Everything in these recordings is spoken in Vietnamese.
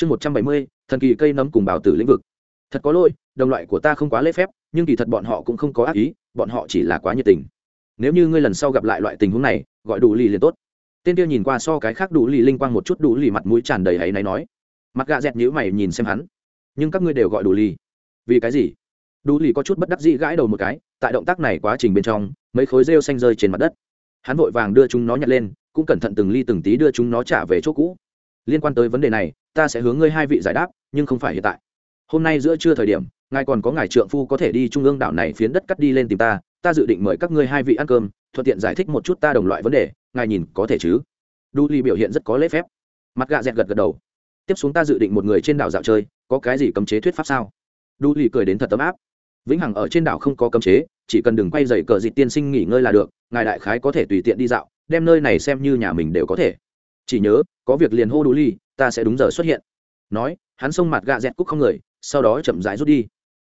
chương một trăm bảy mươi, thần kỳ cây nấm cùng bảo tử lĩnh vực. Thật có lỗi, đồng loại của ta không quá lễ phép, nhưng kỳ thật bọn họ cũng không có ác ý, bọn họ chỉ là quá nhiệt tình. Nếu như ngươi lần sau gặp lại loại tình huống này, gọi đủ lì liền tốt. Tên kia nhìn qua so cái khác đủ lì linh quang một chút đủ lì mặt mũi tràn đầy hay náy nói. Mặt gà dẹt nhữ mày nhìn xem hắn. Nhưng các ngươi đều gọi đủ lì. Vì cái gì? Đủ lì có chút bất đắc dĩ gãi đầu một cái, tại động tác này quá trình bên trong, mấy khối rêu xanh rơi trên mặt đất. Hắn vội vàng đưa chúng nó nhặt lên, cũng cẩn thận từng ly từng tí đưa chúng nó trả về chỗ cũ. Liên quan tới vấn đề này ta sẽ hướng ngươi hai vị giải đáp, nhưng không phải hiện tại. Hôm nay giữa trưa thời điểm, ngài còn có ngài trượng phu có thể đi trung ương đảo này phiến đất cắt đi lên tìm ta ta dự định mời các ngươi hai vị ăn cơm, thuận tiện giải thích một chút ta đồng loại vấn đề, ngài nhìn có thể chứ? Đu ly biểu hiện rất có lễ phép. Mặt gạ dẹt gật gật đầu. Tiếp xuống ta dự định một người trên đảo dạo chơi, có cái gì cấm chế thuyết pháp sao? Đu ly cười đến thật tấm áp. Vĩnh hằng ở trên đảo không có cấm chế, chỉ cần đừng quay dày cờ dịt tiên sinh nghỉ ngơi là được, ngài đại khái có thể tùy tiện đi dạo, đem nơi này xem như nhà mình đều có thể. Chỉ nhớ, có việc liền hô đu ly ta sẽ đúng giờ xuất hiện. Nói, hắn xông mặt gạ dẹt cúc không người, sau đó chậm rãi rút đi.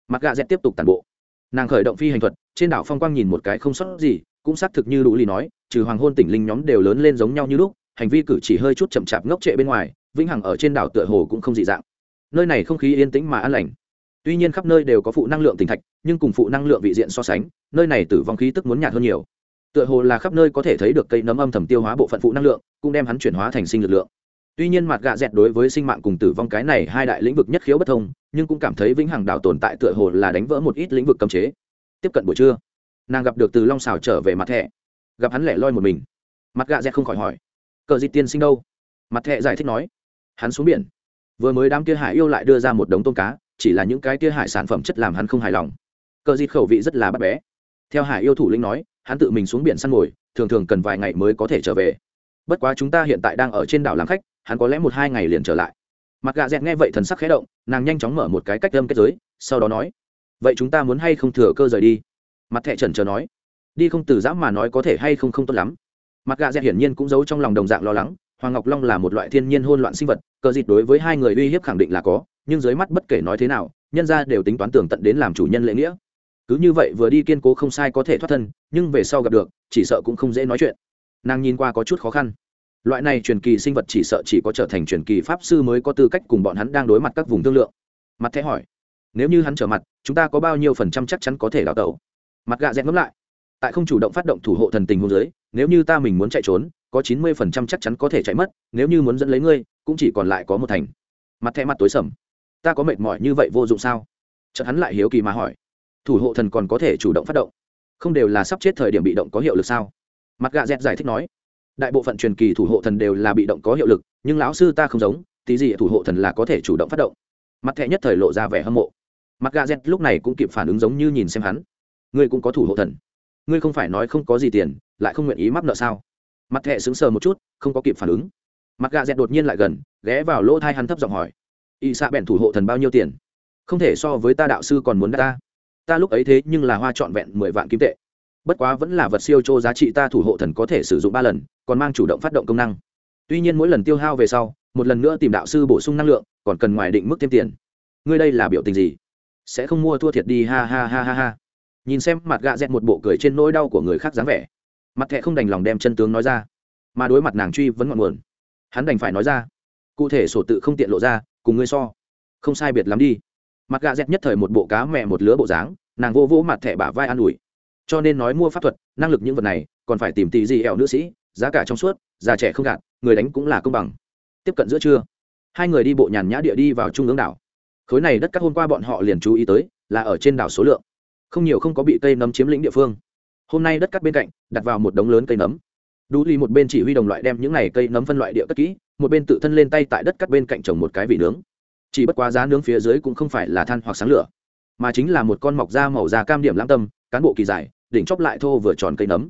Mặt gạ dẹt tiếp tục tàn bộ. Nàng khởi động phi hành thuật, trên đảo phong quang nhìn một cái không sót gì, cũng xác thực như đủ lì nói, trừ hoàng hôn tỉnh linh nhóm đều lớn lên giống nhau như lúc, hành vi cử chỉ hơi chút chậm chạp ngốc trệ bên ngoài, vĩnh hằng ở trên đảo tựa hồ cũng không dị dạng. Nơi này không khí yên tĩnh mà an lành. Tuy nhiên khắp nơi đều có phụ năng lượng tỉnh thạch, nhưng cùng phụ năng lượng vị diện so sánh, nơi này tử vong khí tức muốn nhạt hơn nhiều. Tựa hồ là khắp nơi có thể thấy được cây nấm âm thầm tiêu hóa bộ phận phụ năng lượng, cũng đem hắn chuyển hóa thành sinh lực lượng tuy nhiên mặt gạ dẹt đối với sinh mạng cùng tử vong cái này hai đại lĩnh vực nhất khiếu bất thông, nhưng cũng cảm thấy vĩnh hằng đảo tồn tại tựa hồ là đánh vỡ một ít lĩnh vực cấm chế. Tiếp cận buổi trưa, nàng gặp được từ long xào trở về mặt thẻ. Gặp hắn lẻ loi một mình. Mặt gạ dẹt không khỏi hỏi, cờ gì tiên sinh đâu? Mặt thẻ giải thích nói, hắn xuống biển. Vừa mới đám kia hải yêu lại đưa ra một đống tôm cá, chỉ là những cái kia hải sản phẩm chất làm hắn không hài lòng. Cờ dịt khẩu vị rất là bắt bé theo hải yêu thủ lĩnh nói, hắn tự mình xuống biển săn mồi, thường thường cần vài ngày mới có thể trở về. Bất quá chúng ta hiện tại đang ở trên đảo làm khách hắn có lẽ một hai ngày liền trở lại. Mặt gà dẹt nghe vậy thần sắc khẽ động, nàng nhanh chóng mở một cái cách âm kết giới, sau đó nói, vậy chúng ta muốn hay không thừa cơ rời đi? Mặt thẹ trần chờ nói, đi không từ giã mà nói có thể hay không không tốt lắm. Mặt gà dẹt hiển nhiên cũng giấu trong lòng đồng dạng lo lắng, hoàng ngọc long là một loại thiên nhiên hôn loạn sinh vật cờ dịt đối với hai người uy hiếp khẳng định là có, nhưng dưới mắt bất kể nói thế nào, nhân ra đều tính toán tưởng tận đến làm chủ nhân lễ nghĩa. Cứ như vậy vừa đi kiên cố không sai có thể thoát thân, nhưng về sau gặp được, chỉ sợ cũng không dễ nói chuyện. Nàng nhìn qua có chút khó khăn loại này truyền kỳ sinh vật chỉ sợ chỉ có trở thành truyền kỳ pháp sư mới có tư cách cùng bọn hắn đang đối mặt các vùng thương lượng. Mặt thẻ hỏi, nếu như hắn trở mặt, chúng ta có bao nhiêu phần trăm chắc chắn có thể đào tẩu? Mặt gạ dẹt ngấm lại, tại không chủ động phát động thủ hộ thần tình hôn giới, nếu như ta mình muốn chạy trốn, có chín mươi phần trăm chắc chắn có thể chạy mất, nếu như muốn dẫn lấy ngươi, cũng chỉ còn lại có một thành. Mặt thẻ mặt tối sầm, ta có mệt mỏi như vậy vô dụng sao? Chợt hắn lại hiếu kỳ mà hỏi, thủ hộ thần còn có thể chủ động phát động? Không đều là sắp chết thời điểm bị động có hiệu lực sao? Mặt gạ dẹt giải thích nói đại bộ phận truyền kỳ thủ hộ thần đều là bị động có hiệu lực, nhưng lão sư ta không giống, tí gì thủ hộ thần là có thể chủ động phát động. Mặt thẹ nhất thời lộ ra vẻ hâm mộ. Mặt gà z lúc này cũng kịp phản ứng giống như nhìn xem hắn. Ngươi cũng có thủ hộ thần. Ngươi không phải nói không có gì tiền, lại không nguyện ý mắc nợ sao? Mặt thẹ sững sờ một chút, không có kịp phản ứng. Mặt gà z đột nhiên lại gần, ghé vào lỗ thai hắn thấp giọng hỏi. Y xạ bèn thủ hộ thần bao nhiêu tiền? Không thể so với ta đạo sư còn muốn ta. Ta lúc ấy thế nhưng là hoa trọn vẹn mười vạn kim tệ. Bất quá vẫn là vật siêu chô giá trị ta thủ hộ thần có thể sử dụng ba lần còn mang chủ động phát động công năng. Tuy nhiên mỗi lần tiêu hao về sau, một lần nữa tìm đạo sư bổ sung năng lượng, còn cần ngoài định mức thêm tiền. Ngươi đây là biểu tình gì? Sẽ không mua thua thiệt đi, ha ha ha ha ha. Nhìn xem mặt gạ dẹt một bộ cười trên nỗi đau của người khác dáng vẻ. Mặt thẹ không đành lòng đem chân tướng nói ra. Mà đối mặt nàng truy vẫn ngọn nguồn, hắn đành phải nói ra. Cụ thể sổ tự không tiện lộ ra, cùng ngươi so. Không sai biệt lắm đi. Mặt gạ dẹt nhất thời một bộ cá mẹ một lứa bộ dáng, nàng vô vỗ mặt thẻ bả vai an ủi. Cho nên nói mua pháp thuật, năng lực những vật này, còn phải tìm tì gì ẻo nữ sĩ giá cả trong suốt, già trẻ không gạt, người đánh cũng là công bằng. Tiếp cận giữa trưa, hai người đi bộ nhàn nhã địa đi vào trung ương đảo. Khối này đất các hôm qua bọn họ liền chú ý tới, là ở trên đảo số lượng. Không nhiều không có bị cây nấm chiếm lĩnh địa phương. Hôm nay đất cắt bên cạnh, đặt vào một đống lớn cây nấm. Đu ly một bên chỉ huy đồng loại đem những này cây nấm phân loại địa cất kỹ, một bên tự thân lên tay tại đất cắt bên cạnh trồng một cái vị nướng. Chỉ bất quá giá nướng phía dưới cũng không phải là than hoặc sáng lửa, mà chính là một con mọc da màu da cam điểm lãng tâm, cán bộ kỳ dài, đỉnh chóp lại thô vừa tròn cây nấm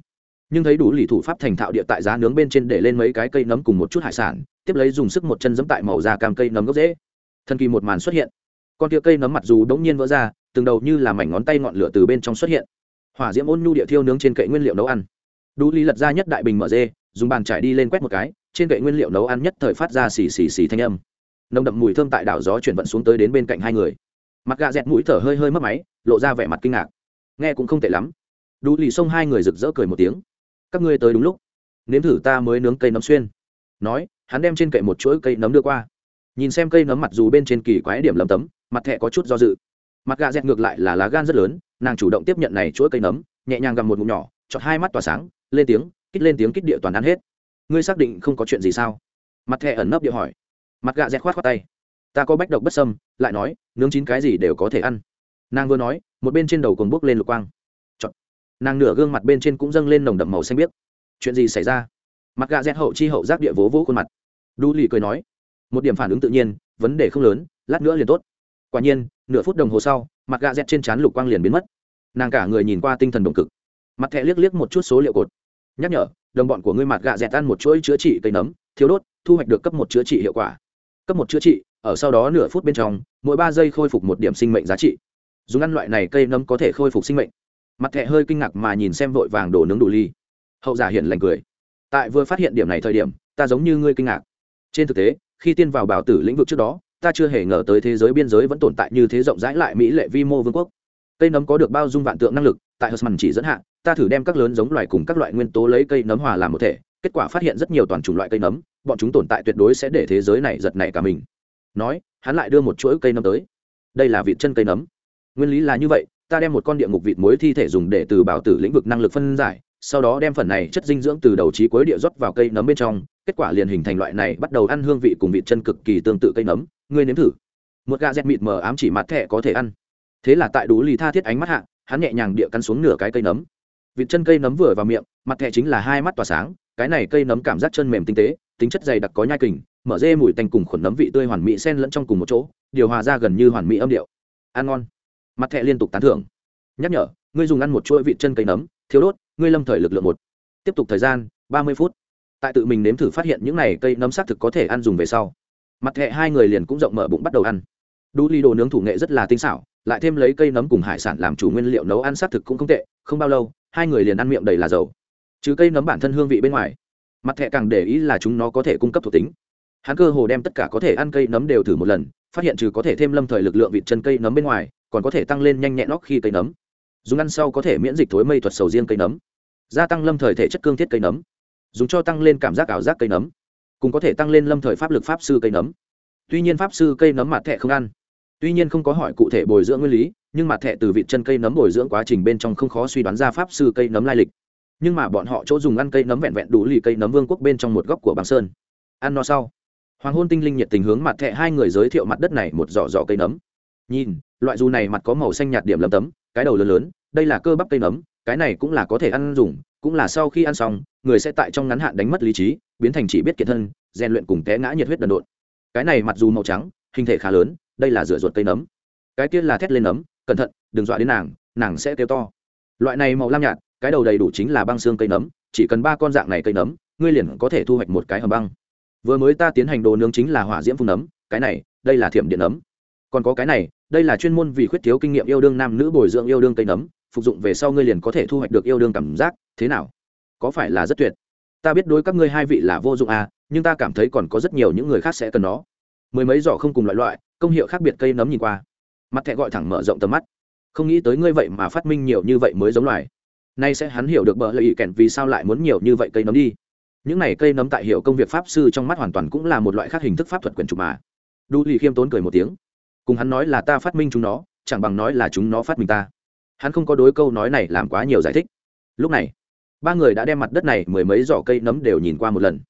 nhưng thấy đủ lì thủ pháp thành thạo địa tại giá nướng bên trên để lên mấy cái cây nấm cùng một chút hải sản, tiếp lấy dùng sức một chân giẫm tại màu da cam cây nấm gốc dễ thần kỳ một màn xuất hiện. Con kia cây nấm mặc dù đống nhiên vỡ ra, từng đầu như là mảnh ngón tay ngọn lửa từ bên trong xuất hiện. Hỏa diễm ôn nhu địa thiêu nướng trên kệ nguyên liệu nấu ăn. Đủ lì lật ra nhất đại bình mở dê, dùng bàn trải đi lên quét một cái, trên kệ nguyên liệu nấu ăn nhất thời phát ra xì xì xì thanh âm. Nồng đậm mùi thơm tại đảo gió chuyển vận xuống tới đến bên cạnh hai người. Mặt gà dẹt mũi thở hơi hơi mất máy, lộ ra vẻ mặt kinh ngạc. Nghe cũng không tệ lắm. Đủ lì xông hai người rực rỡ cười một tiếng các ngươi tới đúng lúc, nếm thử ta mới nướng cây nấm xuyên. Nói, hắn đem trên kệ một chuỗi cây nấm đưa qua. Nhìn xem cây nấm mặt dù bên trên kỳ quái điểm lấm tấm, mặt thẹ có chút do dự. Mặt gà dẹt ngược lại là lá gan rất lớn, nàng chủ động tiếp nhận này chuỗi cây nấm, nhẹ nhàng gặm một ngụm nhỏ, chọt hai mắt tỏa sáng, lên tiếng kích lên tiếng kích địa toàn ăn hết. Ngươi xác định không có chuyện gì sao? Mặt thẹ ẩn nấp địa hỏi. Mặt gà dẹt khoát khoát tay. Ta có bách độc bất sâm lại nói, nướng chín cái gì đều có thể ăn. Nàng vừa nói, một bên trên đầu còn bốc lên lục quang nàng nửa gương mặt bên trên cũng dâng lên nồng đậm màu xanh biếc. Chuyện gì xảy ra? Mặt gà rét hậu chi hậu giác địa vố vỗ khuôn mặt. Đu lì cười nói, một điểm phản ứng tự nhiên, vấn đề không lớn, lát nữa liền tốt. Quả nhiên, nửa phút đồng hồ sau, mặt gà rét trên trán lục quang liền biến mất. Nàng cả người nhìn qua tinh thần động cực. Mặt thẹ liếc liếc một chút số liệu cột. Nhắc nhở, đồng bọn của ngươi mặt gà dẹt ăn một chuỗi chữa trị cây nấm, thiếu đốt, thu hoạch được cấp một chữa trị hiệu quả. Cấp một chữa trị, ở sau đó nửa phút bên trong, mỗi ba giây khôi phục một điểm sinh mệnh giá trị. Dùng ăn loại này cây nấm có thể khôi phục sinh mệnh mặt thẹ hơi kinh ngạc mà nhìn xem vội vàng đổ nướng đủ ly. Hậu giả hiện lành cười. Tại vừa phát hiện điểm này thời điểm, ta giống như ngươi kinh ngạc. Trên thực tế, khi tiên vào bảo tử lĩnh vực trước đó, ta chưa hề ngờ tới thế giới biên giới vẫn tồn tại như thế rộng rãi lại mỹ lệ vi mô vương quốc. Cây nấm có được bao dung vạn tượng năng lực, tại husman chỉ dẫn hạn ta thử đem các lớn giống loài cùng các loại nguyên tố lấy cây nấm hòa làm một thể, kết quả phát hiện rất nhiều toàn chủng loại cây nấm, bọn chúng tồn tại tuyệt đối sẽ để thế giới này giật nảy cả mình. Nói, hắn lại đưa một chuỗi cây nấm tới. Đây là vịt chân cây nấm. Nguyên lý là như vậy ta đem một con địa ngục vịt muối thi thể dùng để từ bảo tử lĩnh vực năng lực phân giải, sau đó đem phần này chất dinh dưỡng từ đầu trí cuối địa rót vào cây nấm bên trong, kết quả liền hình thành loại này bắt đầu ăn hương vị cùng vịt chân cực kỳ tương tự cây nấm. Ngươi nếm thử. Một gà dẹt mịt mờ ám chỉ mặt thẻ có thể ăn. Thế là tại đủ lì tha thiết ánh mắt hạ, hắn nhẹ nhàng địa cắn xuống nửa cái cây nấm. Vịt chân cây nấm vừa vào miệng, mặt thẻ chính là hai mắt tỏa sáng, cái này cây nấm cảm giác chân mềm tinh tế, tính chất dày đặc có nhai kình, mở dê mùi tanh cùng khuẩn nấm vị tươi hoàn mỹ xen lẫn trong cùng một chỗ, điều hòa ra gần như hoàn mỹ âm điệu. Ăn ngon mặt thẹ liên tục tán thưởng. Nhắc nhở, ngươi dùng ăn một chuỗi vị chân cây nấm thiếu đốt, ngươi lâm thời lực lượng một. Tiếp tục thời gian, ba mươi phút. Tại tự mình nếm thử phát hiện những này cây nấm xác thực có thể ăn dùng về sau. Mặt thẹ hai người liền cũng rộng mở bụng bắt đầu ăn. Đu ly đồ nướng thủ nghệ rất là tinh xảo, lại thêm lấy cây nấm cùng hải sản làm chủ nguyên liệu nấu ăn xác thực cũng không tệ, không bao lâu, hai người liền ăn miệng đầy là dầu. Trừ cây nấm bản thân hương vị bên ngoài, mặt thẹ càng để ý là chúng nó có thể cung cấp thuộc tính. Hắn cơ hồ đem tất cả có thể ăn cây nấm đều thử một lần, phát hiện trừ có thể thêm lâm thời lực lượng vịt chân cây nấm bên ngoài còn có thể tăng lên nhanh nhẹn óc khi cây nấm. Dùng ăn sau có thể miễn dịch thối mây thuật sầu riêng cây nấm. Gia tăng lâm thời thể chất cương thiết cây nấm. Dùng cho tăng lên cảm giác ảo giác cây nấm. Cũng có thể tăng lên lâm thời pháp lực pháp sư cây nấm. Tuy nhiên pháp sư cây nấm mặt thẹ không ăn. Tuy nhiên không có hỏi cụ thể bồi dưỡng nguyên lý, nhưng mặt thẹ từ vịt chân cây nấm bồi dưỡng quá trình bên trong không khó suy đoán ra pháp sư cây nấm lai lịch. Nhưng mà bọn họ chỗ dùng ăn cây nấm vẹn vẹn đủ lì cây nấm vương quốc bên trong một góc của băng sơn. Ăn no sau. Hoàng hôn tinh linh nhiệt tình hướng mặt thẹ hai người giới thiệu mặt đất này một giỏ giỏ cây nấm nhìn, loại dù này mặt có màu xanh nhạt điểm lấm tấm, cái đầu lớn lớn, đây là cơ bắp cây nấm, cái này cũng là có thể ăn dùng, cũng là sau khi ăn xong, người sẽ tại trong ngắn hạn đánh mất lý trí, biến thành chỉ biết kiện thân, rèn luyện cùng té ngã nhiệt huyết đần độn. Cái này mặt dù màu trắng, hình thể khá lớn, đây là rửa ruột cây nấm. Cái kia là thét lên nấm, cẩn thận, đừng dọa đến nàng nàng sẽ kêu to. Loại này màu lam nhạt, cái đầu đầy đủ chính là băng xương cây nấm, chỉ cần ba con dạng này cây nấm, ngươi liền có thể thu hoạch một cái hầm băng. Vừa mới ta tiến hành đồ nướng chính là hỏa diễm phun nấm, cái này, đây là thiểm điện nấm. Còn có cái này đây là chuyên môn vì khuyết thiếu kinh nghiệm yêu đương nam nữ bồi dưỡng yêu đương cây nấm, phục dụng về sau ngươi liền có thể thu hoạch được yêu đương cảm giác, thế nào? Có phải là rất tuyệt? Ta biết đối các ngươi hai vị là vô dụng à nhưng ta cảm thấy còn có rất nhiều những người khác sẽ cần nó. Mười mấy giỏ không cùng loại loại, công hiệu khác biệt cây nấm nhìn qua. Mặt thẹ gọi thẳng mở rộng tầm mắt. Không nghĩ tới ngươi vậy mà phát minh nhiều như vậy mới giống loài. Nay sẽ hắn hiểu được bờ lợi ý kèn vì sao lại muốn nhiều như vậy cây nấm đi. Những này cây nấm tại hiệu công việc pháp sư trong mắt hoàn toàn cũng là một loại khác hình thức pháp thuật quyền trục mà. Đu lì khiêm tốn cười một tiếng cùng hắn nói là ta phát minh chúng nó, chẳng bằng nói là chúng nó phát minh ta. Hắn không có đối câu nói này làm quá nhiều giải thích. Lúc này, ba người đã đem mặt đất này mười mấy giỏ cây nấm đều nhìn qua một lần.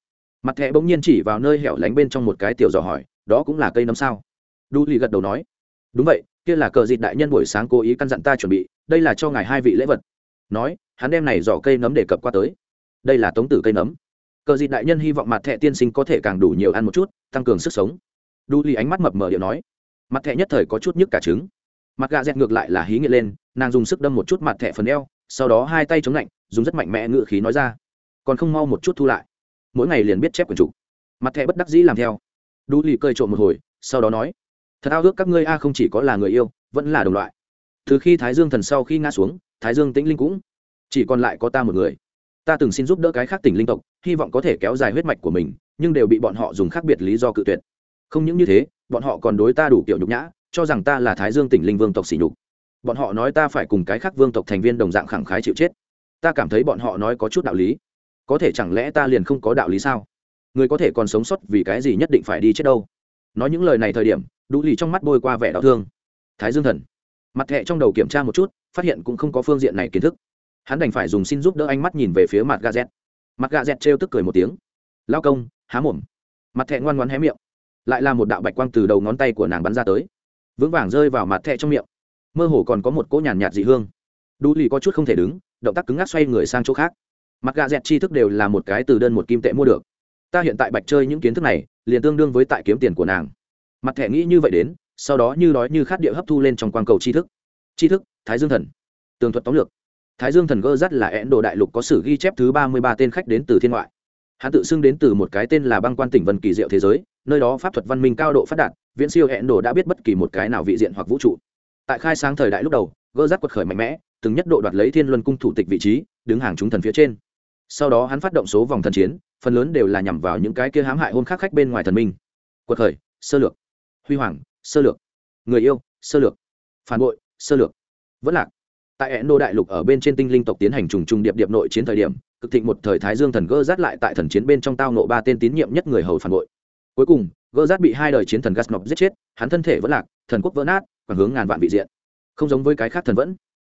Mặt thẹ bỗng nhiên chỉ vào nơi hẻo lánh bên trong một cái tiểu giỏ hỏi, đó cũng là cây nấm sao? Đu lì gật đầu nói, đúng vậy, kia là cờ dịt đại nhân buổi sáng cố ý căn dặn ta chuẩn bị, đây là cho ngài hai vị lễ vật. Nói, hắn đem này giỏ cây nấm để cập qua tới. Đây là tống tử cây nấm. Cờ dịt đại nhân hy vọng mặt thẹ tiên sinh có thể càng đủ nhiều ăn một chút, tăng cường sức sống. Đu lì ánh mắt mập mờ điệu nói mặt thẹ nhất thời có chút nhức cả trứng. Mặt gà dẹt ngược lại là hí nghiện lên, nàng dùng sức đâm một chút mặt thẹ phần eo, sau đó hai tay chống lạnh, dùng rất mạnh mẽ ngự khí nói ra. Còn không mau một chút thu lại. Mỗi ngày liền biết chép quần chủ mặt thẹ bất đắc dĩ làm theo. Đu lì cơi trộm một hồi, sau đó nói, thật ao ước các ngươi a không chỉ có là người yêu, vẫn là đồng loại. Từ khi thái dương thần sau khi ngã xuống, thái dương tĩnh linh cũng chỉ còn lại có ta một người. Ta từng xin giúp đỡ cái khác tỉnh linh tộc, hy vọng có thể kéo dài huyết mạch của mình, nhưng đều bị bọn họ dùng khác biệt lý do cự tuyệt không những như thế, bọn họ còn đối ta đủ kiểu nhục nhã, cho rằng ta là thái dương tỉnh linh vương tộc sỉ nhục. Bọn họ nói ta phải cùng cái khác vương tộc thành viên đồng dạng khẳng khái chịu chết. Ta cảm thấy bọn họ nói có chút đạo lý. Có thể chẳng lẽ ta liền không có đạo lý sao? Người có thể còn sống sót vì cái gì nhất định phải đi chết đâu? Nói những lời này thời điểm đủ lì trong mắt bôi qua vẻ đau thương. Thái dương thần. Mặt thẹ trong đầu kiểm tra một chút, phát hiện cũng không có phương diện này kiến thức. Hắn đành phải dùng xin giúp đỡ ánh mắt nhìn về phía mặt gà z mặt gà z trêu tức cười một tiếng. Lao công, há mồm. Mặt thẹ ngoan ngoan hé miệng lại là một đạo bạch quang từ đầu ngón tay của nàng bắn ra tới, vững vàng rơi vào mặt thẹ trong miệng. Mơ hồ còn có một cỗ nhàn nhạt dị hương. Đu lì có chút không thể đứng, động tác cứng ngắc xoay người sang chỗ khác. Mặt gà dẹt chi thức đều là một cái từ đơn một kim tệ mua được. Ta hiện tại bạch chơi những kiến thức này, liền tương đương với tại kiếm tiền của nàng. Mặt thẻ nghĩ như vậy đến, sau đó như đói như khát địa hấp thu lên trong quang cầu tri thức. Tri thức, thái dương thần. Tường thuật tóm lược. Thái dương thần gơ rắt là ẽn đồ đại lục có sử ghi chép thứ ba mươi ba tên khách đến từ thiên ngoại. Hắn tự xưng đến từ một cái tên là băng quan tỉnh vân kỳ diệu thế giới nơi đó pháp thuật văn minh cao độ phát đạt, viễn siêu hẹn đồ đã biết bất kỳ một cái nào vị diện hoặc vũ trụ. Tại khai sáng thời đại lúc đầu, gơ rắt quật khởi mạnh mẽ, từng nhất độ đoạt lấy thiên luân cung thủ tịch vị trí, đứng hàng chúng thần phía trên. Sau đó hắn phát động số vòng thần chiến, phần lớn đều là nhằm vào những cái kia hãm hại hôn khắc khách bên ngoài thần minh. Quật khởi, sơ lược. Huy hoàng, sơ lược. Người yêu, sơ lược. Phản bội, sơ lược. Vẫn lạc. Tại ấn độ đại lục ở bên trên tinh linh tộc tiến hành trùng trùng điệp điệp nội chiến thời điểm, cực thịnh một thời thái dương thần gơ rát lại tại thần chiến bên trong tao nộ ba tên tín nhiệm nhất người hầu phản bội cuối cùng gơ rát bị hai đời chiến thần gas giết chết, hắn thân thể vẫn lạc, thần quốc vỡ nát còn hướng ngàn vạn vị diện. Không giống với cái khác thần vẫn.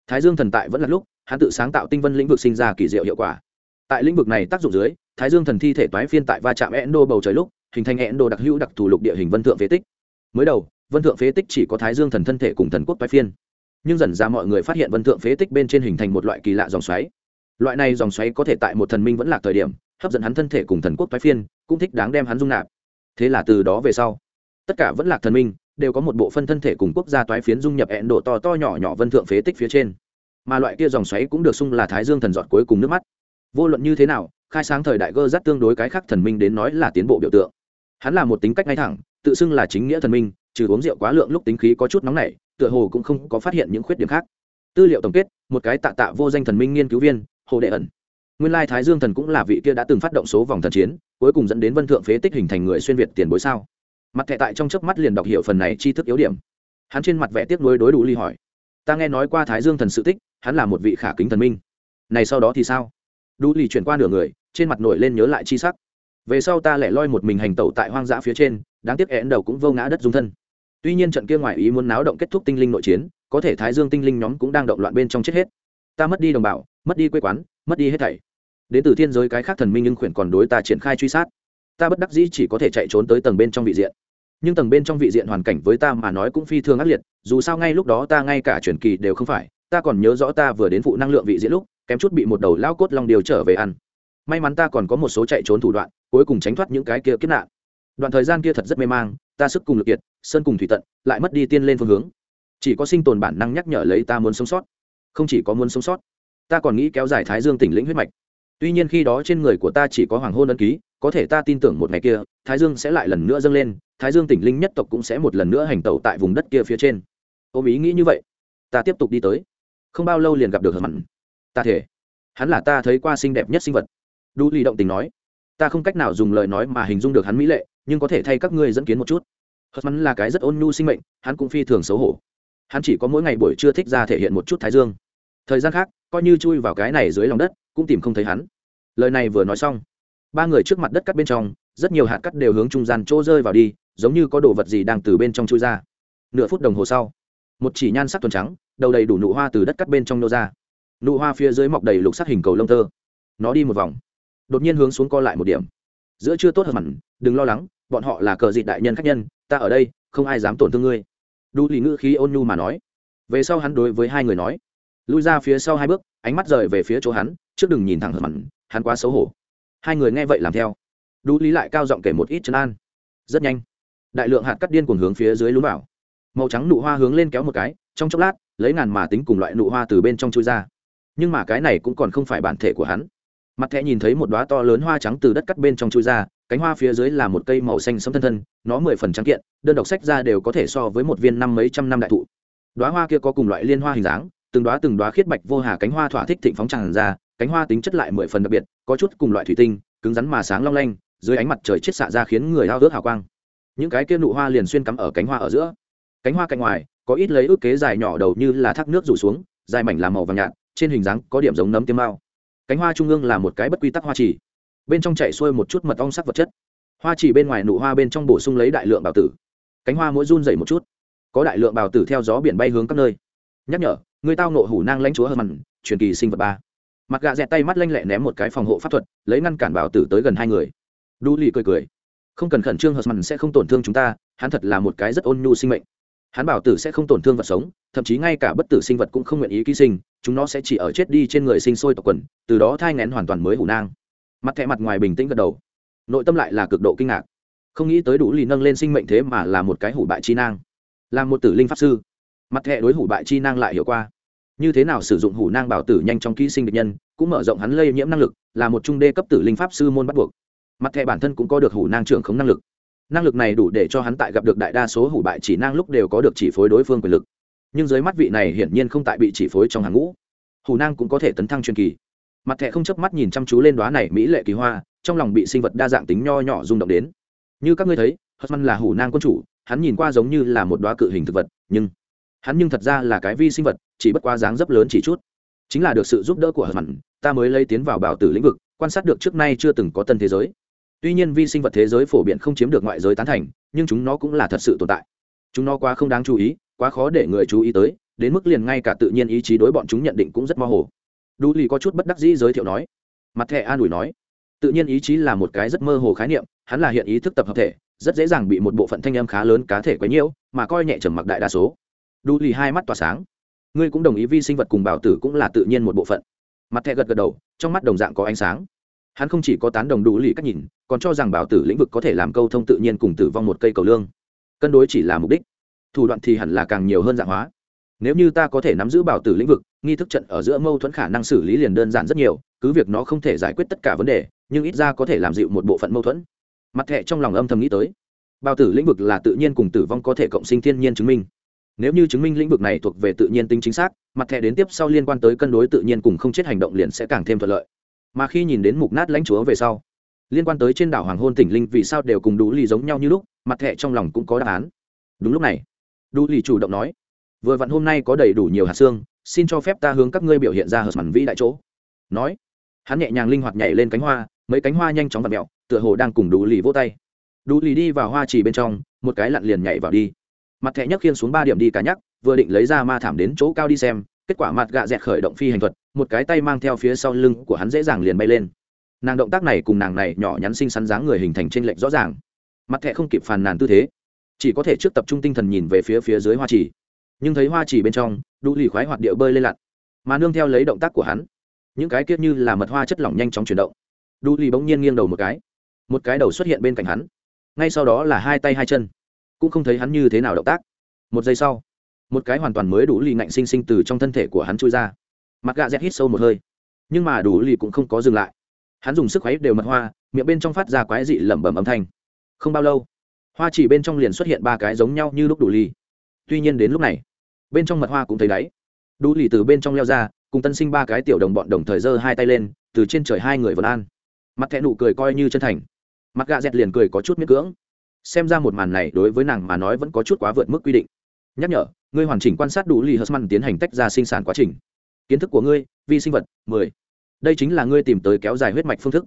Thái dương thần tại vẫn là lúc, hắn tự sáng tạo tinh vân lĩnh vực sinh ra kỳ diệu hiệu quả. Tại lĩnh vực này tác dụng dưới, thái dương thần thi thể toái phiên tại va chạm endo bầu trời lúc, hình thành endo đặc hữu đặc thù lục địa hình vân thượng phế tích. Mới đầu, vân thượng phế tích chỉ có thái dương thần thân thể cùng thần quốc toái phiên. Nhưng dần ra mọi người phát hiện vân thượng phế tích bên trên hình thành một loại kỳ lạ dòng xoáy. Loại này dòng xoáy có thể tại một thần minh vẫn lạc thời điểm, hấp dẫn hắn thân thể cùng thần quốc toái phiên, cũng thích đáng đem hắn dung nạp thế là từ đó về sau, tất cả vẫn lạc thần minh, đều có một bộ phân thân thể cùng quốc gia toái phiến dung nhập hẹn độ to to nhỏ nhỏ vân thượng phế tích phía trên. Mà loại kia dòng xoáy cũng được xưng là thái dương thần giọt cuối cùng nước mắt. Vô luận như thế nào, khai sáng thời đại gơ rất tương đối cái khác thần minh đến nói là tiến bộ biểu tượng. Hắn là một tính cách ngay thẳng, tự xưng là chính nghĩa thần minh, trừ uống rượu quá lượng lúc tính khí có chút nóng nảy, tựa hồ cũng không có phát hiện những khuyết điểm khác. Tư liệu tổng kết, một cái tạ tạ vô danh thần minh nghiên cứu viên, hồ đệ ẩn nguyên lai thái dương thần cũng là vị kia đã từng phát động số vòng thần chiến, cuối cùng dẫn đến vân thượng phế tích hình thành người xuyên việt tiền bối sao? Mặt thẻ tại trong chớp mắt liền đọc hiểu phần này chi thức yếu điểm. Hắn trên mặt vẽ tiếp nuối đối đủ ly hỏi. Ta nghe nói qua thái dương thần sự tích, hắn là một vị khả kính thần minh. Này sau đó thì sao? Đủ ly chuyển qua nửa người, trên mặt nổi lên nhớ lại chi sắc. Về sau ta lẻ loi một mình hành tẩu tại hoang dã phía trên, đáng tiếc én đầu cũng vô ngã đất dung thân. Tuy nhiên trận kia ngoài ý muốn náo động kết thúc tinh linh nội chiến, có thể thái dương tinh linh nhóm cũng đang động loạn bên trong chết hết. Ta mất đi đồng bào, mất đi quê quán, mất đi hết thảy đến từ thiên giới cái khác thần minh nhưng khuyển còn đối ta triển khai truy sát. Ta bất đắc dĩ chỉ có thể chạy trốn tới tầng bên trong vị diện. Nhưng tầng bên trong vị diện hoàn cảnh với ta mà nói cũng phi thường ác liệt, dù sao ngay lúc đó ta ngay cả truyền kỳ đều không phải, ta còn nhớ rõ ta vừa đến phụ năng lượng vị diện lúc, kém chút bị một đầu lao cốt long điều trở về ăn. May mắn ta còn có một số chạy trốn thủ đoạn, cuối cùng tránh thoát những cái kia kiếp nạn. Đoạn thời gian kia thật rất mê mang, ta sức cùng lực kiệt, sơn cùng thủy tận, lại mất đi tiên lên phương hướng. Chỉ có sinh tồn bản năng nhắc nhở lấy ta muốn sống sót. Không chỉ có muốn sống sót, ta còn nghĩ kéo dài thái dương tỉnh lĩnh huyết mạch tuy nhiên khi đó trên người của ta chỉ có hoàng hôn ân ký, có thể ta tin tưởng một ngày kia, thái dương sẽ lại lần nữa dâng lên, thái dương tỉnh linh nhất tộc cũng sẽ một lần nữa hành tẩu tại vùng đất kia phía trên. Ôm ý nghĩ như vậy, ta tiếp tục đi tới. Không bao lâu liền gặp được hờ mặn ta thể hắn là ta thấy qua xinh đẹp nhất sinh vật. Đu ly động tình nói, ta không cách nào dùng lời nói mà hình dung được hắn mỹ lệ, nhưng có thể thay các ngươi dẫn kiến một chút. Hờ mặn là cái rất ôn nhu sinh mệnh, hắn cũng phi thường xấu hổ. Hắn chỉ có mỗi ngày buổi trưa thích ra thể hiện một chút thái dương. Thời gian khác coi như chui vào cái này dưới lòng đất, cũng tìm không thấy hắn. Lời này vừa nói xong, ba người trước mặt đất cắt bên trong, rất nhiều hạt cắt đều hướng trung gian chỗ rơi vào đi, giống như có đồ vật gì đang từ bên trong chui ra. Nửa phút đồng hồ sau, một chỉ nhan sắc thuần trắng, đầu đầy đủ nụ hoa từ đất cắt bên trong nô ra. Nụ hoa phía dưới mọc đầy lục sắc hình cầu lông tơ. Nó đi một vòng, đột nhiên hướng xuống co lại một điểm. Giữa chưa tốt hơn hẳn đừng lo lắng, bọn họ là cờ dị đại nhân khách nhân, ta ở đây, không ai dám tổn thương ngươi. Đu lì ngữ khí ôn nhu mà nói. Về sau hắn đối với hai người nói lui ra phía sau hai bước, ánh mắt rời về phía chỗ hắn, trước đừng nhìn thẳng hờ mặn, hắn quá xấu hổ. Hai người nghe vậy làm theo. Đu lý lại cao giọng kể một ít chân an. Rất nhanh, đại lượng hạt cắt điên cuồng hướng phía dưới lún vào. Màu trắng nụ hoa hướng lên kéo một cái, trong chốc lát, lấy ngàn mà tính cùng loại nụ hoa từ bên trong chui ra. Nhưng mà cái này cũng còn không phải bản thể của hắn. Mặt thẹ nhìn thấy một đoá to lớn hoa trắng từ đất cắt bên trong chui ra, cánh hoa phía dưới là một cây màu xanh sẫm thân thân, nó mười phần trắng kiện, đơn độc sách ra đều có thể so với một viên năm mấy trăm năm đại thụ. Đoá hoa kia có cùng loại liên hoa hình dáng từng đóa từng đóa khiết bạch vô hà cánh hoa thỏa thích thịnh phóng tràn ra, cánh hoa tính chất lại mười phần đặc biệt, có chút cùng loại thủy tinh, cứng rắn mà sáng long lanh, dưới ánh mặt trời chết xạ ra khiến người hao ước hào quang. Những cái kia nụ hoa liền xuyên cắm ở cánh hoa ở giữa. Cánh hoa cạnh ngoài, có ít lấy ước kế dài nhỏ đầu như là thác nước rủ xuống, dài mảnh là màu vàng nhạt, trên hình dáng có điểm giống nấm tiêm mao. Cánh hoa trung ương là một cái bất quy tắc hoa chỉ bên trong chảy xuôi một chút mật ong sắc vật chất. Hoa chỉ bên ngoài nụ hoa bên trong bổ sung lấy đại lượng bào tử. Cánh hoa mỗi run rẩy một chút. Có đại lượng bào tử theo gió biển bay hướng các nơi. Nhắc nhở người tao nộ hủ nang lãnh chúa hơn mặn, truyền kỳ sinh vật ba. Mặt gạ dẹt tay mắt lanh lẹ ném một cái phòng hộ pháp thuật, lấy ngăn cản bảo tử tới gần hai người. Đu lì cười cười. Không cần khẩn trương hờ mặn sẽ không tổn thương chúng ta, hắn thật là một cái rất ôn nhu sinh mệnh. Hắn bảo tử sẽ không tổn thương vật sống, thậm chí ngay cả bất tử sinh vật cũng không nguyện ý ký sinh, chúng nó sẽ chỉ ở chết đi trên người sinh sôi tộc quần, từ đó thai ngén hoàn toàn mới hủ nang. Mặt thẹ mặt ngoài bình tĩnh gật đầu. Nội tâm lại là cực độ kinh ngạc. Không nghĩ tới đủ lì nâng lên sinh mệnh thế mà là một cái hủ bại chi nang. Là một tử linh pháp sư mặt hệ đối hủ bại chi năng lại hiểu qua. Như thế nào sử dụng hủ nang bảo tử nhanh trong ký sinh địch nhân, cũng mở rộng hắn lây nhiễm năng lực, là một trung đê cấp tử linh pháp sư môn bắt buộc. Mặt hệ bản thân cũng có được hủ nang trưởng khống năng lực. Năng lực này đủ để cho hắn tại gặp được đại đa số hủ bại chỉ năng lúc đều có được chỉ phối đối phương quyền lực. Nhưng dưới mắt vị này hiển nhiên không tại bị chỉ phối trong hàng ngũ. Hủ năng cũng có thể tấn thăng truyền kỳ. Mặt thẹ không chớp mắt nhìn chăm chú lên đoá này mỹ lệ kỳ hoa, trong lòng bị sinh vật đa dạng tính nho nhỏ rung động đến. Như các ngươi thấy hất măn là hủ nang quân chủ, hắn nhìn qua giống như là một đoá cự hình thực vật, nhưng hắn nhưng thật ra là cái vi sinh vật, chỉ bất qua dáng dấp lớn chỉ chút. Chính là được sự giúp đỡ của hờ mặn, ta mới lấy tiến vào bảo tử lĩnh vực, quan sát được trước nay chưa từng có tân thế giới. Tuy nhiên vi sinh vật thế giới phổ biến không chiếm được ngoại giới tán thành, nhưng chúng nó cũng là thật sự tồn tại. Chúng nó quá không đáng chú ý, quá khó để người chú ý tới, đến mức liền ngay cả tự nhiên ý chí đối bọn chúng nhận định cũng rất mơ hồ. Đu lì có chút bất đắc dĩ giới thiệu nói. Mặt thẻ an ủi nói. Tự nhiên ý chí là một cái rất mơ hồ khái niệm, hắn là hiện ý thức tập hợp thể, rất dễ dàng bị một bộ phận thanh âm khá lớn cá thể quấy nhiễu, mà coi nhẹ trầm mặc đại đa số đu lì hai mắt tỏa sáng. Ngươi cũng đồng ý vi sinh vật cùng bảo tử cũng là tự nhiên một bộ phận. Mặt thẹ gật gật đầu, trong mắt đồng dạng có ánh sáng. Hắn không chỉ có tán đồng đủ lì cách nhìn, còn cho rằng bảo tử lĩnh vực có thể làm câu thông tự nhiên cùng tử vong một cây cầu lương. Cân đối chỉ là mục đích. Thủ đoạn thì hẳn là càng nhiều hơn dạng hóa. Nếu như ta có thể nắm giữ bảo tử lĩnh vực, nghi thức trận ở giữa mâu thuẫn khả năng xử lý liền đơn giản rất nhiều, cứ việc nó không thể giải quyết tất cả vấn đề, nhưng ít ra có thể làm dịu một bộ phận mâu thuẫn. Mặt thẹ trong lòng âm thầm nghĩ tới. Bảo tử lĩnh vực là tự nhiên cùng tử vong có thể cộng sinh thiên nhiên chứng minh nếu như chứng minh lĩnh vực này thuộc về tự nhiên tính chính xác, mặt thẻ đến tiếp sau liên quan tới cân đối tự nhiên cùng không chết hành động liền sẽ càng thêm thuận lợi. Mà khi nhìn đến mục nát lãnh chúa về sau, liên quan tới trên đảo hoàng hôn tỉnh linh vì sao đều cùng đủ lì giống nhau như lúc, mặt thẻ trong lòng cũng có đáp án. Đúng lúc này đủ lì chủ động nói, vừa vặn hôm nay có đầy đủ nhiều hạt xương, xin cho phép ta hướng các ngươi biểu hiện ra hờ mặn vĩ đại chỗ. Nói, hắn nhẹ nhàng linh hoạt nhảy lên cánh hoa, mấy cánh hoa nhanh chóng vặt mẹo, tựa hồ đang cùng đủ lì vỗ tay. Đủ lì đi vào hoa chỉ bên trong, một cái lặn liền nhảy vào đi mặt thẻ nhấc khiên xuống ba điểm đi cả nhắc, vừa định lấy ra ma thảm đến chỗ cao đi xem, kết quả mặt gạ dẹt khởi động phi hành thuật, một cái tay mang theo phía sau lưng của hắn dễ dàng liền bay lên. Nàng động tác này cùng nàng này nhỏ nhắn xinh xắn dáng người hình thành trên lệch rõ ràng. Mặt thẹ không kịp phàn nàn tư thế, chỉ có thể trước tập trung tinh thần nhìn về phía phía dưới hoa chỉ nhưng thấy hoa chỉ bên trong đủ lì khoái hoạt điệu bơi lên lặn, mà nương theo lấy động tác của hắn, những cái kiết như là mật hoa chất lỏng nhanh chóng chuyển động. Đủ lì bỗng nhiên nghiêng đầu một cái một cái đầu xuất hiện bên cạnh hắn. Ngay sau đó là hai tay hai chân cũng không thấy hắn như thế nào động tác. Một giây sau, một cái hoàn toàn mới đủ lì ngạnh sinh sinh từ trong thân thể của hắn chui ra. Mặt gà dẹt hít sâu một hơi, nhưng mà đủ lì cũng không có dừng lại. Hắn dùng sức khuấy đều mật hoa, miệng bên trong phát ra quái dị lẩm bẩm âm thanh. Không bao lâu, hoa chỉ bên trong liền xuất hiện ba cái giống nhau như lúc đủ lì. Tuy nhiên đến lúc này, bên trong mật hoa cũng thấy đáy. Đủ lì từ bên trong leo ra, cùng tân sinh ba cái tiểu đồng bọn đồng thời giơ hai tay lên, từ trên trời hai người vân an. Mặt thẹn nụ cười coi như chân thành. Mặt gà dẹt liền cười có chút miễn cưỡng xem ra một màn này đối với nàng mà nói vẫn có chút quá vượt mức quy định. Nhắc nhở, ngươi hoàn chỉnh quan sát đủ lì măn tiến hành tách ra sinh sản quá trình. Kiến thức của ngươi, vi sinh vật, mười. Đây chính là ngươi tìm tới kéo dài huyết mạch phương thức.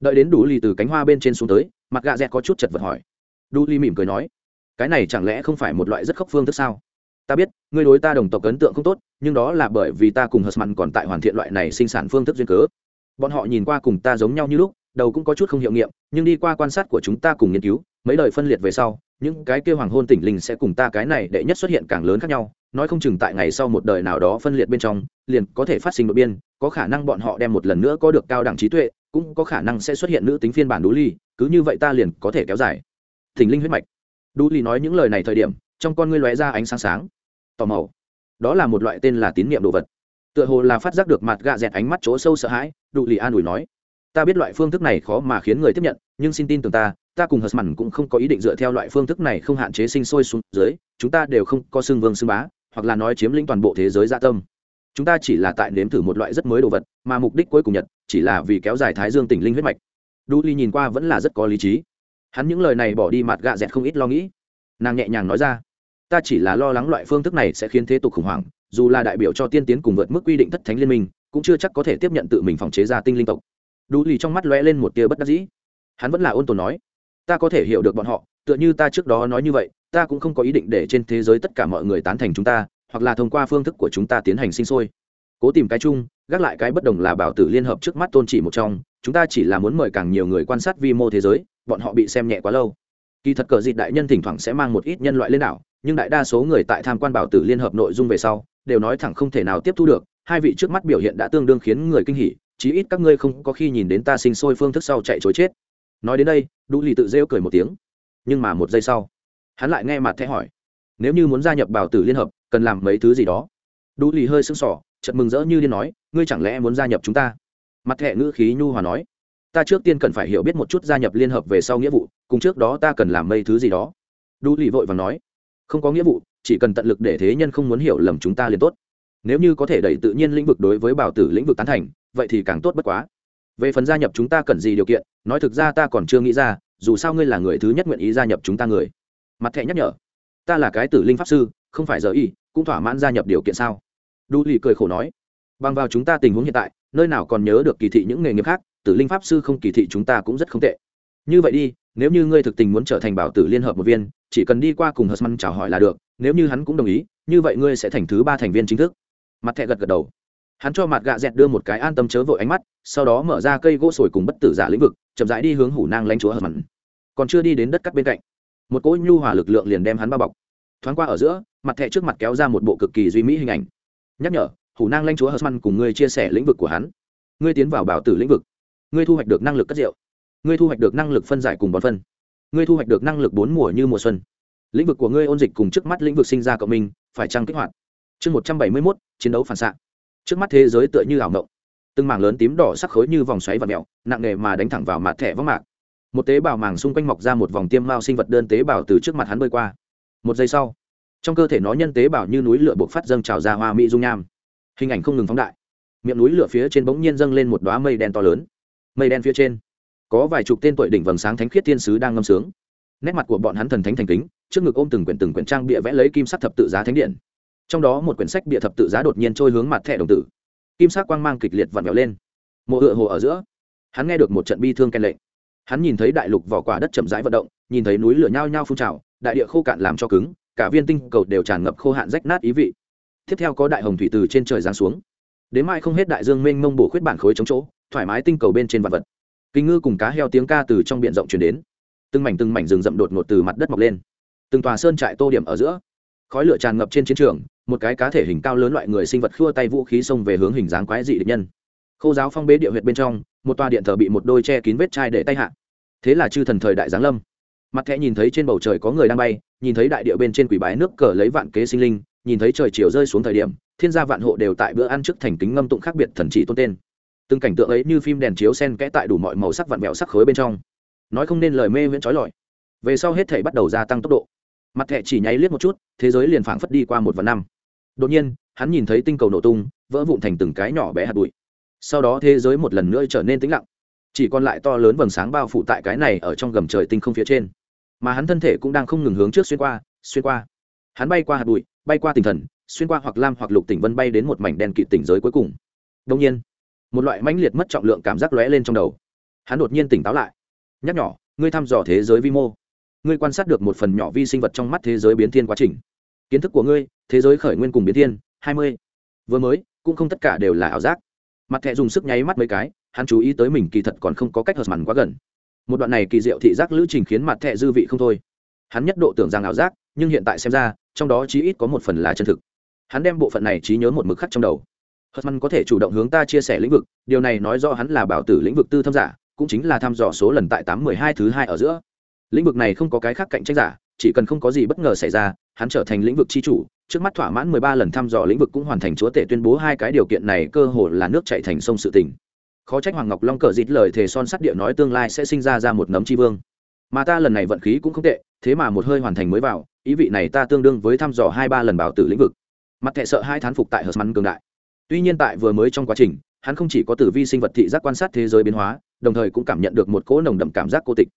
Đợi đến đủ lì từ cánh hoa bên trên xuống tới, mặt gạ dẹt có chút chật vật hỏi. Đủ lì mỉm cười nói, cái này chẳng lẽ không phải một loại rất khốc phương thức sao? Ta biết, ngươi đối ta đồng tộc ấn tượng không tốt, nhưng đó là bởi vì ta cùng hớsman còn tại hoàn thiện loại này sinh sản phương thức duyên cớ. Bọn họ nhìn qua cùng ta giống nhau như lúc, đầu cũng có chút không hiệu nghiệm, nhưng đi qua quan sát của chúng ta cùng nghiên cứu mấy đời phân liệt về sau, những cái kêu hoàng hôn tỉnh linh sẽ cùng ta cái này đệ nhất xuất hiện càng lớn khác nhau, nói không chừng tại ngày sau một đời nào đó phân liệt bên trong, liền có thể phát sinh đột biên, có khả năng bọn họ đem một lần nữa có được cao đẳng trí tuệ, cũng có khả năng sẽ xuất hiện nữ tính phiên bản đú ly, cứ như vậy ta liền có thể kéo dài. Thỉnh linh huyết mạch. Đú ly nói những lời này thời điểm, trong con ngươi lóe ra ánh sáng sáng, tò mò. Đó là một loại tên là tín nhiệm đồ vật. Tựa hồ là phát giác được mặt gạ dẹt ánh mắt chỗ sâu sợ hãi đụ lì an ủi nói, ta biết loại phương thức này khó mà khiến người tiếp nhận, nhưng xin tin tưởng ta ta cùng hờ cũng không có ý định dựa theo loại phương thức này không hạn chế sinh sôi xuống dưới, chúng ta đều không có xương vương xương bá, hoặc là nói chiếm lĩnh toàn bộ thế giới gia tâm. Chúng ta chỉ là tại nếm thử một loại rất mới đồ vật, mà mục đích cuối cùng nhật chỉ là vì kéo dài thái dương tỉnh linh huyết mạch. Đu ly nhìn qua vẫn là rất có lý trí. Hắn những lời này bỏ đi mặt gạ dẹt không ít lo nghĩ. Nàng nhẹ nhàng nói ra, ta chỉ là lo lắng loại phương thức này sẽ khiến thế tục khủng hoảng, dù là đại biểu cho tiên tiến cùng vượt mức quy định thất thánh liên minh, cũng chưa chắc có thể tiếp nhận tự mình phòng chế ra tinh linh tộc. Đu ly trong mắt lóe lên một tia bất đắc dĩ. Hắn vẫn là ôn tồn nói ta có thể hiểu được bọn họ, tựa như ta trước đó nói như vậy, ta cũng không có ý định để trên thế giới tất cả mọi người tán thành chúng ta, hoặc là thông qua phương thức của chúng ta tiến hành sinh sôi. Cố tìm cái chung, gác lại cái bất đồng là bảo tử liên hợp trước mắt tôn chỉ một trong, chúng ta chỉ là muốn mời càng nhiều người quan sát vi mô thế giới, bọn họ bị xem nhẹ quá lâu. Kỳ thật cờ dịt đại nhân thỉnh thoảng sẽ mang một ít nhân loại lên đảo, nhưng đại đa số người tại tham quan bảo tử liên hợp nội dung về sau, đều nói thẳng không thể nào tiếp thu được, hai vị trước mắt biểu hiện đã tương đương khiến người kinh hỉ, chí ít các ngươi không có khi nhìn đến ta sinh sôi phương thức sau chạy chối chết nói đến đây đu lì tự rêu cười một tiếng. Nhưng mà một giây sau, hắn lại nghe mặt thẻ hỏi, nếu như muốn gia nhập bảo tử liên hợp, cần làm mấy thứ gì đó? Đu lì hơi sưng sỏ chật mừng rỡ như điên nói, ngươi chẳng lẽ muốn gia nhập chúng ta? Mặt thẻ ngữ khí nhu hòa nói, ta trước tiên cần phải hiểu biết một chút gia nhập liên hợp về sau nghĩa vụ, cùng trước đó ta cần làm mấy thứ gì đó. Đu lì vội và nói, không có nghĩa vụ, chỉ cần tận lực để thế nhân không muốn hiểu lầm chúng ta liền tốt. Nếu như có thể đẩy tự nhiên lĩnh vực đối với bảo tử lĩnh vực tán thành, vậy thì càng tốt bất quá về phần gia nhập chúng ta cần gì điều kiện, nói thực ra ta còn chưa nghĩ ra, dù sao ngươi là người thứ nhất nguyện ý gia nhập chúng ta người. Mặt thẹ nhắc nhở, ta là cái tử linh pháp sư, không phải giờ y, cũng thỏa mãn gia nhập điều kiện sao? Đu lì cười khổ nói, bằng vào chúng ta tình huống hiện tại, nơi nào còn nhớ được kỳ thị những nghề nghiệp khác, tử linh pháp sư không kỳ thị chúng ta cũng rất không tệ. Như vậy đi, nếu như ngươi thực tình muốn trở thành bảo tử liên hợp một viên, chỉ cần đi qua cùng hờ chào hỏi là được, nếu như hắn cũng đồng ý, như vậy ngươi sẽ thành thứ ba thành viên chính thức. Mặt thẹ gật gật đầu hắn cho mặt gạ dẹt đưa một cái an tâm chớ vội ánh mắt, sau đó mở ra cây gỗ sồi cùng bất tử giả lĩnh vực, chậm rãi đi hướng hủ nang lanh chúa hờ mặn còn chưa đi đến đất cắt bên cạnh, một cỗ nhu hòa lực lượng liền đem hắn bao bọc. Thoáng qua ở giữa, mặt thẹ trước mặt kéo ra một bộ cực kỳ duy mỹ hình ảnh. Nhắc nhở, hủ nang lanh chúa hờ mặn cùng ngươi chia sẻ lĩnh vực của hắn. Ngươi tiến vào bảo tử lĩnh vực. Ngươi thu hoạch được năng lực cất rượu. Ngươi thu hoạch được năng lực phân giải cùng bón phân. Ngươi thu hoạch được năng lực bốn mùa như mùa xuân. Lĩnh vực của ngươi ôn dịch cùng trước mắt lĩnh vực sinh ra cộng minh, phải trăng kích hoạt? Chương một trăm bảy mươi mốt, chiến đấu phản xạ trước mắt thế giới tựa như ảo ngộng từng mảng lớn tím đỏ sắc khối như vòng xoáy và mèo, nặng nề mà đánh thẳng vào mặt thẻ vắng mạc. Một tế bào màng xung quanh mọc ra một vòng tiêm mao sinh vật đơn tế bào từ trước mặt hắn bơi qua. Một giây sau, trong cơ thể nó nhân tế bào như núi lửa buộc phát dâng trào ra hoa mỹ dung nham. Hình ảnh không ngừng phóng đại. Miệng núi lửa phía trên bỗng nhiên dâng lên một đoá mây đen to lớn. Mây đen phía trên, có vài chục tên tuổi đỉnh vầng sáng thánh khiết thiên sứ đang ngâm sướng. Nét mặt của bọn hắn thần thánh thành kính, trước ngực ôm từng quyển từng quyển trang bịa vẽ lấy kim sắc thập tự giá thánh điện trong đó một quyển sách bịa thập tự giá đột nhiên trôi hướng mặt thẻ đồng tử. Kim sắc quang mang kịch liệt vặn vẹo lên. Mộ hựa hồ ở giữa, hắn nghe được một trận bi thương ken lệnh. Hắn nhìn thấy đại lục vỏ quả đất chậm rãi vận động, nhìn thấy núi lửa nhao nhao phun trào, đại địa khô cạn làm cho cứng, cả viên tinh cầu đều tràn ngập khô hạn rách nát ý vị. Tiếp theo có đại hồng thủy từ trên trời giáng xuống. Đến mai không hết đại dương mênh mông bổ khuyết bản khối chống chỗ, thoải mái tinh cầu bên trên vật vật. Kinh ngư cùng cá heo tiếng ca từ trong b i ể n rộng chuyển đến. Từng mảnh từng mảnh rừng rậm đột ngột từ mặt đất mọc lên. Từng tòa sơn trại tô điểm ở giữa. Khói lửa tràn ngập trên chiến trường một cái cá thể hình cao lớn loại người sinh vật khua tay vũ khí xông về hướng hình dáng quái dị địch nhân. Khô giáo phong bế địa huyệt bên trong, một tòa điện thờ bị một đôi che kín vết chai để tay hạ. Thế là chư thần thời đại giáng lâm. Mặt thẹ nhìn thấy trên bầu trời có người đang bay, nhìn thấy đại địa bên trên quỷ bái nước cờ lấy vạn kế sinh linh, nhìn thấy trời chiều rơi xuống thời điểm, thiên gia vạn hộ đều tại bữa ăn trước thành kính ngâm tụng khác biệt thần chỉ tôn tên. Từng cảnh tượng ấy như phim đèn chiếu sen kẽ tại đủ mọi màu sắc vặn vẹo sắc khối bên trong. Nói không nên lời mê miễn trói lọi. Về sau hết thể bắt đầu gia tăng tốc độ. Mặt thẹ chỉ nháy liếc một chút, thế giới liền phảng phất đi qua một vạn năm đột nhiên, hắn nhìn thấy tinh cầu nổ tung, vỡ vụn thành từng cái nhỏ bé hạt bụi. Sau đó thế giới một lần nữa trở nên tĩnh lặng. Chỉ còn lại to lớn vầng sáng bao phủ tại cái này ở trong gầm trời tinh không phía trên. Mà hắn thân thể cũng đang không ngừng hướng trước xuyên qua xuyên qua. Hắn bay qua hạt bụi, bay qua tinh thần, xuyên qua hoặc lam hoặc lục tỉnh vân bay đến một mảnh đen kịt tỉnh giới cuối cùng. Đông nhiên, một loại mãnh liệt mất trọng lượng cảm giác lóe lên trong đầu. Hắn đột nhiên tỉnh táo lại. Nhắc nhỏ ngươi thăm dò thế giới vi mô. Ngươi quan sát được một phần nhỏ vi sinh vật trong mắt thế giới biến thiên quá trình kiến thức của ngươi, thế giới khởi nguyên cùng biến thiên, hai mươi. Vừa mới, cũng không tất cả đều là ảo giác. Mặt thẹ dùng sức nháy mắt mấy cái, hắn chú ý tới mình kỳ thật còn không có cách hợp mặn quá gần. Một đoạn này kỳ diệu thị giác lữ trình khiến mặt thẹ dư vị không thôi. Hắn nhất độ tưởng rằng ảo giác, nhưng hiện tại xem ra, trong đó chí ít có một phần là chân thực. Hắn đem bộ phận này trí nhớ một mực khắc trong đầu. Hớt mằn có thể chủ động hướng ta chia sẻ lĩnh vực, điều này nói rõ hắn là bảo tử lĩnh vực tư thâm giả, cũng chính là thăm dò số lần tại tám mười hai thứ hai ở giữa. Lĩnh vực này không có cái khác cạnh tranh giả chỉ cần không có gì bất ngờ xảy ra, hắn trở thành lĩnh vực c h i chủ, trước mắt thỏa mãn mười ba lần thăm dò lĩnh vực cũng hoàn thành chúa tể tuyên bố hai cái điều kiện này cơ hồ là nước chạy thành sông sự tình. Khó trách hoàng ngọc long cờ dít lời thề son sắt địa nói tương lai sẽ sinh ra ra một nấm tri vương. Mà ta lần này vận khí cũng không tệ, thế mà một hơi hoàn thành mới vào, ý vị này ta tương đương với thăm dò hai ba lần bảo tử lĩnh vực. Mặt thẹ sợ hai thán phục tại hờ mắn cường đại. Tuy nhiên tại vừa mới trong quá trình, hắn không chỉ có tử vi sinh vật thị giác quan sát thế giới biến hóa, đồng thời cũng cảm nhận được một cỗ nồng đậm cảm giác cô tịch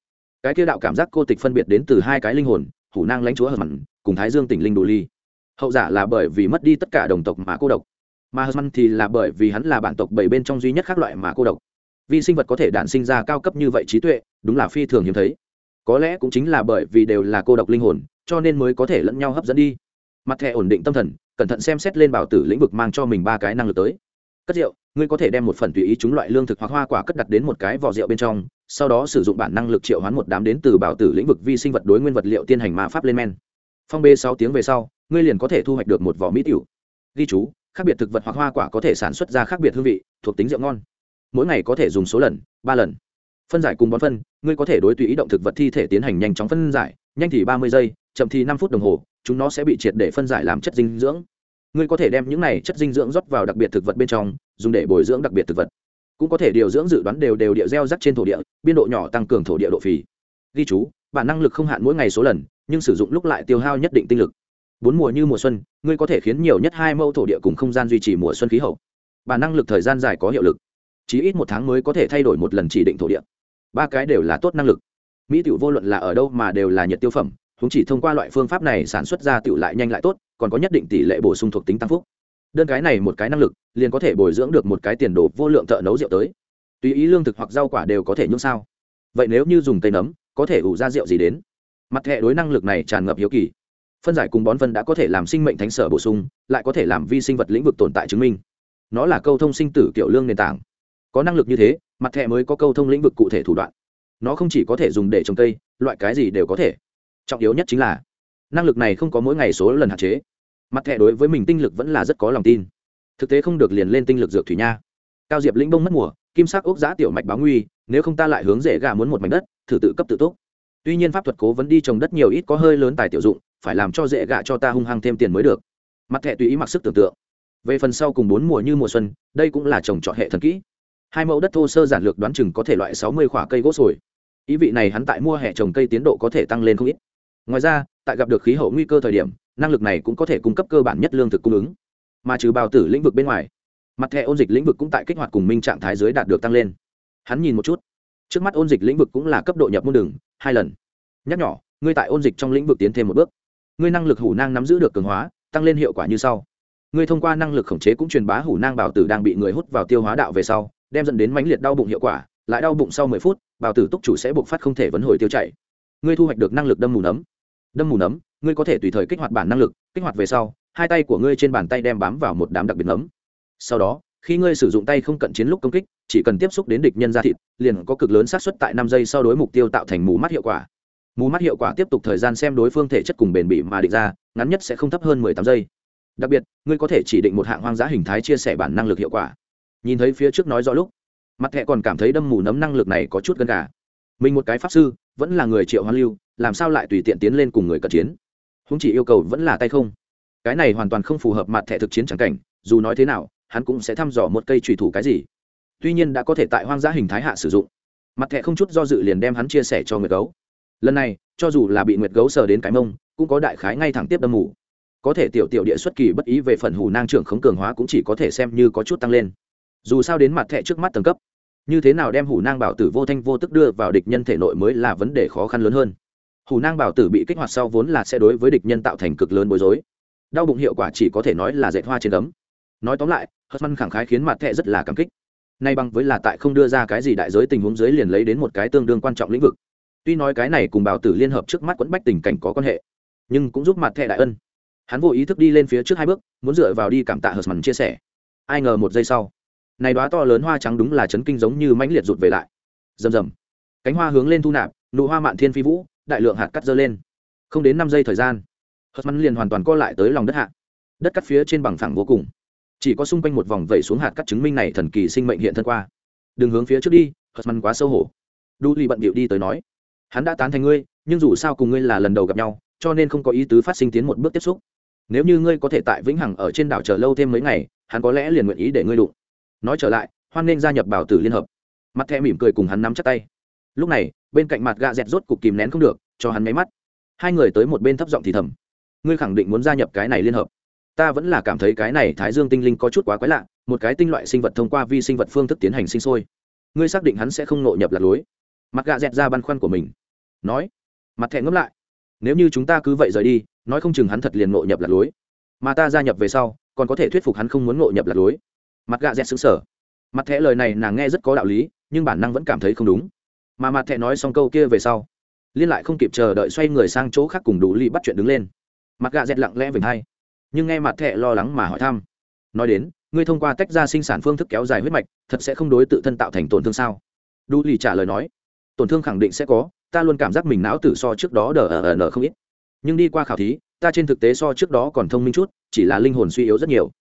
cái kia đạo cảm giác cô tịch phân biệt đến từ hai cái linh hồn, hủ Nang lãnh chúa hờ mặn cùng thái dương tỉnh linh đồ ly. Hậu giả là bởi vì mất đi tất cả đồng tộc mà cô độc. Mà hờ mặn thì là bởi vì hắn là bản tộc bảy bên trong duy nhất khác loại mà cô độc. Vì sinh vật có thể đản sinh ra cao cấp như vậy trí tuệ, đúng là phi thường hiếm thấy. Có lẽ cũng chính là bởi vì đều là cô độc linh hồn, cho nên mới có thể lẫn nhau hấp dẫn đi. Mặt thẻ ổn định tâm thần, cẩn thận xem xét lên bảo tử lĩnh vực mang cho mình ba cái năng lực tới. Cất rượu, ngươi có thể đem một phần tùy ý chúng loại lương thực hoặc hoa quả cất đặt đến một cái vỏ rượu bên trong sau đó sử dụng bản năng lực triệu hoán một đám đến từ bảo tử lĩnh vực vi sinh vật đối nguyên vật liệu tiên hành ma pháp lên men. Phong bê sáu tiếng về sau, ngươi liền có thể thu hoạch được một vỏ mỹ tiểu. Ghi chú, khác biệt thực vật hoặc hoa quả có thể sản xuất ra khác biệt hương vị, thuộc tính rượu ngon. Mỗi ngày có thể dùng số lần, ba lần. Phân giải cùng bón phân, ngươi có thể đối tùy ý động thực vật thi thể tiến hành nhanh chóng phân giải, nhanh thì ba mươi giây, chậm thì năm phút đồng hồ, chúng nó sẽ bị triệt để phân giải làm chất dinh dưỡng. Ngươi có thể đem những này chất dinh dưỡng rót vào đặc biệt thực vật bên trong, dùng để bồi dưỡng đặc biệt thực vật cũng có thể điều dưỡng dự đoán đều đều địa gieo rắc trên thổ địa, biên độ nhỏ tăng cường thổ địa độ phì. Ghi chú, bản năng lực không hạn mỗi ngày số lần, nhưng sử dụng lúc lại tiêu hao nhất định tinh lực. Bốn mùa như mùa xuân, ngươi có thể khiến nhiều nhất hai mẫu thổ địa cùng không gian duy trì mùa xuân khí hậu. Bản năng lực thời gian dài có hiệu lực. Chỉ ít một tháng mới có thể thay đổi một lần chỉ định thổ địa. Ba cái đều là tốt năng lực. Mỹ tiểu vô luận là ở đâu mà đều là nhiệt tiêu phẩm chúng chỉ thông qua loại phương pháp này sản xuất ra tiểu lại nhanh lại tốt, còn có nhất định tỷ lệ bổ sung thuộc tính tăng phúc đơn cái này một cái năng lực, liền có thể bồi dưỡng được một cái tiền đồ vô lượng thợ nấu rượu tới. Tùy ý lương thực hoặc rau quả đều có thể nhúng sao. Vậy nếu như dùng cây nấm, có thể ủ ra rượu gì đến? Mặt hệ đối năng lực này tràn ngập hiếu kỳ. Phân giải cùng bón phân đã có thể làm sinh mệnh thánh sở bổ sung, lại có thể làm vi sinh vật lĩnh vực tồn tại chứng minh. Nó là câu thông sinh tử kiểu lương nền tảng. Có năng lực như thế, mặt hệ mới có câu thông lĩnh vực cụ thể thủ đoạn. Nó không chỉ có thể dùng để trồng cây, loại cái gì đều có thể. Trọng yếu nhất chính là, năng lực này không có mỗi ngày số lần hạn chế mặt thẻ đối với mình tinh lực vẫn là rất có lòng tin. Thực tế không được liền lên tinh lực dược thủy nha. Cao diệp lĩnh bông mất mùa, kim sắc ốc giã tiểu mạch báo nguy, nếu không ta lại hướng dễ gà muốn một mảnh đất, thử tự cấp tự túc. Tuy nhiên pháp thuật cố vẫn đi trồng đất nhiều ít có hơi lớn tài tiểu dụng, phải làm cho dễ gạ cho ta hung hăng thêm tiền mới được. Mặt thẻ tùy ý mặc sức tưởng tượng. Về phần sau cùng bốn mùa như mùa xuân, đây cũng là trồng trọt hệ thần kỹ. Hai mẫu đất thô sơ giản lược đoán chừng có thể loại sáu mươi khoả cây gỗ sồi. Ý vị này hắn tại mua hệ trồng cây tiến độ có thể tăng lên không ít. Ngoài ra, tại gặp được khí hậu nguy cơ thời điểm năng lực này cũng có thể cung cấp cơ bản nhất lương thực cung ứng. Mà trừ bào tử lĩnh vực bên ngoài, mặt thẻ ôn dịch lĩnh vực cũng tại kích hoạt cùng minh trạng thái dưới đạt được tăng lên. Hắn nhìn một chút. Trước mắt ôn dịch lĩnh vực cũng là cấp độ nhập môn đường, hai lần. Nhắc nhỏ, ngươi tại ôn dịch trong lĩnh vực tiến thêm một bước. Ngươi năng lực hủ nang nắm giữ được cường hóa, tăng lên hiệu quả như sau. Ngươi thông qua năng lực khống chế cũng truyền bá hủ nang bảo tử đang bị người hút vào tiêu hóa đạo về sau, đem dẫn đến mãnh liệt đau bụng hiệu quả, lại đau bụng sau mười phút bảo tử túc chủ sẽ buộc phát không thể vấn hồi tiêu chảy. Ngươi thu hoạch được năng lực đâm mù nấm đâm mù nấm, ngươi có thể tùy thời kích hoạt bản năng lực, kích hoạt về sau, hai tay của ngươi trên bàn tay đem bám vào một đám đặc biệt nấm. Sau đó, khi ngươi sử dụng tay không cận chiến lúc công kích, chỉ cần tiếp xúc đến địch nhân da thịt, liền có cực lớn xác suất tại năm giây sau đối mục tiêu tạo thành mù mắt hiệu quả. Mù mắt hiệu quả tiếp tục thời gian xem đối phương thể chất cùng bền bỉ mà định ra, ngắn nhất sẽ không thấp hơn mười tám giây. Đặc biệt, ngươi có thể chỉ định một hạng hoang dã hình thái chia sẻ bản năng lực hiệu quả. Nhìn thấy phía trước nói rõ lúc, mặt thẹ còn cảm thấy đâm mù nấm năng lực này có chút gần cả mình một cái pháp sư, vẫn là người triệu hoa lưu, làm sao lại tùy tiện tiến lên cùng người cận chiến? Húng chỉ yêu cầu vẫn là tay không. Cái này hoàn toàn không phù hợp mặt thẻ thực chiến trắng cảnh, dù nói thế nào, hắn cũng sẽ thăm dò một cây trùy thủ cái gì. Tuy nhiên đã có thể tại hoang dã hình thái hạ sử dụng. Mặt thẻ không chút do dự liền đem hắn chia sẻ cho Nguyệt gấu. Lần này, cho dù là bị nguyệt gấu sờ đến cái mông, cũng có đại khái ngay thẳng tiếp đâm mù. Có thể tiểu tiểu địa xuất kỳ bất ý về phần hủ nang trưởng khống cường hóa cũng chỉ có thể xem như có chút tăng lên. Dù sao đến mặt thẻ trước mắt tầng cấp như thế nào đem hủ nang bảo tử vô thanh vô tức đưa vào địch nhân thể nội mới là vấn đề khó khăn lớn hơn. Hủ nang bảo tử bị kích hoạt sau vốn là sẽ đối với địch nhân tạo thành cực lớn bối rối. Đau bụng hiệu quả chỉ có thể nói là dệt hoa trên tấm nói tóm lại hớt măn khẳng khái khiến mặt thẻ rất là cảm kích. Nay bằng với là tại không đưa ra cái gì đại giới tình huống dưới liền lấy đến một cái tương đương quan trọng lĩnh vực. Tuy nói cái này cùng bảo tử liên hợp trước mắt quẫn bách tình cảnh có quan hệ, nhưng cũng giúp mặt thẻ đại ân. Hắn vô ý thức đi lên phía trước hai bước, muốn dựa vào đi cảm tạ hớt măn chia sẻ. Ai ngờ một giây sau này đóa to lớn hoa trắng đúng là chấn kinh giống như mãnh liệt rụt về lại. Rầm rầm. Cánh hoa hướng lên thu nạp, nụ hoa mạn thiên phi vũ, đại lượng hạt cắt dơ lên. Không đến năm giây thời gian, hớt mắn liền hoàn toàn co lại tới lòng đất hạ. Đất cắt phía trên bằng phẳng vô cùng. Chỉ có xung quanh một vòng vẩy xuống hạt cắt chứng minh này thần kỳ sinh mệnh hiện thân qua. Đừng hướng phía trước đi, hớt mắn quá sâu hổ. Đu lì bận bịu đi tới nói, hắn đã tán thành ngươi, nhưng dù sao cùng ngươi là lần đầu gặp nhau, cho nên không có ý tứ phát sinh tiến một bước tiếp xúc. Nếu như ngươi có thể tại vĩnh hằng ở trên đảo chờ lâu thêm mấy ngày, hắn có lẽ liền nguyện ý để ngươi đụng nói trở lại, hoan nên gia nhập bảo tử liên hợp. Mặt thẹ mỉm cười cùng hắn nắm chắc tay. Lúc này, bên cạnh mặt gạ dẹt rốt cục kìm nén không được, cho hắn máy mắt. Hai người tới một bên thấp giọng thì thầm. Ngươi khẳng định muốn gia nhập cái này liên hợp. Ta vẫn là cảm thấy cái này thái dương tinh linh có chút quá quái lạ, một cái tinh loại sinh vật thông qua vi sinh vật phương thức tiến hành sinh sôi. Ngươi xác định hắn sẽ không nội nhập lạc lối. Mặt gạ dẹt ra băn khoăn của mình. Nói. Mặt thẹ ngẫm lại. Nếu như chúng ta cứ vậy rời đi, nói không chừng hắn thật liền nội nhập lạc lối. Mà ta gia nhập về sau, còn có thể thuyết phục hắn không muốn nội nhập lạc lối mặt gạ dẹt xứng sở. Mặt thẻ lời này nàng nghe rất có đạo lý, nhưng bản năng vẫn cảm thấy không đúng. Mà mặt thẻ nói xong câu kia về sau, liên lại không kịp chờ đợi xoay người sang chỗ khác cùng đủ ly bắt chuyện đứng lên. Mặt gạ dẹt lặng lẽ vểnh hay nhưng nghe mặt thẹ lo lắng mà hỏi thăm. Nói đến, ngươi thông qua tách ra sinh sản phương thức kéo dài huyết mạch, thật sẽ không đối tự thân tạo thành tổn thương sao? Đủ ly trả lời nói, tổn thương khẳng định sẽ có, ta luôn cảm giác mình não tử so trước đó đờ ở nở không ít. Nhưng đi qua khảo thí, ta trên thực tế so trước đó còn thông minh chút, chỉ là linh hồn suy yếu rất nhiều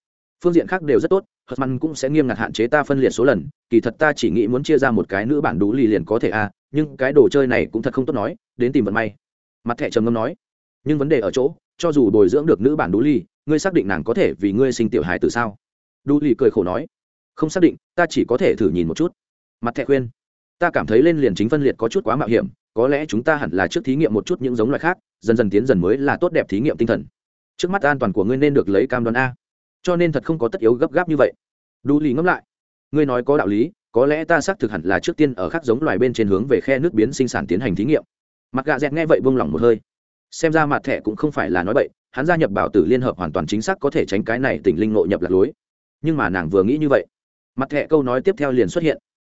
phương diện khác đều rất tốt hật măn cũng sẽ nghiêm ngặt hạn chế ta phân liệt số lần kỳ thật ta chỉ nghĩ muốn chia ra một cái nữ bản đủ lì liền có thể a à, nhưng cái đồ chơi này cũng thật không tốt nói đến tìm vận may. Mặt thẻ trầm ngâm nói nhưng vấn đề ở chỗ cho dù bồi dưỡng được nữ bản đủ lì ngươi xác định nàng có thể vì ngươi sinh tiểu hài từ sao? Đủ lì cười khổ nói không xác định ta chỉ có thể thử nhìn một chút. Mặt thẻ khuyên ta cảm thấy lên liền chính phân liệt có chút quá mạo hiểm có lẽ chúng ta hẳn là trước thí nghiệm một chút những giống loài khác dần dần tiến dần mới là tốt đẹp thí nghiệm tinh thần. Trước mắt an toàn của ngươi nên được lấy cam đoan a cho nên thật không có tất yếu gấp gáp như vậy. Đủ lì ngẫm lại, ngươi nói có đạo lý, có lẽ ta xác thực hẳn là trước tiên ở khắc giống loài bên trên hướng về khe nước biến sinh sản tiến hành thí nghiệm. Mặt gà dẹt nghe vậy buông lỏng một hơi. Xem ra mặt thẻ cũng không phải là nói bậy, hắn gia nhập bảo tử liên hợp hoàn toàn chính xác có thể tránh cái này tỉnh linh nội nhập lạc lối. Nhưng mà nàng vừa nghĩ như vậy, mặt thẻ câu nói tiếp theo liền xuất hiện.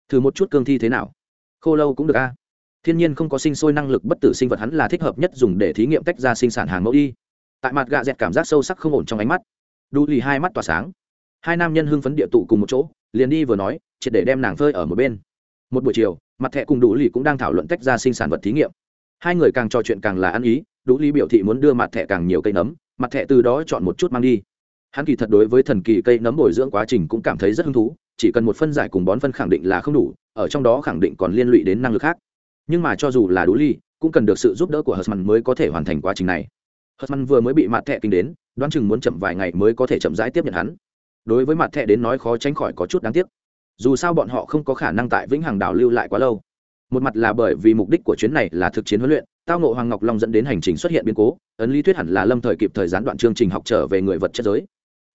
Thử một chút cương thi thế nào? Khô lâu cũng được a. Thiên nhiên không có sinh sôi năng lực bất tử sinh vật hắn là thích hợp nhất dùng để thí nghiệm tách ra sinh sản hàng mẫu đi tại mặt gạ dẹt cảm giác sâu sắc không ổn trong ánh mắt đu lì hai mắt tỏa sáng. Hai nam nhân hưng phấn địa tụ cùng một chỗ, liền đi vừa nói, triệt để đem nàng phơi ở một bên. Một buổi chiều, mặt thẹ cùng đủ lì cũng đang thảo luận tách ra sinh sản vật thí nghiệm. Hai người càng trò chuyện càng là ăn ý đủ lì biểu thị muốn đưa mặt thẹ càng nhiều cây nấm, mặt thẹ từ đó chọn một chút mang đi. Hắn kỳ thật đối với thần kỳ cây nấm bồi dưỡng quá trình cũng cảm thấy rất hứng thú, chỉ cần một phân giải cùng bón phân khẳng định là không đủ, ở trong đó khẳng định còn liên lụy đến năng lực khác. Nhưng mà cho dù là đủ lì, cũng cần được sự giúp đỡ của hờ mới có thể hoàn thành quá trình này hờ vừa mới bị mặt thẹ kinh đến, đoán chừng muốn chậm vài ngày mới có thể chậm rãi tiếp nhận hắn. Đối với mặt thẻ đến nói khó tránh khỏi có chút đáng tiếc. Dù sao bọn họ không có khả năng tại vĩnh hằng đảo lưu lại quá lâu. Một mặt là bởi vì mục đích của chuyến này là thực chiến huấn luyện, tao ngộ hoàng ngọc long dẫn đến hành trình xuất hiện biến cố, ấn lý thuyết hẳn là lâm thời kịp thời gián đoạn chương trình học trở về người vật chất giới.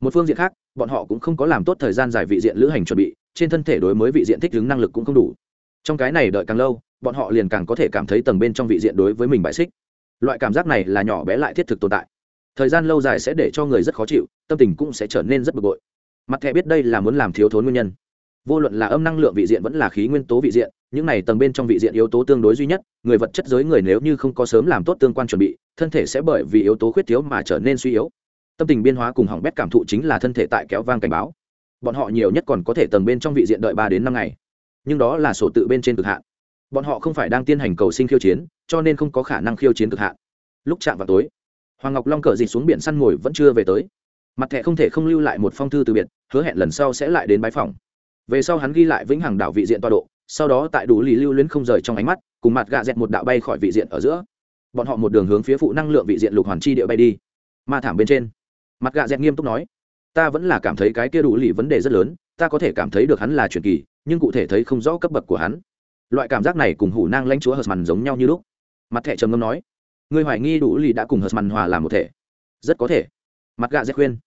Một phương diện khác, bọn họ cũng không có làm tốt thời gian dài vị diện lữ hành chuẩn bị, trên thân thể đối mới vị diện thích ứng năng lực cũng không đủ. Trong cái này đợi càng lâu, bọn họ liền càng có thể cảm thấy tầng bên trong vị diện đối với mình bại xích loại cảm giác này là nhỏ bé lại thiết thực tồn tại. Thời gian lâu dài sẽ để cho người rất khó chịu, tâm tình cũng sẽ trở nên rất bực bội. Mặt thẻ biết đây là muốn làm thiếu thốn nguyên nhân. Vô luận là âm năng lượng vị diện vẫn là khí nguyên tố vị diện, những này tầng bên trong vị diện yếu tố tương đối duy nhất, người vật chất giới người nếu như không có sớm làm tốt tương quan chuẩn bị, thân thể sẽ bởi vì yếu tố khuyết thiếu mà trở nên suy yếu. Tâm tình biên hóa cùng hỏng bét cảm thụ chính là thân thể tại kéo vang cảnh báo. Bọn họ nhiều nhất còn có thể tầng bên trong vị diện đợi ba đến năm ngày. Nhưng đó là sổ tự bên trên cực hạn. Bọn họ không phải đang tiến hành cầu sinh khiêu chiến cho nên không có khả năng khiêu chiến cực hạn. Lúc chạm vào tối, hoàng ngọc long cờ dịt xuống biển săn ngồi vẫn chưa về tới. Mặt thẻ không thể không lưu lại một phong thư từ biệt, hứa hẹn lần sau sẽ lại đến bái phòng về sau hắn ghi lại vĩnh hằng đảo vị diện toa độ, sau đó tại đủ lì lưu luyến không rời trong ánh mắt, cùng mặt gạ dẹt một đạo bay khỏi vị diện ở giữa. Bọn họ một đường hướng phía phụ năng lượng vị diện lục hoàn chi địa bay đi. Ma thảm bên trên, mặt gạ dẹt nghiêm túc nói, ta vẫn là cảm thấy cái kia đủ lì vấn đề rất lớn, ta có thể cảm thấy được hắn là truyền kỳ, nhưng cụ thể thấy không rõ cấp bậc của hắn. Loại cảm giác này cùng hủ nang lãnh chúa hờ mằn giống nhau như lúc mặt thẻ trầm ngâm nói, Ngươi hoài nghi đủ lì đã cùng hờ mặn hòa làm một thể? Rất có thể. Mặt gạ dẹt khuyên,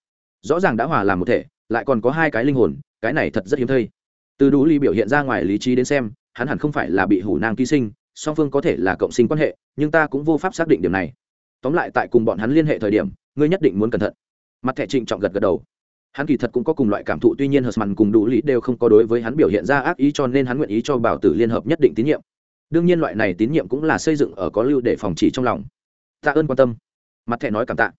rõ ràng đã hòa làm một thể, lại còn có hai cái linh hồn, cái này thật rất hiếm thây từ đủ Lì biểu hiện ra ngoài lý trí đến xem, hắn hẳn không phải là bị hủ nang ký sinh, song phương có thể là cộng sinh quan hệ, nhưng ta cũng vô pháp xác định điểm này. Tóm lại tại cùng bọn hắn liên hệ thời điểm, ngươi nhất định muốn cẩn thận. Mặt thẻ trịnh trọng gật gật đầu. Hắn kỳ thật cũng có cùng loại cảm thụ, tuy nhiên hờ mặn cùng đủ lý đều không có đối với hắn biểu hiện ra ác ý cho nên hắn nguyện ý cho bảo tử liên hợp nhất định tín nhiệm đương nhiên loại này tín nhiệm cũng là xây dựng ở có lưu để phòng chỉ trong lòng. Tạ ơn quan tâm. Mặt thẻ nói cảm tạ.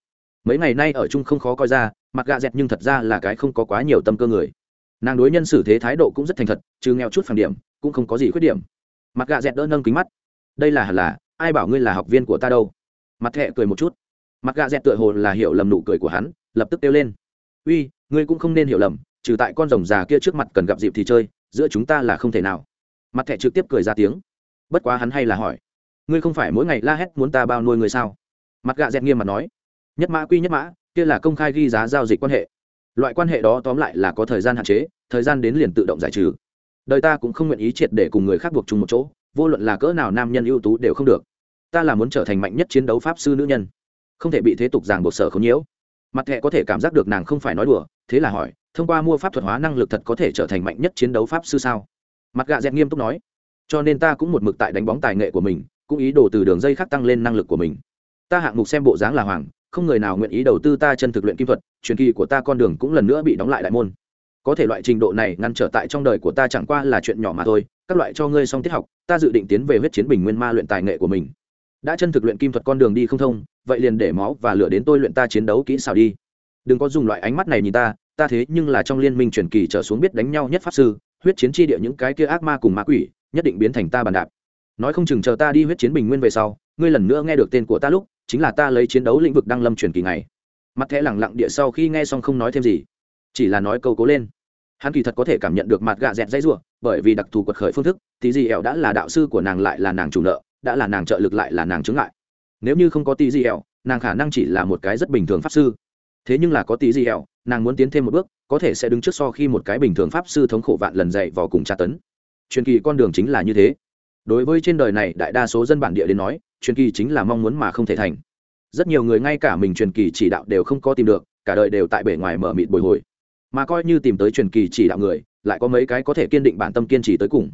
Mấy ngày nay ở chung không khó coi ra, mặt gạ dẹt nhưng thật ra là cái không có quá nhiều tâm cơ người. Nàng đối nhân xử thế thái độ cũng rất thành thật chứ nghèo chút phản điểm, cũng không có gì khuyết điểm. Mặt gạ dẹt đỡ nâng kính mắt. Đây là là, ai bảo ngươi là học viên của ta đâu? Mặt thẹ cười một chút. Mặt gạ dẹt tựa hồ là hiểu lầm nụ cười của hắn, lập tức kêu lên. Uy, ngươi cũng không nên hiểu lầm, trừ tại con rồng già kia trước mặt cần gặp dịp thì chơi, giữa chúng ta là không thể nào. Mặt thẹ trực tiếp cười ra tiếng bất quá hắn hay là hỏi, ngươi không phải mỗi ngày la hét muốn ta bao nuôi người sao? Mặt gạ dẹt nghiêm mặt nói, nhất mã quy nhất mã, kia là công khai ghi giá giao dịch quan hệ. Loại quan hệ đó tóm lại là có thời gian hạn chế, thời gian đến liền tự động giải trừ. Đời ta cũng không nguyện ý triệt để cùng người khác buộc chung một chỗ, vô luận là cỡ nào nam nhân ưu tú đều không được. Ta là muốn trở thành mạnh nhất chiến đấu pháp sư nữ nhân, không thể bị thế tục giảng buộc sở không nhiễu. Mặt thẹ có thể cảm giác được nàng không phải nói đùa, thế là hỏi, thông qua mua pháp thuật hóa năng lực thật có thể trở thành mạnh nhất chiến đấu pháp sư sao? Mặt gạ dẹt nghiêm túc nói cho nên ta cũng một mực tại đánh bóng tài nghệ của mình, cũng ý đồ từ đường dây khác tăng lên năng lực của mình. Ta hạng mục xem bộ dáng là hoàng, không người nào nguyện ý đầu tư ta chân thực luyện kim thuật, truyền kỳ của ta con đường cũng lần nữa bị đóng lại đại môn. Có thể loại trình độ này ngăn trở tại trong đời của ta chẳng qua là chuyện nhỏ mà thôi, các loại cho ngươi xong tiết học, ta dự định tiến về huyết chiến bình nguyên ma luyện tài nghệ của mình. Đã chân thực luyện kim thuật con đường đi không thông, vậy liền để máu và lửa đến tôi luyện ta chiến đấu kỹ xảo đi. Đừng có dùng loại ánh mắt này nhìn ta ta thế nhưng là trong liên minh truyền kỳ trở xuống biết đánh nhau nhất pháp sư huyết chiến chi địa những cái kia ác ma cùng ma quỷ, nhất định biến thành ta bàn đạp. Nói không chừng chờ ta đi huyết chiến bình nguyên về sau, ngươi lần nữa nghe được tên của ta lúc, chính là ta lấy chiến đấu lĩnh vực đăng lâm truyền kỳ này mặt thẻ lẳng lặng địa sau khi nghe xong không nói thêm gì, chỉ là nói câu cố lên. Hắn kỳ thật có thể cảm nhận được mặt gạ dẹt dãy ruộng bởi vì đặc thù quật khởi phương thức thì dì ẻo đã là đạo sư của nàng lại là nàng chủ nợ, đã là nàng trợ lực lại là nàng chứng lại nếu như không có tì dì ẻo nàng khả năng chỉ là một cái rất bình thường pháp sư thế nhưng là có tí gì hẹo, nàng muốn tiến thêm một bước, có thể sẽ đứng trước so khi một cái bình thường pháp sư thống khổ vạn lần dạy vào cùng tra tấn. Truyền kỳ con đường chính là như thế. Đối với trên đời này đại đa số dân bản địa đến nói, truyền kỳ chính là mong muốn mà không thể thành. Rất nhiều người ngay cả mình truyền kỳ chỉ đạo đều không có tìm được, cả đời đều tại bể ngoài mở mịt bồi hồi. Mà coi như tìm tới truyền kỳ chỉ đạo người, lại có mấy cái có thể kiên định bản tâm kiên trì tới cùng.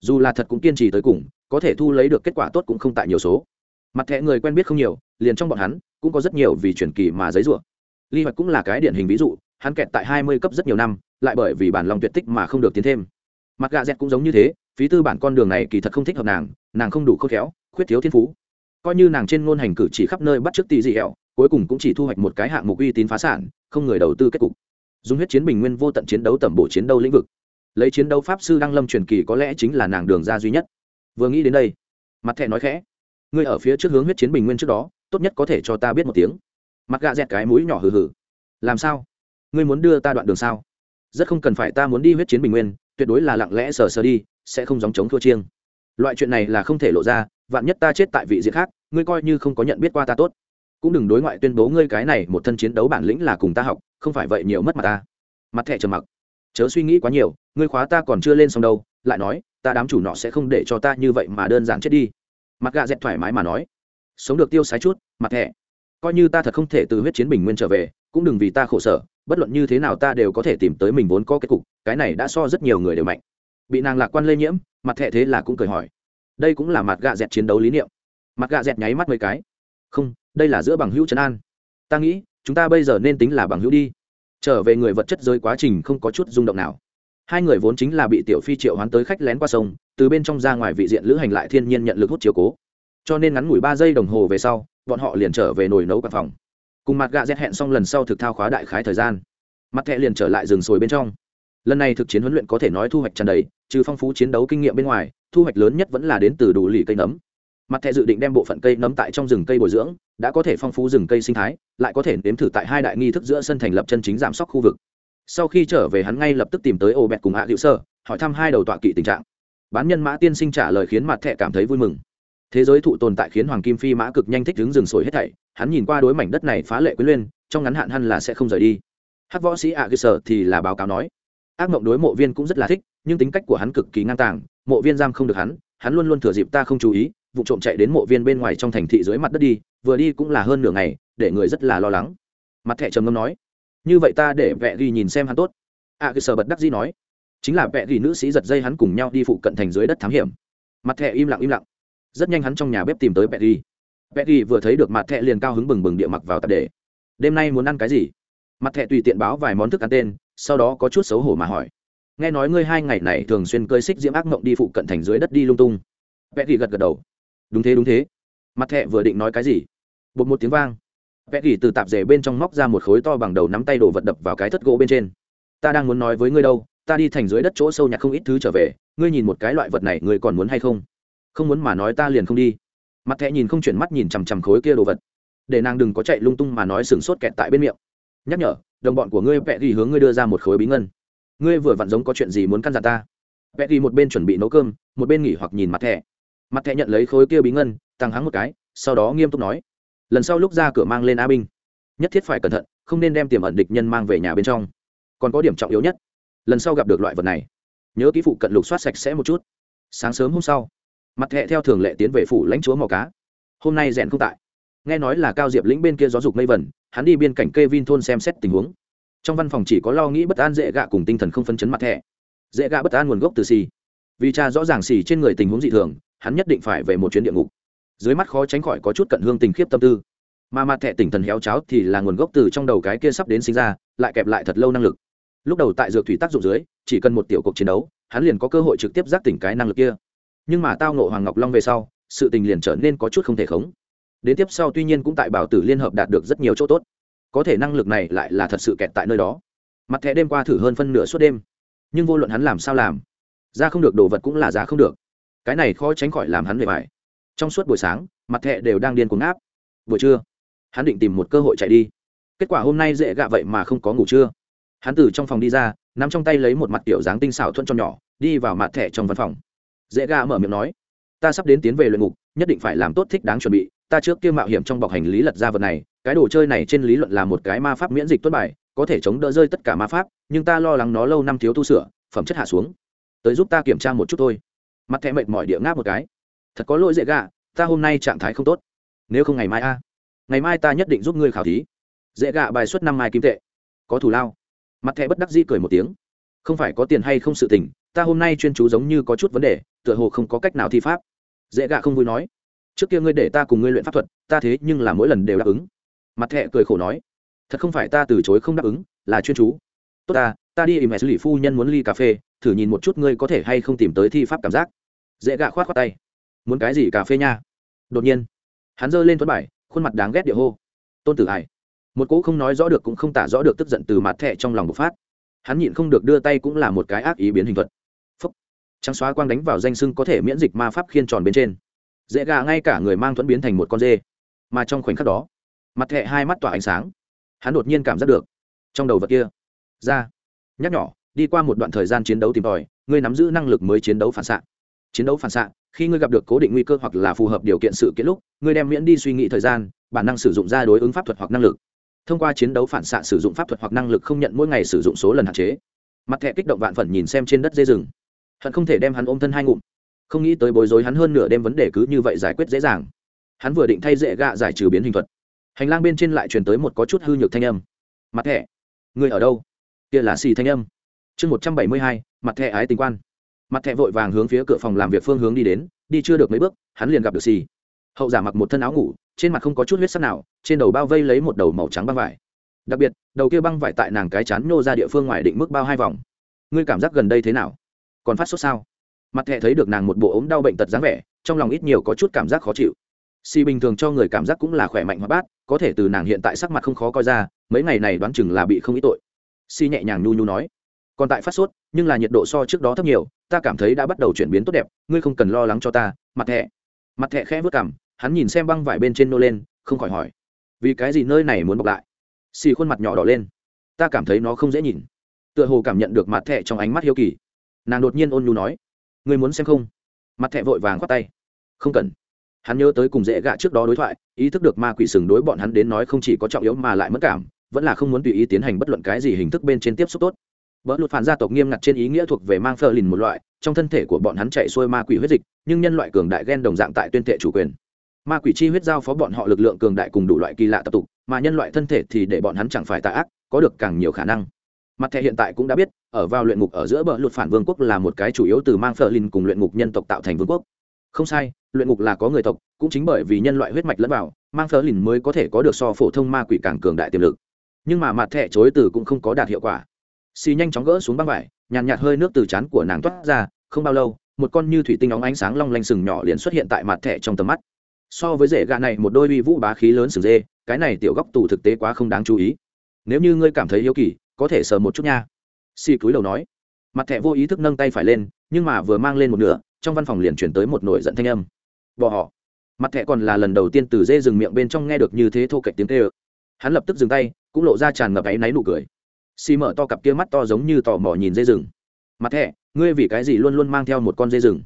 Dù là thật cũng kiên trì tới cùng, có thể thu lấy được kết quả tốt cũng không tại nhiều số. Mặt thẻ người quen biết không nhiều, liền trong bọn hắn, cũng có rất nhiều vì truyền kỳ mà giấy ruộng ly hoạch cũng là cái điển hình ví dụ, hắn kẹt tại hai mươi cấp rất nhiều năm, lại bởi vì bản lòng tuyệt tích mà không được tiến thêm. Mặt gà dẹt cũng giống như thế, phí tư bản con đường này kỳ thật không thích hợp nàng nàng không đủ khôn khéo, khuyết thiếu thiên phú. Coi như nàng trên ngôn hành cử chỉ khắp nơi bắt trước tỷ dị hẹo, cuối cùng cũng chỉ thu hoạch một cái hạng mục uy tín phá sản, không người đầu tư kết cục. Dùng huyết chiến bình nguyên vô tận chiến đấu tẩm bổ chiến đấu lĩnh vực. Lấy chiến đấu pháp sư đăng lâm truyền kỳ có lẽ chính là nàng đường ra duy nhất. Vừa nghĩ đến đây, mặt thẹ nói khẽ, ngươi ở phía trước hướng huyết chiến bình nguyên trước đó, tốt nhất có thể cho ta biết một tiếng mặt gạ dẹt cái mũi nhỏ hừ hừ. Làm sao? Ngươi muốn đưa ta đoạn đường sao? Rất không cần phải ta muốn đi huyết chiến bình nguyên, tuyệt đối là lặng lẽ sờ sờ đi, sẽ không dòng chống thua chiêng. Loại chuyện này là không thể lộ ra, vạn nhất ta chết tại vị diện khác, ngươi coi như không có nhận biết qua ta tốt. Cũng đừng đối ngoại tuyên bố ngươi cái này một thân chiến đấu bản lĩnh là cùng ta học, không phải vậy nhiều mất mặt ta. Mặt thẻ trầm mặc. Chớ suy nghĩ quá nhiều, ngươi khóa ta còn chưa lên xong đâu, lại nói, ta đám chủ nọ sẽ không để cho ta như vậy mà đơn giản chết đi. Mặt gạ dẹt thoải mái mà nói. Sống được tiêu sái chút, mặt thẻ coi như ta thật không thể từ huyết chiến bình nguyên trở về, cũng đừng vì ta khổ sở, bất luận như thế nào ta đều có thể tìm tới mình vốn có kết cục, cái này đã so rất nhiều người đều mạnh. Bị nàng lạc quan lây nhiễm, mặt thẻ thế là cũng cười hỏi. Đây cũng là mặt gạ dẹt chiến đấu lý niệm. Mặt gạ dẹt nháy mắt mấy cái. Không, đây là giữa bằng hữu trấn an. Ta nghĩ, chúng ta bây giờ nên tính là bằng hữu đi. Trở về người vật chất rơi quá trình không có chút rung động nào. Hai người vốn chính là bị tiểu phi triệu hoán tới khách lén qua sông, từ bên trong ra ngoài vị diện lữ hành lại thiên nhiên nhận lực hút chiều cố cho nên ngắn ngủi ba giây đồng hồ về sau, bọn họ liền trở về nồi nấu căn phòng. Cùng mặt gạ dẹt hẹn xong lần sau thực thao khóa đại khái thời gian. Mặt thẹ liền trở lại rừng sồi bên trong. Lần này thực chiến huấn luyện có thể nói thu hoạch tràn đầy, trừ phong phú chiến đấu kinh nghiệm bên ngoài, thu hoạch lớn nhất vẫn là đến từ đủ lì cây nấm. Mặt thẹ dự định đem bộ phận cây nấm tại trong rừng cây bồi dưỡng, đã có thể phong phú rừng cây sinh thái, lại có thể nếm thử tại hai đại nghi thức giữa sân thành lập chân chính giảm sóc khu vực. Sau khi trở về hắn ngay lập tức tìm tới ô bẹt cùng hạ hữu sơ hỏi thăm hai đầu tọa kỵ tình trạng. Bán nhân mã tiên sinh trả lời khiến mặt thẹ cảm thấy vui mừng thế giới thụ tồn tại khiến hoàng kim phi mã cực nhanh thích đứng rừng sồi hết thảy, hắn nhìn qua đối mảnh đất này phá lệ quyến lên trong ngắn hạn hắn là sẽ không rời đi. Hát võ sĩ ạ cơ sở thì là báo cáo nói, ác mộng đối mộ viên cũng rất là thích, nhưng tính cách của hắn cực kỳ ngang tàng, mộ viên giam không được hắn hắn luôn luôn thừa dịp ta không chú ý, vụ trộm chạy đến mộ viên bên ngoài trong thành thị dưới mặt đất đi, vừa đi cũng là hơn nửa ngày, để người rất là lo lắng. Mặt thẻ trầm ngâm nói, như vậy ta để vẹ ghi nhìn xem hắn tốt. A cơ sở bật đắc dĩ nói, chính là vẹ ghi nữ sĩ giật dây hắn cùng nhau đi phụ cận thành dưới đất thám hiểm. Mặt thẻ im lặng im lặng rất nhanh hắn trong nhà bếp tìm tới petty. Petty vừa thấy được mặt Thẹ liền cao hứng bừng bừng địa mặc vào tạp để đêm nay muốn ăn cái gì? Mặt Thẹ tùy tiện báo vài món thức ăn tên, sau đó có chút xấu hổ mà hỏi. Nghe nói ngươi hai ngày này thường xuyên cơi xích diễm ác mộng đi phụ cận thành dưới đất đi lung tung. Petty gật gật đầu. Đúng thế đúng thế. Mặt thẹ vừa định nói cái gì, bột một tiếng vang. Petty từ tạp rể bên trong móc ra một khối to bằng đầu nắm tay đổ vật đập vào cái thất gỗ bên trên. Ta đang muốn nói với ngươi đâu, ta đi thành dưới đất chỗ sâu nhặt không ít thứ trở về, ngươi nhìn một cái loại vật này ngươi còn muốn hay không? Không muốn mà nói ta liền không đi. Mặt thẹ nhìn không chuyển mắt nhìn chằm chằm khối kia đồ vật. Để nàng đừng có chạy lung tung mà nói sừng sốt kẹt tại bên miệng. Nhắc nhở, đồng bọn của ngươi vẽ ghi hướng ngươi đưa ra một khối bí ngân. Ngươi vừa vặn giống có chuyện gì muốn căn dặn ta? Vẽ ghi một bên chuẩn bị nấu cơm, một bên nghỉ hoặc nhìn mặt thẹ mặt thẹ nhận lấy khối kia bí ngân, tăng hắng một cái, sau đó nghiêm túc nói. Lần sau lúc ra cửa mang lên a binh. Nhất thiết phải cẩn thận, không nên đem tiềm ẩn địch nhân mang về nhà bên trong. Còn có điểm trọng yếu nhất, lần sau gặp được loại vật này, nhớ kỹ phụ cận lục soát sạch sẽ một chút. Sáng sớm hôm sau mặt thẹ theo thường lệ tiến về phủ lãnh chúa mò cá. Hôm nay rèn không tại. Nghe nói là cao diệp lĩnh bên kia gió dục mây vẩn, hắn đi biên cảnh kê vin thôn xem xét tình huống. Trong văn phòng chỉ có lo nghĩ bất an dễ gạ cùng tinh thần không phân chấn mặt thẹ. Dễ gạ bất an nguồn gốc từ xì. Vì cha rõ ràng xì trên người tình huống dị thường, hắn nhất định phải về một chuyến địa ngục. Dưới mắt khó tránh khỏi có chút cận hương tình khiếp tâm tư. Mà mặt thẹ tỉnh thần héo cháo thì là nguồn gốc từ trong đầu cái kia sắp đến sinh ra, lại kẹp lại thật lâu năng lực. Lúc đầu tại dược thủy tác dụng dưới, chỉ cần một tiểu cuộc chiến đấu, hắn liền có cơ hội trực tiếp giác tỉnh cái năng lực kia nhưng mà tao nộ hoàng ngọc long về sau, sự tình liền trở nên có chút không thể khống. Đến tiếp sau tuy nhiên cũng tại bảo tử liên hợp đạt được rất nhiều chỗ tốt. Có thể năng lực này lại là thật sự kẹt tại nơi đó. Mặt thẻ đêm qua thử hơn phân nửa suốt đêm. Nhưng vô luận hắn làm sao làm, ra không được đồ vật cũng là ra không được. Cái này khó tránh khỏi làm hắn về vải trong suốt buổi sáng, mặt thẻ đều đang điên cuồng áp buổi trưa, hắn định tìm một cơ hội chạy đi. Kết quả hôm nay dễ gạ vậy mà không có ngủ trưa. Hắn từ trong phòng đi ra, nắm trong tay lấy một mặt tiểu dáng tinh xảo thuận cho nhỏ, đi vào mặt thẻ trong văn phòng dễ Ga mở miệng nói, ta sắp đến tiến về luyện ngục, nhất định phải làm tốt thích đáng chuẩn bị. Ta trước kia mạo hiểm trong bọc hành lý lật ra vật này, cái đồ chơi này trên lý luận là một cái ma pháp miễn dịch tốt bài, có thể chống đỡ rơi tất cả ma pháp, nhưng ta lo lắng nó lâu năm thiếu tu sửa, phẩm chất hạ xuống. Tới giúp ta kiểm tra một chút thôi. Mặt Thẹ mệt mỏi địa ngáp một cái. Thật có lỗi dễ gạ ta hôm nay trạng thái không tốt. Nếu không ngày mai a, ngày mai ta nhất định giúp ngươi khảo thí. Dễ gạ bài xuất năm mai kim tệ. Có thù lao. Mặt Thẹ bất đắc di cười một tiếng không phải có tiền hay không sự tình, ta hôm nay chuyên chú giống như có chút vấn đề, tựa hồ không có cách nào thi pháp. Dễ gạ không vui nói. Trước kia ngươi để ta cùng ngươi luyện pháp thuật, ta thế nhưng là mỗi lần đều đáp ứng. Mặt thẹ cười khổ nói. Thật không phải ta từ chối không đáp ứng, là chuyên chú. Tốt ta ta đi im xử lý phu nhân muốn ly cà phê, thử nhìn một chút ngươi có thể hay không tìm tới thi pháp cảm giác. Dễ gạ khoát khoát tay. Muốn cái gì cà phê nha? Đột nhiên, hắn giơ lên tuấn bài, khuôn mặt đáng ghét địa hô. Tôn tử hải. Một cỗ không nói rõ được cũng không tả rõ được tức giận từ mặt thẹ trong lòng bộc phát hắn nhịn không được đưa tay cũng là một cái ác ý biến hình thuật. Phúc. Trắng xóa quang đánh vào danh sưng có thể miễn dịch ma pháp khiên tròn bên trên. Dễ gà ngay cả người mang thuẫn biến thành một con dê. Mà trong khoảnh khắc đó, mặt thẹ hai mắt tỏa ánh sáng. Hắn đột nhiên cảm giác được, trong đầu vật kia, ra. Nhắc nhỏ đi qua một đoạn thời gian chiến đấu tìm tòi, ngươi nắm giữ năng lực mới chiến đấu phản xạ. Chiến đấu phản xạ, khi ngươi gặp được cố định nguy cơ hoặc là phù hợp điều kiện sự kiện lúc, ngươi đem miễn đi suy nghĩ thời gian, bản năng sử dụng ra đối ứng pháp thuật hoặc năng lực thông qua chiến đấu phản xạ sử dụng pháp thuật hoặc năng lực không nhận mỗi ngày sử dụng số lần hạn chế. Mặt thẹ kích động vạn phần nhìn xem trên đất dây rừng. Hận không thể đem hắn ôm thân hai ngụm. Không nghĩ tới bối rối hắn hơn nửa đêm vấn đề cứ như vậy giải quyết dễ dàng. Hắn vừa định thay dễ gạ giải trừ biến hình thuật. Hành lang bên trên lại truyền tới một có chút hư nhược thanh âm. Mặt thẻ, người ở đâu? Kia là xì thanh âm. Chương một trăm bảy mươi hai, mặt thẻ ái tình quan. Mặt thẻ vội vàng hướng phía cửa phòng làm việc phương hướng đi đến, đi chưa được mấy bước, hắn liền gặp được xì. Hậu giả mặc một thân áo ngủ trên mặt không có chút huyết sắc nào, trên đầu bao vây lấy một đầu màu trắng băng vải. Đặc biệt, đầu kia băng vải tại nàng cái chán nhô ra địa phương ngoài định mức bao hai vòng. Ngươi cảm giác gần đây thế nào? Còn phát sốt sao? Mặt thẹ thấy được nàng một bộ ốm đau bệnh tật dáng vẻ, trong lòng ít nhiều có chút cảm giác khó chịu. Si bình thường cho người cảm giác cũng là khỏe mạnh hoa bát, có thể từ nàng hiện tại sắc mặt không khó coi ra, mấy ngày này đoán chừng là bị không ít tội. Si nhẹ nhàng nhu nhu nói, còn tại phát sốt, nhưng là nhiệt độ so trước đó thấp nhiều, ta cảm thấy đã bắt đầu chuyển biến tốt đẹp, ngươi không cần lo lắng cho ta. Mặt thẹ mặt thẹ khẽ vớt cảm hắn nhìn xem băng vải bên trên nô lên, không khỏi hỏi, vì cái gì nơi này muốn bọc lại? Xì khuôn mặt nhỏ đỏ lên. Ta cảm thấy nó không dễ nhìn. Tựa hồ cảm nhận được mặt thẹ trong ánh mắt hiếu kỳ. Nàng đột nhiên ôn nhu nói người muốn xem không? Mặt thẹ vội vàng khoát tay. Không cần. Hắn nhớ tới cùng dễ gạ trước đó đối thoại, ý thức được ma quỷ sừng đối bọn hắn đến nói không chỉ có trọng yếu mà lại mất cảm, vẫn là không muốn tùy ý tiến hành bất luận cái gì hình thức bên trên tiếp xúc tốt. Vỡ lụt phản gia tộc nghiêm ngặt trên ý nghĩa thuộc về mang phơ lìn một loại, trong thân thể của bọn hắn chạy xuôi ma quỷ huyết dịch, nhưng nhân loại cường đại ghen đồng dạng tại tuyên thệ chủ quyền ma quỷ chi huyết giao phó bọn họ lực lượng cường đại cùng đủ loại kỳ lạ tập tục, mà nhân loại thân thể thì để bọn hắn chẳng phải tạ ác, có được càng nhiều khả năng. Mặt thẻ hiện tại cũng đã biết, ở vào luyện ngục ở giữa bờ lụt phản vương quốc là một cái chủ yếu từ mang phờ linh cùng luyện ngục nhân tộc tạo thành vương quốc. Không sai, luyện ngục là có người tộc, cũng chính bởi vì nhân loại huyết mạch lẫn vào, mang phờ linh mới có thể có được so phổ thông ma quỷ càng cường đại tiềm lực. Nhưng mà mặt thẻ chối từ cũng không có đạt hiệu quả. Xì nhanh chóng gỡ xuống băng vải, nhàn nhạt hơi nước từ chán của nàng toát ra, không bao lâu, một con như thủy tinh óng ánh sáng long lanh sừng nhỏ liền xuất hiện tại mặt thẻ trong tầm mắt so với rể gà này một đôi uy vũ bá khí lớn sừng dê, cái này tiểu góc tù thực tế quá không đáng chú ý. Nếu như ngươi cảm thấy yêu kỳ, có thể sờ một chút nha. Xì cúi đầu nói. Mặt thẹ vô ý thức nâng tay phải lên, nhưng mà vừa mang lên một nửa, trong văn phòng liền chuyển tới một nổi giận thanh âm. Bỏ họ. Mặt thẹ còn là lần đầu tiên từ dê rừng miệng bên trong nghe được như thế thô kệch tiếng tê ơ hắn lập tức dừng tay, cũng lộ ra tràn ngập áy náy nụ cười. Xì mở to cặp kia mắt to giống như tò mò nhìn dê rừng. Mặt thẹ ngươi vì cái gì luôn luôn mang theo một con dê rừng?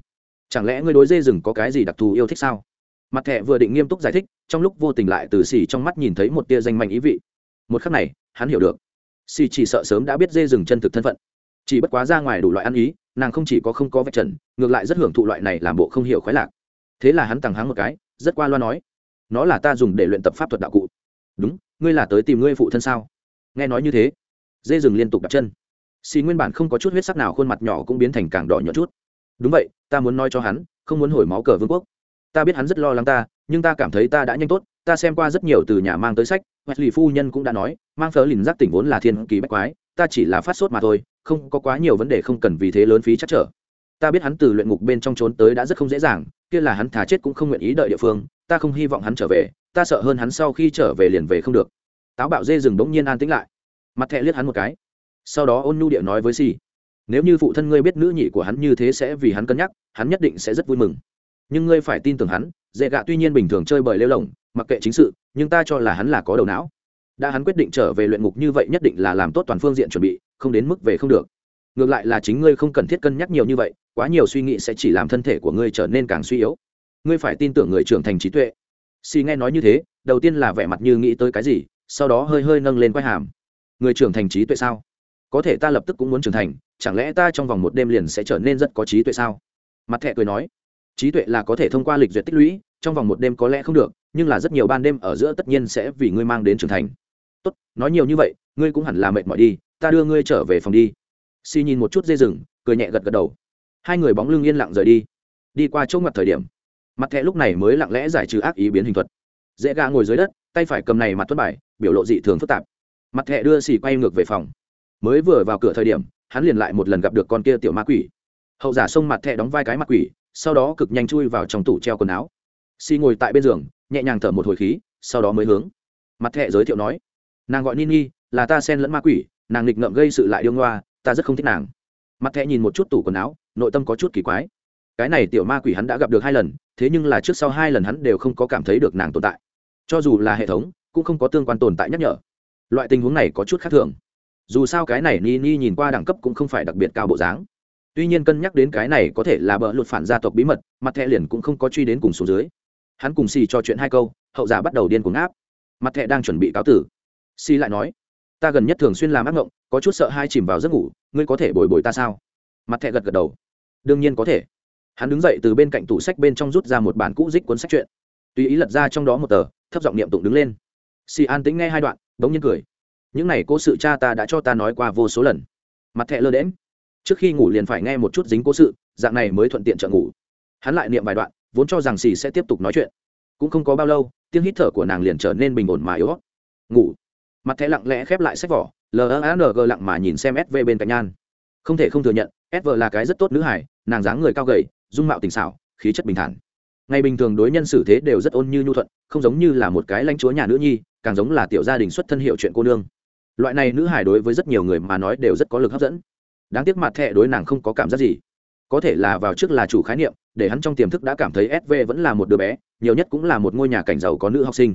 Chẳng lẽ ngươi đối dê rừng có cái gì đặc thù yêu thích sao? Mặt thẹ vừa định nghiêm túc giải thích, trong lúc vô tình lại từ xì trong mắt nhìn thấy một tia danh mạnh ý vị. Một khắc này, hắn hiểu được. Xì chỉ sợ sớm đã biết dê rừng chân thực thân phận. Chỉ bất quá ra ngoài đủ loại ăn ý, nàng không chỉ có không có vạch trần, ngược lại rất hưởng thụ loại này làm bộ không hiểu khoái lạc. Thế là hắn tằng háng một cái, rất qua loa nói, nó là ta dùng để luyện tập pháp thuật đạo cụ. Đúng, ngươi là tới tìm ngươi phụ thân sao? Nghe nói như thế, dê rừng liên tục đặt chân. Xì nguyên bản không có chút huyết sắc nào, khuôn mặt nhỏ cũng biến thành càng đỏ nhợt chút. Đúng vậy, ta muốn nói cho hắn, không muốn hồi máu cờ vương quốc ta biết hắn rất lo lắng ta nhưng ta cảm thấy ta đã nhanh tốt ta xem qua rất nhiều từ nhà mang tới sách lì phu nhân cũng đã nói, mang phớ lìn giác tỉnh vốn là thiên kỳ bách quái, ta chỉ là phát sốt mà thôi, không có quá nhiều vấn đề không cần vì thế lớn phí chắc trở. ta biết hắn từ luyện ngục bên trong trốn tới đã rất không dễ dàng kia là hắn thà chết cũng không nguyện ý đợi địa phương ta không hy vọng hắn trở về ta sợ hơn hắn sau khi trở về liền về không được. Táo bạo dê rừng bỗng nhiên an tĩnh lại. Mặt thẹ liếc hắn một cái. Sau đó ôn nhu địa nói với si nếu như phụ thân ngươi biết nữ nhị của hắn như thế sẽ vì hắn cân nhắc hắn nhất định sẽ rất vui mừng nhưng ngươi phải tin tưởng hắn, dễ gạ tuy nhiên bình thường chơi bời lêu lỏng mặc kệ chính sự, nhưng ta cho là hắn là có đầu não. Đã hắn quyết định trở về luyện ngục như vậy nhất định là làm tốt toàn phương diện chuẩn bị, không đến mức về không được. Ngược lại là chính ngươi không cần thiết cân nhắc nhiều như vậy, quá nhiều suy nghĩ sẽ chỉ làm thân thể của ngươi trở nên càng suy yếu. Ngươi phải tin tưởng người trưởng thành trí tuệ. Si nghe nói như thế, đầu tiên là vẻ mặt như nghĩ tới cái gì, sau đó hơi hơi nâng lên quai hàm. Người trưởng thành trí tuệ sao? Có thể ta lập tức cũng muốn trưởng thành, chẳng lẽ ta trong vòng một đêm liền sẽ trở nên rất có trí tuệ sao? Mặt thẹ cười nói trí tuệ là có thể thông qua lịch duyệt tích lũy, trong vòng một đêm có lẽ không được, nhưng là rất nhiều ban đêm ở giữa tất nhiên sẽ vì ngươi mang đến trưởng thành. Tốt, nói nhiều như vậy, ngươi cũng hẳn là mệt mỏi đi, ta đưa ngươi trở về phòng đi. Si nhìn một chút dây rừng, cười nhẹ gật gật đầu. Hai người bóng lưng yên lặng rời đi. Đi qua chỗ ngặt thời điểm, mặt thẹ lúc này mới lặng lẽ giải trừ ác ý biến hình thuật. Dễ gà ngồi dưới đất, tay phải cầm này mặt tuất bài, biểu lộ dị thường phức tạp. Mặt thẹ đưa xì quay ngược về phòng. Mới vừa vào cửa thời điểm, hắn liền lại một lần gặp được con kia tiểu ma quỷ hậu giả xông mặt thẹ đóng vai cái mặt quỷ, sau đó cực nhanh chui vào trong tủ treo quần áo. Si ngồi tại bên giường, nhẹ nhàng thở một hồi khí, sau đó mới hướng. Mặt thẹ giới thiệu nói, nàng gọi nini là ta sen lẫn ma quỷ, nàng nghịch ngợm gây sự lại điêu ngoa, ta rất không thích nàng. Mặt thẹ nhìn một chút tủ quần áo, nội tâm có chút kỳ quái. Cái này tiểu ma quỷ hắn đã gặp được hai lần, thế nhưng là trước sau hai lần hắn đều không có cảm thấy được nàng tồn tại. Cho dù là hệ thống, cũng không có tương quan tồn tại nhắc nhở. Loại tình huống này có chút khác thường. Dù sao cái này ni ni nhìn qua đẳng cấp cũng không phải đặc biệt cao bộ dáng tuy nhiên cân nhắc đến cái này có thể là bờ luật phản gia tộc bí mật, mặt thẹ liền cũng không có truy đến cùng số dưới. Hắn cùng xì cho chuyện hai câu, hậu giả bắt đầu điên cuồng áp. Mặt thẹ đang chuẩn bị cáo tử. Xì lại nói, ta gần nhất thường xuyên làm ác mộng có chút sợ hai chìm vào giấc ngủ, ngươi có thể bồi bồi ta sao? Mặt thẹ gật gật đầu. Đương nhiên có thể. Hắn đứng dậy từ bên cạnh tủ sách bên trong rút ra một bản cũ dích cuốn sách chuyện tùy ý lật ra trong đó một tờ, thấp giọng niệm tụng đứng lên. Xì an tính nghe hai đoạn bỗng nhiên cười. Những này cô sự cha ta đã cho ta nói qua vô số lần. Mặt thẹ lơ đễm trước khi ngủ liền phải nghe một chút dính cố sự, dạng này mới thuận tiện trợ ngủ. Hắn lại niệm vài đoạn, vốn cho rằng xì sẽ tiếp tục nói chuyện. Cũng không có bao lâu, tiếng hít thở của nàng liền trở nên bình ổn mà yếu ngủ. Mặt thẻ lặng lẽ khép lại sách vỏ lng lặng mà nhìn xem sv bên cạnh nhan. Không thể không thừa nhận sv là cái rất tốt nữ hải nàng dáng người cao gầy, dung mạo tình xảo, khí chất bình thản. Ngày bình thường đối nhân xử thế đều rất ôn như nhu thuận, không giống như là một cái lãnh chúa nhà nữ nhi, càng giống là tiểu gia đình xuất thân hiệu chuyện cô nương. Loại này nữ hải đối với rất nhiều người mà nói đều rất có lực hấp dẫn đáng tiếc mặt thẹ đối nàng không có cảm giác gì. Có thể là vào trước là chủ khái niệm, để hắn trong tiềm thức đã cảm thấy sv vẫn là một đứa bé, nhiều nhất cũng là một ngôi nhà cảnh giàu có nữ học sinh.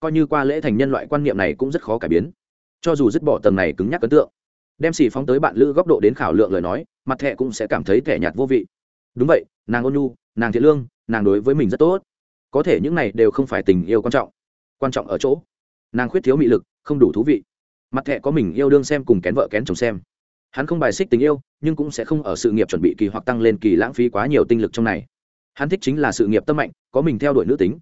Coi như qua lễ thành nhân loại quan niệm này cũng rất khó cải biến. Cho dù dứt bỏ tầng này cứng nhắc ấn tượng, đem xì phóng tới bạn lữ góc độ đến khảo lượng lời nói, mặt thẹ cũng sẽ cảm thấy thẻ nhạt vô vị. Đúng vậy, nàng ôn nhu, nàng thiện lương, nàng đối với mình rất tốt. Có thể những này đều không phải tình yêu quan trọng quan trọng ở chỗ, nàng khuyết thiếu mị lực, không đủ thú vị. Mặt thẹ có mình yêu đương xem cùng kén vợ kén chồng xem hắn không bài xích tình yêu, nhưng cũng sẽ không ở sự nghiệp chuẩn bị kỳ hoặc tăng lên kỳ lãng phí quá nhiều tinh lực trong này. Hắn thích chính là sự nghiệp tâm mạnh, có mình theo đuổi nữ tính.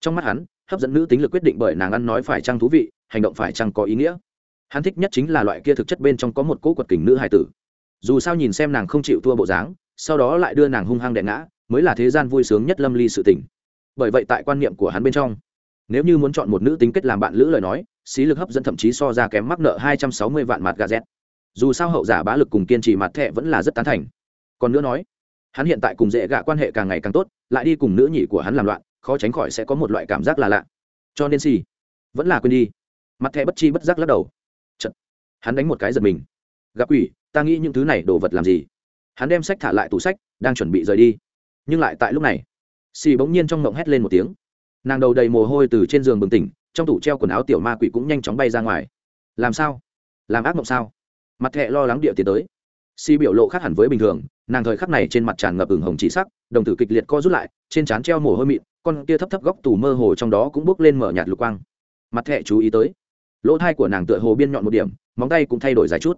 Trong mắt hắn, hấp dẫn nữ tính lực quyết định bởi nàng ăn nói phải chăng thú vị, hành động phải chăng có ý nghĩa. Hắn thích nhất chính là loại kia thực chất bên trong có một cỗ quật kình nữ hài tử. Dù sao nhìn xem nàng không chịu thua bộ dáng, sau đó lại đưa nàng hung hăng đè ngã, mới là thế gian vui sướng nhất lâm ly sự tình. Bởi vậy tại quan niệm của hắn bên trong, nếu như muốn chọn một nữ tính kết làm bạn lữ lời nói, xí lực hấp dẫn thậm chí so ra kém mắc nợ hai trăm sáu mươi vạn mặt gà z dù sao hậu giả bá lực cùng kiên trì mặt thẹ vẫn là rất tán thành. Còn nữa nói, hắn hiện tại cùng dễ gạ quan hệ càng ngày càng tốt, lại đi cùng nữ nhị của hắn làm loạn, khó tránh khỏi sẽ có một loại cảm giác là lạ. Cho nên xì, vẫn là quên đi. Mặt thẹ bất chi bất giác lắc đầu. Chật. hắn đánh một cái giật mình. Gặp quỷ, ta nghĩ những thứ này đồ vật làm gì? Hắn đem sách thả lại tủ sách, đang chuẩn bị rời đi. Nhưng lại tại lúc này, xì bỗng nhiên trong mộng hét lên một tiếng. Nàng đầu đầy mồ hôi từ trên giường bừng tỉnh, trong tủ treo quần áo tiểu ma quỷ cũng nhanh chóng bay ra ngoài. Làm sao? Làm ác mộng sao? Mặt thẹ lo lắng địa tiến tới. Si biểu lộ khác hẳn với bình thường, nàng thời khắc này trên mặt tràn ngập ửng hồng chỉ sắc, đồng tử kịch liệt co rút lại, trên trán treo mồ hôi mịn, con kia thấp thấp góc tủ mơ hồ trong đó cũng bước lên mở nhạt lục quang. Mặt thẹ chú ý tới, lỗ thai của nàng tựa hồ biên nhọn một điểm, móng tay cũng thay đổi dài chút.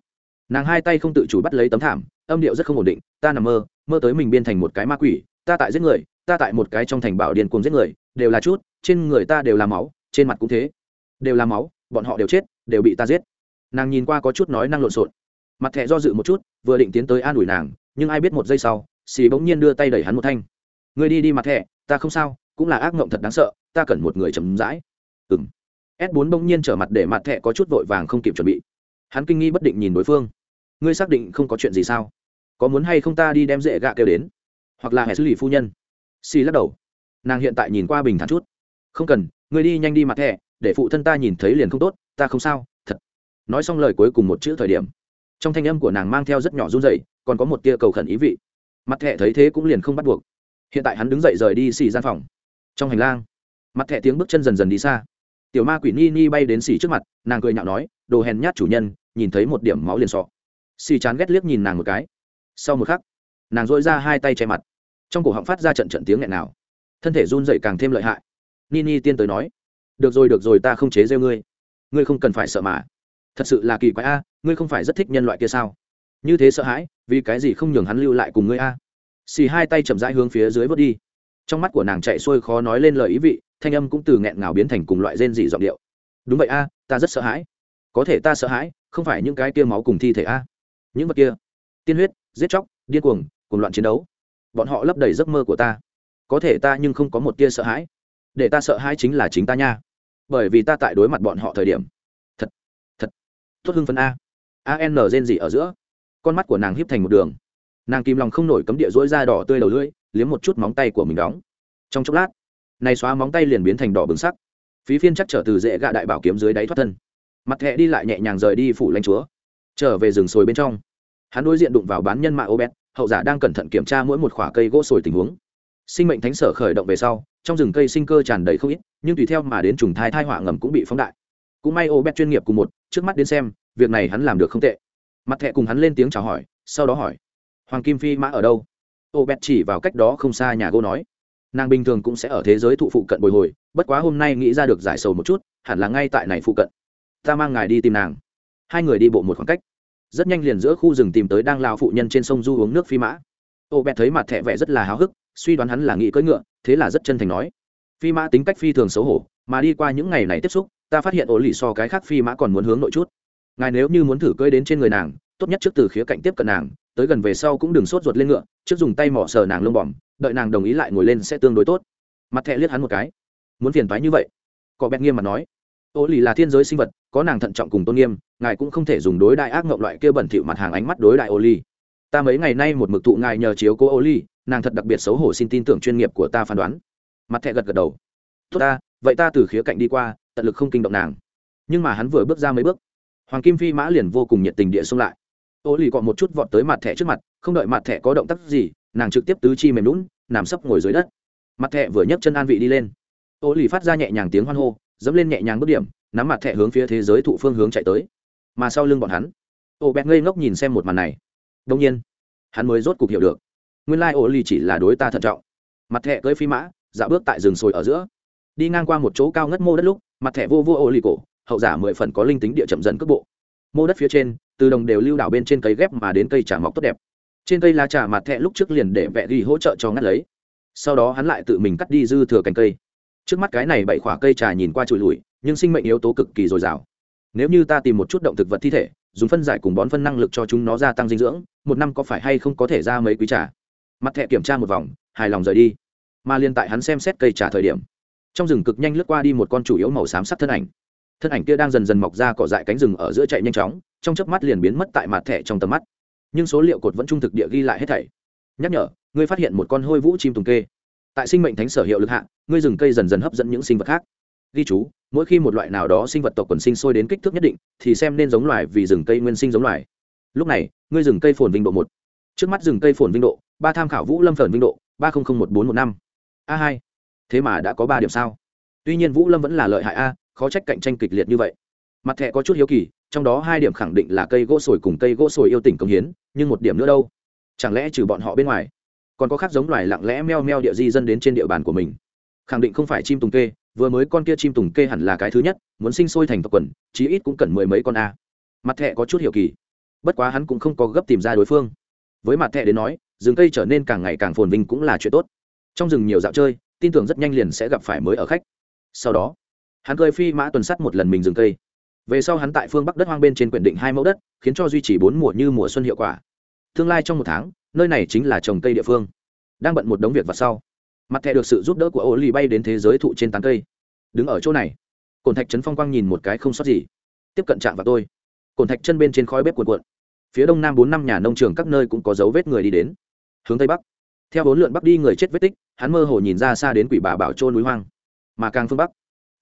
Nàng hai tay không tự chủ bắt lấy tấm thảm, âm điệu rất không ổn định, ta nằm mơ mơ tới mình biên thành một cái ma quỷ, ta tại giết người, ta tại một cái trong thành bảo điền cuồng giết người, đều là chút, trên người ta đều là máu, trên mặt cũng thế. Đều là máu, bọn họ đều chết, đều bị ta giết nàng nhìn qua có chút nói năng lộn xộn. Mặt thẹ do dự một chút, vừa định tiến tới an ủi nàng, nhưng ai biết một giây sau, xì bỗng nhiên đưa tay đẩy hắn một thanh. Người đi đi mặt thẹ ta không sao, cũng là ác mộng thật đáng sợ, ta cần một người chấm dãi ừng s bốn bỗng nhiên trở mặt để mặt thẹ có chút vội vàng không kịp chuẩn bị. Hắn kinh nghi bất định nhìn đối phương. Ngươi xác định không có chuyện gì sao? Có muốn hay không ta đi đem dễ gạ kêu đến? Hoặc là hệ xử lý phu nhân? Xì lắc đầu. Nàng hiện tại nhìn qua bình thản chút. Không cần người đi nhanh đi mặt thẻ, để phụ thân ta nhìn thấy liền không tốt, ta không sao nói xong lời cuối cùng một chữ thời điểm, trong thanh âm của nàng mang theo rất nhỏ run dậy còn có một tia cầu khẩn ý vị. Mặt thẹ thấy thế cũng liền không bắt buộc. Hiện tại hắn đứng dậy rời đi xì gian phòng. Trong hành lang, mặt thẹ tiếng bước chân dần dần đi xa. Tiểu ma quỷ ni ni bay đến xì trước mặt, nàng cười nhạo nói, đồ hèn nhát chủ nhân, nhìn thấy một điểm máu liền sọ. Xì chán ghét liếc nhìn nàng một cái. Sau một khắc, nàng dội ra hai tay che mặt. Trong cổ họng phát ra trận trận tiếng nghẹn nào thân thể run dậy càng thêm lợi hại. Ni ni tiên tới nói, được rồi được rồi, ta không chế rêu ngươi. Ngươi không cần phải sợ mà thật sự là kỳ quái a, ngươi không phải rất thích nhân loại kia sao? Như thế sợ hãi, vì cái gì không nhường hắn lưu lại cùng ngươi a? Xì hai tay chậm rãi hướng phía dưới vớt đi. Trong mắt của nàng chạy xuôi khó nói lên lời ý vị, thanh âm cũng từ nghẹn ngào biến thành cùng loại rên dị giọng điệu. Đúng vậy a, ta rất sợ hãi. Có thể ta sợ hãi, không phải những cái kia máu cùng thi thể a. Những vật kia. Tiên huyết, giết chóc, điên cuồng cùng loạn chiến đấu. Bọn họ lấp đầy giấc mơ của ta. Có thể ta nhưng không có một tia sợ hãi. Để ta sợ hãi chính là chính ta nha. Bởi vì ta tại đối mặt bọn họ thời điểm tốt hưng phấn a. An rên gì ở giữa. Con mắt của nàng híp thành một đường. Nàng kìm lòng không nổi cấm địa dỗi da đỏ tươi đầu lưỡi, liếm một chút móng tay của mình đóng. Trong chốc lát, này xóa móng tay liền biến thành đỏ bừng sắc. Phí phiên chắc trở từ dễ gạ đại bảo kiếm dưới đáy thoát thân. Mặt thẹ đi lại nhẹ nhàng rời đi phủ lãnh chúa. Trở về rừng sồi bên trong. Hắn đối diện đụng vào bán nhân mạ ô bét hậu giả đang cẩn thận kiểm tra mỗi một khoả cây gỗ sồi tình huống. Sinh mệnh thánh sở khởi động về sau, trong rừng cây sinh cơ tràn đầy không ít, nhưng tùy theo mà đến trùng thai thai họa ngầm cũng bị phóng đại. Cũng may ô bét chuyên nghiệp cùng một trước mắt đến xem, việc này hắn làm được không tệ. Mặt thẹ cùng hắn lên tiếng chào hỏi, sau đó hỏi, hoàng kim phi mã ở đâu? Ô bẹt chỉ vào cách đó không xa nhà gỗ nói, nàng bình thường cũng sẽ ở thế giới thụ phụ cận bồi hồi, bất quá hôm nay nghĩ ra được giải sầu một chút, hẳn là ngay tại này phụ cận. Ta mang ngài đi tìm nàng. Hai người đi bộ một khoảng cách. Rất nhanh liền giữa khu rừng tìm tới đang lao phụ nhân trên sông du uống nước phi mã. Ô bẹt thấy mặt thẹ vẻ rất là háo hức, suy đoán hắn là nghĩ cưỡi ngựa, thế là rất chân thành nói phi mã tính cách phi thường xấu hổ, mà đi qua những ngày này tiếp xúc, ta phát hiện ổ lì so cái khác phi mã còn muốn hướng nội chút. Ngài nếu như muốn thử cơi đến trên người nàng, tốt nhất trước từ khía cạnh tiếp cận nàng, tới gần về sau cũng đừng sốt ruột lên ngựa, trước dùng tay mỏ sờ nàng lông bỏm đợi nàng đồng ý lại ngồi lên sẽ tương đối tốt. Mặt thẹ liếc hắn một cái. Muốn phiền toái như vậy? Cọ bẹt nghiêm mặt nói. Ô lì là thiên giới sinh vật, có nàng thận trọng cùng tôn nghiêm, ngài cũng không thể dùng đối đại ác ngộng loại kia bẩn thỉu mặt hàng ánh mắt đối đại ô lì. Ta mấy ngày nay một mực tụ ngài nhờ chiếu cố ô lì, nàng thật đặc biệt xấu hổ xin tin tưởng chuyên nghiệp của ta phán đoán mặt thẹ gật gật đầu. Tốt ta, vậy ta từ khía cạnh đi qua, tận lực không kinh động nàng. Nhưng mà hắn vừa bước ra mấy bước, hoàng kim phi mã liền vô cùng nhiệt tình địa xông lại. Ô lì cọ một chút vọt tới mặt thẻ trước mặt, không đợi mặt thẻ có động tác gì, nàng trực tiếp tứ chi mềm lún nằm sấp ngồi dưới đất. Mặt thẻ vừa nhấc chân an vị đi lên. Ô lì phát ra nhẹ nhàng tiếng hoan hô, dẫm lên nhẹ nhàng bước điểm, nắm mặt thẻ hướng phía thế giới thụ phương hướng chạy tới. Mà sau lưng bọn hắn, ô bẹt ngây ngốc nhìn xem một màn này. Đông nhiên, hắn mới rốt cục hiểu được, nguyên lai、like、ô lì chỉ là đối ta thận trọng. Mặt thẻ cưới phi mã dạo bước tại rừng sồi ở giữa. Đi ngang qua một chỗ cao ngất mô đất lúc, mặt thẻ vô vô ô ly cổ, hậu giả mười phần có linh tính địa chậm dần cước bộ. Mô đất phía trên, từ đồng đều lưu đảo bên trên cây ghép mà đến cây trà mọc tốt đẹp. Trên cây lá trà mặt thẹ lúc trước liền để vẹ ghi hỗ trợ cho ngắt lấy. Sau đó hắn lại tự mình cắt đi dư thừa cành cây. Trước mắt cái này bảy khoả cây trà nhìn qua trụi lùi, nhưng sinh mệnh yếu tố cực kỳ dồi dào. Nếu như ta tìm một chút động thực vật thi thể, dùng phân giải cùng bón phân năng lực cho chúng nó gia tăng dinh dưỡng, một năm có phải hay không có thể ra mấy quý trà? Mặt thẹ kiểm tra một vòng, hài lòng rời đi mà liên tại hắn xem xét cây trà thời điểm. Trong rừng cực nhanh lướt qua đi một con chủ yếu màu xám sắc thân ảnh. Thân ảnh kia đang dần dần mọc ra cỏ dại cánh rừng ở giữa chạy nhanh chóng, trong chớp mắt liền biến mất tại mặt thẻ trong tầm mắt. Nhưng số liệu cột vẫn trung thực địa ghi lại hết thảy. Nhắc nhở, ngươi phát hiện một con hôi vũ chim tùng kê. Tại sinh mệnh thánh sở hiệu lực hạ, ngươi rừng cây dần dần hấp dẫn những sinh vật khác. Ghi chú, mỗi khi một loại nào đó sinh vật tộc quần sinh sôi đến kích thước nhất định, thì xem nên giống loài vì rừng cây nguyên sinh giống loài. Lúc này, ngươi rừng cây phồn vinh độ một. Trước mắt rừng cây phồn vinh độ, ba tham khảo vũ lâm phởn vinh độ, ba trăm một bốn một năm a hai. Thế mà đã có ba điểm sao? Tuy nhiên vũ lâm vẫn là lợi hại a, khó trách cạnh tranh kịch liệt như vậy. Mặt thẻ có chút hiếu kỳ, trong đó hai điểm khẳng định là cây gỗ sồi cùng cây gỗ sồi yêu tỉnh công hiến, nhưng một điểm nữa đâu? Chẳng lẽ trừ bọn họ bên ngoài, còn có khác giống loài lặng lẽ meo meo địa di dân đến trên địa bàn của mình? Khẳng định không phải chim tùng kê, vừa mới con kia chim tùng kê hẳn là cái thứ nhất, muốn sinh sôi thành tập quần, chí ít cũng cần mười mấy con a. Mặt thẹ có chút hiểu kỳ. Bất quá hắn cũng không có gấp tìm ra đối phương. Với mặt thẹ đến nói, rừng cây trở nên càng ngày càng phồn vinh cũng là chuyện tốt trong rừng nhiều dạo chơi, tin tưởng rất nhanh liền sẽ gặp phải mới ở khách. Sau đó, hắn cơi phi mã tuần sắt một lần mình rừng cây. Về sau hắn tại phương bắc đất hoang bên trên quyển định hai mẫu đất, khiến cho duy trì bốn mùa như mùa xuân hiệu quả. Tương lai trong một tháng, nơi này chính là trồng cây địa phương. Đang bận một đống việc vặt sau, mặt thẻ được sự giúp đỡ của ô lì bay đến thế giới thụ trên tán cây. Đứng ở chỗ này, cồn thạch trấn phong quang nhìn một cái không sót gì. Tiếp cận chạm vào tôi, cồn thạch chân bên trên khói bếp cuộn cuộn. Phía đông nam bốn năm nhà nông trường các nơi cũng có dấu vết người đi đến. Hướng tây bắc theo bốn lượn bắc đi người chết vết tích, hắn mơ hồ nhìn ra xa đến quỷ bà bảo châu núi hoang. Mà càng phương bắc,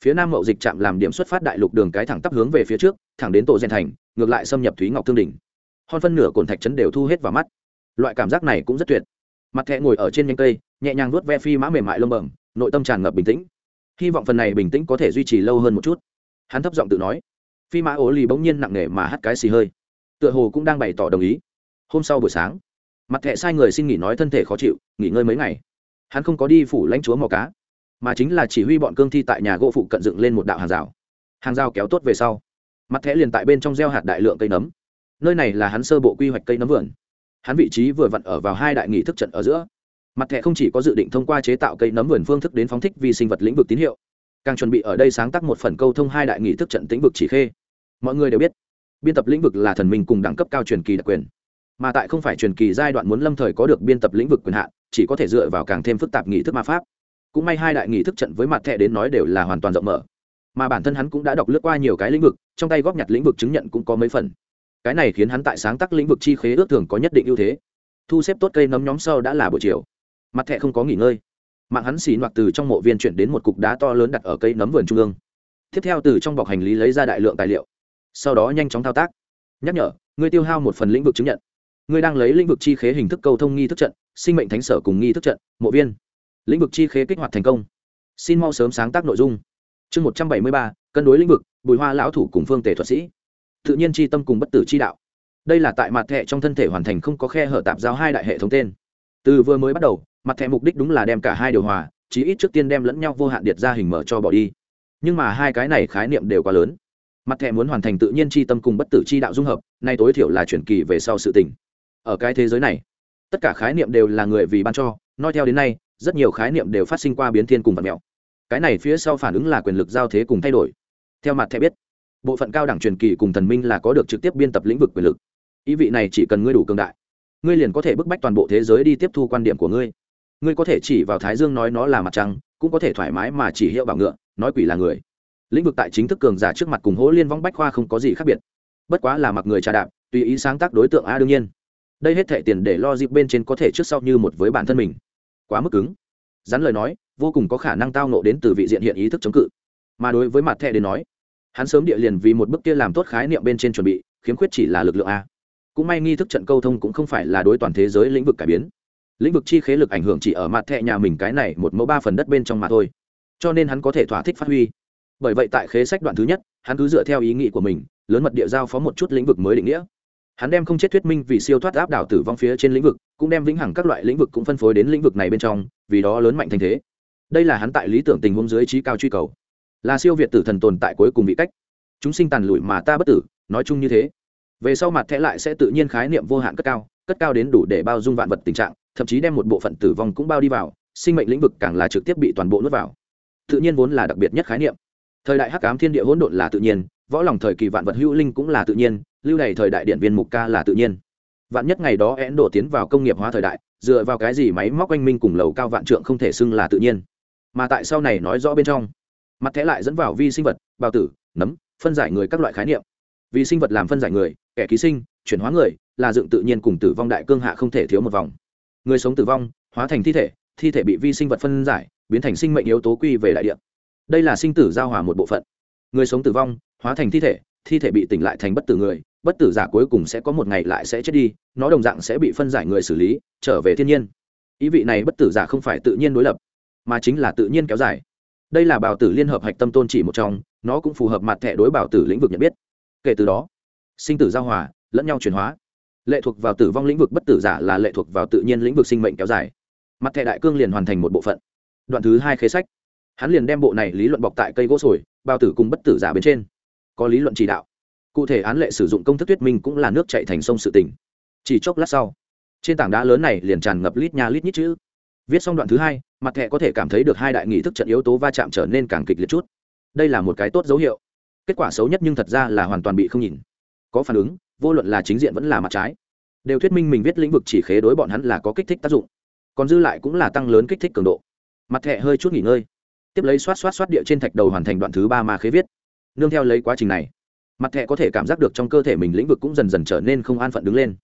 phía nam mậu dịch trạm làm điểm xuất phát đại lục đường cái thẳng tắp hướng về phía trước, thẳng đến tổ gen thành, ngược lại xâm nhập thúy ngọc thương đỉnh hòn phân nửa cồn thạch chấn đều thu hết vào mắt. Loại cảm giác này cũng rất tuyệt. Mặt thẹ ngồi ở trên nhanh cây, nhẹ nhàng nuốt ve phi mã mềm mại lông bẩm, nội tâm tràn ngập bình tĩnh. Hy vọng phần này bình tĩnh có thể duy trì lâu hơn một chút. Hắn thấp giọng tự nói. Phi mã ố lì bỗng nhiên nặng nề mà hắt cái xì hơi. Tựa hồ cũng đang bày tỏ đồng ý. Hôm sau buổi sáng mặt thẹ sai người xin nghỉ nói thân thể khó chịu, nghỉ ngơi mấy ngày. Hắn không có đi phủ lãnh chúa mò cá, mà chính là chỉ huy bọn cương thi tại nhà gỗ phụ cận dựng lên một đạo hàng rào. Hàng rào kéo tốt về sau, mặt thẻ liền tại bên trong gieo hạt đại lượng cây nấm. Nơi này là hắn sơ bộ quy hoạch cây nấm vườn. Hắn vị trí vừa vặn ở vào hai đại nghị thức trận ở giữa. Mặt thẻ không chỉ có dự định thông qua chế tạo cây nấm vườn phương thức đến phóng thích vi sinh vật lĩnh vực tín hiệu, càng chuẩn bị ở đây sáng tác một phần câu thông hai đại nghị thức trận tĩnh vực chỉ khê. Mọi người đều biết, biên tập lĩnh vực là thần minh cùng đẳng cấp cao truyền kỳ đặc quyền mà tại không phải truyền kỳ giai đoạn muốn lâm thời có được biên tập lĩnh vực quyền hạn, chỉ có thể dựa vào càng thêm phức tạp nghị thức ma pháp. Cũng may hai đại nghị thức trận với mặt thẻ đến nói đều là hoàn toàn rộng mở. Mà bản thân hắn cũng đã đọc lướt qua nhiều cái lĩnh vực, trong tay góp nhặt lĩnh vực chứng nhận cũng có mấy phần. Cái này khiến hắn tại sáng tác lĩnh vực chi khế ước thường có nhất định ưu thế. Thu xếp tốt cây nấm nhóm sâu đã là buổi chiều. Mặt thẹ không có nghỉ ngơi. Mạng hắn xì noạc từ trong mộ viên chuyển đến một cục đá to lớn đặt ở cây nấm vườn trung ương. Tiếp theo từ trong bọc hành lý lấy ra đại lượng tài liệu. Sau đó nhanh chóng thao tác. Nhắc nhở ngươi tiêu hao một phần lĩnh vực chứng nhận ngươi đang lấy lĩnh vực chi khế hình thức cầu thông nghi thức trận, sinh mệnh thánh sở cùng nghi thức trận, mộ viên. Lĩnh vực chi khế kích hoạt thành công. Xin mau sớm sáng tác nội dung. Chương một trăm bảy mươi ba, cân đối lĩnh vực, bùi hoa lão thủ cùng phương tể thuật sĩ. Tự nhiên chi tâm cùng bất tử chi đạo. Đây là tại mặt thẻ trong thân thể hoàn thành không có khe hở tạp giao hai đại hệ thống tên. Từ vừa mới bắt đầu, mặt thẻ mục đích đúng là đem cả hai điều hòa, chí ít trước tiên đem lẫn nhau vô hạn điệt ra hình mở cho bỏ đi. Nhưng mà hai cái này khái niệm đều quá lớn. Mặt thẻ muốn hoàn thành tự nhiên chi tâm cùng bất tử chi đạo dung hợp, nay tối thiểu là chuyển kỳ về sau sự tình ở cái thế giới này. Tất cả khái niệm đều là người vì ban cho, nói theo đến nay, rất nhiều khái niệm đều phát sinh qua biến thiên cùng vật mèo cái này phía sau phản ứng là quyền lực giao thế cùng thay đổi. Theo mặt thẻ biết, bộ phận cao đẳng truyền kỳ cùng thần minh là có được trực tiếp biên tập lĩnh vực quyền lực. Ý vị này chỉ cần ngươi đủ cường đại, ngươi liền có thể bức bách toàn bộ thế giới đi tiếp thu quan điểm của ngươi. Ngươi có thể chỉ vào thái dương nói nó là mặt trăng, cũng có thể thoải mái mà chỉ hiệu bảo ngựa, nói quỷ là người. Lĩnh vực tại chính thức cường giả trước mặt cùng hỗ liên vong bách khoa không có gì khác biệt. Bất quá là mặc người trà đạp, tùy ý sáng tác đối tượng a đương nhiên đây hết thệ tiền để lo dịp bên trên có thể trước sau như một với bản thân mình. Quá mức cứng. Rắn lời nói, vô cùng có khả năng tao nộ đến từ vị diện hiện ý thức chống cự. Mà đối với mặt thẻ đến nói, hắn sớm địa liền vì một bước kia làm tốt khái niệm bên trên chuẩn bị, khiếm khuyết chỉ là lực lượng a. Cũng may nghi thức trận câu thông cũng không phải là đối toàn thế giới lĩnh vực cải biến. Lĩnh vực chi khế lực ảnh hưởng chỉ ở mặt thẹ nhà mình cái này một mẫu ba phần đất bên trong mà thôi. Cho nên hắn có thể thỏa thích phát huy. Bởi vậy tại khế sách đoạn thứ nhất, hắn cứ dựa theo ý nghĩ của mình, lớn mật địa giao phó một chút lĩnh vực mới định nghĩa hắn đem không chết thuyết minh vì siêu thoát áp đảo tử vong phía trên lĩnh vực, cũng đem vĩnh hằng các loại lĩnh vực cũng phân phối đến lĩnh vực này bên trong, vì đó lớn mạnh thành thế. Đây là hắn tại lý tưởng tình huống dưới trí cao truy cầu. Là siêu việt tử thần tồn tại cuối cùng bị cách. Chúng sinh tàn lụi mà ta bất tử, nói chung như thế. Về sau mặt thẻ lại sẽ tự nhiên khái niệm vô hạn cất cao cất cao đến đủ để bao dung vạn vật tình trạng, thậm chí đem một bộ phận tử vong cũng bao đi vào, sinh mệnh lĩnh vực càng là trực tiếp bị toàn bộ nuốt vào. Tự nhiên vốn là đặc biệt nhất khái niệm. Thời đại hắc ám thiên địa hỗn độn là tự nhiên, võ lòng thời kỳ vạn vật hữu linh cũng là tự nhiên lưu này thời đại điện viên mục ca là tự nhiên. Vạn nhất ngày đó én đổ tiến vào công nghiệp hóa thời đại, dựa vào cái gì máy móc oanh minh cùng lầu cao vạn trượng không thể xưng là tự nhiên? Mà tại sau này nói rõ bên trong, mặt thẻ lại dẫn vào vi sinh vật, bào tử, nấm, phân giải người các loại khái niệm. Vì sinh vật làm phân giải người, kẻ ký sinh, chuyển hóa người, là dựng tự nhiên cùng tử vong đại cương hạ không thể thiếu một vòng. Người sống tử vong, hóa thành thi thể thi thể bị vi sinh vật phân giải, biến thành sinh mệnh yếu tố quy về đại địa. Đây là sinh tử giao hòa một bộ phận. Người sống tử vong, hóa thành thi thể thi thể bị tỉnh lại thành bất tử người bất tử giả cuối cùng sẽ có một ngày lại sẽ chết đi, nó đồng dạng sẽ bị phân giải người xử lý, trở về thiên nhiên. Ý vị này bất tử giả không phải tự nhiên đối lập, mà chính là tự nhiên kéo dài. Đây là bảo tử liên hợp hạch tâm tôn chỉ một trong, nó cũng phù hợp mặt thẻ đối bảo tử lĩnh vực nhận biết. Kể từ đó, sinh tử giao hòa, lẫn nhau chuyển hóa. Lệ thuộc vào tử vong lĩnh vực bất tử giả là lệ thuộc vào tự nhiên lĩnh vực sinh mệnh kéo dài. Mặt thẻ đại cương liền hoàn thành một bộ phận. Đoạn thứ hai khế sách. Hắn liền đem bộ này lý luận bọc tại cây gỗ sồi bao tử cùng bất tử giả bên trên. Có lý luận chỉ đạo cụ thể án lệ sử dụng công thức thuyết minh cũng là nước chạy thành sông sự tỉnh chỉ chốc lát sau, trên tảng đá lớn này liền tràn ngập lít nha lít nhít chữ. Viết xong đoạn thứ hai, mặt thẹ có thể cảm thấy được hai đại nghị thức trận yếu tố va chạm trở nên càng kịch liệt chút. Đây là một cái tốt dấu hiệu. Kết quả xấu nhất nhưng thật ra là hoàn toàn bị không nhìn. Có phản ứng, vô luận là chính diện vẫn là mặt trái, đều thuyết minh mình viết lĩnh vực chỉ khế đối bọn hắn là có kích thích tác dụng. Còn dư lại cũng là tăng lớn kích thích cường độ. Mặt thẹ hơi chút nghỉ ngơi. Tiếp lấy xoát xoát xoát địa trên thạch đầu hoàn thành đoạn thứ ba mà khế viết. Nương theo lấy quá trình này mặt thẹ có thể cảm giác được trong cơ thể mình lĩnh vực cũng dần dần trở nên không an phận đứng lên.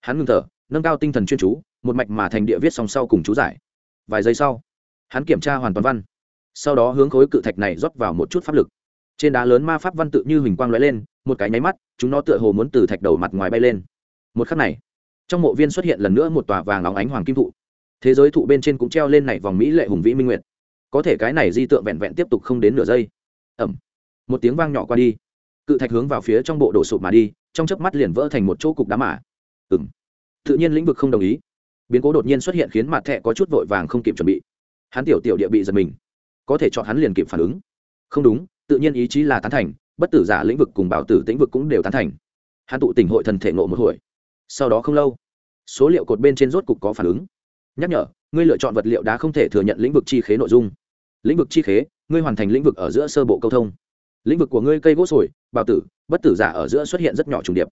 Hắn ngừng thở, nâng cao tinh thần chuyên chú, một mạch mà thành địa viết song sau cùng chú giải. Vài giây sau, hắn kiểm tra hoàn toàn văn. Sau đó hướng khối cự thạch này rót vào một chút pháp lực. Trên đá lớn ma pháp văn tự như hình quang lóe lên, một cái nháy mắt, chúng nó tựa hồ muốn từ thạch đầu mặt ngoài bay lên. Một khắc này, trong mộ viên xuất hiện lần nữa một tòa vàng óng ánh hoàng kim thụ. Thế giới thụ bên trên cũng treo lên này vòng mỹ lệ hùng vĩ minh nguyệt. Có thể cái này di tượng vẹn vẹn tiếp tục không đến nửa giây. Ẩm một tiếng vang nhỏ qua đi cự thạch hướng vào phía trong bộ đổ sụp mà đi, trong chớp mắt liền vỡ thành một chỗ cục đá mạ ừ m tự nhiên lĩnh vực không đồng ý. Biến cố đột nhiên xuất hiện khiến mặt thẹ có chút vội vàng không kịp chuẩn bị. Hắn tiểu tiểu địa bị giật mình. Có thể chọn hắn liền kịp phản ứng. Không đúng, tự nhiên ý chí là tán thành, bất tử giả lĩnh vực cùng bảo tử tĩnh vực cũng đều tán thành. Hắn tụ tỉnh hội thần thể ngộ một hồi. Sau đó không lâu, số liệu cột bên trên rốt cục có phản ứng. Nhắc nhở, ngươi lựa chọn vật liệu đá không thể thừa nhận lĩnh vực chi khế nội dung. Lĩnh vực chi khế, ngươi hoàn thành lĩnh vực ở giữa sơ bộ câu thông lĩnh vực của ngươi cây gỗ sồi, bào tử, bất tử giả ở giữa xuất hiện rất nhỏ trùng điệp.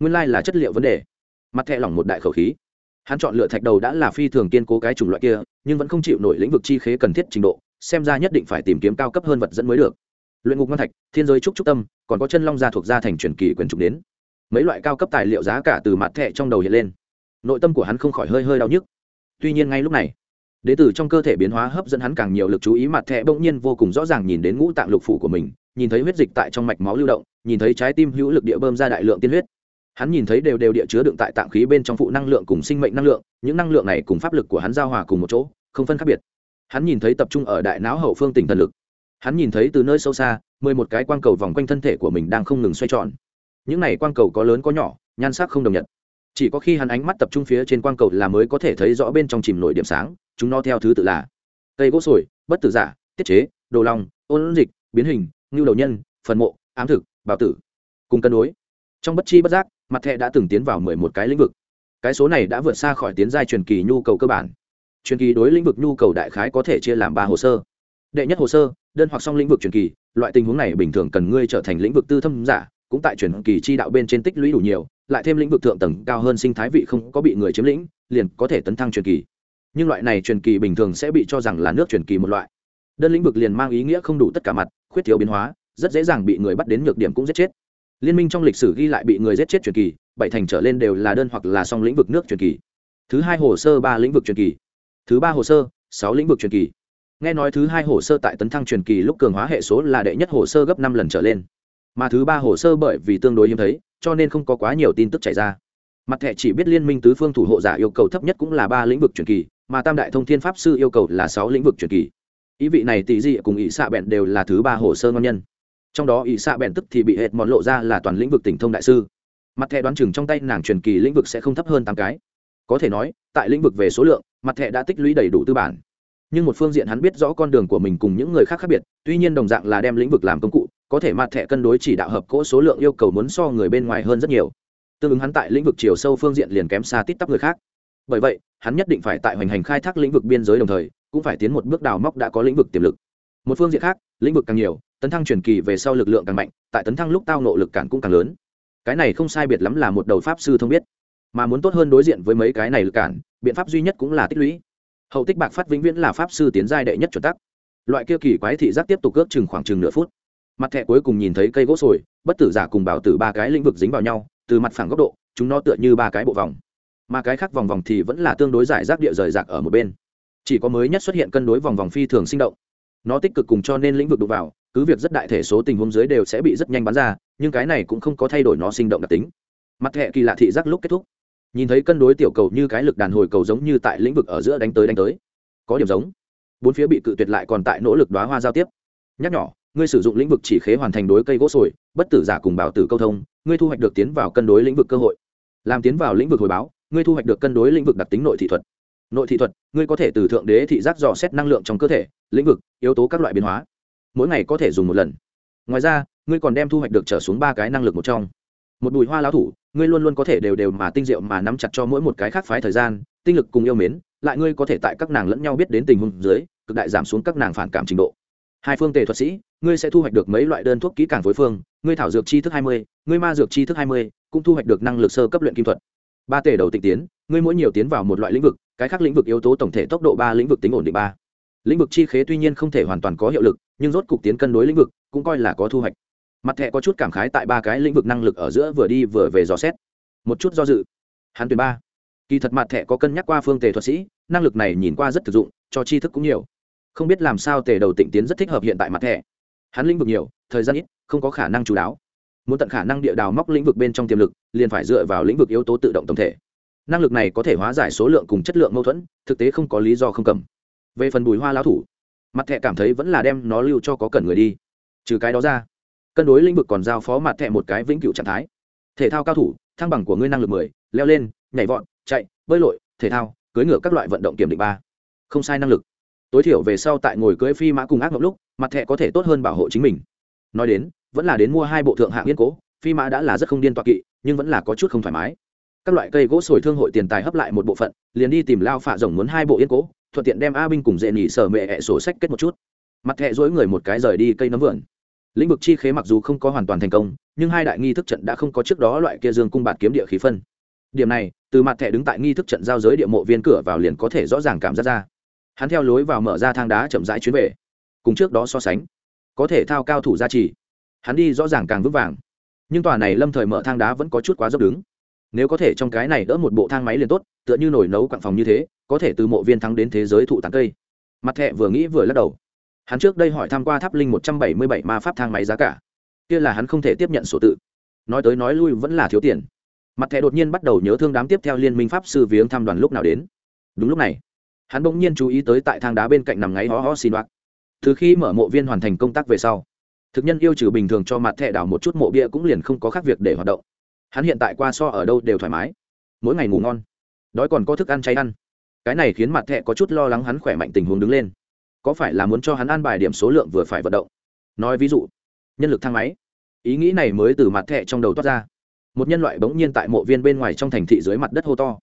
Nguyên lai là chất liệu vấn đề. Mặt thẹ lỏng một đại khẩu khí. Hắn chọn lựa thạch đầu đã là phi thường kiên cố cái chủng loại kia, nhưng vẫn không chịu nổi lĩnh vực chi khế cần thiết trình độ, xem ra nhất định phải tìm kiếm cao cấp hơn vật dẫn mới được. Luyện ngục ngân thạch, thiên giới trúc trúc tâm, còn có chân long gia thuộc gia thành truyền kỳ quyền trục đến. Mấy loại cao cấp tài liệu giá cả từ mặt thẹ trong đầu hiện lên. Nội tâm của hắn không khỏi hơi hơi đau nhức. Tuy nhiên ngay lúc này đ ế trong cơ thể biến hóa hấp dẫn hắn càng nhiều, lực chú ý mặt thẹ bỗng nhiên vô cùng rõ ràng nhìn đến ngũ tạng lục phủ của mình nhìn thấy huyết dịch tại trong mạch máu lưu động, nhìn thấy trái tim hữu lực địa bơm ra đại lượng tiên huyết. Hắn nhìn thấy đều đều địa chứa đựng tại tạng khí bên trong phụ năng lượng cùng sinh mệnh năng lượng, những năng lượng này cùng pháp lực của hắn giao hòa cùng một chỗ, không phân khác biệt. Hắn nhìn thấy tập trung ở đại não hậu phương tỉnh thần lực. Hắn nhìn thấy từ nơi sâu xa, mười một cái quang cầu vòng quanh thân thể của mình đang không ngừng xoay tròn. Những này quang cầu có lớn có nhỏ, nhan sắc không đồng nhật. Chỉ có khi hắn ánh mắt tập trung phía trên quang cầu là mới có thể thấy rõ bên trong chìm nổi điểm sáng, chúng nó theo thứ tự là cây gỗ sồi, bất tử giả, tiết chế, đồ lòng ôn dịch, biến hình ngưu đầu nhân, phần mộ, ám thực, bào tử. Cùng cân đối. Trong bất chi bất giác, mặt thẹ đã từng tiến vào mười một cái lĩnh vực. Cái số này đã vượt xa khỏi tiến giai truyền kỳ nhu cầu cơ bản. Truyền kỳ đối lĩnh vực nhu cầu đại khái có thể chia làm ba hồ sơ. Đệ nhất hồ sơ, đơn hoặc song lĩnh vực truyền kỳ, loại tình huống này bình thường cần ngươi trở thành lĩnh vực tư thâm giả, cũng tại truyền kỳ chi đạo bên trên tích lũy đủ nhiều, lại thêm lĩnh vực thượng tầng cao hơn sinh thái vị không có bị người chiếm lĩnh, liền có thể tấn thăng truyền kỳ. Nhưng loại này truyền kỳ bình thường sẽ bị cho rằng là nước truyền kỳ một loại. Đơn lĩnh vực liền mang ý nghĩa không đủ tất cả mặt khuyết thiếu biến hóa, rất dễ dàng bị người bắt đến nhược điểm cũng giết chết. Liên minh trong lịch sử ghi lại bị người giết chết truyền kỳ, bảy thành trở lên đều là đơn hoặc là song lĩnh vực nước truyền kỳ. Thứ hai hồ sơ, ba lĩnh vực truyền kỳ. Thứ ba hồ sơ, sáu lĩnh vực truyền kỳ. Nghe nói thứ hai hồ sơ tại tấn thăng truyền kỳ lúc cường hóa hệ số là đệ nhất hồ sơ gấp năm lần trở lên. Mà thứ ba hồ sơ bởi vì tương đối hiếm thấy, cho nên không có quá nhiều tin tức chảy ra. Mặt thẻ chỉ biết liên minh tứ phương thủ hộ giả yêu cầu thấp nhất cũng là ba lĩnh vực truyền kỳ, mà tam đại thông thiên pháp sư yêu cầu là sáu lĩnh vực truyền kỳ ý vị này tỷ dị cùng ỷ xạ bẹn đều là thứ ba hồ sơ ngon nhân. Trong đó ỷ xạ bẹn tức thì bị hệt mòn lộ ra là toàn lĩnh vực tỉnh thông đại sư. Mặt thẻ đoán chừng trong tay nàng truyền kỳ lĩnh vực sẽ không thấp hơn tám cái. Có thể nói, tại lĩnh vực về số lượng, mặt thẻ đã tích lũy đầy đủ tư bản. Nhưng một phương diện hắn biết rõ con đường của mình cùng những người khác khác biệt, tuy nhiên đồng dạng là đem lĩnh vực làm công cụ, có thể mặt thẻ cân đối chỉ đạo hợp cỗ số lượng yêu cầu muốn so người bên ngoài hơn rất nhiều. Tương ứng hắn tại lĩnh vực chiều sâu phương diện liền kém xa tít tắp người khác. Bởi vậy, hắn nhất định phải tại hoành hành khai thác lĩnh vực biên giới đồng thời cũng phải tiến một bước đào móc đã có lĩnh vực tiềm lực. Một phương diện khác, lĩnh vực càng nhiều, tấn thăng truyền kỳ về sau lực lượng càng mạnh, tại tấn thăng lúc tao nộ lực cản cũng càng lớn. Cái này không sai biệt lắm là một đầu pháp sư thông biết. Mà muốn tốt hơn đối diện với mấy cái này lực cản, biện pháp duy nhất cũng là tích lũy. Hậu tích bạc phát vĩnh viễn là pháp sư tiến giai đệ nhất chuẩn tắc. Loại kia kỳ quái thị giác tiếp tục ước chừng khoảng chừng nửa phút. Mặt thẻ cuối cùng nhìn thấy cây gỗ sồi, bất tử giả cùng bảo tử ba cái lĩnh vực dính vào nhau, từ mặt phẳng góc độ, chúng nó tựa như ba cái bộ vòng. Mà cái khác vòng vòng thì vẫn là tương đối giải rác địa rời rạc ở một bên chỉ có mới nhất xuất hiện cân đối vòng vòng phi thường sinh động. Nó tích cực cùng cho nên lĩnh vực đụng vào, cứ việc rất đại thể số tình huống dưới đều sẽ bị rất nhanh bắn ra, nhưng cái này cũng không có thay đổi nó sinh động đặc tính. Mặt thẻ kỳ lạ thị giác lúc kết thúc. Nhìn thấy cân đối tiểu cầu như cái lực đàn hồi cầu giống như tại lĩnh vực ở giữa đánh tới đánh tới. Có điểm giống. Bốn phía bị cự tuyệt lại còn tại nỗ lực đoá hoa giao tiếp. Nhắc nhỏ, ngươi sử dụng lĩnh vực chỉ khế hoàn thành đối cây gỗ sồi, bất tử giả cùng bảo tử câu thông, ngươi thu hoạch được tiến vào cân đối lĩnh vực cơ hội. Làm tiến vào lĩnh vực hồi báo, ngươi thu hoạch được cân đối lĩnh vực đặc tính nội thị thuật nội thị thuật, ngươi có thể từ thượng đế thị giác dò xét năng lượng trong cơ thể, lĩnh vực, yếu tố các loại biến hóa. Mỗi ngày có thể dùng một lần. Ngoài ra, ngươi còn đem thu hoạch được trở xuống ba cái năng lực một trong. Một bùi hoa lão thủ, ngươi luôn luôn có thể đều đều mà tinh diệu mà nắm chặt cho mỗi một cái khác phái thời gian, tinh lực cùng yêu mến, lại ngươi có thể tại các nàng lẫn nhau biết đến tình huống dưới, cực đại giảm xuống các nàng phản cảm trình độ. Hai phương tề thuật sĩ, ngươi sẽ thu hoạch được mấy loại đơn thuốc kỹ càng phối phương, ngươi thảo dược chi thức hai mươi, ngươi ma dược chi thức hai mươi, cũng thu hoạch được năng lực sơ cấp luyện kim thuật. Ba tề đầu tịch tiến, ngươi mỗi nhiều tiến vào một loại lĩnh vực cái khác lĩnh vực yếu tố tổng thể tốc độ ba lĩnh vực tính ổn định ba. Lĩnh vực chi khế tuy nhiên không thể hoàn toàn có hiệu lực, nhưng rốt cục tiến cân đối lĩnh vực, cũng coi là có thu hoạch. Mặt thẻ có chút cảm khái tại ba cái lĩnh vực năng lực ở giữa vừa đi vừa về dò xét. Một chút do dự. Hắn tuyển ba. Kỳ thật mặt thẻ có cân nhắc qua phương tề thuật sĩ, năng lực này nhìn qua rất thực dụng, cho tri thức cũng nhiều. Không biết làm sao tề đầu tịnh tiến rất thích hợp hiện tại mặt thẻ. Hắn lĩnh vực nhiều, thời gian ít, không có khả năng chú đáo. Muốn tận khả năng địa đào móc lĩnh vực bên trong tiềm lực, liền phải dựa vào lĩnh vực yếu tố tự động tổng thể năng lực này có thể hóa giải số lượng cùng chất lượng mâu thuẫn, thực tế không có lý do không cầm. Về phần bùi hoa lao thủ mặt thẹ cảm thấy vẫn là đem nó lưu cho có cần người đi. Trừ cái đó ra, cân đối lĩnh vực còn giao phó mặt thẹ một cái vĩnh cửu trạng thái. Thể thao cao thủ, thăng bằng của ngươi năng lực mười, leo lên, nhảy vọt, chạy, bơi lội, thể thao, cưỡi ngựa các loại vận động kiểm định ba. Không sai năng lực. Tối thiểu về sau tại ngồi cưỡi phi mã cùng ác mộng lúc mặt thẹ có thể tốt hơn bảo hộ chính mình. Nói đến, vẫn là đến mua hai bộ thượng hạng yên cố, phi mã đã là rất không điên toạc kỵ, nhưng vẫn là có chút không thoải mái các loại cây gỗ sồi thương hội tiền tài hấp lại một bộ phận, liền đi tìm lao phạ rồng muốn hai bộ yên cố, thuận tiện đem a binh cùng dễ nỉ sở mẹ ẹ sổ sách kết một chút. Mặt hẹ dối người một cái rời đi cây nấm vườn. Lĩnh vực chi khế mặc dù không có hoàn toàn thành công, nhưng hai đại nghi thức trận đã không có trước đó loại kia dương cung bạt kiếm địa khí phân. Điểm này, từ mặt thẻ đứng tại nghi thức trận giao giới địa mộ viên cửa vào liền có thể rõ ràng cảm giác ra. Hắn theo lối vào mở ra thang đá chậm rãi chuyến về. Cùng trước đó so sánh, có thể thao cao thủ gia trì. Hắn đi rõ ràng càng vững vàng. Nhưng tòa này lâm thời mở thang đá vẫn có chút quá dốc đứng nếu có thể trong cái này đỡ một bộ thang máy liền tốt, tựa như nổi nấu quặng phòng như thế, có thể từ mộ viên thắng đến thế giới thụ tàng cây. Mặt thẹ vừa nghĩ vừa lắc đầu. Hắn trước đây hỏi tham q u a tháp linh một trăm bảy mươi bảy ma pháp thang máy giá cả. Kia là hắn không thể tiếp nhận sổ tự. Nói tới nói lui vẫn là thiếu tiền. Mặt thẻ đột nhiên bắt đầu nhớ thương đám tiếp theo liên minh pháp sư viếng thăm đoàn lúc nào đến. Đúng lúc này, hắn bỗng nhiên chú ý tới tại thang đá bên cạnh nằm ngáy ho ho xin đoạt từ khi mở mộ viên hoàn thành công tác về sau, thực nhân yêu trừ bình thường cho mặt thẻ đảo một chút mộ bia cũng liền không có khác việc để hoạt động hắn hiện tại qua so ở đâu đều thoải mái. Mỗi ngày ngủ ngon. Đói còn có thức ăn cháy ăn. Cái này khiến mặt thẹ có chút lo lắng hắn khỏe mạnh tình huống đứng lên. Có phải là muốn cho hắn ăn bài điểm số lượng vừa phải vận động? Nói ví dụ, nhân lực thang máy. Ý nghĩ này mới từ mặt thẹ trong đầu toát ra. Một nhân loại bỗng nhiên tại mộ viên bên ngoài trong thành thị dưới mặt đất hô to.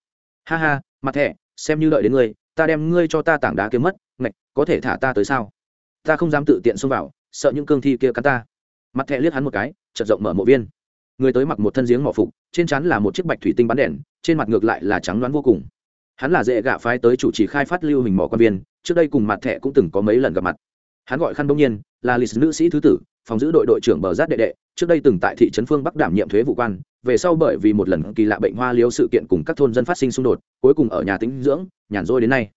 Ha ha, mặt thẹ xem như đợi đến ngươi, ta đem ngươi cho ta tảng đá kiếm mất, ngạch, có thể thả ta tới sao? Ta không dám tự tiện xông vào, sợ những cương thi kia cắn ta. Mặt thẹ liếc hắn một cái chật rộng mở mộ viên người tới mặc một thân giếng mỏ phục, trên chắn là một chiếc bạch thủy tinh bắn đèn, trên mặt ngược lại là trắng đoán vô cùng. Hắn là dễ gạ phái tới chủ trì khai phát lưu hình mỏ quan viên, trước đây cùng mặt thẻ cũng từng có mấy lần gặp mặt. Hắn gọi khăn đông nhiên, là lịch nữ sĩ thứ tử, phòng giữ đội đội trưởng bờ giáp đệ đệ, trước đây từng tại thị trấn phương bắc đảm nhiệm thuế vụ quan, về sau bởi vì một lần kỳ lạ bệnh hoa liếu sự kiện cùng các thôn dân phát sinh xung đột, cuối cùng ở nhà tĩnh dưỡng, nhàn rỗi đến nay.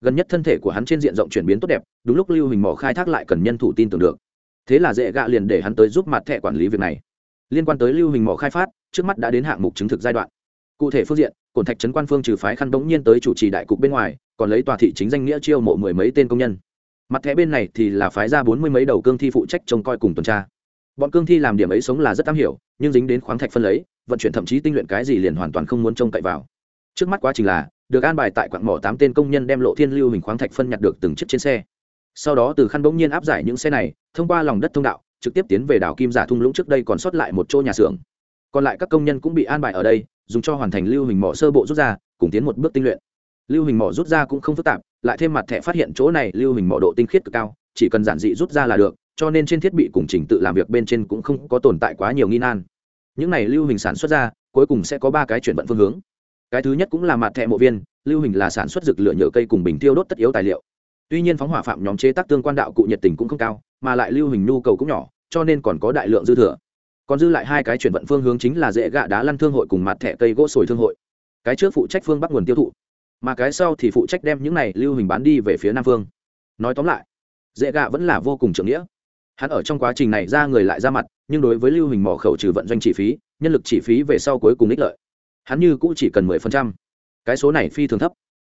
Gần nhất thân thể của hắn trên diện rộng chuyển biến tốt đẹp, đúng lúc lưu hình mỏ khai thác lại cần nhân thủ tin tưởng được. Thế là dễ gạ liền để hắn tới giúp mặt thẻ quản lý việc này liên quan tới lưu hình mỏ khai phát, trước mắt đã đến hạng mục chứng thực giai đoạn. Cụ thể phương diện, cổn thạch trấn quan phương trừ phái khăn bỗng nhiên tới chủ trì đại cục bên ngoài, còn lấy tòa thị chính danh nghĩa chiêu mộ mười mấy tên công nhân. Mặt thẻ bên này thì là phái ra bốn mươi mấy đầu cương thi phụ trách trông coi cùng tuần tra. Bọn cương thi làm điểm ấy sống là rất am hiểu, nhưng dính đến khoáng thạch phân lấy, vận chuyển thậm chí tinh luyện cái gì liền hoàn toàn không muốn trông cậy vào. Trước mắt quá trình là, được an bài tại quặng mỏ tám tên công nhân đem lộ thiên lưu hình khoáng thạch phân nhặt được từng chiếc trên xe. Sau đó từ khăn bỗng nhiên áp giải những xe này, thông qua lòng đất thông đạo trực tiếp tiến về đảo kim giả thung lũng trước đây còn sót lại một chỗ nhà xưởng. Còn lại các công nhân cũng bị an bài ở đây, dùng cho hoàn thành lưu hình mỏ sơ bộ rút ra, cùng tiến một bước tinh luyện. Lưu hình mỏ rút ra cũng không phức tạp, lại thêm mặt thẻ phát hiện chỗ này lưu hình mỏ độ tinh khiết cực cao, chỉ cần giản dị rút ra là được, cho nên trên thiết bị cùng trình tự làm việc bên trên cũng không có tồn tại quá nhiều nghi nan. Những này lưu hình sản xuất ra, cuối cùng sẽ có ba cái chuyển vận phương hướng. Cái thứ nhất cũng là mặt thẻ mộ viên, lưu hình là sản xuất dược lửa nhựa cây cùng bình tiêu đốt tất yếu tài liệu. Tuy nhiên phóng hỏa phạm nhóm chế tác tương quan đạo cụ nhiệt tình cũng không cao, mà lại lưu hình nhu cầu cũng nhỏ cho nên còn có đại lượng dư thừa. Còn dư lại hai cái chuyển vận phương hướng chính là dễ gạ đá lăn thương hội cùng mặt thẻ cây gỗ sồi thương hội. Cái trước phụ trách phương bắc nguồn tiêu thụ, mà cái sau thì phụ trách đem những này lưu hình bán đi về phía nam phương. Nói tóm lại, dễ gạ vẫn là vô cùng trưởng nghĩa. Hắn ở trong quá trình này ra người lại ra mặt, nhưng đối với lưu hình mỏ khẩu trừ vận doanh chi phí, nhân lực chi phí về sau cuối cùng ích lợi. Hắn như cũng chỉ cần mười phần trăm. Cái số này phi thường thấp.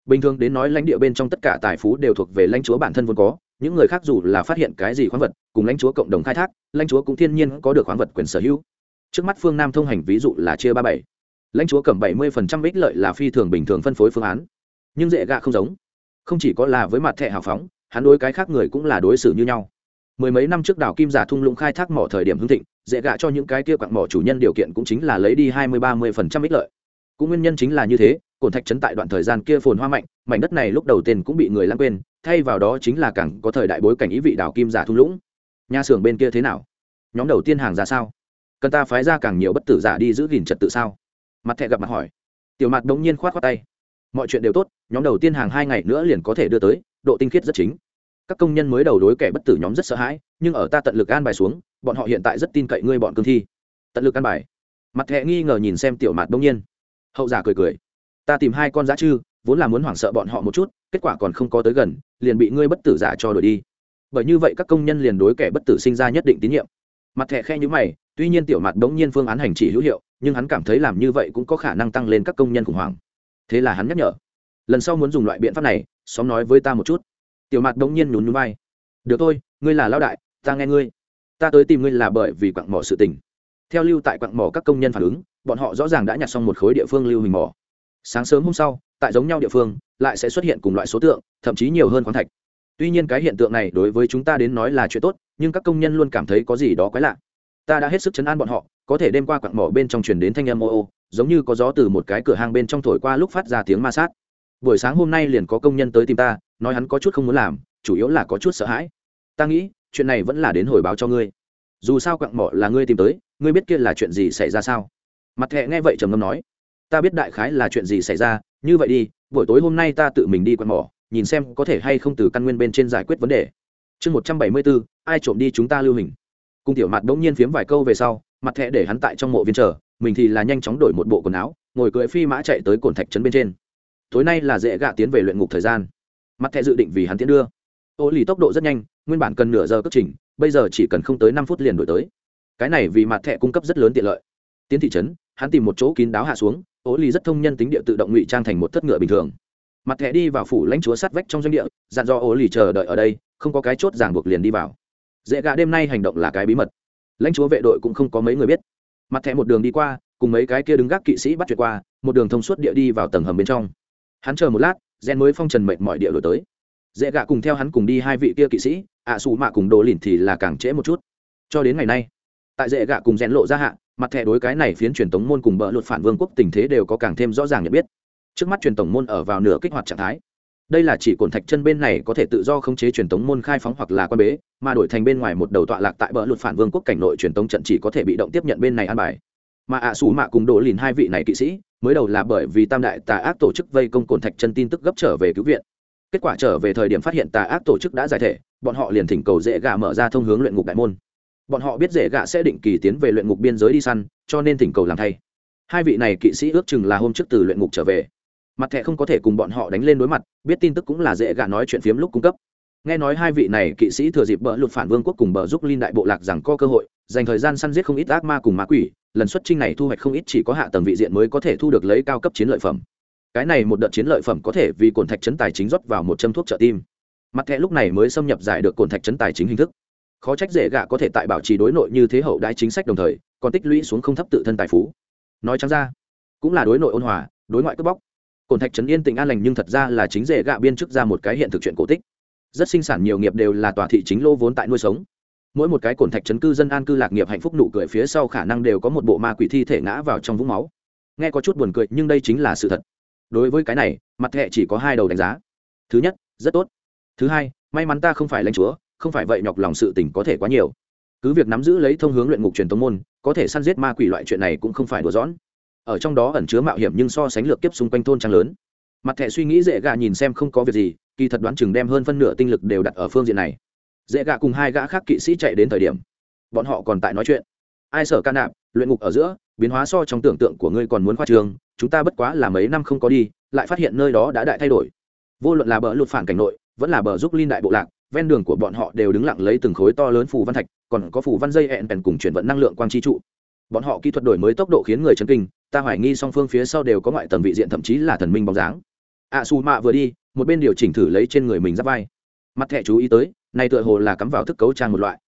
Bình thường đến nói lãnh địa bên trong tất cả tài phú đều thuộc về lãnh chúa bản thân vốn có những người khác dù là phát hiện cái gì khoáng vật, cùng lãnh chúa cộng đồng khai thác, lãnh chúa cũng thiên nhiên có được khoáng vật quyền sở hữu. Trước mắt phương nam thông hành ví dụ là chia ba bảy. Lãnh chúa cầm bảy mươi phần trăm ích lợi là phi thường bình thường phân phối phương án. Nhưng dễ gạ không giống. Không chỉ có là với mặt thẻ hào phóng, hắn đối cái khác người cũng là đối xử như nhau. Mười mấy năm trước đảo kim giả thung lũng khai thác mỏ thời điểm hưng thịnh, dễ gạ cho những cái kia quặng mỏ chủ nhân điều kiện cũng chính là lấy đi hai mươi ba mươi phần trăm ích lợi. Cũng nguyên nhân chính là như thế cồn thạch trấn tại đoạn thời gian kia phồn hoa mạnh, mảnh đất này lúc đầu tên cũng bị người lãng quên thay vào đó chính là càng có thời đại bối cảnh ý vị đào kim giả thung lũng. Nhà xưởng bên kia thế nào? Nhóm đầu tiên hàng ra sao? Cần ta phái ra càng nhiều bất tử giả đi giữ gìn trật tự sao? Mặt thẹ gặp mặt hỏi. Tiểu mặt đống nhiên khoát khoát tay. Mọi chuyện đều tốt, nhóm đầu tiên hàng hai ngày nữa liền có thể đưa tới, độ tinh khiết rất chính. Các công nhân mới đầu đối kẻ bất tử nhóm rất sợ hãi, nhưng ở ta tận lực an bài xuống, bọn họ hiện tại rất tin cậy ngươi bọn cương thi. Tận lực an bài. Mặt thẹ nghi ngờ nhìn xem tiểu mặt đông nhiên. Hậu giả cười cười. Ta tìm hai con giá chư, vốn là muốn hoảng sợ bọn họ một chút, kết quả còn không có tới gần liền bị ngươi bất tử giả cho đổi đi. Bởi như vậy các công nhân liền đối kẻ bất tử sinh ra nhất định tín nhiệm. Mặt thẻ khe như mày, tuy nhiên tiểu mặt bỗng nhiên phương án hành chỉ hữu hiệu, nhưng hắn cảm thấy làm như vậy cũng có khả năng tăng lên các công nhân khủng hoảng. Thế là hắn nhắc nhở, lần sau muốn dùng loại biện pháp này, xóm nói với ta một chút. Tiểu mặt bỗng nhiên nhún nhún vai, được thôi, ngươi là lao đại, ta nghe ngươi. Ta tới tìm ngươi là bởi vì quặng mỏ sự tình. Theo lưu tại quặng mỏ các công nhân phản ứng, bọn họ rõ ràng đã nhặt xong một khối địa phương lưu hình mỏ sáng sớm hôm sau, tại giống nhau địa phương, lại sẽ xuất hiện cùng loại số tượng, thậm chí nhiều hơn khoáng thạch. Tuy nhiên cái hiện tượng này đối với chúng ta đến nói là chuyện tốt, nhưng các công nhân luôn cảm thấy có gì đó quái lạ. Ta đã hết sức chấn an bọn họ, có thể đêm qua quặng mỏ bên trong truyền đến thanh âm ô ô, giống như có gió từ một cái cửa hàng bên trong thổi qua lúc phát ra tiếng ma sát. Buổi sáng hôm nay liền có công nhân tới tìm ta, nói hắn có chút không muốn làm, chủ yếu là có chút sợ hãi. Ta nghĩ, chuyện này vẫn là đến hồi báo cho ngươi. Dù sao quặng mỏ là ngươi tìm tới, ngươi biết kia là chuyện gì xảy ra sao? Mặt thẹ nghe vậy trầm ngâm nói ta biết đại khái là chuyện gì xảy ra, như vậy đi, buổi tối hôm nay ta tự mình đi quạt mỏ, nhìn xem có thể hay không từ căn nguyên bên trên giải quyết vấn đề. Chương một trăm bảy mươi bốn, ai trộm đi chúng ta lưu hình. Cung tiểu mặt đống nhiên phiếm vài câu về sau, mặt thẹ để hắn tại trong mộ viên chờ, mình thì là nhanh chóng đổi một bộ quần áo, ngồi cưỡi phi mã chạy tới cồn thạch trấn bên trên. Tối nay là dễ gạ tiến về luyện ngục thời gian. Mặt thẹ dự định vì hắn tiến đưa. Ô lì tốc độ rất nhanh, nguyên bản cần nửa giờ cất trình, bây giờ chỉ cần không tới năm phút liền đổi tới. Cái này vì mặt thẹ cung cấp rất lớn tiện lợi. Tiến thị trấn, hắn tìm một chỗ kín đáo hạ xuống ố lì rất thông nhân tính địa tự động ngụy trang thành một thất ngựa bình thường. Mặt thẻ đi vào phủ lãnh chúa sát vách trong doanh địa, dặn dò ổ lì chờ đợi ở đây, không có cái chốt ràng buộc liền đi vào. Dễ gạ đêm nay hành động là cái bí mật. Lãnh chúa vệ đội cũng không có mấy người biết. Mặt thẻ một đường đi qua, cùng mấy cái kia đứng gác kỵ sĩ bắt chuyện qua, một đường thông suốt địa đi vào tầng hầm bên trong. Hắn chờ một lát, gen mới phong trần mệt mọi địa đổi tới. Dễ gạ cùng theo hắn cùng đi hai vị kia kỵ sĩ, ạ à xù mạ cùng đồ lìn thì là càng trễ một chút. Cho đến ngày nay tại dễ gạ cùng rèn lộ ra hạ, mặt thẻ đối cái này phiến truyền tống môn cùng bỡ luật phản vương quốc tình thế đều có càng thêm rõ ràng nhận biết. Trước mắt truyền tổng môn ở vào nửa kích hoạt trạng thái. Đây là chỉ cồn thạch chân bên này có thể tự do khống chế truyền tống môn khai phóng hoặc là quan bế, mà đổi thành bên ngoài một đầu tọa lạc tại bờ luật phản vương quốc cảnh nội truyền tống trận chỉ có thể bị động tiếp nhận bên này an bài. Mà ạ à xù mạ cùng đổ lìn hai vị này kỵ sĩ, mới đầu là bởi vì tam đại tà ác tổ chức vây công cồn thạch chân tin tức gấp trở về cứu viện. Kết quả trở về thời điểm phát hiện tà ác tổ chức đã giải thể, bọn họ liền thỉnh cầu dễ gà mở ra thông hướng luyện ngục đại môn bọn họ biết rể gạ sẽ định kỳ tiến về luyện ngục biên giới đi săn, cho nên thỉnh cầu làm thay. Hai vị này kỵ sĩ ước chừng là hôm trước từ luyện ngục trở về. Mặt thẻ không có thể cùng bọn họ đánh lên đối mặt, biết tin tức cũng là dễ gạ nói chuyện phiếm lúc cung cấp. Nghe nói hai vị này kỵ sĩ thừa dịp bỡ lụt phản vương quốc cùng bờ giúp linh đại bộ lạc rằng có cơ hội, dành thời gian săn giết không ít ác ma cùng ma quỷ, lần xuất trinh này thu hoạch không ít chỉ có hạ tầng vị diện mới có thể thu được lấy cao cấp chiến lợi phẩm. Cái này một đợt chiến lợi phẩm có thể vì cồn thạch chấn tài chính rót vào một châm thuốc trợ tim. Mặt thẻ lúc này mới xâm nhập giải được cồn thạch chấn tài chính hình thức khó trách dễ gạ có thể tại bảo trì đối nội như thế hậu đãi chính sách đồng thời, còn tích lũy xuống không thấp tự thân tài phú. Nói chẳng ra, cũng là đối nội ôn hòa, đối ngoại cướp bóc. Cồn thạch trấn yên tĩnh an lành nhưng thật ra là chính rể gạ biên chức ra một cái hiện thực chuyện cổ tích. Rất sinh sản nhiều nghiệp đều là tòa thị chính lô vốn tại nuôi sống. Mỗi một cái cồn thạch trấn cư dân an cư lạc nghiệp hạnh phúc nụ cười phía sau khả năng đều có một bộ ma quỷ thi thể ngã vào trong vũng máu. Nghe có chút buồn cười, nhưng đây chính là sự thật. Đối với cái này, mặt hệ chỉ có hai đầu đánh giá. Thứ nhất, rất tốt. Thứ hai, may mắn ta không phải lãnh chúa không phải vậy nhọc lòng sự tình có thể quá nhiều. Cứ việc nắm giữ lấy thông hướng luyện ngục truyền tông môn, có thể săn giết ma quỷ loại chuyện này cũng không phải đùa dõn ở trong đó ẩn chứa mạo hiểm nhưng so sánh lược kiếp xung quanh thôn trang lớn. Mặt thẻ suy nghĩ dễ gà nhìn xem không có việc gì, kỳ thật đoán chừng đem hơn phân nửa tinh lực đều đặt ở phương diện này. Dễ gà cùng hai gã khác kỵ sĩ chạy đến thời điểm, bọn họ còn tại nói chuyện. Ai sở can nạp, luyện ngục ở giữa, biến hóa so trong tưởng tượng của ngươi còn muốn khoa trường chúng ta bất quá là mấy năm không có đi, lại phát hiện nơi đó đã đại thay đổi. Vô luận là bờ lụt phản cảnh nội, vẫn là bờ giúp linh đại bộ lạc ven đường của bọn họ đều đứng lặng lấy từng khối to lớn phù văn thạch, còn có phù văn dây hẹn bèn cùng chuyển vận năng lượng quang chi trụ. Bọn họ kỹ thuật đổi mới tốc độ khiến người chấn kinh, ta hoài nghi song phương phía sau đều có ngoại tầng vị diện thậm chí là thần minh bóng dáng. Ạ su mạ vừa đi, một bên điều chỉnh thử lấy trên người mình giáp vai. Mặt thẻ chú ý tới, này tựa hồ là cắm vào thức cấu trang một loại.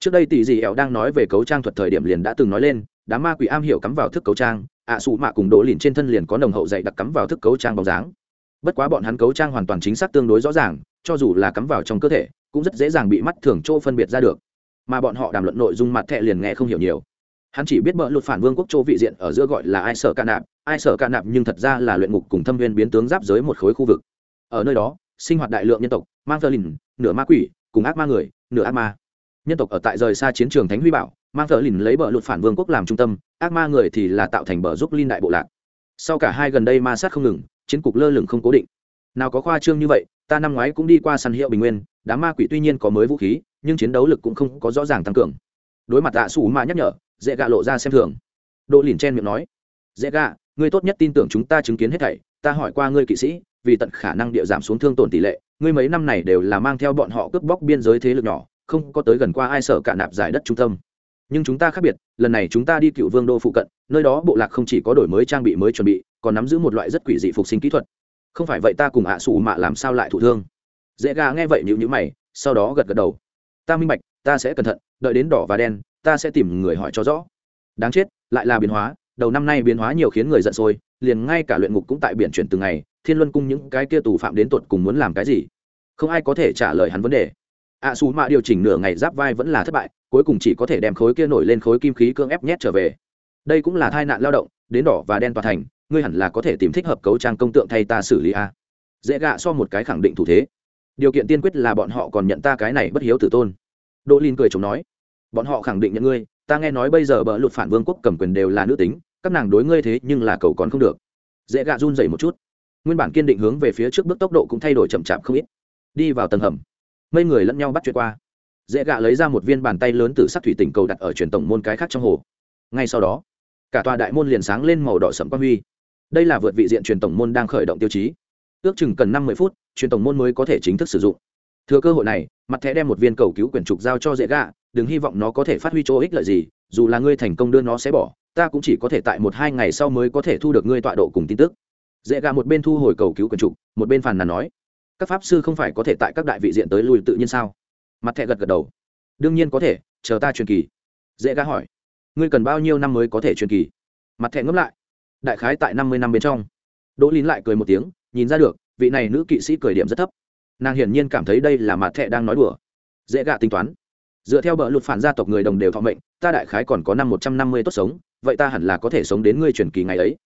Trước đây tỷ dị ẻo đang nói về cấu trang thuật thời điểm liền đã từng nói lên, đám ma quỷ am hiểu cắm vào thức cấu trang ạ xù mạ cùng đỗ lìn trên thân liền có nồng hậu dạy đặc cắm vào thức cấu trang bóng dáng bất quá bọn hắn cấu trang hoàn toàn chính xác tương đối rõ ràng, cho dù là cắm vào trong cơ thể, cũng rất dễ dàng bị mắt thường chỗ phân biệt ra được. Mà bọn họ đàm luận nội dung mặt thẹ liền nghe không hiểu nhiều. Hắn chỉ biết bỡ lụt phản vương quốc châu vị diện ở giữa gọi là ai sở ca nạp, ai sở ca nạp nhưng thật ra là luyện ngục cùng thâm viên biến tướng giáp giới một khối khu vực. Ở nơi đó, sinh hoạt đại lượng nhân tộc, mang thơ lìn, nửa ma quỷ, cùng ác ma người, nửa ác ma. Nhân tộc ở tại rời xa chiến trường thánh huy bảo, mang thợ lìn lấy bờ lụt phản vương quốc làm trung tâm, ác ma người thì là tạo thành bờ giúp linh đại bộ lạc. Sau cả hai gần đây ma sát không ngừng chiến cục lơ lửng không cố định. Nào có khoa trương như vậy, ta năm ngoái cũng đi qua săn hiệu bình nguyên, đám ma quỷ tuy nhiên có mới vũ khí, nhưng chiến đấu lực cũng không có rõ ràng tăng cường. Đối mặt tạ xù ma nhắc nhở dễ gạ lộ ra xem thường. Đỗ lìn chen miệng nói dễ gạ, ngươi tốt nhất tin tưởng chúng ta chứng kiến hết thảy, ta hỏi qua ngươi kỵ sĩ, vì tận khả năng địa giảm xuống thương tổn tỷ lệ, ngươi mấy năm này đều là mang theo bọn họ cướp bóc biên giới thế lực nhỏ, không có tới gần qua ai sợ cả nạp giải đất trung tâm. Nhưng chúng ta khác biệt, lần này chúng ta đi cựu vương đô phụ cận, nơi đó bộ lạc không chỉ có đổi mới trang bị mới chuẩn bị còn nắm giữ một loại rất quỷ dị phục sinh kỹ thuật. Không phải vậy ta cùng ạ à mạ làm sao lại thụ thương? Dễ gà nghe vậy nhịu nhữ mày, sau đó gật gật đầu. Ta minh bạch, ta sẽ cẩn thận, đợi đến đỏ và đen, ta sẽ tìm người hỏi cho rõ. Đáng chết, lại là biến hóa, đầu năm nay biến hóa nhiều khiến người giận sôi, liền ngay cả luyện ngục cũng tại biển chuyển từng ngày, thiên luân cung những cái kia tù phạm đến tuột cùng muốn làm cái gì? Không ai có thể trả lời hắn vấn đề. Ạ xù mạ điều chỉnh nửa ngày giáp vai vẫn là thất bại, cuối cùng chỉ có thể đem khối kia nổi lên khối kim khí cương ép nhét trở về. Đây cũng là tai nạn lao động, đến đỏ và đen tòa thành ngươi hẳn là có thể tìm thích hợp cấu trang công tượng thay ta xử lý a. Dễ gạ so một cái khẳng định thủ thế. Điều kiện tiên quyết là bọn họ còn nhận ta cái này bất hiếu tử tôn. Đỗ linh cười chống nói, bọn họ khẳng định nhận ngươi, ta nghe nói bây giờ bờ lụt phản vương quốc cầm quyền đều là nữ tính, các nàng đối ngươi thế nhưng là cầu còn không được. Dễ gạ run dậy một chút. Nguyên bản kiên định hướng về phía trước bước tốc độ cũng thay đổi chậm chạp không ít. Đi vào tầng hầm, mấy người lẫn nhau bắt chuyện qua. Dễ gạ lấy ra một viên bàn tay lớn từ sắc thủy tỉnh cầu đặt ở truyền tổng môn cái khác trong hồ. Ngay sau đó, cả tòa đại môn liền sáng lên màu đỏ sẫm quang huy đây là vượt vị diện truyền tổng môn đang khởi động tiêu chí. Ước chừng cần năm mươi phút, truyền tổng môn mới có thể chính thức sử dụng. Thừa cơ hội này, mặt thẻ đem một viên cầu cứu quyển trục giao cho dễ gạ đừng hy vọng nó có thể phát huy chỗ ích lợi gì, dù là ngươi thành công đưa nó sẽ bỏ, ta cũng chỉ có thể tại một hai ngày sau mới có thể thu được ngươi tọa độ cùng tin tức. Dễ gạ một bên thu hồi cầu cứu quyển trục, một bên phàn nàn nói, các pháp sư không phải có thể tại các đại vị diện tới lui tự nhiên sao? Mặt thẻ gật gật đầu. Đương nhiên có thể, chờ ta truyền kỳ. Dễ gạ hỏi, ngươi cần bao nhiêu năm mới có thể truyền kỳ? Mặt thẻ ngẫm lại đại khái tại năm mươi năm bên trong. Đỗ lín lại cười một tiếng, nhìn ra được, vị này nữ kỵ sĩ cười điểm rất thấp. Nàng hiển nhiên cảm thấy đây là mặt thẹ đang nói đùa. Dễ gạ tính toán. Dựa theo bờ luật phản gia tộc người đồng đều thọ mệnh, ta đại khái còn có năm một trăm năm mươi tốt sống, vậy ta hẳn là có thể sống đến ngươi truyền kỳ ngày ấy.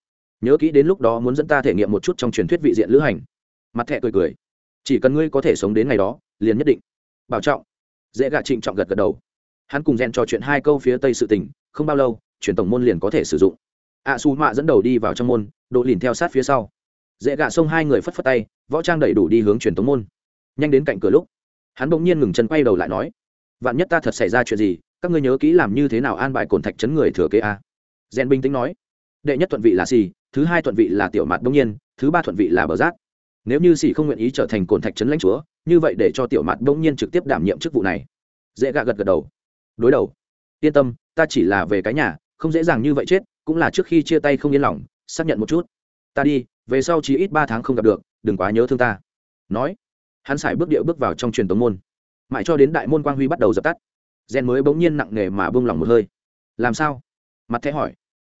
Nhớ kỹ đến lúc đó muốn dẫn ta thể nghiệm một chút trong truyền thuyết vị diện lữ hành. Mặt thẹ cười cười. Chỉ cần ngươi có thể sống đến ngày đó, liền nhất định. Bảo trọng. Dễ gạ trịnh trọng gật gật đầu. Hắn cùng rèn trò chuyện hai câu phía tây sự tình, không bao lâu, truyền tổng môn liền có thể sử dụng ạ xù su mạ dẫn đầu đi vào trong môn độ lìn theo sát phía sau. Dễ gạ xông hai người phất phất tay, võ trang đầy đủ đi hướng truyền tống môn. Nhanh đến cạnh cửa lúc, hắn bỗng nhiên ngừng chân quay đầu lại nói, vạn nhất ta thật xảy ra chuyện gì, các ngươi nhớ kỹ làm như thế nào an bài cổn thạch chấn người thừa kế a. Gen bình tĩnh nói, đệ nhất thuận vị là xì, thứ hai thuận vị là tiểu mặt bỗng nhiên, thứ ba thuận vị là bờ giác nếu như xì không nguyện ý trở thành cổn thạch chấn lãnh chúa, như vậy để cho tiểu mặt bỗng nhiên trực tiếp đảm nhiệm chức vụ này. Dễ gạ gật gật đầu. Đối đầu. Yên tâm, ta chỉ là về cái nhà, không dễ dàng như vậy chết cũng là trước khi chia tay không yên lòng, xác nhận một chút. Ta đi, về sau chỉ ít ba tháng không gặp được, đừng quá nhớ thương ta. Nói, hắn sải bước điệu bước vào trong truyền tống môn. Mãi cho đến đại môn quang huy bắt đầu dập tắt, gen mới bỗng nhiên nặng nề mà bông lỏng một hơi. Làm sao? Mặt thẻ hỏi.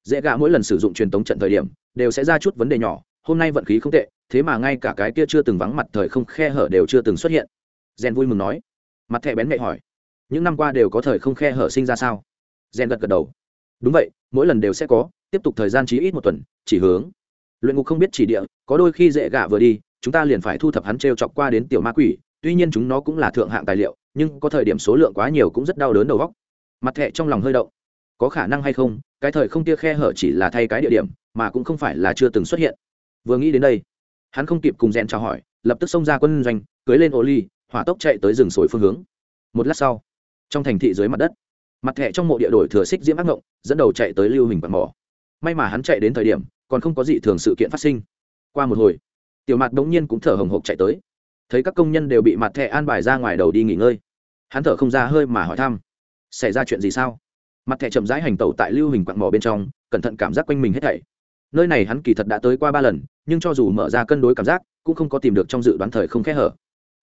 Dễ gạ mỗi lần sử dụng truyền tống trận thời điểm, đều sẽ ra chút vấn đề nhỏ, hôm nay vận khí không tệ, thế mà ngay cả cái kia chưa từng vắng mặt thời không khe hở đều chưa từng xuất hiện. Gen vui mừng nói. Mặt thẻ bén mẹ hỏi. Những năm qua đều có thời không khe hở sinh ra sao? Gen gật gật đầu đúng vậy, mỗi lần đều sẽ có, tiếp tục thời gian chí ít một tuần, chỉ hướng. Luyện ngục không biết chỉ địa, có đôi khi dễ gạ vừa đi, chúng ta liền phải thu thập hắn t r e o chọc qua đến tiểu ma quỷ, tuy nhiên chúng nó cũng là thượng hạng tài liệu, nhưng có thời điểm số lượng quá nhiều cũng rất đau đớn đầu góc mặt thẹ trong lòng hơi động. Có khả năng hay không, cái thời không tia khe hở chỉ là thay cái địa điểm, mà cũng không phải là chưa từng xuất hiện. Vừa nghĩ đến đây, hắn không kịp cùng rèn chào hỏi, lập tức xông ra quân doanh, cưới lên ô ly hỏa tốc chạy tới rừng sồi phương hướng. Một lát sau, trong thành thị dưới mặt đất mặt thẻ trong mộ địa đổi thừa xích diễm ác ngộng, dẫn đầu chạy tới lưu hình bằng mỏ. May mà hắn chạy đến thời điểm, còn không có gì thường sự kiện phát sinh. Qua một hồi, tiểu mặt đống nhiên cũng thở hồng hộc chạy tới. Thấy các công nhân đều bị mặt thẻ an bài ra ngoài đầu đi nghỉ ngơi. Hắn thở không ra hơi mà hỏi thăm, xảy ra chuyện gì sao? Mặt thẻ chậm rãi hành tẩu tại lưu hình quặng mỏ bên trong, cẩn thận cảm giác quanh mình hết thảy. Nơi này hắn kỳ thật đã tới qua ba lần, nhưng cho dù mở ra cân đối cảm giác, cũng không có tìm được trong dự đoán thời không khẽ hở.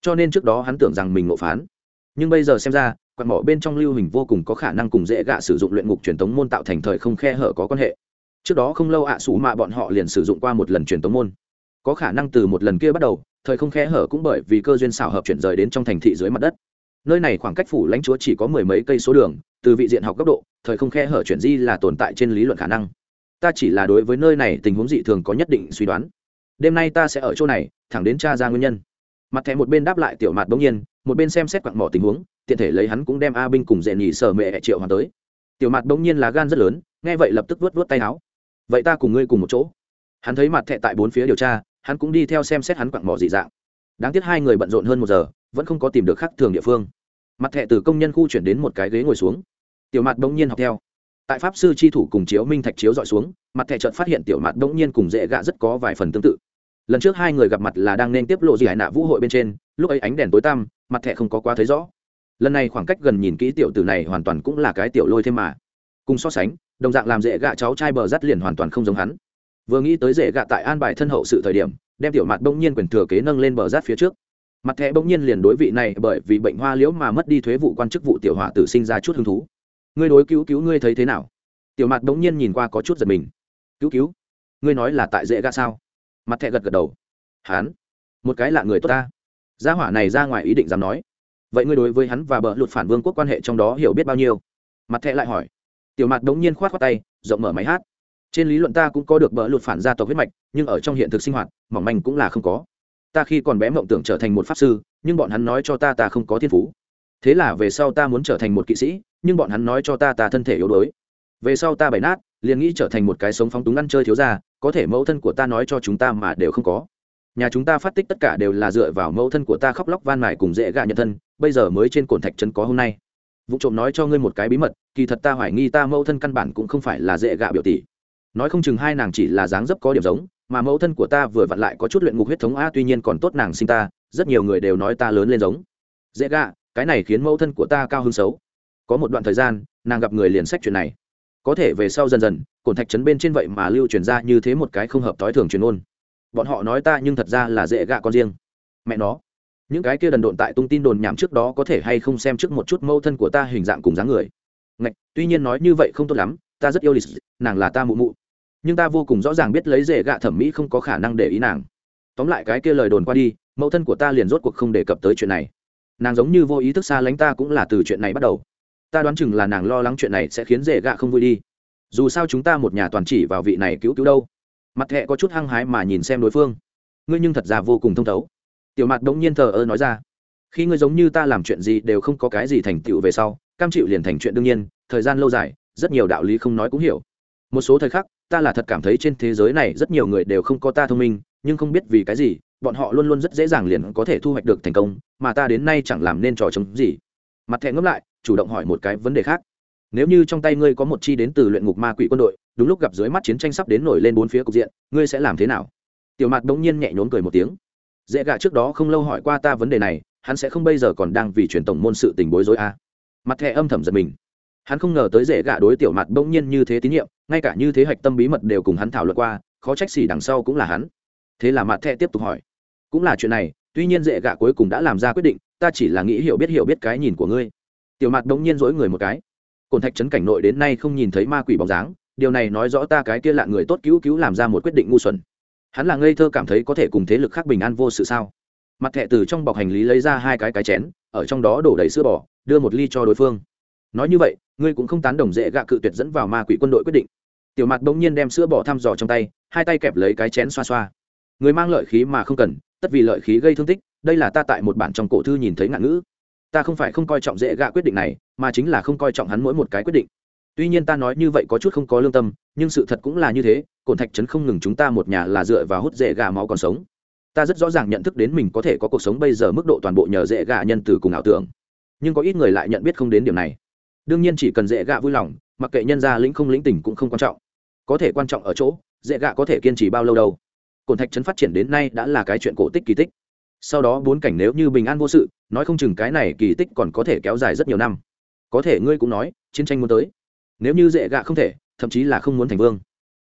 Cho nên trước đó hắn tưởng rằng mình ngộ phán nhưng bây giờ xem ra, quạt mỏ bên trong lưu hình vô cùng có khả năng cùng dễ gạ sử dụng luyện ngục truyền thống môn tạo thành thời không khe hở có quan hệ. Trước đó không lâu ạ à sủ mạ bọn họ liền sử dụng qua một lần truyền tống môn. Có khả năng từ một lần kia bắt đầu, thời không khe hở cũng bởi vì cơ duyên xảo hợp chuyển rời đến trong thành thị dưới mặt đất. Nơi này khoảng cách phủ lãnh chúa chỉ có mười mấy cây số đường, từ vị diện học cấp độ, thời không khe hở chuyển di là tồn tại trên lý luận khả năng. Ta chỉ là đối với nơi này tình huống dị thường có nhất định suy đoán. Đêm nay ta sẽ ở chỗ này, thẳng đến tra ra nguyên nhân. Mặt thẻ một bên đáp lại tiểu mặt bỗng nhiên một bên xem xét quặng mỏ tình huống, tiện thể lấy hắn cũng đem a binh cùng dễ nhị sở mẹ triệu hoàn tới. Tiểu mặt bỗng nhiên là gan rất lớn, nghe vậy lập tức vớt vớt tay áo. Vậy ta cùng ngươi cùng một chỗ. Hắn thấy mặt thẹ tại bốn phía điều tra, hắn cũng đi theo xem xét hắn quặng mỏ dị dạng. Đáng tiếc hai người bận rộn hơn một giờ, vẫn không có tìm được khác thường địa phương. Mặt thẹ từ công nhân khu chuyển đến một cái ghế ngồi xuống. Tiểu mặt bỗng nhiên học theo. Tại pháp sư tri thủ cùng chiếu minh thạch chiếu dọi xuống, mặt thẹ chợt phát hiện tiểu mặt bỗng nhiên cùng dễ gạ rất có vài phần tương tự. Lần trước hai người gặp mặt là đang nên tiếp lộ gì hải nạ vũ hội bên trên, lúc ấy ánh đèn tối tăm mặt thẻ không có quá thấy rõ. Lần này khoảng cách gần nhìn kỹ tiểu tử này hoàn toàn cũng là cái tiểu lôi thêm mà. Cùng so sánh, đồng dạng làm dễ gạ cháu trai bờ rắt liền hoàn toàn không giống hắn. Vừa nghĩ tới dễ gạ tại an bài thân hậu sự thời điểm, đem tiểu mặt bỗng nhiên quyền thừa kế nâng lên bờ rát phía trước. Mặt thẻ bỗng nhiên liền đối vị này bởi vì bệnh hoa liễu mà mất đi thuế vụ quan chức vụ tiểu hỏa tử sinh ra chút hứng thú. Ngươi đối cứu cứu ngươi thấy thế nào? Tiểu mặt bỗng nhiên nhìn qua có chút giật mình. Cứu cứu, ngươi nói là tại dễ gạ sao? Mặt thẻ gật gật đầu. Hán một cái lạ người tốt ta gia hỏa này ra ngoài ý định dám nói. Vậy ngươi đối với hắn và bờ lụt phản vương quốc quan hệ trong đó hiểu biết bao nhiêu? Mặt thẹ lại hỏi. Tiểu mặt đống nhiên khoát khoát tay, rộng mở máy hát. Trên lý luận ta cũng có được bờ lụt phản gia tộc huyết mạch, nhưng ở trong hiện thực sinh hoạt, mỏng manh cũng là không có. Ta khi còn bé mộng tưởng trở thành một pháp sư, nhưng bọn hắn nói cho ta ta không có thiên phú. Thế là về sau ta muốn trở thành một kỵ sĩ, nhưng bọn hắn nói cho ta ta thân thể yếu đuối. Về sau ta bày nát, liền nghĩ trở thành một cái sống phóng túng ăn chơi thiếu ra có thể mẫu thân của ta nói cho chúng ta mà đều không có nhà chúng ta phát tích tất cả đều là dựa vào mẫu thân của ta khóc lóc van mài cùng dễ gạ nhận thân, bây giờ mới trên cồn thạch trấn có hôm nay. Vụ trộm nói cho ngươi một cái bí mật, kỳ thật ta hoài nghi ta mẫu thân căn bản cũng không phải là dễ gạ biểu tỷ. Nói không chừng hai nàng chỉ là dáng dấp có điểm giống, mà mẫu thân của ta vừa vặn lại có chút luyện ngục huyết thống a tuy nhiên còn tốt nàng sinh ta, rất nhiều người đều nói ta lớn lên giống. Dễ gạ, cái này khiến mẫu thân của ta cao hơn xấu. Có một đoạn thời gian, nàng gặp người liền sách chuyện này. Có thể về sau dần dần cổn thạch trấn bên trên vậy mà lưu truyền ra như thế một cái không hợp t ố i thường truyền ôn bọn họ nói ta nhưng thật ra là dễ gạ con riêng. Mẹ nó những cái kia đần độn tại tung tin đồn nhảm trước đó có thể hay không xem trước một chút mâu thân của ta hình dạng cùng dáng người? Ngạch, tuy nhiên nói như vậy không tốt lắm ta rất yêu lịch nàng là ta mụ mụ. Nhưng ta vô cùng rõ ràng biết lấy rể gạ thẩm mỹ không có khả năng để ý nàng. Tóm lại cái kia lời đồn qua đi mẫu thân của ta liền rốt cuộc không đề cập tới chuyện này. Nàng giống như vô ý thức xa lánh ta cũng là từ chuyện này bắt đầu. Ta đoán chừng là nàng lo lắng chuyện này sẽ khiến rể gạ không vui đi. Dù sao chúng ta một nhà toàn chỉ vào vị này cứu cứu đâu mặt thẹ có chút hăng hái mà nhìn xem đối phương. Ngươi nhưng thật ra vô cùng thông thấu. Tiểu mặt đống nhiên thờ ơ nói ra. Khi ngươi giống như ta làm chuyện gì đều không có cái gì thành tựu về sau, cam chịu liền thành chuyện đương nhiên, thời gian lâu dài, rất nhiều đạo lý không nói cũng hiểu. Một số thời khắc, ta là thật cảm thấy trên thế giới này rất nhiều người đều không có ta thông minh, nhưng không biết vì cái gì, bọn họ luôn luôn rất dễ dàng liền có thể thu hoạch được thành công, mà ta đến nay chẳng làm nên trò chống gì. Mặt thẹ ngẫm lại, chủ động hỏi một cái vấn đề khác nếu như trong tay ngươi có một chi đến từ luyện ngục ma quỷ quân đội, đúng lúc gặp dưới mắt chiến tranh sắp đến nổi lên bốn phía cục diện, ngươi sẽ làm thế nào? Tiểu mạt bỗng nhiên nhẹ nhốn cười một tiếng. Dễ gạ trước đó không lâu hỏi qua ta vấn đề này, hắn sẽ không bây giờ còn đang vì truyền tổng môn sự tình bối rối a à. mặt thẹ âm thầm giật mình. Hắn không ngờ tới dễ gạ đối tiểu mặt bỗng nhiên như thế tín nhiệm, ngay cả như thế hạch tâm bí mật đều cùng hắn thảo luận qua, khó trách xỉ đằng sau cũng là hắn. Thế là mặt thẹ tiếp tục hỏi. Cũng là chuyện này, tuy nhiên dễ gạ cuối cùng đã làm ra quyết định, ta chỉ là nghĩ hiểu biết hiểu biết cái nhìn của ngươi. Tiểu mặt bỗng nhiên dỗi người một cái cồn thạch trấn cảnh nội đến nay không nhìn thấy ma quỷ bóng dáng, điều này nói rõ ta cái kia lạ người tốt cứu cứu làm ra một quyết định ngu xuẩn. Hắn là ngây thơ cảm thấy có thể cùng thế lực khác bình an vô sự sao? Mặt thẹ từ trong bọc hành lý lấy ra hai cái cái chén, ở trong đó đổ đầy sữa bò, đưa một ly cho đối phương. Nói như vậy, ngươi cũng không tán đồng dễ gạ cự tuyệt dẫn vào ma quỷ quân đội quyết định. Tiểu mặt bỗng nhiên đem sữa bỏ thăm dò trong tay, hai tay kẹp lấy cái chén xoa xoa. Người mang lợi khí mà không cần, tất vì lợi khí gây thương tích, đây là ta tại một bản trong cổ thư nhìn thấy ngạn ngữ ta không phải không coi trọng dễ gạ quyết định này, mà chính là không coi trọng hắn mỗi một cái quyết định. Tuy nhiên ta nói như vậy có chút không có lương tâm, nhưng sự thật cũng là như thế, cổn thạch trấn không ngừng chúng ta một nhà là dựa vào hút dễ gà máu còn sống. Ta rất rõ ràng nhận thức đến mình có thể có cuộc sống bây giờ mức độ toàn bộ nhờ dễ gà nhân từ cùng ảo tưởng. Nhưng có ít người lại nhận biết không đến điểm này. Đương nhiên chỉ cần dễ gạ vui lòng, mặc kệ nhân gia lĩnh không lĩnh tình cũng không quan trọng. Có thể quan trọng ở chỗ, dễ gạ có thể kiên trì bao lâu đâu. Cổn thạch trấn phát triển đến nay đã là cái chuyện cổ tích kỳ tích sau đó bốn cảnh nếu như bình an vô sự, nói không chừng cái này kỳ tích còn có thể kéo dài rất nhiều năm. Có thể ngươi cũng nói, chiến tranh muốn tới. Nếu như dễ gạ không thể, thậm chí là không muốn thành vương.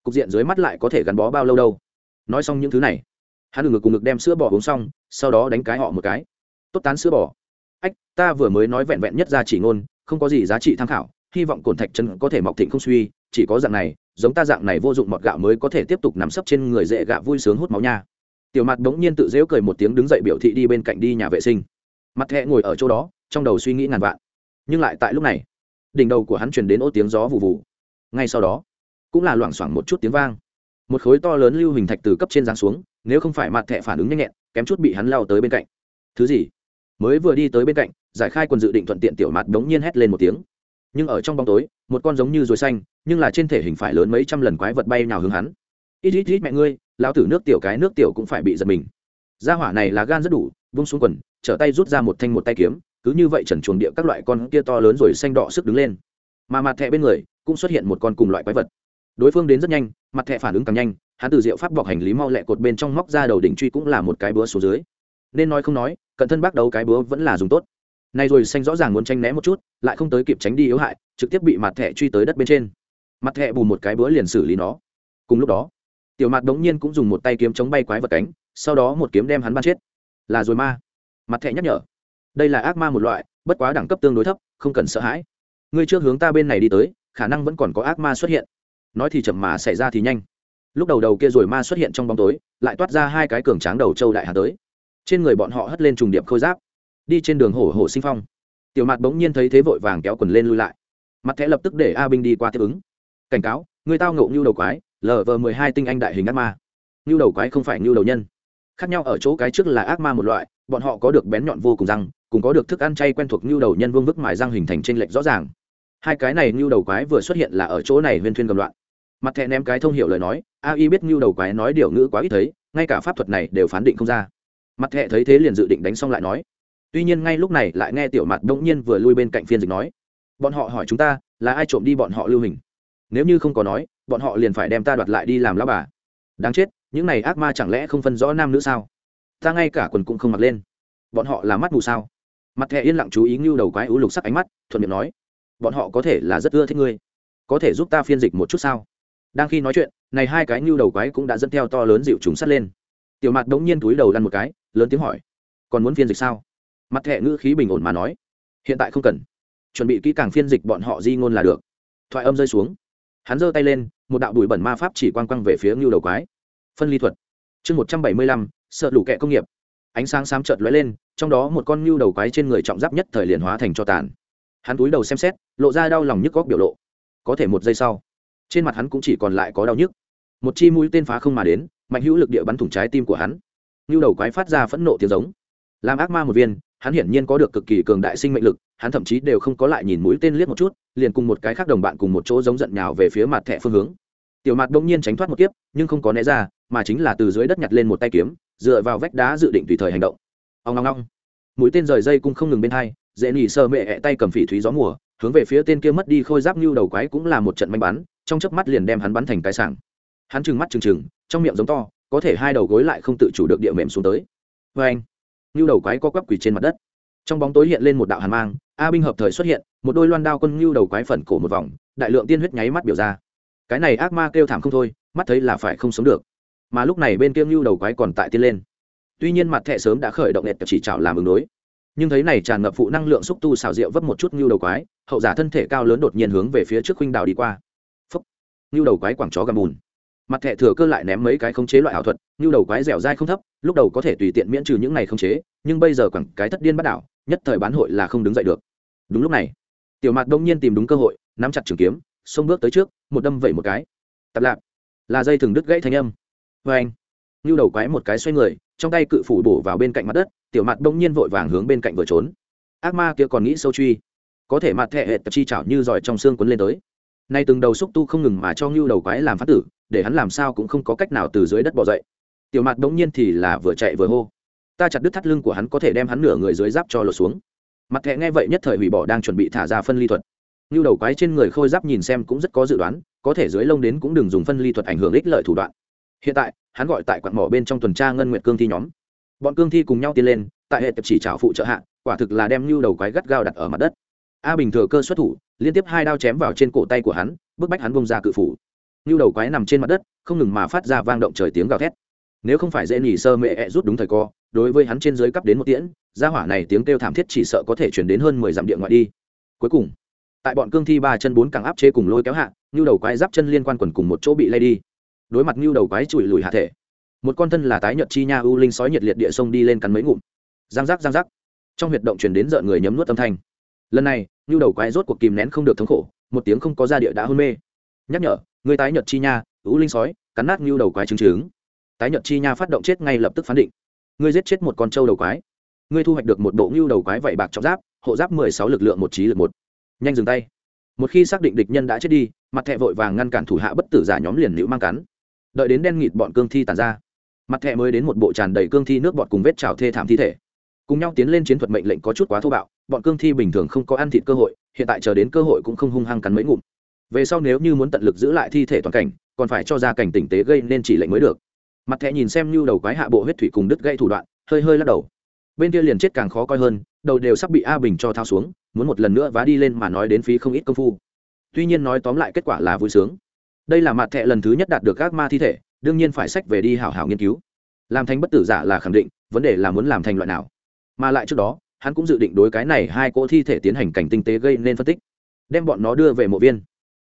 Cục diện dưới mắt lại có thể gắn bó bao lâu đâu. Nói xong những thứ này, hắn ngực cùng ngực đem sữa bò uống xong, sau đó đánh cái họ một cái. Tốt tán sữa bò. Ách, ta vừa mới nói vẹn vẹn nhất ra chỉ ngôn, không có gì giá trị tham khảo, hy vọng cồn thạch chân có thể mọc thịnh không suy, chỉ có dạng này, giống ta dạng này vô dụng mọt gạo mới có thể tiếp tục nằm sấp trên người dễ gạ vui sướng hút máu nha tiểu mặt bỗng nhiên tự dễu cười một tiếng đứng dậy biểu thị đi bên cạnh đi nhà vệ sinh. Mặt thẹ ngồi ở chỗ đó, trong đầu suy nghĩ ngàn vạn. Nhưng lại tại lúc này, đỉnh đầu của hắn truyền đến ô tiếng gió vụ vụ ngay sau đó, cũng là loảng xoảng một chút tiếng vang. Một khối to lớn lưu hình thạch từ cấp trên giáng xuống, nếu không phải mặt thẹ phản ứng nhanh nhẹn, kém chút bị hắn lao tới bên cạnh. Thứ gì? Mới vừa đi tới bên cạnh, giải khai quần dự định thuận tiện tiểu mặt đống nhiên hét lên một tiếng. Nhưng ở trong bóng tối, một con giống như ruồi xanh, nhưng là trên thể hình phải lớn mấy trăm lần quái vật bay nào hướng hắn ít ít ít mẹ ngươi, lão tử nước tiểu cái nước tiểu cũng phải bị giật mình. Gia hỏa này là gan rất đủ, vung xuống quần, trở tay rút ra một thanh một tay kiếm, cứ như vậy trần chuồng địa các loại con kia to lớn rồi xanh đỏ sức đứng lên. Mà mặt thẹ bên người, cũng xuất hiện một con cùng loại quái vật. Đối phương đến rất nhanh, mặt thẹ phản ứng càng nhanh, hắn từ diệu pháp bọc hành lý mau lẹ cột bên trong móc ra đầu đỉnh truy cũng là một cái búa số dưới. Nên nói không nói, cận thân bác đấu cái búa vẫn là dùng tốt. Nay rồi xanh rõ ràng muốn tranh né một chút, lại không tới kịp tránh đi yếu hại, trực tiếp bị mặt thẹ truy tới đất bên trên. Mặt thẹ bù một cái búa liền xử lý nó. Cùng lúc đó tiểu mặt đống nhiên cũng dùng một tay kiếm chống bay quái vật cánh, sau đó một kiếm đem hắn ban chết. Là rồi ma. Mặt thẹ nhắc nhở. Đây là ác ma một loại, bất quá đẳng cấp tương đối thấp, không cần sợ hãi. Ngươi trước hướng ta bên này đi tới, khả năng vẫn còn có ác ma xuất hiện. Nói thì chậm mà xảy ra thì nhanh. Lúc đầu đầu kia rồi ma xuất hiện trong bóng tối, lại toát ra hai cái cường tráng đầu châu đại hà tới. Trên người bọn họ hất lên trùng điệp khôi giáp. Đi trên đường hổ hổ sinh phong. Tiểu mặt bỗng nhiên thấy thế vội vàng kéo quần lên lui lại. Mặt thẻ lập tức để a binh đi qua tiếp ứng. Cảnh cáo người tao ngộ như đầu quái lv mười hai tinh anh đại hình ác ma. Ngưu đầu quái không phải ngưu đầu nhân. Khác nhau ở chỗ cái trước là ác ma một loại, bọn họ có được bén nhọn vô cùng răng, cùng có được thức ăn chay quen thuộc ngưu đầu nhân vương vức mài răng hình thành t r ê n lệch rõ ràng. Hai cái này ngưu đầu quái vừa xuất hiện là ở chỗ này huyên thuyên cầm loạn. Mặt thẹ ném cái thông hiệu lời nói, a y biết ngưu đầu quái nói điều ngữ quá ít thấy, ngay cả pháp thuật này đều phán định không ra. Mặt thẹ thấy thế liền dự định đánh xong lại nói. Tuy nhiên ngay lúc này lại nghe tiểu mặt đông nhiên vừa lui bên cạnh phiên dịch nói. Bọn họ hỏi chúng ta, là ai trộm đi bọn họ lưu hình? Nếu như không có nói bọn họ liền phải đem ta đoạt lại đi làm lao bà. Đáng chết, những này ác ma chẳng lẽ không phân rõ nam nữ sao? Ta ngay cả quần cũng không mặc lên. Bọn họ là mắt mù sao? Mặt thẹ yên lặng chú ý ngưu đầu quái ú lục sắc ánh mắt, thuận miệng nói, bọn họ có thể là rất ưa thích ngươi. Có thể giúp ta phiên dịch một chút sao? Đang khi nói chuyện, này hai cái ngưu đầu quái cũng đã dẫn theo to lớn dịu chúng sắt lên. Tiểu mặt đống nhiên túi đầu lăn một cái, lớn tiếng hỏi, còn muốn phiên dịch sao? Mặt thẹ ngữ khí bình ổn mà nói, hiện tại không cần. Chuẩn bị kỹ càng phiên dịch bọn họ di ngôn là được. Thoại âm rơi xuống hắn giơ tay lên, một đạo đùi bẩn ma pháp chỉ quang quăng về phía ngưu đầu quái. Phân ly thuật. Chương một trăm bảy mươi lăm, sợ lũ kẹ công nghiệp. Ánh sáng xám trợt lóe lên, trong đó một con ngưu đầu quái trên người trọng giáp nhất thời liền hóa thành cho tàn. Hắn túi đầu xem xét, lộ ra đau lòng nhức góc biểu lộ. Có thể một giây sau, trên mặt hắn cũng chỉ còn lại có đau nhức. Một chi mũi tên phá không mà đến, mạnh hữu lực địa bắn thủng trái tim của hắn. Ngưu đầu quái phát ra phẫn nộ tiếng giống. Làm ác ma một viên hắn hiển nhiên có được cực kỳ cường đại sinh mệnh lực, hắn thậm chí đều không có lại nhìn mũi tên liếc một chút, liền cùng một cái khác đồng bạn cùng một chỗ giống giận nhào về phía mặt thẻ phương hướng. Tiểu mặt đông nhiên tránh thoát một kiếp, nhưng không có né ra, mà chính là từ dưới đất nhặt lên một tay kiếm, dựa vào vách đá dự định tùy thời hành động. Ông ngong ngong mũi tên rời dây cũng không ngừng bên hai, dễ nỉ sơ mẹ hẹ tay cầm phỉ thúy gió mùa, hướng về phía tên kia mất đi khôi giáp như đầu quái cũng là một trận may bắn, trong chớp mắt liền đem hắn bắn thành cái sảng. Hắn trừng mắt trừng trừng, trong miệng giống to, có thể hai đầu gối lại không tự chủ được địa mềm xuống tới. Vê anh như đầu quái co quắp quỳ trên mặt đất. Trong bóng tối hiện lên một đạo hàn mang, a binh hợp thời xuất hiện, một đôi loan đao quân như đầu quái phần cổ một vòng, đại lượng tiên huyết nháy mắt biểu ra. Cái này ác ma kêu thảm không thôi, mắt thấy là phải không sống được. Mà lúc này bên kia như đầu quái còn tại tiên lên. Tuy nhiên mặt thẹ sớm đã khởi động nẹt chỉ chảo làm ứng đối. Nhưng thấy này tràn ngập phụ năng lượng xúc tu xào rượu vấp một chút như đầu quái, hậu giả thân thể cao lớn đột nhiên hướng về phía trước khuynh đảo đi qua. Phúc. Như đầu quái quảng chó gầm bùn mặt thẻ thừa cơ lại ném mấy cái khống chế loại ảo thuật, như đầu quái dẻo dai không thấp, lúc đầu có thể tùy tiện miễn trừ những này khống chế, nhưng bây giờ quẳng cái thất điên bắt đảo, nhất thời bán hội là không đứng dậy được. Đúng lúc này, tiểu mạt đông nhiên tìm đúng cơ hội, nắm chặt trường kiếm, xông bước tới trước, một đâm vẩy một cái. Tập lạp là dây thừng đứt gãy thanh âm. Vê anh, như đầu quái một cái xoay người, trong tay cự phủ bổ vào bên cạnh mặt đất, tiểu mặt đông nhiên vội vàng hướng bên cạnh vừa trốn. Ác ma kia còn nghĩ sâu truy. Có thể mặt thẹ hệt chi chảo như giỏi trong xương quấn lên tới. Nay từng đầu xúc tu không ngừng mà cho ngưu đầu quái làm phát tử để hắn làm sao cũng không có cách nào từ dưới đất bỏ dậy. Tiểu mặt đống nhiên thì là vừa chạy vừa hô. Ta chặt đứt thắt lưng của hắn có thể đem hắn nửa người dưới giáp cho lột xuống. Mặt thẹ nghe vậy nhất thời hủy bỏ đang chuẩn bị thả ra phân ly thuật. Như đầu quái trên người khôi giáp nhìn xem cũng rất có dự đoán, có thể dưới lông đến cũng đừng dùng phân ly thuật ảnh hưởng ích lợi thủ đoạn. Hiện tại, hắn gọi tại quặng mỏ bên trong tuần tra ngân nguyệt cương thi nhóm. Bọn cương thi cùng nhau tiến lên, tại hệ tập chỉ trào phụ trợ hạ, quả thực là đem như đầu quái gắt gao đặt ở mặt đất. A bình thừa cơ xuất thủ, liên tiếp hai đao chém vào trên cổ tay của hắn, bức bách hắn bông ra cự phủ như đầu quái nằm trên mặt đất, không ngừng mà phát ra vang động trời tiếng gào thét. Nếu không phải dễ nỉ sơ mẹ ẹ rút đúng thời co, đối với hắn trên dưới cắp đến một tiễn, gia hỏa này tiếng kêu thảm thiết chỉ sợ có thể chuyển đến hơn mười dặm địa ngoại đi. Cuối cùng, tại bọn cương thi ba chân bốn càng áp chế cùng lôi kéo hạ như đầu quái giáp chân liên quan quần cùng một chỗ bị lay đi. Đối mặt như đầu quái chùi lùi hạ thể, một con thân là tái nhợt chi nha u linh sói nhiệt liệt địa sông đi lên cắn mấy ngụm. Giang giác giang giác. Trong huyệt động chuyển đến rợn người nhấm nuốt âm thanh. Lần này như đầu quái rốt cuộc kìm nén không được thống khổ, một tiếng không có ra địa đã hôn mê. Nhắc nhở người tái nhật chi nha u linh sói, cắn nát ngưu đầu quái trứng trứng tái nhật chi nha phát động chết ngay lập tức phán định. Ngươi giết chết một con trâu đầu quái. Ngươi thu hoạch được một bộ ngưu đầu quái vạy bạc trọng giáp, hộ giáp mười sáu lực lượng một trí lực một. Nhanh dừng tay. Một khi xác định địch nhân đã chết đi, mặt thẹ vội vàng ngăn cản thủ hạ bất tử giả nhóm liền nữ mang cắn. Đợi đến đen nghịt bọn cương thi tàn ra, mặt thẹ mới đến một bộ tràn đầy cương thi nước bọt cùng vết trào thê thảm thi thể. Cùng nhau tiến lên chiến thuật mệnh lệnh có chút quá thô bạo, bọn cương thi bình thường không có ăn thịt cơ hội, hiện tại chờ đến cơ hội cũng không hung hăng cắn mấy ngụm về sau nếu như muốn tận lực giữ lại thi thể toàn cảnh, còn phải cho ra cảnh tỉnh tế gây nên chỉ lệnh mới được. Mặt thẹ nhìn xem như đầu quái hạ bộ huyết thủy cùng đứt gây thủ đoạn, hơi hơi lắc đầu. Bên kia liền chết càng khó coi hơn, đầu đều sắp bị a bình cho thao xuống, muốn một lần nữa vá đi lên mà nói đến phí không ít công phu. Tuy nhiên nói tóm lại kết quả là vui sướng. Đây là mặt thẹ lần thứ nhất đạt được các ma thi thể, đương nhiên phải sách về đi hảo hảo nghiên cứu. Làm thành bất tử giả là khẳng định, vấn đề là muốn làm thành loại nào. Mà lại trước đó, hắn cũng dự định đối cái này hai cỗ thi thể tiến hành cảnh tinh tế gây nên phân tích, đem bọn nó đưa về mộ viên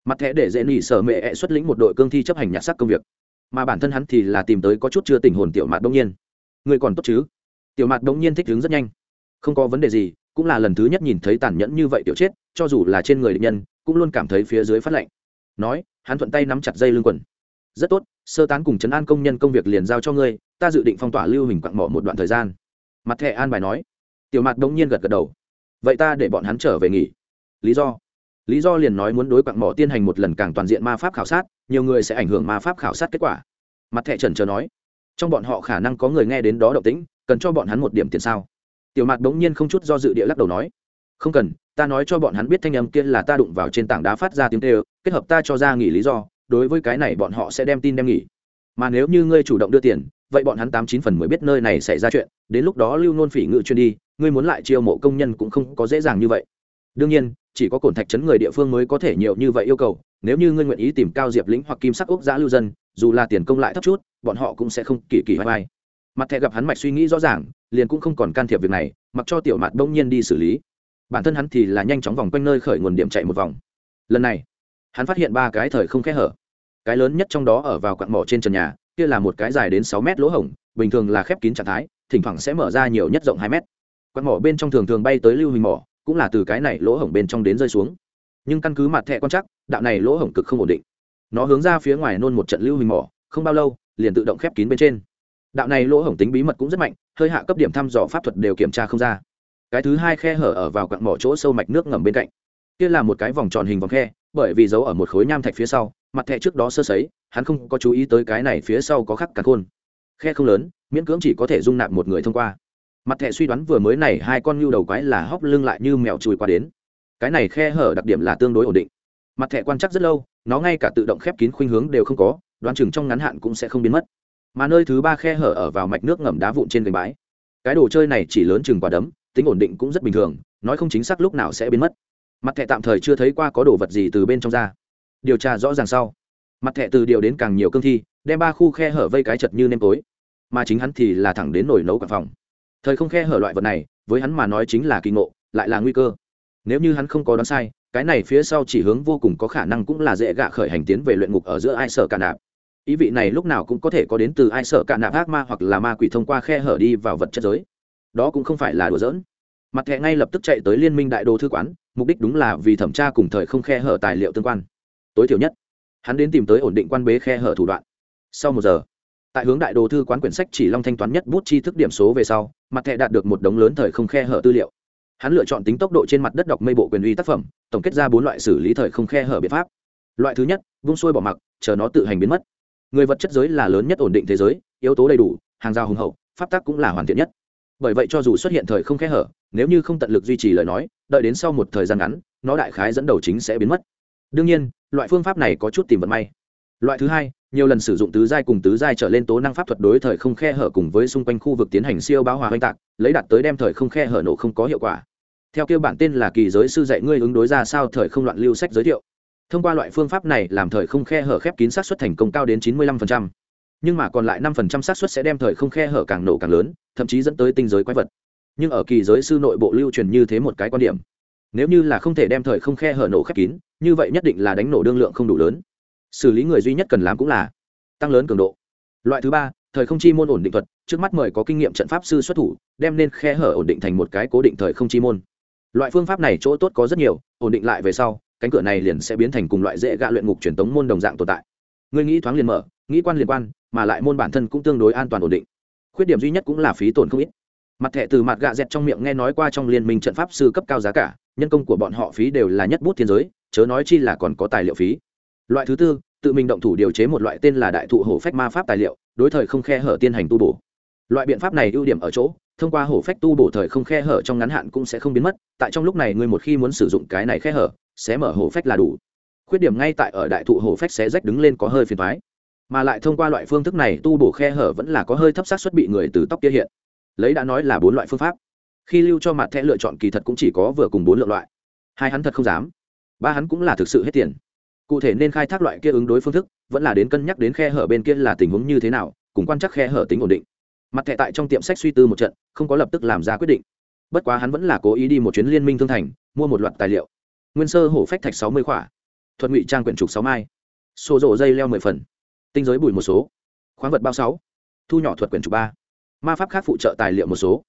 mặt thẻ để dễ nỉ sở mẹ ẹ xuất lĩnh một đội cương thi chấp hành nhặt sắc công việc. Mà bản thân hắn thì là tìm tới có chút chưa tình hồn tiểu mạt đông nhiên. Người còn tốt chứ? Tiểu mạt đông nhiên thích ứng rất nhanh. Không có vấn đề gì, cũng là lần thứ nhất nhìn thấy tàn nhẫn như vậy tiểu chết, cho dù là trên người định nhân, cũng luôn cảm thấy phía dưới phát lạnh. Nói, hắn thuận tay nắm chặt dây lưng quần. Rất tốt, sơ tán cùng chấn an công nhân công việc liền giao cho ngươi, ta dự định phong tỏa lưu hình quặng mỏ một đoạn thời gian. Mặt thẻ an bài nói. Tiểu mạt đông nhiên gật gật đầu. Vậy ta để bọn hắn trở về nghỉ. Lý do? Lý do liền nói muốn đối quặng mỏ tiến hành một lần càng toàn diện ma pháp khảo sát, nhiều người sẽ ảnh hưởng ma pháp khảo sát kết quả. Mặt thẻ trần chờ nói, trong bọn họ khả năng có người nghe đến đó động tĩnh, cần cho bọn hắn một điểm tiền sao? Tiểu mặt đống nhiên không chút do dự địa lắc đầu nói, không cần, ta nói cho bọn hắn biết thanh âm kia là ta đụng vào trên tảng đá phát ra tiếng tê kết hợp ta cho ra nghỉ lý do, đối với cái này bọn họ sẽ đem tin đem nghỉ. Mà nếu như ngươi chủ động đưa tiền, vậy bọn hắn tám chín phần mới biết nơi này xảy ra chuyện, đến lúc đó lưu nôn phỉ ngự chuyên đi, ngươi muốn lại chiêu mộ công nhân cũng không có dễ dàng như vậy. Đương nhiên chỉ có cổn thạch trấn người địa phương mới có thể nhiều như vậy yêu cầu. Nếu như ngươi nguyện ý tìm cao diệp lĩnh hoặc kim sắc ốc giã lưu dân, dù là tiền công lại thấp chút, bọn họ cũng sẽ không kỳ kỳ vai vai mặt thẻ gặp hắn mạch suy nghĩ rõ ràng, liền cũng không còn can thiệp việc này, mặc cho tiểu mặt bỗng nhiên đi xử lý. Bản thân hắn thì là nhanh chóng vòng quanh nơi khởi nguồn điểm chạy một vòng. Lần này, hắn phát hiện ba cái thời không kẽ hở. Cái lớn nhất trong đó ở vào quặng mỏ trên trần nhà, kia là một cái dài đến sáu mét lỗ hổng, bình thường là khép kín trạng thái, thỉnh thoảng sẽ mở ra nhiều nhất rộng hai mét. Quặng mỏ bên trong thường thường bay tới lưu hình mỏ cũng là từ cái này lỗ hổng bên trong đến rơi xuống. Nhưng căn cứ mặt thẻ quan chắc đạo này lỗ hổng cực không ổn định. Nó hướng ra phía ngoài nôn một trận lưu hình mỏ, không bao lâu, liền tự động khép kín bên trên. Đạo này lỗ hổng tính bí mật cũng rất mạnh, hơi hạ cấp điểm thăm dò pháp thuật đều kiểm tra không ra. Cái thứ hai khe hở ở vào quặng mỏ chỗ sâu mạch nước ngầm bên cạnh. Kia là một cái vòng tròn hình vòng khe, bởi vì giấu ở một khối nham thạch phía sau, mặt thẻ trước đó sơ sấy, hắn không có chú ý tới cái này phía sau có khắc cả khôn. Khe không lớn, miễn cưỡng chỉ có thể dung nạp một người thông qua mặt thẻ suy đoán vừa mới này hai con nhu đầu quái là hóc lưng lại như mèo chùi qua đến. Cái này khe hở đặc điểm là tương đối ổn định. Mặt thẻ quan chắc rất lâu, nó ngay cả tự động khép kín khuynh hướng đều không có, đoán chừng trong ngắn hạn cũng sẽ không biến mất. Mà nơi thứ ba khe hở ở vào mạch nước ngầm đá vụn trên gành bãi. Cái đồ chơi này chỉ lớn chừng quả đấm, tính ổn định cũng rất bình thường, nói không chính xác lúc nào sẽ biến mất. Mặt thẻ tạm thời chưa thấy qua có đồ vật gì từ bên trong ra. Điều tra rõ ràng sau. Mặt thẻ từ điều đến càng nhiều cương thi, đem ba khu khe hở vây cái chật như nêm tối. Mà chính hắn thì là thẳng đến nổi nấu cả phòng thời không khe hở loại vật này, với hắn mà nói chính là kỳ ngộ, lại là nguy cơ. Nếu như hắn không có đoán sai, cái này phía sau chỉ hướng vô cùng có khả năng cũng là dễ gạ khởi hành tiến về luyện ngục ở giữa ai sợ cả nạp. Ý vị này lúc nào cũng có thể có đến từ ai sợ cả nạp ác ma hoặc là ma quỷ thông qua khe hở đi vào vật chất giới. Đó cũng không phải là đùa giỡn. Mặt thẻ ngay lập tức chạy tới liên minh đại đồ thư quán, mục đích đúng là vì thẩm tra cùng thời không khe hở tài liệu tương quan. Tối thiểu nhất, hắn đến tìm tới ổn định quan bế khe hở thủ đoạn. Sau một giờ, tại hướng đại đồ thư quán quyển sách chỉ long thanh toán nhất bút chi thức điểm số về sau mặt thẻ đạt được một đống lớn thời không khe hở tư liệu. Hắn lựa chọn tính tốc độ trên mặt đất đọc mây bộ quyền uy tác phẩm, tổng kết ra bốn loại xử lý thời không khe hở biện pháp. Loại thứ nhất, vung xuôi bỏ mặc, chờ nó tự hành biến mất. Người vật chất giới là lớn nhất ổn định thế giới, yếu tố đầy đủ, hàng rào hùng hậu, pháp tắc cũng là hoàn thiện nhất. Bởi vậy cho dù xuất hiện thời không khe hở, nếu như không tận lực duy trì lời nói, đợi đến sau một thời gian ngắn, nó đại khái dẫn đầu chính sẽ biến mất. Đương nhiên, loại phương pháp này có chút tìm vận may. Loại thứ hai nhiều lần sử dụng tứ giai cùng tứ giai trở lên tố năng pháp thuật đối thời không khe hở cùng với xung quanh khu vực tiến hành siêu báo hòa oanh tạc, lấy đạt tới đem thời không khe hở nổ không có hiệu quả. Theo kêu bản tên là kỳ giới sư dạy ngươi ứng đối ra sao thời không loạn lưu sách giới thiệu. Thông qua loại phương pháp này làm thời không khe hở khép kín sát xuất thành công cao đến chín mươi 95%. nhưng mà còn lại năm phần trăm xác suất sẽ đem thời không khe hở càng nổ càng lớn, thậm chí dẫn tới tinh giới quái vật. Nhưng ở kỳ giới sư nội bộ lưu truyền như thế một cái quan điểm. Nếu như là không thể đem thời không khe hở nổ khép kín, như vậy nhất định là đánh nổ đương lượng không đủ lớn xử lý người duy nhất cần làm cũng là tăng lớn cường độ. Loại thứ ba, thời không chi môn ổn định thuật, trước mắt mời có kinh nghiệm trận pháp sư xuất thủ, đem nên khe hở ổn định thành một cái cố định thời không chi môn. Loại phương pháp này chỗ tốt có rất nhiều, ổn định lại về sau, cánh cửa này liền sẽ biến thành cùng loại dễ gạ luyện ngục truyền tống môn đồng dạng tồn tại. Người nghĩ thoáng liền mở, nghĩ quan liên quan, mà lại môn bản thân cũng tương đối an toàn ổn định. Khuyết điểm duy nhất cũng là phí tổn không ít. Mặt thẻ từ mặt gạ dẹt trong miệng nghe nói qua trong liên minh trận pháp sư cấp cao giá cả, nhân công của bọn họ phí đều là nhất bút thiên giới, chớ nói chi là còn có tài liệu phí loại thứ tư, tự mình động thủ điều chế một loại tên là đại thụ hổ phách ma pháp tài liệu, đối thời không khe hở tiên hành tu bổ. Loại biện pháp này ưu điểm ở chỗ, thông qua hổ phách tu bổ thời không khe hở trong ngắn hạn cũng sẽ không biến mất, tại trong lúc này ngươi một khi muốn sử dụng cái này khe hở, sẽ mở hổ phách là đủ. Khuyết điểm ngay tại ở đại thụ hổ phách sẽ rách đứng lên có hơi phiền thoái mà lại thông qua loại phương thức này tu bổ khe hở vẫn là có hơi thấp sát suất bị người từ tóc kia hiện. Lấy đã nói là bốn loại phương pháp. Khi lưu cho mặt thẻ lựa chọn kỳ thật cũng chỉ có vừa cùng bốn lượng loại. Hai hắn thật không dám. Ba hắn cũng là thực sự hết tiền cụ thể nên khai thác loại kia ứng đối phương thức, vẫn là đến cân nhắc đến khe hở bên kia là tình huống như thế nào, cùng quan chắc khe hở tính ổn định. Mặt thẻ tại trong tiệm sách suy tư một trận, không có lập tức làm ra quyết định. Bất quá hắn vẫn là cố ý đi một chuyến liên minh thương thành, mua một loạt tài liệu. Nguyên sơ hổ phách thạch sáu mươi khỏa. Thuật ngụy trang quyển trục sáu mai. Xô rộ dây leo mười phần. Tinh giới bùi một số. Khoáng vật bao sáu. Thu nhỏ thuật quyển trục ba. Ma pháp khác phụ trợ tài liệu một số.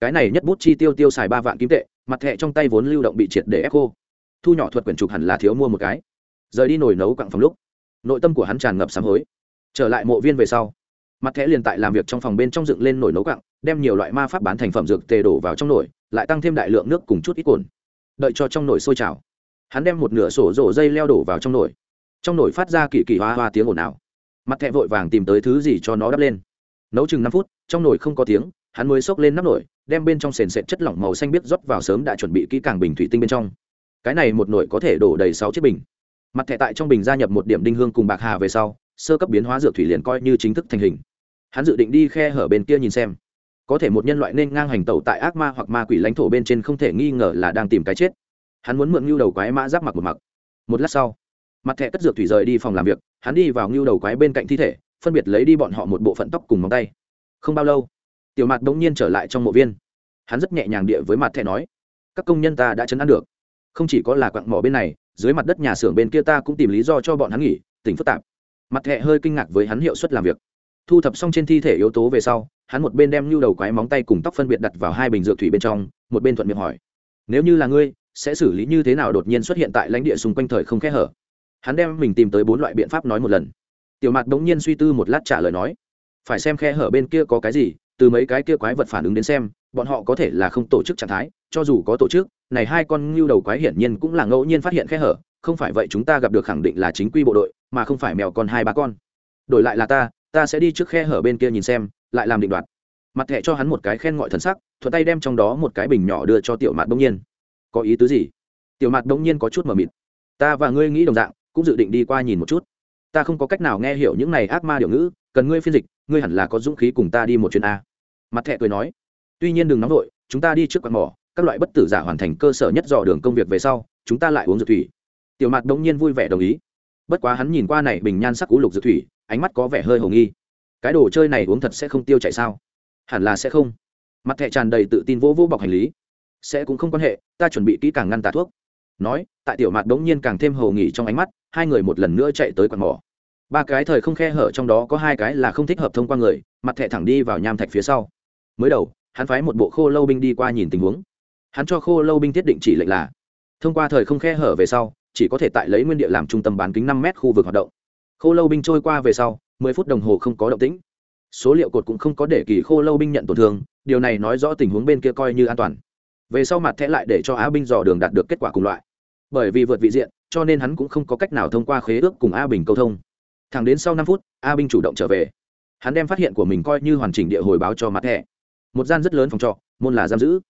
Cái này nhất bút chi tiêu tiêu xài ba vạn kim tệ, mặt thẻ trong tay vốn lưu động bị triệt để ép khô thu nhỏ thuật quyển trục hẳn là thiếu mua một cái rời đi nồi nấu quặng phòng lúc, nội tâm của hắn tràn ngập sám hối. Trở lại mộ viên về sau, mặt thẻ liền tại làm việc trong phòng bên trong dựng lên nồi nấu quặng, đem nhiều loại ma pháp bán thành phẩm dược tề đổ vào trong nồi, lại tăng thêm đại lượng nước cùng chút ít cồn. Đợi cho trong nồi sôi trào, hắn đem một nửa sổ rổ dây leo đổ vào trong nồi. Trong nồi phát ra kỳ kỳ hoa hoa tiếng ồn ào. Mặt thẹ vội vàng tìm tới thứ gì cho nó đắp lên. Nấu chừng năm phút, trong nồi không có tiếng, hắn mới xốc lên nắp nồi, đem bên trong sền sệt chất lỏng màu xanh biết rót vào sớm đã chuẩn bị kỹ càng bình thủy tinh bên trong. Cái này một nồi có thể đổ đầy sáu chiếc bình mặt thẻ tại trong bình gia nhập một điểm đinh hương cùng bạc hà về sau, sơ cấp biến hóa dược thủy liền coi như chính thức thành hình. Hắn dự định đi khe hở bên kia nhìn xem. Có thể một nhân loại nên ngang hành tẩu tại ác ma hoặc ma quỷ lãnh thổ bên trên không thể nghi ngờ là đang tìm cái chết. Hắn muốn mượn ngưu đầu quái mã giáp mặc một mặc. Một lát sau, mặt thẻ cất dược thủy rời đi phòng làm việc, hắn đi vào ngưu đầu quái bên cạnh thi thể, phân biệt lấy đi bọn họ một bộ phận tóc cùng móng tay. Không bao lâu, tiểu mặt bỗng nhiên trở lại trong mộ viên. Hắn rất nhẹ nhàng địa với mặt thẻ nói, các công nhân ta đã chấn an được. Không chỉ có là quặng mỏ bên này dưới mặt đất nhà xưởng bên kia ta cũng tìm lý do cho bọn hắn nghỉ, tỉnh phức tạp. Mặt thẹ hơi kinh ngạc với hắn hiệu suất làm việc. Thu thập xong trên thi thể yếu tố về sau, hắn một bên đem nhu đầu quái móng tay cùng tóc phân biệt đặt vào hai bình dược thủy bên trong, một bên thuận miệng hỏi, nếu như là ngươi, sẽ xử lý như thế nào đột nhiên xuất hiện tại lãnh địa xung quanh thời không khe hở? Hắn đem mình tìm tới bốn loại biện pháp nói một lần. Tiểu mặt đống nhiên suy tư một lát trả lời nói, phải xem khe hở bên kia có cái gì, từ mấy cái kia quái vật phản ứng đến xem, bọn họ có thể là không tổ chức trạng thái, cho dù có tổ chức này hai con ngưu đầu quái hiển nhiên cũng là ngẫu nhiên phát hiện khe hở, không phải vậy chúng ta gặp được khẳng định là chính quy bộ đội, mà không phải mèo con hai ba con. Đổi lại là ta ta sẽ đi trước khe hở bên kia nhìn xem, lại làm định đoạt. Mặt thẻ cho hắn một cái khen ngọi thần sắc, thuận tay đem trong đó một cái bình nhỏ đưa cho tiểu mạt đông nhiên. Có ý tứ gì? Tiểu mạt đông nhiên có chút mờ mịt. Ta và ngươi nghĩ đồng dạng, cũng dự định đi qua nhìn một chút. Ta không có cách nào nghe hiểu những này ác ma điều ngữ, cần ngươi phiên dịch, ngươi hẳn là có dũng khí cùng ta đi một chuyến a. Mặt thẻ cười nói. Tuy nhiên đừng nóng vội, chúng ta đi trước quạt mỏ các loại bất tử giả hoàn thành cơ sở nhất dò đường công việc về sau, chúng ta lại uống dược thủy. Tiểu mạt đông nhiên vui vẻ đồng ý. Bất quá hắn nhìn qua này bình nhan sắc cú lục dược thủy, ánh mắt có vẻ hơi hồ nghi. Cái đồ chơi này uống thật sẽ không tiêu chảy sao? Hẳn là sẽ không. Mặt thẹ tràn đầy tự tin vỗ vỗ bọc hành lý. Sẽ cũng không quan hệ, ta chuẩn bị kỹ càng ngăn tà thuốc. Nói, tại tiểu mạt đống nhiên càng thêm hồ nghỉ trong ánh mắt, hai người một lần nữa chạy tới quạt mỏ. Ba cái thời không khe hở trong đó có hai cái là không thích hợp thông qua người, mặt thẹ thẳng đi vào nham thạch phía sau. Mới đầu, hắn phái một bộ khô lâu binh đi qua nhìn tình huống hắn cho khô lâu binh thiết định chỉ lệnh là, thông qua thời không khe hở về sau, chỉ có thể tại lấy nguyên địa làm trung tâm bán kính năm mét khu vực hoạt động. Khô lâu binh trôi qua về sau, mười phút đồng hồ không có động tĩnh. Số liệu cột cũng không có để kỳ khô lâu binh nhận tổn thương, điều này nói rõ tình huống bên kia coi như an toàn. Về sau mặt thẻ lại để cho á binh dò đường đạt được kết quả cùng loại. Bởi vì vượt vị diện, cho nên hắn cũng không có cách nào thông qua khế ước cùng a bình câu thông. Thẳng đến sau năm phút a binh chủ động trở về. Hắn đem phát hiện của mình coi như hoàn chỉnh địa hồi báo cho mặt thẻ. Một gian rất lớn phòng trọ, môn là giam giữ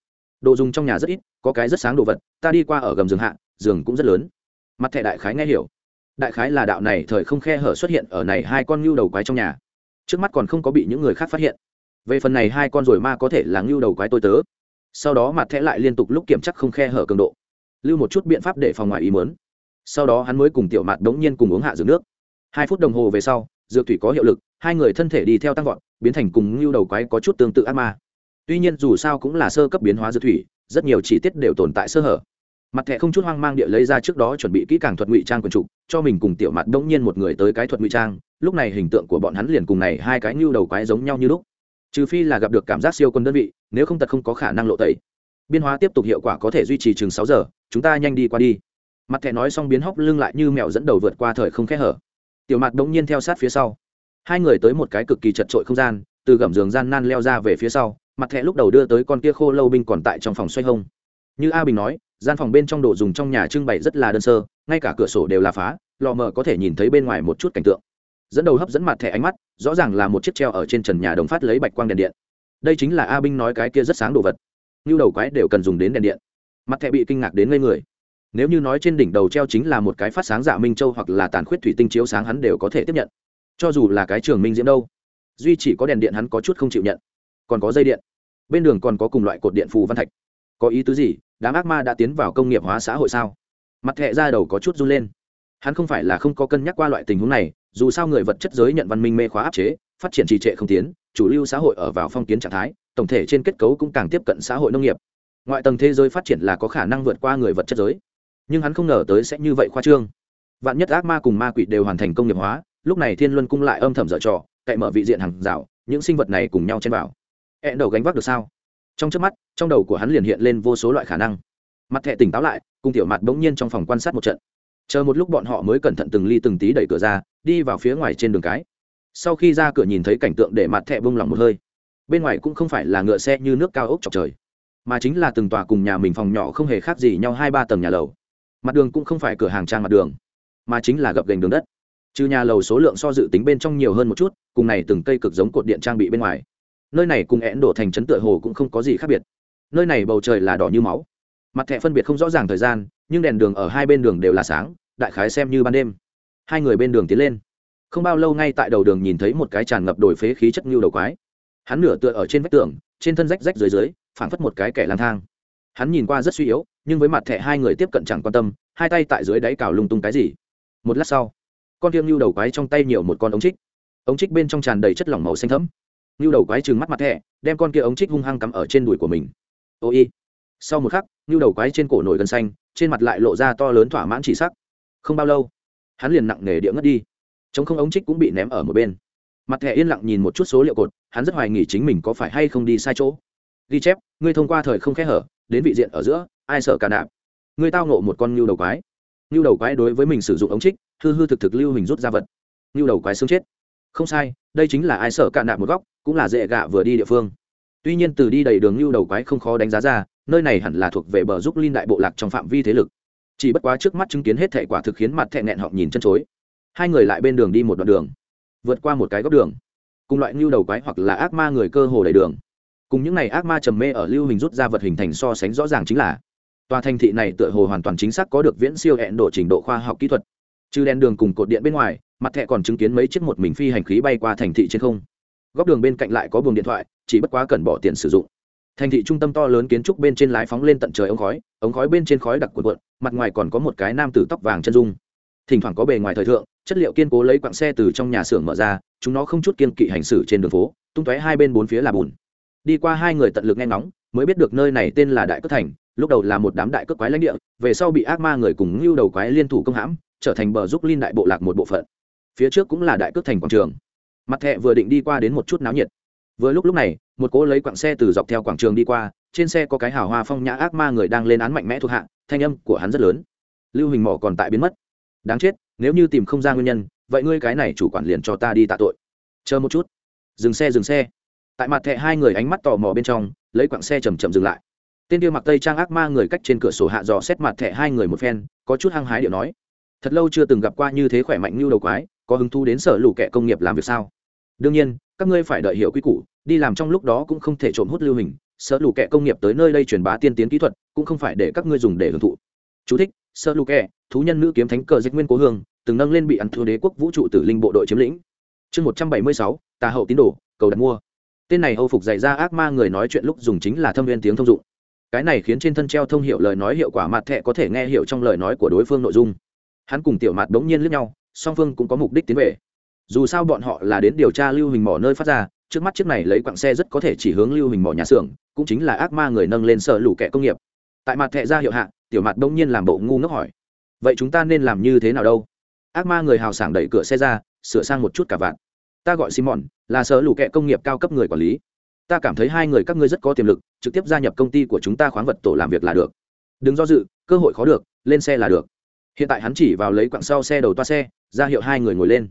đồ dùng trong nhà rất ít, có cái rất sáng đồ vật, ta đi qua ở gầm giường hạ, giường cũng rất lớn. Mặt thẻ đại khái nghe hiểu. Đại khái là đạo này thời không khe hở xuất hiện ở này hai con ngưu đầu quái trong nhà. Trước mắt còn không có bị những người khác phát hiện. Về phần này hai con rồi ma có thể là ngưu đầu quái tôi tớ. Sau đó mặt thẻ lại liên tục lúc kiểm chắc không khe hở cường độ. Lưu một chút biện pháp để phòng ngoài ý mớn sau đó hắn mới cùng tiểu mặt đống nhiên cùng uống hạ giường nước. Hai phút đồng hồ về sau, dược thủy có hiệu lực, hai người thân thể đi theo tăng vọt, biến thành cùng ngưu đầu quái có chút tương tự ác ma tuy nhiên dù sao cũng là sơ cấp biến hóa dược thủy, rất nhiều chi tiết đều tồn tại sơ hở. Mặt thẻ không chút hoang mang địa lấy ra trước đó chuẩn bị kỹ càng thuật ngụy trang quần trục, cho mình cùng tiểu mặt đông nhiên một người tới cái thuật ngụy trang, lúc này hình tượng của bọn hắn liền cùng này hai cái nhu đầu quái giống nhau như lúc. Trừ phi là gặp được cảm giác siêu quân đơn vị, nếu không thật không có khả năng lộ tẩy. Biên hóa tiếp tục hiệu quả có thể duy trì chừng sáu giờ, chúng ta nhanh đi qua đi. Mặt thẻ nói xong biến hóc lưng lại như mèo dẫn đầu vượt qua thời không khe hở. Tiểu mặt đông nhiên theo sát phía sau. Hai người tới một cái cực kỳ chật trội không gian, từ gầm giường gian nan leo ra về phía sau mặt thẻ lúc đầu đưa tới con kia khô lâu binh còn tại trong phòng xoay hông. Như a bình nói, gian phòng bên trong đồ dùng trong nhà trưng bày rất là đơn sơ, ngay cả cửa sổ đều là phá, lò mờ có thể nhìn thấy bên ngoài một chút cảnh tượng. Dẫn đầu hấp dẫn mặt thẻ ánh mắt, rõ ràng là một chiếc treo ở trên trần nhà đồng phát lấy bạch quang đèn điện. Đây chính là a binh nói cái kia rất sáng đồ vật. Như đầu quái đều cần dùng đến đèn điện. Mặt thẻ bị kinh ngạc đến ngây người. Nếu như nói trên đỉnh đầu treo chính là một cái phát sáng dạ minh châu hoặc là tàn khuyết thủy tinh chiếu sáng hắn đều có thể tiếp nhận. Cho dù là cái trường minh diễm đâu, duy chỉ có đèn điện hắn có chút không chịu nhận còn có dây điện. Bên đường còn có cùng loại cột điện phù văn thạch. Có ý tứ gì? Đám ác ma đã tiến vào công nghiệp hóa xã hội sao? Mặt thẹ ra đầu có chút run lên. Hắn không phải là không có cân nhắc qua loại tình huống này, dù sao người vật chất giới nhận văn minh mê khóa áp chế, phát triển trì trệ không tiến, chủ lưu xã hội ở vào phong kiến trạng thái, tổng thể trên kết cấu cũng càng tiếp cận xã hội nông nghiệp. Ngoại tầng thế giới phát triển là có khả năng vượt qua người vật chất giới. Nhưng hắn không ngờ tới sẽ như vậy khoa trương. Vạn nhất ác ma cùng ma quỷ đều hoàn thành công nghiệp hóa, lúc này thiên luân cung lại âm thầm dở trò, cậy mở vị diện hàng rào, những sinh vật này cùng nhau chen vào hẹn đầu gánh vác được sao? Trong trước mắt, trong đầu của hắn liền hiện lên vô số loại khả năng. Mặt thẹ tỉnh táo lại, cùng tiểu mặt bỗng nhiên trong phòng quan sát một trận. Chờ một lúc bọn họ mới cẩn thận từng ly từng tí đẩy cửa ra, đi vào phía ngoài trên đường cái. Sau khi ra cửa nhìn thấy cảnh tượng để mặt thẹ bông lòng một hơi. Bên ngoài cũng không phải là ngựa xe như nước cao ốc chọc trời, mà chính là từng tòa cùng nhà mình phòng nhỏ không hề khác gì nhau hai ba tầng nhà lầu. Mặt đường cũng không phải cửa hàng trang mặt đường, mà chính là gập gành đường đất. Trừ nhà lầu số lượng so dự tính bên trong nhiều hơn một chút, cùng này từng cây cực giống cột điện trang bị bên ngoài nơi này cùng én đổ thành trấn tựa hồ cũng không có gì khác biệt. Nơi này bầu trời là đỏ như máu. Mặt thẻ phân biệt không rõ ràng thời gian, nhưng đèn đường ở hai bên đường đều là sáng, đại khái xem như ban đêm. Hai người bên đường tiến lên. Không bao lâu ngay tại đầu đường nhìn thấy một cái tràn ngập đổi phế khí chất ngưu đầu quái. Hắn nửa tựa ở trên vách tường, trên thân rách rách dưới dưới, phảng phất một cái kẻ lang thang. Hắn nhìn qua rất suy yếu, nhưng với mặt thẻ hai người tiếp cận chẳng quan tâm, hai tay tại dưới đáy cào lung tung cái gì. Một lát sau, con tiêm ngưu đầu quái trong tay nhiều một con ống trích. Ống trích bên trong tràn đầy chất lỏng màu xanh thẫm ngưu đầu quái trừng mắt mặt thẻ, đem con kia ống trích hung hăng cắm ở trên đùi của mình. Ô y. Sau một khắc, ngưu đầu quái trên cổ nổi gần xanh, trên mặt lại lộ ra to lớn thỏa mãn chỉ sắc. Không bao lâu, hắn liền nặng nề địa ngất đi. Chống không ống trích cũng bị ném ở một bên. Mặt thẻ yên lặng nhìn một chút số liệu cột, hắn rất hoài nghi chính mình có phải hay không đi sai chỗ. Ghi chép, ngươi thông qua thời không khe hở, đến vị diện ở giữa, ai sợ cả nạp ngươi tao nộ một con ngưu đầu quái. Ngưu đầu quái đối với mình sử dụng ống trích, hư hư thực thực lưu hình rút ra vật. Ngưu đầu quái xương chết. Không sai, đây chính là ai sợ cả nạp một góc cũng là dễ gạ vừa đi địa phương. Tuy nhiên từ đi đầy đường lưu đầu quái không khó đánh giá ra, nơi này hẳn là thuộc về bờ giúp linh đại bộ lạc trong phạm vi thế lực. Chỉ bất quá trước mắt chứng kiến hết thệ quả thực khiến mặt thẹn nẹn họ nhìn chân chối. Hai người lại bên đường đi một đoạn đường, vượt qua một cái góc đường, cùng loại lưu đầu quái hoặc là ác ma người cơ hồ đầy đường. Cùng những này ác ma trầm mê ở lưu hình rút ra vật hình thành so sánh rõ ràng chính là, tòa thành thị này tựa hồ hoàn toàn chính xác có được viễn siêu hẹn độ trình độ khoa học kỹ thuật. Trừ đèn đường cùng cột điện bên ngoài, mặt thẹ còn chứng kiến mấy chiếc một mình phi hành khí bay qua thành thị trên không góc đường bên cạnh lại có buồng điện thoại, chỉ bất quá cần bỏ tiền sử dụng. Thành thị trung tâm to lớn kiến trúc bên trên lái phóng lên tận trời ống khói ống khói bên trên khói đặc cuộn cuộn, mặt ngoài còn có một cái nam tử tóc vàng chân dung. Thỉnh thoảng có bề ngoài thời thượng, chất liệu kiên cố lấy quặng xe từ trong nhà xưởng mở ra, chúng nó không chút kiên kỵ hành xử trên đường phố, tung tóe hai bên bốn phía là bùn. Đi qua hai người tận lực nghe ngóng, mới biết được nơi này tên là đại cất thành, lúc đầu là một đám đại cất quái lãnh địa, về sau bị ác ma người cùng lưu đầu quái liên thủ công hãm, trở thành bờ giúp linh đại bộ lạc một bộ phận. Phía trước cũng là đại cất thành quảng trường mặt thẹ vừa định đi qua đến một chút náo nhiệt. Vừa lúc lúc này, một cỗ lấy quặng xe từ dọc theo quảng trường đi qua, trên xe có cái hào hoa phong nhã ác ma người đang lên án mạnh mẽ thuộc hạ, thanh âm của hắn rất lớn. Lưu hình mỏ còn tại biến mất. Đáng chết, nếu như tìm không ra nguyên nhân, vậy ngươi cái này chủ quản liền cho ta đi tạ tội. Chờ một chút. Dừng xe dừng xe. Tại mặt thẹ hai người ánh mắt tò mò bên trong, lấy quặng xe chầm chậm dừng lại. Tên kia mặc tây trang ác ma người cách trên cửa sổ hạ dò xét mặt thẹ hai người một phen, có chút hăng hái điệu nói. Thật lâu chưa từng gặp qua như thế khỏe mạnh như đầu quái, có hứng thu đến sở lũ kệ công nghiệp làm việc sao? Đương nhiên các ngươi phải đợi hiểu quy củ đi làm trong lúc đó cũng không thể trộm hút lưu hình sợ lù kẹ công nghiệp tới nơi đây truyền bá tiên tiến kỹ thuật cũng không phải để các ngươi dùng để hưởng thụ. Chú thích, sợ lù kẹ thú nhân nữ kiếm thánh cờ dịch nguyên cố hương từng nâng lên bị ăn thua đế quốc vũ trụ tử linh bộ đội chiếm lĩnh. Chương một trăm bảy mươi sáu tà hậu tín đồ cầu đặt mua. Tên này âu phục dạy ra ác ma người nói chuyện lúc dùng chính là thâm viên tiếng thông dụng. Cái này khiến trên thân treo thông hiệu lời nói hiệu quả mặt thẹ có thể nghe hiểu trong lời nói của đối phương nội dung. Hắn cùng tiểu mặt đống nhiên lướt nhau song phương cũng có mục đích tiến về dù sao bọn họ là đến điều tra lưu hình mỏ nơi phát ra, trước mắt chiếc này lấy quặng xe rất có thể chỉ hướng lưu hình mỏ nhà xưởng, cũng chính là ác ma người nâng lên sợ lũ kẻ công nghiệp. Tại mặt thẹ ra hiệu hạ, tiểu mặt đống nhiên làm bộ ngu ngốc hỏi, vậy chúng ta nên làm như thế nào đâu? Ác ma người hào sảng đẩy cửa xe ra, sửa sang một chút cả vạn. Ta gọi simon, là sở lũ kẹ công nghiệp cao cấp người quản lý. Ta cảm thấy hai người các ngươi rất có tiềm lực, trực tiếp gia nhập công ty của chúng ta khoáng vật tổ làm việc là được. Đừng do dự, cơ hội khó được, lên xe là được. Hiện tại hắn chỉ vào lấy quặng sau xe đầu toa xe, ra hiệu hai người ngồi lên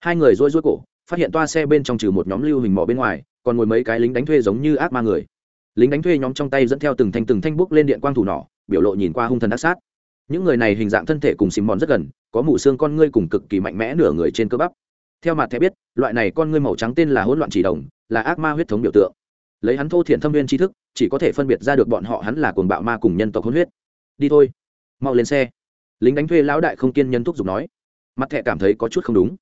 hai người rối rối cổ, phát hiện toa xe bên trong trừ một nhóm lưu hình mỏ bên ngoài, còn ngồi mấy cái lính đánh thuê giống như ác ma người. Lính đánh thuê nhóm trong tay dẫn theo từng thanh từng thanh bút lên điện quang thủ nỏ, biểu lộ nhìn qua hung thần ác sát. Những người này hình dạng thân thể cùng xìm mòn rất gần, có mủ xương con ngươi cùng cực kỳ mạnh mẽ nửa người trên cơ bắp. Theo mặt thẻ biết, loại này con ngươi màu trắng tên là hỗn loạn chỉ đồng, là ác ma huyết thống biểu tượng. Lấy hắn thô thiện thâm viên tri thức, chỉ có thể phân biệt ra được bọn họ hắn là cuồng bạo ma cùng nhân tộc hôn huyết. Đi thôi, mau lên xe. Lính đánh thuê lão đại không kiên nhân thúc giục nói. Mặt thẻ cảm thấy có chút không đúng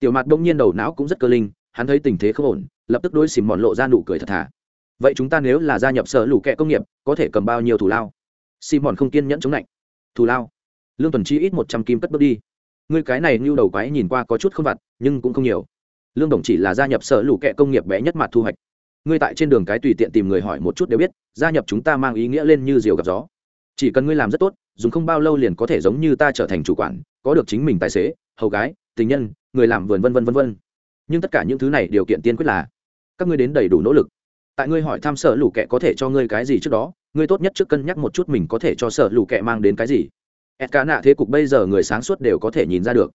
tiểu mặt đông nhiên đầu não cũng rất cơ linh, hắn thấy tình thế không ổn, lập tức đối xìm mòn lộ ra nụ cười thật thà. Vậy chúng ta nếu là gia nhập sở lũ kẹ công nghiệp, có thể cầm bao nhiêu thù lao? Xìm mòn không kiên nhẫn chống lạnh. Thù lao? Lương tuần chi ít một trăm kim cất bước đi. Ngươi cái này như đầu quái nhìn qua có chút không vặt, nhưng cũng không nhiều. Lương đồng chỉ là gia nhập sở lũ kẹ công nghiệp bé nhất mặt thu hoạch. Ngươi tại trên đường cái tùy tiện tìm người hỏi một chút đều biết, gia nhập chúng ta mang ý nghĩa lên như diều gặp gió. Chỉ cần ngươi làm rất tốt, dùng không bao lâu liền có thể giống như ta trở thành chủ quản, có được chính mình tài xế, hầu gái, tình nhân người làm vườn vân vân vân vân. Nhưng tất cả những thứ này điều kiện tiên quyết là, các ngươi đến đầy đủ nỗ lực. Tại ngươi hỏi thăm sở lũ kệ có thể cho ngươi cái gì trước đó, ngươi tốt nhất trước cân nhắc một chút mình có thể cho sở lũ kệ mang đến cái gì. Ed cá nạ thế cục bây giờ người sáng suốt đều có thể nhìn ra được.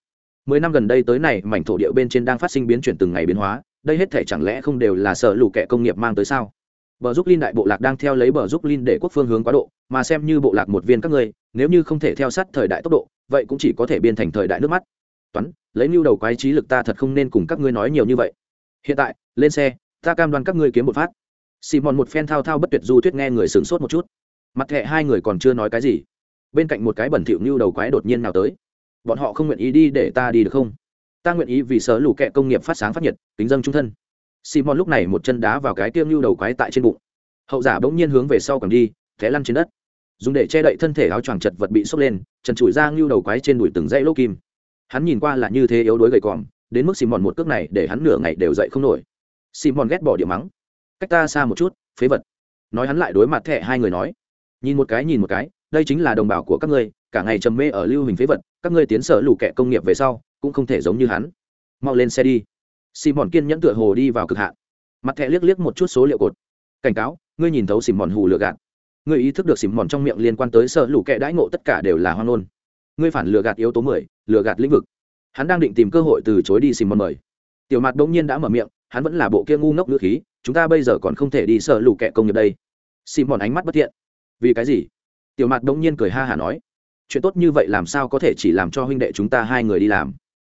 Mười năm gần đây tới này, mảnh thổ địa bên trên đang phát sinh biến chuyển từng ngày biến hóa, đây hết thể chẳng lẽ không đều là sở lũ kệ công nghiệp mang tới sao? Bờ giúp linh đại bộ lạc đang theo lấy bờ giúp linh để quốc phương hướng quá độ, mà xem như bộ lạc một viên các ngươi, nếu như không thể theo sát thời đại tốc độ, vậy cũng chỉ có thể biên thành thời đại nước mắt toán, lấy mưu đầu quái trí lực ta thật không nên cùng các ngươi nói nhiều như vậy. Hiện tại, lên xe, ta cam đoan các ngươi kiếm một phát. Simon một phen thao thao bất tuyệt du thuyết nghe người sửng sốt một chút. Mặt thẹ hai người còn chưa nói cái gì, bên cạnh một cái bẩn thỉu mưu đầu quái đột nhiên nào tới. Bọn họ không nguyện ý đi để ta đi được không? Ta nguyện ý vì sở lũ kẹ công nghiệp phát sáng phát nhiệt tính dân trung thân. Simon lúc này một chân đá vào cái tiêm mưu đầu quái tại trên bụng. Hậu giả bỗng nhiên hướng về sau còn đi, té lăn trên đất. Dùng để che đậy thân thể áo choàng chật vật bị sốc lên, trần trụi ra ngưu đầu quái trên đùi từng dãy lỗ kim hắn nhìn qua là như thế yếu đuối gầy còm, đến mức xì mòn một cước này để hắn nửa ngày đều dậy không nổi. Xì mòn ghét bỏ điểm mắng. Cách ta xa một chút, phế vật. Nói hắn lại đối mặt thẹ hai người nói. Nhìn một cái, nhìn một cái, đây chính là đồng bào của các ngươi, cả ngày trầm mê ở lưu hình phế vật, các ngươi tiến sở lù kẹ công nghiệp về sau, cũng không thể giống như hắn. Mau lên xe đi. Xì mòn kiên nhẫn tựa hồ đi vào cực hạn. Mặt thẹ liếc liếc một chút số liệu cột. Cảnh cáo, ngươi nhìn thấu xì mòn hù lừa gạt. Ngươi ý thức được xì mòn trong miệng liên quan tới sở lù kẹ đãi ngộ tất cả đều là hoang ngôn ngươi phản lừa gạt yếu tố mười, lừa gạt lĩnh vực. Hắn đang định tìm cơ hội từ chối đi xin mòn mời. Tiểu mặt bỗng nhiên đã mở miệng, hắn vẫn là bộ kia ngu ngốc ngữ khí, chúng ta bây giờ còn không thể đi sợ lù kẹ công nghiệp đây. Xìm mòn ánh mắt bất thiện. Vì cái gì? Tiểu mặt bỗng nhiên cười ha hả nói. Chuyện tốt như vậy làm sao có thể chỉ làm cho huynh đệ chúng ta hai người đi làm?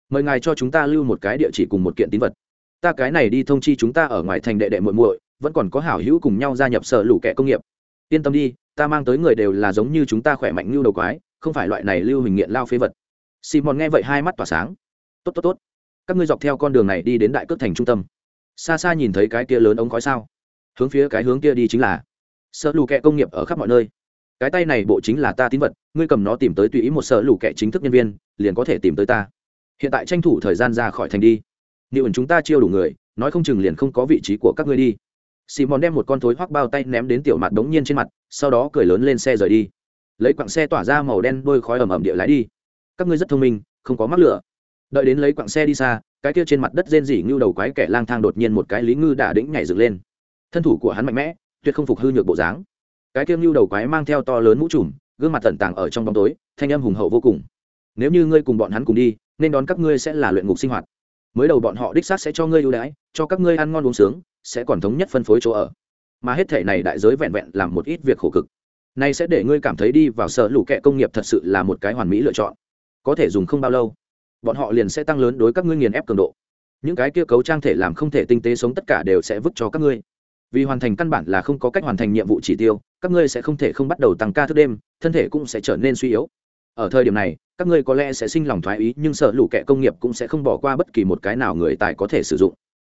Mời ngài cho chúng ta lưu một cái địa chỉ cùng một kiện tín vật. Ta cái này đi thông chi chúng ta ở ngoài thành đệ đệ muội muội, vẫn còn có hảo hữu cùng nhau gia nhập sở lũ kẹ công nghiệp. Yên tâm đi, ta mang tới người đều là giống như chúng ta khỏe mạnh như đầu quái không phải loại này lưu hình nghiện lao phế vật. Simon nghe vậy hai mắt tỏa sáng. Tốt tốt tốt. Các ngươi dọc theo con đường này đi đến đại cước thành trung tâm. Xa xa nhìn thấy cái kia lớn ống khói sao? Hướng phía cái hướng kia đi chính là sợ lù kẹ công nghiệp ở khắp mọi nơi. Cái tay này bộ chính là ta tín vật, ngươi cầm nó tìm tới tùy ý một sợ lù kẹ chính thức nhân viên, liền có thể tìm tới ta. Hiện tại tranh thủ thời gian ra khỏi thành đi. Liệu ẩn chúng ta chiêu đủ người, nói không chừng liền không có vị trí của các ngươi đi. Simon đem một con thối hoắc bao tay ném đến tiểu mặt đống nhiên trên mặt, sau đó cười lớn lên xe rời đi lấy quặng xe tỏa ra màu đen đôi khói ẩm ẩm địa lái đi. Các ngươi rất thông minh, không có mắc lửa. Đợi đến lấy quặng xe đi xa, cái kia trên mặt đất rên rỉ ngưu đầu quái kẻ lang thang đột nhiên một cái lý ngư đả đĩnh nhảy dựng lên. Thân thủ của hắn mạnh mẽ, tuyệt không phục hư nhược bộ dáng. Cái kia ngưu đầu quái mang theo to lớn mũ trùm, gương mặt tận tàng ở trong bóng tối, thanh âm hùng hậu vô cùng. Nếu như ngươi cùng bọn hắn cùng đi, nên đón các ngươi sẽ là luyện ngục sinh hoạt. Mới đầu bọn họ đích xác sẽ cho ngươi ưu đãi, cho các ngươi ăn ngon uống sướng, sẽ còn thống nhất phân phối chỗ ở. Mà hết thể này đại giới vẹn vẹn làm một ít việc khổ cực này sẽ để ngươi cảm thấy đi vào sở lũ kệ công nghiệp thật sự là một cái hoàn mỹ lựa chọn. Có thể dùng không bao lâu, bọn họ liền sẽ tăng lớn đối các ngươi nghiền ép cường độ. Những cái kia cấu trang thể làm không thể tinh tế sống tất cả đều sẽ vứt cho các ngươi. Vì hoàn thành căn bản là không có cách hoàn thành nhiệm vụ chỉ tiêu, các ngươi sẽ không thể không bắt đầu tăng ca thức đêm, thân thể cũng sẽ trở nên suy yếu. Ở thời điểm này, các ngươi có lẽ sẽ sinh lòng thoái ý, nhưng sở lũ kệ công nghiệp cũng sẽ không bỏ qua bất kỳ một cái nào người tài có thể sử dụng.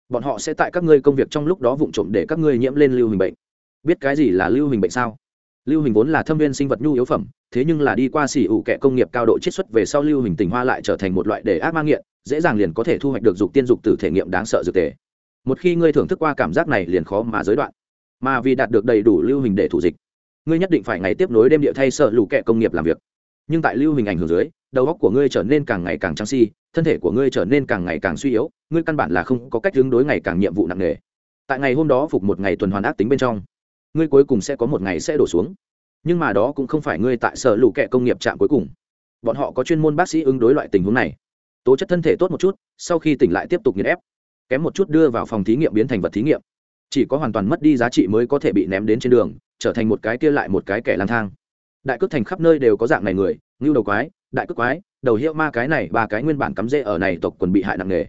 Bọn họ sẽ tại các ngươi công việc trong lúc đó vụng trộm để các ngươi nhiễm lên lưu hình bệnh. Biết cái gì là lưu hình bệnh sao? Lưu hình vốn là thâm viên sinh vật nhu yếu phẩm, thế nhưng là đi qua xỉ ủ kẹ công nghiệp cao độ chiết xuất về sau lưu hình tình hoa lại trở thành một loại để ác mang nghiện, dễ dàng liền có thể thu hoạch được dục tiên dục từ thể nghiệm đáng sợ dược tề. Một khi ngươi thưởng thức qua cảm giác này liền khó mà giới đoạn mà vì đạt được đầy đủ lưu hình để thủ dịch, ngươi nhất định phải ngày tiếp nối đêm địa thay sợ lũ kẹ công nghiệp làm việc. Nhưng tại lưu hình ảnh hưởng dưới, đầu óc của ngươi trở nên càng ngày càng trắng si, thân thể của ngươi trở nên càng ngày càng suy yếu, ngươi căn bản là không có cách tương đối ngày càng nhiệm vụ nặng nề. Tại ngày hôm đó phục một ngày tuần hoàn ác tính bên trong ngươi cuối cùng sẽ có một ngày sẽ đổ xuống. Nhưng mà đó cũng không phải ngươi tại sở lũ kẹ công nghiệp trạm cuối cùng. Bọn họ có chuyên môn bác sĩ ứng đối loại tình huống này. Tố chất thân thể tốt một chút, sau khi tỉnh lại tiếp tục nghiền ép. Kém một chút đưa vào phòng thí nghiệm biến thành vật thí nghiệm. Chỉ có hoàn toàn mất đi giá trị mới có thể bị ném đến trên đường, trở thành một cái kia lại một cái kẻ lang thang. Đại cước thành khắp nơi đều có dạng này người, ngưu đầu quái, đại cước quái, đầu hiệu ma cái này, ba cái nguyên bản cắm rễ ở này tộc quần bị hại nặng nề.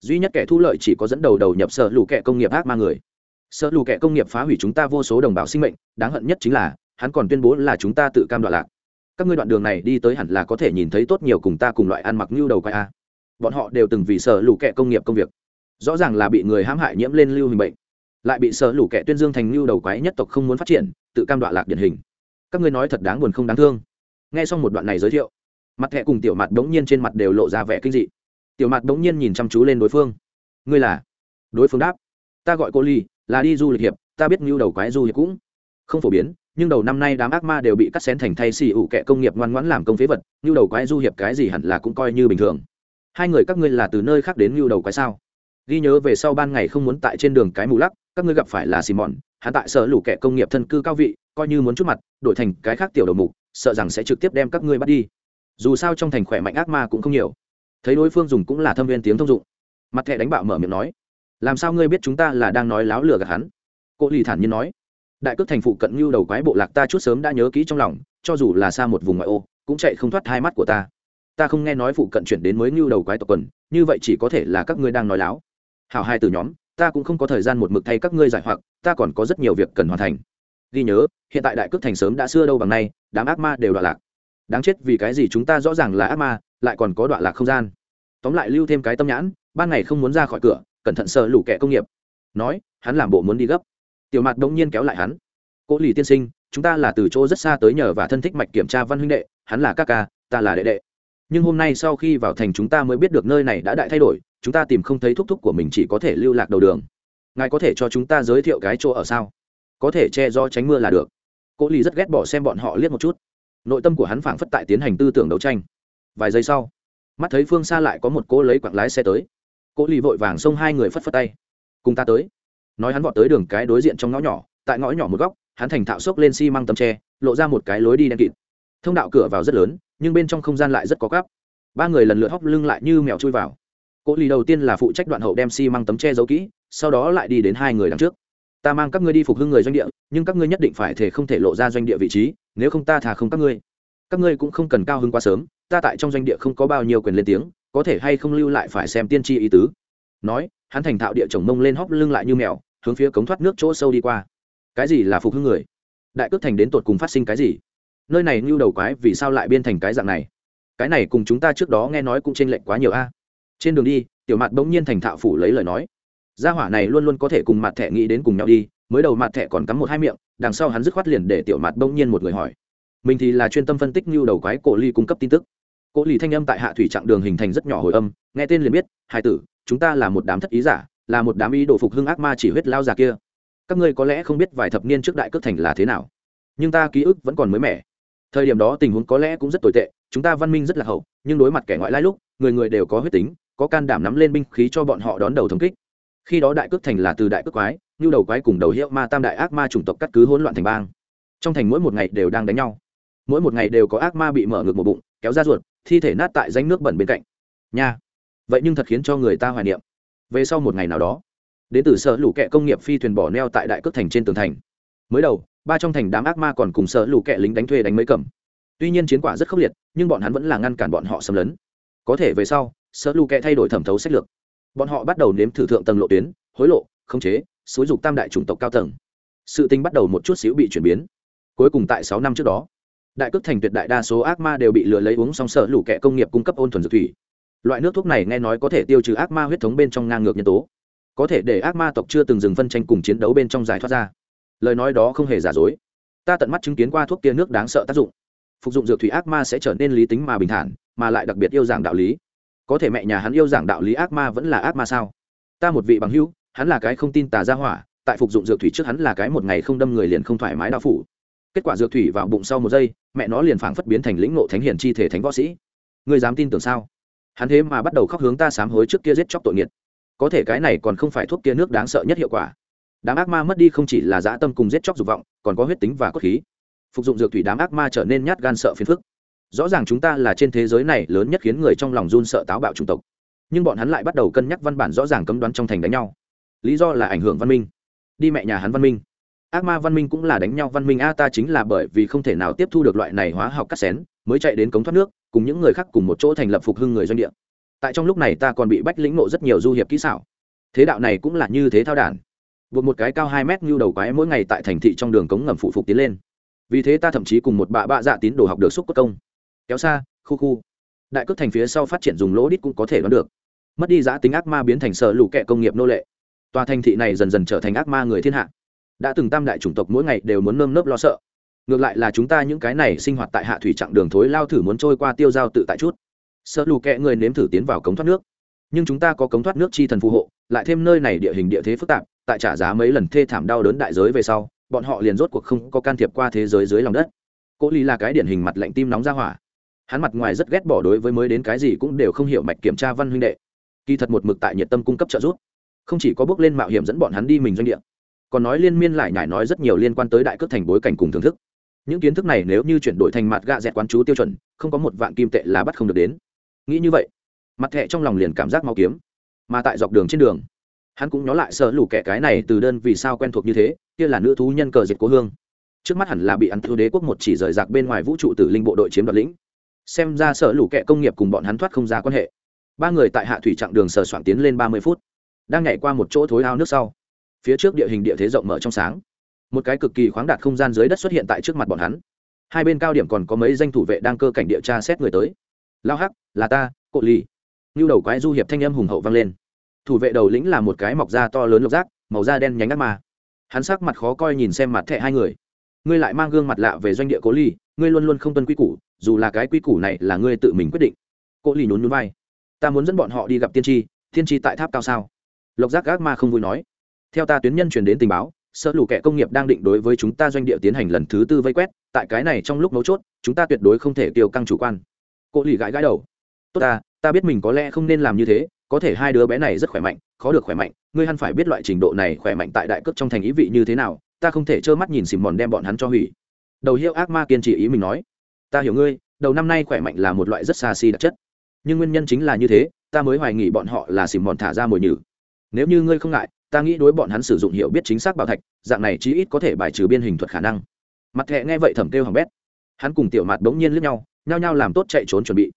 Duy nhất kẻ thu lợi chỉ có dẫn đầu đầu nhập sở lũ kẹ công nghiệp ác ma người sợ lù kẻ công nghiệp phá hủy chúng ta vô số đồng bào sinh mệnh, đáng hận nhất chính là, hắn còn tuyên bố là chúng ta tự cam đoạn lạc. Các ngươi đoạn đường này đi tới hẳn là có thể nhìn thấy tốt nhiều cùng ta cùng loại ăn mặc như đầu quay a. Bọn họ đều từng vì sợ lù kẻ công nghiệp công việc. Rõ ràng là bị người hãm hại nhiễm lên lưu hình bệnh, lại bị sợ lù kẻ tuyên dương thành lưu đầu quái nhất tộc không muốn phát triển, tự cam đoạn lạc điển hình. Các ngươi nói thật đáng buồn không đáng thương. Nghe xong một đoạn này giới thiệu, mặt thẹ cùng tiểu mặt đống nhiên trên mặt đều lộ ra vẻ kinh dị. Tiểu mặt đống nhiên nhìn chăm chú lên đối phương. Ngươi là? Đối phương đáp. Ta gọi cô ly là đi du lịch hiệp, ta biết mưu đầu quái du hiệp cũng không phổ biến, nhưng đầu năm nay đám ác ma đều bị cắt xén thành thay xì ủ kẹ công nghiệp ngoan ngoãn làm công phế vật mưu đầu quái du hiệp cái gì hẳn là cũng coi như bình thường. Hai người các ngươi là từ nơi khác đến mưu đầu quái sao? Ghi nhớ về sau ban ngày không muốn tại trên đường cái mù lắc, các ngươi gặp phải là xì mòn hắn tại sở lũ kẹ công nghiệp thân cư cao vị, coi như muốn chút mặt, đổi thành cái khác tiểu đầu mục, sợ rằng sẽ trực tiếp đem các ngươi bắt đi. Dù sao trong thành khỏe mạnh ác ma cũng không nhiều. Thấy đối phương dùng cũng là thâm viên tiếng thông dụng. Mặt thẻ đánh bạo mở miệng nói làm sao ngươi biết chúng ta là đang nói láo lừa gạt hắn? Cô lì thản nhiên nói. Đại cước thành phụ cận như đầu quái bộ lạc ta chút sớm đã nhớ kỹ trong lòng, cho dù là xa một vùng ngoại ô, cũng chạy không thoát hai mắt của ta. Ta không nghe nói phụ cận chuyển đến mới như đầu quái tộc quần, như vậy chỉ có thể là các ngươi đang nói láo. Hảo hai từ nhóm, ta cũng không có thời gian một mực thay các ngươi giải hoặc, ta còn có rất nhiều việc cần hoàn thành. Ghi nhớ, hiện tại đại cước thành sớm đã xưa đâu bằng nay, đám ác ma đều đoạn lạc. Đáng chết vì cái gì chúng ta rõ ràng là ác ma, lại còn có đoạn lạc không gian. Tóm lại lưu thêm cái tâm nhãn, ban ngày không muốn ra khỏi cửa cẩn thận sợ lũ kẻ công nghiệp. Nói, hắn làm bộ muốn đi gấp. Tiểu mạt đống nhiên kéo lại hắn. Cố lì tiên sinh, chúng ta là từ chỗ rất xa tới nhờ và thân thích mạch kiểm tra văn huynh đệ, hắn là ca ca, ta là đệ đệ. Nhưng hôm nay sau khi vào thành chúng ta mới biết được nơi này đã đại thay đổi, chúng ta tìm không thấy thúc thúc của mình chỉ có thể lưu lạc đầu đường. Ngài có thể cho chúng ta giới thiệu cái chỗ ở sao? Có thể che do tránh mưa là được. Cố lì rất ghét bỏ xem bọn họ liếc một chút. Nội tâm của hắn phảng phất tại tiến hành tư tưởng đấu tranh. Vài giây sau, mắt thấy phương xa lại có một cô lấy quặng lái xe tới cố lì vội vàng xông hai người phất phất tay. Cùng ta tới. Nói hắn vọt tới đường cái đối diện trong ngõ nhỏ, tại ngõ nhỏ một góc, hắn thành thạo xốc lên xi、si、măng tấm tre, lộ ra một cái lối đi đen kịt. Thông đạo cửa vào rất lớn, nhưng bên trong không gian lại rất có gắp ba người lần lượt hóc lưng lại như mèo chui vào. Cố lì đầu tiên là phụ trách đoạn hậu đem xi、si、măng tấm tre giấu kỹ, sau đó lại đi đến hai người đằng trước. Ta mang các ngươi đi phục hưng người doanh địa, nhưng các ngươi nhất định phải thể không thể lộ ra doanh địa vị trí, nếu không ta thà không các ngươi. Các ngươi cũng không cần cao hưng quá sớm, ta tại trong doanh địa không có bao nhiêu quyền lên tiếng có thể hay không lưu lại phải xem tiên tri ý tứ. Nói, hắn thành thạo địa chồng mông lên hóc lưng lại như mèo, hướng phía cống thoát nước chỗ sâu đi qua. Cái gì là phục hưng người? Đại cước thành đến tột cùng phát sinh cái gì? Nơi này như đầu quái vì sao lại biên thành cái dạng này? Cái này cùng chúng ta trước đó nghe nói cũng t r ê n lệch quá nhiều a. Trên đường đi, tiểu mặt bỗng nhiên thành thạo phủ lấy lời nói. Gia hỏa này luôn luôn có thể cùng mặt thẻ nghĩ đến cùng nhau đi, mới đầu mặt thẻ còn cắm một hai miệng, đằng sau hắn dứt khoát liền để tiểu mặt bỗng nhiên một người hỏi. Mình thì là chuyên tâm phân tích như đầu quái cổ ly cung cấp tin tức cỗ lì thanh âm tại hạ thủy trạng đường hình thành rất nhỏ hồi âm, nghe tên liền biết hai tử, chúng ta là một đám thất ý giả, là một đám ý đồ phục hưng ác ma chỉ huyết lao già kia. Các ngươi có lẽ không biết vài thập niên trước đại cước thành là thế nào, nhưng ta ký ức vẫn còn mới mẻ. Thời điểm đó tình huống có lẽ cũng rất tồi tệ, chúng ta văn minh rất là hậu, nhưng đối mặt kẻ ngoại lai lúc, người người đều có huyết tính, có can đảm nắm lên binh khí cho bọn họ đón đầu thống kích. Khi đó đại cước thành là từ đại cước quái, như đầu quái cùng đầu hiệu ma tam đại ác ma chủng tộc cắt cứ hỗn loạn thành bang. Trong thành mỗi một ngày đều đang đánh nhau, mỗi một ngày đều có ác ma bị mở ngược một bụng kéo ra ruột, thi thể nát tại danh nước bẩn bên cạnh. Nha. Vậy nhưng thật khiến cho người ta hoài niệm. Về sau một ngày nào đó, đến từ sở lũ kẹ công nghiệp phi thuyền bỏ neo tại đại cước thành trên tường thành. Mới đầu, ba trong thành đám ác ma còn cùng sở lũ kẹ lính đánh thuê đánh mấy cầm. Tuy nhiên chiến quả rất khốc liệt, nhưng bọn hắn vẫn là ngăn cản bọn họ xâm lấn. Có thể về sau, sở lũ kẹ thay đổi thẩm thấu sách lược. Bọn họ bắt đầu nếm thử thượng tầng lộ tuyến, hối lộ, khống chế, xúi dục tam đại chủng tộc cao tầng. Sự tình bắt đầu một chút xíu bị chuyển biến. Cuối cùng tại sáu năm trước đó đại cước thành tuyệt đại đa số ác ma đều bị lừa lấy uống xong sợ lũ kẹ công nghiệp cung cấp ôn thuần dược thủy. Loại nước thuốc này nghe nói có thể tiêu trừ ác ma huyết thống bên trong ngang ngược nhân tố. Có thể để ác ma tộc chưa từng dừng phân tranh cùng chiến đấu bên trong giải thoát ra. Lời nói đó không hề giả dối. Ta tận mắt chứng kiến qua thuốc tia nước đáng sợ tác dụng. Phục dụng dược thủy ác ma sẽ trở nên lý tính mà bình thản, mà lại đặc biệt yêu giảng đạo lý. Có thể mẹ nhà hắn yêu giảng đạo lý ác ma vẫn là ác ma sao? Ta một vị bằng hữu, hắn là cái không tin tà ra hỏa, tại phục dụng dược thủy trước hắn là cái một ngày không đâm người liền không thoải mái đạo phủ kết quả dược thủy vào bụng sau một giây, mẹ nó liền phảng phất biến thành lĩnh ngộ thánh hiền chi thể thánh võ sĩ. Người dám tin tưởng sao? Hắn thế mà bắt đầu khóc hướng ta sám hối trước kia giết chóc tội nghiệt. Có thể cái này còn không phải thuốc kia nước đáng sợ nhất hiệu quả. Đám ác ma mất đi không chỉ là dã tâm cùng giết chóc dục vọng, còn có huyết tính và cốt khí. Phục dụng dược thủy đám ác ma trở nên nhát gan sợ phiền phức. Rõ ràng chúng ta là trên thế giới này lớn nhất khiến người trong lòng run sợ táo bạo chủng tộc. Nhưng bọn hắn lại bắt đầu cân nhắc văn bản rõ ràng cấm đoán trong thành đánh nhau. Lý do là ảnh hưởng văn minh. Đi mẹ nhà hắn văn minh ác ma văn minh cũng là đánh nhau văn minh. A, ta chính là bởi vì không thể nào tiếp thu được loại này hóa học cắt xén, mới chạy đến cống thoát nước, cùng những người khác cùng một chỗ thành lập phục hưng người doanh địa. Tại trong lúc này ta còn bị bách lĩnh nộ rất nhiều du hiệp kỹ xảo. Thế đạo này cũng là như thế thao đản. Buộc một cái cao hai mét như đầu quái mỗi ngày tại thành thị trong đường cống ngầm phụ phục tiến lên. Vì thế ta thậm chí cùng một bạ bạ dạ tín đồ học được xúc cốt công. Kéo xa, khu khu. Đại cước thành phía sau phát triển dùng lỗ đít cũng có thể đoán được. Mất đi giã tính ác ma biến thành sở lũ kẹ công nghiệp nô lệ. Tòa thành thị này dần dần trở thành ác ma người thiên hạ đã từng tam đại chủng tộc mỗi ngày đều muốn nơm nớp lo sợ. Ngược lại là chúng ta những cái này sinh hoạt tại hạ thủy chặng đường thối lao thử muốn trôi qua tiêu dao tự tại chút. Sợ lù kẹ người nếm thử tiến vào cống thoát nước. Nhưng chúng ta có cống thoát nước chi thần phù hộ, lại thêm nơi này địa hình địa thế phức tạp, tại trả giá mấy lần thê thảm đau đớn đại giới về sau, bọn họ liền rốt cuộc không có can thiệp qua thế giới dưới lòng đất. Cô ly là cái điển hình mặt lạnh tim nóng ra hỏa. Hắn mặt ngoài rất ghét bỏ đối với mới đến cái gì cũng đều không hiểu mạch kiểm tra văn huynh đệ. Kỳ thật một mực tại nhiệt tâm cung cấp trợ giúp. Không chỉ có bước lên mạo hiểm dẫn bọn hắn đi mình doanh địa còn nói liên miên lại nhải nói rất nhiều liên quan tới đại cước thành bối cảnh cùng thưởng thức. Những kiến thức này nếu như chuyển đổi thành mặt gạ dẹt quán chú tiêu chuẩn, không có một vạn kim tệ là bắt không được đến. Nghĩ như vậy, mặt thẹ trong lòng liền cảm giác mau kiếm. Mà tại dọc đường trên đường, hắn cũng nhớ lại sợ lủ kẻ cái này từ đơn vì sao quen thuộc như thế, kia là nữ thú nhân cờ diệt cố hương. Trước mắt hẳn là bị ăn thư đế quốc một chỉ rời rạc bên ngoài vũ trụ tử linh bộ đội chiếm đoạt lĩnh. Xem ra sợ lủ kẻ công nghiệp cùng bọn hắn thoát không ra quan hệ. Ba người tại hạ thủy chặng đường sờ soạn tiến lên ba mươi phút. Đang nhảy qua một chỗ thối ao nước sau phía trước địa hình địa thế rộng mở trong sáng. Một cái cực kỳ khoáng đạt không gian dưới đất xuất hiện tại trước mặt bọn hắn. Hai bên cao điểm còn có mấy danh thủ vệ đang cơ cảnh địa tra xét người tới. Lao hắc, là ta, cộ ly như đầu quái du hiệp thanh âm hùng hậu vang lên. Thủ vệ đầu lĩnh là một cái mọc da to lớn lục rác màu da đen nhánh ác mà. hắn sắc mặt khó coi nhìn xem mặt thẹ hai người. Ngươi lại mang gương mặt lạ về doanh địa cố ly ngươi luôn luôn không tuân quy củ, dù là cái quy củ này là ngươi tự mình quyết định. Cố ly nhún nhún vai. Ta muốn dẫn bọn họ đi gặp tiên tri tiên tri tại tháp cao sao? Lộc giác ác ma không vui nói theo ta tuyến nhân truyền đến tình báo, sở lù kẻ công nghiệp đang định đối với chúng ta doanh địa tiến hành lần thứ tư vây quét, tại cái này trong lúc mấu chốt, chúng ta tuyệt đối không thể tiêu căng chủ quan. Cô lì gãi gãi đầu. Tốt ta ta biết mình có lẽ không nên làm như thế, có thể hai đứa bé này rất khỏe mạnh, khó được khỏe mạnh, ngươi hẳn phải biết loại trình độ này khỏe mạnh tại đại cước trong thành ý vị như thế nào, ta không thể trơ mắt nhìn xìm mòn đem bọn hắn cho hủy. Đầu hiệu ác ma kiên trì ý mình nói. Ta hiểu ngươi, đầu năm nay khỏe mạnh là một loại rất xa xi đặc chất. Nhưng nguyên nhân chính là như thế, ta mới hoài nghi bọn họ là xìm mòn thả ra mồi nhử. Nếu như ngươi không ngại ta nghĩ đối bọn hắn sử dụng hiểu biết chính xác bảo thạch, dạng này chí ít có thể bài trừ biên hình thuật khả năng. Mặt thẹ nghe vậy thẩm kêu hỏng bét. Hắn cùng tiểu mặt bỗng nhiên lướt nhau, nhao nhao làm tốt chạy trốn chuẩn bị.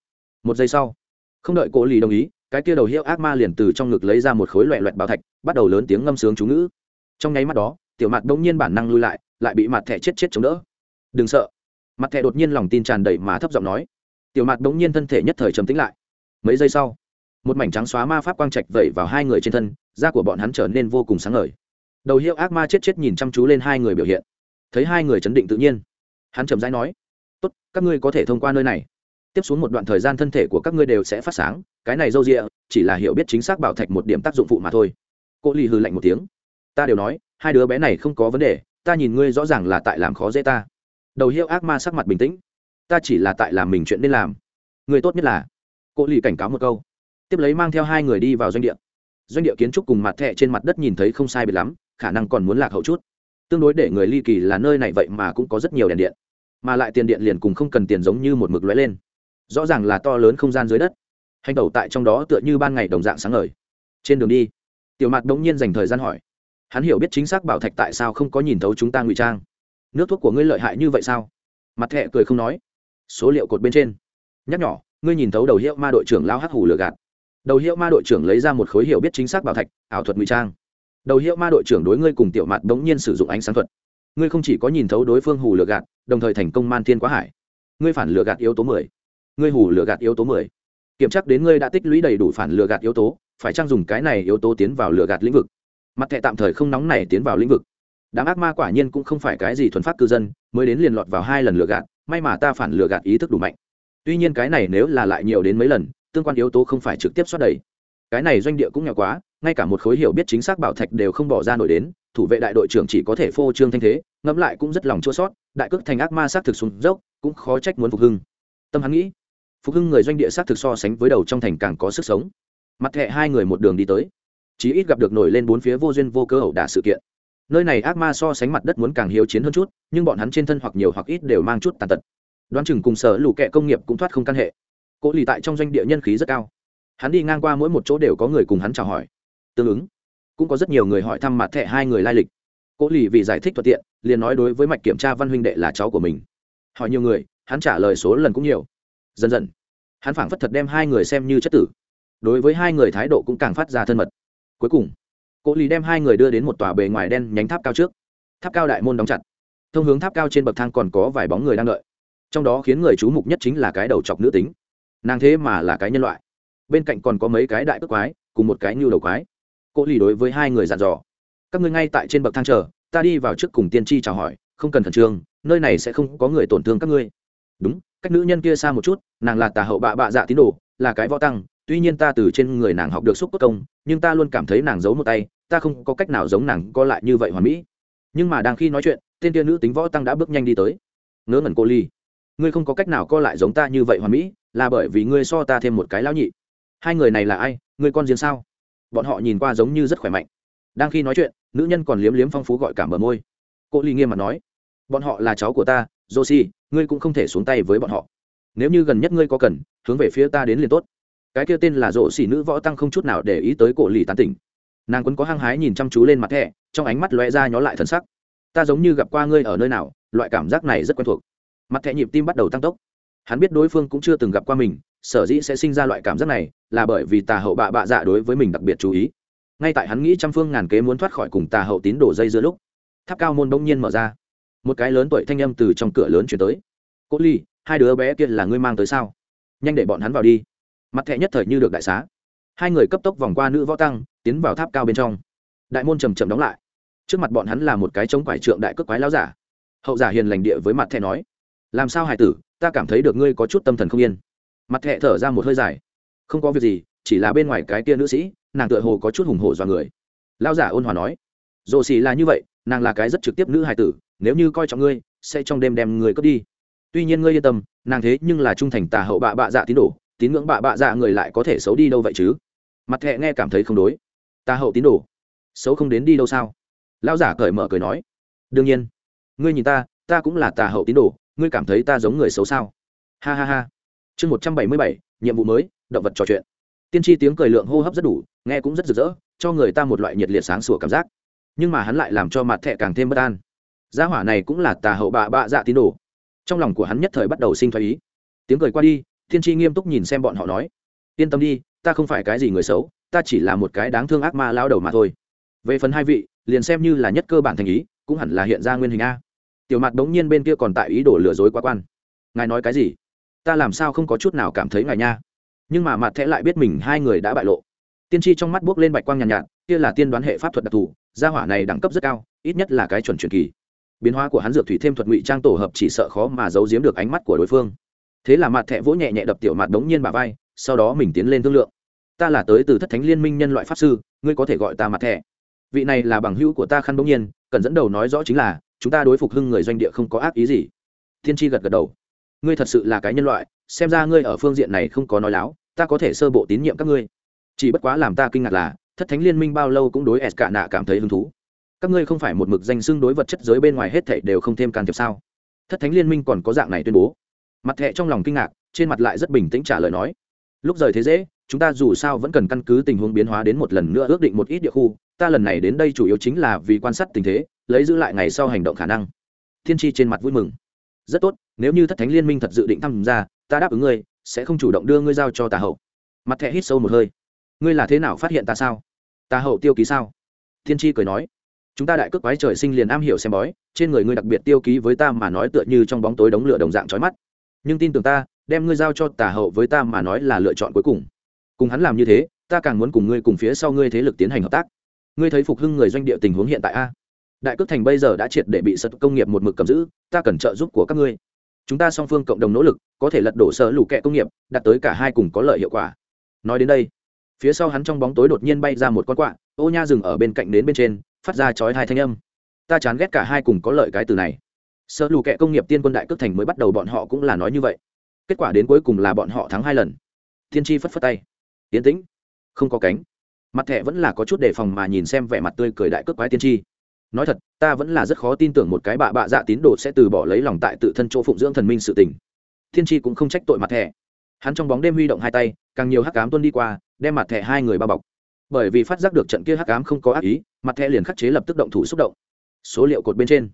Một giây sau, không đợi cố lì đồng ý, cái kia đầu hiệu ác ma liền từ trong ngực lấy ra một khối loẹ loẹt bảo thạch, bắt đầu lớn tiếng ngâm sướng chú ngữ. Trong nháy mắt đó, tiểu mặt bỗng nhiên bản năng lui lại lại bị mặt thẹ chết chết chống đỡ. Đừng sợ. Mặt thẹ đột nhiên lòng tin tràn đầy mà thấp giọng nói. Tiểu mặt bỗng nhiên thân thể nhất thời trầm tĩnh lại. Mấy giây sau, một mảnh trắng xóa ma pháp quang trạch vẩy vào hai người trên thân da của bọn hắn trở nên vô cùng sáng ngời. Đầu hiệu ác ma chết chết nhìn chăm chú lên hai người biểu hiện. Thấy hai người chấn định tự nhiên. Hắn chậm rãi nói, tốt, các ngươi có thể thông qua nơi này. Tiếp xuống một đoạn thời gian thân thể của các ngươi đều sẽ phát sáng, cái này dâu rịa chỉ là hiểu biết chính xác bảo thạch một điểm tác dụng phụ mà thôi. Cô Lỵ hư lạnh một tiếng. Ta đều nói, hai đứa bé này không có vấn đề, ta nhìn ngươi rõ ràng là tại làm khó dễ ta. Đầu hiệu ác ma sắc mặt bình tĩnh. Ta chỉ là tại làm mình chuyện nên làm. Người tốt nhất là cô Lỵ cảnh cáo một câu. Tiếp lấy mang theo hai người đi vào doanh địa doanh địa kiến trúc cùng mặt thẻ trên mặt đất nhìn thấy không sai biệt lắm, khả năng còn muốn lạc hậu chút. Tương đối để người ly kỳ là nơi này vậy mà cũng có rất nhiều đèn điện. Mà lại tiền điện liền cùng không cần tiền giống như một mực lóe lên. Rõ ràng là to lớn không gian dưới đất. Hành tẩu tại trong đó tựa như ban ngày đồng dạng sáng ngời. Trên đường đi, tiểu mạc đống nhiên dành thời gian hỏi. Hắn hiểu biết chính xác bảo thạch tại sao không có nhìn thấu chúng ta ngụy trang. Nước thuốc của ngươi lợi hại như vậy sao? Mặt thẹ cười không nói. Số liệu cột bên trên. Nhắc nhỏ, ngươi nhìn thấu đầu hiệu ma đội trưởng lao hắc hủ lừa gạt đầu hiệu ma đội trưởng lấy ra một khối hiệu biết chính xác bảo thạch, ảo thuật ngụy trang. Đầu hiệu ma đội trưởng đối ngươi cùng tiểu mặt bỗng nhiên sử dụng ánh sáng thuật. Ngươi không chỉ có nhìn thấu đối phương hù lừa gạt, đồng thời thành công man thiên quá hải. Ngươi phản lừa gạt yếu tố mười. Ngươi hù lừa gạt yếu tố mười. Kiểm tra đến ngươi đã tích lũy đầy đủ phản lừa gạt yếu tố, phải trang dùng cái này yếu tố tiến vào lừa gạt lĩnh vực? Mặt thẻ tạm thời không nóng này tiến vào lĩnh vực. Đám ác ma quả nhiên cũng không phải cái gì thuần phát cư dân, mới đến liền lọt vào hai lần lừa gạt, may mà ta phản lừa gạt ý thức đủ mạnh. Tuy nhiên cái này nếu là lại nhiều đến mấy lần tương quan yếu tố không phải trực tiếp xoát đầy. Cái này doanh địa cũng nghèo quá, ngay cả một khối hiểu biết chính xác bảo thạch đều không bỏ ra nổi đến, thủ vệ đại đội trưởng chỉ có thể phô trương thanh thế, ngẫm lại cũng rất lòng chua sót, đại cước thành ác ma xác thực xuống dốc, cũng khó trách muốn phục hưng. Tâm hắn nghĩ, phục hưng người doanh địa xác thực so sánh với đầu trong thành càng có sức sống. Mặt thẹ hai người một đường đi tới. Chí ít gặp được nổi lên bốn phía vô duyên vô cơ ẩu đả sự kiện. Nơi này ác ma so sánh mặt đất muốn càng hiếu chiến hơn chút, nhưng bọn hắn trên thân hoặc nhiều hoặc ít đều mang chút tàn tật. Đoán chừng cùng sở lũ kệ công nghiệp cũng thoát không căn hệ cỗ lì tại trong doanh địa nhân khí rất cao. Hắn đi ngang qua mỗi một chỗ đều có người cùng hắn chào hỏi. Tương ứng, cũng có rất nhiều người hỏi thăm mặt thẻ hai người lai lịch. Cỗ lì vì giải thích thuận tiện, liền nói đối với mạch kiểm tra văn huynh đệ là cháu của mình. Hỏi nhiều người, hắn trả lời số lần cũng nhiều. Dần dần, hắn phảng phất thật đem hai người xem như chất tử. Đối với hai người thái độ cũng càng phát ra thân mật. Cuối cùng, cố Lì đem hai người đưa đến một tòa bề ngoài đen nhánh tháp cao trước. Tháp cao đại môn đóng chặt. Thông hướng tháp cao trên bậc thang còn có vài bóng người đang đợi. Trong đó khiến người chú mục nhất chính là cái đầu chọc nữ tính nàng thế mà là cái nhân loại. Bên cạnh còn có mấy cái đại cước quái, cùng một cái nhu đầu quái. Cố lì đối với hai người dặn dò. Các ngươi ngay tại trên bậc thang chờ, ta đi vào trước cùng tiên tri chào hỏi, không cần khẩn trương, nơi này sẽ không có người tổn thương các ngươi. Đúng, cách nữ nhân kia xa một chút, nàng là tà hậu bạ bạ dạ tín đồ, là cái võ tăng, tuy nhiên ta từ trên người nàng học được xúc cốt công, nhưng ta luôn cảm thấy nàng giấu một tay, ta không có cách nào giống nàng co lại như vậy hoàn mỹ. Nhưng mà đang khi nói chuyện, tên kia nữ tính võ tăng đã bước nhanh đi tới. Ngớ ngẩn, cô ly ngươi không có cách nào co lại giống ta như vậy hoàn mỹ là bởi vì ngươi so ta thêm một cái lão nhị. Hai người này là ai? Ngươi con riêng sao? Bọn họ nhìn qua giống như rất khỏe mạnh. Đang khi nói chuyện, nữ nhân còn liếm liếm phong phú gọi cảm bờ môi. Cô ly nghiêm mặt nói, bọn họ là cháu của ta, josie, ngươi cũng không thể xuống tay với bọn họ. Nếu như gần nhất ngươi có cần, hướng về phía ta đến liền tốt. Cái kia tên là rộ xỉ nữ võ tăng không chút nào để ý tới cổ lì tán tỉnh. Nàng quấn có hăng hái nhìn chăm chú lên mặt thẻ, trong ánh mắt lóe ra nhó lại thần sắc. Ta giống như gặp qua ngươi ở nơi nào, loại cảm giác này rất quen thuộc. Mặt thẻ nhịp tim bắt đầu tăng tốc hắn biết đối phương cũng chưa từng gặp qua mình, sở dĩ sẽ sinh ra loại cảm giác này là bởi vì tà hậu bạ bạ dạ đối với mình đặc biệt chú ý. Ngay tại hắn nghĩ trăm phương ngàn kế muốn thoát khỏi cùng tà hậu tín đổ dây giữa lúc, tháp cao môn bỗng nhiên mở ra. Một cái lớn tuổi thanh âm từ trong cửa lớn chuyển tới. Cố ly, hai đứa bé kia là ngươi mang tới sao? Nhanh để bọn hắn vào đi. Mặt thẹ nhất thời như được đại xá. Hai người cấp tốc vòng qua nữ võ tăng, tiến vào tháp cao bên trong. Đại môn chầm chậm đóng lại. Trước mặt bọn hắn là một cái chống quải trượng đại cước quái láo giả. Hậu giả hiền lành địa với mặt thẹ nói, làm sao hải tử? Ta cảm thấy được ngươi có chút tâm thần không yên. Mặt thẹ thở ra một hơi dài. Không có việc gì, chỉ là bên ngoài cái tia nữ sĩ, nàng tựa hồ có chút hùng hổ do người. Lao giả ôn hòa nói, dồ xì là như vậy, nàng là cái rất trực tiếp nữ hải tử, nếu như coi trọng ngươi, sẽ trong đêm đem người cướp đi. Tuy nhiên ngươi yên tâm, nàng thế nhưng là trung thành tà hậu bạ bạ dạ tín đồ, tín ngưỡng bạ bạ dạ người lại có thể xấu đi đâu vậy chứ? Mặt thẹ nghe cảm thấy không đối. Tà hậu tín đồ, xấu không đến đi đâu sao? Lão giả cởi mở cười nói, đương nhiên. Ngươi nhìn ta ta cũng là tà hậu tín đồ ngươi cảm thấy ta giống người xấu sao? Ha ha ha. Chương một trăm bảy mươi bảy, nhiệm vụ mới, động vật trò chuyện. Tiên tri tiếng cười lượng hô hấp rất đủ, nghe cũng rất rực rỡ, cho người ta một loại nhiệt liệt sáng sủa cảm giác. Nhưng mà hắn lại làm cho mặt thẹ càng thêm bất an. Gia hỏa này cũng là tà hậu bạ bạ dạ tín đồ. Trong lòng của hắn nhất thời bắt đầu sinh thái ý. Tiếng cười qua đi thiên tri nghiêm túc nhìn xem bọn họ nói. Yên tâm đi, ta không phải cái gì người xấu, ta chỉ là một cái đáng thương ác ma lao đầu mà thôi. Về phần hai vị, liền xem như là nhất cơ bản thành ý, cũng hẳn là hiện ra nguyên hình a tiểu mặt bỗng nhiên bên kia còn tại ý đồ lừa dối quá quan. Ngài nói cái gì? Ta làm sao không có chút nào cảm thấy ngài nha? Nhưng mà mặt thẽ lại biết mình hai người đã bại lộ. Tiên tri trong mắt buốc lên bạch quang nhàn nhạt, nhạt kia là tiên đoán hệ pháp thuật đặc thù gia hỏa này đẳng cấp rất cao ít nhất là cái chuẩn truyền kỳ. Biến hóa của hắn dược thủy thêm thuật ngụy trang tổ hợp chỉ sợ khó mà giấu giếm được ánh mắt của đối phương. Thế là mặt thẹ vỗ nhẹ nhẹ đập tiểu mặt đống nhiên bà vai sau đó mình tiến lên thương lượng. Ta là tới từ thất thánh liên minh nhân loại pháp sư ngươi có thể gọi ta mặt thẹ vị này là bằng hữu của ta khăn đống nhiên cần dẫn đầu nói rõ chính là chúng ta đối phục hưng người doanh địa không có ác ý gì. Thiên tri gật gật đầu. Ngươi thật sự là cái nhân loại, xem ra ngươi ở phương diện này không có nói láo, ta có thể sơ bộ tín nhiệm các ngươi. Chỉ bất quá làm ta kinh ngạc là, thất thánh liên minh bao lâu cũng đối s cả nạ cảm thấy hứng thú. Các ngươi không phải một mực danh xưng đối vật chất giới bên ngoài hết thảy đều không thêm can thiệp sao? Thất thánh liên minh còn có dạng này tuyên bố. Mặt thẹ trong lòng kinh ngạc, trên mặt lại rất bình tĩnh trả lời nói. Lúc rời thế dễ, chúng ta dù sao vẫn cần căn cứ tình huống biến hóa đến một lần nữa ước định một ít địa khu, ta lần này đến đây chủ yếu chính là vì quan sát tình thế lấy giữ lại ngày sau hành động khả năng. Thiên tri trên mặt vui mừng. Rất tốt, nếu như thất thánh liên minh thật dự định tham gia ta đáp ứng ngươi, sẽ không chủ động đưa ngươi giao cho tà hậu. Mặt thẹ hít sâu một hơi. Ngươi là thế nào phát hiện ta sao? Tà hậu tiêu ký sao? Thiên tri cười nói. Chúng ta đại cước quái trời sinh liền am hiểu xem bói, trên người ngươi đặc biệt tiêu ký với ta mà nói tựa như trong bóng tối đống lửa đồng dạng trói mắt. Nhưng tin tưởng ta, đem ngươi giao cho tà hậu với ta mà nói là lựa chọn cuối cùng. Cùng hắn làm như thế, ta càng muốn cùng ngươi cùng phía sau ngươi thế lực tiến hành hợp tác. Ngươi thấy phục hưng người doanh địa tình huống hiện tại a? Đại cước thành bây giờ đã triệt để bị sật công nghiệp một mực cầm giữ, ta cần trợ giúp của các ngươi. Chúng ta song phương cộng đồng nỗ lực, có thể lật đổ sở lũ kẹ công nghiệp, đạt tới cả hai cùng có lợi hiệu quả. Nói đến đây, phía sau hắn trong bóng tối đột nhiên bay ra một con quạ, ô nha dừng ở bên cạnh đến bên trên, phát ra chói hai thanh âm. Ta chán ghét cả hai cùng có lợi cái từ này. Sở lũ kệ công nghiệp tiên quân đại cước thành mới bắt đầu bọn họ cũng là nói như vậy. Kết quả đến cuối cùng là bọn họ thắng hai lần. Thiên tri phất phất tay. Tiến tĩnh. Không có cánh. Mặt thẻ vẫn là có chút đề phòng mà nhìn xem vẻ mặt tươi cười đại cước quái tiên tri nói thật, ta vẫn là rất khó tin tưởng một cái bạ bạ dạ tín đồ sẽ từ bỏ lấy lòng tại tự thân chỗ phụng dưỡng thần minh sự tình. Thiên tri cũng không trách tội mặt thẻ. Hắn trong bóng đêm huy động hai tay, càng nhiều hắc cám tuân đi qua, đem mặt thẻ hai người bao bọc. Bởi vì phát giác được trận kia hắc ám không có ác ý, mặt thẻ liền khắc chế lập tức động thủ xúc động. Số liệu cột bên trên.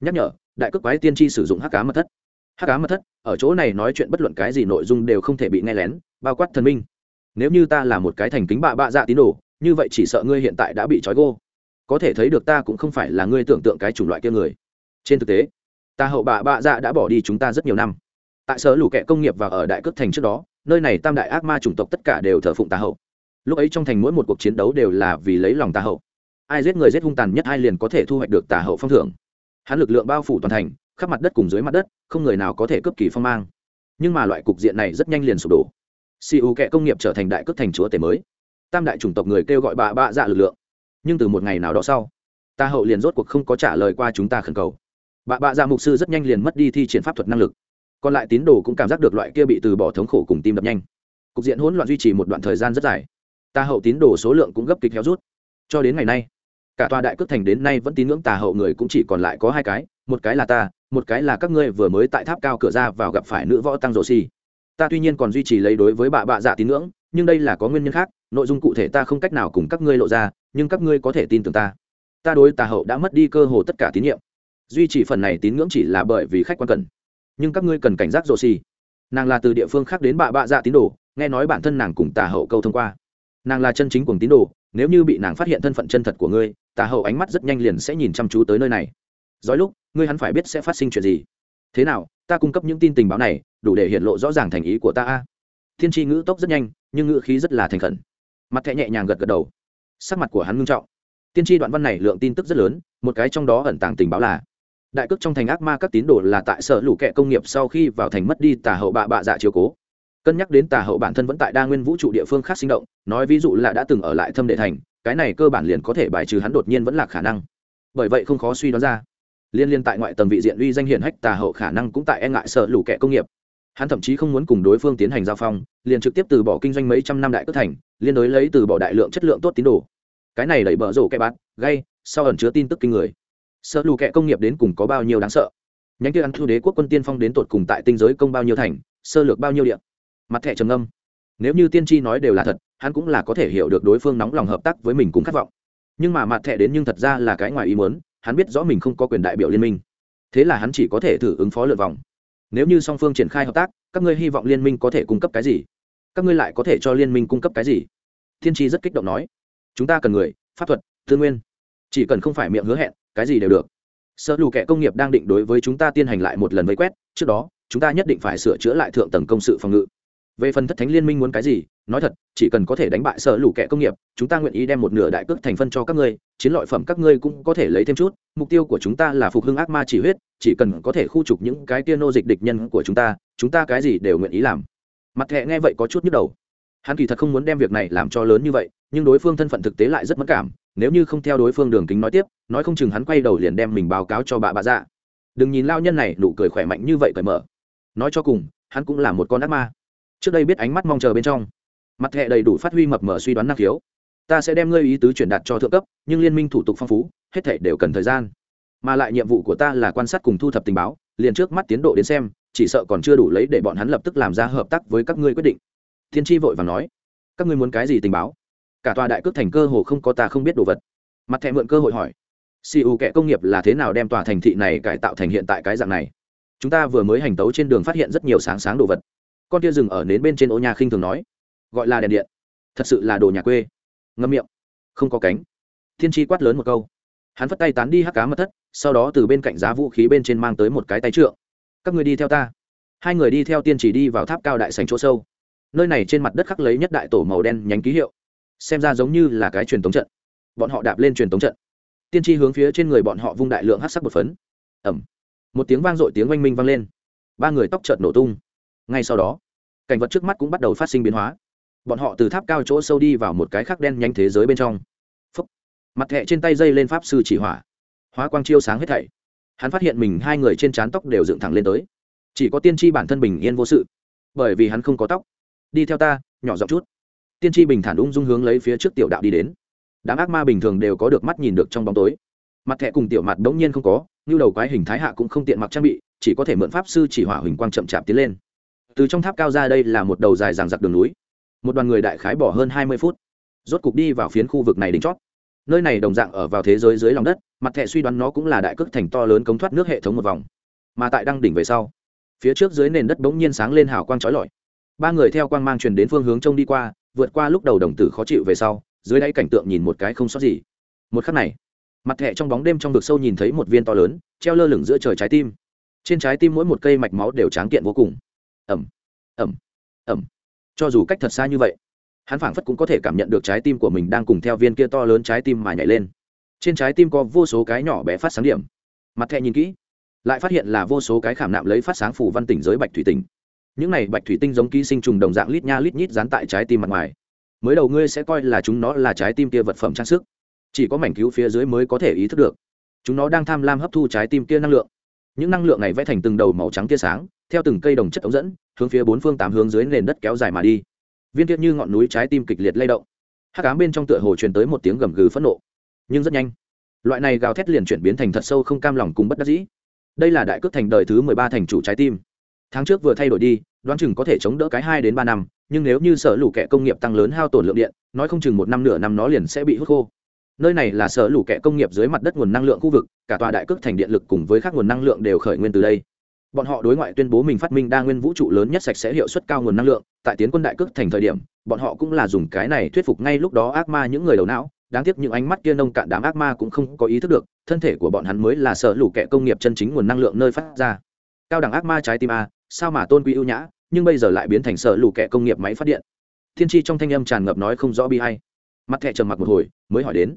Nhắc nhở, đại cước quái tiên tri sử dụng hắc ám mật thất. Hắc ám mật thất, ở chỗ này nói chuyện bất luận cái gì nội dung đều không thể bị nghe lén, bao quát thần minh. Nếu như ta là một cái thành kính bạ bạ dạ tín đồ, như vậy chỉ sợ ngươi hiện tại đã bị trói gô có thể thấy được ta cũng không phải là ngươi tưởng tượng cái chủng loại kia người. Trên thực tế, ta hậu bà bạ dạ đã bỏ đi chúng ta rất nhiều năm. Tại sở lũ kẹ công nghiệp và ở đại cước thành trước đó, nơi này tam đại ác ma chủng tộc tất cả đều thờ phụng tà hậu. Lúc ấy trong thành mỗi một cuộc chiến đấu đều là vì lấy lòng tà hậu. Ai giết người giết hung tàn nhất ai liền có thể thu hoạch được tà hậu phong thưởng. Hắn lực lượng bao phủ toàn thành, khắp mặt đất cùng dưới mặt đất, không người nào có thể cướp kỳ phong mang. Nhưng mà loại cục diện này rất nhanh liền sụp đổ. Si u kệ công nghiệp trở thành đại cước thành chúa tể mới. Tam đại chủng tộc người kêu gọi bà bạ dạ lực lượng nhưng từ một ngày nào đó sau, ta hậu liền rốt cuộc không có trả lời qua chúng ta khẩn cầu. Bà bạ dạ mục sư rất nhanh liền mất đi thi triển pháp thuật năng lực. Còn lại tín đồ cũng cảm giác được loại kia bị từ bỏ thống khổ cùng tim đập nhanh. Cục diện hỗn loạn duy trì một đoạn thời gian rất dài. Ta hậu tín đồ số lượng cũng gấp kịch héo rút. Cho đến ngày nay, cả tòa đại cước thành đến nay vẫn tín ngưỡng tà hậu người cũng chỉ còn lại có hai cái, một cái là ta, một cái là các ngươi vừa mới tại tháp cao cửa ra vào gặp phải nữ võ tăng rồ si ta tuy nhiên còn duy trì lấy đối với bà bạ dạ tín ngưỡng, nhưng đây là có nguyên nhân khác nội dung cụ thể ta không cách nào cùng các ngươi lộ ra, nhưng các ngươi có thể tin tưởng ta. Ta đối tà hậu đã mất đi cơ hồ tất cả tín nhiệm. Duy trì phần này tín ngưỡng chỉ là bởi vì khách quan cần. Nhưng các ngươi cần cảnh giác rồ xì nàng là từ địa phương khác đến bạ bạ dạ tín đồ, nghe nói bản thân nàng cùng tà hậu câu thông qua. Nàng là chân chính cùng tín đồ, nếu như bị nàng phát hiện thân phận chân thật của ngươi, tà hậu ánh mắt rất nhanh liền sẽ nhìn chăm chú tới nơi này. Dối lúc, ngươi hắn phải biết sẽ phát sinh chuyện gì. Thế nào, ta cung cấp những tin tình báo này, đủ để hiện lộ rõ ràng thành ý của ta a. Thiên tri ngữ tốc rất nhanh, nhưng ngữ khí rất là thành khẩn mặt thẹ nhẹ nhàng gật gật đầu. Sắc mặt của hắn ngưng trọng. Tiên tri đoạn văn này lượng tin tức rất lớn, một cái trong đó ẩn tàng tình báo là, đại cước trong thành ác ma các tín đồ là tại sở lũ kẹ công nghiệp sau khi vào thành mất đi tà hậu bạ bạ dạ chiếu cố. Cân nhắc đến tà hậu bản thân vẫn tại đa nguyên vũ trụ địa phương khác sinh động, nói ví dụ là đã từng ở lại thâm đệ thành, cái này cơ bản liền có thể bài trừ hắn đột nhiên vẫn là khả năng. Bởi vậy không khó suy đoán ra. Liên liên tại ngoại tầng vị diện uy danh hiển hách tà hậu khả năng cũng tại e ngại sợ lũ kẻ công nghiệp hắn thậm chí không muốn cùng đối phương tiến hành giao phong, liền trực tiếp từ bỏ kinh doanh mấy trăm năm đại cất thành, liên đối lấy từ bỏ đại lượng chất lượng tốt tín đồ. Cái này đẩy bở rổ kẹ bát gây sau ẩn chứa tin tức kinh người. Sợ lù kẹ công nghiệp đến cùng có bao nhiêu đáng sợ? Nhánh kia ăn thu đế quốc quân tiên phong đến tột cùng tại tinh giới công bao nhiêu thành, sơ lược bao nhiêu điện mặt thẻ trầm âm nếu như tiên tri nói đều là thật, hắn cũng là có thể hiểu được đối phương nóng lòng hợp tác với mình cũng khát vọng. Nhưng mà mặt thẻ đến nhưng thật ra là cái ngoài ý muốn, hắn biết rõ mình không có quyền đại biểu liên minh. Thế là hắn chỉ có thể thử ứng phó lượt vòng nếu như song phương triển khai hợp tác, các ngươi hy vọng liên minh có thể cung cấp cái gì? Các ngươi lại có thể cho liên minh cung cấp cái gì? Thiên tri rất kích động nói. Chúng ta cần người, pháp thuật, tư nguyên. Chỉ cần không phải miệng hứa hẹn, cái gì đều được. Sợ lù kẻ công nghiệp đang định đối với chúng ta tiến hành lại một lần vây quét, trước đó, chúng ta nhất định phải sửa chữa lại thượng tầng công sự phòng ngự về phần thất thánh liên minh muốn cái gì, nói thật, chỉ cần có thể đánh bại sở lũ kẻ công nghiệp, chúng ta nguyện ý đem một nửa đại cước thành phân cho các ngươi, chiến lợi phẩm các ngươi cũng có thể lấy thêm chút, mục tiêu của chúng ta là phục hưng ác ma chỉ huyết, chỉ cần có thể khu trục những cái kia nô dịch địch nhân của chúng ta chúng ta cái gì đều nguyện ý làm. Mặt thẹ nghe vậy có chút nhức đầu. Hắn kỳ thật không muốn đem việc này làm cho lớn như vậy, nhưng đối phương thân phận thực tế lại rất mất cảm, nếu như không theo đối phương đường kính nói tiếp, nói không chừng hắn quay đầu liền đem mình báo cáo cho bà bà dạ. Đừng nhìn lao nhân này nụ cười khỏe mạnh như vậy cởi mở. Nói cho cùng, hắn cũng là một con ác ma trước đây biết ánh mắt mong chờ bên trong. Mặt hệ đầy đủ phát huy mập mờ suy đoán năng khiếu. Ta sẽ đem ngươi ý tứ truyền đạt cho thượng cấp, nhưng liên minh thủ tục phong phú, hết thể đều cần thời gian. Mà lại nhiệm vụ của ta là quan sát cùng thu thập tình báo, liền trước mắt tiến độ đến xem, chỉ sợ còn chưa đủ lấy để bọn hắn lập tức làm ra hợp tác với các ngươi quyết định. Thiên tri vội và nói, các ngươi muốn cái gì tình báo? Cả tòa đại cước thành cơ hồ không có ta không biết đồ vật. Mặt thẹ mượn cơ hội hỏi si u kẻ công nghiệp là thế nào đem tòa thành thị này cải tạo thành hiện tại cái dạng này? Chúng ta vừa mới hành tấu trên đường phát hiện rất nhiều sáng sáng đồ vật con kia rừng ở nến bên trên ô nhà khinh thường nói, gọi là đèn điện. Thật sự là đồ nhà quê. Ngâm miệng, không có cánh. Thiên tri quát lớn một câu. Hắn phất tay tán đi hắc cá mất thất, sau đó từ bên cạnh giá vũ khí bên trên mang tới một cái tay trượng. Các người đi theo ta. Hai người đi theo tiên chỉ đi vào tháp cao đại sành chỗ sâu. Nơi này trên mặt đất khắc lấy nhất đại tổ màu đen nhánh ký hiệu. Xem ra giống như là cái truyền tống trận. Bọn họ đạp lên truyền tống trận. Tiên tri hướng phía trên người bọn họ vung đại lượng hát sắc một phấn. Ẩm một tiếng vang dội tiếng oanh minh vang lên. Ba người tóc trợt nổ tung ngay sau đó, cảnh vật trước mắt cũng bắt đầu phát sinh biến hóa. Bọn họ từ tháp cao chỗ sâu đi vào một cái khắc đen nhanh thế giới bên trong. Phúc. mặt thẹ trên tay dây lên pháp sư chỉ hỏa. Hóa quang chiêu sáng hết thảy. Hắn phát hiện mình hai người trên trán tóc đều dựng thẳng lên tới. Chỉ có tiên tri bản thân bình yên vô sự. Bởi vì hắn không có tóc. Đi theo ta, nhỏ giọng chút. Tiên tri bình thản ung dung hướng lấy phía trước tiểu đạo đi đến. Đám ác ma bình thường đều có được mắt nhìn được trong bóng tối. Mặt thẹ cùng tiểu mặt đ ố n g nhiên không có, như đầu quái hình thái hạ cũng không tiện mặc trang bị, chỉ có thể mượn pháp sư chỉ hỏa huỳnh quang chậm chạp tiến lên từ trong tháp cao ra đây là một đầu dài ràng giặc đường núi. Một đoàn người đại khái bỏ hơn hai mươi phút. Rốt cục đi vào phiến khu vực này đỉnh chót. Nơi này đồng dạng ở vào thế giới dưới lòng đất, mặt thẻ suy đoán nó cũng là đại cước thành to lớn cống thoát nước hệ thống một vòng. Mà tại đăng đỉnh về sau, phía trước dưới nền đất bỗng nhiên sáng lên hào quang trói lọi. Ba người theo quang mang truyền đến phương hướng trông đi qua, vượt qua lúc đầu đồng tử khó chịu về sau, dưới đáy cảnh tượng nhìn một cái không sót gì. Một khắc này, mặt thẹ trong bóng đêm trong vực sâu nhìn thấy một viên to lớn, treo lơ lửng giữa trời trái tim. Trên trái tim mỗi một cây mạch máu đều tráng kiện vô cùng ẩm ẩm ẩm. Cho dù cách thật xa như vậy, hắn phảng phất cũng có thể cảm nhận được trái tim của mình đang cùng theo viên kia to lớn trái tim mà nhảy lên. Trên trái tim có vô số cái nhỏ bé phát sáng điểm. Mặt thẹ nhìn kỹ, lại phát hiện là vô số cái khảm nạm lấy phát sáng phủ văn tỉnh giới bạch thủy tinh những này bạch thủy tinh giống ký sinh trùng đồng dạng lít nha lít nhít dán tại trái tim mặt ngoài. Mới đầu ngươi sẽ coi là chúng nó là trái tim kia vật phẩm trang sức, chỉ có mảnh cứu phía dưới mới có thể ý thức được. Chúng nó đang tham lam hấp thu trái tim kia năng lượng những năng lượng này vẽ thành từng đầu màu trắng tia sáng, theo từng cây đồng chất ống dẫn, hướng phía bốn phương tám hướng dưới nền đất kéo dài mà đi. Viên tiết như ngọn núi trái tim kịch liệt lay động. Hát cám bên trong tựa hồ truyền tới một tiếng gầm gừ phẫn nộ. Nhưng rất nhanh, loại này gào thét liền chuyển biến thành thật sâu không cam lòng cùng bất đắc dĩ. Đây là đại cước thành đời thứ mười ba thành chủ trái tim. Tháng trước vừa thay đổi đi, đoán chừng có thể chống đỡ cái hai đến ba năm, nhưng nếu như sở lũ kẻ công nghiệp tăng lớn hao tổn lượng điện, nói không chừng một năm nửa năm nó liền sẽ bị hút khô nơi này là sở lũ kẻ công nghiệp dưới mặt đất nguồn năng lượng khu vực, cả tòa đại cước thành điện lực cùng với các nguồn năng lượng đều khởi nguyên từ đây. Bọn họ đối ngoại tuyên bố mình phát minh đa nguyên vũ trụ lớn nhất sạch sẽ hiệu suất cao nguồn năng lượng, tại tiến quân đại cước thành thời điểm, bọn họ cũng là dùng cái này thuyết phục ngay lúc đó ác ma những người đầu não, đáng tiếc những ánh mắt kia nông cạn đám ác ma cũng không có ý thức được, thân thể của bọn hắn mới là sở lũ kẻ công nghiệp chân chính nguồn năng lượng nơi phát ra. Cao đẳng ác ma trái tim a, sao mà tôn quý ưu nhã, nhưng bây giờ lại biến thành sở lũ kẻ công nghiệp máy phát điện. Thiên tri trong thanh âm tràn ngập nói không rõ bi hay mặt thẹ trầm mặc một hồi, mới hỏi đến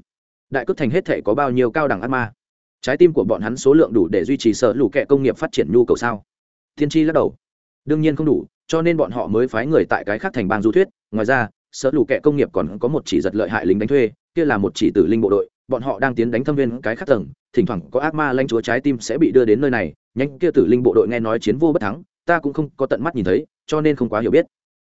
đại cước thành hết thể có bao nhiêu cao đẳng ác ma? Trái tim của bọn hắn số lượng đủ để duy trì sở lũ kệ công nghiệp phát triển nhu cầu sao? Thiên tri lắc đầu. Đương nhiên không đủ, cho nên bọn họ mới phái người tại cái khác thành bang du thuyết. Ngoài ra, sở lũ kệ công nghiệp còn có một chỉ giật lợi hại lính đánh thuê, kia là một chỉ tử linh bộ đội. Bọn họ đang tiến đánh thâm viên cái khác tầng, thỉnh thoảng có ác ma lanh chúa trái tim sẽ bị đưa đến nơi này. Nhanh kia tử linh bộ đội nghe nói chiến vô bất thắng, ta cũng không có tận mắt nhìn thấy, cho nên không quá hiểu biết.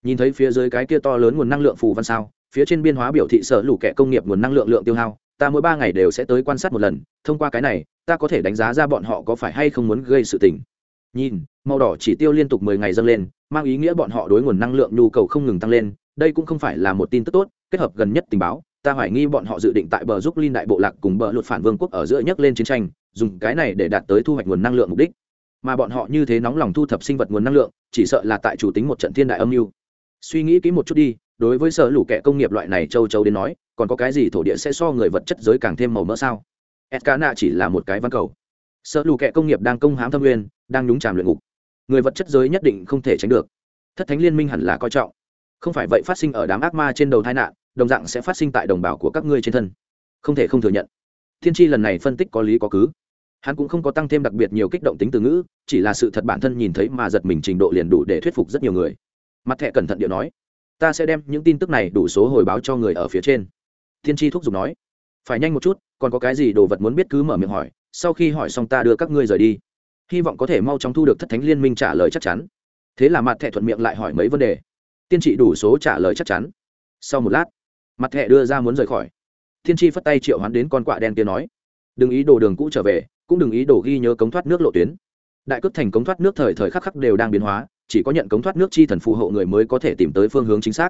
Nhìn thấy phía dưới cái kia to lớn nguồn năng lượng phù văn sao, phía trên biên hóa biểu thị sở lũ kệ công nghiệp nguồn năng lượng lượng tiêu hao ta mỗi ba ngày đều sẽ tới quan sát một lần, thông qua cái này, ta có thể đánh giá ra bọn họ có phải hay không muốn gây sự tình. Nhìn, màu đỏ chỉ tiêu liên tục mười ngày dâng lên, mang ý nghĩa bọn họ đối nguồn năng lượng nhu cầu không ngừng tăng lên, đây cũng không phải là một tin tức tốt, kết hợp gần nhất tình báo, ta hoài nghi bọn họ dự định tại bờ giúp linh đại bộ lạc cùng bờ luật phản vương quốc ở giữa nhấc lên chiến tranh, dùng cái này để đạt tới thu hoạch nguồn năng lượng mục đích. Mà bọn họ như thế nóng lòng thu thập sinh vật nguồn năng lượng, chỉ sợ là tại chủ tính một trận thiên đại âm mưu. Suy nghĩ kỹ một chút đi đối với sở lũ kẻ công nghiệp loại này châu châu đến nói, còn có cái gì thổ địa sẽ so người vật chất giới càng thêm màu mỡ sao? Etcana chỉ là một cái văn cầu. Sở lũ kẻ công nghiệp đang công hãm thâm nguyên, đang nhúng tràm luyện ngục. Người vật chất giới nhất định không thể tránh được. Thất thánh liên minh hẳn là coi trọng. Không phải vậy phát sinh ở đám ác ma trên đầu tai nạn, đồng dạng sẽ phát sinh tại đồng bào của các ngươi trên thân. Không thể không thừa nhận. Thiên tri lần này phân tích có lý có cứ. Hắn cũng không có tăng thêm đặc biệt nhiều kích động tính từ ngữ, chỉ là sự thật bản thân nhìn thấy mà giật mình trình độ liền đủ để thuyết phục rất nhiều người. Mặt thẻ cẩn thận điệu nói ta sẽ đem những tin tức này đủ số hồi báo cho người ở phía trên. Thiên tri thúc giục nói. Phải nhanh một chút, còn có cái gì đồ vật muốn biết cứ mở miệng hỏi, sau khi hỏi xong ta đưa các ngươi rời đi. Hy vọng có thể mau chóng thu được thất thánh liên minh trả lời chắc chắn. Thế là mặt thẻ thuận miệng lại hỏi mấy vấn đề. Tiên trị đủ số trả lời chắc chắn. Sau một lát mặt thẻ đưa ra muốn rời khỏi. Thiên tri phất tay triệu hắn đến con quạ đen kia nói. Đừng ý đồ đường cũ trở về, cũng đừng ý đồ ghi nhớ cống thoát nước lộ tuyến. Đại cướp thành cống thoát nước thời thời khắc khắc đều đang biến hóa chỉ có nhận cống thoát nước chi thần phù hộ người mới có thể tìm tới phương hướng chính xác.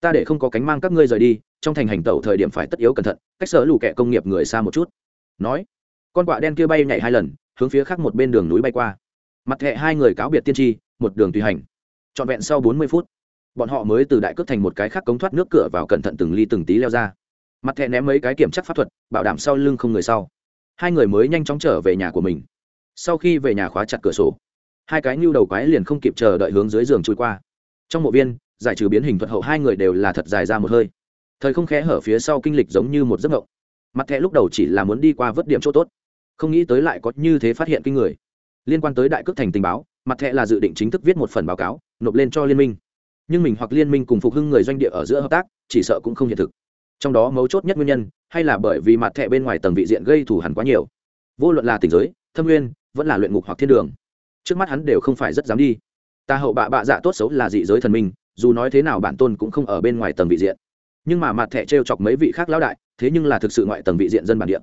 Ta để không có cánh mang các ngươi rời đi, trong thành hành tẩu thời điểm phải tất yếu cẩn thận, cách sở lù kẹ công nghiệp người xa một chút. Nói, con quạ đen kia bay nhảy hai lần, hướng phía khác một bên đường núi bay qua. Mặt hệ hai người cáo biệt tiên tri, một đường tùy hành. Trọn vẹn sau bốn mươi phút, bọn họ mới từ đại cước thành một cái khác cống thoát nước cửa vào cẩn thận từng ly từng tí leo ra. Mặt thẹ ném mấy cái kiểm chắc pháp thuật, bảo đảm sau lưng không người sau. Hai người mới nhanh chóng trở về nhà của mình. Sau khi về nhà khóa chặt cửa sổ hai cái nhu đầu quái liền không kịp chờ đợi hướng dưới giường trôi qua. Trong mộ viên, giải trừ biến hình thuật hậu hai người đều là thật dài ra một hơi. Thời không khẽ hở phía sau kinh lịch giống như một giấc mộng. Mặt thẹ lúc đầu chỉ là muốn đi qua vớt điểm chỗ tốt. Không nghĩ tới lại có như thế phát hiện kinh người. Liên quan tới đại cước thành tình báo, mặt thẹ là dự định chính thức viết một phần báo cáo, nộp lên cho liên minh. Nhưng mình hoặc liên minh cùng phục hưng người doanh địa ở giữa hợp tác, chỉ sợ cũng không hiện thực. Trong đó mấu chốt nhất nguyên nhân, hay là bởi vì mặt thẹ bên ngoài tầng vị diện gây thủ hẳn quá nhiều. Vô luận là tình giới, thâm nguyên, vẫn là luyện ngục hoặc thiên đường trước mắt hắn đều không phải rất dám đi. Ta hậu bạ bạ dạ tốt xấu là dị giới thần minh, dù nói thế nào bản tôn cũng không ở bên ngoài tầng vị diện. Nhưng mà mặt thẻ t r e o chọc mấy vị khác lão đại, thế nhưng là thực sự ngoại tầng vị diện dân bản địa.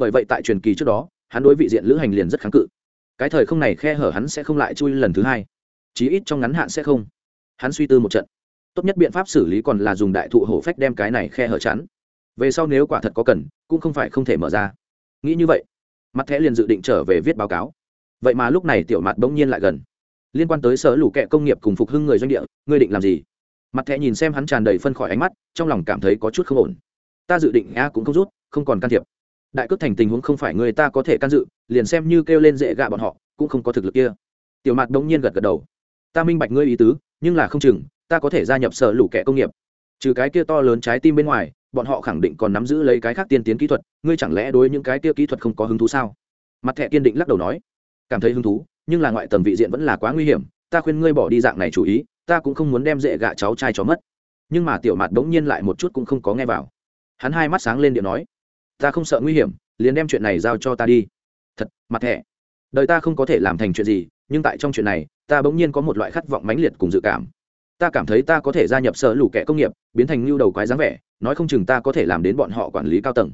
Bởi vậy tại truyền kỳ trước đó, hắn đối vị diện lữ hành liền rất kháng cự. Cái thời không này khe hở hắn sẽ không lại chui lần thứ hai. Chí ít trong ngắn hạn sẽ không. Hắn suy tư một trận. Tốt nhất biện pháp xử lý còn là dùng đại thụ hổ phách đem cái này khe hở chắn. Về sau nếu quả thật có cần, cũng không phải không thể mở ra. Nghĩ như vậy, mặt thẻ liền dự định trở về viết báo cáo vậy mà lúc này tiểu mặt bỗng nhiên lại gần. Liên quan tới sở lũ kẹ công nghiệp cùng phục hưng người doanh địa, ngươi định làm gì? Mặt thẹ nhìn xem hắn tràn đầy phân khỏi ánh mắt, trong lòng cảm thấy có chút không ổn. Ta dự định a cũng không rút, không còn can thiệp. Đại cước thành tình huống không phải người ta có thể can dự, liền xem như kêu lên dễ gạ bọn họ, cũng không có thực lực kia. Tiểu mặt bỗng nhiên gật gật đầu. Ta minh bạch ngươi ý tứ, nhưng là không chừng, ta có thể gia nhập sở lũ kẹ công nghiệp. Trừ cái kia to lớn trái tim bên ngoài, bọn họ khẳng định còn nắm giữ lấy cái khác tiên tiến kỹ thuật, ngươi chẳng lẽ đối những cái kia kỹ thuật không có hứng thú sao? Mặt thẹ kiên định lắc đầu nói cảm thấy hứng thú, nhưng là ngoại tầng vị diện vẫn là quá nguy hiểm, ta khuyên ngươi bỏ đi dạng này chủ ý, ta cũng không muốn đem dễ gạ cháu trai chó mất. Nhưng mà tiểu mặt bỗng nhiên lại một chút cũng không có nghe vào. Hắn hai mắt sáng lên điện nói, ta không sợ nguy hiểm, liền đem chuyện này giao cho ta đi. Thật, mặt thẻ đời ta không có thể làm thành chuyện gì, nhưng tại trong chuyện này, ta bỗng nhiên có một loại khát vọng mãnh liệt cùng dự cảm. Ta cảm thấy ta có thể gia nhập sở lũ kẻ công nghiệp, biến thành lưu đầu quái dáng vẻ, nói không chừng ta có thể làm đến bọn họ quản lý cao tầng.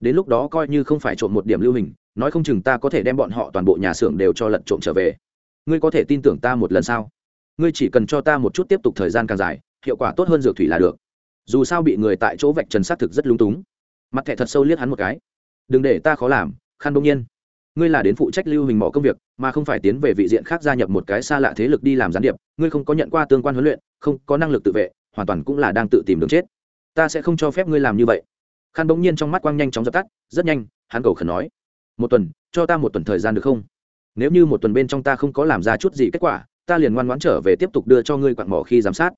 Đến lúc đó coi như không phải trộm một điểm lưu hình nói không chừng ta có thể đem bọn họ toàn bộ nhà xưởng đều cho lật trộm trở về. Ngươi có thể tin tưởng ta một lần sao? Ngươi chỉ cần cho ta một chút tiếp tục thời gian càng dài, hiệu quả tốt hơn dược thủy là được. Dù sao bị người tại chỗ vạch trần xác thực rất lung túng. Mặt thẻ thật sâu liếc hắn một cái. Đừng để ta khó làm khăn đông nhiên. Ngươi là đến phụ trách lưu hình mỏ công việc, mà không phải tiến về vị diện khác gia nhập một cái xa lạ thế lực đi làm gián điệp. Ngươi không có nhận qua tương quan huấn luyện, không có năng lực tự vệ, hoàn toàn cũng là đang tự tìm đường chết. Ta sẽ không cho phép ngươi làm như vậy. Khăn bỗng nhiên trong mắt quang nhanh chóng dập tắt, rất nhanh, hắn cầu khẩn nói một tuần, cho ta một tuần thời gian được không? Nếu như một tuần bên trong ta không có làm ra chút gì kết quả, ta liền ngoan ngoãn trở về tiếp tục đưa cho ngươi quặn mỏ khi giám sát.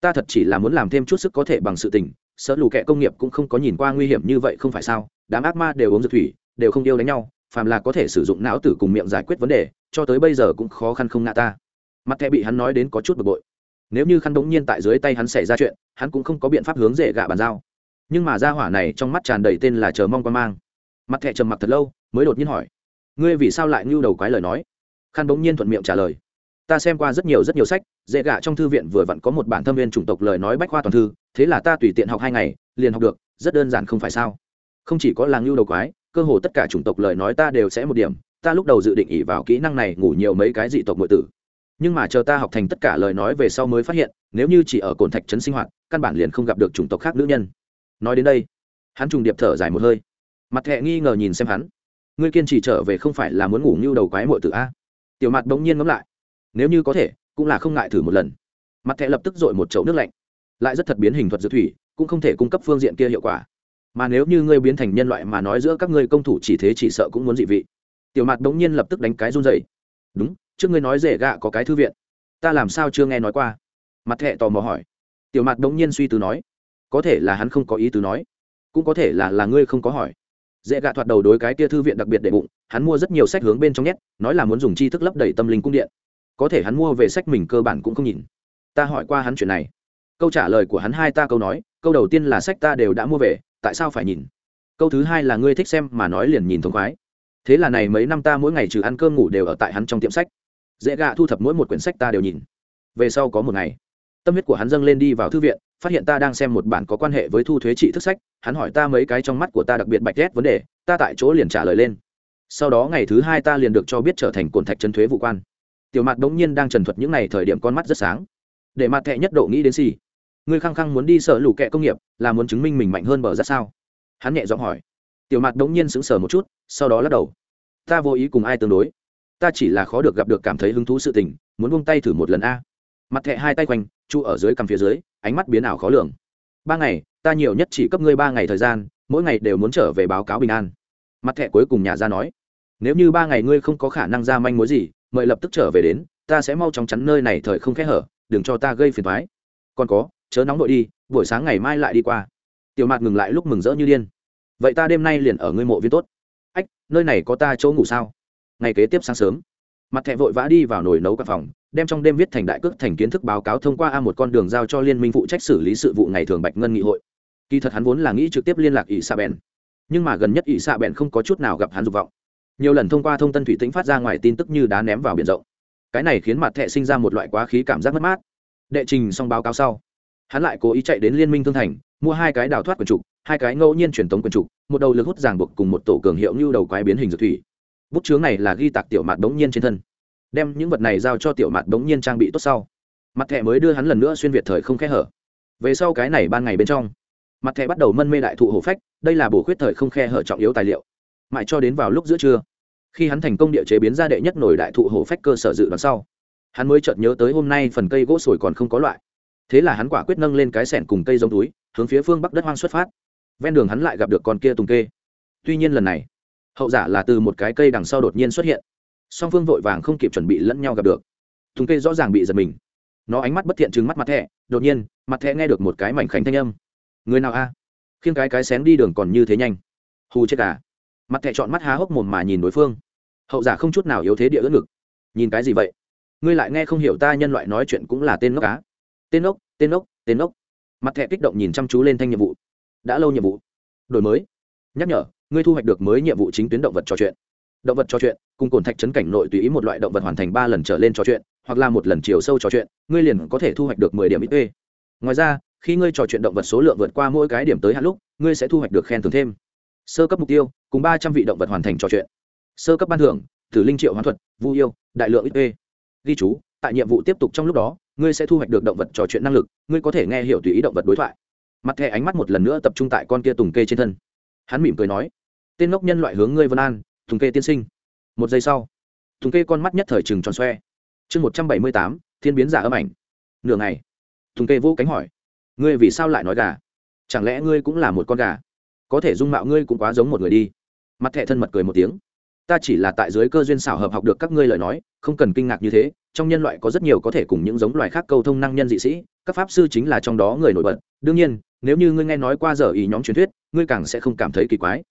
Ta thật chỉ là muốn làm thêm chút sức có thể bằng sự tình, sợ lù kệ công nghiệp cũng không có nhìn qua nguy hiểm như vậy không phải sao? Đám ác ma đều uống dược thủy, đều không yêu đánh nhau, phàm là có thể sử dụng não tử cùng miệng giải quyết vấn đề, cho tới bây giờ cũng khó khăn không ngã ta. Mặt thẹ bị hắn nói đến có chút bực bội. Nếu như khăn đống nhiên tại dưới tay hắn xảy ra chuyện, hắn cũng không có biện pháp hướng dễ gạ bàn giao. Nhưng mà ra hỏa này trong mắt tràn đầy tên là chờ mong quan mang. Mặt thẹ trầm mặc thật lâu mới đột nhiên hỏi, ngươi vì sao lại ngưu đầu quái lời nói? Khăn đống nhiên thuận miệng trả lời, ta xem qua rất nhiều rất nhiều sách, dễ gạ trong thư viện vừa vặn có một bản thâm viên chủng tộc lời nói bách khoa toàn thư, thế là ta tùy tiện học hai ngày, liền học được, rất đơn giản không phải sao? Không chỉ có làng ngưu đầu quái, cơ hồ tất cả chủng tộc lời nói ta đều sẽ một điểm, ta lúc đầu dự định ỉ vào kỹ năng này ngủ nhiều mấy cái dị tộc ngụy tử. Nhưng mà chờ ta học thành tất cả lời nói về sau mới phát hiện, nếu như chỉ ở cồn thạch trấn sinh hoạt, căn bản liền không gặp được chủng tộc khác nữ nhân. Nói đến đây, hắn trùng điệp thở dài một hơi. Mặt thẹ nghi ngờ nhìn xem hắn ngươi kiên trì trở về không phải là muốn ngủ như đầu quái mội tử a? Tiểu mặt bỗng nhiên ngẫm lại. Nếu như có thể, cũng là không ngại thử một lần. Mặt thẹ lập tức dội một chậu nước lạnh. Lại rất thật biến hình thuật dược thủy, cũng không thể cung cấp phương diện kia hiệu quả. Mà nếu như ngươi biến thành nhân loại mà nói giữa các ngươi công thủ chỉ thế chỉ sợ cũng muốn dị vị. Tiểu mặt bỗng nhiên lập tức đánh cái run dày đúng, trước ngươi nói rể gạ có cái thư viện. Ta làm sao chưa nghe nói qua? Mặt thẹ tò mò hỏi. Tiểu mặt bỗng nhiên suy tư nói. Có thể là hắn không có ý tứ nói. Cũng có thể là là ngươi không có hỏi dễ gạ thoạt đầu đối cái kia thư viện đặc biệt để bụng, hắn mua rất nhiều sách hướng bên trong nhét, nói là muốn dùng tri thức lấp đầy tâm linh cung điện. Có thể hắn mua về sách mình cơ bản cũng không nhìn. Ta hỏi qua hắn chuyện này. Câu trả lời của hắn hai ta câu nói, câu đầu tiên là sách ta đều đã mua về, tại sao phải nhìn? Câu thứ hai là ngươi thích xem mà nói liền nhìn thông khoái. Thế là này mấy năm ta mỗi ngày trừ ăn cơm ngủ đều ở tại hắn trong tiệm sách. Dễ gạ thu thập mỗi một quyển sách ta đều nhìn. Về sau có một ngày tâm huyết của hắn dâng lên đi vào thư viện, phát hiện ta đang xem một bản có quan hệ với thu thuế trị thức sách, hắn hỏi ta mấy cái trong mắt của ta đặc biệt bạch ghét vấn đề, ta tại chỗ liền trả lời lên. Sau đó ngày thứ hai ta liền được cho biết trở thành cồn thạch chân thuế vụ quan. Tiểu mặt đống nhiên đang trần thuật những ngày thời điểm con mắt rất sáng. Để mặt thẹ nhất độ nghĩ đến gì ngươi khăng khăng muốn đi sở lũ kẹ công nghiệp, là muốn chứng minh mình mạnh hơn bờ ra sao? Hắn nhẹ giọng hỏi. Tiểu mặt đống nhiên sững sờ một chút, sau đó lắc đầu. Ta vô ý cùng ai tương đối. Ta chỉ là khó được gặp được cảm thấy hứng thú sự tình, muốn buông tay thử một lần a. Mặt thẹ hai tay quanh chu ở dưới cằm phía dưới, ánh mắt biến ảo khó lường. Ba ngày, ta nhiều nhất chỉ cấp ngươi ba ngày thời gian, mỗi ngày đều muốn trở về báo cáo bình an. Mặt thẻ cuối cùng nhà ra nói, nếu như ba ngày ngươi không có khả năng ra manh mối gì, mời lập tức trở về đến, ta sẽ mau chóng chắn nơi này thời không khẽ hở, đừng cho ta gây phiền thoái còn có, chớ nóng đội đi, buổi sáng ngày mai lại đi qua. Tiểu mạt ngừng lại lúc mừng rỡ như điên. Vậy ta đêm nay liền ở ngươi mộ viên tốt. Ách, nơi này có ta chỗ ngủ sao? Ngày kế tiếp sáng sớm mặt thẹ vội vã đi vào nồi nấu cả phòng, đem trong đêm viết thành đại cước thành kiến thức báo cáo thông qua a một con đường giao cho liên minh phụ trách xử lý sự vụ ngày thường bạch ngân nghị hội. Kỳ thật hắn vốn là nghĩ trực tiếp liên lạc ỷ xạ bèn nhưng mà gần nhất ỷ xạ bèn không có chút nào gặp hắn dục vọng. Nhiều lần thông qua thông tân thủy tĩnh phát ra ngoài tin tức như đá ném vào biển rộng. Cái này khiến mặt thẹ sinh ra một loại quá khí cảm giác mất mát. Đệ trình xong báo cáo sau, hắn lại cố ý chạy đến liên minh thương thành, mua hai cái đào thoát quần trục, hai cái ngẫu nhiên truyền tống quần trục, một đầu lực hút ràng buộc cùng một tổ cường hiệu như đầu quái biến hình dược thủy bút chướng này là ghi tạc tiểu mạt đống nhiên trên thân. Đem những vật này giao cho tiểu mạt đống nhiên trang bị tốt sau. Mặt thẻ mới đưa hắn lần nữa xuyên việt thời không khẽ hở. Về sau cái này ban ngày bên trong, mặt thẻ bắt đầu mân mê đại thụ hổ phách, đây là bổ khuyết thời không khe hở trọng yếu tài liệu. Mãi cho đến vào lúc giữa trưa, khi hắn thành công địa chế biến ra đệ nhất nổi đại thụ hổ phách cơ sở dự đoán sau, hắn mới chợt nhớ tới hôm nay phần cây gỗ sồi còn không có loại. Thế là hắn quả quyết nâng lên cái sẻn cùng cây giống túi, hướng phía phương bắc đất hoang xuất phát. Ven đường hắn lại gặp được con kia tùng kê. Tuy nhiên lần này hậu giả là từ một cái cây đằng sau đột nhiên xuất hiện. Song phương vội vàng không kịp chuẩn bị lẫn nhau gặp được. Thùng cây rõ ràng bị giật mình. Nó ánh mắt bất thiện chứng mắt mặt thẹ đột nhiên, mặt thẹ nghe được một cái mảnh khảnh thanh âm. Người nào a? À? khiêng cái cái xén đi đường còn như thế nhanh. Hù chết cả mặt thẹ chọn mắt há hốc mồm mà nhìn đối phương. Hậu giả không chút nào yếu thế địa ướt ngực. Nhìn cái gì vậy? Ngươi lại nghe không hiểu ta nhân loại nói chuyện cũng là tên ngốc cá tên ngốc tên ngốc tên ngốc. Mặt thẹ kích động nhìn chăm chú lên thanh nhiệm vụ. Đã lâu nhiệm vụ. Đổi mới. Nhắc nhở ngươi thu hoạch được mới nhiệm vụ chính tuyến động vật trò chuyện. Động vật trò chuyện, cùng cồn thạch chấn cảnh nội tùy ý một loại động vật hoàn thành ba lần trở lên trò chuyện, hoặc là một lần chiều sâu trò chuyện, ngươi liền có thể thu hoạch được mười điểm ít ngoài ra, khi ngươi trò chuyện động vật số lượng vượt qua mỗi cái điểm tới hạn lúc, ngươi sẽ thu hoạch được khen thưởng thêm. Sơ cấp mục tiêu, cùng ba trăm vị động vật hoàn thành trò chuyện. Sơ cấp ban thưởng, thử linh triệu hoán thuật, vu yêu, đại lượng ít ghi chú, tại nhiệm vụ tiếp tục trong lúc đó, ngươi sẽ thu hoạch được động vật trò chuyện năng lực, ngươi có thể nghe hiểu tùy ý động vật đối thoại. Mặt thẻ ánh mắt một lần nữa tập trung tại con kia tùng kê trên thân. Hắn mỉm cười nói tên ngốc nhân loại hướng ngươi vân an, thùng kê tiên sinh. Một giây sau, thùng kê con mắt nhất thời trừng tròn xoe. Chương một trăm bảy mươi tám, thiên biến giả âm ảnh. Nửa ngày, thùng kê vô cánh hỏi, ngươi vì sao lại nói gà? Chẳng lẽ ngươi cũng là một con gà? Có thể dung mạo ngươi cũng quá giống một người đi. Mặt thẹ thân mật cười một tiếng, ta chỉ là tại dưới cơ duyên xảo hợp học được các ngươi lời nói, không cần kinh ngạc như thế, trong nhân loại có rất nhiều có thể cùng những giống loài khác câu thông năng nhân dị sĩ, các pháp sư chính là trong đó người nổi bật. Đương nhiên, nếu như ngươi nghe nói qua giờ ý nhóm truyền thuyết, ngươi càng sẽ không cảm thấy kỳ quái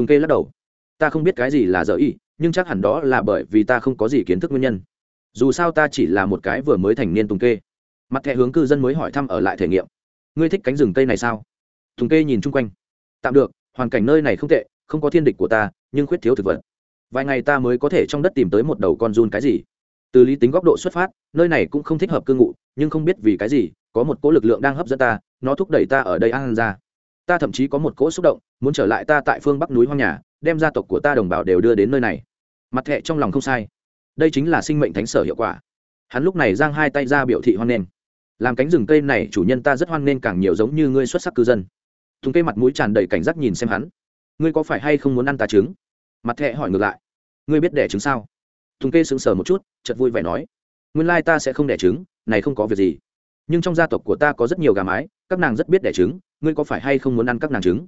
thùng kê lắc đầu. Ta không biết cái gì là dở ý, nhưng chắc hẳn đó là bởi vì ta không có gì kiến thức nguyên nhân. Dù sao ta chỉ là một cái vừa mới thành niên tùng kê. Mặt thẻ hướng cư dân mới hỏi thăm ở lại thể nghiệm. Ngươi thích cánh rừng cây này sao? Tùng kê nhìn chung quanh. Tạm được, hoàn cảnh nơi này không tệ, không có thiên địch của ta, nhưng khuyết thiếu thực vật. Vài ngày ta mới có thể trong đất tìm tới một đầu con run cái gì. Từ lý tính góc độ xuất phát, nơi này cũng không thích hợp cư ngụ, nhưng không biết vì cái gì, có một cỗ lực lượng đang hấp dẫn ta, nó thúc đẩy ta ở đây ăn ra ta thậm chí có một cỗ xúc động, muốn trở lại ta tại phương bắc núi hoang nhà, đem gia tộc của ta đồng bào đều đưa đến nơi này. Mặt thẹ trong lòng không sai. Đây chính là sinh mệnh thánh sở hiệu quả. Hắn lúc này giang hai tay ra biểu thị hoan nghênh. Làm cánh rừng cây này, chủ nhân ta rất hoan nghênh càng nhiều giống như ngươi xuất sắc cư dân. Thùng cây mặt mũi tràn đầy cảnh giác nhìn xem hắn. Ngươi có phải hay không muốn ăn ta trứng? Mặt thẹ hỏi ngược lại. Ngươi biết đẻ trứng sao? Thùng kê sững sờ một chút chật vui vẻ nói. Nguyên lai ta sẽ không đẻ trứng, này không có việc gì. Nhưng trong gia tộc của ta có rất nhiều gà mái, các nàng rất biết đẻ trứng ngươi có phải hay không muốn ăn các nàng trứng?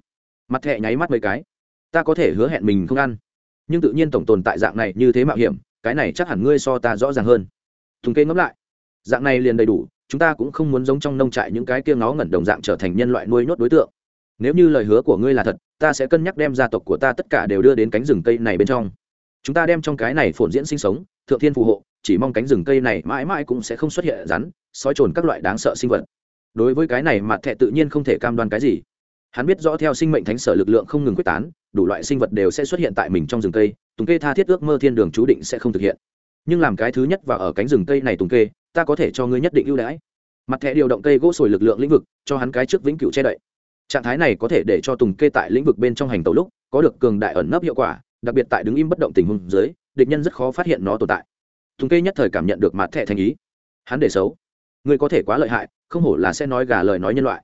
Mặt thẹ nháy mắt mấy cái. Ta có thể hứa hẹn mình không ăn. Nhưng tự nhiên tổng tồn tại dạng này như thế mạo hiểm, cái này chắc hẳn ngươi so ta rõ ràng hơn. Thùng kê ngẫm lại. Dạng này liền đầy đủ, chúng ta cũng không muốn giống trong nông trại những cái kia nó ngẩn đồng dạng trở thành nhân loại nuôi nhốt đối tượng. Nếu như lời hứa của ngươi là thật, ta sẽ cân nhắc đem gia tộc của ta tất cả đều đưa đến cánh rừng cây này bên trong. Chúng ta đem trong cái này phồn diễn sinh sống, thượng thiên phù hộ, chỉ mong cánh rừng cây này mãi mãi cũng sẽ không xuất hiện rắn sói trồn các loại đáng sợ sinh vật đối với cái này mặt thẹ tự nhiên không thể cam đoan cái gì. Hắn biết rõ theo sinh mệnh thánh sở lực lượng không ngừng quyết tán, đủ loại sinh vật đều sẽ xuất hiện tại mình trong rừng cây, tùng kê tha thiết ước mơ thiên đường chú định sẽ không thực hiện. Nhưng làm cái thứ nhất và ở cánh rừng cây này tùng kê, ta có thể cho ngươi nhất định ưu đãi. Mặt thẻ điều động cây gỗ sồi lực lượng lĩnh vực, cho hắn cái trước vĩnh cửu che đậy. Trạng thái này có thể để cho tùng kê tại lĩnh vực bên trong hành tàu lúc, có được cường đại ẩn nấp hiệu quả, đặc biệt tại đứng im bất động tình huống dưới, địch nhân rất khó phát hiện nó tồn tại. Tùng kê nhất thời cảm nhận được mặt thẻ thành ý. Hắn để xấu. Ngươi có thể quá lợi hại không hổ là sẽ nói gà lời nói nhân loại.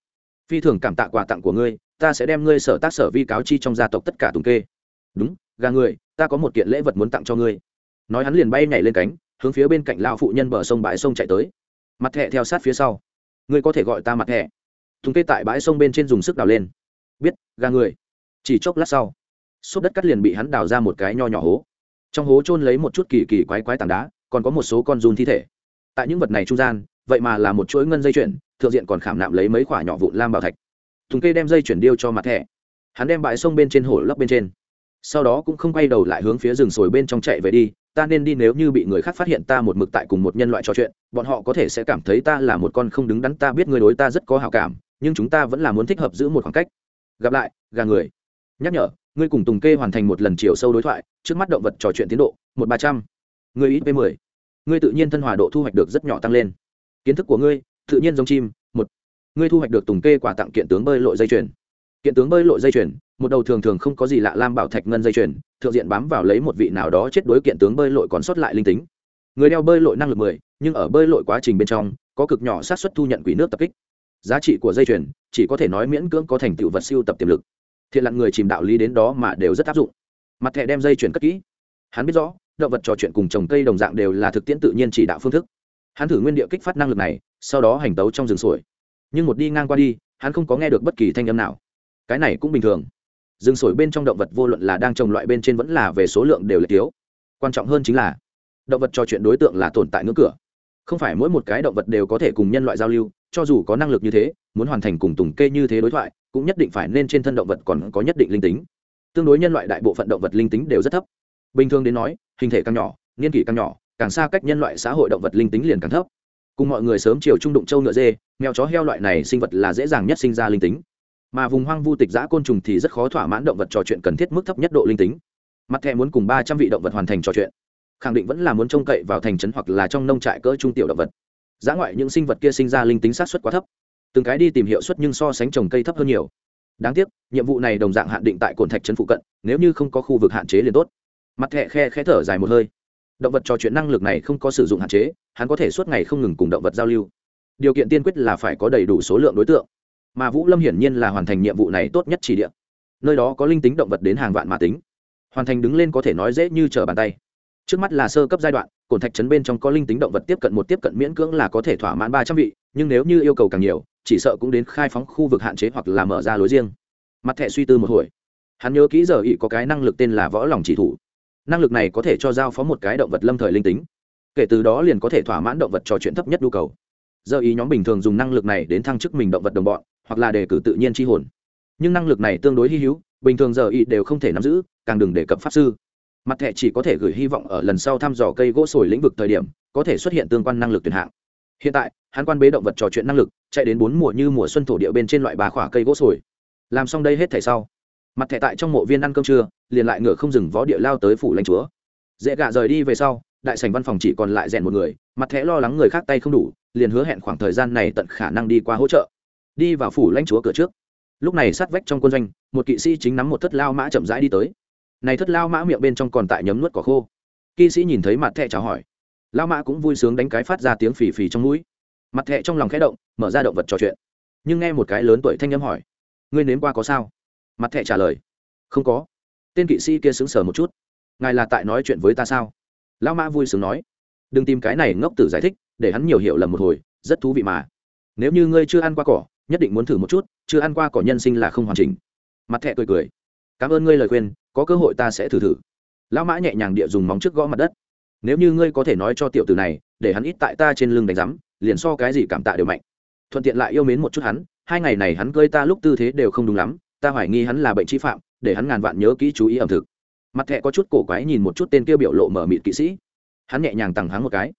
Phi thường cảm tạ quà tặng của ngươi, ta sẽ đem ngươi sở tác sở vi cáo chi trong gia tộc tất cả tùng kê. Đúng, gà người, ta có một kiện lễ vật muốn tặng cho ngươi. Nói hắn liền bay nhảy lên cánh, hướng phía bên cạnh lao phụ nhân bờ sông bãi sông chạy tới. Mặt thẹ theo sát phía sau. Ngươi có thể gọi ta mặt thẹ thùng kê tại bãi sông bên trên dùng sức đào lên. Biết, gà người. Chỉ chốc lát sau, xốp đất cắt liền bị hắn đào ra một cái nho nhỏ hố. Trong hố trôn lấy một chút kỳ kỳ quái quái tảng đá, còn có một số con run thi thể. Tại những vật này trung gian vậy mà là một chuỗi ngân dây chuyển, thượng diện còn khảm nạm lấy mấy khoả nhỏ vụn lam bảo thạch. Thùng kê đem dây chuyển điêu cho mặt thẻ. Hắn đem bãi sông bên trên hồ lấp bên trên. Sau đó cũng không quay đầu lại hướng phía rừng sồi bên trong chạy về đi, ta nên đi nếu như bị người khác phát hiện ta một mực tại cùng một nhân loại trò chuyện, bọn họ có thể sẽ cảm thấy ta là một con không đứng đắn, ta biết người đối ta rất có hào cảm, nhưng chúng ta vẫn là muốn thích hợp giữ một khoảng cách. Gặp lại, gà người. Nhắc nhở, ngươi cùng tùng kê hoàn thành một lần chiều sâu đối thoại, trước mắt động vật trò chuyện tiến độ, một ba trăm. Ngươi ít p mười. Ngươi tự nhiên thân hòa độ thu hoạch được rất nhỏ tăng lên kiến thức của ngươi, tự nhiên giống chim, một. Ngươi thu hoạch được tùng kê quả tặng kiện tướng bơi lội dây chuyền. Kiện tướng bơi lội dây chuyền, một đầu thường thường không có gì lạ lam bảo thạch ngân dây chuyền, thượng diện bám vào lấy một vị nào đó chết đối kiện tướng bơi lội còn sót lại linh tính. Người đeo bơi lội năng lực mười, nhưng ở bơi lội quá trình bên trong, có cực nhỏ sát xuất thu nhận quỷ nước tập kích. Giá trị của dây chuyền, chỉ có thể nói miễn cưỡng có thành tựu vật siêu tập tiềm lực. Thiện lặn người chìm đạo lý đến đó mà đều rất áp dụng. Mặt thẻ đem dây chuyền cất kỹ. Hắn biết rõ, động vật trò chuyện cùng trồng cây đồng dạng đều là thực tiễn tự nhiên chỉ đạo phương thức hắn thử nguyên địa kích phát năng lực này, sau đó hành tấu trong rừng sổi nhưng một đi ngang qua đi, hắn không có nghe được bất kỳ thanh âm nào. Cái này cũng bình thường. Rừng sổi bên trong động vật vô luận là đang trồng loại bên trên vẫn là về số lượng đều là thiếu. Quan trọng hơn chính là, động vật trò chuyện đối tượng là tồn tại ngưỡng cửa. Không phải mỗi một cái động vật đều có thể cùng nhân loại giao lưu, cho dù có năng lực như thế, muốn hoàn thành cùng tùng kê như thế đối thoại, cũng nhất định phải nên trên thân động vật còn có nhất định linh tính. Tương đối nhân loại đại bộ phận động vật linh tính đều rất thấp. Bình thường đến nói, hình thể càng nhỏ, niên kỷ càng nhỏ càng xa cách nhân loại xã hội động vật linh tính liền càng thấp. Cùng mọi người sớm chiều trung đụng châu ngựa dê, mèo chó heo loại này sinh vật là dễ dàng nhất sinh ra linh tính. Mà vùng hoang vu tịch giã côn trùng thì rất khó thỏa mãn động vật trò chuyện cần thiết mức thấp nhất độ linh tính. Mặt thẹ muốn cùng ba trăm vị động vật hoàn thành trò chuyện. Khẳng định vẫn là muốn trông cậy vào thành trấn hoặc là trong nông trại cỡ trung tiểu động vật. Giã ngoại những sinh vật kia sinh ra linh tính sát xuất quá thấp. Từng cái đi tìm hiệu suất nhưng so sánh trồng cây thấp hơn nhiều. Đáng tiếc, nhiệm vụ này đồng dạng hạn định tại cồn thạch trấn phụ cận, nếu như không có khu vực hạn chế liền tốt. Mặt thẹ khe khẽ thở dài một hơi động vật trò chuyện năng lực này không có sử dụng hạn chế, hắn có thể suốt ngày không ngừng cùng động vật giao lưu. Điều kiện tiên quyết là phải có đầy đủ số lượng đối tượng. Mà vũ lâm hiển nhiên là hoàn thành nhiệm vụ này tốt nhất chỉ địa nơi đó có linh tính động vật đến hàng vạn mà tính. Hoàn thành đứng lên có thể nói dễ như trở bàn tay. Trước mắt là sơ cấp giai đoạn, cồn thạch trấn bên trong có linh tính động vật tiếp cận một tiếp cận miễn cưỡng là có thể thỏa mãn ba trăm vị, nhưng nếu như yêu cầu càng nhiều, chỉ sợ cũng đến khai phóng khu vực hạn chế hoặc là mở ra lối riêng. Mặt thẻ suy tư một hồi. Hắn nhớ kỹ giờ ỵ có cái năng lực tên là võ lòng chỉ thủ năng lực này có thể cho giao phó một cái động vật lâm thời linh tính. Kể từ đó liền có thể thỏa mãn động vật trò chuyện thấp nhất nhu cầu. Giờ ý nhóm bình thường dùng năng lực này đến thăng chức mình động vật đồng bọn, hoặc là đề cử tự nhiên tri hồn. Nhưng năng lực này tương đối hy hữu, bình thường giờ ý đều không thể nắm giữ, càng đừng đề cập pháp sư. Mặt thẻ chỉ có thể gửi hy vọng ở lần sau thăm dò cây gỗ sồi lĩnh vực thời điểm, có thể xuất hiện tương quan năng lực tuyển hạng. Hiện tại, hắn quan bế động vật trò chuyện năng lực, chạy đến bốn mùa như mùa xuân thổ địa bên trên loại bà khỏa cây gỗ sồi. Làm xong đây hết thảy sau mặt thẻ tại trong mộ viên ăn cơm trưa, liền lại ngựa không dừng vó địa lao tới phủ lãnh chúa. Dễ gạ rời đi về sau, đại sảnh văn phòng chỉ còn lại rèn một người, mặt thẻ lo lắng người khác tay không đủ, liền hứa hẹn khoảng thời gian này tận khả năng đi qua hỗ trợ. Đi vào phủ lãnh chúa cửa trước. Lúc này sát vách trong quân doanh, một kỵ sĩ chính nắm một thất lao mã chậm rãi đi tới. Này thất lao mã miệng bên trong còn tại nhấm nuốt cỏ khô. Kỵ sĩ nhìn thấy mặt thẻ chào hỏi. Lao mã cũng vui sướng đánh cái phát ra tiếng phì phì trong mũi. Mặt thẻ trong lòng khẽ động, mở ra động vật trò chuyện. Nhưng nghe một cái lớn tuổi thanh âm hỏi. Ngươi nếm qua có sao? Mặt thẻ trả lời. Không có. Tên kỵ sĩ kia xứng sờ một chút. Ngài là tại nói chuyện với ta sao? Lão mã vui sướng nói. Đừng tìm cái này ngốc tử giải thích, để hắn nhiều hiểu lầm một hồi, rất thú vị mà. Nếu như ngươi chưa ăn qua cỏ, nhất định muốn thử một chút, chưa ăn qua cỏ nhân sinh là không hoàn chỉnh. Mặt thẹ cười cười. Cảm ơn ngươi lời khuyên, có cơ hội ta sẽ thử thử. Lão mã nhẹ nhàng địa dùng móng trước gõ mặt đất. Nếu như ngươi có thể nói cho tiểu tử này, để hắn ít tại ta trên lưng đánh rắm liền so cái gì cảm tạ đều mạnh. Thuận tiện lại yêu mến một chút hắn, hai ngày này hắn cơi ta lúc tư thế đều không đúng lắm ta hoài nghi hắn là bệnh trí phạm, để hắn ngàn vạn nhớ kỹ chú ý ẩm thực. Mặt thẹ có chút cổ quái nhìn một chút tên kia biểu lộ mở mịt kỵ sĩ. Hắn nhẹ nhàng tằng hắng một cái.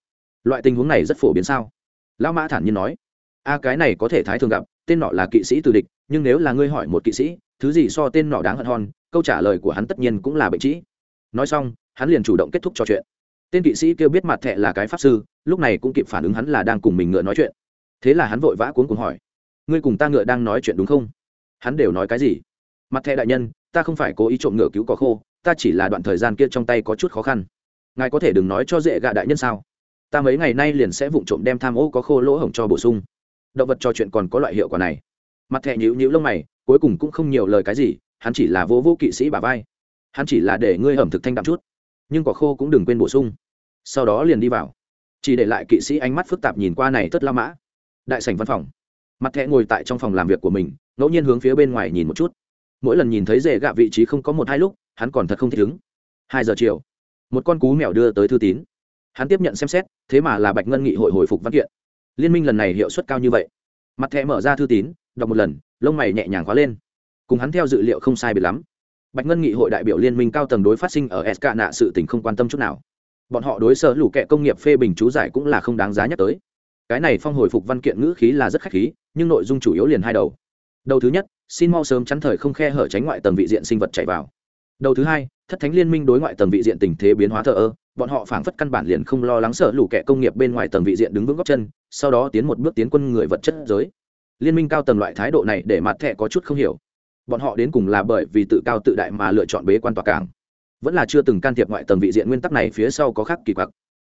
Loại tình huống này rất phổ biến sao? Lão mã thản nhiên nói. A, cái này có thể thái thường gặp, tên nọ là kỵ sĩ từ địch, nhưng nếu là ngươi hỏi một kỵ sĩ, thứ gì so tên nọ đáng hận hon, câu trả lời của hắn tất nhiên cũng là bệnh trĩ nói xong, hắn liền chủ động kết thúc trò chuyện. Tên kỵ sĩ kêu biết mặt thẹ là cái pháp sư, lúc này cũng kịp phản ứng hắn là đang cùng mình ngựa nói chuyện. Thế là hắn vội vã cuốn cùng hỏi. Ngươi cùng ta ngựa đang nói chuyện đúng không? Hắn đều nói cái gì? Mặt thẹ đại nhân, ta không phải cố ý trộm ngựa cứu cỏ khô, ta chỉ là đoạn thời gian kia trong tay có chút khó khăn. Ngài có thể đừng nói cho dễ gạ đại nhân sao? Ta mấy ngày nay liền sẽ vụng trộm đem tham ô có khô lỗ hổng cho bổ sung. Động vật trò chuyện còn có loại hiệu quả này. Mặt thẹ nhữ nhữ lông mày, cuối cùng cũng không nhiều lời cái gì, hắn chỉ là vô vô kỵ sĩ bà vai. Hắn chỉ là để ngươi ẩm thực thanh đạm chút, nhưng quả khô cũng đừng quên bổ sung. Sau đó liền đi vào. Chỉ để lại kỵ sĩ ánh mắt phức tạp nhìn qua này tất la mã. Đại sảnh văn phòng. Mặt thẹ ngồi tại trong phòng làm việc của mình ngẫu nhiên hướng phía bên ngoài nhìn một chút. Mỗi lần nhìn thấy rể gạ vị trí không có một hai lúc, hắn còn thật không thích ứng. Hai giờ chiều, một con cú mèo đưa tới thư tín. Hắn tiếp nhận xem xét, thế mà là bạch ngân nghị hội hồi phục văn kiện. Liên minh lần này hiệu suất cao như vậy. Mặt thẻ mở ra thư tín, đọc một lần, lông mày nhẹ nhàng khóa lên. Cùng hắn theo dự liệu không sai biệt lắm. Bạch ngân nghị hội đại biểu liên minh cao tầng đối phát sinh ở sk nạ sự tình không quan tâm chút nào. Bọn họ đối sở lũ kệ công nghiệp phê bình chú giải cũng là không đáng giá nhắc tới. Cái này phong hồi phục văn kiện ngữ khí là rất khách khí, nhưng nội dung chủ yếu liền hai đầu đầu thứ nhất, xin mau sớm chắn thời không khe hở tránh ngoại tầng vị diện sinh vật chạy vào. Đầu thứ hai, thất thánh liên minh đối ngoại tầng vị diện tình thế biến hóa thờ ơ, bọn họ phảng phất căn bản liền không lo lắng sợ lũ kẻ công nghiệp bên ngoài tầng vị diện đứng vững góc chân, sau đó tiến một bước tiến quân người vật chất giới. Liên minh cao tầng loại thái độ này để mặt thẻ có chút không hiểu. Bọn họ đến cùng là bởi vì tự cao tự đại mà lựa chọn bế quan tòa cảng. Vẫn là chưa từng can thiệp ngoại tầng vị diện nguyên tắc này phía sau có khác kỳ quặc.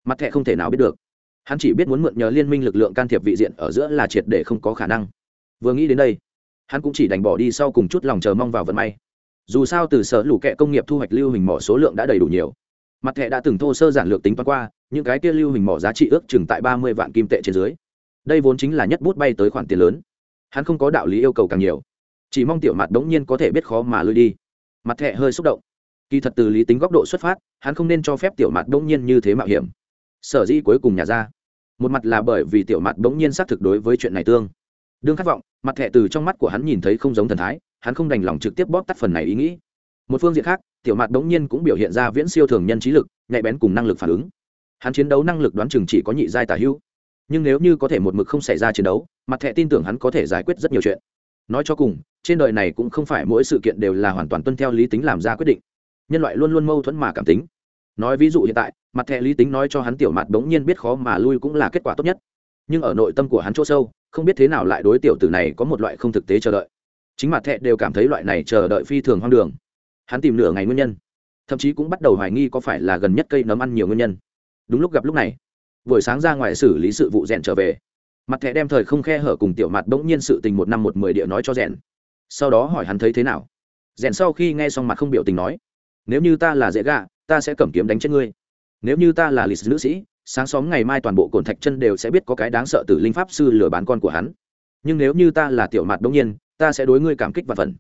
Mặt thẻ không thể nào biết được. Hắn chỉ biết muốn mượn nhờ liên minh lực lượng can thiệp vị diện ở giữa là triệt để không có khả năng. Vừa nghĩ đến đây hắn cũng chỉ đành bỏ đi sau cùng chút lòng chờ mong vào vận may. Dù sao từ sở lũ kệ công nghiệp thu hoạch lưu hình mỏ số lượng đã đầy đủ nhiều. Mặt thẻ đã từng thô sơ giản lược tính toán qua, những cái kia lưu hình mỏ giá trị ước chừng tại ba mươi vạn kim tệ trên dưới. Đây vốn chính là nhất bút bay tới khoản tiền lớn. Hắn không có đạo lý yêu cầu càng nhiều. Chỉ mong tiểu mặt đống nhiên có thể biết khó mà lui đi. Mặt thẻ hơi xúc động. Kỳ thật từ lý tính góc độ xuất phát, hắn không nên cho phép tiểu mặt đống nhiên như thế mạo hiểm. Sở dĩ cuối cùng nhà ra. Một mặt là bởi vì tiểu mặt đống nhiên xác thực đối với chuyện này tương đương khát vọng mặt thẹ từ trong mắt của hắn nhìn thấy không giống thần thái, hắn không đành lòng trực tiếp bóp tắt phần này ý nghĩ. Một phương diện khác, tiểu mặt đống nhiên cũng biểu hiện ra viễn siêu thường nhân trí lực, nhạy bén cùng năng lực phản ứng. Hắn chiến đấu năng lực đoán chừng chỉ có nhị giai tả hữu nhưng nếu như có thể một mực không xảy ra chiến đấu, mặt thẹ tin tưởng hắn có thể giải quyết rất nhiều chuyện. Nói cho cùng, trên đời này cũng không phải mỗi sự kiện đều là hoàn toàn tuân theo lý tính làm ra quyết định. Nhân loại luôn luôn mâu thuẫn mà cảm tính. Nói ví dụ hiện tại, mặt thẹ lý tính nói cho hắn tiểu mặt đống nhiên biết khó mà lui cũng là kết quả tốt nhất nhưng ở nội tâm của hắn chỗ sâu, không biết thế nào lại đối tiểu tử này có một loại không thực tế chờ đợi. Chính mặt thẹ đều cảm thấy loại này chờ đợi phi thường hoang đường. Hắn tìm nửa ngày nguyên nhân, thậm chí cũng bắt đầu hoài nghi có phải là gần nhất cây nấm ăn nhiều nguyên nhân. Đúng lúc gặp lúc này, buổi sáng ra ngoài xử lý sự vụ rèn trở về. Mặt thẻ đem thời không khe hở cùng tiểu mặt bỗng nhiên sự tình một năm một mười địa nói cho rèn. Sau đó hỏi hắn thấy thế nào. Rèn sau khi nghe xong mặt không biểu tình nói, nếu như ta là dễ gạ, ta sẽ cầm kiếm đánh chết ngươi. Nếu như ta là lịch nữ sĩ sáng sớm ngày mai toàn bộ cồn thạch chân đều sẽ biết có cái đáng sợ từ linh pháp sư lừa bán con của hắn. Nhưng nếu như ta là tiểu mặt đông nhiên, ta sẽ đối ngươi cảm kích và phần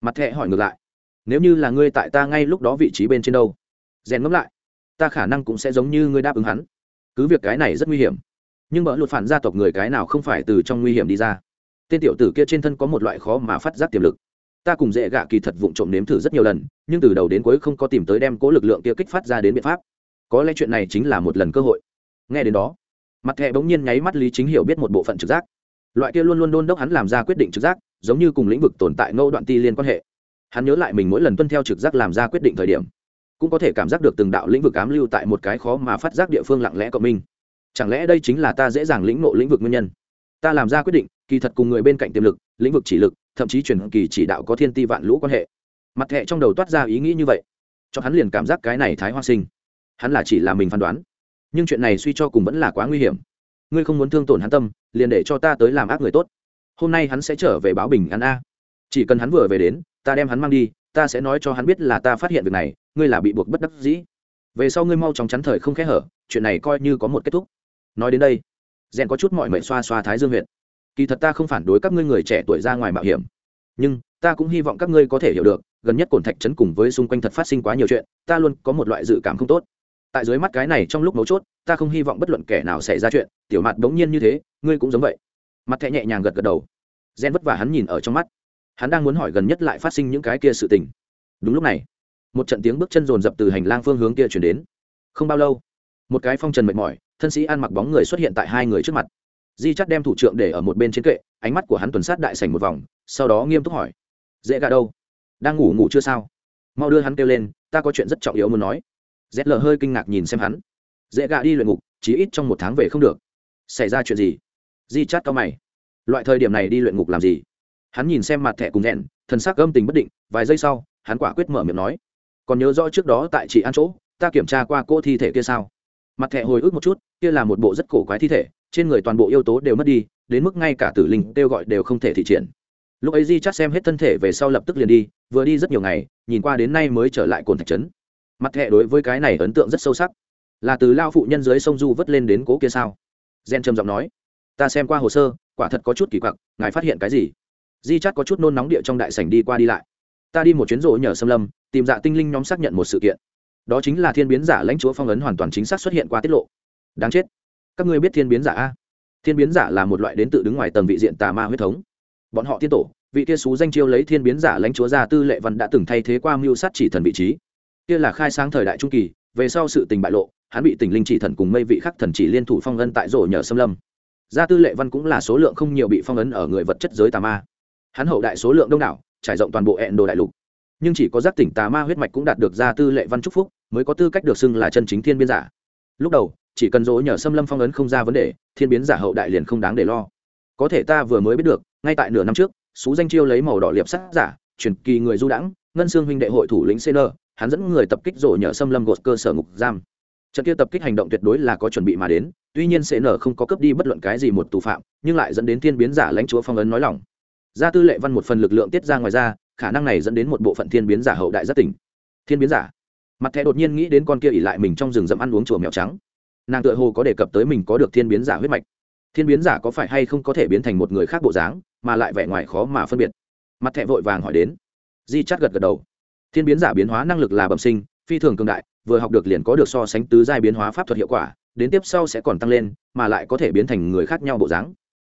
mặt thẹ hỏi ngược lại, nếu như là ngươi tại ta ngay lúc đó vị trí bên trên đâu? Rèn ngẫm lại, ta khả năng cũng sẽ giống như ngươi đáp ứng hắn. Cứ việc cái này rất nguy hiểm, nhưng bỡ lụt phản gia tộc người cái nào không phải từ trong nguy hiểm đi ra? Tên tiểu tử kia trên thân có một loại khó mà phát giác tiềm lực. Ta cùng dễ gạ kỳ thật vụng trộm nếm thử rất nhiều lần, nhưng từ đầu đến cuối không có tìm tới đem cố lực lượng kia kích phát ra đến biện pháp. Có lẽ chuyện này chính là một lần cơ hội nghe đến đó, mặt thẹ bỗng nhiên nháy mắt lý chính hiểu biết một bộ phận trực giác. Loại kia luôn luôn đôn đốc hắn làm ra quyết định trực giác, giống như cùng lĩnh vực tồn tại ngô đoạn ti liên quan hệ. Hắn nhớ lại mình mỗi lần tuân theo trực giác làm ra quyết định thời điểm, cũng có thể cảm giác được từng đạo lĩnh vực ám lưu tại một cái khó mà phát giác địa phương lặng lẽ cộng minh. Chẳng lẽ đây chính là ta dễ dàng lĩnh nộ lĩnh vực nguyên nhân? Ta làm ra quyết định, kỳ thật cùng người bên cạnh tiềm lực, lĩnh vực chỉ lực, thậm chí truyền kỳ chỉ đạo có thiên ti vạn lũ quan hệ. Mặt thẹ trong đầu toát ra ý nghĩ như vậy, cho hắn liền cảm giác cái này thái hoa sinh. Hắn là chỉ là mình phán đoán nhưng chuyện này suy cho cùng vẫn là quá nguy hiểm. Ngươi không muốn thương tổn hắn tâm, liền để cho ta tới làm ác người tốt. Hôm nay hắn sẽ trở về báo bình ăn a. Chỉ cần hắn vừa về đến, ta đem hắn mang đi, ta sẽ nói cho hắn biết là ta phát hiện việc này, ngươi là bị buộc bất đắc dĩ. Về sau ngươi mau chóng chắn thời không khẽ hở, chuyện này coi như có một kết thúc. Nói đến đây rèn có chút mọi mệnh xoa xoa thái dương huyện kỳ thật ta không phản đối các ngươi người trẻ tuổi ra ngoài mạo hiểm. Nhưng, ta cũng hy vọng các ngươi có thể hiểu được, gần nhất cổn thạch trấn cùng với xung quanh thật phát sinh quá nhiều chuyện, ta luôn có một loại dự cảm không tốt tại dưới mắt cái này trong lúc mấu chốt, ta không hy vọng bất luận kẻ nào xảy ra chuyện, tiểu mặt bỗng nhiên như thế, ngươi cũng giống vậy. Mặt thẹ nhẹ nhàng gật gật đầu. Gen vất vả hắn nhìn ở trong mắt. Hắn đang muốn hỏi gần nhất lại phát sinh những cái kia sự tình. Đúng lúc này, một trận tiếng bước chân rồn rập từ hành lang phương hướng kia chuyển đến. Không bao lâu, một cái phong trần mệt mỏi, thân sĩ ăn mặc bóng người xuất hiện tại hai người trước mặt. Di chắt đem thủ trưởng để ở một bên trên kệ, ánh mắt của hắn tuần sát đại sảnh một vòng, sau đó nghiêm túc hỏi, dễ gà đâu? Đang ngủ ngủ chưa sao? Mau đưa hắn kêu lên, ta có chuyện rất trọng yếu muốn nói. Rét lờ hơi kinh ngạc nhìn xem hắn. Dễ gạ đi luyện ngục chỉ ít trong một tháng về không được. Xảy ra chuyện gì? Di chát cao mày. Loại thời điểm này đi luyện ngục làm gì? Hắn nhìn xem mặt thẻ cùng nẹn, thần sắc âm tình bất định vài giây sau hắn quả quyết mở miệng nói. Còn nhớ rõ trước đó tại chị ăn chỗ ta kiểm tra qua cô thi thể kia sao? Mặt thẻ hồi ức một chút kia là một bộ rất cổ quái thi thể trên người toàn bộ yếu tố đều mất đi đến mức ngay cả tử linh kêu gọi đều không thể thị triển. Lúc ấy di chắc xem hết thân thể về sau lập tức liền đi vừa đi rất nhiều ngày nhìn qua đến nay mới trở lại cồn thạch trấn mặt thẹ đối với cái này ấn tượng rất sâu sắc. Là từ lao phụ nhân dưới sông du vất lên đến cố kia sao? Gen trầm giọng nói. Ta xem qua hồ sơ, quả thật có chút kỳ quặc, ngài phát hiện cái gì? Di chắc có chút nôn nóng địa trong đại sảnh đi qua đi lại. Ta đi một chuyến rỗ nhờ xâm lâm, tìm dạ tinh linh nhóm xác nhận một sự kiện. Đó chính là thiên biến giả lãnh chúa phong ấn hoàn toàn chính xác xuất hiện qua tiết lộ. Đáng chết. Các ngươi biết thiên biến giả a? Thiên biến giả là một loại đến tự đứng ngoài tầng vị diện tà ma huyết thống. Bọn họ tiên tổ, vị kia xú danh chiêu lấy thiên biến giả lãnh chúa ra tư lệ văn đã từng thay thế qua mưu sát chỉ thần vị trí kia là khai sáng thời đại trung kỳ, về sau sự tình bại lộ, hắn bị tình linh chỉ thần cùng mây vị khắc thần chỉ liên thủ phong ấn tại rổ nhờ xâm lâm. Gia tư lệ văn cũng là số lượng không nhiều bị phong ấn ở người vật chất giới tà ma. Hắn hậu đại số lượng đông đảo, trải rộng toàn bộ hẹn đồ đại lục. Nhưng chỉ có giác tỉnh tà ma huyết mạch cũng đạt được gia tư lệ văn trúc phúc, mới có tư cách được xưng là chân chính thiên biến giả. Lúc đầu, chỉ cần dỗ nhờ xâm lâm phong ấn không ra vấn đề, thiên biến giả hậu đại liền không đáng để lo. Có thể ta vừa mới biết được, ngay tại nửa năm trước, xú danh chiêu lấy màu đỏ liệp sắt giả, truyền kỳ người du đãng, ngân xương huynh đệ hội thủ lĩnh cn hắn dẫn người tập kích rổ nhờ xâm lâm gột cơ sở ngục giam. Trận kia tập kích hành động tuyệt đối là có chuẩn bị mà đến, tuy nhiên cn không có cấp đi bất luận cái gì một tù phạm, nhưng lại dẫn đến thiên biến giả lãnh chúa phong ấn nói lỏng. Gia tư lệ văn một phần lực lượng tiết ra ngoài ra, khả năng này dẫn đến một bộ phận thiên biến giả hậu đại rất tỉnh. Thiên biến giả. Mặt thẻ đột nhiên nghĩ đến con kia ỉ lại mình trong rừng rậm ăn uống chùa mèo trắng. Nàng tựa hồ có đề cập tới mình có được thiên biến giả huyết mạch. Thiên biến giả có phải hay không có thể biến thành một người khác bộ dáng, mà lại vẻ ngoài khó mà phân biệt? Mặt thẻ vội vàng hỏi đến. Di chắt gật gật đầu thiên biến giả biến hóa năng lực là bẩm sinh, phi thường cường đại, vừa học được liền có được so sánh tứ giai biến hóa pháp thuật hiệu quả, đến tiếp sau sẽ còn tăng lên, mà lại có thể biến thành người khác nhau bộ dáng.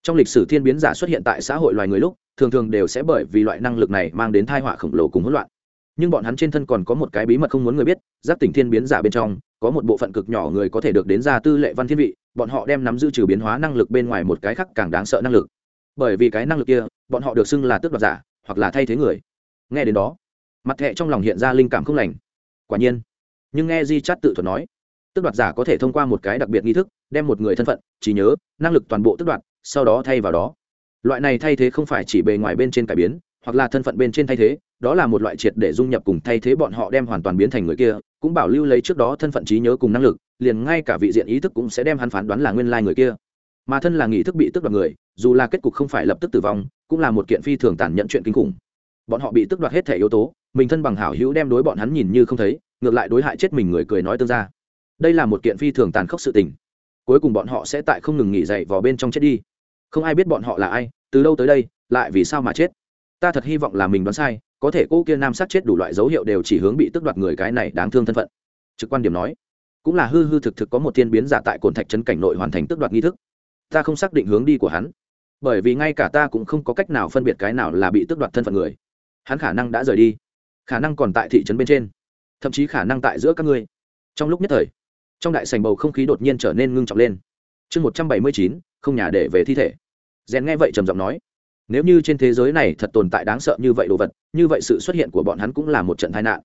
Trong lịch sử thiên biến giả xuất hiện tại xã hội loài người lúc, thường thường đều sẽ bởi vì loại năng lực này mang đến thai họa khổng lồ cùng hỗn loạn. Nhưng bọn hắn trên thân còn có một cái bí mật không muốn người biết giáp tỉnh thiên biến giả bên trong, có một bộ phận cực nhỏ người có thể được đến ra tư lệ văn thiên vị, bọn họ đem nắm giữ trừ biến hóa năng lực bên ngoài một cái khác càng đáng sợ năng lực. Bởi vì cái năng lực kia, bọn họ được xưng là tước đoạt giả, hoặc là thay thế người. Nghe đến đó mặt thẹ trong lòng hiện ra linh cảm không lành. Quả nhiên, nhưng nghe di chát tự thuật nói, tước đoạt giả có thể thông qua một cái đặc biệt nghi thức, đem một người thân phận, trí nhớ, năng lực toàn bộ tước đoạt, sau đó thay vào đó. Loại này thay thế không phải chỉ bề ngoài bên trên cải biến, hoặc là thân phận bên trên thay thế, đó là một loại triệt để dung nhập cùng thay thế bọn họ đem hoàn toàn biến thành người kia, cũng bảo lưu lấy trước đó thân phận trí nhớ cùng năng lực, liền ngay cả vị diện ý thức cũng sẽ đem hắn phán đoán là nguyên lai người kia. Mà thân là nghị thức bị tức đoạt người, dù là kết cục không phải lập tức tử vong, cũng là một kiện phi thường tàn nhẫn chuyện kinh khủng. Bọn họ bị tức đoạt hết thể yếu tố mình thân bằng hảo hữu đem đối bọn hắn nhìn như không thấy, ngược lại đối hại chết mình người cười nói tương ra đây là một kiện phi thường tàn khốc sự tình. Cuối cùng bọn họ sẽ tại không ngừng nghỉ dậy vào bên trong chết đi. Không ai biết bọn họ là ai, từ đâu tới đây, lại vì sao mà chết? Ta thật hy vọng là mình đoán sai, có thể cô kia nam sát chết đủ loại dấu hiệu đều chỉ hướng bị tước đoạt người cái này đáng thương thân phận. Trực quan điểm nói, cũng là hư hư thực thực có một thiên biến giả tại cồn thạch trấn cảnh nội hoàn thành tước đoạt nghi thức. Ta không xác định hướng đi của hắn, bởi vì ngay cả ta cũng không có cách nào phân biệt cái nào là bị tước đoạt thân phận người. Hắn khả năng đã rời đi khả năng còn tại thị trấn bên trên, thậm chí khả năng tại giữa các ngươi. Trong lúc nhất thời, trong đại sành bầu không khí đột nhiên trở nên ngưng trọng lên. Chương một trăm bảy mươi chín, không nhà để về thi thể. Rèn nghe vậy trầm giọng nói, nếu như trên thế giới này thật tồn tại đáng sợ như vậy đồ vật, như vậy sự xuất hiện của bọn hắn cũng là một trận tai nạn.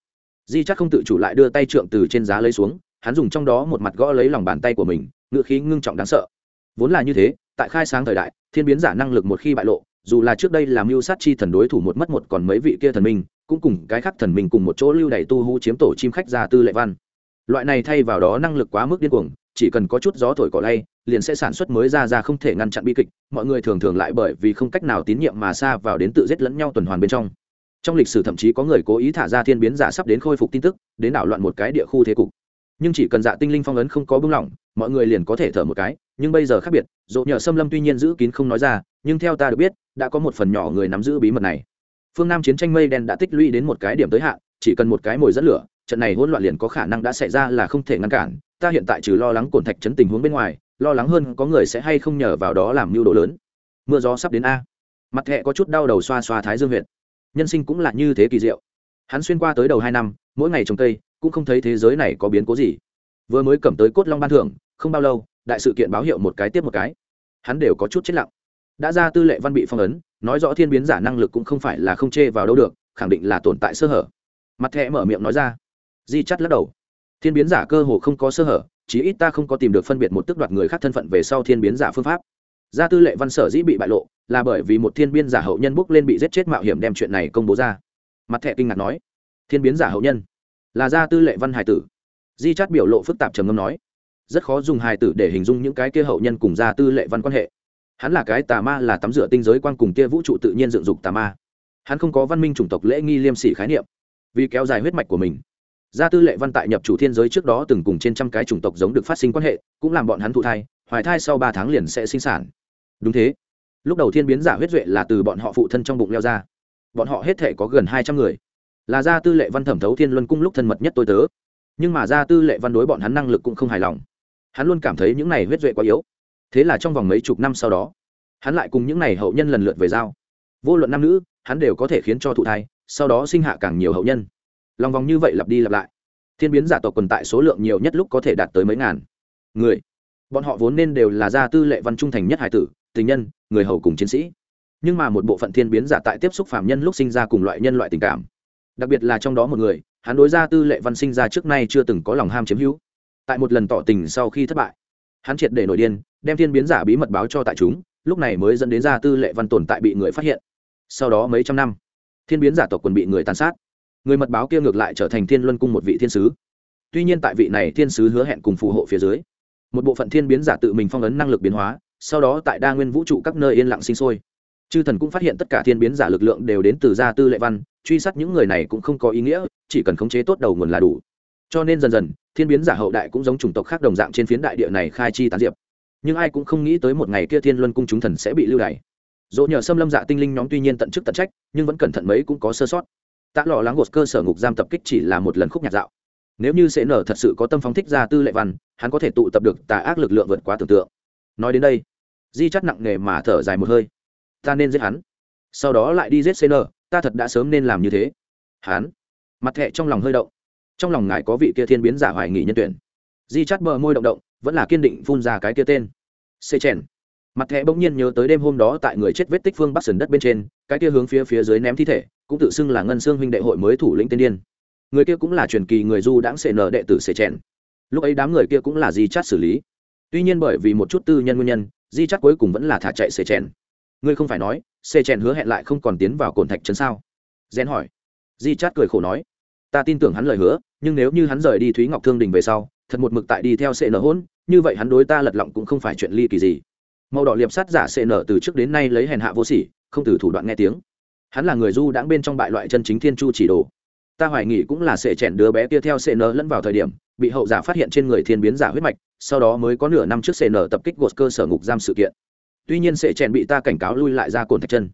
Di chắc không tự chủ lại đưa tay trượng từ trên giá lấy xuống, hắn dùng trong đó một mặt gõ lấy lòng bàn tay của mình, ngựa khí ngưng trọng đáng sợ. Vốn là như thế, tại khai sáng thời đại, thiên biến giả năng lực một khi bại lộ, dù là trước đây làm mưu sát chi thần đối thủ một mất một còn mấy vị kia thần minh cũng cùng cái khác thần mình cùng một chỗ lưu đày tu hú chiếm tổ chim khách ra tư lệ văn. Loại này thay vào đó năng lực quá mức điên cuồng, chỉ cần có chút gió thổi cỏ lay, liền sẽ sản xuất mới ra ra không thể ngăn chặn bi kịch, mọi người thường thường lại bởi vì không cách nào tín nhiệm mà xa vào đến tự giết lẫn nhau tuần hoàn bên trong. Trong lịch sử thậm chí có người cố ý thả ra thiên biến giả sắp đến khôi phục tin tức, đến đảo loạn một cái địa khu thế cục. Nhưng chỉ cần dạ tinh linh phong ấn không có bưng lỏng, mọi người liền có thể thở một cái, nhưng bây giờ khác biệt, dỗ nhờ xâm lâm tuy nhiên giữ kín không nói ra, nhưng theo ta được biết, đã có một phần nhỏ người nắm giữ bí mật này phương nam chiến tranh mây đen đã tích lũy đến một cái điểm tới hạn, chỉ cần một cái mồi dẫn lửa, trận này hỗn loạn liền có khả năng đã xảy ra là không thể ngăn cản. Ta hiện tại trừ lo lắng cổn thạch chấn tình huống bên ngoài, lo lắng hơn có người sẽ hay không nhờ vào đó làm mưu đồ lớn. Mưa gió sắp đến a. Mặt thẹ có chút đau đầu xoa xoa thái dương huyện nhân sinh cũng là như thế kỳ diệu. Hắn xuyên qua tới đầu hai năm, mỗi ngày trồng cây, cũng không thấy thế giới này có biến cố gì. Vừa mới cầm tới cốt long ban thưởng, không bao lâu, đại sự kiện báo hiệu một cái tiếp một cái. Hắn đều có chút chết lặng. Đã ra tư lệ văn bị phong ấn nói rõ thiên biến giả năng lực cũng không phải là không chê vào đâu được, khẳng định là tồn tại sơ hở. Mặt thẹ mở miệng nói ra. Di chắt lắc đầu. Thiên biến giả cơ hồ không có sơ hở, chí ít ta không có tìm được phân biệt một tức đoạt người khác thân phận về sau thiên biến giả phương pháp. Gia tư lệ văn sở dĩ bị bại lộ, là bởi vì một thiên biến giả hậu nhân bốc lên bị giết chết mạo hiểm đem chuyện này công bố ra. Mặt thẹ kinh ngạc nói. Thiên biến giả hậu nhân, là gia tư lệ văn hải tử. Di chắt biểu lộ phức tạp trầm ngâm nói. Rất khó dùng hài tử để hình dung những cái kia hậu nhân cùng gia tư lệ văn quan hệ hắn là cái tà ma, là tắm rửa tinh giới quan cùng kia vũ trụ tự nhiên dựng dục tà ma. Hắn không có văn minh chủng tộc lễ nghi liêm sỉ khái niệm. Vì kéo dài huyết mạch của mình, gia tư lệ văn tại nhập chủ thiên giới trước đó từng cùng trên trăm cái chủng tộc giống được phát sinh quan hệ, cũng làm bọn hắn thụ thai, hoài thai sau ba tháng liền sẽ sinh sản. Đúng thế. Lúc đầu thiên biến giả huyết duệ là từ bọn họ phụ thân trong bụng leo ra. Bọn họ hết thể có gần hai trăm người. Là gia tư lệ văn thẩm thấu thiên luân cung lúc thân mật nhất tôi tớ. Nhưng mà gia tư lệ văn đối bọn hắn năng lực cũng không hài lòng. Hắn luôn cảm thấy những này huyết duệ quá yếu thế là trong vòng mấy chục năm sau đó, hắn lại cùng những này hậu nhân lần lượt về giao. Vô luận nam nữ, hắn đều có thể khiến cho thụ thai, sau đó sinh hạ càng nhiều hậu nhân. Lòng vòng như vậy lặp đi lặp lại. Thiên biến giả tộc quần tại số lượng nhiều nhất lúc có thể đạt tới mấy ngàn. Người, bọn họ vốn nên đều là gia tư lệ văn trung thành nhất hải tử, tình nhân, người hầu cùng chiến sĩ. Nhưng mà một bộ phận thiên biến giả tại tiếp xúc phạm nhân lúc sinh ra cùng loại nhân loại tình cảm. Đặc biệt là trong đó một người, hắn đối gia tư lệ văn sinh ra trước nay chưa từng có lòng ham chiếm hữu. Tại một lần tỏ tình sau khi thất bại, hắn triệt để nổi điên đem thiên biến giả bí mật báo cho tại chúng, lúc này mới dẫn đến gia tư lệ văn tồn tại bị người phát hiện. Sau đó mấy trăm năm, thiên biến giả tộc quần bị người tàn sát. Người mật báo kia ngược lại trở thành thiên luân cung một vị thiên sứ. Tuy nhiên tại vị này thiên sứ hứa hẹn cùng phù hộ phía dưới, một bộ phận thiên biến giả tự mình phong ấn năng lực biến hóa, sau đó tại đa nguyên vũ trụ các nơi yên lặng sinh sôi. Chư thần cũng phát hiện tất cả thiên biến giả lực lượng đều đến từ gia tư lệ văn, truy sát những người này cũng không có ý nghĩa, chỉ cần khống chế tốt đầu nguồn là đủ. Cho nên dần dần, thiên biến giả hậu đại cũng giống chủng tộc khác đồng dạng trên phiến đại địa này khai chi tán diệp nhưng ai cũng không nghĩ tới một ngày kia thiên luân cung chúng thần sẽ bị lưu đày. Dỗ nhờ xâm lâm dạ tinh linh nhóm tuy nhiên tận chức tận trách, nhưng vẫn cẩn thận mấy cũng có sơ sót. Tạ lò lắng gột cơ sở ngục giam tập kích chỉ là một lần khúc nhạc dạo. Nếu như sẽ nở thật sự có tâm phóng thích ra tư lệ văn, hắn có thể tụ tập được tà ác lực lượng vượt quá tưởng tượng. Nói đến đây, di chắt nặng nề mà thở dài một hơi. Ta nên giết hắn. Sau đó lại đi giết cn ta thật đã sớm nên làm như thế. Hắn, mặt thẹ trong lòng hơi động. Trong lòng ngài có vị kia thiên biến giả hoài nghị nhân tuyển. Di chắt bờ môi động động, vẫn là kiên định phun ra cái kia tên xê chèn. Mặt thẹ bỗng nhiên nhớ tới đêm hôm đó tại người chết vết tích phương bắc sườn đất bên trên, cái kia hướng phía phía dưới ném thi thể, cũng tự xưng là ngân xương huynh đệ hội mới thủ lĩnh tiên điên. Người kia cũng là truyền kỳ người du đãng xệ nở đệ tử xệ chèn. Lúc ấy đám người kia cũng là di chát xử lý. Tuy nhiên bởi vì một chút tư nhân nguyên nhân, di chát cuối cùng vẫn là thả chạy xệ chèn. Ngươi không phải nói xệ chèn hứa hẹn lại không còn tiến vào cồn thạch trấn sao? Gen hỏi. Di chát cười khổ nói. Ta tin tưởng hắn lời hứa, nhưng nếu như hắn rời đi thúy ngọc thương đình về sau thật một mực tại đi theo sệ nở hôn, như vậy hắn đối ta lật lọng cũng không phải chuyện ly kỳ gì. Màu đỏ liệp sát giả sệ nở từ trước đến nay lấy hèn hạ vô sỉ, không từ thủ đoạn nghe tiếng. Hắn là người du đãng bên trong bại loại chân chính thiên chu chỉ đồ. Ta hoài nghĩ cũng là sệ chèn đứa bé kia theo sệ nở lẫn vào thời điểm, bị hậu giả phát hiện trên người thiên biến giả huyết mạch, sau đó mới có nửa năm trước sệ nở tập kích gột cơ sở ngục giam sự kiện. Tuy nhiên sệ chèn bị ta cảnh cáo lui lại ra cồn thạch chân.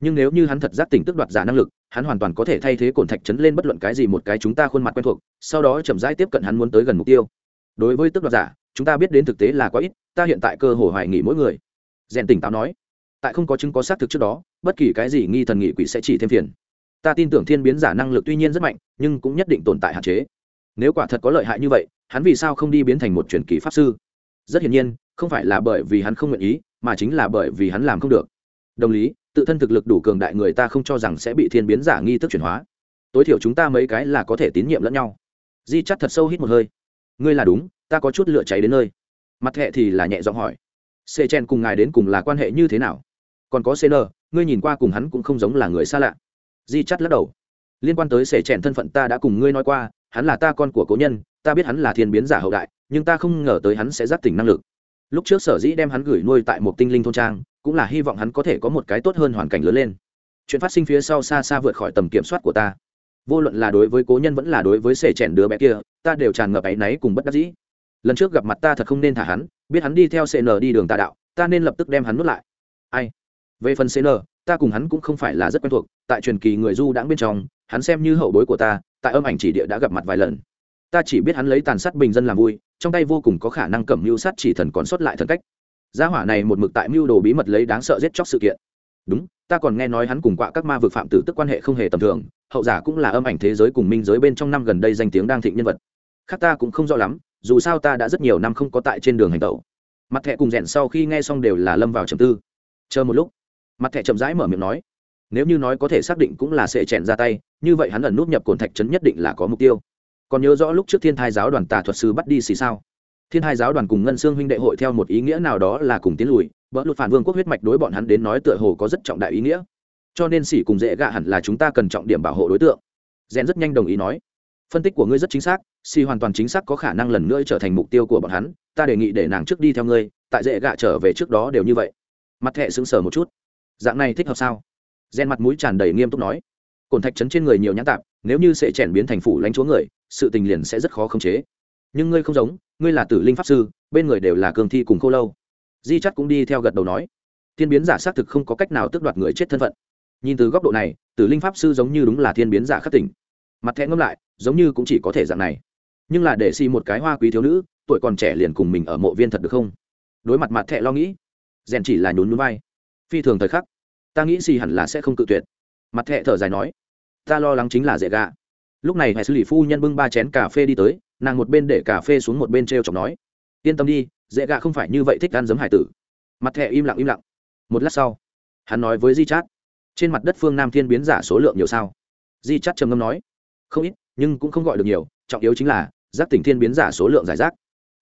Nhưng nếu như hắn thật giác tỉnh tức đoạt giả năng lực hắn hoàn toàn có thể thay thế cồn thạch chấn lên bất luận cái gì một cái chúng ta khuôn mặt quen thuộc, sau đó chậm rãi tiếp cận hắn muốn tới gần mục tiêu. Đối với tức đoạt giả, chúng ta biết đến thực tế là quá ít, ta hiện tại cơ hội hoài nghỉ mỗi người. Rèn tỉnh táo nói, tại không có chứng có xác thực trước đó, bất kỳ cái gì nghi thần nghị quỷ sẽ chỉ thêm phiền. Ta tin tưởng thiên biến giả năng lực tuy nhiên rất mạnh, nhưng cũng nhất định tồn tại hạn chế. Nếu quả thật có lợi hại như vậy, hắn vì sao không đi biến thành một truyền kỳ pháp sư? Rất hiển nhiên, không phải là bởi vì hắn không nguyện ý, mà chính là bởi vì hắn làm không được. Đồng lý tự thân thực lực đủ cường đại người ta không cho rằng sẽ bị thiên biến giả nghi thức chuyển hóa. Tối thiểu chúng ta mấy cái là có thể tín nhiệm lẫn nhau. Di chắt thật sâu hít một hơi. Ngươi là đúng, ta có chút lửa cháy đến nơi. Mặt hệ thì là nhẹ giọng hỏi. Sê chen cùng ngài đến cùng là quan hệ như thế nào? Còn có cn ngươi nhìn qua cùng hắn cũng không giống là người xa lạ. Di chắt lắc đầu. Liên quan tới sẻ chèn thân phận ta đã cùng ngươi nói qua, hắn là ta con của cố nhân, ta biết hắn là thiên biến giả hậu đại, nhưng ta không ngờ tới hắn sẽ giáp tỉnh năng lực. Lúc trước sở dĩ đem hắn gửi nuôi tại một tinh linh thôn trang cũng là hy vọng hắn có thể có một cái tốt hơn hoàn cảnh lớn lên. Chuyện phát sinh phía sau xa xa vượt khỏi tầm kiểm soát của ta. Vô luận là đối với cố nhân vẫn là đối với sể chèn đứa bé kia, ta đều tràn ngập áy náy cùng bất đắc dĩ. Lần trước gặp mặt ta thật không nên thả hắn, biết hắn đi theo cn đi đường tà đạo, ta nên lập tức đem hắn nuốt lại. Ai? Về phần cn ta cùng hắn cũng không phải là rất quen thuộc, tại truyền kỳ người du đãng bên trong, hắn xem như hậu bối của ta, tại âm ảnh chỉ địa đã gặp mặt vài lần. Ta chỉ biết hắn lấy tàn sát bình dân làm vui, trong tay vô cùng có khả năng cầm mưu sát chỉ thần còn sót lại thần cách gia hỏa này một mực tại mưu đồ bí mật lấy đáng sợ giết chóc sự kiện. Đúng, ta còn nghe nói hắn cùng quạ các ma vực phạm tử tức quan hệ không hề tầm thường, hậu giả cũng là âm ảnh thế giới cùng minh giới bên trong năm gần đây danh tiếng đang thịnh nhân vật. Khác ta cũng không rõ lắm, dù sao ta đã rất nhiều năm không có tại trên đường hành tẩu. Mặt thẹ cùng rèn sau khi nghe xong đều là lâm vào trầm tư. Chờ một lúc, mặt thẹ chậm rãi mở miệng nói, nếu như nói có thể xác định cũng là sẽ chèn ra tay, như vậy hắn ẩn nút nhập cồn thạch trấn nhất định là có mục tiêu. Còn nhớ rõ lúc trước thiên thai giáo đoàn tà thuật sư bắt đi xì sao? Thiên hai giáo đoàn cùng ngân xương huynh đệ hội theo một ý nghĩa nào đó là cùng tiến lùi vỡ lụt phản vương quốc huyết mạch đối bọn hắn đến nói tựa hồ có rất trọng đại ý nghĩa. Cho nên xỉ cùng dễ gạ hẳn là chúng ta cần trọng điểm bảo hộ đối tượng. Rèn rất nhanh đồng ý nói. Phân tích của ngươi rất chính xác xỉ hoàn toàn chính xác có khả năng lần nữa trở thành mục tiêu của bọn hắn, ta đề nghị để nàng trước đi theo ngươi, tại dễ gạ trở về trước đó đều như vậy. Mặt thẹ sững sờ một chút. Dạng này thích hợp sao? Rèn mặt mũi tràn đầy nghiêm túc nói. Cồn thạch trấn trên người nhiều nhãn tạp, nếu như sẽ chèn biến thành phủ lãnh chúa người, sự tình liền sẽ rất khó khống chế nhưng ngươi không giống, ngươi là tử linh pháp sư, bên người đều là cường thi cùng khô lâu. Di chắt cũng đi theo gật đầu nói, thiên biến giả xác thực không có cách nào tước đoạt người chết thân phận. Nhìn từ góc độ này, tử linh pháp sư giống như đúng là thiên biến giả khắc tỉnh. Mặt thẹn ngâm lại, giống như cũng chỉ có thể dạng này. Nhưng là để xì một cái hoa quý thiếu nữ, tuổi còn trẻ liền cùng mình ở mộ viên thật được không? Đối mặt mặt thẹ lo nghĩ, rèn chỉ là nhún nhún vai. Phi thường thời khắc, ta nghĩ xì hẳn là sẽ không cự tuyệt. Mặt thẹ thở dài nói, ta lo lắng chính là dễ gạ lúc này hệ xử lý phu nhân bưng ba chén cà phê đi tới nàng một bên để cà phê xuống một bên t r e o chọc nói, yên tâm đi, dễ gạ không phải như vậy thích ăn giấm hải tử. Mặt thẹ im lặng im lặng. Một lát sau, hắn nói với di chát trên mặt đất phương nam thiên biến giả số lượng nhiều sao? Di chát trầm ngâm nói, không ít, nhưng cũng không gọi được nhiều, trọng yếu chính là, giác tỉnh thiên biến giả số lượng giải rác.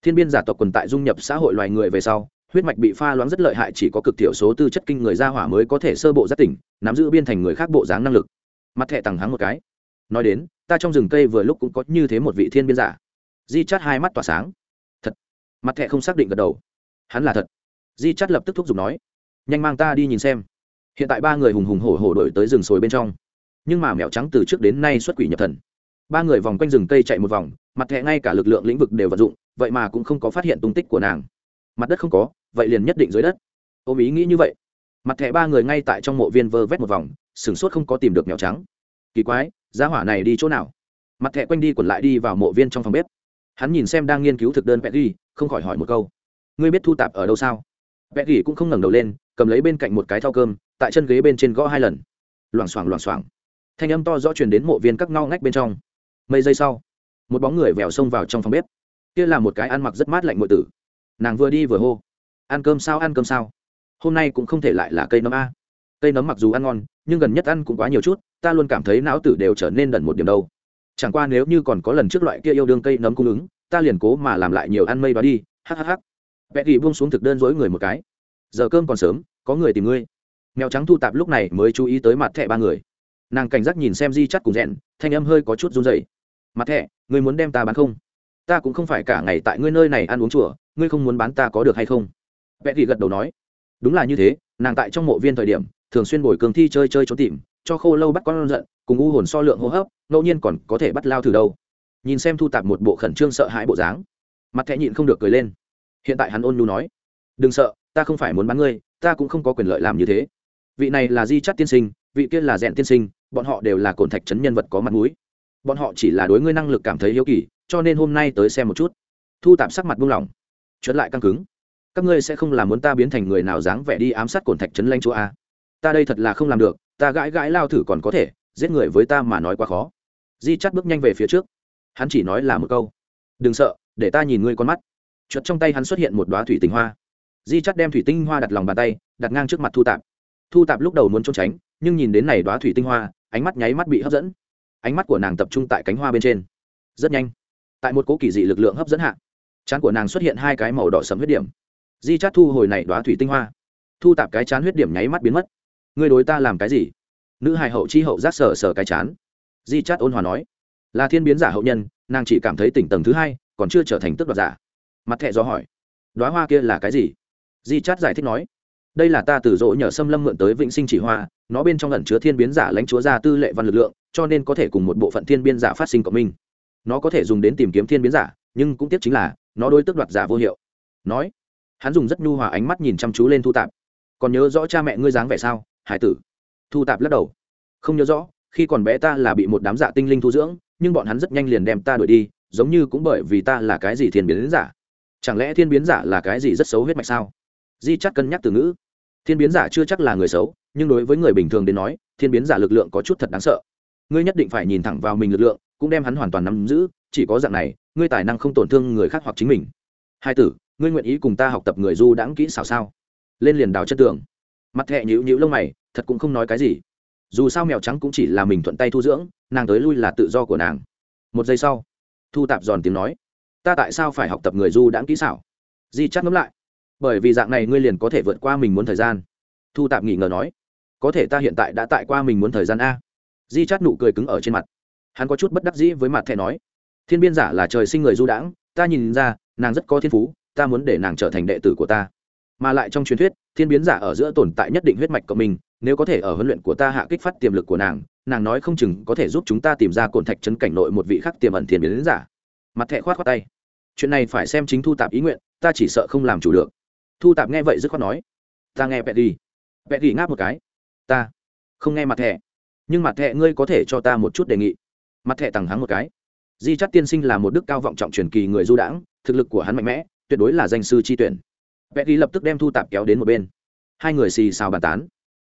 Thiên biến giả tộc quần tại dung nhập xã hội loài người về sau, huyết mạch bị pha loãng rất lợi hại, chỉ có cực thiểu số tư chất kinh người ra hỏa mới có thể sơ bộ giác tỉnh, nắm giữ biên thành người khác bộ dáng năng lực. Mặt thẹ tằng hắng một cái, nói đến, ta trong rừng cây vừa lúc cũng có như thế một vị thiên biến giả di chắt hai mắt tỏa sáng. Thật. Mặt thẹ không xác định gật đầu. Hắn là thật. Di chắt lập tức thúc giục nói, nhanh mang ta đi nhìn xem. Hiện tại ba người hùng hùng hổ hổ đổi tới rừng sồi bên trong. Nhưng mà mèo trắng từ trước đến nay xuất quỷ nhập thần. Ba người vòng quanh rừng cây chạy một vòng, mặt thẹ ngay cả lực lượng lĩnh vực đều vận dụng, vậy mà cũng không có phát hiện tung tích của nàng. Mặt đất không có, vậy liền nhất định dưới đất. Ôm ý nghĩ như vậy. Mặt thẻ ba người ngay tại trong mộ viên vơ vét một vòng, sửng sốt không có tìm được mèo trắng. Kỳ quái, giá hỏa này đi chỗ nào? Mặt thẻ quanh đi quẩn lại đi vào mộ viên trong phòng bếp hắn nhìn xem đang nghiên cứu thực đơn pet không khỏi hỏi một câu. Ngươi biết thu tạp ở đâu sao? Pet cũng không ngẩng đầu lên, cầm lấy bên cạnh một cái thau cơm, tại chân ghế bên trên gõ hai lần. Loảng xoảng loảng xoảng. Thanh âm to rõ truyền đến mộ viên các ngao ngách bên trong. Mấy giây sau, một bóng người vèo xông vào trong phòng bếp. Kia là một cái ăn mặc rất mát lạnh ngội tử. Nàng vừa đi vừa hô, ăn cơm sao, ăn cơm sao? Hôm nay cũng không thể lại là cây nấm a. Cây nấm mặc dù ăn ngon, nhưng gần nhất ăn cũng quá nhiều chút, ta luôn cảm thấy não tử đều trở nên đần một điểm đâu chẳng qua nếu như còn có lần trước loại kia yêu đương cây nấm cung ứng, ta liền cố mà làm lại nhiều ăn mây đó đi hhh vẽ ghi buông xuống thực đơn dối người một cái. Giờ cơm còn sớm, có người tìm ngươi. Mèo trắng thu tạp lúc này mới chú ý tới mặt thẻ ba người. Nàng cảnh giác nhìn xem di chắt cùng rẽn thanh âm hơi có chút run dày mặt thẻ, ngươi muốn đem ta bán không? Ta cũng không phải cả ngày tại ngươi nơi này ăn uống chùa, ngươi không muốn bán ta có được hay không? Vẽ ghi gật đầu nói. Đúng là như thế, nàng tại trong mộ viên thời điểm, thường xuyên bồi cường thi chơi chơi trốn tìm cho khô lâu bắt con giận, cùng u hồn so lượng hô hấp, ngẫu nhiên còn có thể bắt lao thử đâu. Nhìn xem thu tạp một bộ khẩn trương sợ hãi bộ dáng, mặt thẹ nhịn không được cười lên. Hiện tại hắn ôn nhu nói, đừng sợ, ta không phải muốn bán ngươi, ta cũng không có quyền lợi làm như thế. Vị này là di chắt tiên sinh, vị kia là rèn tiên sinh, bọn họ đều là cồn thạch trấn nhân vật có mặt mũi. Bọn họ chỉ là đối ngươi năng lực cảm thấy hiếu kỳ, cho nên hôm nay tới xem một chút. Thu tạp sắc mặt buông lỏng chuẩn lại căng cứng. Các ngươi sẽ không làm muốn ta biến thành người nào dáng vẻ đi ám sát cồn thạch trấn lanh chúa a ta đây thật là không làm được ta gãi gãi lao thử còn có thể, giết người với ta mà nói quá khó. Di chắt bước nhanh về phía trước. Hắn chỉ nói là một câu. Đừng sợ, để ta nhìn ngươi con mắt. Chuột trong tay hắn xuất hiện một đoá thủy tinh hoa. Di chắt đem thủy tinh hoa đặt lòng bàn tay, đặt ngang trước mặt thu tạp. Thu tạp lúc đầu muốn trốn tránh, nhưng nhìn đến này đoá thủy tinh hoa, ánh mắt nháy mắt bị hấp dẫn. Ánh mắt của nàng tập trung tại cánh hoa bên trên. Rất nhanh. Tại một cố kỳ dị lực lượng hấp dẫn hạ chán của nàng xuất hiện hai cái màu đỏ sầm huyết điểm. Di chát thu hồi này đoá thủy tinh hoa. Thu tạp cái chán huyết điểm nháy mắt biến mất ngươi đối ta làm cái gì? Nữ hài hậu chi hậu giác sờ sờ cái chán. Di chát ôn hòa nói, là thiên biến giả hậu nhân, nàng chỉ cảm thấy tỉnh tầng thứ hai, còn chưa trở thành tức đoạt giả. Mặt thẹ do hỏi đoá hoa kia là cái gì? Di chát giải thích nói, đây là ta từ dỗ nhờ xâm lâm mượn tới vĩnh sinh chỉ hoa, nó bên trong lần chứa thiên biến giả lãnh chúa gia tư lệ văn lực lượng, cho nên có thể cùng một bộ phận thiên biến giả phát sinh cộng minh. Nó có thể dùng đến tìm kiếm thiên biến giả, nhưng cũng tiếc chính là, nó đối tức đoạt giả vô hiệu. Nói, hắn dùng rất nhu hòa ánh mắt nhìn chăm chú lên thu tạp. Còn nhớ rõ cha mẹ ngươi dáng vẻ sao? Hải tử. Thu tạp lắc đầu. Không nhớ rõ, khi còn bé ta là bị một đám dạ tinh linh thu dưỡng, nhưng bọn hắn rất nhanh liền đem ta đuổi đi, giống như cũng bởi vì ta là cái gì thiên biến giả. Chẳng lẽ thiên biến giả là cái gì rất xấu huyết mạch sao? Di chắc cân nhắc từ ngữ. Thiên biến giả chưa chắc là người xấu, nhưng đối với người bình thường đến nói, thiên biến giả lực lượng có chút thật đáng sợ. Ngươi nhất định phải nhìn thẳng vào mình lực lượng, cũng đem hắn hoàn toàn nắm giữ, chỉ có dạng này, ngươi tài năng không tổn thương người khác hoặc chính mình. Hai tử, ngươi nguyện ý cùng ta học tập người du đãng kỹ xảo sao? Lên liền đào chất tường mặt thẹ nhữ nhữ lông mày, thật cũng không nói cái gì. Dù sao mèo trắng cũng chỉ là mình thuận tay thu dưỡng, nàng tới lui là tự do của nàng. Một giây sau, thu tạp giòn tiếng nói, ta tại sao phải học tập người du đãng kỹ xảo? Di chắc ngẫm lại, bởi vì dạng này ngươi liền có thể vượt qua mình muốn thời gian. Thu tạp nghỉ ngờ nói, có thể ta hiện tại đã tại qua mình muốn thời gian a. Di chát nụ cười cứng ở trên mặt. Hắn có chút bất đắc dĩ với mặt thẻ nói, thiên biên giả là trời sinh người du đãng, ta nhìn ra, nàng rất có thiên phú, ta muốn để nàng trở thành đệ tử của ta mà lại trong truyền thuyết, thiên biến giả ở giữa tồn tại nhất định huyết mạch của mình, nếu có thể ở huấn luyện của ta hạ kích phát tiềm lực của nàng nàng nói không chừng có thể giúp chúng ta tìm ra cồn thạch chấn cảnh nội một vị khắc tiềm ẩn thiên biến giả. Mặt thẹ khoát khoát tay. Chuyện này phải xem chính thu tạp ý nguyện, ta chỉ sợ không làm chủ được. Thu tạp nghe vậy dứt khoát nói, ta nghe vẹt đi vẹt đi ngáp một cái, ta không nghe mặt thẹ nhưng mặt thẹ ngươi có thể cho ta một chút đề nghị. Mặt thẹ tằng hắng một cái, di chắc tiên sinh là một đức cao vọng trọng truyền kỳ người du đãng, thực lực của hắn mạnh mẽ, tuyệt đối là danh sư chi tuyển vẹt đi lập tức đem thu tạp kéo đến một bên. Hai người xì xào bàn tán.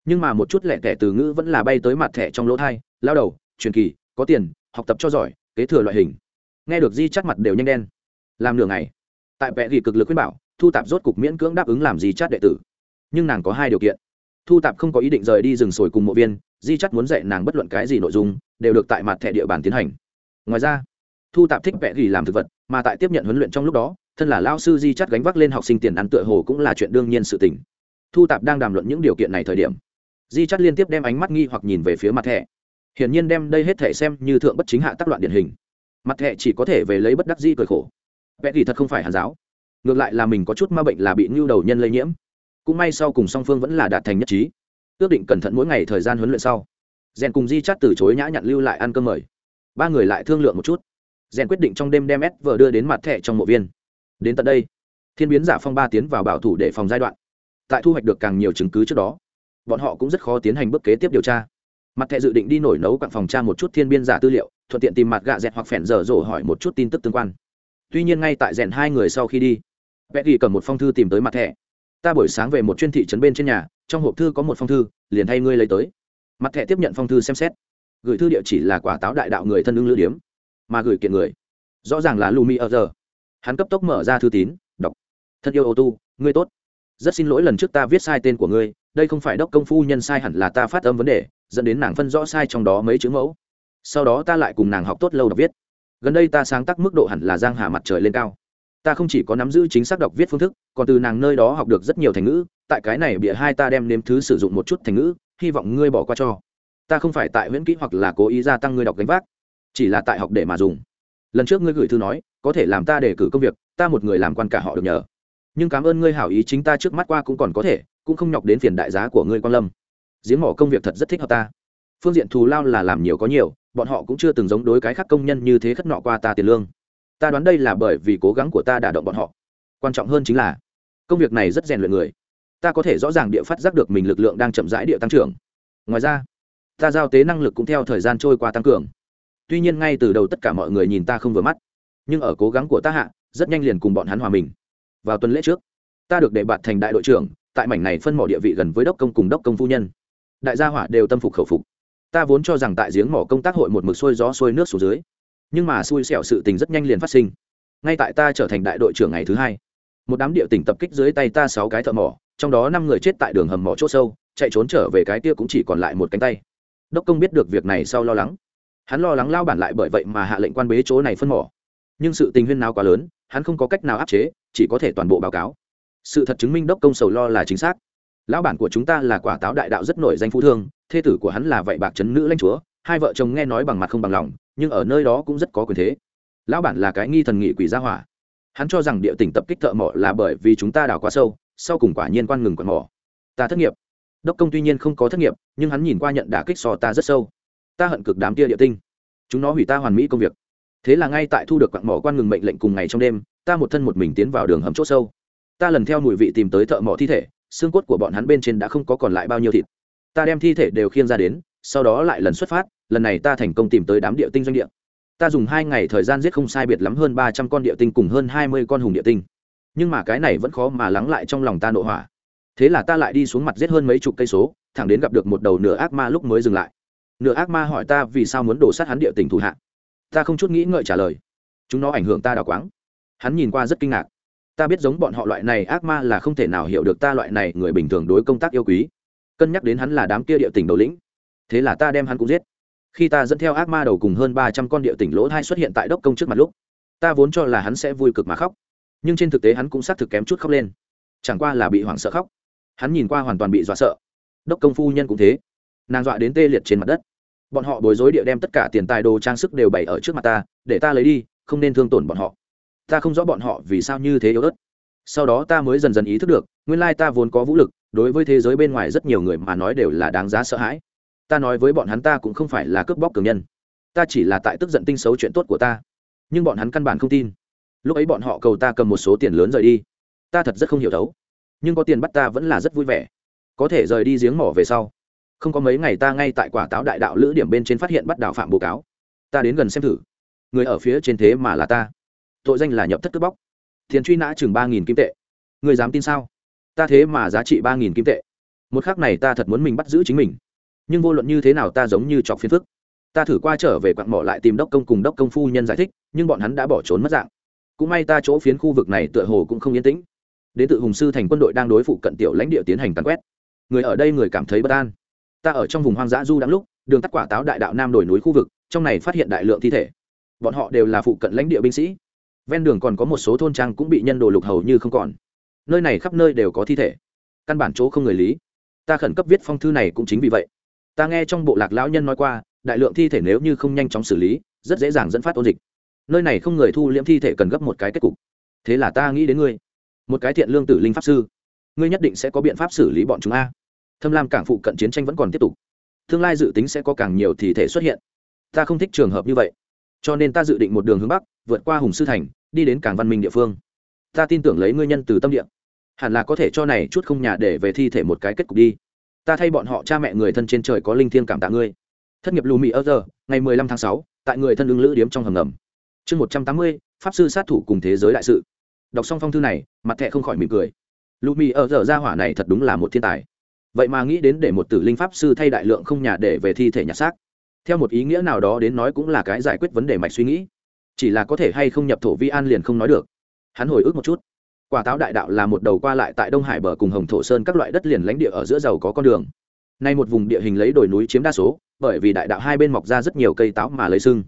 Nhưng mà một chút lẹ tẻ từ ngữ vẫn là bay tới mặt thẻ trong lỗ thai, lao đầu, truyền kỳ, có tiền, học tập cho giỏi, kế thừa loại hình. Nghe được di chắt mặt đều nhanh đen. Làm nửa ngày. Tại vẽ ghi cực lực khuyên bảo, thu tạp rốt cục miễn cưỡng đáp ứng làm di chắt đệ tử. Nhưng nàng có hai điều kiện. Thu tạp không có ý định rời đi rừng sồi cùng mộ viên, di chắt muốn dạy nàng bất luận cái gì nội dung, đều được tại mặt thẻ địa bàn tiến hành. Ngoài ra, thu tạp thích vẽ ghi làm thực vật, mà tại tiếp nhận huấn luyện trong lúc đó thân là lao sư di chắt gánh vác lên học sinh tiền ăn tựa hồ cũng là chuyện đương nhiên sự tình. Thu tạp đang đàm luận những điều kiện này thời điểm, di chắt liên tiếp đem ánh mắt nghi hoặc nhìn về phía mặt thẻ. Hiển nhiên đem đây hết thể xem như thượng bất chính hạ tác loạn điển hình. Mặt thẻ chỉ có thể về lấy bất đắc di cười khổ. Vẽ thì thật không phải hàn giáo. Ngược lại là mình có chút ma bệnh là bị ngưu đầu nhân lây nhiễm. Cũng may sau cùng song phương vẫn là đạt thành nhất trí. Ước định cẩn thận mỗi ngày thời gian huấn luyện sau rèn cùng di chắt từ chối nhã nhặn lưu lại ăn cơm mời. Ba người lại thương lượng một chút. Rèn quyết định trong đêm đem s vờ đưa đến mặt thẻ trong mộ viên đến tận đây, thiên biến giả phong ba tiến vào bảo thủ để phòng giai đoạn. Tại thu hoạch được càng nhiều chứng cứ trước đó, bọn họ cũng rất khó tiến hành bước kế tiếp điều tra. Mặt thẻ dự định đi nổi nấu quặng phòng tra một chút thiên biên giả tư liệu, thuận tiện tìm mặt gạ dẹt hoặc phèn dở dỗ hỏi một chút tin tức tương quan. Tuy nhiên ngay tại rèn hai người sau khi đi vẽ ghi cầm một phong thư tìm tới mặt thẻ. Ta buổi sáng về một chuyên thị trấn bên trên nhà, trong hộp thư có một phong thư, liền thay ngươi lấy tới. Mặt thẻ tiếp nhận phong thư xem xét. Gửi thư địa chỉ là quả táo đại đạo người thân ưng lữ điếm, mà gửi kiện người, rõ ràng là lumi ở giờ hắn cấp tốc mở ra thư tín, đọc. Thân yêu ô tu, ngươi tốt. Rất xin lỗi lần trước ta viết sai tên của ngươi, đây không phải đốc công phu nhân sai hẳn là ta phát âm vấn đề, dẫn đến nàng phân rõ sai trong đó mấy chữ mẫu. Sau đó ta lại cùng nàng học tốt lâu đọc viết. Gần đây ta sáng tác mức độ hẳn là giang hà mặt trời lên cao. Ta không chỉ có nắm giữ chính xác đọc viết phương thức, còn từ nàng nơi đó học được rất nhiều thành ngữ, tại cái này bịa hai ta đem nếm thứ sử dụng một chút thành ngữ, hy vọng ngươi bỏ qua cho. Ta không phải tại huyễn kỹ hoặc là cố ý gia tăng ngươi đọc gánh vác, chỉ là tại học để mà dùng lần trước ngươi gửi thư nói, có thể làm ta để cử công việc, ta một người làm quan cả họ được nhờ. Nhưng cảm ơn ngươi hảo ý chính ta trước mắt qua cũng còn có thể, cũng không nhọc đến phiền đại giá của ngươi quan lâm. Giếng mỏ công việc thật rất thích hợp ta. Phương diện thù lao là làm nhiều có nhiều, bọn họ cũng chưa từng giống đối cái khác công nhân như thế khất nọ qua ta tiền lương. Ta đoán đây là bởi vì cố gắng của ta đả động bọn họ. Quan trọng hơn chính là, công việc này rất rèn luyện người. Ta có thể rõ ràng địa phát giác được mình lực lượng đang chậm rãi địa tăng trưởng. Ngoài ra, ta giao tế năng lực cũng theo thời gian trôi qua tăng cường tuy nhiên ngay từ đầu tất cả mọi người nhìn ta không vừa mắt, nhưng ở cố gắng của ta hạ, rất nhanh liền cùng bọn hắn hòa mình. Vào tuần lễ trước, ta được đề bạt thành đại đội trưởng, tại mảnh này phân mỏ địa vị gần với đốc công cùng đốc công phu nhân. Đại gia hỏa đều tâm phục khẩu phục. Ta vốn cho rằng tại giếng mỏ công tác hội một mực sôi gió sôi nước xuống dưới, nhưng mà xui xẻo sự tình rất nhanh liền phát sinh. Ngay tại ta trở thành đại đội trưởng ngày thứ hai, một đám địa tỉnh tập kích dưới tay ta sáu cái thợ mỏ, trong đó năm người chết tại đường hầm mỏ c h ỗ sâu, chạy trốn trở về cái kia cũng chỉ còn lại một cánh tay. Đốc công biết được việc này sau lo lắng hắn lo lắng lao bản lại bởi vậy mà hạ lệnh quan bế chỗ này phân mỏ. Nhưng sự tình huyên nào quá lớn, hắn không có cách nào áp chế, chỉ có thể toàn bộ báo cáo. Sự thật chứng minh đốc công sầu lo là chính xác. Lão bản của chúng ta là quả táo đại đạo rất nổi danh phú thương, thê tử của hắn là vậy bạc trấn nữ lãnh chúa, hai vợ chồng nghe nói bằng mặt không bằng lòng, nhưng ở nơi đó cũng rất có quyền thế. Lão bản là cái nghi thần nghị quỷ gia hỏa. Hắn cho rằng địa tỉnh tập kích thợ mỏ là bởi vì chúng ta đào quá sâu, sau cùng quả nhiên quan ngừng quạt mỏ. Ta thất nghiệp. Đốc công tuy nhiên không có thất nghiệp, nhưng hắn nhìn qua nhận đả kích so ta rất sâu ta hận cực đám kia địa tinh. Chúng nó hủy ta hoàn mỹ công việc. Thế là ngay tại thu được quặng mỏ quan ngừng mệnh lệnh cùng ngày trong đêm, ta một thân một mình tiến vào đường hầm c h ỗ sâu. Ta lần theo mùi vị tìm tới thợ mỏ thi thể, xương cốt của bọn hắn bên trên đã không có còn lại bao nhiêu thịt. Ta đem thi thể đều khiêng ra đến, sau đó lại lần xuất phát, lần này ta thành công tìm tới đám địa tinh doanh địa. Ta dùng hai ngày thời gian giết không sai biệt lắm hơn ba trăm con địa tinh cùng hơn hai mươi con hùng địa tinh. Nhưng mà cái này vẫn khó mà lắng lại trong lòng ta nội hỏa. Thế là ta lại đi xuống mặt giết hơn mấy chục cây số, thẳng đến gặp được một đầu nửa ác ma lúc mới dừng lại nửa ác ma hỏi ta vì sao muốn đổ sát hắn địa tình thủ hạ. Ta không chút nghĩ ngợi trả lời. Chúng nó ảnh hưởng ta đào quáng. Hắn nhìn qua rất kinh ngạc. Ta biết giống bọn họ loại này ác ma là không thể nào hiểu được ta loại này người bình thường đối công tác yêu quý. Cân nhắc đến hắn là đám kia địa tỉnh đầu lĩnh. Thế là ta đem hắn cũng giết. Khi ta dẫn theo ác ma đầu cùng hơn ba trăm con địa tỉnh lỗ thai xuất hiện tại đốc công trước mặt lúc, ta vốn cho là hắn sẽ vui cực mà khóc. Nhưng trên thực tế hắn cũng xác thực kém chút khóc lên. Chẳng qua là bị hoảng sợ khóc. Hắn nhìn qua hoàn toàn bị dọa sợ. Đốc công phu nhân cũng thế. Nàng dọa đến tê liệt trên mặt đất bọn họ bối rối địa đem tất cả tiền tài đồ trang sức đều bày ở trước mặt ta, để ta lấy đi, không nên thương tổn bọn họ. Ta không rõ bọn họ vì sao như thế yếu ớt. Sau đó ta mới dần dần ý thức được, nguyên lai ta vốn có vũ lực, đối với thế giới bên ngoài rất nhiều người mà nói đều là đáng giá sợ hãi. Ta nói với bọn hắn ta cũng không phải là cướp bóc cường nhân. Ta chỉ là tại tức giận tinh xấu chuyện tốt của ta. Nhưng bọn hắn căn bản không tin. Lúc ấy bọn họ cầu ta cầm một số tiền lớn rời đi. Ta thật rất không hiểu thấu. Nhưng có tiền bắt ta vẫn là rất vui vẻ. Có thể rời đi giếng mỏ về sau không có mấy ngày ta ngay tại quả táo đại đạo lữ điểm bên trên phát hiện bắt đạo phạm bố cáo. Ta đến gần xem thử. Người ở phía trên thế mà là ta. Tội danh là nhập thất cướp bóc. Tiền truy nã chừng ba nghìn kim tệ. Người dám tin sao? Ta thế mà giá trị ba nghìn kim tệ. Một khác này ta thật muốn mình bắt giữ chính mình. Nhưng vô luận như thế nào ta giống như chọc phiền phức. Ta thử qua trở về quặng mỏ lại tìm đốc công cùng đốc công phu nhân giải thích, nhưng bọn hắn đã bỏ trốn mất dạng. Cũng may ta chỗ phiến khu vực này tựa hồ cũng không yên tĩnh. Đến tự hùng sư thành quân đội đang đối phụ cận tiểu lãnh địa tiến hành tàn quét. Người ở đây người cảm thấy bất an ta ở trong vùng hoang dã du đang lúc, đường tắt quả táo đại đạo nam đổi núi khu vực, trong này phát hiện đại lượng thi thể. Bọn họ đều là phụ cận lãnh địa binh sĩ. Ven đường còn có một số thôn trang cũng bị nhân đồ lục hầu như không còn. Nơi này khắp nơi đều có thi thể. Căn bản chỗ không người lý. Ta khẩn cấp viết phong thư này cũng chính vì vậy. Ta nghe trong bộ lạc lão nhân nói qua, đại lượng thi thể nếu như không nhanh chóng xử lý, rất dễ dàng dẫn phát ôn dịch. Nơi này không người thu liễm thi thể cần gấp một cái kết cục. Thế là ta nghĩ đến ngươi. Một cái thiện lương tử linh pháp sư. Ngươi nhất định sẽ có biện pháp xử lý bọn chúng a thâm lam cảng phụ cận chiến tranh vẫn còn tiếp tục. Tương lai dự tính sẽ có càng nhiều thi thể xuất hiện. Ta không thích trường hợp như vậy. Cho nên ta dự định một đường hướng bắc, vượt qua hùng sư thành, đi đến cảng văn minh địa phương. Ta tin tưởng lấy ngươi nhân từ tâm địa. Hẳn là có thể cho này chút không nhà để về thi thể một cái kết cục đi. Ta thay bọn họ cha mẹ người thân trên trời có linh thiêng cảm tạ ngươi. Thất nghiệp lù mì ơ giờ ngày mười lăm tháng sáu, tại người thân ứng lữ điếm trong hầm ngầm. Chương một trăm tám mươi, pháp sư sát thủ cùng thế giới đại sự. Đọc xong phong thư này, mặt thẹ không khỏi mỉm cười. Lù mì ơ giờ ra hỏa này thật đúng là một thiên tài vậy mà nghĩ đến để một tử linh pháp sư thay đại lượng không nhà để về thi thể nhặt xác. Theo một ý nghĩa nào đó đến nói cũng là cái giải quyết vấn đề mạch suy nghĩ. Chỉ là có thể hay không nhập thổ vi an liền không nói được. Hắn hồi ức một chút. Quả táo đại đạo là một đầu qua lại tại đông hải bờ cùng hồng thổ sơn các loại đất liền lãnh địa ở giữa giàu có con đường. Nay một vùng địa hình lấy đồi núi chiếm đa số, bởi vì đại đạo hai bên mọc ra rất nhiều cây táo mà lấy sưng.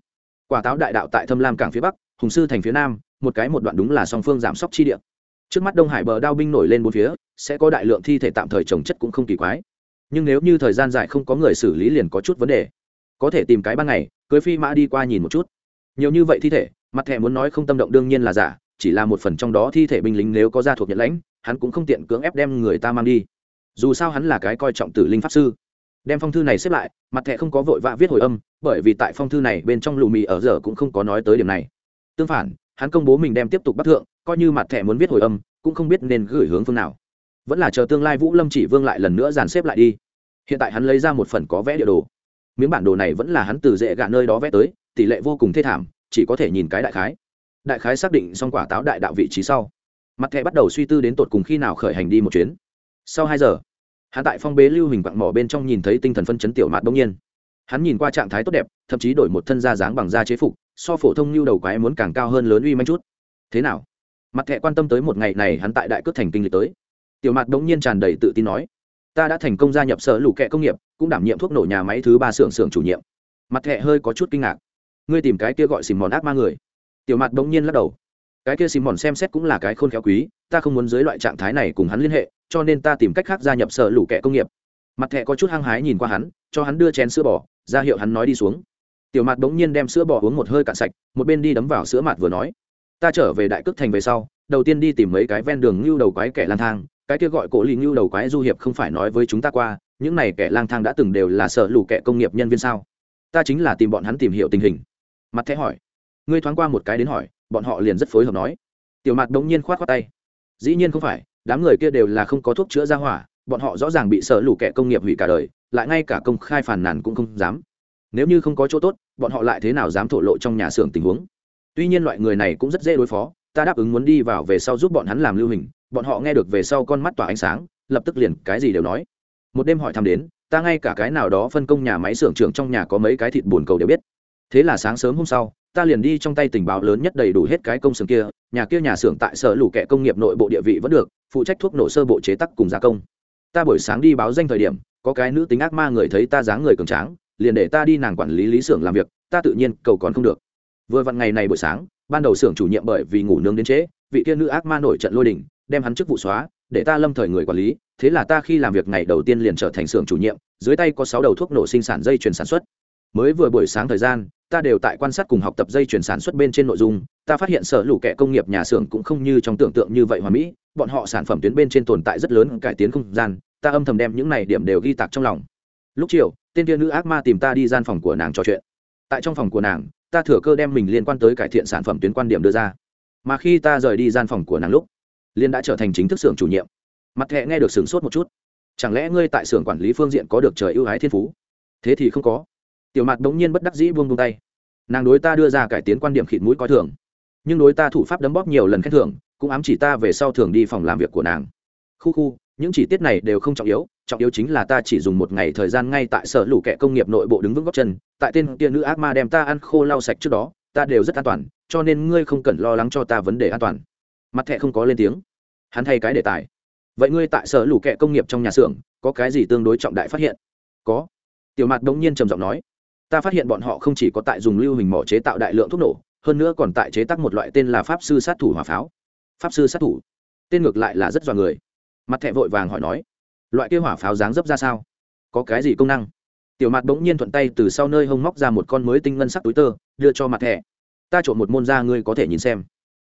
Quả táo đại đạo tại thâm lam cảng phía bắc, hùng sư thành phía nam, một cái một đoạn đúng là song phương giảm sóc chi địa trước mắt đông hải bờ đao binh nổi lên bốn phía, sẽ có đại lượng thi thể tạm thời trồng chất cũng không kỳ quái. Nhưng nếu như thời gian dài không có người xử lý liền có chút vấn đề. Có thể tìm cái ban ngày, cưới phi mã đi qua nhìn một chút. Nhiều như vậy thi thể, mặt thẻ muốn nói không tâm động đương nhiên là giả, chỉ là một phần trong đó thi thể binh lính nếu có gia thuộc nhận lãnh, hắn cũng không tiện cưỡng ép đem người ta mang đi. Dù sao hắn là cái coi trọng tử linh pháp sư. Đem phong thư này xếp lại, mặt thẻ không có vội vã viết hồi âm, bởi vì tại phong thư này bên trong lù mì ở giờ cũng không có nói tới điểm này. Tương phản hắn công bố mình đem tiếp tục bắt thượng, coi như mặt thẻ muốn viết hồi âm, cũng không biết nên gửi hướng phương nào. Vẫn là chờ tương lai vũ lâm chỉ vương lại lần nữa dàn xếp lại đi. Hiện tại hắn lấy ra một phần có vẽ địa đồ. Miếng bản đồ này vẫn là hắn từ dễ gạ nơi đó vẽ tới, tỷ lệ vô cùng thê thảm, chỉ có thể nhìn cái đại khái. Đại khái xác định xong quả táo đại đạo vị trí sau. Mặt thẻ bắt đầu suy tư đến tột cùng khi nào khởi hành đi một chuyến. Sau hai giờ, hắn tại phong bế lưu hình quặng mỏ bên trong nhìn thấy tinh thần phân chấn tiểu mạt đông nhiên. Hắn nhìn qua trạng thái tốt đẹp, thậm chí đổi một thân da dáng bằng da chế phục so phổ thông lưu đầu quái muốn càng cao hơn lớn uy manh chút. Thế nào? Mặt thẹ quan tâm tới một ngày này hắn tại đại cước thành kinh lịch tới. Tiểu mặt đống nhiên tràn đầy tự tin nói, ta đã thành công gia nhập sở lũ kẹ công nghiệp, cũng đảm nhiệm thuốc nổ nhà máy thứ ba xưởng xưởng chủ nhiệm. Mặt thẹ hơi có chút kinh ngạc. Ngươi tìm cái kia gọi xìm mòn ác ma người? Tiểu mặt đống nhiên lắc đầu. Cái kia xìm mòn xem xét cũng là cái khôn khéo quý, ta không muốn dưới loại trạng thái này cùng hắn liên hệ, cho nên ta tìm cách khác gia nhập sở lũ kẹ công nghiệp. Mặt thẹ có chút hăng hái nhìn qua hắn, cho hắn đưa chén sữa bò, ra hiệu hắn nói đi xuống tiểu mạt bỗng nhiên đem sữa bò uống một hơi cạn sạch, một bên đi đấm vào sữa mạt vừa nói, ta trở về đại cước thành về sau, đầu tiên đi tìm mấy cái ven đường ngưu đầu quái kẻ lang thang, cái kia gọi cổ lì ngưu đầu quái du hiệp không phải nói với chúng ta qua, những này kẻ lang thang đã từng đều là sở lũ kẻ công nghiệp nhân viên sao? Ta chính là tìm bọn hắn tìm hiểu tình hình. Mặt thẻ hỏi. Ngươi thoáng qua một cái đến hỏi, bọn họ liền rất phối hợp nói. Tiểu mạt bỗng nhiên khoát khoát tay. Dĩ nhiên không phải, đám người kia đều là không có thuốc chữa ra hỏa, bọn họ rõ ràng bị sở lũ kẻ công nghiệp hủy cả đời, lại ngay cả công khai phản nàn cũng không dám nếu như không có chỗ tốt, bọn họ lại thế nào dám thổ lộ trong nhà xưởng tình huống? Tuy nhiên loại người này cũng rất dễ đối phó, ta đáp ứng muốn đi vào về sau giúp bọn hắn làm lưu hình, bọn họ nghe được về sau con mắt tỏa ánh sáng, lập tức liền cái gì đều nói. Một đêm hỏi thăm đến, ta ngay cả cái nào đó phân công nhà máy xưởng trưởng trong nhà có mấy cái thịt bồn cầu đều biết. Thế là sáng sớm hôm sau, ta liền đi trong tay tình báo lớn nhất đầy đủ hết cái công xưởng kia, nhà kia nhà xưởng tại sở lũ kệ công nghiệp nội bộ địa vị vẫn được, phụ trách thuốc nổ sơ bộ chế tắc cùng gia công. Ta buổi sáng đi báo danh thời điểm, có cái nữ tính ác ma người thấy ta dáng người cường tráng liền để ta đi nàng quản lý lý xưởng làm việc, ta tự nhiên cầu còn không được. Vừa vặn ngày này buổi sáng, ban đầu xưởng chủ nhiệm bởi vì ngủ nướng đến trễ, vị kia nữ ác ma nổi trận lôi đình đem hắn chức vụ xóa, để ta lâm thời người quản lý, thế là ta khi làm việc ngày đầu tiên liền trở thành xưởng chủ nhiệm, dưới tay có sáu đầu thuốc nổ sinh sản dây chuyển sản xuất. Mới vừa buổi sáng thời gian, ta đều tại quan sát cùng học tập dây chuyển sản xuất bên trên nội dung, ta phát hiện sở lũ kẻ công nghiệp nhà xưởng cũng không như trong tưởng tượng như vậy hòa mỹ, bọn họ sản phẩm tuyến bên trên tồn tại rất lớn cải tiến không gian, ta âm thầm đem những này điểm đều ghi tạc trong lòng. Lúc chiều tên tiên nữ ác ma tìm ta đi gian phòng của nàng trò chuyện. Tại trong phòng của nàng, ta thừa cơ đem mình liên quan tới cải thiện sản phẩm tuyến quan điểm đưa ra. Mà khi ta rời đi gian phòng của nàng lúc liên đã trở thành chính thức xưởng chủ nhiệm. Mặt thẹ nghe được sửng sốt một chút. Chẳng lẽ ngươi tại xưởng quản lý phương diện có được trời ưu ái thiên phú? Thế thì không có. Tiểu mặt đống nhiên bất đắc dĩ buông buông tay. Nàng đối ta đưa ra cải tiến quan điểm khịt mũi coi thường. Nhưng đối ta thủ pháp đấm bóp nhiều lần khen thưởng, cũng ám chỉ ta về sau thường đi phòng làm việc của nàng. Khu khu những chi tiết này đều không trọng yếu trọng yếu chính là ta chỉ dùng một ngày thời gian ngay tại sở lũ kẹ công nghiệp nội bộ đứng vững góc chân, tại tên kia nữ ác ma đem ta ăn khô lau sạch trước đó, ta đều rất an toàn, cho nên ngươi không cần lo lắng cho ta vấn đề an toàn. Mặt thẹ không có lên tiếng. Hắn thay cái đề tài. Vậy ngươi tại sở lũ kẹ công nghiệp trong nhà xưởng, có cái gì tương đối trọng đại phát hiện? Có. Tiểu mặt đống nhiên trầm giọng nói. Ta phát hiện bọn họ không chỉ có tại dùng lưu hình mỏ chế tạo đại lượng thuốc nổ, hơn nữa còn tại chế tác một loại tên là pháp sư sát thủ hỏa pháo. Pháp sư sát thủ? Tên ngược lại là rất dọa người mặt thẹ vội vàng hỏi nói, loại kia hỏa pháo dáng dấp ra sao? Có cái gì công năng? Tiểu mặt bỗng nhiên thuận tay từ sau nơi hông móc ra một con mới tinh ngân sắc túi tơ, đưa cho mặt thẹ ta trộm một môn ra, ngươi có thể nhìn xem.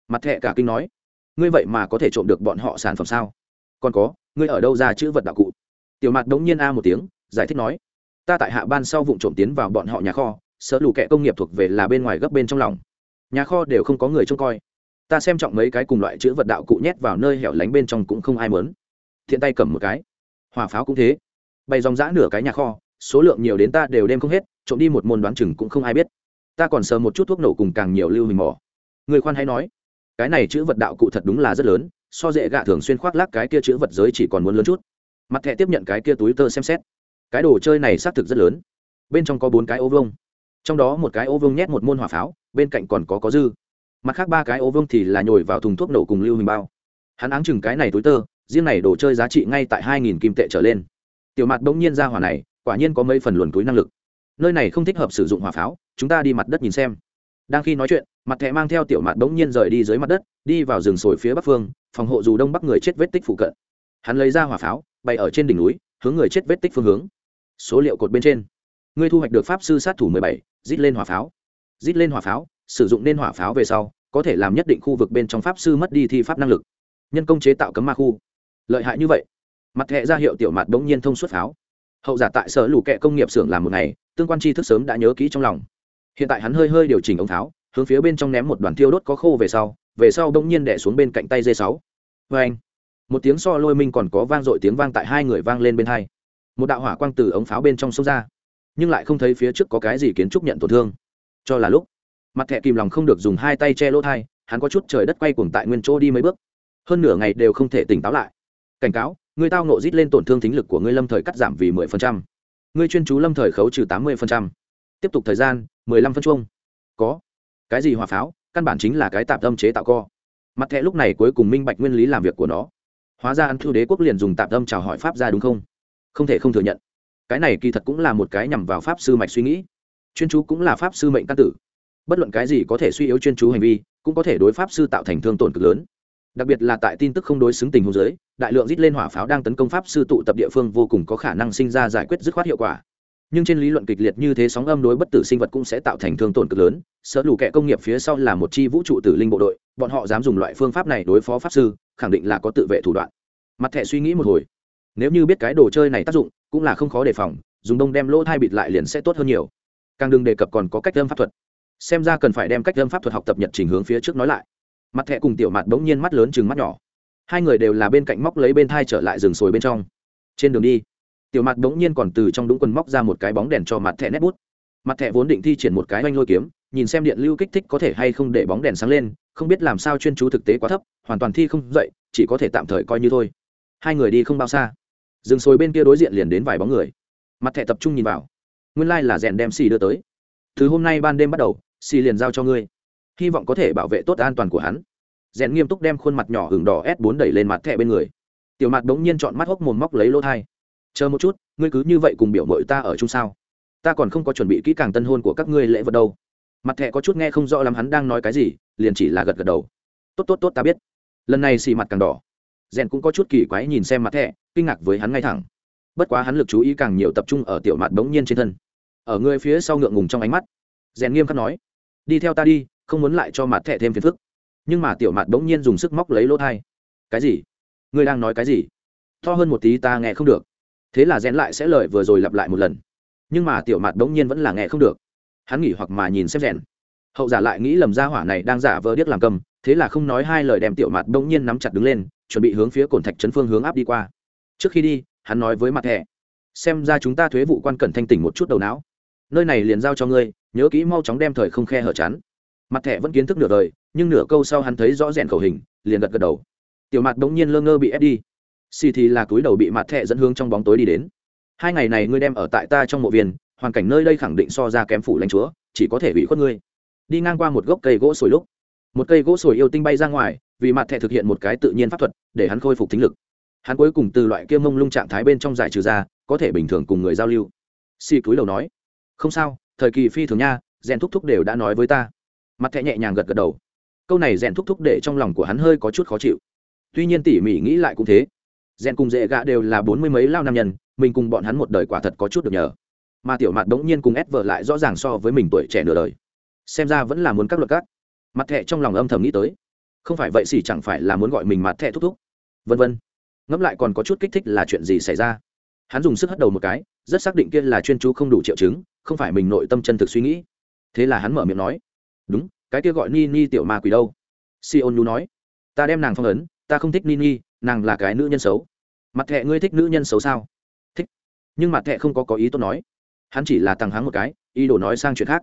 Mặt thẹ cả kinh nói, ngươi vậy mà có thể trộm được bọn họ sản phẩm sao? Còn có, ngươi ở đâu ra chữ vật đạo cụ? Tiểu mặt bỗng nhiên a một tiếng, giải thích nói, ta tại hạ ban sau vụ trộm tiến vào bọn họ nhà kho sở lù kệ công nghiệp thuộc về là bên ngoài gấp bên trong lòng. Nhà kho đều không có người trông coi. Ta xem trọng mấy cái cùng loại chữ vật đạo cụ nhét vào nơi hẻo lánh bên trong cũng không ai mớn thiện tay cầm một cái. Hỏa pháo cũng thế. Bày dòng giã nửa cái nhà kho, số lượng nhiều đến ta đều đem không hết, trộm đi một môn đoán chừng cũng không ai biết. Ta còn sờ một chút thuốc nổ cùng càng nhiều lưu hình mỏ. Người khoan hay nói, cái này chữ vật đạo cụ thật đúng là rất lớn, so dễ gạ thường xuyên khoác lác cái kia chữ vật giới chỉ còn muốn lớn chút. Mặt thẻ tiếp nhận cái kia túi tơ xem xét. Cái đồ chơi này xác thực rất lớn. Bên trong có bốn cái ô vông trong đó một cái ô vông nhét một môn hỏa pháo, bên cạnh còn có có dư. Mặt khác ba cái ô vông thì là nhồi vào thùng thuốc nổ cùng lưu hình bao. Hắn áng chừng cái này túi tơ riêng này đồ chơi giá trị ngay tại hai nghìn kim tệ trở lên. Tiểu mặt bỗng nhiên ra hỏa này, quả nhiên có mấy phần luồn túi năng lực. Nơi này không thích hợp sử dụng hỏa pháo, chúng ta đi mặt đất nhìn xem. Đang khi nói chuyện, mặt thẻ mang theo tiểu mặt bỗng nhiên rời đi dưới mặt đất, đi vào rừng sồi phía bắc phương, phòng hộ dù đông bắc người chết vết tích phụ cận. Hắn lấy ra hỏa pháo, bay ở trên đỉnh núi, hướng người chết vết tích phương hướng. Số liệu cột bên trên. Ngươi thu hoạch được pháp sư sát thủ mười bảy rít lên hỏa pháo. Rít lên hỏa pháo, sử dụng nên hỏa pháo về sau, có thể làm nhất định khu vực bên trong pháp sư mất đi thi pháp năng lực. Nhân công chế tạo cấm ma khu lợi hại như vậy. Mặt hệ ra hiệu tiểu mặt bỗng nhiên thông suốt pháo. Hậu giả tại sở lũ kệ công nghiệp xưởng làm một ngày, tương quan tri thức sớm đã nhớ kỹ trong lòng. Hiện tại hắn hơi hơi điều chỉnh ống pháo hướng phía bên trong ném một đoàn thiêu đốt có khô về sau về sau bỗng nhiên đẻ xuống bên cạnh tay dây sáu. Vê anh, một tiếng so lôi minh còn có vang dội tiếng vang tại hai người vang lên bên hai. Một đạo hỏa quang từ ống pháo bên trong sông ra, nhưng lại không thấy phía trước có cái gì kiến trúc nhận tổn thương. Cho là lúc, mặt thẹ kìm lòng không được dùng hai tay che lỗ thai, hắn có chút trời đất quay cuồng tại nguyên chỗ đi mấy bước. Hơn nửa ngày đều không thể tỉnh táo lại cảnh cáo, người tao nộ rít lên tổn thương thính lực của ngươi lâm thời cắt giảm vì mười phần trăm. Ngươi chuyên chú lâm thời khấu trừ tám mươi phần trăm. Tiếp tục thời gian, mười lăm phân chuông. Có. Cái gì hỏa pháo? Căn bản chính là cái tạp tâm chế tạo co. Mặt thẹ lúc này cuối cùng minh bạch nguyên lý làm việc của nó. Hóa ra ăn thư đế quốc liền dùng tạp tâm chào hỏi pháp ra đúng không? Không thể không thừa nhận. Cái này kỳ thật cũng là một cái nhằm vào pháp sư mạch suy nghĩ. Chuyên chú cũng là pháp sư mệnh căn tử. Bất luận cái gì có thể suy yếu chuyên chú hành vi, cũng có thể đối pháp sư tạo thành thương tổn cực lớn đặc biệt là tại tin tức không đối xứng tình huống giới đại lượng rít lên hỏa pháo đang tấn công pháp sư tụ tập địa phương vô cùng có khả năng sinh ra giải quyết dứt khoát hiệu quả. Nhưng trên lý luận kịch liệt như thế sóng âm đối bất tử sinh vật cũng sẽ tạo thành thương tổn cực lớn. Sở lù kẹ công nghiệp phía sau là một chi vũ trụ tử linh bộ đội, bọn họ dám dùng loại phương pháp này đối phó pháp sư, khẳng định là có tự vệ thủ đoạn. Mặt thẻ suy nghĩ một hồi. Nếu như biết cái đồ chơi này tác dụng, cũng là không khó đề phòng, dùng đông đem lỗ thai bịt lại liền sẽ tốt hơn nhiều. Càng đừng đề cập còn có cách âm pháp thuật. Xem ra cần phải đem cách âm pháp thuật học tập nhật trình hướng phía trước nói lại mặt thẹ cùng tiểu mặt bỗng nhiên mắt lớn chừng mắt nhỏ. Hai người đều là bên cạnh móc lấy bên thai trở lại rừng sồi bên trong. Trên đường đi, tiểu mặt bỗng nhiên còn từ trong đúng quần móc ra một cái bóng đèn cho mặt thẹ nét bút. Mặt thẹ vốn định thi triển một cái oanh lôi kiếm, nhìn xem điện lưu kích thích có thể hay không để bóng đèn sáng lên, không biết làm sao chuyên chú thực tế quá thấp, hoàn toàn thi không dậy, chỉ có thể tạm thời coi như thôi. Hai người đi không bao xa. Rừng sồi bên kia đối diện liền đến vài bóng người. Mặt thẹ tập trung nhìn vào. Nguyên lai、like、là rèn đem xì đưa tới. Từ hôm nay ban đêm bắt đầu, xì liền giao cho ngươi hy vọng có thể bảo vệ tốt an toàn của hắn. Rèn nghiêm túc đem khuôn mặt nhỏ hừng đỏ s 4 đẩy lên mặt thẹ bên người. Tiểu mặt bỗng nhiên chọn mắt hốc mồm móc lấy lỗ thai. Chờ một chút, ngươi cứ như vậy cùng biểu mội ta ở chung sao? Ta còn không có chuẩn bị kỹ càng tân hôn của các ngươi lễ vật đâu. Mặt thẹ có chút nghe không rõ lắm hắn đang nói cái gì, liền chỉ là gật gật đầu. Tốt tốt tốt, ta biết. Lần này xì mặt càng đỏ. Rèn cũng có chút kỳ quái nhìn xem mặt thẹ kinh ngạc với hắn ngay thẳng. Bất quá hắn lực chú ý càng nhiều tập trung ở tiểu mặt bỗng nhiên trên thân. Ở người phía sau ngượng ngùng trong ánh mắt, rèn nghiêm khắc nói, đi theo ta đi không muốn lại cho mặt thẻ thêm phiền phức. Nhưng mà tiểu mặt bỗng nhiên dùng sức móc lấy lỗ thai. Cái gì? Ngươi đang nói cái gì? To hơn một tí ta nghe không được. Thế là rẽn lại sẽ lời vừa rồi lặp lại một lần. Nhưng mà tiểu mặt bỗng nhiên vẫn là nghe không được. Hắn nghỉ hoặc mà nhìn xem rẽn hậu giả lại nghĩ lầm ra hỏa này đang giả vờ điếc làm cầm, thế là không nói hai lời đem tiểu mặt bỗng nhiên nắm chặt đứng lên, chuẩn bị hướng phía cổn thạch trấn phương hướng áp đi qua. Trước khi đi, hắn nói với mặt thẻ, xem ra chúng ta thuế vụ quan cẩn thanh tỉnh một chút đầu não. Nơi này liền giao cho ngươi, nhớ kỹ mau chóng đem thời không khe hở chắn mặt thẻ vẫn kiến thức nửa đời, nhưng nửa câu sau hắn thấy rõ rèn khẩu hình, liền gật gật đầu. Tiểu mặt đống nhiên lơ ngơ bị ép đi. Xì thì là túi đầu bị mặt thẻ dẫn hướng trong bóng tối đi đến. Hai ngày này ngươi đem ở tại ta trong mộ viên, hoàn cảnh nơi đây khẳng định so ra kém phủ lãnh chúa, chỉ có thể bị khuất ngươi. Đi ngang qua một gốc cây gỗ sồi lúc, một cây gỗ sồi yêu tinh bay ra ngoài, vì mặt thẻ thực hiện một cái tự nhiên pháp thuật, để hắn khôi phục thính lực. Hắn cuối cùng từ loại kia mông lung trạng thái bên trong giải trừ ra, có thể bình thường cùng người giao lưu. Xì túi đầu nói, không sao, thời kỳ phi thường nha, rèn thúc thúc đều đã nói với ta mặt thẹ nhẹ nhàng gật gật đầu. Câu này rèn thúc thúc để trong lòng của hắn hơi có chút khó chịu. Tuy nhiên tỉ mỉ nghĩ lại cũng thế. Rèn cùng dễ gạ đều là bốn mươi mấy lao nam nhân, mình cùng bọn hắn một đời quả thật có chút được nhờ. Mà tiểu mặt đống nhiên cùng ép vợ lại rõ ràng so với mình tuổi trẻ nửa đời. Xem ra vẫn là muốn các luật cắt mặt thẹ trong lòng âm thầm nghĩ tới. Không phải vậy xỉ chẳng phải là muốn gọi mình mặt thẹ thúc thúc. Vân vân. Ngẫm lại còn có chút kích thích là chuyện gì xảy ra. Hắn dùng sức hất đầu một cái, rất xác định kia là chuyên chú không đủ triệu chứng, không phải mình nội tâm chân thực suy nghĩ. Thế là hắn mở miệng nói đúng, cái kia gọi ni ni tiểu ma quỷ đâu? Si ôn nhu nói. Ta đem nàng phong ấn, ta không thích ni ni nàng là cái nữ nhân xấu. Mặt thẹ ngươi thích nữ nhân xấu sao? Thích. Nhưng mặt thẹ không có có ý tốt nói. Hắn chỉ là tăng háng một cái, ý đồ nói sang chuyện khác.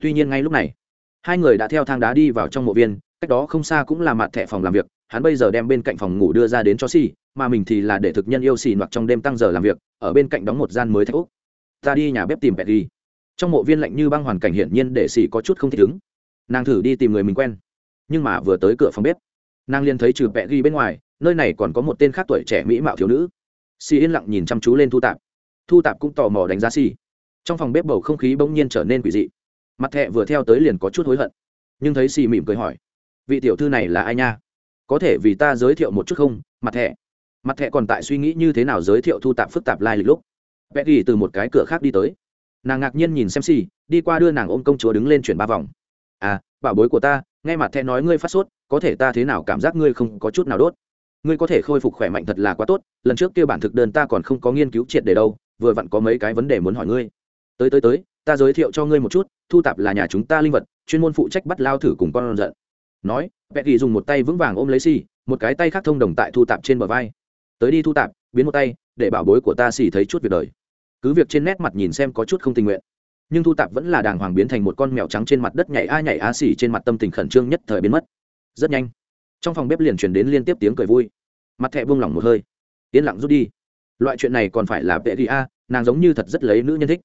Tuy nhiên ngay lúc này, hai người đã theo thang đá đi vào trong mộ viên, cách đó không xa cũng là mặt Thẹ phòng làm việc. Hắn bây giờ đem bên cạnh phòng ngủ đưa ra đến cho xì mà mình thì là để thực nhân yêu xì mặc trong đêm tăng giờ làm việc, ở bên cạnh đóng một gian mới thách úc. Ta đi nhà bếp tìm pet đi trong mộ viên lạnh như băng hoàn cảnh hiển nhiên để xì có chút không thích ứng nàng thử đi tìm người mình quen. Nhưng mà vừa tới cửa phòng bếp, nàng liền thấy trừ vẹ ghi bên ngoài, nơi này còn có một tên khác tuổi trẻ mỹ mạo thiếu nữ. Xì yên lặng nhìn chăm chú lên thu tạp. Thu tạp cũng tò mò đánh giá xì trong phòng bếp bầu không khí bỗng nhiên trở nên quỷ dị. Mặt thẹ vừa theo tới liền có chút hối hận. Nhưng thấy xì mỉm cười hỏi, vị tiểu thư này là ai nha? Có thể vì ta giới thiệu một chút không, mặt thẹ mặt thẹ còn tại suy nghĩ như thế nào giới thiệu thu tạp phức tạp lai lịch lúc. Vẽ ghi từ một cái cửa khác đi tới. Nàng ngạc nhiên nhìn xem xì đi qua đưa nàng ôm công chúa đứng lên chuyển ba vòng à bảo bối của ta, nghe mặt thẹ nói ngươi phát sốt, có thể ta thế nào cảm giác ngươi không có chút nào đốt? Ngươi có thể khôi phục khỏe mạnh thật là quá tốt, lần trước kia bản thực đơn ta còn không có nghiên cứu triệt để đâu, vừa vặn có mấy cái vấn đề muốn hỏi ngươi. Tới tới tới, ta giới thiệu cho ngươi một chút, thu tạp là nhà chúng ta linh vật, chuyên môn phụ trách bắt lao thử cùng con giận. Nói vẽ ghi dùng một tay vững vàng ôm lấy xì, một cái tay khác thông đồng tại thu tạp trên bờ vai. Tới đi thu tạp, biến một tay, để bảo bối của ta xì thấy chút việc đời. Cứ việc trên nét mặt nhìn xem có chút không tình nguyện nhưng thu tạp vẫn là đàng hoàng biến thành một con mèo trắng trên mặt đất nhảy a nhảy a xỉ trên mặt tâm tình khẩn trương nhất thời biến mất. Rất nhanh, trong phòng bếp liền chuyển đến liên tiếp tiếng cười vui. Mặt thẹ buông lỏng một hơi. Yên lặng rút đi. Loại chuyện này còn phải là vệ đi a, nàng giống như thật rất lấy nữ nhân thích.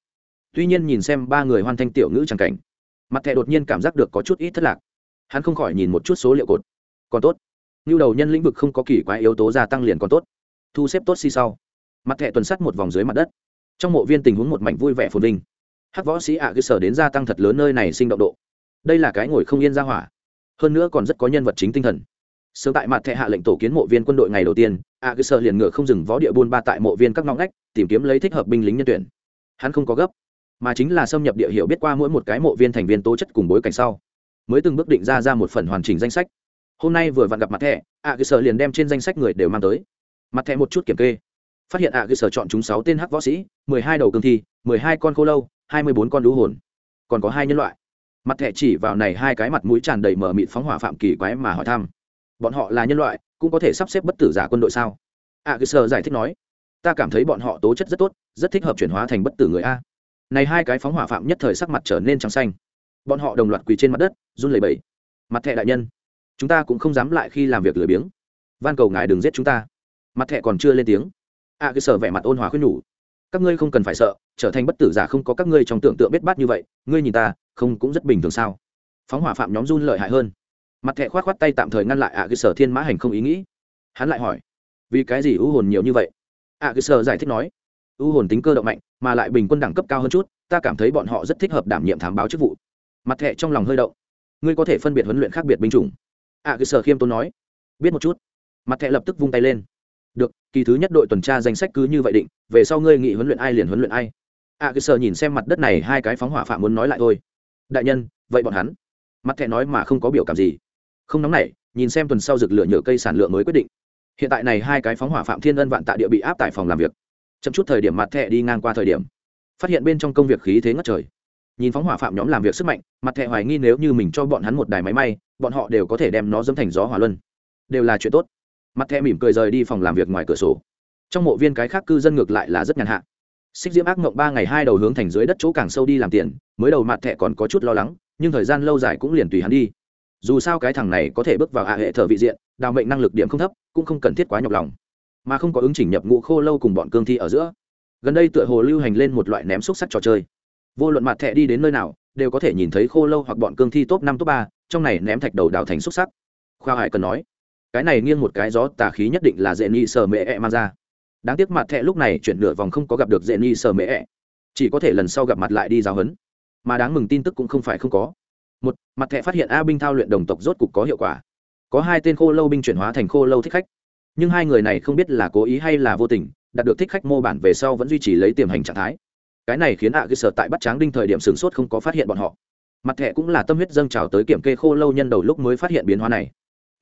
Tuy nhiên nhìn xem ba người hoàn thành tiểu ngữ c cảnh, mặt thẹ đột nhiên cảm giác được có chút ít thất lạc. Hắn không khỏi nhìn một chút số liệu cột. Còn tốt. Như đầu nhân lĩnh vực không có kỳ quái yếu tố gia tăng liền còn tốt. Thu xếp tốt si sau. Mặt thẹ tuần sắt một vòng dưới mặt đất. Trong mộ viên tình huống một mảnh vui vẻ phồn vinh hắc võ sĩ ạ à cơ sở đến gia tăng thật lớn nơi này sinh động độ. Đây là cái ngồi không yên ra hỏa. Hơn nữa còn rất có nhân vật chính tinh thần. Sớm tại mặt thẹ hạ lệnh tổ kiến mộ viên quân đội ngày đầu tiên, ạ cơ sở liền ngựa không dừng võ địa buôn ba tại mộ viên các ngõ ngách, tìm kiếm lấy thích hợp binh lính nhân tuyển. Hắn không có gấp, mà chính là xâm nhập địa hiểu biết qua mỗi một cái mộ viên thành viên tố chất cùng bối cảnh sau, mới từng bước định ra ra một phần hoàn chỉnh danh sách. Hôm nay vừa vặn gặp mặt thẻ, ạ cơ sở liền đem trên danh sách người đều mang tới. Mặt thẻ một chút kiểm kê. Phát hiện ạ cơ sở chọn chúng sáu tên hắc võ sĩ, mười hai đầu cương thi, mười hai con khô lâu hai mươi bốn con lũ hồn. Còn có hai nhân loại. Mặt thẻ chỉ vào này hai cái mặt mũi tràn đầy mờ mịt phóng hỏa phạm kỳ quái mà hỏi thăm. Bọn họ là nhân loại cũng có thể sắp xếp bất tử giả quân đội sao? A cơ giải thích nói. Ta cảm thấy bọn họ tố chất rất tốt rất thích hợp chuyển hóa thành bất tử người a. Này hai cái phóng hỏa phạm nhất thời sắc mặt trở nên trắng xanh. Bọn họ đồng loạt quỳ trên mặt đất run lẩy bẩy. Mặt thẻ đại nhân chúng ta cũng không dám lại khi làm việc lười biếng. Van cầu ngài đừng giết chúng ta. Mặt thẻ còn chưa lên tiếng. A à, sở vẻ mặt ôn hòa khuyên nhủ các ngươi không cần phải sợ trở thành bất tử giả không có các ngươi trong tưởng tượng biết bát như vậy ngươi nhìn ta không cũng rất bình thường sao? Phóng hỏa phạm nhóm run lợi hại hơn. Mặt thẻ khoát khoát tay tạm thời ngăn lại a à, cái sở thiên mã hành không ý nghĩ. Hắn lại hỏi vì cái gì ưu hồn nhiều như vậy? A à, cái sở giải thích nói ưu hồn tính cơ động mạnh mà lại bình quân đẳng cấp cao hơn chút ta cảm thấy bọn họ rất thích hợp đảm nhiệm thám báo chức vụ. Mặt thẹ trong lòng hơi động ngươi có thể phân biệt huấn luyện khác biệt binh chủng. Ạ à, cái sở khiêm tốn nói biết một chút. Mặt thẹ lập tức vung tay lên được, kỳ thứ nhất đội tuần tra danh sách cứ như vậy định, về sau ngươi nghị huấn luyện ai liền huấn luyện ai. Ạ cứ sợ nhìn xem mặt đất này hai cái phóng hỏa phạm muốn nói lại thôi. Đại nhân, vậy bọn hắn? Mặt thẹ nói mà không có biểu cảm gì. Không nóng nảy, nhìn xem tuần sau rực lửa nhựa cây sản lượng mới quyết định. Hiện tại này hai cái phóng hỏa phạm thiên ân vạn tạ địa bị áp tại phòng làm việc. Chậm chút thời điểm mặt thẹ đi ngang qua thời điểm. Phát hiện bên trong công việc khí thế ngất trời. Nhìn phóng hỏa phạm nhóm làm việc sức mạnh, mặt thẹ hoài nghi nếu như mình cho bọn hắn một đài máy may, bọn họ đều có thể đem nó dâm thành gió hỏa luân. Đều là chuyện tốt mặt thẹ mỉm cười rời đi phòng làm việc ngoài cửa sổ. Trong mộ viên cái khác cư dân ngược lại là rất nhàn hạ. Xích diễm ác mộng ba ngày hai đầu hướng thành dưới đất chỗ càng sâu đi làm tiền, mới đầu mặt thẹ còn có chút lo lắng, nhưng thời gian lâu dài cũng liền tùy hắn đi. Dù sao cái thằng này có thể bước vào hạ hệ thờ vị diện, đào mệnh năng lực điểm không thấp, cũng không cần thiết quá nhọc lòng. Mà không có ứng chỉnh nhập ngũ khô lâu cùng bọn cương thi ở giữa. Gần đây tựa hồ lưu hành lên một loại ném xúc sắc trò chơi. Vô luận mặt thẹ đi đến nơi nào, đều có thể nhìn thấy khô lâu hoặc bọn cương thi top năm, top ba, trong này ném thạch đầu đào thành xúc sắc. Khoa hải cần nói cái này nghiêng một cái gió tà khí nhất định là dễ ni sờ mẹ ẹ mang ra. Đáng tiếc mặt thẹ lúc này chuyển nửa vòng không có gặp được dễ ni sờ mẹ ẹ. Chỉ có thể lần sau gặp mặt lại đi giáo hấn mà đáng mừng tin tức cũng không phải không có. Một, mặt thẹ phát hiện a binh thao luyện đồng tộc rốt cục có hiệu quả. Có hai tên khô lâu binh chuyển hóa thành khô lâu thích khách. Nhưng hai người này không biết là cố ý hay là vô tình, đạt được thích khách mô bản về sau vẫn duy trì lấy tiềm hành trạng thái. Cái này khiến ạ cơ sở tại bắt tráng đinh thời điểm sửng sốt không có phát hiện bọn họ. Mặt thẻ cũng là tâm huyết dâng trào tới kiểm kê khô lâu nhân đầu lúc mới phát hiện biến hóa này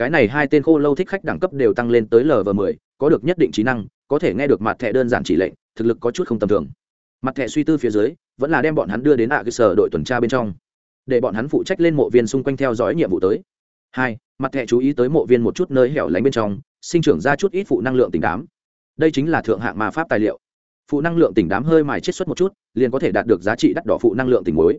cái này hai tên khô lâu thích khách đẳng cấp đều tăng lên tới lv mười, có được nhất định trí năng, có thể nghe được mặt thẻ đơn giản chỉ lệnh, thực lực có chút không tầm thường. Mặt thẻ suy tư phía dưới, vẫn là đem bọn hắn đưa đến ạ cơ sở đội tuần tra bên trong. Để bọn hắn phụ trách lên mộ viên xung quanh theo dõi nhiệm vụ tới. Hai, mặt thẻ chú ý tới mộ viên một chút nơi hẻo lánh bên trong, sinh trưởng ra chút ít phụ năng lượng tình đám. Đây chính là thượng hạng ma pháp tài liệu. Phụ năng lượng tỉnh đám hơi mài chiết xuất một chút, liền có thể đạt được giá trị đắt đỏ phụ năng lượng tỉnh muối.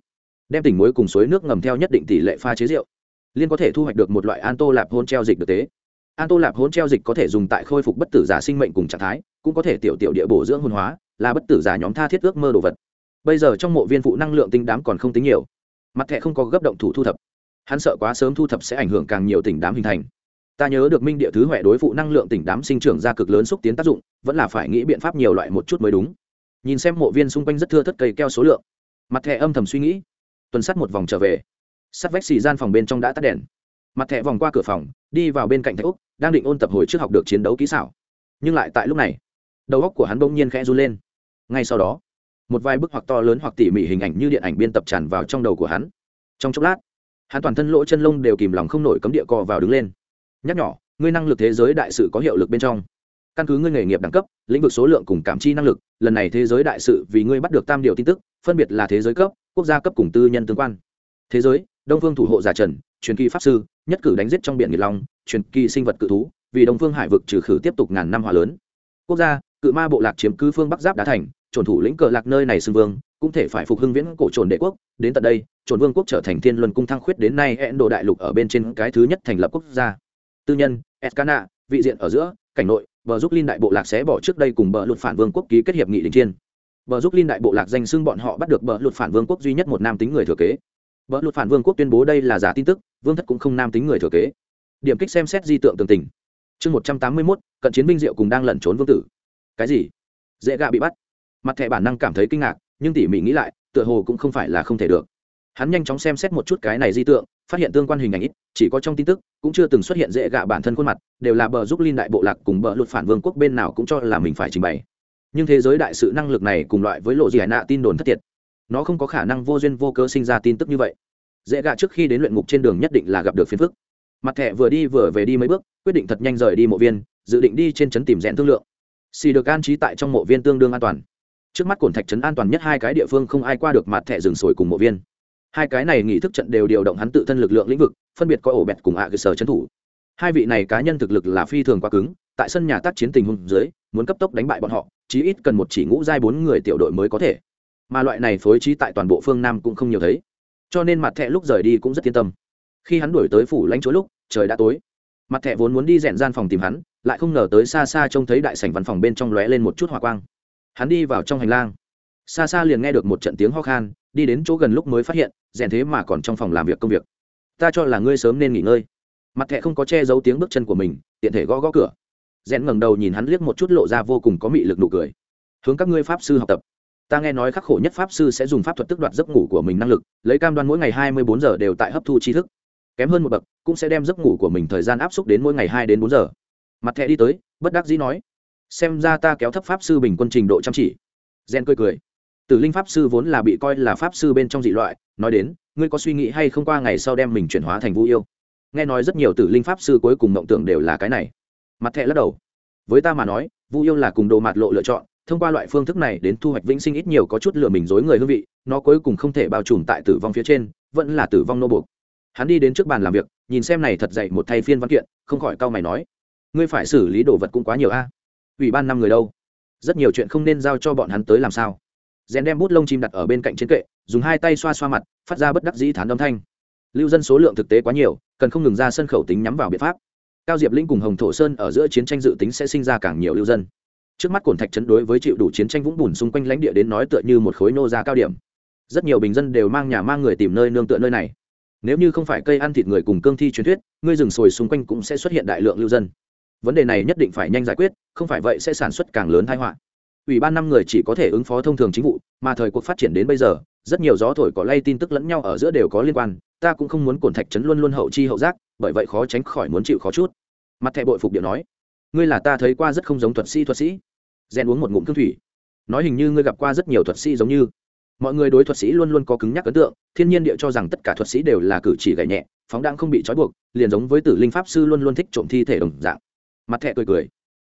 Đem tỉnh muối cùng suối nước ngầm theo nhất định tỷ lệ pha chế rượu liên có thể thu hoạch được một loại an tô lạp hôn treo dịch được tế. An tô lạp hôn treo dịch có thể dùng tại khôi phục bất tử giả sinh mệnh cùng trạng thái, cũng có thể tiểu tiểu địa bổ dưỡng hôn hóa, là bất tử giả nhóm tha thiết ước mơ đồ vật. Bây giờ trong mộ viên phụ năng lượng tinh đám còn không tính nhiều. Mặt thẹ không có gấp động thủ thu thập. Hắn sợ quá sớm thu thập sẽ ảnh hưởng càng nhiều tỉnh đám hình thành. Ta nhớ được minh địa thứ huệ đối phụ năng lượng tỉnh đám sinh trưởng ra cực lớn xúc tiến tác dụng, vẫn là phải nghĩ biện pháp nhiều loại một chút mới đúng. Nhìn xem mộ viên xung quanh rất thưa thất cây keo số lượng. Mặt thẹ âm thầm suy nghĩ. Tuần sắt một vòng trở về sắt vách xì gian phòng bên trong đã tắt đèn. Mặt thẻ vòng qua cửa phòng, đi vào bên cạnh thạch úc, đang định ôn tập hồi trước học được chiến đấu kỹ xảo. Nhưng lại tại lúc này, đầu óc của hắn bỗng nhiên khẽ run lên. Ngay sau đó, một vài bức hoặc to lớn hoặc tỉ mỉ hình ảnh như điện ảnh biên tập tràn vào trong đầu của hắn. Trong chốc lát, hắn toàn thân lỗ chân lông đều kìm lòng không nổi cấm địa cò vào đứng lên. Nhắc nhỏ ngươi năng lực thế giới đại sự có hiệu lực bên trong. Căn cứ ngươi nghề nghiệp đẳng cấp, lĩnh vực số lượng cùng cảm chi năng lực, lần này thế giới đại sự vì ngươi bắt được tam điều tin tức, phân biệt là thế giới cấp, quốc gia cấp cùng tư nhân tương quan. Thế giới đông phương thủ hộ giả trần, truyền kỳ pháp sư, nhất cử đánh giết trong biển nghiệt long, truyền kỳ sinh vật cự thú, vì đông phương hải vực trừ khử tiếp tục ngàn năm hòa lớn. Quốc gia, cự ma bộ lạc chiếm cứ phương bắc giáp đá thành, trồn thủ lĩnh cờ lạc nơi này xưng vương, cũng thể phải phục hưng viễn cổ trồn đệ quốc. Đến tận đây, trồn vương quốc trở thành thiên luân cung thăng khuyết đến nay hẹn đồ đại lục ở bên trên cái thứ nhất thành lập quốc gia. Tư nhân escana vị diện ở giữa, cảnh nội, bờ giúp linh đại bộ lạc sẽ bỏ trước đây cùng bờ luật phản vương quốc ký kết hiệp nghị đình chiên bờ giúp linh đại bộ lạc danh xưng bọn họ bắt được bờ luật phản vương quốc duy nhất một nam tính người thừa kế bờ luật phản vương quốc tuyên bố đây là giả tin tức, vương thất cũng không nam tính người thừa kế. Điểm kích xem xét di tượng tường tình. Chương một trăm tám mươi mốt, cận chiến binh diệu cùng đang lẩn trốn vương tử. Cái gì? Dễ gạ bị bắt. Mặt thẻ bản năng cảm thấy kinh ngạc, nhưng tỉ mỉ nghĩ lại, tựa hồ cũng không phải là không thể được. Hắn nhanh chóng xem xét một chút cái này di tượng, phát hiện tương quan hình ảnh ít, chỉ có trong tin tức, cũng chưa từng xuất hiện dễ gạ bản thân khuôn mặt, đều là bờ giúp linh đại bộ lạc cùng bờ luật phản vương quốc bên nào cũng cho là mình phải trình bày. Nhưng thế giới đại sự năng lực này cùng loại với lộ gì hải nạ tin đồn thất thiệt nó không có khả năng vô duyên vô cớ sinh ra tin tức như vậy. Dễ gạ trước khi đến luyện ngục trên đường nhất định là gặp được phiền phức. Mặt thẻ vừa đi vừa về đi mấy bước, quyết định thật nhanh rời đi mộ viên, dự định đi trên trấn tìm rẽn thương lượng. Xì được an trí tại trong mộ viên tương đương an toàn. Trước mắt cổn thạch trấn an toàn nhất hai cái địa phương không ai qua được mặt thẻ rừng sồi cùng mộ viên. Hai cái này nghỉ thức trận đều điều động hắn tự thân lực lượng lĩnh vực, phân biệt có ổ bẹt cùng ạ cơ sở trấn thủ. Hai vị này cá nhân thực lực là phi thường quá cứng, tại sân nhà tác chiến tình huống dưới, muốn cấp tốc đánh bại bọn họ, chí ít cần một chỉ ngũ giai bốn người tiểu đội mới có thể mà loại này phối trí tại toàn bộ phương nam cũng không nhiều thấy. Cho nên mặt thẹ lúc rời đi cũng rất yên tâm. Khi hắn đuổi tới phủ lãnh chúa lúc, trời đã tối. Mặt thẹ vốn muốn đi rèn gian phòng tìm hắn, lại không ngờ tới xa xa trông thấy đại sảnh văn phòng bên trong lóe lên một chút hỏa quang. Hắn đi vào trong hành lang. Xa xa liền nghe được một trận tiếng ho khan, đi đến chỗ gần lúc mới phát hiện, rèn thế mà còn trong phòng làm việc công việc. Ta cho là ngươi sớm nên nghỉ ngơi. Mặt thẹ không có che giấu tiếng bước chân của mình, tiện thể gõ gõ cửa. Rèn ngẩng đầu nhìn hắn liếc một chút lộ ra vô cùng có mị lực nụ cười. Hướng các ngươi pháp sư học tập ta nghe nói khắc khổ nhất pháp sư sẽ dùng pháp thuật tức đoạt giấc ngủ của mình năng lực, lấy cam đoan mỗi ngày hai mươi bốn giờ đều tại hấp thu tri thức. Kém hơn một bậc, cũng sẽ đem giấc ngủ của mình thời gian áp suất đến mỗi ngày hai đến bốn giờ. Mặt thẹ đi tới, bất đắc dĩ nói, xem ra ta kéo thấp pháp sư bình quân trình độ chăm chỉ. Gen cười cười, tử linh pháp sư vốn là bị coi là pháp sư bên trong dị loại, nói đến, ngươi có suy nghĩ hay không qua ngày sau đem mình chuyển hóa thành vũ yêu? Nghe nói rất nhiều tử linh pháp sư cuối cùng mộng tưởng đều là cái này. Mặt thẹ lắc đầu, với ta mà nói, vũ yêu là cùng đồ mạt lộ lựa chọn thông qua loại phương thức này đến thu hoạch vĩnh sinh ít nhiều có chút lừa mình dối người hương vị, nó cuối cùng không thể bao trùm tại tử vong phía trên, vẫn là tử vong nô buộc. Hắn đi đến trước bàn làm việc, nhìn xem này thật dậy một thay phiên văn kiện, không khỏi cau mày nói, ngươi phải xử lý đồ vật cũng quá nhiều a. Ủy ban năm người đâu? Rất nhiều chuyện không nên giao cho bọn hắn tới làm sao? Rèn đem bút lông chim đặt ở bên cạnh trên kệ, dùng hai tay xoa xoa mặt, phát ra bất đắc dĩ thán âm thanh. Lưu dân số lượng thực tế quá nhiều, cần không ngừng ra sân khẩu tính nhắm vào biện pháp. Cao diệp linh cùng hồng thổ sơn ở giữa chiến tranh dự tính sẽ sinh ra càng nhiều lưu dân trước mắt cổn thạch chấn đối với chịu đủ chiến tranh vũng bùn xung quanh lãnh địa đến nói tựa như một khối nô ra cao điểm. Rất nhiều bình dân đều mang nhà mang người tìm nơi nương tựa nơi này. Nếu như không phải cây ăn thịt người cùng cương thi truyền thuyết, ngươi rừng sồi xung quanh cũng sẽ xuất hiện đại lượng lưu dân. Vấn đề này nhất định phải nhanh giải quyết, không phải vậy sẽ sản xuất càng lớn thái họa. Ủy ban năm người chỉ có thể ứng phó thông thường chính vụ, mà thời cuộc phát triển đến bây giờ, rất nhiều gió thổi có lay tin tức lẫn nhau ở giữa đều có liên quan, ta cũng không muốn cổn thạch trấn luôn luôn hậu chi hậu giác, bởi vậy khó tránh khỏi muốn chịu khó chút. Mặt thẻ bội phục điệu nói, ngươi là ta thấy qua rất không giống thuật sĩ thuật sĩ rèn uống một ngụm cương thủy. Nói hình như ngươi gặp qua rất nhiều thuật sĩ giống như. Mọi người đối thuật sĩ luôn luôn có cứng nhắc ấn tượng, thiên nhiên địa cho rằng tất cả thuật sĩ đều là cử chỉ gậy nhẹ, phóng đang không bị trói buộc, liền giống với tử linh pháp sư luôn luôn thích trộm thi thể đồng dạng. Mặt thẹ cười cười.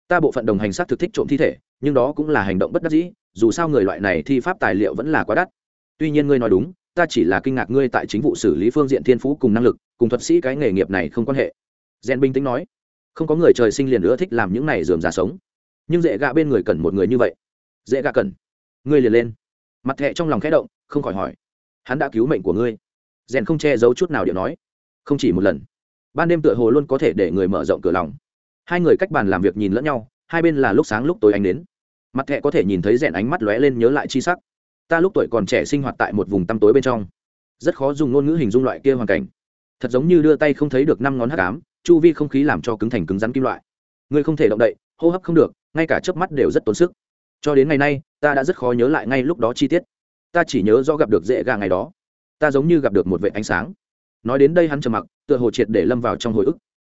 Ta bộ phận đồng hành sát thực thích trộm thi thể, nhưng đó cũng là hành động bất đắc dĩ, dù sao người loại này thi pháp tài liệu vẫn là quá đắt. Tuy nhiên ngươi nói đúng, ta chỉ là kinh ngạc ngươi tại chính vụ xử lý phương diện thiên phú cùng năng lực, cùng thuật sĩ cái nghề nghiệp này không quan hệ. Gen bình tĩnh nói. Không có người trời sinh liền nữa thích làm những này dườm già sống nhưng dễ gạ bên người cần một người như vậy. Dễ gạ cần. Ngươi liền lên. Mặt thẹ trong lòng khẽ động, không khỏi hỏi. Hắn đã cứu mệnh của ngươi. Rèn không che giấu chút nào điệu nói. Không chỉ một lần. Ban đêm tựa hồ luôn có thể để người mở rộng cửa lòng. Hai người cách bàn làm việc nhìn lẫn nhau, hai bên là lúc sáng lúc tối ánh đến mặt thẹ có thể nhìn thấy rèn ánh mắt lóe lên nhớ lại chi sắc. Ta lúc tuổi còn trẻ sinh hoạt tại một vùng tăm tối bên trong. Rất khó dùng ngôn ngữ hình dung loại kia hoàn cảnh. Thật giống như đưa tay không thấy được năm ngón hắc ám, chu vi không khí làm cho cứng thành cứng rắn kim loại. Ngươi không thể động đậy, hô hấp không được ngay cả chớp mắt đều rất tốn sức. Cho đến ngày nay, ta đã rất khó nhớ lại ngay lúc đó chi tiết. Ta chỉ nhớ do gặp được dễ gà ngày đó. Ta giống như gặp được một vệ ánh sáng. Nói đến đây hắn trầm mặc, tựa hồ triệt để lâm vào trong hồi ức.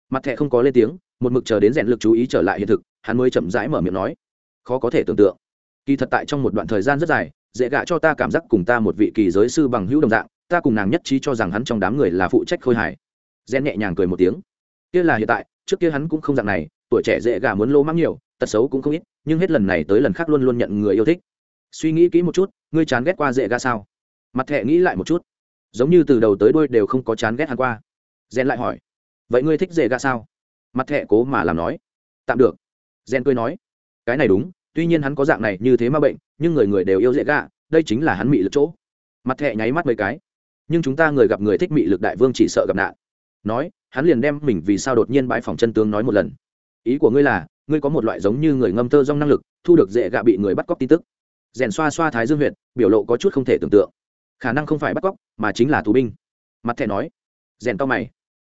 Mặt thẹ không có lên tiếng, một mực chờ đến rèn lực chú ý trở lại hiện thực, hắn mới chậm rãi mở miệng nói. Khó có thể tưởng tượng. Kỳ thật tại trong một đoạn thời gian rất dài, dễ gạ cho ta cảm giác cùng ta một vị kỳ giới sư bằng hữu đồng dạng, ta cùng nàng nhất trí cho rằng hắn trong đám người là phụ trách khôi hài. Rèn nhẹ nhàng cười một tiếng. Kia là hiện tại, trước kia hắn cũng không dạng này, tuổi trẻ dễ gà muốn lô mắng nhiều tật xấu cũng không ít, nhưng hết lần này tới lần khác luôn luôn nhận người yêu thích. Suy nghĩ kỹ một chút, ngươi chán ghét qua dễ gà sao? Mặt thẹ nghĩ lại một chút. Giống như từ đầu tới đuôi đều không có chán ghét hắn qua. Rèn lại hỏi, vậy ngươi thích dễ gà sao? Mặt thẹ cố mà làm nói, tạm được. Rèn cười nói, cái này đúng, tuy nhiên hắn có dạng này như thế mà bệnh, nhưng người người đều yêu dễ gà đây chính là hắn mị lực chỗ. Mặt thẹ nháy mắt mấy cái, nhưng chúng ta người gặp người thích mị lực đại vương chỉ sợ gặp nạn. Nói, hắn liền đem mình vì sao đột nhiên bãi phòng chân tướng nói một lần. Ý của ngươi là ngươi có một loại giống như người ngâm tơ rong năng lực, thu được dễ gạ bị người bắt cóc tin tức. Rèn xoa xoa thái dương huyệt, biểu lộ có chút không thể tưởng tượng. Khả năng không phải bắt cóc, mà chính là tù binh. Mặt thẻ nói. Rèn to mày.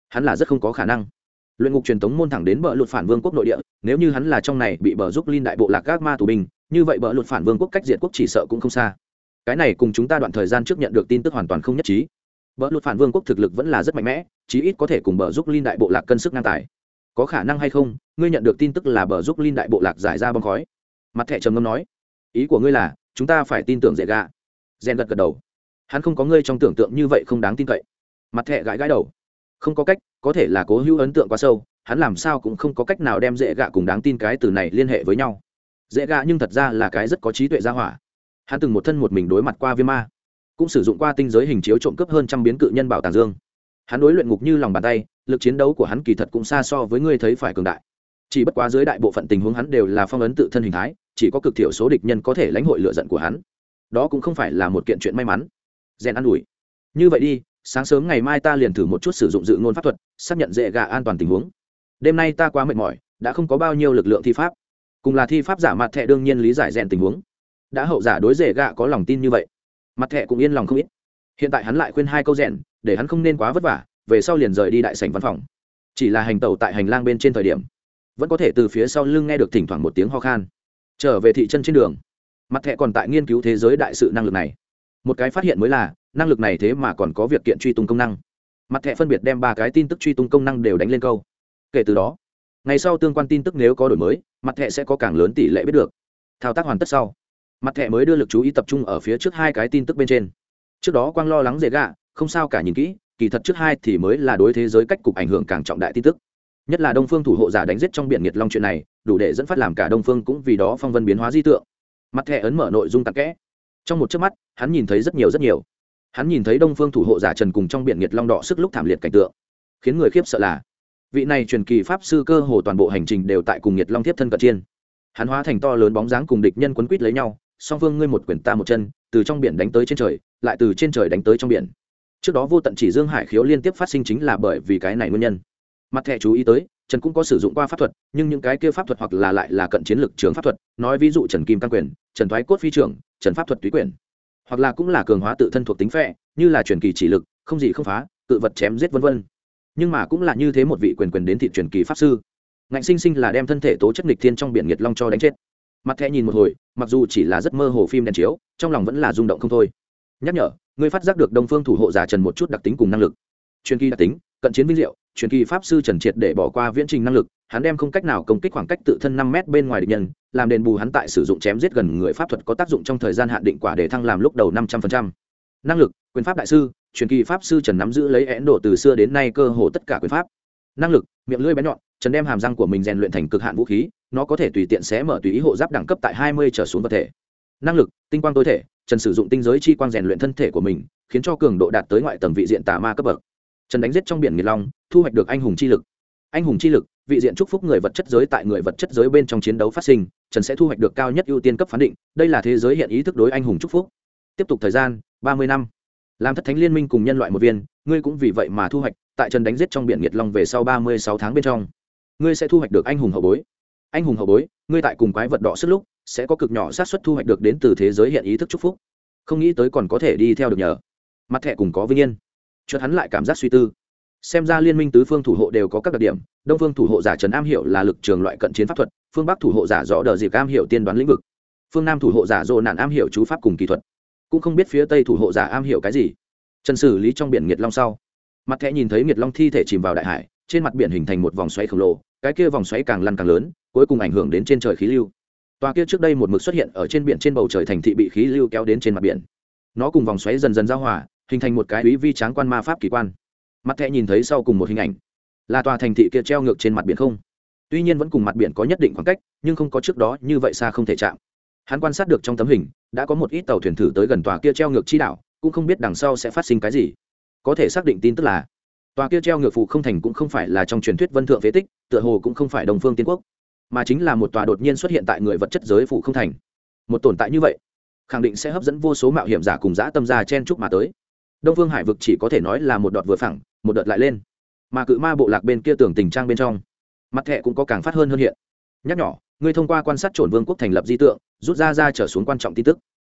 Hắn là rất không có khả năng. Luyện ngục truyền thống môn thẳng đến bờ luật phản vương quốc nội địa, nếu như hắn là trong này bị bờ giúp linh đại bộ lạc gác ma tù binh, như vậy bờ luật phản vương quốc cách diệt quốc chỉ sợ cũng không xa. Cái này cùng chúng ta đoạn thời gian trước nhận được tin tức hoàn toàn không nhất trí. Bờ luật phản vương quốc thực lực vẫn là rất mạnh mẽ, chí ít có thể cùng bờ giúp linh đại bộ lạc cân sức ngang tài có khả năng hay không, ngươi nhận được tin tức là bờ giúp linh đại bộ lạc giải ra bom khói. Mặt thẻ trầm ngâm nói, ý của ngươi là, chúng ta phải tin tưởng dễ gạ rèn gật gật đầu. Hắn không có ngươi trong tưởng tượng như vậy không đáng tin cậy. Mặt thẻ gãi gãi đầu. Không có cách, có thể là cố hữu ấn tượng quá sâu, hắn làm sao cũng không có cách nào đem dễ gạ cùng đáng tin cái từ này liên hệ với nhau. Dễ gạ nhưng thật ra là cái rất có trí tuệ gia hỏa. Hắn từng một thân một mình đối mặt qua viêm ma, cũng sử dụng qua tinh giới hình chiếu trộm cướp hơn trăm biến cự nhân bảo tàng dương hắn đối luyện ngục như lòng bàn tay, lực chiến đấu của hắn kỳ thật cũng xa so với ngươi thấy phải cường đại. Chỉ bất quá dưới đại bộ phận tình huống hắn đều là phong ấn tự thân hình thái, chỉ có cực thiểu số địch nhân có thể lãnh hội lựa giận của hắn. Đó cũng không phải là một kiện chuyện may mắn. Rèn an ủi. Như vậy đi, sáng sớm ngày mai ta liền thử một chút sử dụng dự ngôn pháp thuật, xác nhận dễ gà an toàn tình huống. Đêm nay ta quá mệt mỏi, đã không có bao nhiêu lực lượng thi pháp. Cùng là thi pháp giả mặt thẹ đương nhiên lý giải rèn tình huống. Đã hậu giả đối dễ gạ có lòng tin như vậy. Mặt thẹ cũng yên lòng không ít. Hiện tại hắn lại khuyên hai câu rèn để hắn không nên quá vất vả, về sau liền rời đi đại sảnh văn phòng. Chỉ là hành tẩu tại hành lang bên trên thời điểm, vẫn có thể từ phía sau lưng nghe được thỉnh thoảng một tiếng ho khan. Trở về thị chân trên đường, mặt thẹ còn tại nghiên cứu thế giới đại sự năng lực này. Một cái phát hiện mới là, năng lực này thế mà còn có việc kiện truy tung công năng. Mặt thẹ phân biệt đem ba cái tin tức truy tung công năng đều đánh lên câu. Kể từ đó, ngày sau tương quan tin tức nếu có đổi mới, mặt thẹ sẽ có càng lớn tỷ lệ biết được. Thao tác hoàn tất sau, mặt thẹ mới đưa lực chú ý tập trung ở phía trước hai cái tin tức bên trên. Trước đó quang lo lắng dễ gạ không sao cả nhìn kỹ, kỳ thật trước hai thì mới là đối thế giới cách cục ảnh hưởng càng trọng đại tin tức. Nhất là đông phương thủ hộ giả đánh giết trong biển nhiệt long chuyện này, đủ để dẫn phát làm cả đông phương cũng vì đó phong vân biến hóa di tượng. Mặt thẻ ấn mở nội dung tặc kẽ. Trong một chớp mắt, hắn nhìn thấy rất nhiều rất nhiều. Hắn nhìn thấy đông phương thủ hộ giả trần cùng trong biển nhiệt long đỏ sức lúc thảm liệt cảnh tượng. Khiến người khiếp sợ là, vị này truyền kỳ pháp sư cơ hồ toàn bộ hành trình đều tại cùng nhiệt long tiếp thân cận chiên. Hắn hóa thành to lớn bóng dáng cùng địch nhân quấn quýt lấy nhau, song phương ngươi một quyển ta một chân, từ trong biển đánh tới trên trời, lại từ trên trời đánh tới trong biển trước đó vô tận chỉ dương hải khiếu liên tiếp phát sinh chính là bởi vì cái này nguyên nhân. Mặt thẻ chú ý tới, trần cũng có sử dụng qua pháp thuật, nhưng những cái kia pháp thuật hoặc là lại là cận chiến lược trường pháp thuật, nói ví dụ trần kim căn quyền, trần thoái cốt phi trưởng trần pháp thuật túy quyền, hoặc là cũng là cường hóa tự thân thuộc tính phệ, như là truyền kỳ chỉ lực, không gì không phá tự vật chém giết vân vân. Nhưng mà cũng là như thế một vị quyền quyền đến thị truyền kỳ pháp sư. Ngạnh sinh sinh là đem thân thể tố chất nghịch thiên trong biển nhiệt long cho đánh chết. Mặt thẻ nhìn một hồi, mặc dù chỉ là rất mơ hồ phim đèn chiếu, trong lòng vẫn là rung động không thôi. Nhắc nhở ngươi phát giác được đông phương thủ hộ giả trần một chút đặc tính cùng năng lực. Truyền kỳ đặc tính, cận chiến vinh diệu, truyền kỳ pháp sư trần triệt để bỏ qua viễn trình năng lực, hắn đem không cách nào công kích khoảng cách tự thân năm mét bên ngoài địch nhân, làm đền bù hắn tại sử dụng chém giết gần người pháp thuật có tác dụng trong thời gian hạn định quả để thăng làm lúc đầu năm trăm phần trăm. năng lực, quyền pháp đại sư, truyền kỳ pháp sư trần nắm giữ lấy én độ từ xưa đến nay cơ hồ tất cả quyền pháp. Năng lực, miệng lưỡi bé nhọn, trần đem hàm răng của mình rèn luyện thành cực hạn vũ khí, nó có thể tùy tiện xé mở tùy ý hộ giáp đẳng cấp tại hai mươi trở xuống vật thể. Năng lực, tinh quang tối thể trần sử dụng tinh giới chi quang rèn luyện thân thể của mình, khiến cho cường độ đạt tới ngoại tầng vị diện tà ma cấp bậc. Trần đánh giết trong biển nghiệt long, thu hoạch được anh hùng chi lực. Anh hùng chi lực, vị diện chúc phúc người vật chất giới tại người vật chất giới bên trong chiến đấu phát sinh, trần sẽ thu hoạch được cao nhất ưu tiên cấp phán định, đây là thế giới hiện ý thức đối anh hùng chúc phúc. Tiếp tục thời gian, ba mươi năm. Làm thất thánh liên minh cùng nhân loại một viên, ngươi cũng vì vậy mà thu hoạch, tại trần đánh giết trong biển nhiệt long về sau ba mươi sáu tháng bên trong. Ngươi sẽ thu hoạch được anh hùng hậu bối. Anh hùng hậu bối, ngươi tại cùng quái vật đỏ sức lúc sẽ có cực nhỏ xác suất thu hoạch được đến từ thế giới hiện ý thức chúc phúc. Không nghĩ tới còn có thể đi theo được nhờ. Mặt thẻ cùng có vinh yên. Chợt hắn lại cảm giác suy tư. Xem ra liên minh tứ phương thủ hộ đều có các đặc điểm, đông phương thủ hộ giả trần am hiểu là lực trường loại cận chiến pháp thuật, phương bắc thủ hộ giả rõ đờ dịp am hiểu tiên đoán lĩnh vực. Phương nam thủ hộ giả dỗ nạn am hiểu chú pháp cùng kỹ thuật. Cũng không biết phía tây thủ hộ giả am hiểu cái gì. Trần xử lý trong biển nghiệt long sau. Mặt thẻ nhìn thấy nghiệt long thi thể chìm vào đại hải, trên mặt biển hình thành một vòng xoáy khổng lồ, cái kia vòng xoáy càng lăn càng lớn, cuối cùng ảnh hưởng đến trên trời khí lưu tòa kia trước đây một mực xuất hiện ở trên biển trên bầu trời thành thị bị khí lưu kéo đến trên mặt biển. Nó cùng vòng xoáy dần dần giao hòa, hình thành một cái quý vi tráng quan ma pháp kỳ quan. Mặt thẹ nhìn thấy sau cùng một hình ảnh. Là tòa thành thị kia treo ngược trên mặt biển không? Tuy nhiên vẫn cùng mặt biển có nhất định khoảng cách, nhưng không có trước đó như vậy xa không thể chạm. Hắn quan sát được trong tấm hình, đã có một ít tàu thuyền thử tới gần tòa kia treo ngược chi đảo, cũng không biết đằng sau sẽ phát sinh cái gì. Có thể xác định tin tức là, tòa kia treo ngược phụ không thành cũng không phải là trong truyền thuyết vân thượng phế tích, tựa hồ cũng không phải đồng phương tiên quốc mà chính là một tòa đột nhiên xuất hiện tại người vật chất giới phụ không thành. Một tồn tại như vậy, khẳng định sẽ hấp dẫn vô số mạo hiểm giả cùng dã tâm gia chen chúc mà tới. Đông phương hải vực chỉ có thể nói là một đợt vừa phẳng, một đợt lại lên. Mà cự ma bộ lạc bên kia tưởng tình trang bên trong, mặt thẹ cũng có càng phát hơn hơn hiện. Nhắc nhỏ, ngươi thông qua quan sát trổn vương quốc thành lập di tượng, rút ra ra trở xuống quan trọng tin tức.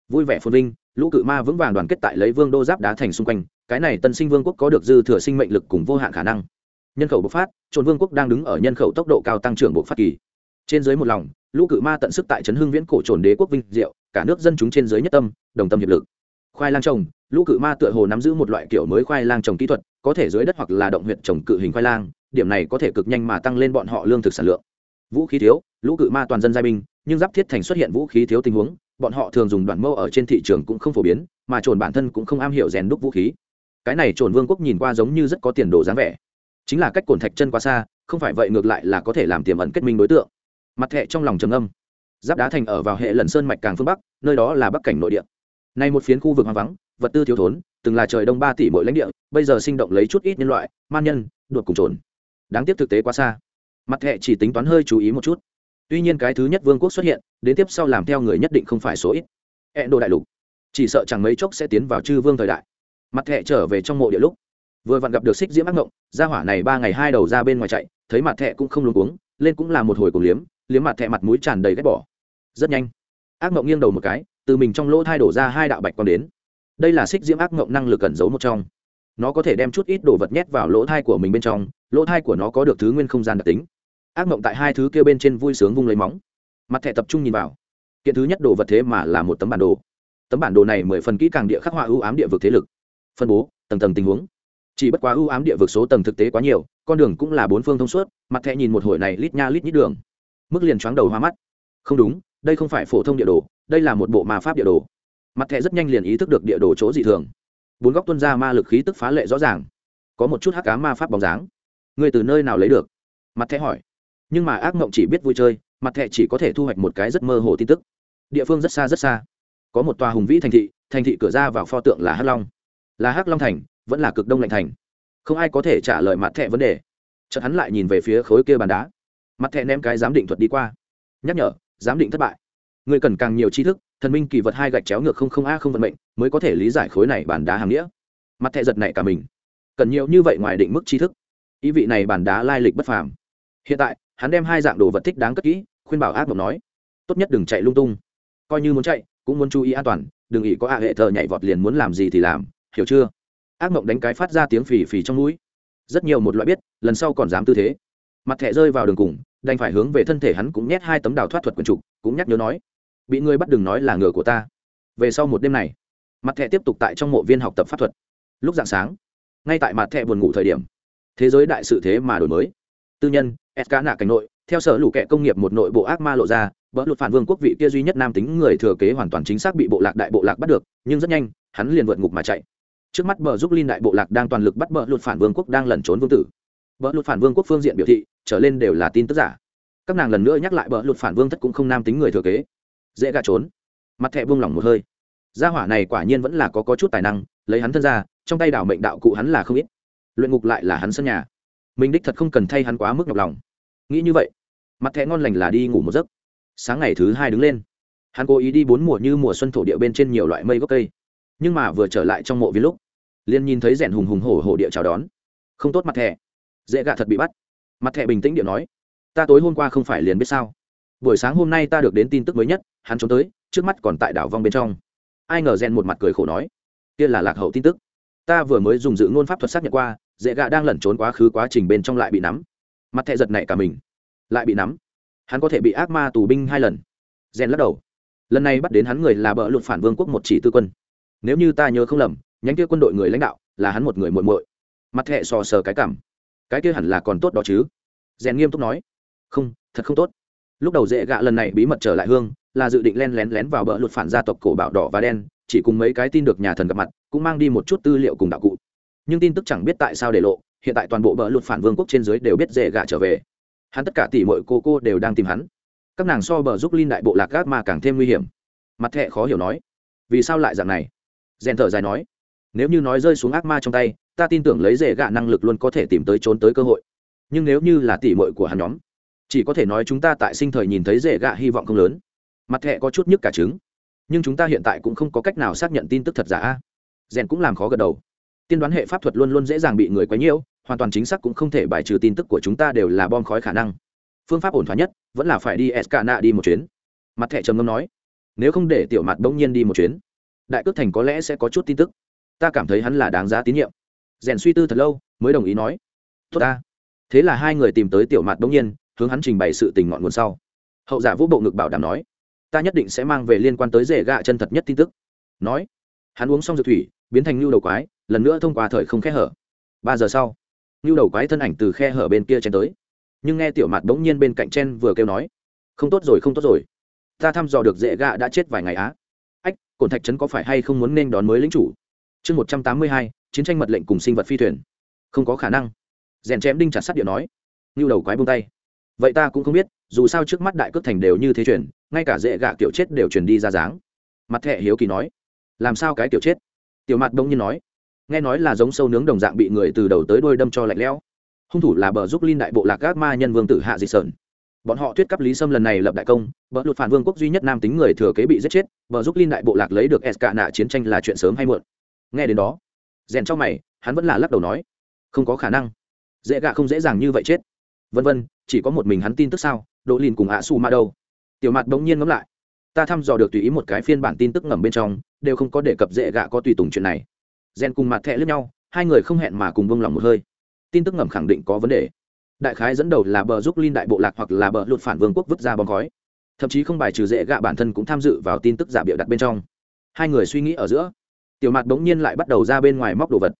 Vui vẻ phồn vinh, lũ cự ma vững vàng đoàn kết tại lấy vương đô giáp đá thành xung quanh, cái này tân sinh vương quốc có được dư thừa sinh mệnh lực cùng vô hạn khả năng. Nhân khẩu bộc phát trồn vương quốc đang đứng ở nhân khẩu tốc độ cao tăng trưởng bộc phát kỳ trên dưới một lòng, lũ cự ma tận sức tại trấn hưng viễn cổ trồn đế quốc vinh diệu, cả nước dân chúng trên dưới nhất tâm, đồng tâm hiệp lực. Khoai lang trồng, lũ cự ma tựa hồ nắm giữ một loại kiểu mới khoai lang trồng kỹ thuật, có thể dưới đất hoặc là động huyện trồng cự hình khoai lang, điểm này có thể cực nhanh mà tăng lên bọn họ lương thực sản lượng. Vũ khí thiếu, lũ cự ma toàn dân giai binh, nhưng giáp thiết thành xuất hiện vũ khí thiếu tình huống, bọn họ thường dùng đoạn mâu ở trên thị trường cũng không phổ biến, mà trồn bản thân cũng không am hiểu rèn đúc vũ khí. Cái này trồn vương quốc nhìn qua giống như rất có tiền đồ dáng vẻ. Chính là cách cồn thạch chân quá xa, không phải vậy ngược lại là có thể làm tiềm ẩn kết minh đối tượng mặt thẹ trong lòng trầm âm. Giáp đá thành ở vào hệ lần sơn mạch càng phương bắc, nơi đó là bắc cảnh nội địa. Nay một phiến khu vực hoang vắng, vật tư thiếu thốn, từng là trời đông ba tỷ mỗi lãnh địa, bây giờ sinh động lấy chút ít nhân loại, man nhân, đột cùng trồn. Đáng tiếc thực tế quá xa. Mặt thẹ chỉ tính toán hơi chú ý một chút. Tuy nhiên cái thứ nhất vương quốc xuất hiện, đến tiếp sau làm theo người nhất định không phải số ít. Hẹn đồ đại lục. Chỉ sợ chẳng mấy chốc sẽ tiến vào chư vương thời đại. Mặt thẹ trở về trong mộ địa lúc. Vừa vặn gặp được xích diễm ác ngộng, gia hỏa này ba ngày hai đầu ra bên ngoài chạy, thấy mặt thẹ cũng không luống cuống, lên cũng là một hồi cùng liếm liếm mặt thẹ mặt mũi tràn đầy ghét bỏ. Rất nhanh, ác ngộng nghiêng đầu một cái, từ mình trong lỗ thai đổ ra hai đạo bạch quang đến. Đây là xích diễm ác ngộng năng lực cẩn giấu một trong. Nó có thể đem chút ít đồ vật nhét vào lỗ thai của mình bên trong, lỗ thai của nó có được thứ nguyên không gian đặc tính. Ác mộng tại hai thứ kia bên trên vui sướng vung lấy móng. Mặt thẻ tập trung nhìn vào. Kiện thứ nhất đồ vật thế mà là một tấm bản đồ. Tấm bản đồ này mười phần kỹ càng địa khắc họa ưu ám địa vực thế lực. Phân bố, tầng tầng tình huống. Chỉ bất quá ưu ám địa vực số tầng thực tế quá nhiều, con đường cũng là bốn phương thông suốt, mặt thẻ nhìn một hồi này lít nha lít nhít đường mức liền choáng đầu hoa mắt. Không đúng, đây không phải phổ thông địa đồ, đây là một bộ ma pháp địa đồ. Mặt thẻ rất nhanh liền ý thức được địa đồ chỗ dị thường. Bốn góc tuân ra ma lực khí tức phá lệ rõ ràng. Có một chút hắc cá ma pháp bóng dáng. Người từ nơi nào lấy được? Mặt thẻ hỏi. Nhưng mà ác mộng chỉ biết vui chơi, mặt thẻ chỉ có thể thu hoạch một cái rất mơ hồ tin tức. Địa phương rất xa rất xa. Có một tòa hùng vĩ thành thị thành thị cửa ra vào pho tượng là hắc long. Là hắc long thành, vẫn là cực đông lạnh thành. Không ai có thể trả lời mặt thẻ vấn đề. Chợt hắn lại nhìn về phía khối kia bàn đá mặt thẹn ném cái giám định thuật đi qua. Nhắc nhở, giám định thất bại. Người cần càng nhiều tri thức, thần minh kỳ vật hai gạch chéo ngược không không a không vận mệnh, mới có thể lý giải khối này bản đá hàng nghĩa. Mặt thẹ giật này cả mình. Cần nhiều như vậy ngoài định mức tri thức. Ý vị này bản đá lai lịch bất phàm. Hiện tại, hắn đem hai dạng đồ vật thích đáng cất kỹ, khuyên bảo ác mộng nói. Tốt nhất đừng chạy lung tung. Coi như muốn chạy, cũng muốn chú ý an toàn, đừng ý có ạ hệ thờ nhảy vọt liền muốn làm gì thì làm, hiểu chưa? Ác mộng đánh cái phát ra tiếng phì phì trong mũi. Rất nhiều một loại biết, lần sau còn dám tư thế mặt thẻ rơi vào đường cùng, đành phải hướng về thân thể hắn cũng nhét hai tấm đào thoát thuật quần trục, cũng nhắc nhớ nói, bị ngươi bắt đừng nói là ngựa của ta. Về sau một đêm này, mặt thẻ tiếp tục tại trong mộ viên học tập pháp thuật. Lúc dạng sáng, ngay tại mặt thẻ buồn ngủ thời điểm, thế giới đại sự thế mà đổi mới. Tư nhân sk nạ cảnh nội, theo sở lũ kệ công nghiệp một nội bộ ác ma lộ ra vỡ luật phản vương quốc vị kia duy nhất nam tính người thừa kế hoàn toàn chính xác bị bộ lạc đại bộ lạc bắt được, nhưng rất nhanh, hắn liền vượt ngục mà chạy. Trước mắt bờ giúp linh đại bộ lạc đang toàn lực bắt bờ luật phản vương quốc đang lẩn trốn vương tử vợ lụt phản vương quốc phương diện biểu thị trở lên đều là tin tức giả. Các nàng lần nữa nhắc lại vợ lụt phản vương thất cũng không nam tính người thừa kế. Dễ gà trốn. Mặt thẹ buông lỏng một hơi. Gia hỏa này quả nhiên vẫn là có, có chút tài năng lấy hắn thân ra trong tay đảo mệnh đạo cụ hắn là không ít. Luyện ngục lại là hắn sân nhà. Mình đích thật không cần thay hắn quá mức nhọc lòng. Nghĩ như vậy mặt thẹ ngon lành là đi ngủ một giấc. Sáng ngày thứ hai đứng lên. Hắn cố ý đi bốn mùa như mùa xuân thổ địa bên trên nhiều loại mây gốc cây. Nhưng mà vừa trở lại trong mộ viên lúc liền nhìn thấy rèn hùng hùng hổ hổ địa chào đón. Không tốt mặt thẻ dễ gạ thật bị bắt. Mặt thẻ bình tĩnh điện nói, ta tối hôm qua không phải liền biết sao? Buổi sáng hôm nay ta được đến tin tức mới nhất, hắn trốn tới, trước mắt còn tại đảo vong bên trong. Ai ngờ rèn một mặt cười khổ nói, kia là lạc hậu tin tức. Ta vừa mới dùng dự ngôn pháp thuật xác nhận qua, dễ gạ đang lẩn trốn quá khứ quá trình bên trong lại bị nắm. Mặt thẹ giật này cả mình. Lại bị nắm. Hắn có thể bị ác ma tù binh hai lần. Rèn lắc đầu. Lần này bắt đến hắn người là bợ lụt phản vương quốc một chỉ tư quân. Nếu như ta nhớ không lầm, nhánh kia quân đội người lãnh đạo là hắn một người muội muội. Mặt thẹ sò sờ cái cảm cái kia hẳn là còn tốt đó chứ? Rèn nghiêm túc nói. Không, thật không tốt. Lúc đầu dễ gạ lần này bí mật trở lại hương, là dự định len lén lén vào bờ lụt phản gia tộc cổ bảo đỏ và đen, chỉ cùng mấy cái tin được nhà thần gặp mặt, cũng mang đi một chút tư liệu cùng đạo cụ. Nhưng tin tức chẳng biết tại sao để lộ, hiện tại toàn bộ bờ lụt phản vương quốc trên dưới đều biết dễ gạ trở về. Hắn tất cả tỷ mọi cô cô đều đang tìm hắn. Các nàng so bờ giúp linh đại bộ lạc gác mà càng thêm nguy hiểm. Mặt thẹ khó hiểu nói. Vì sao lại dạng này? Rèn thở dài nói. Nếu như nói rơi xuống ác ma trong tay ta tin tưởng lấy dễ gạ năng lực luôn có thể tìm tới trốn tới cơ hội. Nhưng nếu như là tỷ mội của hắn nhóm, chỉ có thể nói chúng ta tại sinh thời nhìn thấy dễ gạ hy vọng không lớn. Mặt thẹ có chút nhức cả trứng. Nhưng chúng ta hiện tại cũng không có cách nào xác nhận tin tức thật giả rèn cũng làm khó gật đầu. Tiên đoán hệ pháp thuật luôn luôn dễ dàng bị người quấy nhiễu, hoàn toàn chính xác cũng không thể bài trừ tin tức của chúng ta đều là bom khói khả năng. Phương pháp ổn thỏa nhất vẫn là phải đi escana đi một chuyến. Mặt thẹ trầm ngâm nói, nếu không để tiểu mặt bỗng nhiên đi một chuyến, đại cước thành có lẽ sẽ có chút tin tức. Ta cảm thấy hắn là đáng giá tín nhiệm rèn suy tư thật lâu, mới đồng ý nói, tốt ta. Thế là hai người tìm tới tiểu mạt bỗng nhiên, hướng hắn trình bày sự tình ngọn nguồn sau. Hậu giả vũ bộ ngực bảo đảm nói, ta nhất định sẽ mang về liên quan tới rể gạ chân thật nhất tin tức. Nói, hắn uống xong dược thủy, biến thành nhu đầu quái, lần nữa thông qua thời không khe hở. Ba giờ sau nhu đầu quái thân ảnh từ khe hở bên kia chen tới. Nhưng nghe tiểu mạt bỗng nhiên bên cạnh chen vừa kêu nói, không tốt rồi, không tốt rồi. Ta thăm dò được dễ gạ đã chết vài ngày á. Ách, cổn thạch trấn có phải hay không muốn nên đón mới lính chủ? Chương một trăm tám mươi hai chiến tranh mật lệnh cùng sinh vật phi thuyền. Không có khả năng. Rèn chém đinh chặt sắt điện nói. Như đầu quái bông tay. Vậy ta cũng không biết, dù sao trước mắt đại cước thành đều như thế chuyển, ngay cả dễ gạ kiểu chết đều truyền đi ra dáng. Mặt thẹ hiếu kỳ nói. Làm sao cái kiểu chết? Tiểu mặt đông nhiên nói. Nghe nói là giống sâu nướng đồng dạng bị người từ đầu tới đôi đâm cho lạnh lẽo. Hung thủ là bờ giúp linh đại bộ lạc gác ma nhân vương tử hạ dị sơn. Bọn họ thuyết cấp lý sâm lần này lập đại công, bờ lụt phản vương quốc duy nhất nam tính người thừa kế bị giết chết, bờ giúp linh đại bộ lạc lấy được s cả nạ chiến tranh là chuyện sớm hay muộn. Nghe đến đó rèn trong mày, hắn vẫn là lắc đầu nói, không có khả năng. Dễ gạ không dễ dàng như vậy chết. Vân vân, chỉ có một mình hắn tin tức sao? Đỗ lìn cùng ạ xù ma đâu? Tiểu mặt bỗng nhiên ngẫm lại, ta thăm dò được tùy ý một cái phiên bản tin tức ngầm bên trong, đều không có đề cập dễ gạ có tùy tùng chuyện này. Rèn cùng mặt thẹ lướt nhau, hai người không hẹn mà cùng vông lòng một hơi. Tin tức ngầm khẳng định có vấn đề. Đại khái dẫn đầu là bờ giúp linh đại bộ lạc hoặc là bờ lụt phản vương quốc vứt ra bom khói. Thậm chí không bài trừ dễ gạ bản thân cũng tham dự vào tin tức giả bịa đặt bên trong. Hai người suy nghĩ ở giữa tiểu mạt bỗng nhiên lại bắt đầu ra bên ngoài móc đồ vật.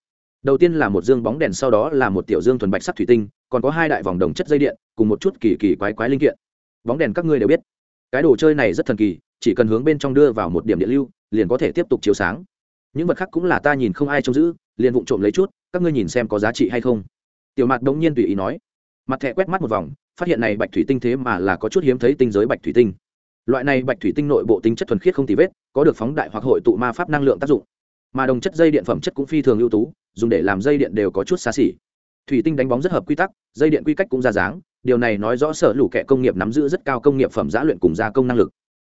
Đầu tiên là một dương bóng đèn, sau đó là một tiểu dương thuần bạch sắc thủy tinh, còn có hai đại vòng đồng chất dây điện, cùng một chút kỳ kỳ quái quái linh kiện. Bóng đèn các ngươi đều biết. Cái đồ chơi này rất thần kỳ, chỉ cần hướng bên trong đưa vào một điểm điện lưu, liền có thể tiếp tục chiếu sáng. Những vật khác cũng là ta nhìn không ai trông giữ, liền vụng trộm lấy chút, các ngươi nhìn xem có giá trị hay không. Tiểu mạt đống nhiên tùy ý nói. Mặt thẹ quét mắt một vòng, phát hiện này bạch thủy tinh thế mà là có chút hiếm thấy tinh giới bạch thủy tinh. Loại này bạch thủy tinh nội bộ tính chất thuần khiết không tì vết, có được phóng đại hoặc hội tụ ma pháp năng lượng tác dụng mà đồng chất dây điện phẩm chất cũng phi thường ưu tú, dùng để làm dây điện đều có chút xa xỉ. Thủy tinh đánh bóng rất hợp quy tắc, dây điện quy cách cũng ra dáng, điều này nói rõ sở lũ kệ công nghiệp nắm giữ rất cao công nghiệp phẩm giá luyện cùng gia công năng lực.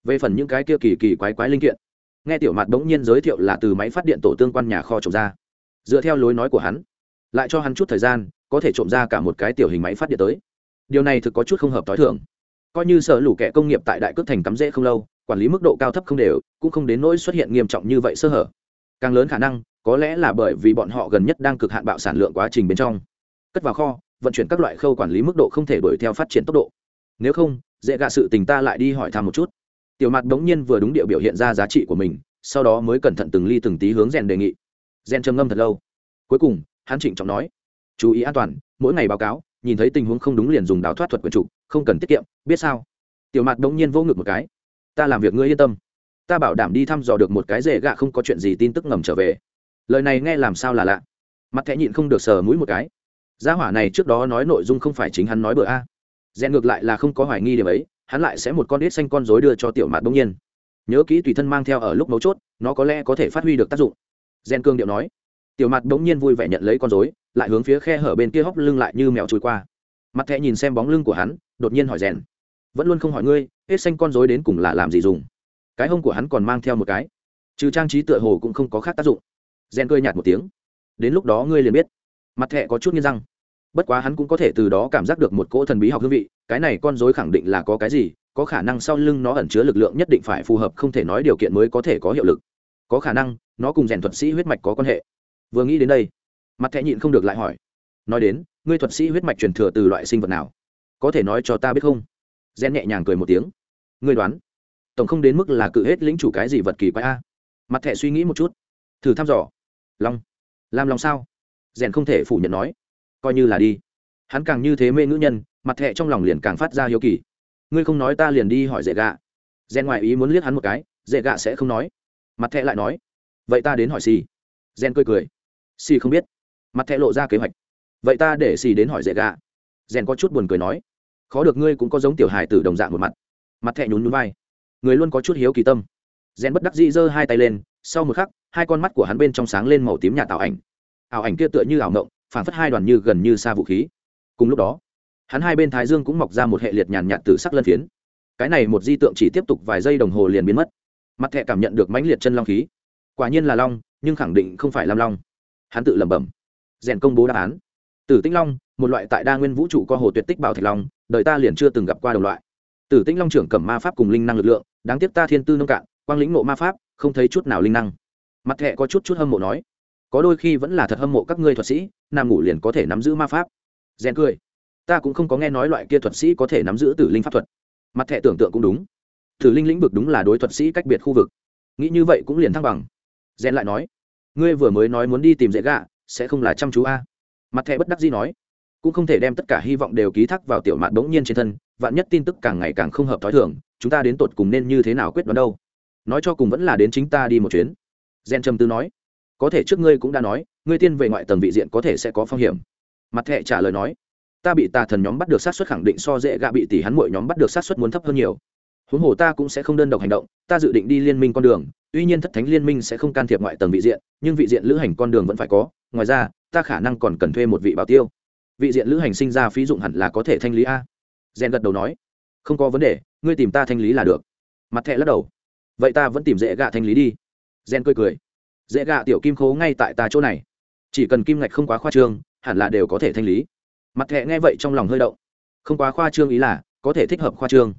Về phần những cái kia kỳ kỳ quái quái linh kiện, nghe tiểu mặt bỗng nhiên giới thiệu là từ máy phát điện tổ tương quan nhà kho trộm ra. Dựa theo lối nói của hắn, lại cho hắn chút thời gian, có thể trộm ra cả một cái tiểu hình máy phát điện tới. Điều này thực có chút không hợp t h i thường. Coi như sở lũ kệ công nghiệp tại đại cước thành cắm rễ không lâu, quản lý mức độ cao thấp không đều, cũng không đến nỗi xuất hiện nghiêm trọng như vậy sơ hở càng lớn khả năng, có lẽ là bởi vì bọn họ gần nhất đang cực hạn bạo sản lượng quá trình bên trong. Cất vào kho, vận chuyển các loại khâu quản lý mức độ không thể đuổi theo phát triển tốc độ. Nếu không, dễ gạ sự tình ta lại đi hỏi thăm một chút. Tiểu mặt đống nhiên vừa đúng địa biểu hiện ra giá trị của mình, sau đó mới cẩn thận từng ly từng tí hướng rèn đề nghị. Rèn trầm ngâm thật lâu. Cuối cùng, hắn trịnh trọng nói, chú ý an toàn, mỗi ngày báo cáo, nhìn thấy tình huống không đúng liền dùng đào thoát thuật quyền chủ, không cần tiết kiệm, biết sao? Tiểu mặt đống nhiên vô ngực một cái, ta làm việc ngươi yên tâm ta bảo đảm đi thăm dò được một cái rể gạ không có chuyện gì tin tức ngầm trở về. Lời này nghe làm sao là lạ. Mặt thẻ nhịn không được sờ mũi một cái. Gia hỏa này trước đó nói nội dung không phải chính hắn nói bừa a. Rèn ngược lại là không có hoài nghi điểm ấy, hắn lại sẽ một con đít xanh con rối đưa cho tiểu mạt bỗng nhiên. Nhớ kỹ tùy thân mang theo ở lúc mấu chốt, nó có lẽ có thể phát huy được tác dụng. Rèn cương điệu nói. Tiểu mặt bỗng nhiên vui vẻ nhận lấy con rối, lại hướng phía khe hở bên kia hóc lưng lại như mèo trôi qua. Mặt thẹ nhìn xem bóng lưng của hắn, đột nhiên hỏi rèn. Vẫn luôn không hỏi ngươi hết xanh con dối đến cùng là làm gì dùng? Cái hông của hắn còn mang theo một cái. Trừ trang trí tựa hồ cũng không có khác tác dụng. Gen cười nhạt một tiếng. Đến lúc đó ngươi liền biết. Mặt thẹ có chút nghiêng răng. Bất quá hắn cũng có thể từ đó cảm giác được một cỗ thần bí học hương vị, cái này con dối khẳng định là có cái gì, có khả năng sau lưng nó ẩn chứa lực lượng nhất định phải phù hợp, không thể nói điều kiện mới có thể có hiệu lực. Có khả năng, nó cùng rèn thuật sĩ huyết mạch có quan hệ. Vừa nghĩ đến đây, mặt thẹ nhịn không được lại hỏi. Nói đến, ngươi thuật sĩ huyết mạch truyền thừa từ loại sinh vật nào? Có thể nói cho ta biết không? Gen nhẹ nhàng cười một tiếng. Ngươi đoán? Tổng không đến mức là cự hết lĩnh chủ cái gì vật kỳ quái a. Mặt thẻ suy nghĩ một chút. Thử thăm dò. Long. Làm lòng sao? Rèn không thể phủ nhận nói. Coi như là đi. Hắn càng như thế mê ngữ nhân, mặt thẹ trong lòng liền càng phát ra hiếu kỳ. Ngươi không nói ta liền đi hỏi dễ gạ. Rèn ngoài ý muốn liếc hắn một cái, dễ gạ sẽ không nói. Mặt thẹ lại nói. Vậy ta đến hỏi xì. Rèn cười cười. Xì không biết. Mặt thẹ lộ ra kế hoạch. Vậy ta để xì đến hỏi dễ gạ. Rèn có chút buồn cười nói. Khó được ngươi cũng có giống tiểu hài tử đồng dạng một mặt. Mặt thẹ nhún nhún vai người luôn có chút hiếu kỳ tâm. Rèn bất đắc dĩ giơ hai tay lên, sau một khắc, hai con mắt của hắn bên trong sáng lên màu tím nhà tạo ảnh. Ảo ảnh kia tựa như ảo ngộng, phản phất hai đoàn như gần như xa vũ khí. Cùng lúc đó, hắn hai bên thái dương cũng mọc ra một hệ liệt nhàn nhạt từ sắc lân phiến. Cái này một di tượng chỉ tiếp tục vài giây đồng hồ liền biến mất. Mặt thẹ cảm nhận được mãnh liệt chân long khí. Quả nhiên là long, nhưng khẳng định không phải lam long. Hắn tự lẩm bẩm. Rèn công bố đáp án. Tử tinh long, một loại tại đa nguyên vũ trụ co hồ tuyệt tích bảo thạch long, đời ta liền chưa từng gặp qua đồng loại. Tử tinh long trưởng cầm ma pháp cùng linh năng lực lượng đáng tiếc ta thiên tư nông cạn, quang lĩnh ngộ ma pháp, không thấy chút nào linh năng. Mặt thẹ có chút chút hâm mộ nói, có đôi khi vẫn là thật hâm mộ các ngươi thuật sĩ, nằm ngủ liền có thể nắm giữ ma pháp. Rèn cười, ta cũng không có nghe nói loại kia thuật sĩ có thể nắm giữ tử linh pháp thuật. Mặt thẹ tưởng tượng cũng đúng, tử linh lĩnh vực đúng là đối thuật sĩ cách biệt khu vực. Nghĩ như vậy cũng liền thăng bằng. Rèn lại nói, ngươi vừa mới nói muốn đi tìm dễ gạ, sẽ không là chăm chú a. Mặt thẹ bất đắc dĩ nói, cũng không thể đem tất cả hy vọng đều ký thác vào tiểu mạt bỗng nhiên trên thân vạn nhất tin tức càng ngày càng không hợp thói thường, chúng ta đến tột cùng nên như thế nào quyết đoán đâu? Nói cho cùng vẫn là đến chính ta đi một chuyến. Gen trầm tư nói. Có thể trước ngươi cũng đã nói, ngươi tiên về ngoại tầng vị diện có thể sẽ có phong hiểm. Mặt thẹ trả lời nói. Ta bị tà thần nhóm bắt được sát xuất khẳng định so dễ gạ bị tỷ hắn mỗi nhóm bắt được sát xuất muốn thấp hơn nhiều. Huống hồ ta cũng sẽ không đơn độc hành động, ta dự định đi liên minh con đường, tuy nhiên thất thánh liên minh sẽ không can thiệp ngoại tầng vị diện, nhưng vị diện lữ hành con đường vẫn phải có, ngoài ra, ta khả năng còn cần thuê một vị bảo tiêu. Vị diện lữ hành sinh ra phí dụng hẳn là có thể thanh lý a rèn gật đầu nói, không có vấn đề, ngươi tìm ta thanh lý là được. Mặt thẹ lắc đầu, vậy ta vẫn tìm dễ gạ thanh lý đi. Rèn cười cười, dễ gạ tiểu kim khố ngay tại ta chỗ này. Chỉ cần kim ngạch không quá khoa trương, hẳn là đều có thể thanh lý. Mặt thẹ nghe vậy trong lòng hơi động, không quá khoa trương ý là, có thể thích hợp khoa trương.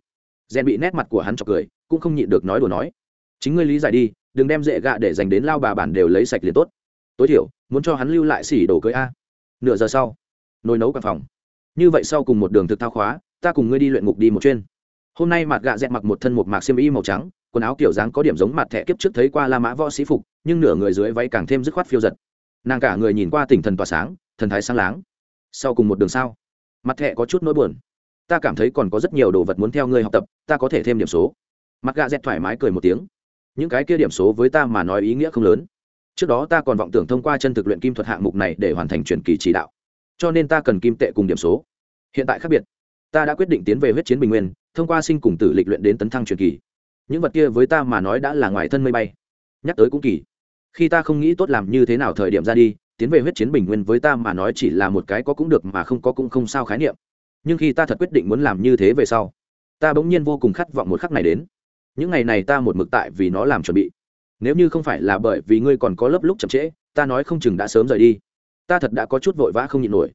Rèn bị nét mặt của hắn chọc cười, cũng không nhịn được nói đùa nói, chính ngươi lý giải đi, đừng đem dễ gạ để dành đến lao bà bản đều lấy sạch liền tốt. Tối thiểu, muốn cho hắn lưu lại xỉ đồ cưới a. Nửa giờ sau, nồi nấu căn phòng. Như vậy sau cùng một đường thực thao khóa ta cùng ngươi đi luyện ngục đi một chuyên. Hôm nay mặt gạ dẹt mặc một thân một mạc xiêm y màu trắng, quần áo kiểu dáng có điểm giống mặt thẻ kiếp trước thấy qua la mã võ sĩ phục, nhưng nửa người dưới váy càng thêm dứt khoát phiêu giật. Nàng cả người nhìn qua tỉnh thần tỏa sáng, thần thái sáng láng. Sau cùng một đường sao? Mặt thẻ có chút nỗi buồn. Ta cảm thấy còn có rất nhiều đồ vật muốn theo ngươi học tập, ta có thể thêm điểm số. Mặt gạ dẹt thoải mái cười một tiếng. Những cái kia điểm số với ta mà nói ý nghĩa không lớn. Trước đó ta còn vọng tưởng thông qua chân thực luyện kim thuật hạng mục này để hoàn thành truyền kỳ chỉ đạo. Cho nên ta cần kim tệ cùng điểm số. Hiện tại khác biệt ta đã quyết định tiến về huyết chiến bình nguyên, thông qua sinh cùng tử lịch luyện đến tấn thăng truyền kỳ. Những vật kia với ta mà nói đã là ngoài thân mây bay. Nhắc tới cũng kỳ. Khi ta không nghĩ tốt làm như thế nào thời điểm ra đi, tiến về huyết chiến bình nguyên với ta mà nói chỉ là một cái có cũng được mà không có cũng không sao khái niệm. Nhưng khi ta thật quyết định muốn làm như thế về sau, ta bỗng nhiên vô cùng khát vọng một khắc này đến. Những ngày này ta một mực tại vì nó làm chuẩn bị. Nếu như không phải là bởi vì ngươi còn có lớp lúc chậm trễ, ta nói không chừng đã sớm rời đi. Ta thật đã có chút vội vã không nhịn nổi.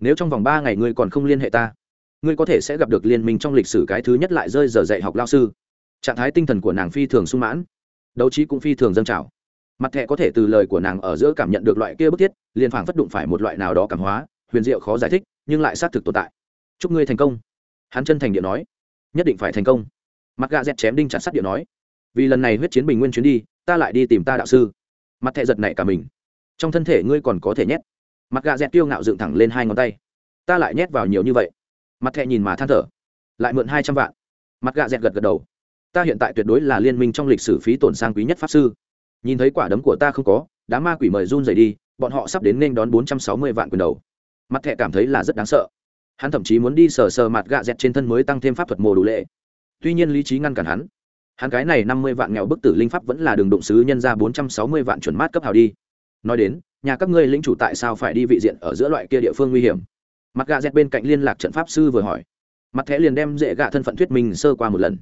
Nếu trong vòng ba ngày ngươi còn không liên hệ ta ngươi có thể sẽ gặp được liên minh trong lịch sử cái thứ nhất lại rơi giờ dạy học lao sư. Trạng thái tinh thần của nàng phi thường sung mãn, đấu trí cũng phi thường dâng trào. Mặt thẹ có thể từ lời của nàng ở giữa cảm nhận được loại kia bức thiết, liền phảng phất đụng phải một loại nào đó cảm hóa, huyền diệu khó giải thích, nhưng lại xác thực tồn tại. Chúc ngươi thành công. Hắn chân thành điện nói. Nhất định phải thành công. Mặt gà dẹt chém đinh chặt sắt điện nói. Vì lần này huyết chiến bình nguyên chuyến đi, ta lại đi tìm ta đạo sư. Mặt thẹ giật nảy cả mình. Trong thân thể ngươi còn có thể nhét. Mặt gà dẹt tiêu ngạo dựng thẳng lên hai ngón tay. Ta lại nhét vào nhiều như vậy mặt thẹ nhìn mà than thở. Lại mượn hai trăm vạn. Mặt gạ dẹt gật gật đầu. Ta hiện tại tuyệt đối là liên minh trong lịch sử phí tổn sang quý nhất pháp sư. Nhìn thấy quả đấm của ta không có, đám ma quỷ mời run rẩy đi, bọn họ sắp đến nên đón bốn trăm sáu mươi vạn quyền đầu. Mặt thẹ cảm thấy là rất đáng sợ. Hắn thậm chí muốn đi sờ sờ mặt gạ dẹt trên thân mới tăng thêm pháp thuật mồ đủ lệ. Tuy nhiên lý trí ngăn cản hắn. Hắn cái này năm mươi vạn nghèo bức tử linh pháp vẫn là đường đụng sứ nhân ra bốn trăm sáu mươi vạn chuẩn mát cấp hào đi. Nói đến, nhà các ngươi lĩnh chủ tại sao phải đi vị diện ở giữa loại kia địa phương nguy hiểm? Mặt gạ dẹt bên cạnh liên lạc trận pháp sư vừa hỏi. Mặt thẻ liền đem dễ gạ thân phận thuyết minh sơ qua một lần.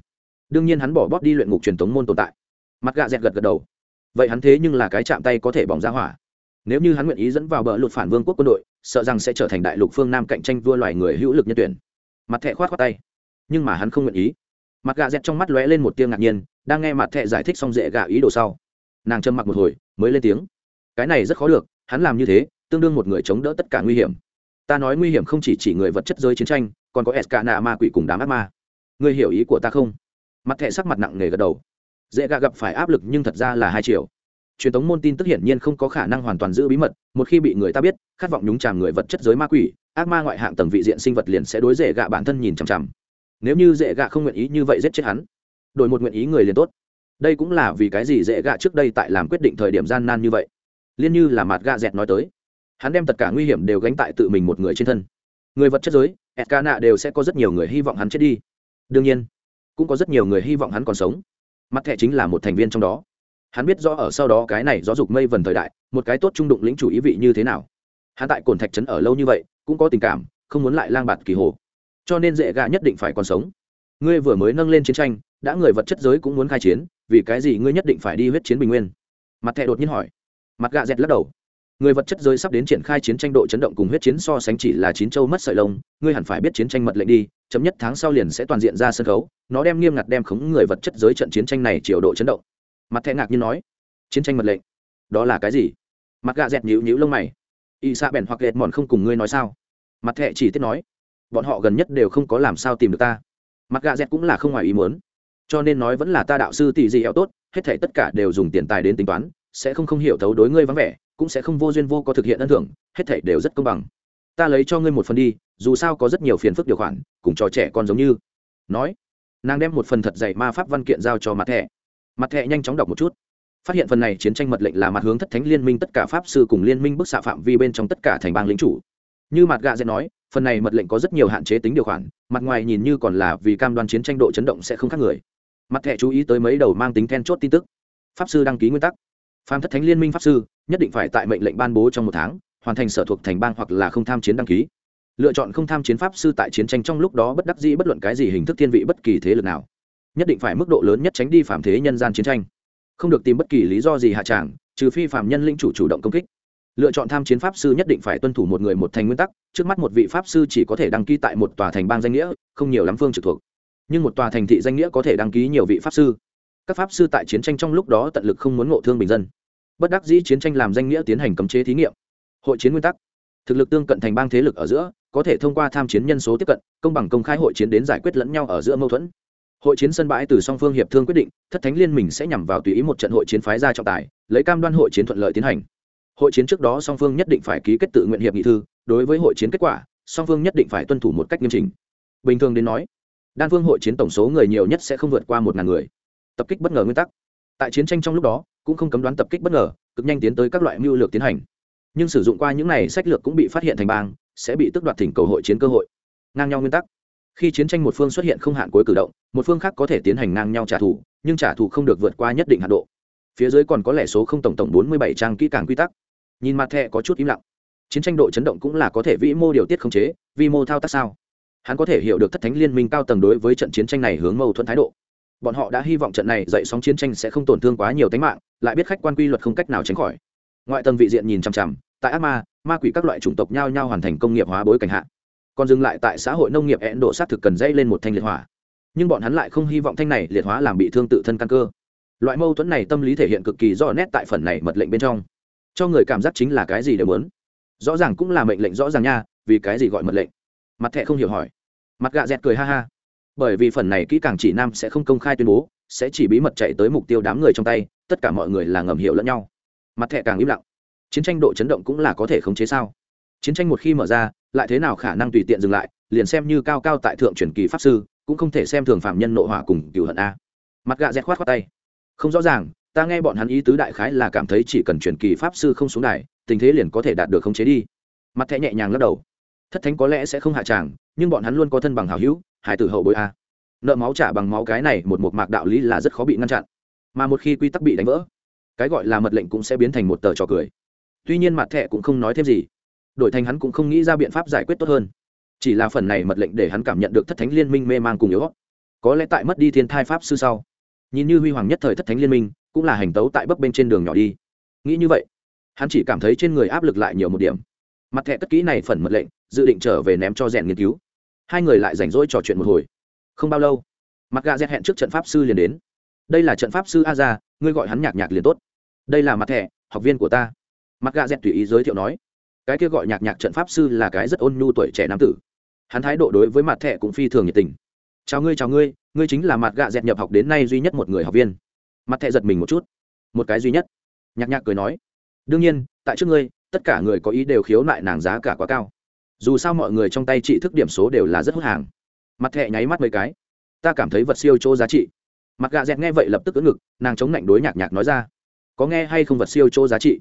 Đương nhiên hắn bỏ bóp đi luyện ngục truyền thống môn tồn tại. Mặt gạ dẹt gật gật đầu. Vậy hắn thế nhưng là cái chạm tay có thể bỏng ra hỏa. Nếu như hắn nguyện ý dẫn vào bờ lụt phản vương quốc quân đội, sợ rằng sẽ trở thành đại lục phương nam cạnh tranh vua loài người hữu lực nhân tuyển. Mặt thẻ khoát khoát tay. Nhưng mà hắn không nguyện ý. Mặt gạ dẹt trong mắt lóe lên một tiếng ngạc nhiên, đang nghe mặt thẻ giải thích xong dễ gạ ý đồ sau. Nàng châm mặc một hồi, mới lên tiếng. Cái này rất khó được, hắn làm như thế, tương đương một người chống đỡ tất cả nguy hiểm ta nói nguy hiểm không chỉ chỉ người vật chất giới chiến tranh, còn có s nạ ma quỷ cùng đám ác ma. Ngươi hiểu ý của ta không? Mặt thẻ sắc mặt nặng nề gật đầu. Dễ gạ gặp phải áp lực nhưng thật ra là hai triệu. Truyền thống môn tin tức hiển nhiên không có khả năng hoàn toàn giữ bí mật, một khi bị người ta biết, khát vọng nhúng chàm người vật chất giới ma quỷ, ác ma ngoại hạng tầng vị diện sinh vật liền sẽ đối dễ gạ bản thân nhìn chằm chằm. Nếu như dễ gạ không nguyện ý như vậy giết chết hắn, đổi một nguyện ý người liền tốt. Đây cũng là vì cái gì dễ gạ trước đây tại làm quyết định thời điểm gian nan như vậy. Liên như là mặt gạ dẹt nói tới hắn đem tất cả nguy hiểm đều gánh tại tự mình một người trên thân. Người vật chất giới s ca nạ đều sẽ có rất nhiều người hy vọng hắn chết đi. Đương nhiên, cũng có rất nhiều người hy vọng hắn còn sống. Mặt thẻ chính là một thành viên trong đó. Hắn biết rõ ở sau đó cái này giáo dục mây vần thời đại, một cái tốt trung đụng lĩnh chủ ý vị như thế nào. Hắn tại cồn thạch trấn ở lâu như vậy, cũng có tình cảm, không muốn lại lang bạt kỳ hồ. Cho nên dễ gạ nhất định phải còn sống. Ngươi vừa mới nâng lên chiến tranh, đã người vật chất giới cũng muốn khai chiến, vì cái gì ngươi nhất định phải đi huyết chiến bình nguyên? Mặt thẻ đột nhiên hỏi. Mặt gạ dẹt lắc đầu người vật chất giới sắp đến triển khai chiến tranh độ chấn động cùng huyết chiến so sánh chỉ là chín châu mất sợi lông, ngươi hẳn phải biết chiến tranh mật lệnh đi, chấm nhất tháng sau liền sẽ toàn diện ra sân khấu, nó đem nghiêm ngặt đem khống người vật chất giới trận chiến tranh này chiều độ chấn động. Mặt thẹ ngạc như nói, chiến tranh mật lệnh, đó là cái gì? Mặt gà dẹt nhíu nhíu lông mày. Y xạ bèn hoặc lẹt mòn không cùng ngươi nói sao? Mặt thẹ chỉ tiết nói, bọn họ gần nhất đều không có làm sao tìm được ta. Mặt gà dẹt cũng là không ngoài ý muốn. Cho nên nói vẫn là ta đạo sư tỷ dị hẹo tốt, hết thể tất cả đều dùng tiền tài đến tính toán, sẽ không không hiểu thấu đối ngươi vắng vẻ cũng sẽ không vô duyên vô có thực hiện ân thưởng, hết thảy đều rất công bằng. Ta lấy cho ngươi một phần đi, dù sao có rất nhiều phiền phức điều khoản, cùng trò trẻ con giống như. Nói, nàng đem một phần thật dày ma pháp văn kiện giao cho mặt thẻ. Mặt thẻ nhanh chóng đọc một chút. Phát hiện phần này chiến tranh mật lệnh là mặt hướng thất thánh liên minh tất cả pháp sư cùng liên minh bức xạ phạm vi bên trong tất cả thành bang lính chủ. Như mặt gạ dễ nói, phần này mật lệnh có rất nhiều hạn chế tính điều khoản, mặt ngoài nhìn như còn là vì cam đoan chiến tranh độ chấn động sẽ không khác người. Mặt thẻ chú ý tới mấy đầu mang tính then chốt tin tức. Pháp sư đăng ký nguyên tắc phàm thất thánh liên minh pháp sư, nhất định phải tại mệnh lệnh ban bố trong một tháng, hoàn thành sở thuộc thành bang hoặc là không tham chiến đăng ký. Lựa chọn không tham chiến pháp sư tại chiến tranh trong lúc đó bất đắc dĩ bất luận cái gì hình thức thiên vị bất kỳ thế lực nào. Nhất định phải mức độ lớn nhất tránh đi phạm thế nhân gian chiến tranh. Không được tìm bất kỳ lý do gì hạ tràng, trừ phi phạm nhân linh chủ chủ động công kích. Lựa chọn tham chiến pháp sư nhất định phải tuân thủ một người một thành nguyên tắc, trước mắt một vị pháp sư chỉ có thể đăng ký tại một tòa thành bang danh nghĩa, không nhiều lắm phương trực thuộc. Nhưng một tòa thành thị danh nghĩa có thể đăng ký nhiều vị pháp sư. Các pháp sư tại chiến tranh trong lúc đó tận lực không muốn ngộ thương bình dân bất đắc dĩ chiến tranh làm danh nghĩa tiến hành cấm chế thí nghiệm. Hội chiến nguyên tắc. Thực lực tương cận thành bang thế lực ở giữa, có thể thông qua tham chiến nhân số tiếp cận, công bằng công khai hội chiến đến giải quyết lẫn nhau ở giữa mâu thuẫn. Hội chiến sân bãi từ song phương hiệp thương quyết định, thất thánh liên mình sẽ nhằm vào tùy ý một trận hội chiến phái ra trọng tài, lấy cam đoan hội chiến thuận lợi tiến hành. Hội chiến trước đó song phương nhất định phải ký kết tự nguyện hiệp nghị thư, đối với hội chiến kết quả, song phương nhất định phải tuân thủ một cách nghiêm trình bình thường đến nói, đan phương hội chiến tổng số người nhiều nhất sẽ không vượt qua một ngàn người. Tập kích bất ngờ nguyên tắc. Tại chiến tranh trong lúc đó cũng không cấm đoán tập kích bất ngờ, cực nhanh tiến tới các loại mưu lược tiến hành. Nhưng sử dụng qua những này sách lược cũng bị phát hiện thành bang, sẽ bị tước đoạt thỉnh cầu hội chiến cơ hội. Ngang nhau nguyên tắc. Khi chiến tranh một phương xuất hiện không hạn cuối cử động, một phương khác có thể tiến hành ngang nhau trả thù, nhưng trả thù không được vượt qua nhất định hạn độ. Phía dưới còn có lẽ số không tổng tổng bốn mươi bảy trang kỹ càng quy tắc. Nhìn mặt thẻ có chút im lặng. Chiến tranh độ chấn động cũng là có thể vĩ mô điều tiết khống chế, vi mô thao tác sao? Hắn có thể hiểu được thất thánh liên minh cao tầng đối với trận chiến tranh này hướng mâu thuẫn thái độ bọn họ đã hy vọng trận này dậy sóng chiến tranh sẽ không tổn thương quá nhiều tính mạng, lại biết khách quan quy luật không cách nào tránh khỏi. Ngoại tầng vị diện nhìn chằm chằm, tại ác ma ma quỷ các loại chủng tộc nhao nhao hoàn thành công nghiệp hóa bối cảnh hạ. Còn dừng lại tại xã hội nông nghiệp hẹn độ sát thực cần dây lên một thanh liệt hỏa. Nhưng bọn hắn lại không hy vọng thanh này liệt hóa làm bị thương tự thân căn cơ. Loại mâu thuẫn này tâm lý thể hiện cực kỳ rõ nét tại phần này mật lệnh bên trong. Cho người cảm giác chính là cái gì đều muốn. Rõ ràng cũng là mệnh lệnh rõ ràng nha, vì cái gì gọi mật lệnh? Mặt thẹ không hiểu hỏi. Mặt gạ dẹt cười ha ha bởi vì phần này kỹ càng chỉ nam sẽ không công khai tuyên bố, sẽ chỉ bí mật chạy tới mục tiêu đám người trong tay, tất cả mọi người là ngầm hiểu lẫn nhau. Mặt thẻ càng im lặng. Chiến tranh độ chấn động cũng là có thể khống chế sao? Chiến tranh một khi mở ra, lại thế nào khả năng tùy tiện dừng lại, liền xem như cao cao tại thượng truyền kỳ pháp sư, cũng không thể xem thường phạm nhân nội hỏa cùng cựu hận a. Mặt gạ dẹt khoát khoát tay. Không rõ ràng, ta nghe bọn hắn ý tứ đại khái là cảm thấy chỉ cần truyền kỳ pháp sư không xuống đài, tình thế liền có thể đạt được khống chế đi. Mặt thẻ nhẹ nhàng lắc đầu. Thất thánh có lẽ sẽ không hạ tràng, nhưng bọn hắn luôn có thân bằng hào hữu hải tử hậu bối a. Nợ máu trả bằng máu cái này một một mạc đạo lý là rất khó bị ngăn chặn. Mà một khi quy tắc bị đánh vỡ, cái gọi là mật lệnh cũng sẽ biến thành một tờ trò cười. Tuy nhiên mặt thẹ cũng không nói thêm gì. Đổi thành hắn cũng không nghĩ ra biện pháp giải quyết tốt hơn. Chỉ là phần này mật lệnh để hắn cảm nhận được thất thánh liên minh mê man cùng yếu có lẽ tại mất đi thiên thai pháp sư sau, nhìn như huy hoàng nhất thời thất thánh liên minh, cũng là hành tấu tại bấp bên trên đường nhỏ đi. Nghĩ như vậy, hắn chỉ cảm thấy trên người áp lực lại nhiều một điểm. Mặt thẻ cất kỹ này phần mật lệnh, dự định trở về ném cho rèn nghiên cứu hai người lại rảnh rỗi trò chuyện một hồi. Không bao lâu mặt gà dẹt hẹn trước trận pháp sư liền đến. Đây là trận pháp sư a ra ngươi gọi hắn nhạc nhạc liền tốt. Đây là mặt thẻ, học viên của ta. Mặt gà dẹt tùy ý giới thiệu nói, cái kia gọi nhạc nhạc trận pháp sư là cái rất ôn nhu tuổi trẻ nam tử. Hắn thái độ đối với mặt thẻ cũng phi thường nhiệt tình. Chào ngươi chào ngươi ngươi chính là mặt gà dẹt nhập học đến nay duy nhất một người học viên. Mặt thẻ giật mình một chút. Một cái duy nhất. Nhạc nhạc cười nói, đương nhiên, tại trước ngươi, tất cả người có ý đều khiếu nại nàng giá cả quá cao dù sao mọi người trong tay chị thức điểm số đều là rất hút hàng. Mặt thẹ nháy mắt mấy cái. Ta cảm thấy vật siêu chỗ giá trị. Mặt gà dẹt nghe vậy lập tức ứng ngực, nàng chống lạnh đối nhạc nhạc nói ra. Có nghe hay không vật siêu chỗ giá trị?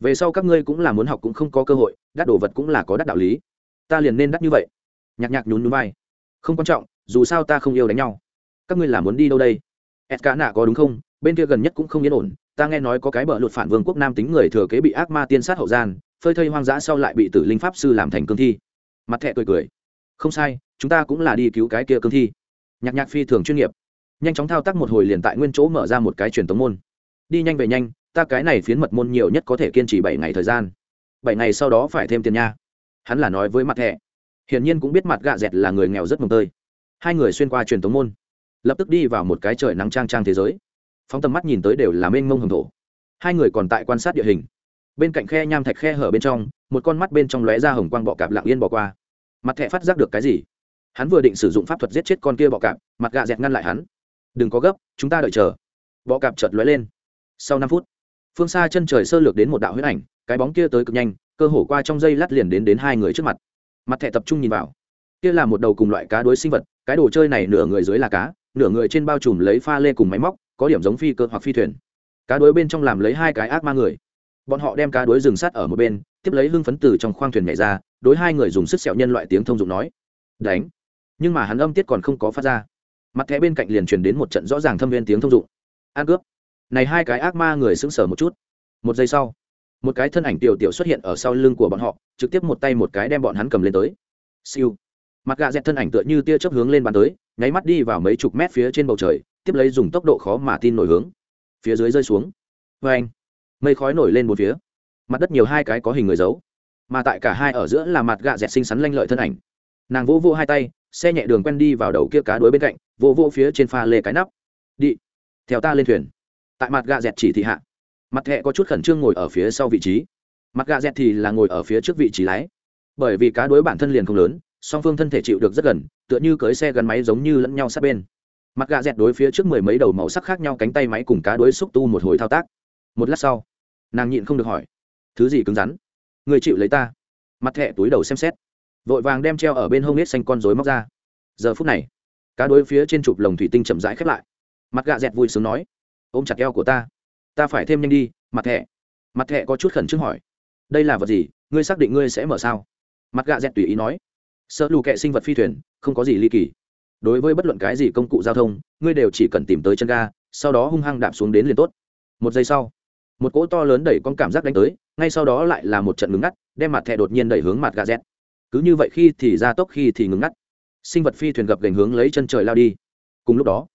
Về sau các ngươi cũng là muốn học cũng không có cơ hội, đắt đồ vật cũng là có đắt đạo lý. Ta liền nên đắt như vậy. Nhạc nhạc nhún núi vai. Không quan trọng, dù sao ta không yêu đánh nhau. Các ngươi là muốn đi đâu đây? Ed cá nạ có đúng không? Bên kia gần nhất cũng không yên ổn ta nghe nói có cái bờ lụt phản vương quốc nam tính người thừa kế bị ác ma tiên sát hậu gian, phơi thây hoang dã sau lại bị tử linh pháp sư làm thành cương thi. Mặt thẹ cười cười. Không sai, chúng ta cũng là đi cứu cái kia cương thi. Nhạc nhạc phi thường chuyên nghiệp. Nhanh chóng thao tác một hồi liền tại nguyên chỗ mở ra một cái truyền tống môn. Đi nhanh về nhanh, ta cái này phiến mật môn nhiều nhất có thể kiên trì bảy ngày thời gian. Bảy ngày sau đó phải thêm tiền nha. Hắn là nói với mặt thẻ. Hiển nhiên cũng biết mặt gạ dẹt là người nghèo rất mồng tơi. Hai người xuyên qua truyền tống môn, lập tức đi vào một cái trời nắng trang trang thế giới phóng tầm mắt nhìn tới đều là mênh mông hồng thổ. Hai người còn tại quan sát địa hình. Bên cạnh khe nham thạch khe hở bên trong, một con mắt bên trong lóe ra hồng quang bọ cạp lặng yên bỏ qua. Mặt thẹ phát giác được cái gì? Hắn vừa định sử dụng pháp thuật giết chết con kia bọ cạp, mặt gạ dẹt ngăn lại hắn. Đừng có gấp, chúng ta đợi chờ. Bọ cạp chợt lóe lên. Sau năm phút, phương xa chân trời sơ lược đến một đạo huyết ảnh, cái bóng kia tới cực nhanh, cơ hồ qua trong dây lát liền đến đến hai người trước mặt. Mặt thẹ tập trung nhìn vào. Kia là một đầu cùng loại cá đối sinh vật, cái đồ chơi này nửa người dưới là cá, nửa người trên bao trùm lấy pha lê cùng máy móc có điểm giống phi cơ hoặc phi thuyền. Cá đuối bên trong làm lấy hai cái ác ma người. Bọn họ đem cá đuối rừng sắt ở một bên, tiếp lấy hưng phấn từ trong khoang thuyền nhảy ra, đối hai người dùng sức sẹo nhân loại tiếng thông dụng nói, đánh. Nhưng mà hắn âm tiết còn không có phát ra. Mặt thẻ bên cạnh liền truyền đến một trận rõ ràng thâm viên tiếng thông dụng. An cướp. Này hai cái ác ma người sững sờ một chút. Một giây sau, một cái thân ảnh tiểu tiểu xuất hiện ở sau lưng của bọn họ, trực tiếp một tay một cái đem bọn hắn cầm lên tới. Siêu. Mặt gạ dẹt thân ảnh tựa như tia chớp hướng lên bàn tới, nháy mắt đi vào mấy chục mét phía trên bầu trời tiếp lấy dùng tốc độ khó mà tin nổi hướng. Phía dưới rơi xuống. Vê anh, mây khói nổi lên một phía. Mặt đất nhiều hai cái có hình người giấu. Mà tại cả hai ở giữa là mặt gạ dẹt xinh xắn lanh lợi thân ảnh. Nàng vỗ vỗ hai tay, xe nhẹ đường quen đi vào đầu kia cá đuối bên cạnh, vỗ vỗ phía trên pha lê cái nắp. Đi, theo ta lên thuyền. Tại mặt gạ dẹt chỉ thị hạ. Mặt thẹ có chút khẩn trương ngồi ở phía sau vị trí. Mặt gạ dẹt thì là ngồi ở phía trước vị trí lái. Bởi vì cá đuối bản thân liền không lớn, song phương thân thể chịu được rất gần, tựa như cưới xe gắn máy giống như lẫn nhau sát bên mặt gà dẹt đối phía trước mười mấy đầu màu sắc khác nhau cánh tay máy cùng cá đuối xúc tu một hồi thao tác. Một lát sau, nàng nhịn không được hỏi, thứ gì cứng rắn? Người chịu lấy ta. Mặt thẹ túi đầu xem xét, vội vàng đem treo ở bên hông nết xanh con rối móc ra. Giờ phút này, cá đuối phía trên chụp lồng thủy tinh chậm rãi khép lại. Mặt gà dẹt vui sướng nói, ôm chặt eo của ta ta phải thêm nhanh đi, mặt thẹ mặt thẹ có chút khẩn trương hỏi, đây là vật gì? Ngươi xác định ngươi sẽ mở sao? Mặt gà dẹt tùy ý nói, sợ lù kệ sinh vật phi thuyền, không có gì ly kỳ đối với bất luận cái gì công cụ giao thông, ngươi đều chỉ cần tìm tới chân ga, sau đó hung hăng đạp xuống đến liền tốt. Một giây sau, một cỗ to lớn đẩy con cảm giác đánh tới, ngay sau đó lại là một trận ngừng ngắt, đem mặt thẻ đột nhiên đẩy hướng mặt gà z cứ như vậy khi thì ra tốc khi thì ngừng ngắt. Sinh vật phi thuyền gập gành hướng lấy chân trời lao đi. Cùng lúc đó,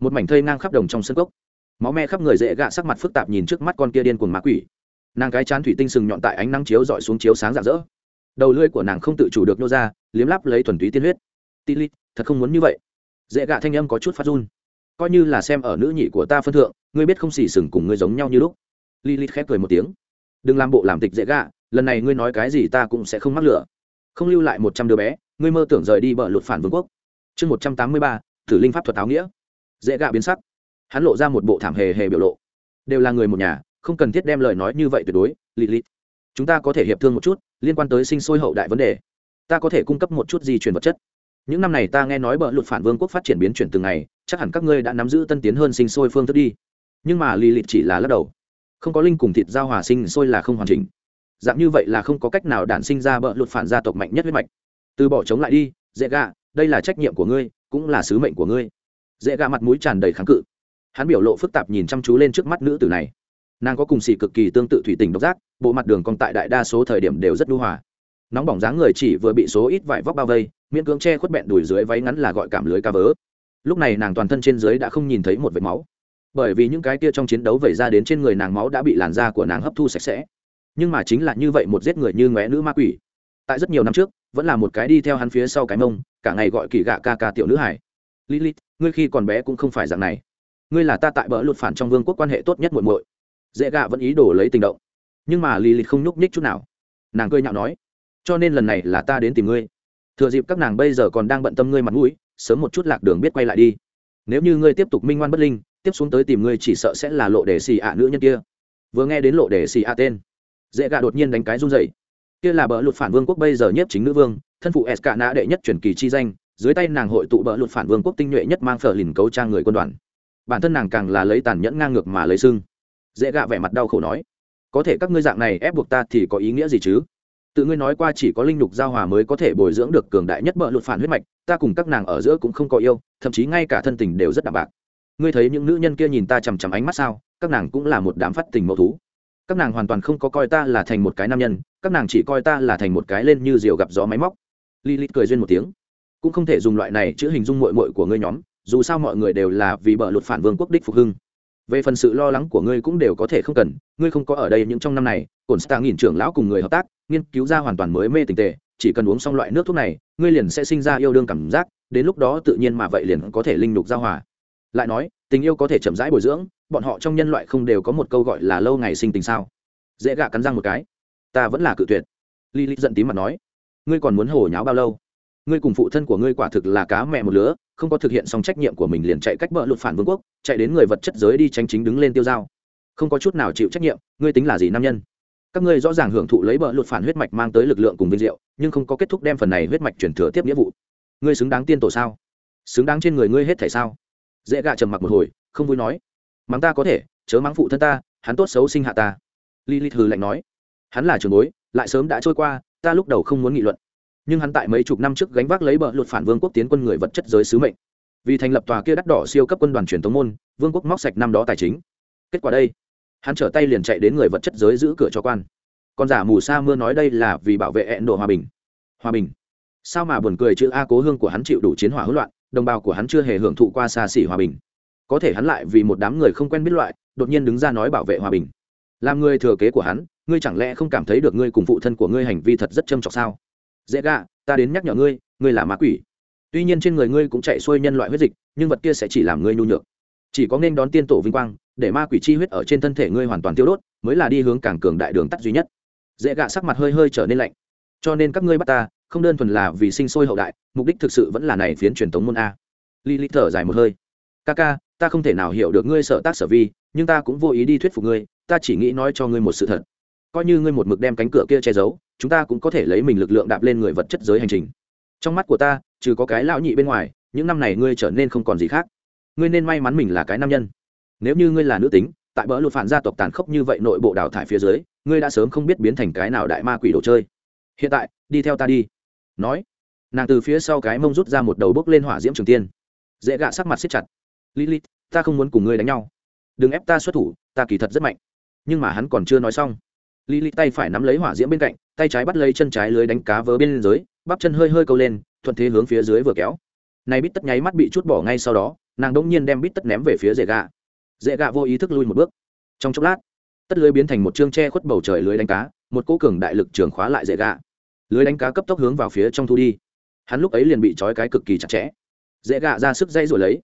một mảnh thây ngang khắp đồng trong sân cốc. Máu me khắp người dễ gạ sắc mặt phức tạp nhìn trước mắt con kia điên cuồng ma quỷ. Nàng cái chán thủy tinh sừng nhọn tại ánh nắng chiếu dọi xuống chiếu sáng rạng rỡ. Đầu lưỡi của nàng không tự chủ được nô ra, liếm lắp lấy thuần túy tiên huyết. Tí lít thật không muốn như vậy. Dễ gạ thanh âm có chút phát run. Coi như là xem ở nữ nhị của ta phân thượng, ngươi biết không xì sừng cùng ngươi giống nhau như lúc. Lilith khép cười một tiếng. Đừng làm bộ làm tịch dễ gạ, lần này ngươi nói cái gì ta cũng sẽ không mắc lửa. Không lưu lại một trăm đứa bé, ngươi mơ tưởng rời đi bờ lụt phản vương quốc. Chương một trăm tám mươi ba, tử linh pháp thuật áo nghĩa. Dễ gạ biến sắc. Hắn lộ ra một bộ thảm hề hề biểu lộ. Đều là người một nhà, không cần thiết đem lời nói như vậy tuyệt đối lịt lịt chúng ta có thể hiệp thương một chút, liên quan tới sinh sôi hậu đại vấn đề. Ta có thể cung cấp một chút di truyền vật chất những năm này ta nghe nói bờ lụt phản vương quốc phát triển biến chuyển từng ngày, chắc hẳn các ngươi đã nắm giữ tân tiến hơn sinh sôi phương thức đi. Nhưng mà lì lịt chỉ là lắc đầu. Không có linh cùng thịt giao hòa sinh sôi là không hoàn chỉnh. Dạng như vậy là không có cách nào đản sinh ra bờ lụt phản gia tộc mạnh nhất huyết mạch. Từ bỏ chống lại đi dễ gạ, đây là trách nhiệm của ngươi, cũng là sứ mệnh của ngươi. Dễ gạ mặt mũi tràn đầy kháng cự. Hắn biểu lộ phức tạp nhìn chăm chú lên trước mắt nữ tử này. Nàng có cùng xì cực kỳ tương tự thủy tình độc giác, bộ mặt đường còn tại đại đa số thời điểm đều rất đu hòa nóng bỏng dáng người chỉ vừa bị số ít vải vóc bao vây, miễn cưỡng che khuất bẹn đùi dưới váy ngắn là gọi cảm lưới ca vớ. Lúc này nàng toàn thân trên dưới đã không nhìn thấy một vệt máu. Bởi vì những cái kia trong chiến đấu vẩy ra đến trên người nàng máu đã bị làn da của nàng hấp thu sạch sẽ. Nhưng mà chính là như vậy một giết người như ngóe nữ ma quỷ. Tại rất nhiều năm trước, vẫn là một cái đi theo hắn phía sau cái mông, cả ngày gọi kỳ gạ ca ca tiểu nữ hải. Lilith, ngươi khi còn bé cũng không phải dạng này. Ngươi là ta tại bỡ lụt phản trong vương quốc quan hệ tốt nhất muội muội. Dễ gạ vẫn ý đồ lấy tình động. Nhưng mà lilith không nhúc nhích chút nào. Nàng cười nhạo nói cho nên lần này là ta đến tìm ngươi. Thừa dịp các nàng bây giờ còn đang bận tâm ngươi mặt mũi, sớm một chút lạc đường biết quay lại đi. Nếu như ngươi tiếp tục minh ngoan bất linh, tiếp xuống tới tìm ngươi chỉ sợ sẽ là lộ đề xì ạ nữ nhân kia. Vừa nghe đến lộ đề xì ạ tên, dễ gạ đột nhiên đánh cái run dậy kia là bờ lụt phản vương quốc bây giờ nhất chính nữ vương, thân phụ s cả nã đệ nhất truyền kỳ chi danh, dưới tay nàng hội tụ bờ lụt phản vương quốc tinh nhuệ nhất mang phở lìn cấu trang người quân đoàn. Bản thân nàng càng là lấy tàn nhẫn ngang ngược mà lấy sưng. Dễ gạ vẻ mặt đau khổ nói, có thể các ngươi dạng này ép buộc ta thì có ý nghĩa gì chứ? Tự ngươi nói qua chỉ có linh lục giao hòa mới có thể bồi dưỡng được cường đại nhất bợ lụt phản huyết mạch, ta cùng các nàng ở giữa cũng không có yêu, thậm chí ngay cả thân tình đều rất đạm bạc. Ngươi thấy những nữ nhân kia nhìn ta chằm chằm ánh mắt sao? Các nàng cũng là một đám phát tình mẫu thú. Các nàng hoàn toàn không có coi ta là thành một cái nam nhân, các nàng chỉ coi ta là thành một cái lên như diều gặp gió máy móc. Li li cười duyên một tiếng. Cũng không thể dùng loại này chữ hình dung mội mội của ngươi nhóm, dù sao mọi người đều là vì bợ lụt phản vương quốc đích phục hưng về phần sự lo lắng của ngươi cũng đều có thể không cần, ngươi không có ở đây những trong năm này cổn stạ nghìn trưởng lão cùng người hợp tác, nghiên cứu ra hoàn toàn mới mê tình tệ chỉ cần uống xong loại nước thuốc này, ngươi liền sẽ sinh ra yêu đương cảm giác, đến lúc đó tự nhiên mà vậy liền có thể linh lục giao hòa. Lại nói, tình yêu có thể chậm rãi bồi dưỡng, bọn họ trong nhân loại không đều có một câu gọi là lâu ngày sinh tình sao? Dễ gạ cắn răng một cái. Ta vẫn là cự tuyệt. Li li giận tím mặt nói. Ngươi còn muốn hổ nháo bao lâu? Ngươi cùng phụ thân của ngươi quả thực là cá mẹ một lứa không có thực hiện xong trách nhiệm của mình liền chạy cách bờ lụt phản vương quốc, chạy đến người vật chất giới đi tranh chính đứng lên tiêu dao. Không có chút nào chịu trách nhiệm, ngươi tính là gì nam nhân? Các ngươi rõ ràng hưởng thụ lấy bờ lụt phản huyết mạch mang tới lực lượng cùng vinh diệu, nhưng không có kết thúc đem phần này huyết mạch chuyển thừa tiếp nghĩa vụ. Ngươi xứng đáng tiên tổ sao? Xứng đáng trên người ngươi hết thể sao? Dễ gạ trầm mặc một hồi, không vui nói. Mắng ta có thể, chớ mắng phụ thân ta, hắn tốt xấu sinh hạ ta. Li li hừ lạnh nói. Hắn là trường bối, lại sớm đã trôi qua, ta lúc đầu không muốn nghị luận nhưng hắn tại mấy chục năm trước gánh vác lấy bờ lụt phản vương quốc tiến quân người vật chất giới sứ mệnh. Vì thành lập tòa kia đắt đỏ siêu cấp quân đoàn truyền thống môn, vương quốc móc sạch năm đó tài chính. Kết quả đây, hắn trở tay liền chạy đến người vật chất giới giữ cửa cho quan. Còn giả mù sa mưa nói đây là vì bảo vệ ẹn độ hòa bình. Hòa bình. Sao mà buồn cười chữ a, cố hương của hắn chịu đủ chiến hỏa hỗn loạn, đồng bào của hắn chưa hề hưởng thụ qua xa xỉ hòa bình. Có thể hắn lại vì một đám người không quen biết loại, đột nhiên đứng ra nói bảo vệ hòa bình. Làm người thừa kế của hắn, ngươi chẳng lẽ không cảm thấy được ngươi cùng phụ thân của ngươi hành vi thật rất châm trọc sao? Dễ gạ ta đến nhắc nhở ngươi ngươi là ma quỷ. Tuy nhiên trên người ngươi cũng chạy xuôi nhân loại huyết dịch, nhưng vật kia sẽ chỉ làm ngươi nhu nhược. Chỉ có nên đón tiên tổ vinh quang, để ma quỷ chi huyết ở trên thân thể ngươi hoàn toàn tiêu đốt, mới là đi hướng càng cường đại đường tắt duy nhất. Dễ gạ sắc mặt hơi hơi trở nên lạnh. Cho nên các ngươi bắt ta, không đơn thuần là vì sinh sôi hậu đại, mục đích thực sự vẫn là này phiến truyền thống môn a. Li li thở dài một hơi. Ca ca, ta không thể nào hiểu được ngươi sợ tác sở vi, nhưng ta cũng vô ý đi thuyết phục ngươi, ta chỉ nghĩ nói cho ngươi một sự thật. Coi như ngươi một mực đem cánh cửa kia che giấu chúng ta cũng có thể lấy mình lực lượng đạp lên người vật chất giới hành trình. Trong mắt của ta, trừ có cái lão nhị bên ngoài, những năm này ngươi trở nên không còn gì khác. Ngươi nên may mắn mình là cái nam nhân. Nếu như ngươi là nữ tính, tại bỡ lụt phản gia tộc tàn khốc như vậy nội bộ đào thải phía dưới, ngươi đã sớm không biết biến thành cái nào đại ma quỷ đồ chơi. Hiện tại, đi theo ta đi. Nói, nàng từ phía sau cái mông rút ra một đầu bốc lên hỏa diễm trường tiên. Dễ gạ sắc mặt xếp chặt. Lilith, ta không muốn cùng ngươi đánh nhau. Đừng ép ta xuất thủ, ta kỳ thật rất mạnh. Nhưng mà hắn còn chưa nói xong lilith tay phải nắm lấy hỏa diễm bên cạnh, tay trái bắt lấy chân trái lưới đánh cá vớ bên dưới, bắp chân hơi hơi câu lên, thuận thế hướng phía dưới vừa kéo. Này bít tất nháy mắt bị chút bỏ ngay sau đó, nàng đông nhiên đem bít tất ném về phía dễ gạ dễ gạ vô ý thức lui một bước. Trong chốc lát, tất lưới biến thành một chương tre khuất bầu trời lưới đánh cá, một cỗ cường đại lực trường khóa lại dễ gạ lưới đánh cá cấp tốc hướng vào phía trong thu đi. Hắn lúc ấy liền bị trói cái cực kỳ chặt chẽ. Dễ gạ ra sức dây rồi lấy.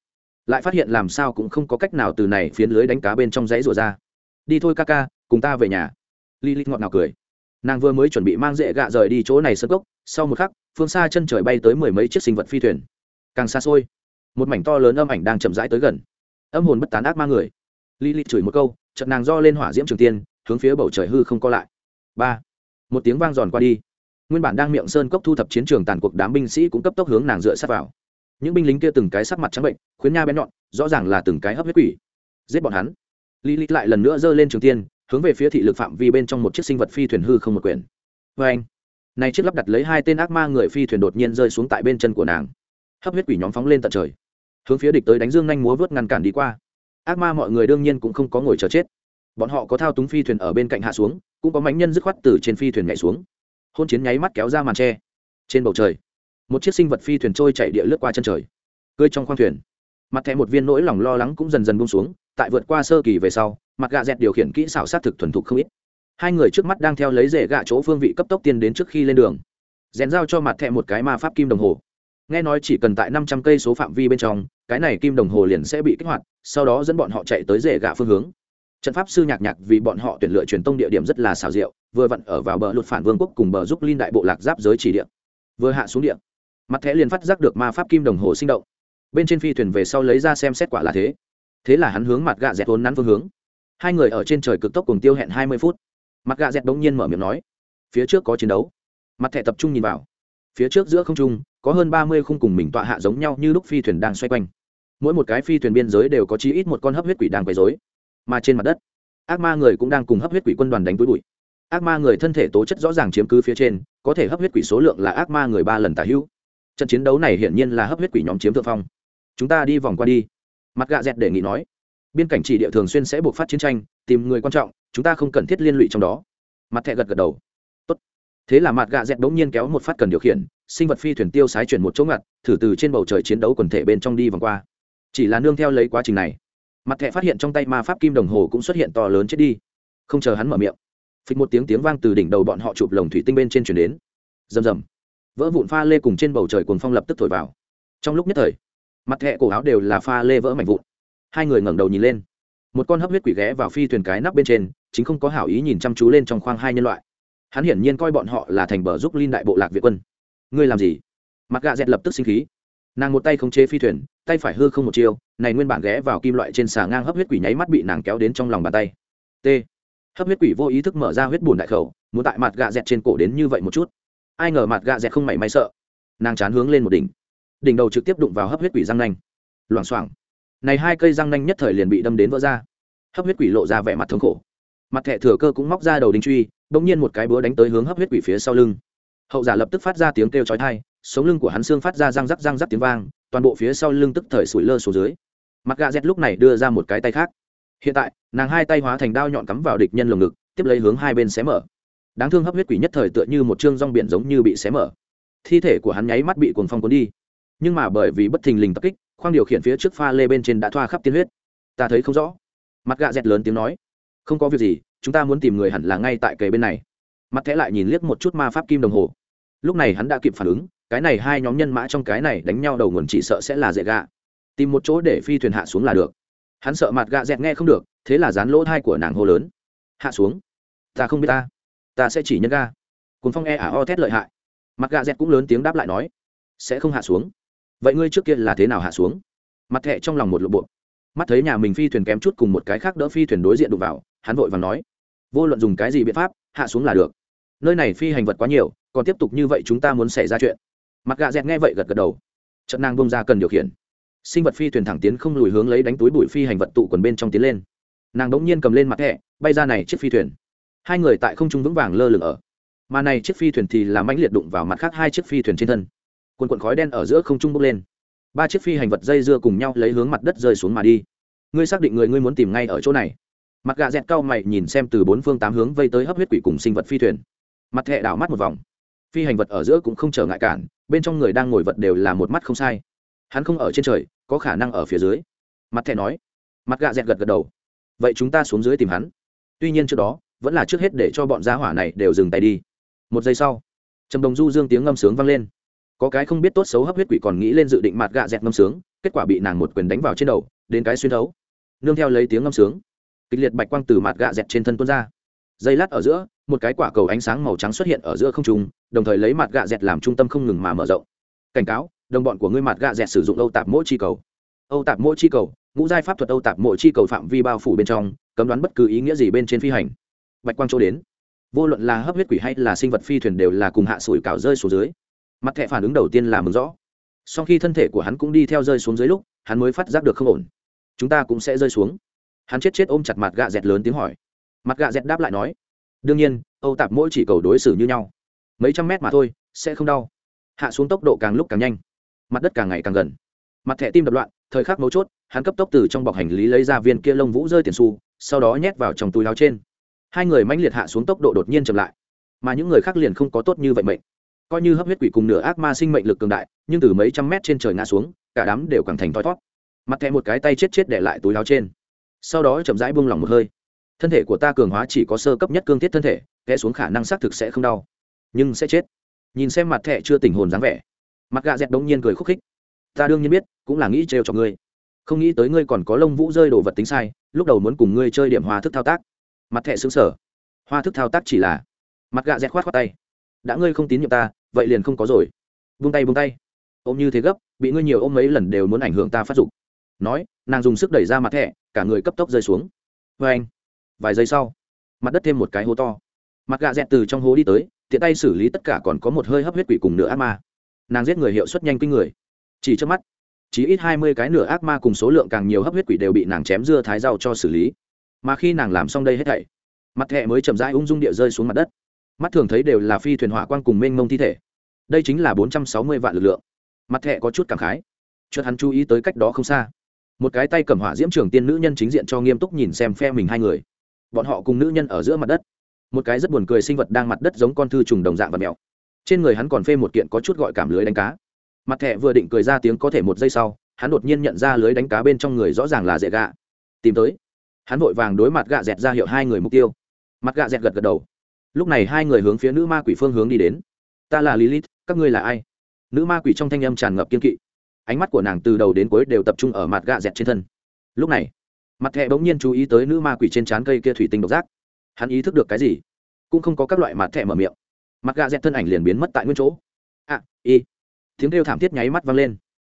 Lại phát hiện làm sao cũng không có cách nào từ này phiến lưới đánh cá bên trong dãy rùa ra. Đi thôi ca ca, cùng ta về nhà lilith ngọt ngào cười. Nàng vừa mới chuẩn bị mang dễ gạ rời đi chỗ này sơn cốc, sau một khắc phương xa chân trời bay tới mười mấy chiếc sinh vật phi thuyền. Càng xa xôi một mảnh to lớn âm ảnh đang chậm rãi tới gần. Âm hồn bất tán ác ma người. Lilith chửi một câu chợt nàng do lên hỏa diễm trường tiên hướng phía bầu trời hư không co lại. Ba một tiếng vang giòn qua đi. Nguyên bản đang miệng sơn cốc thu thập chiến trường tàn cuộc đám binh sĩ cũng cấp tốc hướng nàng dựa sát vào. Những binh lính kia từng cái sắc mặt trắng bệnh khuyến nha bén nhọn rõ ràng là từng cái hấp huyết quỷ. Giết bọn hắn. Lý lý lại lần nữa giơ lên trường tiên hướng về phía thị lực phạm vi bên trong một chiếc sinh vật phi thuyền hư không một quyển. Vê anh, này chiếc lắp đặt lấy hai tên ác ma người phi thuyền đột nhiên rơi xuống tại bên chân của nàng. Hấp huyết quỷ nhóm phóng lên tận trời. Hướng phía địch tới đánh dương nhanh múa vớt ngăn cản đi qua. Ác ma mọi người đương nhiên cũng không có ngồi chờ chết. Bọn họ có thao túng phi thuyền ở bên cạnh hạ xuống, cũng có mánh nhân dứt khoát từ trên phi thuyền nhảy xuống. Hôn chiến nháy mắt kéo ra màn tre. Trên bầu trời, một chiếc sinh vật phi thuyền trôi chạy địa lướt qua chân trời. Cơi trong khoang thuyền, mặt thẻ một viên nỗi lòng lo lắng cũng dần dần bung xuống tại vượt qua sơ kỳ về sau, mặt gạ dẹt điều khiển kỹ xảo sát thực thuần thục không ít. Hai người trước mắt đang theo lấy rễ gạ chỗ phương vị cấp tốc tiên đến trước khi lên đường. Rèn giao cho mặt thẹ một cái ma pháp kim đồng hồ. Nghe nói chỉ cần tại năm trăm cây số phạm vi bên trong, cái này kim đồng hồ liền sẽ bị kích hoạt, sau đó dẫn bọn họ chạy tới rễ gạ phương hướng. Trận pháp sư nhạc nhạc vì bọn họ tuyển lựa truyền tông địa điểm rất là xào rượu vừa vặn ở vào bờ lụt phản vương quốc cùng bờ giúp linh đại bộ lạc giáp giới chỉ địa. Vừa hạ xuống địa, mặt thẻ liền phát giác được ma pháp kim đồng hồ sinh động. Bên trên phi thuyền về sau lấy ra xem xét quả là thế thế là hắn hướng mặt gạ dẹt vốn nắn phương hướng. Hai người ở trên trời cực tốc cùng tiêu hẹn hai mươi phút. Mặt gạ dẹt đ ỗ n g nhiên mở miệng nói, phía trước có chiến đấu. Mặt thẻ tập trung nhìn vào. Phía trước giữa không trung, có hơn ba mươi khung cùng mình tọa hạ giống nhau như lúc phi thuyền đang xoay quanh. Mỗi một cái phi thuyền biên giới đều có chí ít một con hấp huyết quỷ đang quấy dối mà trên mặt đất, ác ma người cũng đang cùng hấp huyết quỷ quân đoàn đánh túi bụi. Ác ma người thân thể tố chất rõ ràng chiếm cứ phía trên, có thể hấp huyết quỷ số lượng là ác ma người ba lần tả hữu. Trận chiến đấu này hiển nhiên là hấp huyết quỷ nhóm chiếm thượng phong. Chúng ta đi vòng qua đi mặt gạ dẹt đề nghị nói, biên cảnh chỉ địa thường xuyên sẽ buộc phát chiến tranh, tìm người quan trọng, chúng ta không cần thiết liên lụy trong đó. Mặt thẹ gật gật đầu. Tốt. thế là mặt gạ dẹt bỗng nhiên kéo một phát cần điều khiển, sinh vật phi thuyền tiêu sái chuyển một chỗ ngặt, thử từ trên bầu trời chiến đấu quần thể bên trong đi vòng qua. Chỉ là nương theo lấy quá trình này, mặt thẹ phát hiện trong tay ma pháp kim đồng hồ cũng xuất hiện to lớn chết đi. Không chờ hắn mở miệng, phịch một tiếng tiếng vang từ đỉnh đầu bọn họ chụp lồng thủy tinh bên trên chuyển đến. Rầm rầm. Vỡ vụn pha lê cùng trên bầu trời cuồng phong lập tức thổi vào. Trong lúc nhất thời mặt thẹ cổ áo đều là pha lê vỡ mảnh vụn. Hai người ngẩng đầu nhìn lên. Một con hấp huyết quỷ ghé vào phi thuyền cái nắp bên trên, chính không có hảo ý nhìn chăm chú lên trong khoang hai nhân loại. Hắn hiển nhiên coi bọn họ là thành bờ giúp linh đại bộ lạc việt quân. Ngươi làm gì? Mặt gạ dẹt lập tức sinh khí. Nàng một tay không chế phi thuyền, tay phải hư không một chiêu, này nguyên bản ghé vào kim loại trên xà ngang hấp huyết quỷ nháy mắt bị nàng kéo đến trong lòng bàn tay. T. Hấp huyết quỷ vô ý thức mở ra huyết bùn đại khẩu, muốn tại mặt gạ dẹt trên cổ đến như vậy một chút. Ai ngờ mặt gạ dẹt không mảy may sợ. Nàng chán hướng lên một đỉnh đỉnh đầu trực tiếp đụng vào hấp huyết quỷ răng nanh. Loảng xoảng. Này hai cây răng nanh nhất thời liền bị đâm đến vỡ ra. Hấp huyết quỷ lộ ra vẻ mặt thống khổ. Mặt thẻ thừa cơ cũng móc ra đầu đinh truy, bỗng nhiên một cái búa đánh tới hướng hấp huyết quỷ phía sau lưng. Hậu giả lập tức phát ra tiếng kêu chói tai, sống lưng của hắn xương phát ra răng rắc răng rắc tiếng vang, toàn bộ phía sau lưng tức thời sủi lơ xuống dưới. Mặt gà dẹt lúc này đưa ra một cái tay khác. Hiện tại, nàng hai tay hóa thành đao nhọn cắm vào địch nhân lồng ngực, tiếp lấy hướng hai bên xé mở. Đáng thương hấp huyết quỷ nhất thời tựa như một chương rong biển giống như bị xé mở. Thi thể của hắn nháy mắt bị cuồng phong cuốn đi nhưng mà bởi vì bất thình lình tập kích, khoang điều khiển phía trước pha lê bên trên đã thoa khắp tiên huyết. Ta thấy không rõ. Mặt gạ dẹt lớn tiếng nói. Không có việc gì, chúng ta muốn tìm người hẳn là ngay tại kề bên này. Mặt thẽ lại nhìn liếc một chút ma pháp kim đồng hồ. Lúc này hắn đã kịp phản ứng, cái này hai nhóm nhân mã trong cái này đánh nhau đầu nguồn chỉ sợ sẽ là dễ gạ. Tìm một chỗ để phi thuyền hạ xuống là được. Hắn sợ mặt gạ dẹt nghe không được, thế là dán lỗ thai của nàng hô lớn. Hạ xuống. Ta không biết ta. Ta sẽ chỉ nhân ga cùng phong e ả o thét lợi hại. Mặt gạ dẹt cũng lớn tiếng đáp lại nói. Sẽ không hạ xuống vậy ngươi trước kia là thế nào hạ xuống? Mặt thẹ trong lòng một lộ bộ. Mắt thấy nhà mình phi thuyền kém chút cùng một cái khác đỡ phi thuyền đối diện đụng vào, hắn vội và nói, vô luận dùng cái gì biện pháp, hạ xuống là được. Nơi này phi hành vật quá nhiều, còn tiếp tục như vậy chúng ta muốn xảy ra chuyện. Mặt gạ dẹt nghe vậy gật gật đầu. Trận nàng bông ra cần điều khiển. Sinh vật phi thuyền thẳng tiến không lùi hướng lấy đánh túi bụi phi hành vật tụ quần bên trong tiến lên. Nàng đống nhiên cầm lên mặt thẹ bay ra này chiếc phi thuyền. Hai người tại không trung vững vàng lơ lửng ở. Mà này chiếc phi thuyền thì làm mãnh liệt đụng vào mặt khác hai chiếc phi thuyền trên thân quần quần khói đen ở giữa không trung bốc lên. Ba chiếc phi hành vật dây dưa cùng nhau lấy hướng mặt đất rơi xuống mà đi. Ngươi xác định người ngươi muốn tìm ngay ở chỗ này? Mặt gà dẹt cao mày nhìn xem từ bốn phương tám hướng vây tới hấp huyết quỷ cùng sinh vật phi thuyền. Mặt thẹ đảo mắt một vòng. Phi hành vật ở giữa cũng không trở ngại cản, bên trong người đang ngồi vật đều là một mắt không sai. Hắn không ở trên trời, có khả năng ở phía dưới. Mặt thẹ nói. Mặt gà dẹt gật gật đầu. Vậy chúng ta xuống dưới tìm hắn. Tuy nhiên trước đó, vẫn là trước hết để cho bọn gia hỏa này đều dừng tay đi. Một giây sau, trầm đồng du dương tiếng ngâm sướng vang lên có cái không biết tốt xấu hấp huyết quỷ còn nghĩ lên dự định mặt gạ dẹt ngâm sướng, kết quả bị nàng một quyền đánh vào trên đầu, đến cái xuyên thấu. Nương theo lấy tiếng ngâm sướng, kịch liệt bạch quang từ mặt gạ dẹt trên thân tuôn ra. Dây lát ở giữa, một cái quả cầu ánh sáng màu trắng xuất hiện ở giữa không trung, đồng thời lấy mặt gạ dẹt làm trung tâm không ngừng mà mở rộng. Cảnh cáo, đồng bọn của ngươi mặt gạ dẹt sử dụng âu tạp mỗi chi cầu. Âu tạp mỗi chi cầu, ngũ giai pháp thuật âu tạp mỗi chi cầu phạm vi bao phủ bên trong, cấm đoán bất cứ ý nghĩa gì bên trên phi hành. Bạch quang chỗ đến. Vô luận là hấp huyết quỷ hay là sinh vật phi thuyền đều là cùng hạ sủi cảo rơi xuống dưới mặt thẻ phản ứng đầu tiên là mừng rõ. Sau khi thân thể của hắn cũng đi theo rơi xuống dưới lúc hắn mới phát giác được không ổn. Chúng ta cũng sẽ rơi xuống. Hắn chết chết ôm chặt mặt gạ dẹt lớn tiếng hỏi. Mặt gạ dẹt đáp lại nói đương nhiên âu tạp mỗi chỉ cầu đối xử như nhau. Mấy trăm mét mà thôi sẽ không đau. Hạ xuống tốc độ càng lúc càng nhanh. Mặt đất càng ngày càng gần. Mặt thẻ tim đập loạn thời khắc mấu chốt hắn cấp tốc từ trong bọc hành lý lấy ra viên kia lông vũ rơi tiền xu, sau đó nhét vào trong túi láo trên. Hai người mãnh liệt hạ xuống tốc độ đột nhiên chậm lại. Mà những người khác liền không có tốt như vậy mệnh coi như hấp huyết quỷ cùng nửa ác ma sinh mệnh lực cường đại, nhưng từ mấy trăm mét trên trời ngã xuống, cả đám đều càng thành thoi thót mặt thẹ một cái tay chết chết để lại túi láo trên. Sau đó chậm rãi buông lỏng một hơi. Thân thể của ta cường hóa chỉ có sơ cấp nhất cương thiết thân thể, té xuống khả năng xác thực sẽ không đau, nhưng sẽ chết. Nhìn xem mặt thẹ chưa tình hồn dáng vẻ. Mặt gà dẹt bỗng nhiên cười khúc khích. Ta đương nhiên biết, cũng là nghĩ trêu cho ngươi. Không nghĩ tới ngươi còn có lông vũ rơi đồ vật tính sai, lúc đầu muốn cùng ngươi chơi điểm hoa thức thao tác. Mặt thẹ xứng sở hoa thức thao tác chỉ là. Mặt gà dẹt khoát khoát tay. Đã ngươi không tín nhiệm ta vậy liền không có rồi. Vung tay vung tay. Ôm như thế gấp, bị ngươi nhiều ôm mấy lần đều muốn ảnh hưởng ta phát dục. Nói, nàng dùng sức đẩy ra mặt thẻ, cả người cấp tốc rơi xuống. Vê anh. Vài giây sau, mặt đất thêm một cái hố to. Mặt gạ dẹt từ trong hố đi tới, tiện tay xử lý tất cả còn có một hơi hấp huyết quỷ cùng nửa ác ma. Nàng giết người hiệu suất nhanh kinh người. Chỉ trước mắt, chỉ ít hai mươi cái nửa ác ma cùng số lượng càng nhiều hấp huyết quỷ đều bị nàng chém dưa thái rau cho xử lý. Mà khi nàng làm xong đây hết thảy, mặt thẹ mới chậm rãi ung dung địa rơi xuống mặt đất mắt thường thấy đều là phi thuyền hỏa quang cùng mênh mông thi thể. Đây chính là bốn trăm sáu mươi vạn lực lượng. Mặt thẹ có chút cảm khái. Chợt hắn chú ý tới cách đó không xa. Một cái tay cầm hỏa diễm trường tiên nữ nhân chính diện cho nghiêm túc nhìn xem phe mình hai người. Bọn họ cùng nữ nhân ở giữa mặt đất. Một cái rất buồn cười sinh vật đang mặt đất giống con thư trùng đồng dạng và mèo. Trên người hắn còn phê một kiện có chút gọi cảm lưới đánh cá. Mặt thẹ vừa định cười ra tiếng có thể một giây sau, hắn đột nhiên nhận ra lưới đánh cá bên trong người rõ ràng là dễ gạ tìm tới. Hắn vội vàng đối mặt gạ dẹt ra hiệu hai người mục tiêu. Mặt gạ dẹt gật gật đầu lúc này hai người hướng phía nữ ma quỷ phương hướng đi đến. Ta là lilith, các ngươi là ai? Nữ ma quỷ trong thanh âm tràn ngập kiên kỵ. Ánh mắt của nàng từ đầu đến cuối đều tập trung ở mặt gạ dẹt trên thân. Lúc này, mặt thẹ bỗng nhiên chú ý tới nữ ma quỷ trên trán cây kia thủy tinh độc giác. Hắn ý thức được cái gì? Cũng không có các loại mặt thẹ mở miệng. Mặt gạ dẹt thân ảnh liền biến mất tại nguyên chỗ. À y. Tiếng kêu thảm thiết nháy mắt vang lên.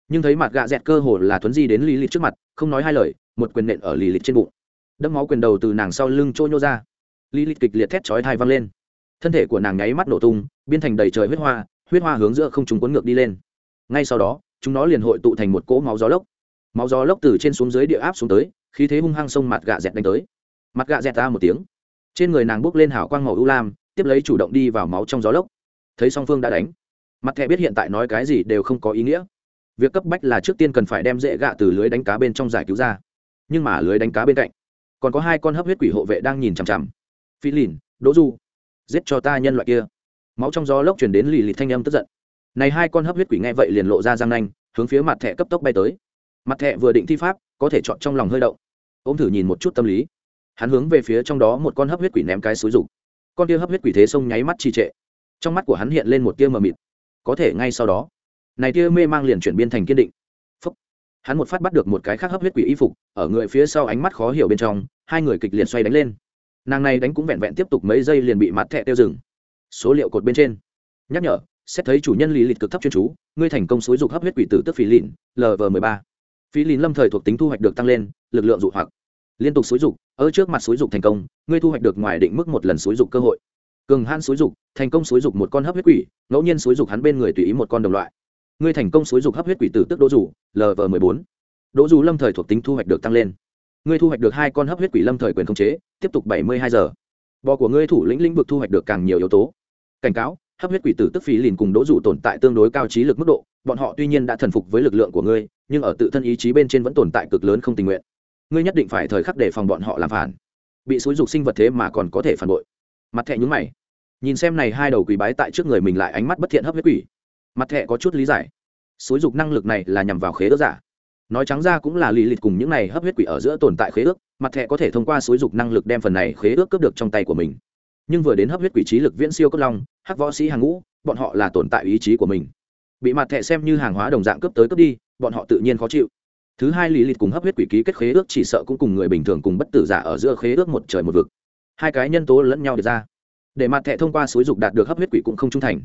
Nhưng thấy mặt gạ dẹt cơ hồ là thuấn di đến lì lịt trước mặt, không nói hai lời, một quyền nện ở lì lịt trên bụng. Đâm máu quyền đầu từ nàng sau lưng trôi nhô ra lý lịt kịch liệt thét chói thai vang lên. Thân thể của nàng nháy mắt nổ tung biên thành đầy trời huyết hoa huyết hoa hướng giữa không chúng cuốn ngược đi lên. Ngay sau đó, chúng nó liền hội tụ thành một cỗ máu gió lốc. Máu gió lốc từ trên xuống dưới địa áp xuống tới, khí thế hung hăng sông mặt gạ dẹt đánh tới. Mặt gạ dẹt ra một tiếng. Trên người nàng bốc lên hào quang màu ưu lam, tiếp lấy chủ động đi vào máu trong gió lốc. Thấy song phương đã đánh, mặt thẻ biết hiện tại nói cái gì đều không có ý nghĩa. Việc cấp bách là trước tiên cần phải đem dễ gạ từ lưới đánh cá bên trong giải cứu ra. Nhưng mà lưới đánh cá bên cạnh, còn có hai con hấp huyết quỷ hộ vệ đang nhìn chằm chằm phi lìn, đỗ du. Giết cho ta nhân loại kia. Máu trong gió lốc chuyển đến lì lì thanh âm tức giận. Này hai con hấp huyết quỷ nghe vậy liền lộ ra răng nanh, hướng phía mặt thẻ cấp tốc bay tới. Mặt thẻ vừa định thi pháp, có thể chọn trong lòng hơi động. Ôm thử nhìn một chút tâm lý. Hắn hướng về phía trong đó một con hấp huyết quỷ ném cái xúi rục con kia hấp huyết quỷ thế sông nháy mắt trì trệ. Trong mắt của hắn hiện lên một tia mờ mịt. Có thể ngay sau đó, này tia mê mang liền chuyển biến thành kiên định. Phúc. hắn một phát bắt được một cái khác hấp huyết quỷ y phục, ở người phía sau ánh mắt khó hiểu bên trong, hai người kịch liệt xoay đánh lên nàng này đánh cũng vẹn vẹn tiếp tục mấy giây liền bị mặt thẹ tiêu dừng. Số liệu cột bên trên. Nhắc nhở, xét thấy chủ nhân lý lịch cực thấp chuyên chú, ngươi thành công xối dục hấp huyết quỷ tử tức phí lìn lv m ba. Phí lìn lâm thời thuộc tính thu hoạch được tăng lên, lực lượng dụ hoặc. Liên tục xối dục ở trước mặt xối dục thành công, ngươi thu hoạch được ngoài định mức một lần xối dục cơ hội. Cường han xối dục, thành công xối dục một con hấp huyết quỷ, ngẫu nhiên xối dục hắn bên người tùy ý một con đồng loại. Ngươi thành công xối dục hấp huyết quỷ tử tức đỗ dù lv m bốn. Đỗ dù lâm thời thuộc tính thu hoạch được tăng lên ngươi thu hoạch được hai con hấp huyết quỷ lâm thời quyền khống chế, tiếp tục bảy mươi hai giờ. Bò của ngươi thủ lĩnh lĩnh vực thu hoạch được càng nhiều yếu tố. Cảnh cáo, hấp huyết quỷ tử tức phí lìn cùng đỗ dù tồn tại tương đối cao trí lực mức độ, bọn họ tuy nhiên đã thần phục với lực lượng của ngươi, nhưng ở tự thân ý chí bên trên vẫn tồn tại cực lớn không tình nguyện. Ngươi nhất định phải thời khắc để phòng bọn họ làm phản. Bị xúi dục sinh vật thế mà còn có thể phản bội. Mặt thẹ nhúng mày. Nhìn xem này hai đầu quỷ bái tại trước người mình lại ánh mắt bất thiện hấp huyết quỷ. Mặt thẹ có chút lý giải. Xúi dục năng lực này là nhằm vào khế ước giả nói trắng ra cũng là lì lịt cùng những này hấp huyết quỷ ở giữa tồn tại khế ước, mặt thẹ có thể thông qua xúi dục năng lực đem phần này khế ước cướp được trong tay của mình. Nhưng vừa đến hấp huyết quỷ trí lực viễn siêu cất long, hắc võ sĩ hàng ngũ, bọn họ là tồn tại ý chí của mình. Bị mặt thẹ xem như hàng hóa đồng dạng cướp tới cướp đi, bọn họ tự nhiên khó chịu. Thứ hai lý lịt cùng hấp huyết quỷ ký kết khế ước chỉ sợ cũng cùng người bình thường cùng bất tử giả ở giữa khế ước một trời một vực. Hai cái nhân tố lẫn nhau được ra. Để mặt thẹ thông qua xúi dục đạt được hấp huyết quỷ cũng không trung thành.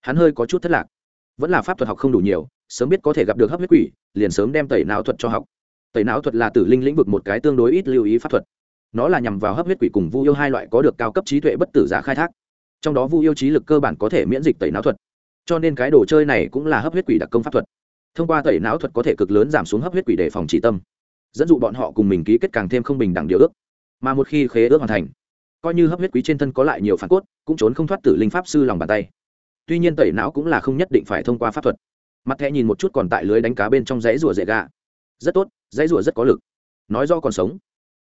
Hắn hơi có chút thất lạc. Vẫn là pháp thuật học không đủ nhiều sớm biết có thể gặp được hấp huyết quỷ, liền sớm đem tẩy não thuật cho học. Tẩy não thuật là tử linh lĩnh vực một cái tương đối ít lưu ý pháp thuật. Nó là nhằm vào hấp huyết quỷ cùng vu yêu hai loại có được cao cấp trí tuệ bất tử giả khai thác. Trong đó vu yêu trí lực cơ bản có thể miễn dịch tẩy não thuật. Cho nên cái đồ chơi này cũng là hấp huyết quỷ đặc công pháp thuật. Thông qua tẩy não thuật có thể cực lớn giảm xuống hấp huyết quỷ để phòng chỉ tâm, dẫn dụ bọn họ cùng mình ký kết càng thêm không bình đẳng điều ước. Mà một khi khế ước hoàn thành, coi như hấp huyết quý trên thân có lại nhiều phản cốt, cũng trốn không thoát tử linh pháp sư lòng bàn tay. Tuy nhiên tẩy não cũng là không nhất định phải thông qua pháp thuật mặt thẹ nhìn một chút còn tại lưới đánh cá bên trong dãy rùa dễ gà. Rất tốt, dãy rùa rất có lực. Nói do còn sống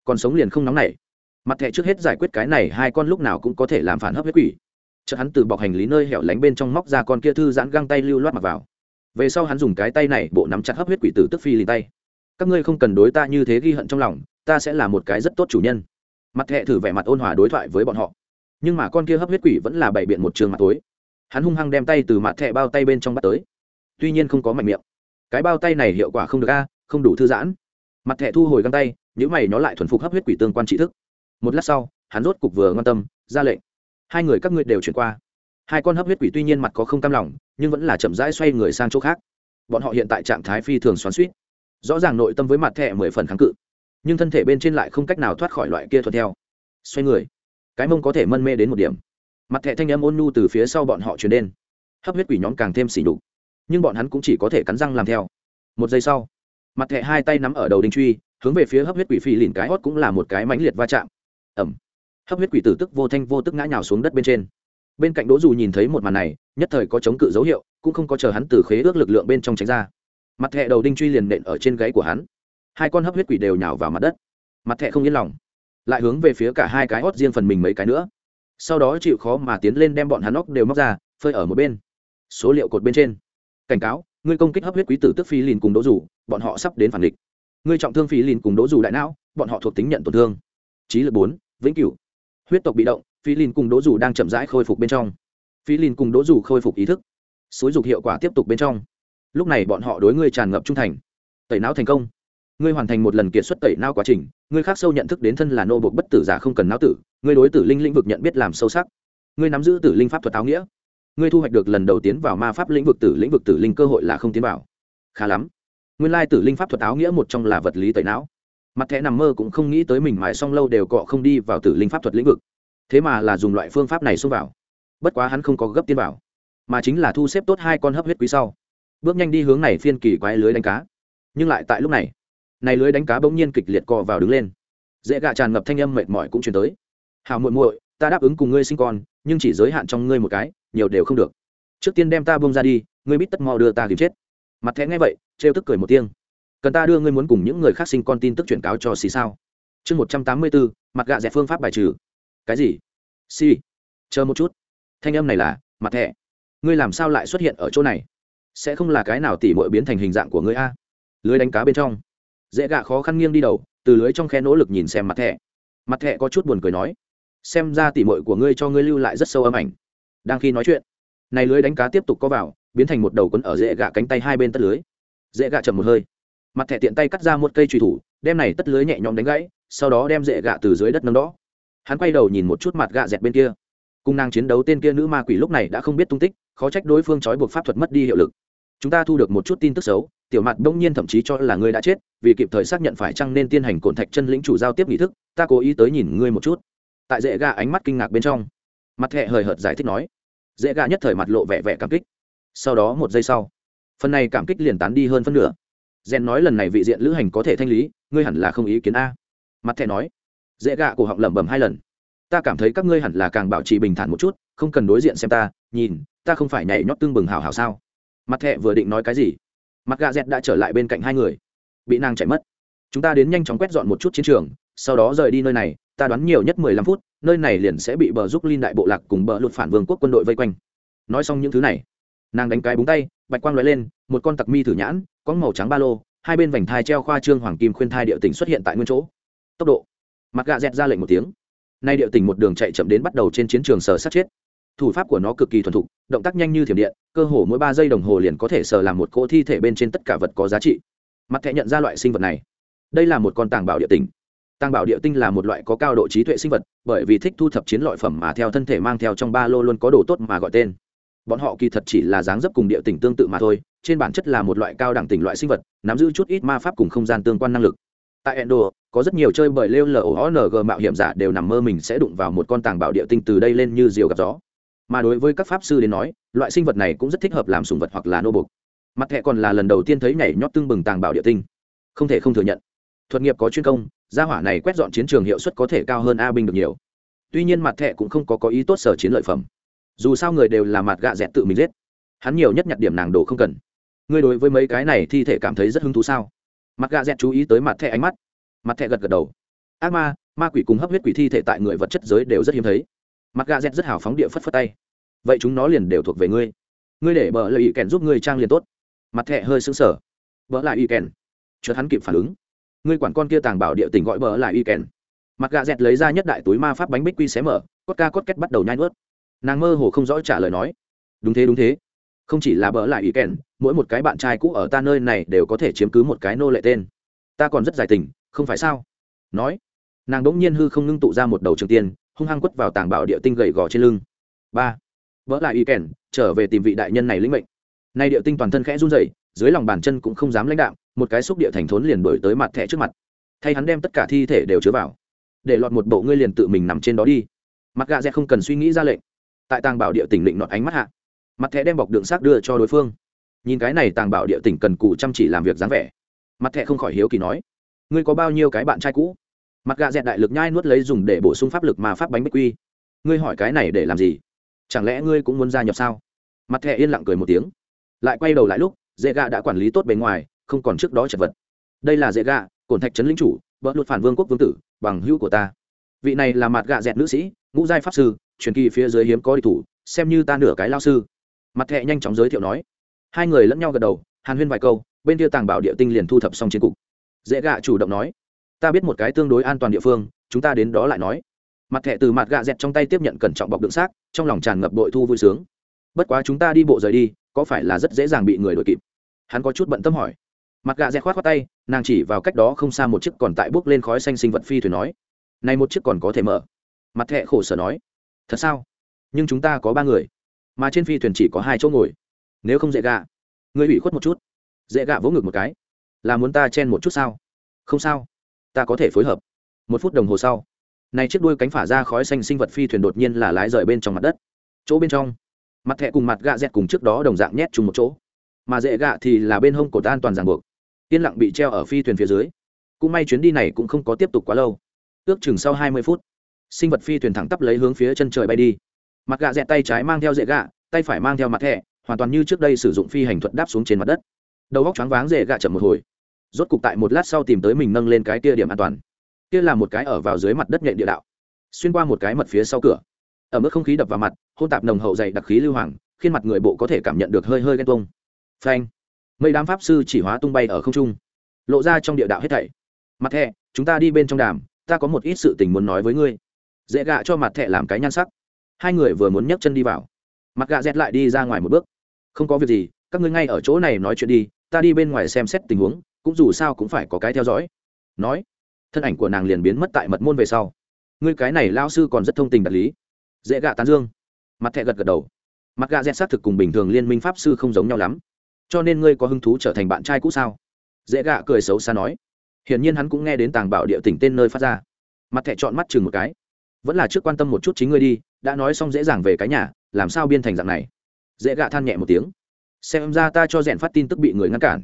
còn sống liền không nóng nảy. Mặt thẹ trước hết giải quyết cái này, hai con lúc nào cũng có thể làm phản hấp huyết quỷ. Chợt hắn từ bọc hành lý nơi hẻo lánh bên trong móc ra con kia thư giãn găng tay lưu loát mặc vào. Về sau hắn dùng cái tay này, bộ nắm chặt hấp huyết quỷ tử tức phi lì tay. Các ngươi không cần đối ta như thế ghi hận trong lòng, ta sẽ là một cái rất tốt chủ nhân. Mặt thẹ thử vẻ mặt ôn hòa đối thoại với bọn họ. Nhưng mà con kia hấp huyết quỷ vẫn là bày biện một trường mặt tối. Hắn hung hăng đem tay từ mặt thẹ bao tay bên trong bắt tới tuy nhiên không có mạnh miệng. Cái bao tay này hiệu quả không được a, không đủ thư giãn. Mặt thẻ thu hồi găng tay những mày nó lại thuần phục hấp huyết quỷ tương quan trị thức. Một lát sau, hắn rốt cục vừa ngon tâm, ra lệnh. Hai người các ngươi đều chuyển qua. Hai con hấp huyết quỷ tuy nhiên mặt có không cam lòng, nhưng vẫn là chậm rãi xoay người sang chỗ khác. Bọn họ hiện tại trạng thái phi thường xoắn suýt rõ ràng nội tâm với mặt thẻ mười phần kháng cự, nhưng thân thể bên trên lại không cách nào thoát khỏi loại kia thuận theo. Xoay người, cái mông có thể mân mê đến một điểm. Mặt thẻ thanh âm ôn nhu từ phía sau bọn họ chuyển đến. Hấp huyết quỷ nhóm càng thêm xỉ đục nhưng bọn hắn cũng chỉ có thể cắn răng làm theo. Một giây sau, mặt thẹ hai tay nắm ở đầu đinh truy, hướng về phía hấp huyết quỷ phi lìn cái hót cũng là một cái mãnh liệt va chạm. Ẩm hấp huyết quỷ tử tức vô thanh vô tức ngã nhào xuống đất bên trên. Bên cạnh đỗ dù nhìn thấy một màn này, nhất thời có chống cự dấu hiệu, cũng không có chờ hắn từ khế ước lực lượng bên trong tránh ra. Mặt thẹ đầu đinh truy liền nện ở trên gáy của hắn. Hai con hấp huyết quỷ đều nhào vào mặt đất. Mặt thẹ không yên lòng, lại hướng về phía cả hai cái hót riêng phần mình mấy cái nữa. Sau đó chịu khó mà tiến lên đem bọn hắn óc đều móc ra, phơi ở một bên. Số liệu cột bên trên cảnh cáo, ngươi công kích hấp huyết quý tử tức phi lìn cùng đỗ dù, bọn họ sắp đến phản địch. Ngươi trọng thương phi lìn cùng đỗ dù đại não, bọn họ thuộc tính nhận tổn thương. Trí lực bốn, vĩnh cửu. Huyết tộc bị động, phi lìn cùng đỗ dù đang chậm rãi khôi phục bên trong. Phi lìn cùng đỗ dù khôi phục ý thức. Xúi dục hiệu quả tiếp tục bên trong. Lúc này bọn họ đối ngươi tràn ngập trung thành. Tẩy não thành công. Ngươi hoàn thành một lần kiệt xuất tẩy não quá trình, ngươi khác sâu nhận thức đến thân là nô buộc bất tử giả không cần não tử, ngươi đối tử linh lĩnh vực nhận biết làm sâu sắc. Ngươi nắm giữ tử linh pháp thuật áo nghĩa ngươi thu hoạch được lần đầu tiến vào ma pháp lĩnh vực tử lĩnh vực tử linh cơ hội là không tiến vào. Khá lắm. Nguyên lai tử linh pháp thuật áo nghĩa một trong là vật lý tẩy não. Mặt thẻ nằm mơ cũng không nghĩ tới mình mài xong lâu đều cọ không đi vào tử linh pháp thuật lĩnh vực. Thế mà là dùng loại phương pháp này xông vào. Bất quá hắn không có gấp tiến vào, mà chính là thu xếp tốt hai con hấp huyết quý sau. Bước nhanh đi hướng này phiên kỳ quái lưới đánh cá. Nhưng lại tại lúc này này lưới đánh cá bỗng nhiên kịch liệt cọ vào đứng lên. Dễ gạ tràn ngập thanh âm mệt mỏi cũng chuyển tới. Hào muội muội, ta đáp ứng cùng ngươi sinh con, nhưng chỉ giới hạn trong ngươi một cái nhiều đều không được. Trước tiên đem ta bông ra đi, ngươi biết tất mò đưa ta tìm chết. Mặt thẻ nghe vậy, trêu tức cười một tiếng. Cần ta đưa ngươi muốn cùng những người khác sinh con tin tức chuyển cáo cho xì sao? Chương một trăm tám mươi bốn, mặt gạ dẹp phương pháp bài trừ. Cái gì? Xì. Chờ một chút. Thanh âm này là, mặt thẻ ngươi làm sao lại xuất hiện ở chỗ này? Sẽ không là cái nào tỉ mội biến thành hình dạng của ngươi a? Lưới đánh cá bên trong. Dễ gạ khó khăn nghiêng đi đầu, từ lưới trong khe nỗ lực nhìn xem mặt thẻ mặt thẻ có chút buồn cười nói, xem ra tỉ mội của ngươi cho ngươi lưu lại rất sâu âm ảnh đang khi nói chuyện. Này lưới đánh cá tiếp tục có vào, biến thành một đầu quấn ở dễ gạ cánh tay hai bên tất lưới. Dễ gạ chậm một hơi. Mặt thẻ tiện tay cắt ra một cây trùy thủ, đem này tất lưới nhẹ nhõm đánh gãy, sau đó đem dễ gạ từ dưới đất nâng đó hắn quay đầu nhìn một chút mặt gạ dẹt bên kia. Cung năng chiến đấu tên kia nữ ma quỷ lúc này đã không biết tung tích, khó trách đối phương trói buộc pháp thuật mất đi hiệu lực. Chúng ta thu được một chút tin tức xấu, tiểu mặt bỗng nhiên thậm chí cho là ngươi đã chết, vì kịp thời xác nhận phải chăng nên tiến hành cổn thạch chân lĩnh chủ giao tiếp nghị thức, ta cố ý tới nhìn ngươi một chút. Tại dễ gà ánh mắt kinh ngạc bên trong mặt thẹ hời hợt giải thích nói. Dễ gà nhất thời mặt lộ vẻ vẻ cảm kích. Sau đó một giây sau, phần này cảm kích liền tán đi hơn phân nửa. Rèn nói lần này vị diện lữ hành có thể thanh lý, ngươi hẳn là không ý kiến a. Mặt thẹ nói. Dễ gạ cổ họng lẩm bẩm hai lần. Ta cảm thấy các ngươi hẳn là càng bảo trì bình thản một chút, không cần đối diện xem ta, nhìn, ta không phải nhảy nhót tương bừng hào hào sao? Mặt thẹ vừa định nói cái gì, mặt gà dẹt đã trở lại bên cạnh hai người. Bị nàng chạy mất. Chúng ta đến nhanh chóng quét dọn một chút chiến trường, sau đó rời đi nơi này, ta đoán nhiều nhất mười lăm phút nơi này liền sẽ bị bờ giúp linh đại bộ lạc cùng bờ lụt phản vương quốc quân đội vây quanh. Nói xong những thứ này, nàng đánh cái búng tay, bạch quang lóe lên, một con tặc mi thử nhãn, có màu trắng ba lô, hai bên vành thai treo khoa trương hoàng kim khuyên thai địa tỉnh xuất hiện tại nguyên chỗ. Tốc độ. Mặt gà dẹt ra lệnh một tiếng. Nay địa tỉnh một đường chạy chậm đến bắt đầu trên chiến trường sờ sát chết. Thủ pháp của nó cực kỳ thuần thục, động tác nhanh như thiểm điện, cơ hồ mỗi ba giây đồng hồ liền có thể sờ làm một cỗ thi thể bên trên tất cả vật có giá trị. Mặt thẹ nhận ra loại sinh vật này. Đây là một con tàng bảo địa tinh tàng bảo địa tinh là một loại có cao độ trí tuệ sinh vật, bởi vì thích thu thập chiến loại phẩm mà theo thân thể mang theo trong ba lô luôn có đồ tốt mà gọi tên. Bọn họ kỳ thật chỉ là dáng dấp cùng địa tỉnh tương tự mà thôi, trên bản chất là một loại cao đẳng tỉnh loại sinh vật, nắm giữ chút ít ma pháp cùng không gian tương quan năng lực. Tại endo có rất nhiều chơi bởi lêu lorng mạo hiểm giả đều nằm mơ mình sẽ đụng vào một con tàng bảo địa tinh từ đây lên như diều gặp gió. Mà đối với các pháp sư đến nói, loại sinh vật này cũng rất thích hợp làm sùng vật hoặc là nô bục mặt thẹ còn là lần đầu tiên thấy nhảy nhót tương bừng tàng bảo địa tinh. Không thể không thừa nhận thuật nghiệp có chuyên công, gia hỏa này quét dọn chiến trường hiệu suất có thể cao hơn a binh được nhiều. Tuy nhiên mặt thẹ cũng không có có ý tốt sở chiến lợi phẩm. Dù sao người đều là mặt gạ dẹt tự mình giết. Hắn nhiều nhất nhặt điểm nàng đồ không cần. Ngươi đối với mấy cái này thi thể cảm thấy rất hứng thú sao? Mặt gạ dẹt chú ý tới mặt thẹ ánh mắt. Mặt thẹ gật gật đầu. Ác ma ma quỷ cùng hấp huyết quỷ thi thể tại người vật chất giới đều rất hiếm thấy. Mặt gạ dẹt rất hào phóng địa phất phất tay. Vậy chúng nó liền đều thuộc về ngươi. Ngươi để bờ lại ý kèn giúp ngươi trang liền tốt. Mặt thẹ hơi xứng sờ. Vỡ lại ý kèn. Chợt hắn kịp phản ứng ngươi quản con kia tàng bảo địa tỉnh gọi bờ lại y kèn. Mặt gà dẹt lấy ra nhất đại túi ma pháp bánh bích quy xé mở, cốt ca cốt két bắt đầu nhai nuốt. Nàng mơ hồ không rõ trả lời nói. Đúng thế đúng thế. Không chỉ là bỡ lại ý kèn, mỗi một cái bạn trai cũ ở ta nơi này đều có thể chiếm cứ một cái nô lệ tên. Ta còn rất dài tình, không phải sao? Nói. Nàng đỗng nhiên hư không ngưng tụ ra một đầu trường tiên, hung hăng quất vào tàng bảo địa tinh gầy gò trên lưng. Ba. Vỡ lại ý kèn, trở về tìm vị đại nhân này lĩnh mệnh. Nay địa tinh toàn thân khẽ run rẩy, dưới lòng bàn chân cũng không dám lãnh đạo một cái xúc địa thành thốn liền đổi tới mặt thẻ trước mặt. Thay hắn đem tất cả thi thể đều chứa vào. Để lọt một bộ ngươi liền tự mình nằm trên đó đi. Mặt gà dẹt không cần suy nghĩ ra lệnh. Tại tàng bảo địa tỉnh định nọt ánh mắt hạ, mặt thẻ đem bọc đựng xác đưa cho đối phương. Nhìn cái này tàng bảo địa tỉnh cần cù chăm chỉ làm việc dáng vẻ. Mặt thẻ không khỏi hiếu kỳ nói, ngươi có bao nhiêu cái bạn trai cũ? Mặt gà dẹt đại lực nhai nuốt lấy dùng để bổ sung pháp lực mà pháp bánh bích quy. Ngươi hỏi cái này để làm gì? Chẳng lẽ ngươi cũng muốn gia nhập sao? Mặt thẻ yên lặng cười một tiếng. Lại quay đầu lại lúc dễ gà đã quản lý tốt bề ngoài không còn trước đó chật vật. Đây là dễ gạ, cổn thạch trấn lính chủ vợ luật phản vương quốc vương tử bằng hữu của ta. Vị này là mặt gạ dẹt nữ sĩ ngũ giai pháp sư truyền kỳ phía dưới hiếm có địch thủ xem như ta nửa cái lao sư. Mặt thẹ nhanh chóng giới thiệu nói. Hai người lẫn nhau gật đầu hàn huyên vài câu bên kia tàng bảo địa tinh liền thu thập xong chiến cục. Dễ gạ chủ động nói. Ta biết một cái tương đối an toàn địa phương chúng ta đến đó lại nói. Mặt thẹ từ mặt gạ dẹt trong tay tiếp nhận cẩn trọng bọc đựng xác trong lòng tràn ngập bội thu vui sướng. Bất quá chúng ta đi bộ rời đi có phải là rất dễ dàng bị người đuổi kịp? Hắn có chút bận tâm hỏi mặt gạ dẹt khoát khoát tay, nàng chỉ vào cách đó không xa một chiếc còn tại bước lên khói xanh sinh vật phi thuyền nói, này một chiếc còn có thể mở. Mặt thẹ khổ sở nói, thật sao? Nhưng chúng ta có ba người, mà trên phi thuyền chỉ có hai chỗ ngồi. Nếu không dễ gạ, ngươi ủy khuất một chút. Dễ gạ vỗ ngực một cái, là muốn ta chen một chút sao? Không sao, ta có thể phối hợp. Một phút đồng hồ sau, này chiếc đuôi cánh phả ra khói xanh sinh vật phi thuyền đột nhiên là lái rời bên trong mặt đất. Chỗ bên trong, mặt thẹ cùng mặt gạ dẹt cùng trước đó đồng dạng nhét chung một chỗ, mà dễ gạ thì là bên hông cột an toàn ràng buộc yên lặng bị treo ở phi thuyền phía dưới. Cũng may chuyến đi này cũng không có tiếp tục quá lâu. Ước chừng sau hai mươi phút, sinh vật phi thuyền thẳng tắp lấy hướng phía chân trời bay đi. Mặt gạ dẹt tay trái mang theo dễ gạ, tay phải mang theo mặt thẻ, hoàn toàn như trước đây sử dụng phi hành thuật đáp xuống trên mặt đất. Đầu góc choáng váng dễ gạ chậm một hồi. Rốt cục tại một lát sau tìm tới mình nâng lên cái kia điểm an toàn. Kia là một cái ở vào dưới mặt đất nhện địa đạo. Xuyên qua một cái mật phía sau cửa. Ở mức không khí đập vào mặt hôn tạp nồng hậu dày đặc khí lưu hoàng, khiến mặt người bộ có thể cảm nhận được hơi hơi ghen tuông. Phanh mấy đám pháp sư chỉ hóa tung bay ở không trung, lộ ra trong địa đạo hết thảy. Mặt thẹ chúng ta đi bên trong đàm, ta có một ít sự tình muốn nói với ngươi. Dễ gạ cho mặt thẹ làm cái nhan sắc. Hai người vừa muốn nhấc chân đi vào. Mặt gạ dẹt lại đi ra ngoài một bước. Không có việc gì, các ngươi ngay ở chỗ này nói chuyện đi, ta đi bên ngoài xem xét tình huống, cũng dù sao cũng phải có cái theo dõi. Nói, thân ảnh của nàng liền biến mất tại mật môn về sau. Ngươi cái này lao sư còn rất thông tình đạt lý. Dễ gạ tán dương. Mặt thẹ gật gật đầu. Mặt gạ dẹt xác thực cùng bình thường liên minh pháp sư không giống nhau lắm cho nên ngươi có hứng thú trở thành bạn trai cũ sao? Dễ gạ cười xấu xa nói. Hiển nhiên hắn cũng nghe đến tàng bảo địa tỉnh tên nơi phát ra. Mặt thẻ chọn mắt chừng một cái. Vẫn là trước quan tâm một chút chính ngươi đi, đã nói xong dễ dàng về cái nhà, làm sao biên thành dạng này? Dễ gạ than nhẹ một tiếng. Xem ra ta cho rèn phát tin tức bị người ngăn cản.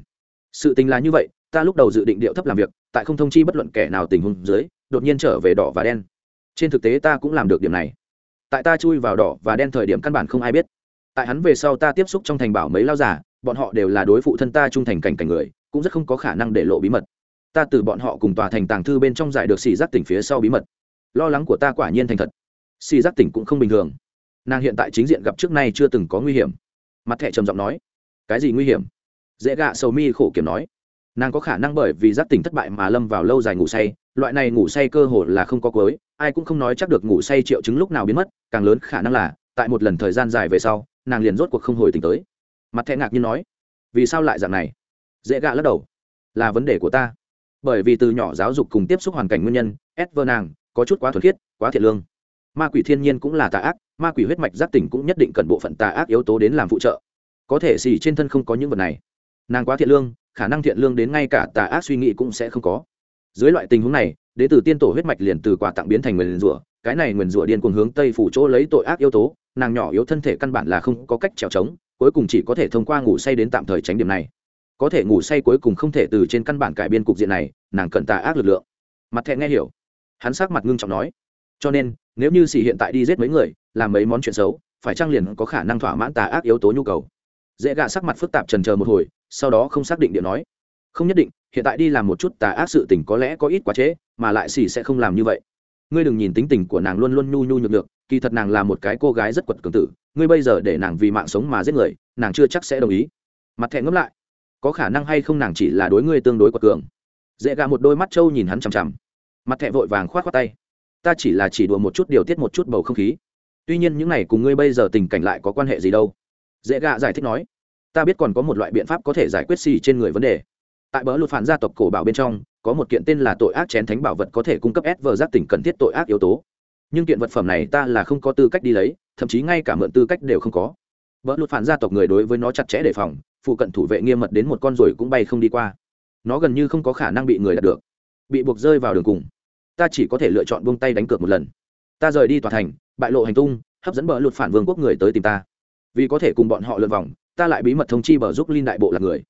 Sự tình là như vậy, ta lúc đầu dự định điệu thấp làm việc, tại không thông chi bất luận kẻ nào tình huống dưới, đột nhiên trở về đỏ và đen. Trên thực tế ta cũng làm được điểm này. Tại ta chui vào đỏ và đen thời điểm căn bản không ai biết. Tại hắn về sau ta tiếp xúc trong thành bảo mấy lao giả bọn họ đều là đối phụ thân ta trung thành cảnh cảnh người, cũng rất không có khả năng để lộ bí mật. Ta từ bọn họ cùng tòa thành tàng thư bên trong giải được xì giác tỉnh phía sau bí mật. Lo lắng của ta quả nhiên thành thật. Xì giác tỉnh cũng không bình thường. Nàng hiện tại chính diện gặp trước nay chưa từng có nguy hiểm. Mặt thẹ trầm giọng nói. Cái gì nguy hiểm? Dễ gạ sầu mi khổ kiểm nói. Nàng có khả năng bởi vì giác tỉnh thất bại mà lâm vào lâu dài ngủ say. Loại này ngủ say cơ hồ là không có cuối. Ai cũng không nói chắc được ngủ say triệu chứng lúc nào biến mất. Càng lớn khả năng là, tại một lần thời gian dài về sau, nàng liền rốt cuộc không hồi tỉnh tới mặt thẹ ngạc như nói, vì sao lại dạng này? Dễ gạ lắc đầu, là vấn đề của ta. Bởi vì từ nhỏ giáo dục cùng tiếp xúc hoàn cảnh nguyên nhân ép vơ nàng, có chút quá thuần khiết, quá thiệt lương. Ma quỷ thiên nhiên cũng là tà ác, ma quỷ huyết mạch giác tỉnh cũng nhất định cần bộ phận tà ác yếu tố đến làm phụ trợ. Có thể xì trên thân không có những vật này. Nàng quá thiện lương, khả năng thiện lương đến ngay cả tà ác suy nghĩ cũng sẽ không có. Dưới loại tình huống này, đế tử tiên tổ huyết mạch liền từ quà tặng biến thành nguyền rủa, cái này nguyền rủa điên cuồng hướng tây phủ chỗ lấy tội ác yếu tố, nàng nhỏ yếu thân thể căn bản là không có cách trèo trống cuối cùng chỉ có thể thông qua ngủ say đến tạm thời tránh điểm này. Có thể ngủ say cuối cùng không thể từ trên căn bản cải biên cục diện này nàng cần tà ác lực lượng. Mặt thẹn nghe hiểu. Hắn sắc mặt ngưng trọng nói. Cho nên nếu như xì hiện tại đi giết mấy người làm mấy món chuyện xấu phải trang liền có khả năng thỏa mãn tà ác yếu tố nhu cầu? Dễ gạ sắc mặt phức tạp trần chờ một hồi sau đó không xác định điện nói. Không nhất định hiện tại đi làm một chút tà ác sự tình có lẽ có ít quá chế, mà lại xì sẽ không làm như vậy. Ngươi đừng nhìn tính tình của nàng luôn luôn nhu nhu nhược được kỳ thật nàng là một cái cô gái rất quật cường tử, ngươi bây giờ để nàng vì mạng sống mà giết người, nàng chưa chắc sẽ đồng ý. Mặt thẹn ngẫm lại, có khả năng hay không nàng chỉ là đối ngươi tương đối quật cường. Dễ gà một đôi mắt trâu nhìn hắn chằm chằm. Mặt thẹn vội vàng k h o á t khoác tay. Ta chỉ là chỉ đùa một chút điều tiết một chút bầu không khí. Tuy nhiên những này cùng ngươi bây giờ tình cảnh lại có quan hệ gì đâu? Dễ gà giải thích nói. Ta biết còn có một loại biện pháp có thể giải quyết xì trên người vấn đề. Tại bờ luật phản gia tộc cổ bảo bên trong, có một kiện tên là tội ác chén thánh bảo vật có thể cung cấp ép vờ giác tỉnh cần thiết tội ác yếu tố nhưng kiện vật phẩm này ta là không có tư cách đi lấy, thậm chí ngay cả mượn tư cách đều không có. Vợ luật phản gia tộc người đối với nó chặt chẽ đề phòng, phụ cận thủ vệ nghiêm mật đến một con rồi cũng bay không đi qua. Nó gần như không có khả năng bị người đạt được. Bị buộc rơi vào đường cùng. Ta chỉ có thể lựa chọn buông tay đánh cược một lần. Ta rời đi tòa thành, bại lộ hành tung, hấp dẫn bờ luật phản vương quốc người tới tìm ta. Vì có thể cùng bọn họ lượn vòng, ta lại bí mật thông chi bờ giúp linh đại bộ là người.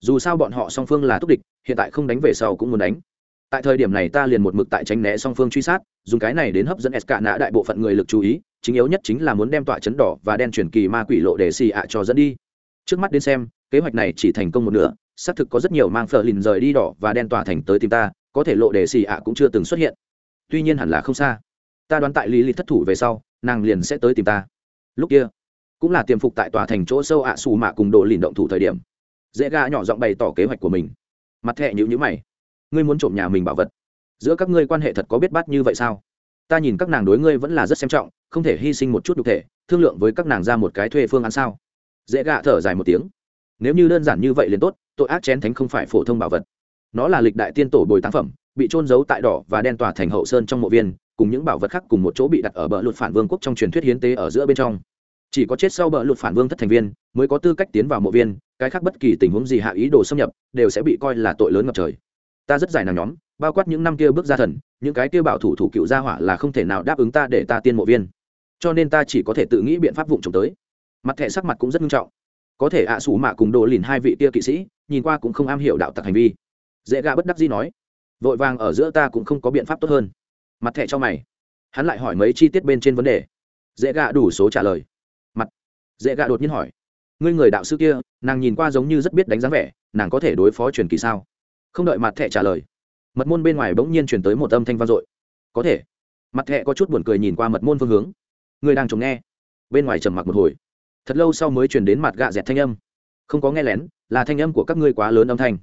Dù sao bọn họ song phương là thúc địch, hiện tại không đánh về sau cũng muốn đánh tại thời điểm này ta liền một mực tại tránh né song phương truy sát, dùng cái này đến hấp dẫn s cả nã đại bộ phận người lực chú ý, chính yếu nhất chính là muốn đem tọa chấn đỏ và đen chuyển kỳ ma quỷ lộ để xì ạ cho dẫn đi. Trước mắt đến xem, kế hoạch này chỉ thành công một nửa, xác thực có rất nhiều mang phở lìn rời đi đỏ và đen tòa thành tới tìm ta, có thể lộ để xì ạ cũng chưa từng xuất hiện. Tuy nhiên hẳn là không xa. Ta đoán tại lý lịch thất thủ về sau, nàng liền sẽ tới tìm ta. Lúc kia, cũng là tiềm phục tại tòa thành chỗ sâu ạ à xù mạ cùng đồ lìn động thủ thời điểm. Dễ ga nhỏ giọng bày tỏ kế hoạch của mình. Mặt thẹ nhữ nhữ mày ngươi muốn trộm nhà mình bảo vật. Giữa các ngươi quan hệ thật có biết bát như vậy sao? Ta nhìn các nàng đối ngươi vẫn là rất xem trọng, không thể hy sinh một chút đục thể, thương lượng với các nàng ra một cái thuê phương án sao? Dễ gạ thở dài một tiếng. Nếu như đơn giản như vậy liền tốt, tội ác chén thánh không phải phổ thông bảo vật. Nó là lịch đại tiên tổ bồi táng phẩm, bị trôn giấu tại đỏ và đen tòa thành hậu sơn trong mộ viên, cùng những bảo vật khác cùng một chỗ bị đặt ở bờ luật phản vương quốc trong truyền thuyết hiến tế ở giữa bên trong. Chỉ có chết sau bờ luật phản vương thất thành viên, mới có tư cách tiến vào mộ viên, cái khác bất kỳ tình huống gì hạ ý đồ xâm nhập, đều sẽ bị coi là tội lớn ngập trời ta rất dài nàng nhóm, bao quát những năm kia bước ra thần, những cái kia bảo thủ thủ cựu gia hỏa là không thể nào đáp ứng ta để ta tiên mộ viên. Cho nên ta chỉ có thể tự nghĩ biện pháp vụng trồng tới. Mặt thẻ sắc mặt cũng rất nghiêm trọng. Có thể ạ à sủ mạ cùng đồ lìn hai vị kia kỵ sĩ, nhìn qua cũng không am hiểu đạo tặc hành vi. Dễ gà bất đắc gì nói, vội vàng ở giữa ta cũng không có biện pháp tốt hơn. Mặt thẻ cho mày. Hắn lại hỏi mấy chi tiết bên trên vấn đề. Dễ gà đủ số trả lời. Mặt. Dễ gà đột nhiên hỏi, ngươi người đạo sư kia, nàng nhìn qua giống như rất biết đánh giá vẻ, nàng có thể đối phó truyền kỳ sao? Không đợi mặt thẻ trả lời, mật môn bên ngoài bỗng nhiên chuyển tới một âm thanh vang dội. Có thể, mặt thẻ có chút buồn cười nhìn qua mật môn phương hướng. Người đang chống nghe. Bên ngoài trầm mặc một hồi. Thật lâu sau mới chuyển đến mặt gạ dẹt thanh âm. Không có nghe lén, là thanh âm của các ngươi quá lớn âm thanh.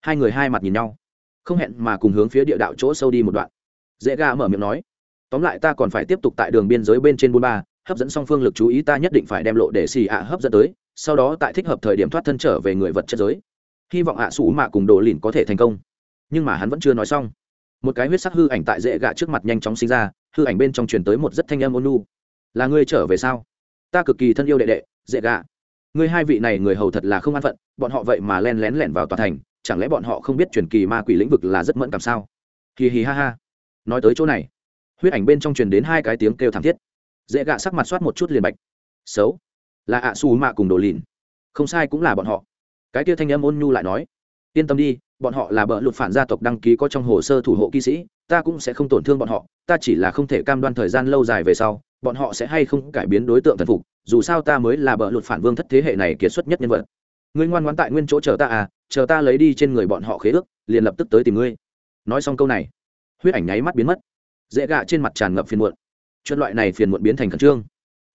Hai người hai mặt nhìn nhau. Không hẹn mà cùng hướng phía địa đạo chỗ sâu đi một đoạn. Dễ gà mở miệng nói. Tóm lại ta còn phải tiếp tục tại đường biên giới bên trên Bun ba, hấp dẫn song phương lực chú ý ta nhất định phải đem lộ để xì ạ hấp dẫn tới, sau đó tại thích hợp thời điểm thoát thân trở về người vật chất giới hy vọng ạ à sủ mạ cùng đồ lìn có thể thành công. Nhưng mà hắn vẫn chưa nói xong. Một cái huyết sắc hư ảnh tại dễ gạ trước mặt nhanh chóng sinh ra, hư ảnh bên trong truyền tới một rất thanh âm ôn nu là ngươi trở về sao? Ta cực kỳ thân yêu đệ đệ, dễ gạ. Ngươi hai vị này người hầu thật là không an phận, bọn họ vậy mà len lén lẻn vào tòa thành, chẳng lẽ bọn họ không biết truyền kỳ ma quỷ lĩnh vực là rất mẫn cảm sao? Hì hì ha ha. Nói tới chỗ này, huyết ảnh bên trong truyền đến hai cái tiếng kêu thảm thiết. Dễ gạ sắc mặt soát một chút liền bạch. Xấu, là ạ xù mạ cùng đồ lìn. Không sai cũng là bọn họ cái kia thanh âm ôn nhu lại nói, yên tâm đi, bọn họ là bợ lụt phản gia tộc đăng ký có trong hồ sơ thủ hộ kỵ sĩ, ta cũng sẽ không tổn thương bọn họ, ta chỉ là không thể cam đoan thời gian lâu dài về sau, bọn họ sẽ hay không cải biến đối tượng thần phục, dù sao ta mới là bợ lụt phản vương thất thế hệ này kiệt xuất nhất nhân vật. Ngươi ngoan ngoãn tại nguyên chỗ chờ ta à chờ ta lấy đi trên người bọn họ khế ước, liền lập tức tới tìm ngươi. Nói xong câu này, huyết ảnh nháy mắt biến mất. Dễ gạ trên mặt tràn ngập phiền muộn. Chuyện loại này phiền muộn biến thành khẩn trương.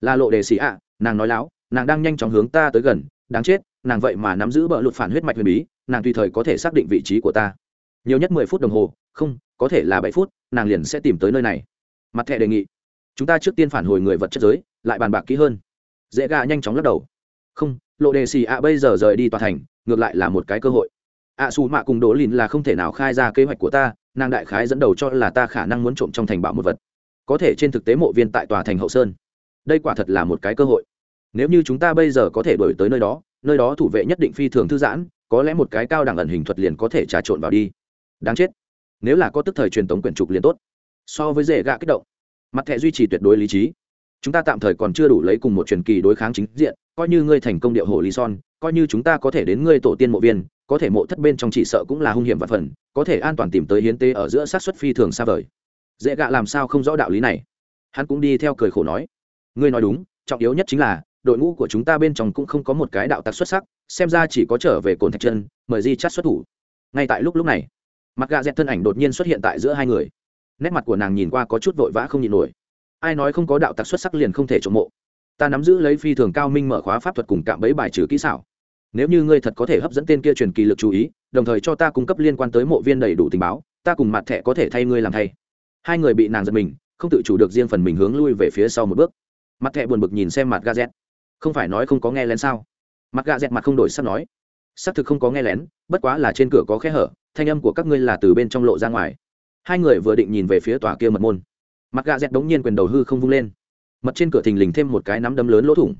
Là lộ đề sĩ ạ, nàng nói láo, nàng đang nhanh chóng hướng ta tới gần đáng chết nàng vậy mà nắm giữ bờ lụt phản huyết mạch huyền bí nàng tùy thời có thể xác định vị trí của ta. Nhiều nhất mười phút đồng hồ không có thể là bảy phút nàng liền sẽ tìm tới nơi này. Mặt thẻ đề nghị. Chúng ta trước tiên phản hồi người vật chất giới lại bàn bạc kỹ hơn. Dễ gà nhanh chóng lắc đầu. Không lộ đề xì ạ bây giờ rời đi tòa thành ngược lại là một cái cơ hội. Ạ à, xù mạ cùng đỗ lìn là không thể nào khai ra kế hoạch của ta nàng đại khái dẫn đầu cho là ta khả năng muốn trộm trong thành bảo một vật. Có thể trên thực tế mộ viên tại tòa thành hậu sơn. Đây quả thật là một cái cơ hội nếu như chúng ta bây giờ có thể đổi tới nơi đó nơi đó thủ vệ nhất định phi thường thư giãn, có lẽ một cái cao đẳng ẩn hình thuật liền có thể trà trộn vào đi. Đáng chết. Nếu là có tức thời truyền tống quyển trục liền tốt. So với dễ gạ kích động. Mặt thẻ duy trì tuyệt đối lý trí. Chúng ta tạm thời còn chưa đủ lấy cùng một truyền kỳ đối kháng chính diện, coi như ngươi thành công điệu hồ lý son, coi như chúng ta có thể đến ngươi tổ tiên mộ viên, có thể mộ thất bên trong chỉ sợ cũng là hung hiểm và phần, có thể an toàn tìm tới hiến tế ở giữa sát xuất phi thường xa vời. Dễ gạ làm sao không rõ đạo lý này? Hắn cũng đi theo cười khổ nói. Ngươi nói đúng, trọng yếu nhất chính là đội ngũ của chúng ta bên trong cũng không có một cái đạo tặc xuất sắc, xem ra chỉ có trở về cồn thạch chân, mời di chắt xuất thủ. Ngay tại lúc lúc này, mặt gà dẹt thân ảnh đột nhiên xuất hiện tại giữa hai người. Nét mặt của nàng nhìn qua có chút vội vã không nhịn nổi. Ai nói không có đạo tặc xuất sắc liền không thể trộm mộ. Ta nắm giữ lấy phi thường cao minh mở khóa pháp thuật cùng cạm bẫy bài trừ kỹ xảo. Nếu như ngươi thật có thể hấp dẫn tên kia truyền kỳ lực chú ý, đồng thời cho ta cung cấp liên quan tới mộ viên đầy đủ tình báo, ta cùng mặt thẻ có thể thay ngươi làm thay. Hai người bị nàng giật mình, không tự chủ được riêng phần mình hướng lui về phía sau một bước. Mặt thẻ buồn bực nhìn xem mặt gazet không phải nói không có nghe lén sao? Mặt gazet mặt không đổi sắp nói. Xác thực không có nghe lén, bất quá là trên cửa có khe hở, thanh âm của các ngươi là từ bên trong lộ ra ngoài. Hai người vừa định nhìn về phía tòa kia mật môn. Mặt gạ dẹt đống nhiên quyền đầu hư không vung lên. Mật trên cửa thình lình thêm một cái nắm đấm lớn lỗ thủng.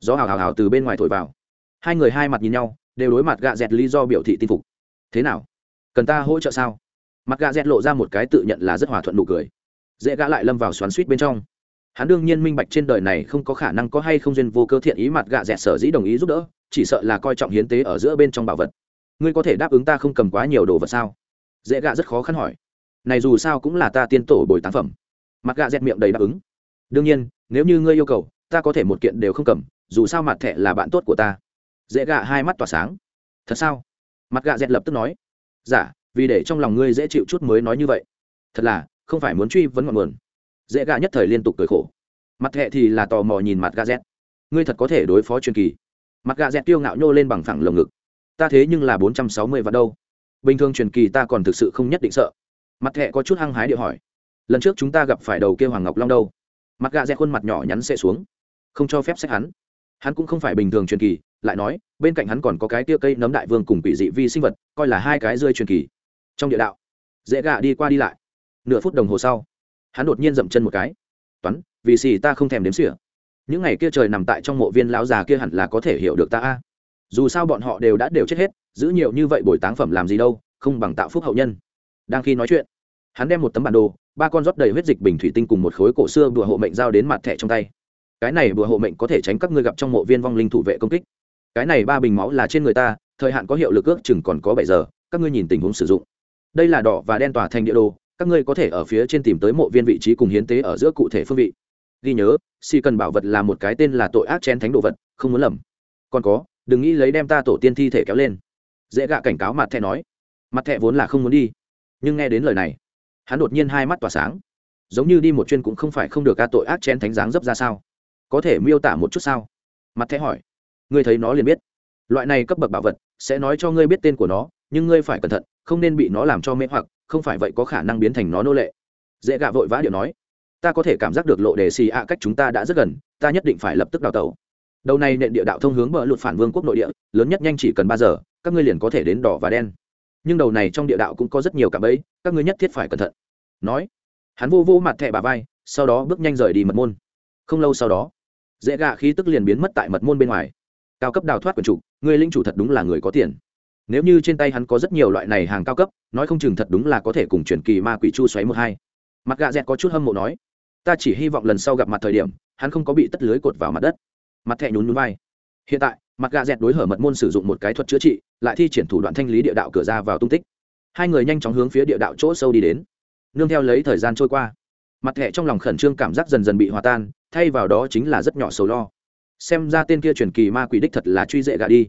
Gió hào hào hào từ bên ngoài thổi vào. Hai người hai mặt nhìn nhau, đều đối mặt gạ dẹt lý do biểu thị tin phục. Thế nào? Cần ta hỗ trợ sao? Mặt gạ dẹt lộ ra một cái tự nhận là rất hòa thuận nụ cười. Dễ gã lại lâm vào xoắn suýt bên trong hắn đương nhiên minh bạch trên đời này không có khả năng có hay không duyên vô cơ thiện ý mặt gạ dẹt sở dĩ đồng ý giúp đỡ chỉ sợ là coi trọng hiến tế ở giữa bên trong bảo vật. Ngươi có thể đáp ứng ta không cầm quá nhiều đồ vật sao? Dễ gạ rất khó khăn hỏi. Này dù sao cũng là ta tiên tổ bồi tán phẩm. Mặt gạ dẹt miệng đầy đáp ứng. Đương nhiên nếu như ngươi yêu cầu ta có thể một kiện đều không cầm dù sao mặt thẻ là bạn tốt của ta. Dễ gạ hai mắt tỏa sáng. Thật sao? Mặt gạ dẹt lập tức nói. Giả dạ, vì để trong lòng ngươi dễ chịu chút mới nói như vậy. Thật là không phải muốn truy vấn ngọn nguồn dễ gạ nhất thời liên tục cười khổ. Mặt hệ thì là tò mò nhìn mặt gà z. Ngươi thật có thể đối phó truyền kỳ. Mặt gà z tiêu ngạo nhô lên bằng phẳng lồng ngực. Ta thế nhưng là bốn trăm sáu mươi vạn đâu. Bình thường truyền kỳ ta còn thực sự không nhất định sợ. Mặt hệ có chút hăng hái điệu hỏi. Lần trước chúng ta gặp phải đầu kia hoàng ngọc long đâu? Mặt gà z khuôn mặt nhỏ nhắn sẽ xuống. Không cho phép xét hắn. Hắn cũng không phải bình thường truyền kỳ, lại nói, bên cạnh hắn còn có cái tia cây nấm đại vương cùng quỷ dị vi sinh vật, coi là hai cái rơi truyền kỳ. Trong địa đạo, dễ gạ đi qua đi lại. Nửa phút đồng hồ sau hắn đột nhiên dậm chân một cái. Toán, vì xì ta không thèm đếm xỉa? Những ngày kia trời nằm tại trong mộ viên lão già kia hẳn là có thể hiểu được ta a. Dù sao bọn họ đều đã đều chết hết, giữ nhiều như vậy bồi táng phẩm làm gì đâu, không bằng tạo phúc hậu nhân. Đang khi nói chuyện, hắn đem một tấm bản đồ, ba con rót đầy huyết dịch bình thủy tinh cùng một khối cổ xưa bùa hộ mệnh giao đến mặt thẻ trong tay. Cái này bùa hộ mệnh có thể tránh các ngươi gặp trong mộ viên vong linh thủ vệ công kích. Cái này ba bình máu là trên người ta, thời hạn có hiệu lực ước chừng còn có bảy giờ, các ngươi nhìn tình huống sử dụng. Đây là đỏ và đen tỏa thành địa đồ các ngươi có thể ở phía trên tìm tới mộ viên vị trí cùng hiến tế ở giữa cụ thể phương vị. Ghi nhớ, si cần bảo vật là một cái tên là tội ác chén thánh đồ vật, không muốn lầm. Còn có, đừng nghĩ lấy đem ta tổ tiên thi thể kéo lên. Dễ gạ cảnh cáo mặt thẹ nói. Mặt thẹ vốn là không muốn đi. Nhưng nghe đến lời này, hắn đột nhiên hai mắt tỏa sáng. Giống như đi một chuyên cũng không phải không được ca tội ác chén thánh dáng dấp ra sao? Có thể miêu tả một chút sao? Mặt thẹ hỏi. Ngươi thấy nó liền biết. Loại này cấp bậc bảo vật, sẽ nói cho ngươi biết tên của nó, nhưng ngươi phải cẩn thận, không nên bị nó làm cho mê hoặc không phải vậy có khả năng biến thành nó nô lệ. Dễ gạ vội vã điệu nói ta có thể cảm giác được lộ đề xì ạ cách chúng ta đã rất gần ta nhất định phải lập tức đào tẩu. Đầu này nện địa đạo thông hướng bờ lụt phản vương quốc nội địa lớn nhất nhanh chỉ cần ba giờ các ngươi liền có thể đến đỏ và đen. Nhưng đầu này trong địa đạo cũng có rất nhiều cảm ấy, các ngươi nhất thiết phải cẩn thận. Nói hắn vô vô mặt thẹ bà vai sau đó bước nhanh rời đi mật môn. Không lâu sau đó dễ gạ khí tức liền biến mất tại mật môn bên ngoài. Cao cấp đào thoát quần chủ người linh chủ thật đúng là người có tiền nếu như trên tay hắn có rất nhiều loại này hàng cao cấp, nói không chừng thật đúng là có thể cùng chuyển kỳ ma quỷ chu xoáy một hai. Mặt gạ dẹt có chút hâm mộ nói, ta chỉ hy vọng lần sau gặp mặt thời điểm, hắn không có bị tất lưới cột vào mặt đất. Mặt thẹ nhún nhún vai. Hiện tại, mặt gạ dẹt đối hở mật môn sử dụng một cái thuật chữa trị, lại thi triển thủ đoạn thanh lý địa đạo cửa ra vào tung tích. Hai người nhanh chóng hướng phía địa đạo chỗ sâu đi đến. Nương theo lấy thời gian trôi qua, mặt thẹ trong lòng khẩn trương cảm giác dần dần bị hòa tan, thay vào đó chính là rất nhỏ sầu lo. Xem ra tên kia truyền kỳ ma quỷ đích thật là truy dễ gạ đi.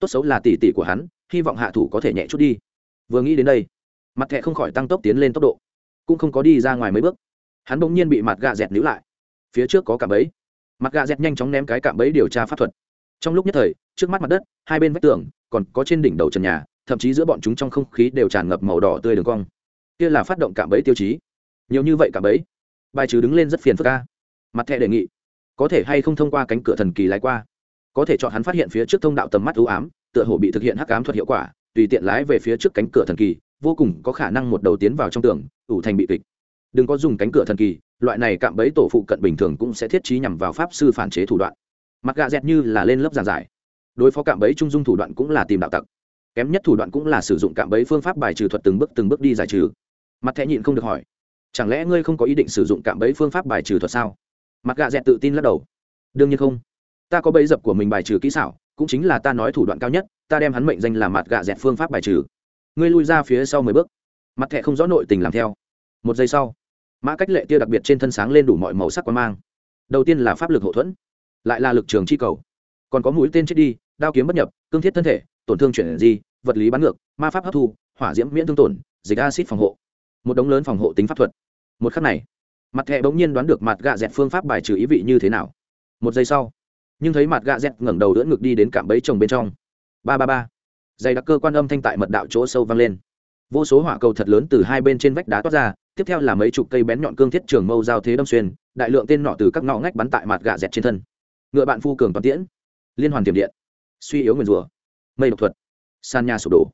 Tốt xấu là tỷ tỷ của hắn hy vọng hạ thủ có thể nhẹ chút đi. Vừa nghĩ đến đây, mặt thẹ không khỏi tăng tốc tiến lên tốc độ, cũng không có đi ra ngoài mấy bước. Hắn bỗng nhiên bị mặt gà dẹt níu lại. Phía trước có cạm bẫy. Mặt gà dẹt nhanh chóng ném cái cạm bẫy điều tra pháp thuật. Trong lúc nhất thời, trước mắt mặt đất, hai bên vách tường, còn có trên đỉnh đầu trần nhà, thậm chí giữa bọn chúng trong không khí đều tràn ngập màu đỏ tươi đường cong. Kia là phát động cạm bẫy tiêu chí. Nhiều như vậy cạm bẫy. Bài trừ đứng lên rất phiền phức ca mặt thẹ đề nghị. Có thể hay không thông qua cánh cửa thần kỳ lái qua. Có thể chọn hắn phát hiện phía trước thông đạo tầm mắt ưu ám tựa hồ bị thực hiện hắc ám thuật hiệu quả, tùy tiện lái về phía trước cánh cửa thần kỳ, vô cùng có khả năng một đầu tiến vào trong tường, ủ thành bị kịch. Đừng có dùng cánh cửa thần kỳ, loại này cạm bẫy tổ phụ cận bình thường cũng sẽ thiết trí nhằm vào pháp sư phản chế thủ đoạn. Mặt gà dẹt như là lên lớp giảng giải. Đối phó cạm bẫy trung dung thủ đoạn cũng là tìm đạo tặc. Kém nhất thủ đoạn cũng là sử dụng cạm bẫy phương pháp bài trừ thuật từng bước từng bước đi giải trừ. Mặt thẻ nhịn không được hỏi, chẳng lẽ ngươi không có ý định sử dụng cạm bẫy phương pháp bài trừ thuật sao? Mặt gà dẹt tự tin lắc đầu, đương nhiên không. Ta có bẫy dập của mình bài trừ kỹ xảo cũng chính là ta nói thủ đoạn cao nhất, ta đem hắn mệnh danh là mặt gạ dẹt phương pháp bài trừ. Ngươi lui ra phía sau mười bước. Mặt thẻ không rõ nội tình làm theo. Một giây sau, mã cách lệ tia đặc biệt trên thân sáng lên đủ mọi màu sắc quan mang. Đầu tiên là pháp lực hậu thuẫn, lại là lực trường chi cầu. Còn có mũi tên chết đi, đao kiếm bất nhập, cương thiết thân thể, tổn thương chuyển di, vật lý bắn ngược, ma pháp hấp thu, hỏa diễm miễn thương tổn, dịch acid phòng hộ. Một đống lớn phòng hộ tính pháp thuật. Một khắc này, mặt thẹ bỗng nhiên đoán được mặt gạ dẹt phương pháp bài trừ ý vị như thế nào. Một giây sau nhưng thấy mặt gạ dẹt ngẩng đầu đỡ ngực đi đến cạm bẫy chồng bên trong. Ba ba ba. Dày đặc cơ quan âm thanh tại mật đạo chỗ sâu vang lên. Vô số hỏa cầu thật lớn từ hai bên trên vách đá toát ra, tiếp theo là mấy chục cây bén nhọn cương thiết trường mâu giao thế đâm xuyên, đại lượng tên nọ từ các ngõ ngách bắn tại mặt gạ dẹt trên thân. Ngựa bạn phu cường toàn tiễn. Liên hoàn tiềm điện. Suy yếu nguyền rùa mây độc thuật. San nhà sụp đổ.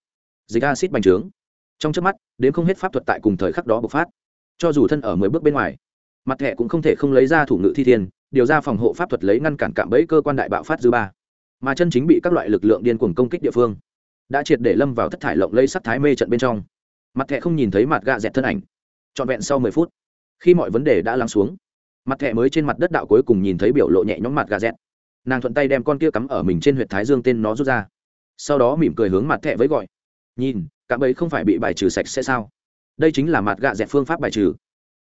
Dịch acid bành trướng. Trong trước mắt, đến không hết pháp thuật tại cùng thời khắc đó bộc phát. Cho dù thân ở mười bước bên ngoài, mặt thẻ cũng không thể không lấy ra thủ ngự thi thiên điều ra phòng hộ pháp thuật lấy ngăn cản cạm bẫy cơ quan đại bạo phát dư ba. Mà chân chính bị các loại lực lượng điên cuồng công kích địa phương, đã triệt để lâm vào thất thải lộng lấy sắc thái mê trận bên trong. Mặt thẻ không nhìn thấy mặt gạ dẹt thân ảnh. Trọn vẹn sau mười phút, khi mọi vấn đề đã lắng xuống, mặt thẻ mới trên mặt đất đạo cuối cùng nhìn thấy biểu lộ nhẹ nhõm mặt gà dẹt. Nàng thuận tay đem con kia cắm ở mình trên huyện thái dương tên nó rút ra. Sau đó mỉm cười hướng mặt thẻ với gọi. Nhìn, cạm bẫy không phải bị bài trừ sạch sẽ sao? Đây chính là mặt gạ dẹt phương pháp bài trừ.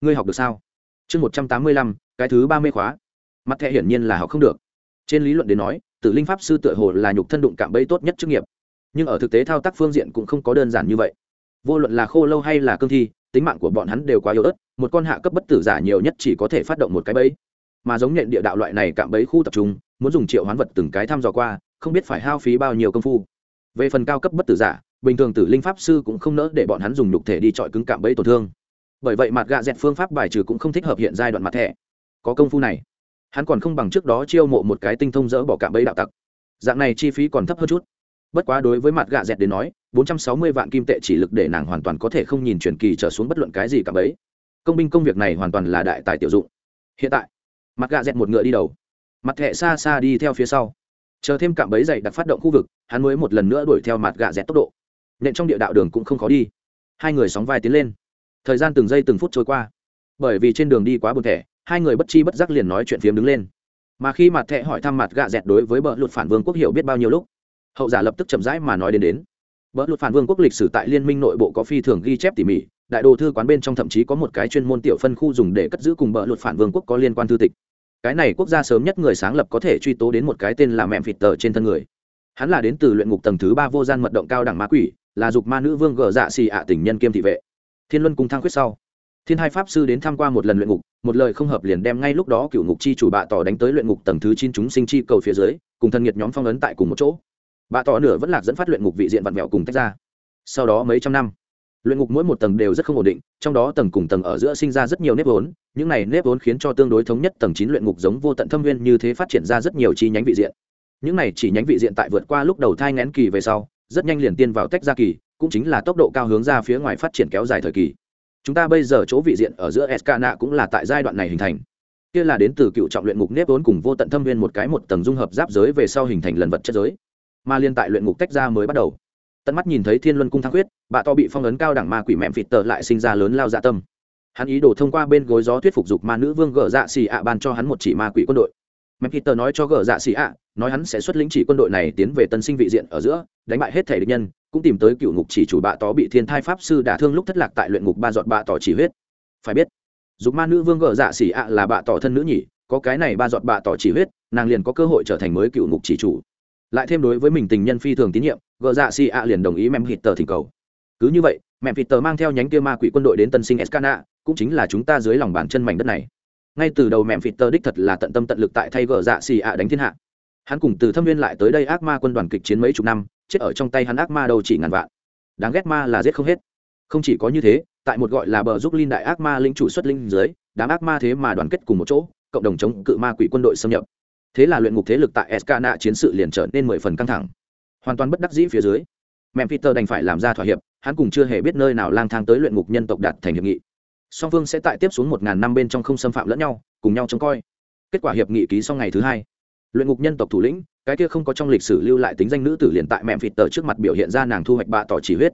Ngươi học được sao? Chương một trăm tám mươi lăm, cái thứ ba mươi khóa mặt thẻ hiển nhiên là học không được. Trên lý luận đến nói, tử linh pháp sư tựa hồ là nhục thân đụng cạm bẫy tốt nhất chức nghiệp. Nhưng ở thực tế thao tác phương diện cũng không có đơn giản như vậy. Vô luận là khô lâu hay là cương thi, tính mạng của bọn hắn đều quá yếu ớt, một con hạ cấp bất tử giả nhiều nhất chỉ có thể phát động một cái bẫy. Mà giống nhện địa đạo loại này cạm bẫy khu tập trung, muốn dùng triệu hoán vật từng cái thăm dò qua, không biết phải hao phí bao nhiêu công phu. Về phần cao cấp bất tử giả, bình thường tử linh pháp sư cũng không nỡ để bọn hắn dùng nhục thể đi chọi cứng cạm bẫy tổn thương. Bởi vậy mặt gạ dẹt phương pháp bài trừ cũng không thích hợp hiện giai đoạn mặt thẻ. Có công phu này hắn còn không bằng trước đó chiêu mộ một cái tinh thông dỡ bỏ cạm bẫy đạo tặc. Dạng này chi phí còn thấp hơn chút. Bất quá đối với mặt gạ dẹt đến nói, bốn trăm sáu mươi vạn kim tệ chỉ lực để nàng hoàn toàn có thể không nhìn truyền kỳ trở xuống bất luận cái gì cả bẫy. Công binh công việc này hoàn toàn là đại tài tiểu dụng. Hiện tại, mặt gạ dẹt một ngựa đi đầu. Mặt thẹ xa xa đi theo phía sau. Chờ thêm cạm bẫy dày đặc phát động khu vực, hắn mới một lần nữa đuổi theo mặt gạ dẹt tốc độ. Nện trong địa đạo đường cũng không khó đi. Hai người sóng vai tiến lên. Thời gian từng giây từng phút trôi qua. Bởi vì trên đường đi quá buồn thẻ hai người bất chi bất giác liền nói chuyện phiếm đứng lên mà khi mặt thẹ hỏi thăm mặt gạ dẹt đối với bờ luật phản vương quốc hiểu biết bao nhiêu lúc hậu giả lập tức chậm rãi mà nói đến đến Bỡ luật phản vương quốc lịch sử tại liên minh nội bộ có phi thường ghi chép tỉ mỉ, đại đồ thư quán bên trong thậm chí có một cái chuyên môn tiểu phân khu dùng để cất giữ cùng bỡ luật phản vương quốc có liên quan thư tịch. Cái này quốc gia sớm nhất người sáng lập có thể truy tố đến một cái tên là mẹ phịt tờ trên thân người. Hắn là đến từ luyện ngục tầng thứ ba vô gian mật động cao đẳng ma quỷ, là dục ma nữ vương gở dạ xì ạ tình nhân kiêm thị vệ. Thiên Luân cung thăng quyết sau, Thiên hai pháp sư đến tham qua một lần luyện ngục, một lời không hợp liền đem ngay lúc đó cựu ngục chi chủ bạ tỏ đánh tới luyện ngục tầng thứ chín chúng sinh chi cầu phía dưới, cùng thân nhiệt nhóm phong ấn tại cùng một chỗ. Bạ tỏ nửa vẫn lạc dẫn phát luyện ngục vị diện vặn vẹo cùng tách ra. Sau đó mấy trăm năm luyện ngục mỗi một tầng đều rất không ổn định trong đó tầng cùng tầng ở giữa sinh ra rất nhiều nếp vốn những này nếp vốn khiến cho tương đối thống nhất tầng chín luyện ngục giống vô tận thâm nguyên như thế phát triển ra rất nhiều chi nhánh vị diện. Những này chỉ nhánh vị diện tại vượt qua lúc đầu thai ngén kỳ về sau rất nhanh liền tiên vào tách ra kỳ cũng chính là tốc độ cao hướng ra phía ngoài phát triển kéo dài thời kỳ chúng ta bây giờ chỗ vị diện ở giữa escana cũng là tại giai đoạn này hình thành. Kia là đến từ cựu trọng luyện ngục nếp vốn cùng vô tận thâm viên một cái một tầng dung hợp giáp giới về sau hình thành lần vật chất giới. Mà liên tại luyện ngục tách ra mới bắt đầu. Tận mắt nhìn thấy thiên luân cung thăng huyết bà to bị phong ấn cao đẳng ma quỷ mẹm vịt tờ lại sinh ra lớn lao dạ tâm. Hắn ý đồ thông qua bên gối gió thuyết phục dục ma nữ vương gở dạ xì ạ ban cho hắn một chỉ ma quỷ quân đội mẹm nói cho gở dạ xì ạ, nói hắn sẽ xuất lĩnh chỉ quân đội này tiến về tân sinh vị diện ở giữa, đánh bại hết thể địch nhân, cũng tìm tới cựu ngục chỉ chủ bạ tó bị thiên thai pháp sư đả thương lúc thất lạc tại luyện ngục ba giọt bạ tỏ chỉ huyết. Phải biết, dục ma nữ vương gở dạ xì ạ là bạ tỏ thân nữ nhỉ, có cái này ba giọt bạ tỏ chỉ huyết, nàng liền có cơ hội trở thành mới cựu ngục chỉ chủ. Lại thêm đối với mình tình nhân phi thường tín nhiệm, gờ dạ xì ạ liền đồng ý mem thỉnh cầu. Cứ như vậy, mẹ mang theo nhánh kia ma quỷ quân đội đến tân sinh escana cũng chính là chúng ta dưới lòng bàn chân mảnh đất này ngay từ đầu mẹ phịt tờ đích thật là tận tâm tận lực tại thay gờ dạ xì ạ đánh thiên hạ. Hắn cùng từ thâm viên lại tới đây ác ma quân đoàn kịch chiến mấy chục năm, chết ở trong tay hắn ác ma đâu chỉ ngàn vạn. Đáng ghét ma là giết không hết. Không chỉ có như thế, tại một gọi là bờ giúp linh đại ác ma linh chủ xuất linh dưới, đám ác ma thế mà đoàn kết cùng một chỗ, cộng đồng chống cự ma quỷ quân đội xâm nhập. Thế là luyện ngục thế lực tại escana chiến sự liền trở nên mười phần căng thẳng. Hoàn toàn bất đắc dĩ phía dưới mẹ peter đành phải làm ra thỏa hiệp, hắn cùng chưa hề biết nơi nào lang thang tới luyện ngục nhân tộc đạt thành hiệp nghị song phương sẽ tại tiếp xuống một ngàn năm bên trong không xâm phạm lẫn nhau, cùng nhau trông coi. Kết quả hiệp nghị ký sau ngày thứ hai, luyện ngục nhân tộc thủ lĩnh, cái kia không có trong lịch sử lưu lại tính danh nữ tử liền tại mẹ phịt tờ trước mặt biểu hiện ra nàng thu hoạch bạ tỏ chỉ huyết.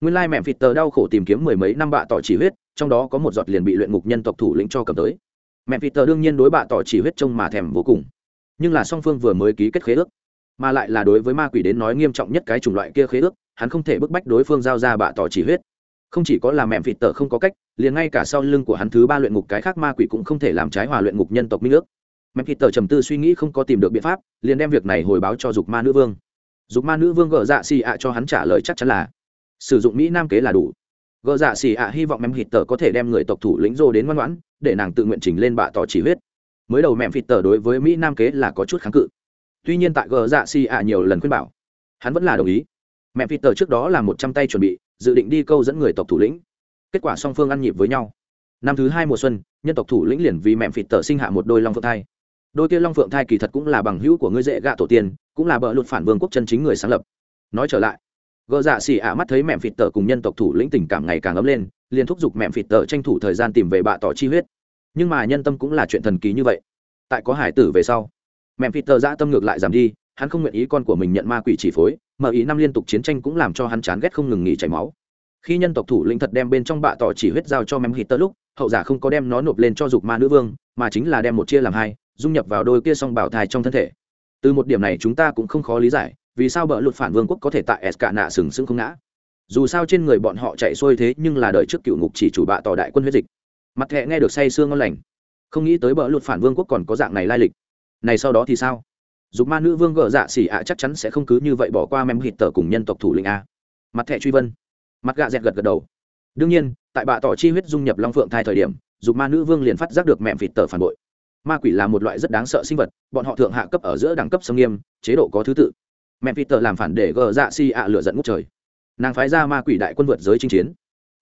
Nguyên lai mẹ phịt tờ đau khổ tìm kiếm mười mấy năm bạ tỏ chỉ huyết, trong đó có một giọt liền bị luyện ngục nhân tộc thủ lĩnh cho cầm tới. Mẹ phịt tờ đương nhiên đối bạ tỏ chỉ huyết trông mà thèm vô cùng. Nhưng là song phương vừa mới ký kết khế ước, mà lại là đối với ma quỷ đến nói nghiêm trọng nhất cái chủng loại kia khế ước, hắn không thể bức bách đối phương giao ra bạ tỏ chỉ huyết không chỉ có là mẹm vịt tờ không có cách, liền ngay cả sau lưng của hắn thứ ba luyện ngục cái khác ma quỷ cũng không thể làm trái hòa luyện ngục nhân tộc minh ước. Mẹm vịt tờ trầm tư suy nghĩ không có tìm được biện pháp, liền đem việc này hồi báo cho dục ma nữ vương. Dục ma nữ vương gỡ dạ xì ạ cho hắn trả lời chắc chắn là, sử dụng mỹ nam kế là đủ. Gỡ dạ xì ạ hy vọng mẹm vịt tờ có thể đem người tộc thủ lĩnh rô đến ngoan ngoãn, để nàng tự nguyện trình lên bạ tỏ chỉ huyết. Mới đầu mẹm vịt tờ đối với mỹ nam kế là có chút kháng cự. Tuy nhiên tại gờ dạ xì ạ nhiều lần khuyên bảo, hắn vẫn là đồng ý. Mẹ hít tờ trước đó là một trăm tay chuẩn bị, dự định đi câu dẫn người tộc thủ lĩnh. Kết quả song phương ăn nhịp với nhau. Năm thứ hai mùa xuân, nhân tộc thủ lĩnh liền vì mẹ phịt tờ sinh hạ một đôi long phượng thai. Đôi kia long phượng thai kỳ thật cũng là bằng hữu của ngươi dễ gạ tổ tiên, cũng là bờ lụt phản vương quốc chân chính người sáng lập. Nói trở lại gợ dạ xỉ ạ mắt thấy mẹ phịt tờ cùng nhân tộc thủ lĩnh tình cảm ngày càng ấm lên, liền thúc giục mẹ phịt tờ tranh thủ thời gian tìm về bạ tỏ chi huyết. Nhưng mà nhân tâm cũng là chuyện thần kỳ như vậy. Tại có hải tử về sau, mẹ phịt tờ dã tâm ngược lại giảm đi, hắn không nguyện ý con của mình nhận ma quỷ chỉ phối mở ý năm liên tục chiến tranh cũng làm cho hắn chán ghét không ngừng nghỉ chảy máu. Khi nhân tộc thủ lĩnh thật đem bên trong bạ tỏ chỉ huyết giao cho mem hít tơ lúc, hậu giả không có đem nó nộp lên cho dục ma nữ vương, mà chính là đem một chia làm hai, dung nhập vào đôi kia song bảo thai trong thân thể. Từ một điểm này chúng ta cũng không khó lý giải, vì sao bợ lụt phản vương quốc có thể tại s cả nạ sừng sững không ngã. Dù sao trên người bọn họ chạy xuôi thế nhưng là đời trước cựu ngục chỉ chủ bạ tỏ đại quân huyết dịch. Mặt thẹ nghe được say sương ngon lành. Không nghĩ tới bợ lụt phản vương quốc còn có dạng này lai lịch. Này sau đó thì sao? Dục ma nữ vương gợ dạ xỉ ạ chắc chắn sẽ không cứ như vậy bỏ qua mem hít tờ cùng nhân tộc thủ lĩnh a. Mặt thẻ truy vân. Mặt gạ dẹt gật gật đầu. Đương nhiên, tại bạ tỏ chi huyết dung nhập long phượng thai thời điểm, dục ma nữ vương liền phát giác được mẹm vịt tờ phản bội. Ma quỷ là một loại rất đáng sợ sinh vật, bọn họ thượng hạ cấp ở giữa đẳng cấp sông nghiêm, chế độ có thứ tự. Mẹm vịt tờ làm phản để gờ dạ xỉ ạ lựa dẫn ngút trời. Nàng phái ra ma quỷ đại quân vượt giới chinh chiến.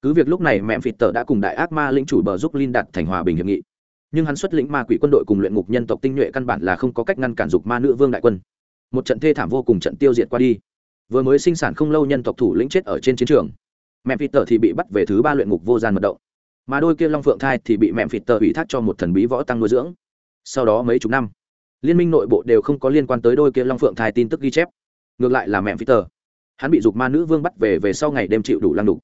Cứ việc lúc này mẹm vịt tờ đã cùng đại ác ma lĩnh chủ bờ giúp linh đặt thành hòa bình hiệp nghị nhưng hắn xuất lĩnh ma quỷ quân đội cùng luyện ngục nhân tộc tinh nhuệ căn bản là không có cách ngăn cản dục ma nữ vương đại quân. Một trận thê thảm vô cùng trận tiêu diệt qua đi. Vừa mới sinh sản không lâu nhân tộc thủ lĩnh chết ở trên chiến trường. Mẹ phịt tờ thì bị bắt về thứ ba luyện ngục vô gian mật động. Mà đôi kia long phượng thai thì bị mẹ phịt tờ ủy thác cho một thần bí võ tăng nuôi dưỡng. Sau đó mấy chục năm, liên minh nội bộ đều không có liên quan tới đôi kia long phượng thai tin tức ghi chép. Ngược lại là mẹ phịt tờ, hắn bị dục ma nữ vương bắt về về sau ngày đêm chịu đủ lăng đục.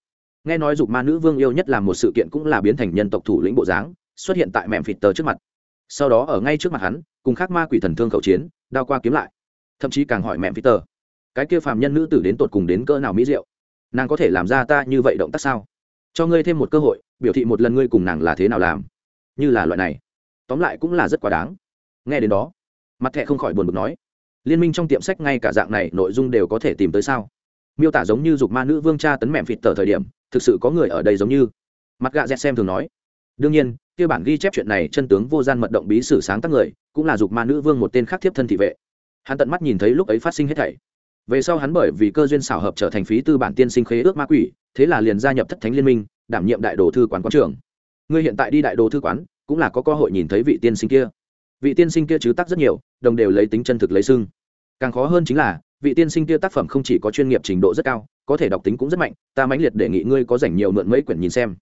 Nghe nói dục ma nữ vương yêu nhất làm một sự kiện cũng là biến thành nhân tộc thủ lĩnh bộ dáng xuất hiện tại mẹm phịt tờ trước mặt. Sau đó ở ngay trước mặt hắn, cùng khác ma quỷ thần thương khẩu chiến, đao qua kiếm lại. Thậm chí càng hỏi mẹm phịt tờ, cái kia phàm nhân nữ tử đến tột cùng đến cỡ nào mỹ diệu? Nàng có thể làm ra ta như vậy động tác sao? Cho ngươi thêm một cơ hội, biểu thị một lần ngươi cùng nàng là thế nào làm. Như là loại này. Tóm lại cũng là rất quá đáng. Nghe đến đó, mặt thẹ không khỏi buồn bực nói, liên minh trong tiệm sách ngay cả dạng này nội dung đều có thể tìm tới sao? Miêu tả giống như dục ma nữ vương cha tấn mẹm vịt tờ thời điểm, thực sự có người ở đây giống như. Mặt gạ dẹt xem thường nói đương nhiên, kia bản ghi chép chuyện này chân tướng vô gian mật động bí sử sáng tác người, cũng là dục ma nữ vương một tên khác thiếp thân thị vệ. Hắn tận mắt nhìn thấy lúc ấy phát sinh hết thảy. Về sau hắn bởi vì cơ duyên xảo hợp trở thành phí tư bản tiên sinh khế ước ma quỷ, thế là liền gia nhập thất thánh liên minh, đảm nhiệm đại đồ thư quán quán trưởng. Ngươi hiện tại đi đại đồ thư quán, cũng là có cơ hội nhìn thấy vị tiên sinh kia. Vị tiên sinh kia chứ tác rất nhiều, đồng đều lấy tính chân thực lấy xưng. Càng khó hơn chính là, vị tiên sinh kia tác phẩm không chỉ có chuyên nghiệp trình độ rất cao, có thể đọc tính cũng rất mạnh, ta mãnh liệt đề nghị ngươi có dành nhiều mượn mấy quyển nhìn xem.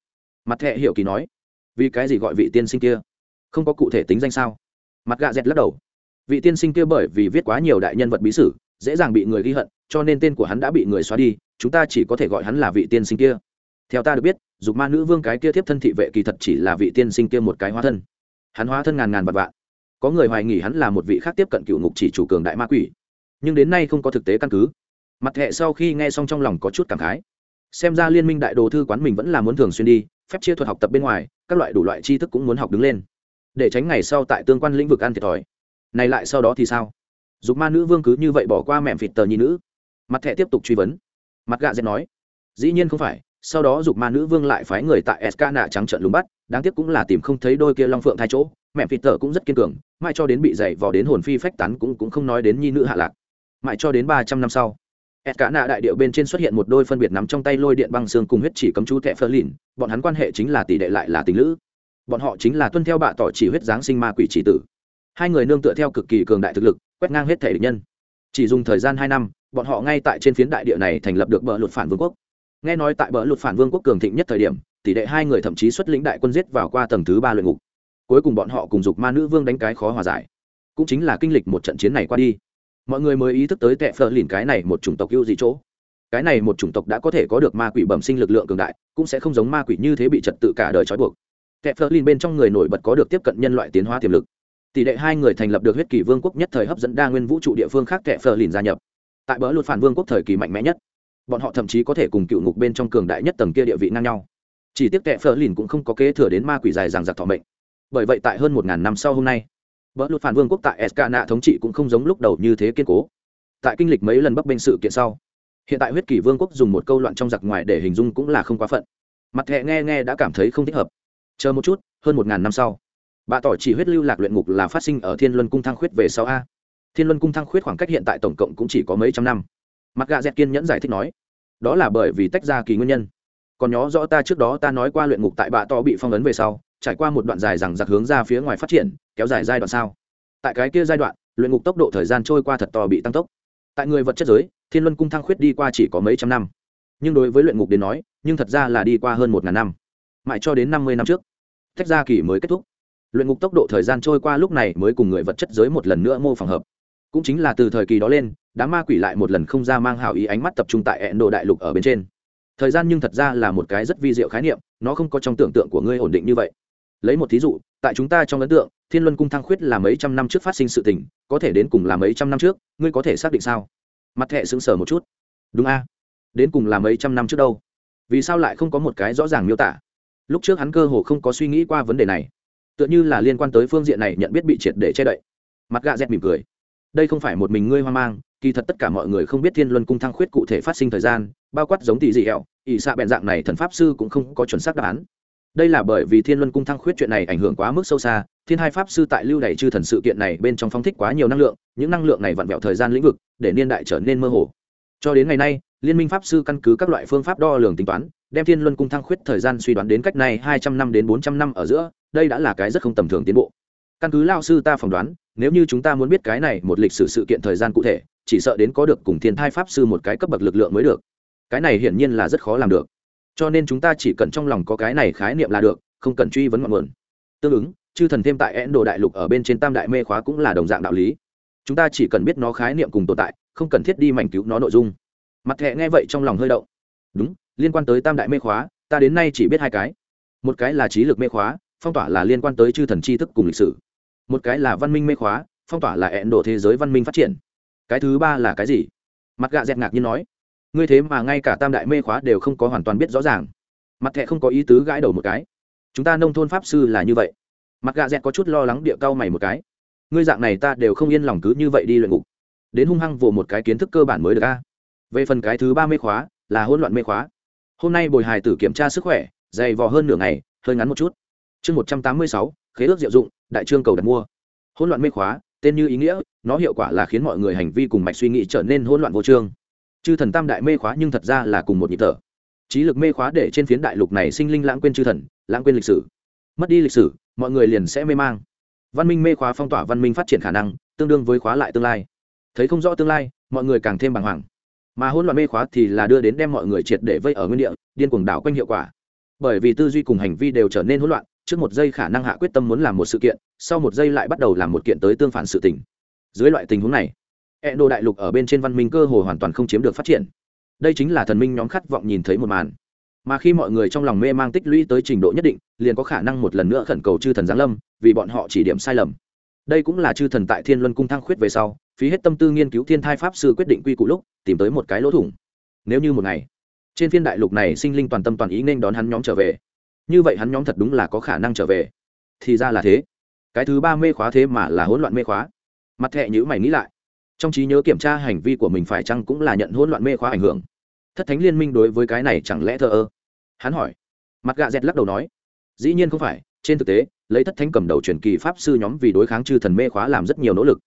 Mặt thẹ hiểu kỳ nói vì cái gì gọi vị tiên sinh kia? Không có cụ thể tính danh sao? Mặt gạ dẹt lắc đầu. Vị tiên sinh kia bởi vì viết quá nhiều đại nhân vật bí sử, dễ dàng bị người ghi hận, cho nên tên của hắn đã bị người xóa đi, chúng ta chỉ có thể gọi hắn là vị tiên sinh kia. Theo ta được biết, dục ma nữ vương cái kia tiếp thân thị vệ kỳ thật chỉ là vị tiên sinh kia một cái hóa thân. Hắn hóa thân ngàn ngàn vạn vạn. Có người hoài nghỉ hắn là một vị khác tiếp cận cựu ngục chỉ chủ cường đại ma quỷ. Nhưng đến nay không có thực tế căn cứ. Mặt hệ sau khi nghe xong trong lòng có chút cảm khái. Xem ra liên minh đại đồ thư quán mình vẫn là muốn thường xuyên đi phép chia thuật học tập bên ngoài, các loại đủ loại tri thức cũng muốn học đứng lên. Để tránh ngày sau tại tương quan lĩnh vực ăn thiệt thòi. Này lại sau đó thì sao? Dục ma nữ vương cứ như vậy bỏ qua mẹm phịt tờ nhi nữ. Mặt thẻ tiếp tục truy vấn. Mặt gạ dẹt nói, dĩ nhiên không phải, sau đó dục ma nữ vương lại phái người tại sk nạ trắng trận lùng bắt, đáng tiếc cũng là tìm không thấy đôi kia long phượng thay chỗ mẹ phịt tờ cũng rất kiên cường, mãi cho đến bị dày vò đến hồn phi phách tán cũng cũng không nói đến nhi nữ hạ lạc. Mãi cho đến ba trăm năm sau sk nạ đại điệu bên trên xuất hiện một đôi phân biệt nắm trong tay lôi điện băng xương cùng huyết chỉ cấm chú thẹ phơ lìn. Bọn hắn quan hệ chính là tỷ đệ lại là tình lữ. Bọn họ chính là tuân theo bạ tỏ chỉ huyết giáng sinh ma quỷ chỉ tử. Hai người nương tựa theo cực kỳ cường đại thực lực, quét ngang hết thể địch nhân. Chỉ dùng thời gian hai năm, bọn họ ngay tại trên phiến đại địa này thành lập được bờ lụt phản vương quốc. Nghe nói tại bờ lụt phản vương quốc cường thịnh nhất thời điểm, tỷ đệ hai người thậm chí xuất lĩnh đại quân giết vào qua tầng thứ ba luyện ngục. Cuối cùng bọn họ cùng dục ma nữ vương đánh cái khó hòa giải. Cũng chính là kinh lịch một trận chiến này qua đi mọi người mới ý thức tới tệ phờ lìn cái này một chủng tộc ưu gì chỗ. Cái này một chủng tộc đã có thể có được ma quỷ bẩm sinh lực lượng cường đại, cũng sẽ không giống ma quỷ như thế bị trật tự cả đời trói buộc. Tệ phờ lìn bên trong người nổi bật có được tiếp cận nhân loại tiến hóa tiềm lực. Tỷ lệ hai người thành lập được huyết kỳ vương quốc nhất thời hấp dẫn đa nguyên vũ trụ địa phương khác Tệ phờ lìn gia nhập. Tại bỡ luật phản vương quốc thời kỳ mạnh mẽ nhất, bọn họ thậm chí có thể cùng cựu ngục bên trong cường đại nhất tầng kia địa vị ngang nhau. Chỉ tiếc Tệ phờ lìn cũng không có kế thừa đến ma quỷ dài rằng giặc thọ mệnh. Bởi vậy tại hơn một ngàn năm sau hôm nay bờ luật phản vương quốc tại escana thống trị cũng không giống lúc đầu như thế kiên cố. Tại kinh lịch mấy lần bắc bên sự kiện sau, hiện tại huyết kỷ vương quốc dùng một câu loạn trong giặc ngoài để hình dung cũng là không quá phận. Mặt hệ nghe nghe đã cảm thấy không thích hợp. Chờ một chút, hơn một ngàn năm sau, bà tỏ chỉ huyết lưu lạc luyện ngục là phát sinh ở thiên luân cung thăng khuyết về sau a. Thiên luân cung thăng khuyết khoảng cách hiện tại tổng cộng cũng chỉ có mấy trăm năm. Mặt gạ dẹt kiên nhẫn giải thích nói, đó là bởi vì tách ra kỳ nguyên nhân. Còn nhớ rõ ta trước đó ta nói qua luyện ngục tại bà tỏ bị phong ấn về sau trải qua một đoạn dài rằng giặc hướng ra phía ngoài phát triển, kéo dài giai đoạn sao? Tại cái kia giai đoạn, luyện ngục tốc độ thời gian trôi qua thật to bị tăng tốc. Tại người vật chất giới, thiên luân cung thăng khuyết đi qua chỉ có mấy trăm năm. Nhưng đối với luyện ngục đến nói, nhưng thật ra là đi qua hơn một ngàn năm. Mãi cho đến năm mươi năm trước, thách gia kỳ mới kết thúc. Luyện ngục tốc độ thời gian trôi qua lúc này mới cùng người vật chất giới một lần nữa mô phỏng hợp. Cũng chính là từ thời kỳ đó lên, đám ma quỷ lại một lần không ra mang hào ý ánh mắt tập trung tại ẹn độ đại lục ở bên trên. Thời gian nhưng thật ra là một cái rất vi diệu khái niệm, nó không có trong tưởng tượng của ngươi ổn định như vậy lấy một thí dụ, tại chúng ta trong ấn tượng, thiên luân cung thăng khuyết là mấy trăm năm trước phát sinh sự tình, có thể đến cùng là mấy trăm năm trước, ngươi có thể xác định sao? Mặt thẹ sững sờ một chút. Đúng a. Đến cùng là mấy trăm năm trước đâu? Vì sao lại không có một cái rõ ràng miêu tả? Lúc trước hắn cơ hồ không có suy nghĩ qua vấn đề này. Tựa như là liên quan tới phương diện này nhận biết bị triệt để che đậy. Mặt gạ dẹt mỉm cười. Đây không phải một mình ngươi hoang mang, kỳ thật tất cả mọi người không biết thiên luân cung thăng khuyết cụ thể phát sinh thời gian, bao quát giống tỷ dị hẹo, ỷ xạ bẹn dạng này thần pháp sư cũng không có chuẩn xác đáp án đây là bởi vì thiên luân cung thăng khuyết chuyện này ảnh hưởng quá mức sâu xa, thiên hai pháp sư tại lưu đày chư thần sự kiện này bên trong phong thích quá nhiều năng lượng, những năng lượng này vặn vẹo thời gian lĩnh vực, để niên đại trở nên mơ hồ. Cho đến ngày nay, liên minh pháp sư căn cứ các loại phương pháp đo lường tính toán, đem thiên luân cung thăng khuyết thời gian suy đoán đến cách này hai trăm năm đến bốn trăm năm ở giữa, đây đã là cái rất không tầm thường tiến bộ. Căn cứ lao sư ta phỏng đoán, nếu như chúng ta muốn biết cái này một lịch sử sự kiện thời gian cụ thể, chỉ sợ đến có được cùng thiên thai pháp sư một cái cấp bậc lực lượng mới được. Cái này hiển nhiên là rất khó làm được cho nên chúng ta chỉ cần trong lòng có cái này khái niệm là được, không cần truy vấn ngọn nguồn. Tương ứng, chư thần thêm tại ấn độ đại lục ở bên trên tam đại mê khóa cũng là đồng dạng đạo lý. Chúng ta chỉ cần biết nó khái niệm cùng tồn tại, không cần thiết đi mảnh cứu nó nội dung. Mặt thẹ nghe vậy trong lòng hơi động. Đúng, liên quan tới tam đại mê khóa, ta đến nay chỉ biết hai cái. Một cái là trí lực mê khóa, phong tỏa là liên quan tới chư thần tri thức cùng lịch sử. Một cái là văn minh mê khóa, phong tỏa là ấn độ thế giới văn minh phát triển. Cái thứ ba là cái gì? Mặt gạ dẹt ngạc như nói ngươi thế mà ngay cả tam đại mê khóa đều không có hoàn toàn biết rõ ràng. Mặt thẹ không có ý tứ gãi đầu một cái. Chúng ta nông thôn pháp sư là như vậy. Mặt gạ dẹt có chút lo lắng địa cao mày một cái. Ngươi dạng này ta đều không yên lòng cứ như vậy đi luyện ngục. Đến hung hăng vồ một cái kiến thức cơ bản mới được a. Về phần cái thứ ba mê khóa, là hỗn loạn mê khóa. Hôm nay bồi hài tử kiểm tra sức khỏe, dày vò hơn nửa ngày, hơi ngắn một chút. Chương một trăm tám mươi sáu, khế ước diệu dụng, đại trương cầu đặt mua. Hỗn loạn mê khóa, tên như ý nghĩa, nó hiệu quả là khiến mọi người hành vi cùng mạch suy nghĩ trở nên hỗn loạn vô trương chư thần tam đại mê khóa nhưng thật ra là cùng một nhịp thở. Trí lực mê khóa để trên phiến đại lục này sinh linh lãng quên chư thần, lãng quên lịch sử. Mất đi lịch sử, mọi người liền sẽ mê mang. Văn minh mê khóa phong tỏa văn minh phát triển khả năng, tương đương với khóa lại tương lai. Thấy không rõ tương lai, mọi người càng thêm bàng hoàng. Mà hỗn loạn mê khóa thì là đưa đến đem mọi người triệt để vây ở nguyên địa, điên cuồng đảo quanh hiệu quả. Bởi vì tư duy cùng hành vi đều trở nên hỗn loạn, trước một giây khả năng hạ quyết tâm muốn làm một sự kiện, sau một giây lại bắt đầu làm một kiện tới tương phản sự tình. Dưới loại tình huống này e đồ đại lục ở bên trên văn minh cơ hồ hoàn toàn không chiếm được phát triển. Đây chính là thần minh nhóm khát vọng nhìn thấy một màn. Mà khi mọi người trong lòng mê mang tích lũy tới trình độ nhất định, liền có khả năng một lần nữa khẩn cầu chư thần giáng lâm, vì bọn họ chỉ điểm sai lầm. Đây cũng là chư thần tại thiên luân cung thăng khuyết về sau, phí hết tâm tư nghiên cứu thiên thai pháp sư quyết định quy củ lúc, tìm tới một cái lỗ thủng. Nếu như một ngày, trên phiên đại lục này sinh linh toàn tâm toàn ý nên đón hắn nhóm trở về, như vậy hắn nhóm thật đúng là có khả năng trở về. Thì ra là thế. Cái thứ ba mê khóa thế mà là hỗn loạn mê khóa. Mặt thẹ nhữ mày nghĩ lại trong trí nhớ kiểm tra hành vi của mình phải chăng cũng là nhận hỗn loạn mê khóa ảnh hưởng? Thất thánh liên minh đối với cái này chẳng lẽ thờ ơ? Hắn hỏi. Mặt gạ dẹt lắc đầu nói. Dĩ nhiên không phải, trên thực tế, lấy thất thánh cầm đầu truyền kỳ pháp sư nhóm vì đối kháng chư thần mê khóa làm rất nhiều nỗ lực.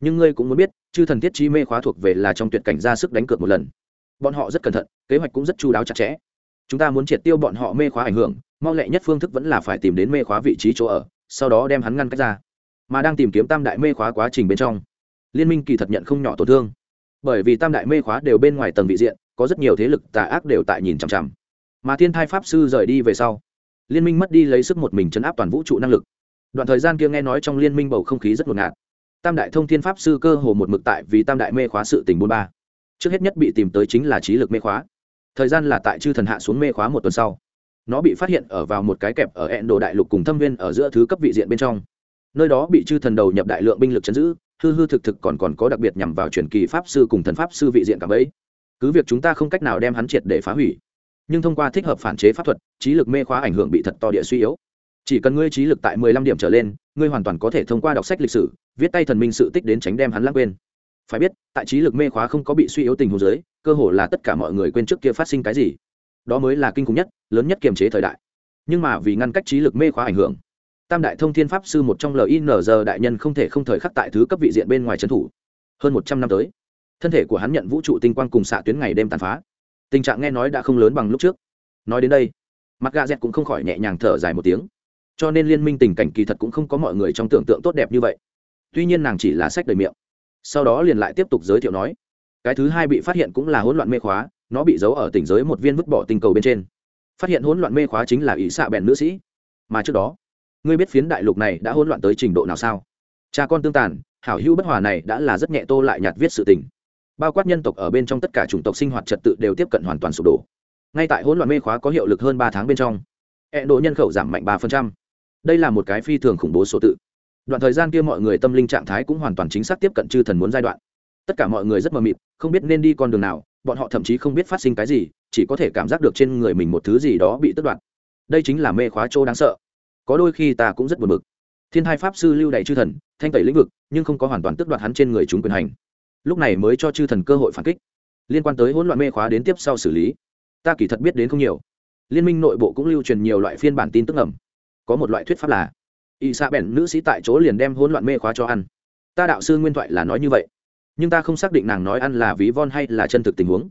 Nhưng ngươi cũng muốn biết, chư thần thiết trí mê khóa thuộc về là trong tuyệt cảnh ra sức đánh cược một lần. Bọn họ rất cẩn thận, kế hoạch cũng rất chu đáo chặt chẽ. Chúng ta muốn triệt tiêu bọn họ mê khóa ảnh hưởng, mau lẹ nhất phương thức vẫn là phải tìm đến mê khóa vị trí chỗ ở, sau đó đem hắn ngăn cách ra. Mà đang tìm kiếm tam đại mê khóa quá trình bên trong liên minh kỳ thật nhận không nhỏ tổn thương. Bởi vì tam đại mê khóa đều bên ngoài tầng vị diện, có rất nhiều thế lực tà ác đều tại nhìn chằm chằm. Mà thiên thai pháp sư rời đi về sau, liên minh mất đi lấy sức một mình chấn áp toàn vũ trụ năng lực. Đoạn thời gian kia nghe nói trong liên minh bầu không khí rất ngột ngạt. Tam đại thông thiên pháp sư cơ hồ một mực tại vì tam đại mê khóa sự tình bôn ba. Trước hết nhất bị tìm tới chính là trí lực mê khóa. Thời gian là tại chư thần hạ xuống mê khóa một tuần sau. Nó bị phát hiện ở vào một cái kẹp ở hẹn đồ đại lục cùng thâm viên ở giữa thứ cấp vị diện bên trong. Nơi đó bị chư thần đầu nhập đại lượng binh lực chấn giữ hư hư thực thực còn còn có đặc biệt nhằm vào truyền kỳ pháp sư cùng thần pháp sư vị diện cả bấy cứ việc chúng ta không cách nào đem hắn triệt để phá hủy, nhưng thông qua thích hợp phản chế pháp thuật, trí lực mê khóa ảnh hưởng bị thật to địa suy yếu. Chỉ cần ngươi trí lực tại mười lăm điểm trở lên, ngươi hoàn toàn có thể thông qua đọc sách lịch sử, viết tay thần minh sự tích đến tránh đem hắn lãng quên. Phải biết, tại trí lực mê khóa không có bị suy yếu tình hồ dưới, cơ hồ là tất cả mọi người quên trước kia phát sinh cái gì. Đó mới là kinh khủng nhất, lớn nhất kiềm chế thời đại. Nhưng mà vì ngăn cách trí lực mê khóa ảnh hưởng tam đại thông thiên pháp sư một trong linz đại nhân không thể không thời khắc tại thứ cấp vị diện bên ngoài trấn thủ. Hơn một trăm năm tới, thân thể của hắn nhận vũ trụ tinh quang cùng xạ tuyến ngày đêm tàn phá. Tình trạng nghe nói đã không lớn bằng lúc trước. Nói đến đây, mặt gà dẹt cũng không khỏi nhẹ nhàng thở dài một tiếng. Cho nên liên minh tình cảnh kỳ thật cũng không có mọi người trong tưởng tượng tốt đẹp như vậy. Tuy nhiên nàng chỉ là sách đời miệng. Sau đó liền lại tiếp tục giới thiệu nói, cái thứ hai bị phát hiện cũng là hỗn loạn mê khóa, nó bị giấu ở tỉnh giới một viên vứt bỏ tinh cầu bên trên. Phát hiện hỗn loạn mê khóa chính là ỷ xạ bèn nữ sĩ. Mà trước đó ngươi biết phiến đại lục này đã hỗn loạn tới trình độ nào sao? Cha con tương tàn, hảo hữu bất hòa này đã là rất nhẹ tô lại nhạt viết sự tình. Bao quát nhân tộc ở bên trong tất cả chủng tộc sinh hoạt trật tự đều tiếp cận hoàn toàn sụp đổ. Ngay tại hỗn loạn mê khóa có hiệu lực hơn ba tháng bên trong ệ độ nhân khẩu giảm mạnh ba đây là một cái phi thường khủng bố số tự. Đoạn thời gian kia mọi người tâm linh trạng thái cũng hoàn toàn chính xác tiếp cận chư thần muốn giai đoạn. Tất cả mọi người rất mờ mịt, không biết nên đi con đường nào, bọn họ thậm chí không biết phát sinh cái gì, chỉ có thể cảm giác được trên người mình một thứ gì đó bị tước đoạt. Đây chính là mê khóa chỗ đáng sợ có đôi khi ta cũng rất buồn bực. Thiên hai pháp sư lưu đày chư thần, thanh tẩy lĩnh vực, nhưng không có hoàn toàn tước đoạt hắn trên người chúng quyền hành. Lúc này mới cho chư thần cơ hội phản kích. Liên quan tới hỗn loạn mê khóa đến tiếp sau xử lý. Ta kỳ thật biết đến không nhiều. Liên minh nội bộ cũng lưu truyền nhiều loại phiên bản tin tức ẩm có một loại thuyết pháp là y sa bèn nữ sĩ tại chỗ liền đem hỗn loạn mê khóa cho ăn. Ta đạo sư nguyên thoại là nói như vậy. Nhưng ta không xác định nàng nói ăn là ví von hay là chân thực tình huống.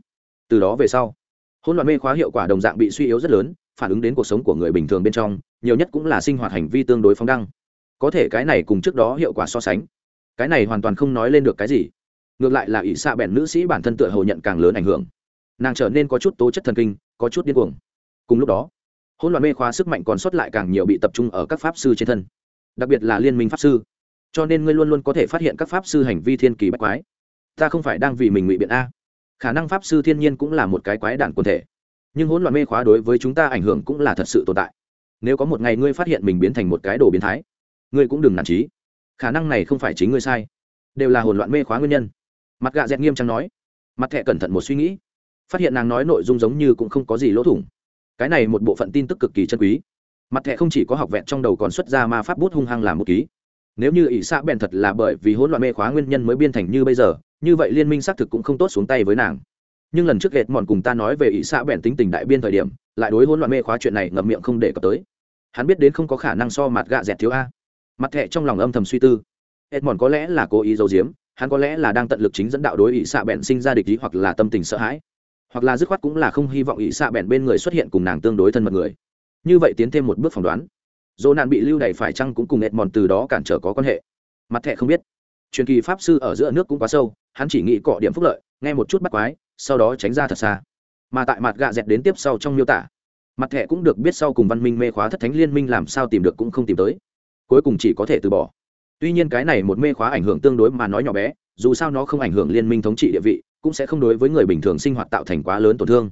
Từ đó về sau, hỗn loạn mê khóa hiệu quả đồng dạng bị suy yếu rất lớn phản ứng đến cuộc sống của người bình thường bên trong, nhiều nhất cũng là sinh hoạt hành vi tương đối phóng đăng. Có thể cái này cùng trước đó hiệu quả so sánh. Cái này hoàn toàn không nói lên được cái gì. Ngược lại là ỷ xạ bèn nữ sĩ bản thân tựa hồ nhận càng lớn ảnh hưởng. Nàng trở nên có chút tố chất thần kinh, có chút điên cuồng. Cùng lúc đó, hỗn loạn mê khoa sức mạnh còn sót lại càng nhiều bị tập trung ở các pháp sư trên thân. Đặc biệt là liên minh pháp sư. Cho nên ngươi luôn luôn có thể phát hiện các pháp sư hành vi thiên kỳ bách quái. Ta không phải đang vì mình ngụy biện a. Khả năng pháp sư thiên nhiên cũng là một cái quái đản quần thể nhưng hỗn loạn mê khóa đối với chúng ta ảnh hưởng cũng là thật sự tồn tại. Nếu có một ngày ngươi phát hiện mình biến thành một cái đồ biến thái, ngươi cũng đừng nản trí khả năng này không phải chính ngươi sai, đều là hỗn loạn mê khóa nguyên nhân. Mặt gạ dẹt nghiêm trang nói, mặt thẹ cẩn thận một suy nghĩ, phát hiện nàng nói nội dung giống như cũng không có gì lỗ thủng. Cái này một bộ phận tin tức cực kỳ chân quý. Mặt thẹ không chỉ có học vẹn trong đầu còn xuất ra ma pháp bút hung hăng làm một ký. Nếu như ỷ xã bèn thật là bởi vì hỗn loạn mê khóa nguyên nhân mới biên thành như bây giờ, như vậy liên minh xác thực cũng không tốt xuống tay với nàng nhưng lần trước ghét mòn cùng ta nói về ỷ xạ bèn tính tình đại biên thời điểm, lại đối hỗn loạn mê khóa chuyện này ngậm miệng không để cập tới. Hắn biết đến không có khả năng so mặt gạ dẹt thiếu a. Mặt thẹ trong lòng âm thầm suy tư. Ghét mòn có lẽ là cố ý giấu giếm, hắn có lẽ là đang tận lực chính dẫn đạo đối ỷ xạ bèn sinh ra địch ý hoặc là tâm tình sợ hãi. Hoặc là dứt khoát cũng là không hy vọng ỷ xạ bèn bên người xuất hiện cùng nàng tương đối thân mật người. Như vậy tiến thêm một bước phỏng đoán. Dỗ nạn bị lưu đày phải chăng cũng cùng ghét mòn từ đó cản trở có quan hệ. Mặt thẹ không biết. Truyền kỳ pháp sư ở giữa nước cũng quá sâu, hắn chỉ nghĩ cọ điểm phúc lợi nghe một chút bắt quái, sau đó tránh ra thật xa. Mà tại mặt gạ dẹt đến tiếp sau trong miêu tả, mặt thẻ cũng được biết sau cùng văn minh mê khóa thất thánh liên minh làm sao tìm được cũng không tìm tới. Cuối cùng chỉ có thể từ bỏ. Tuy nhiên cái này một mê khóa ảnh hưởng tương đối mà nói nhỏ bé, dù sao nó không ảnh hưởng liên minh thống trị địa vị, cũng sẽ không đối với người bình thường sinh hoạt tạo thành quá lớn tổn thương.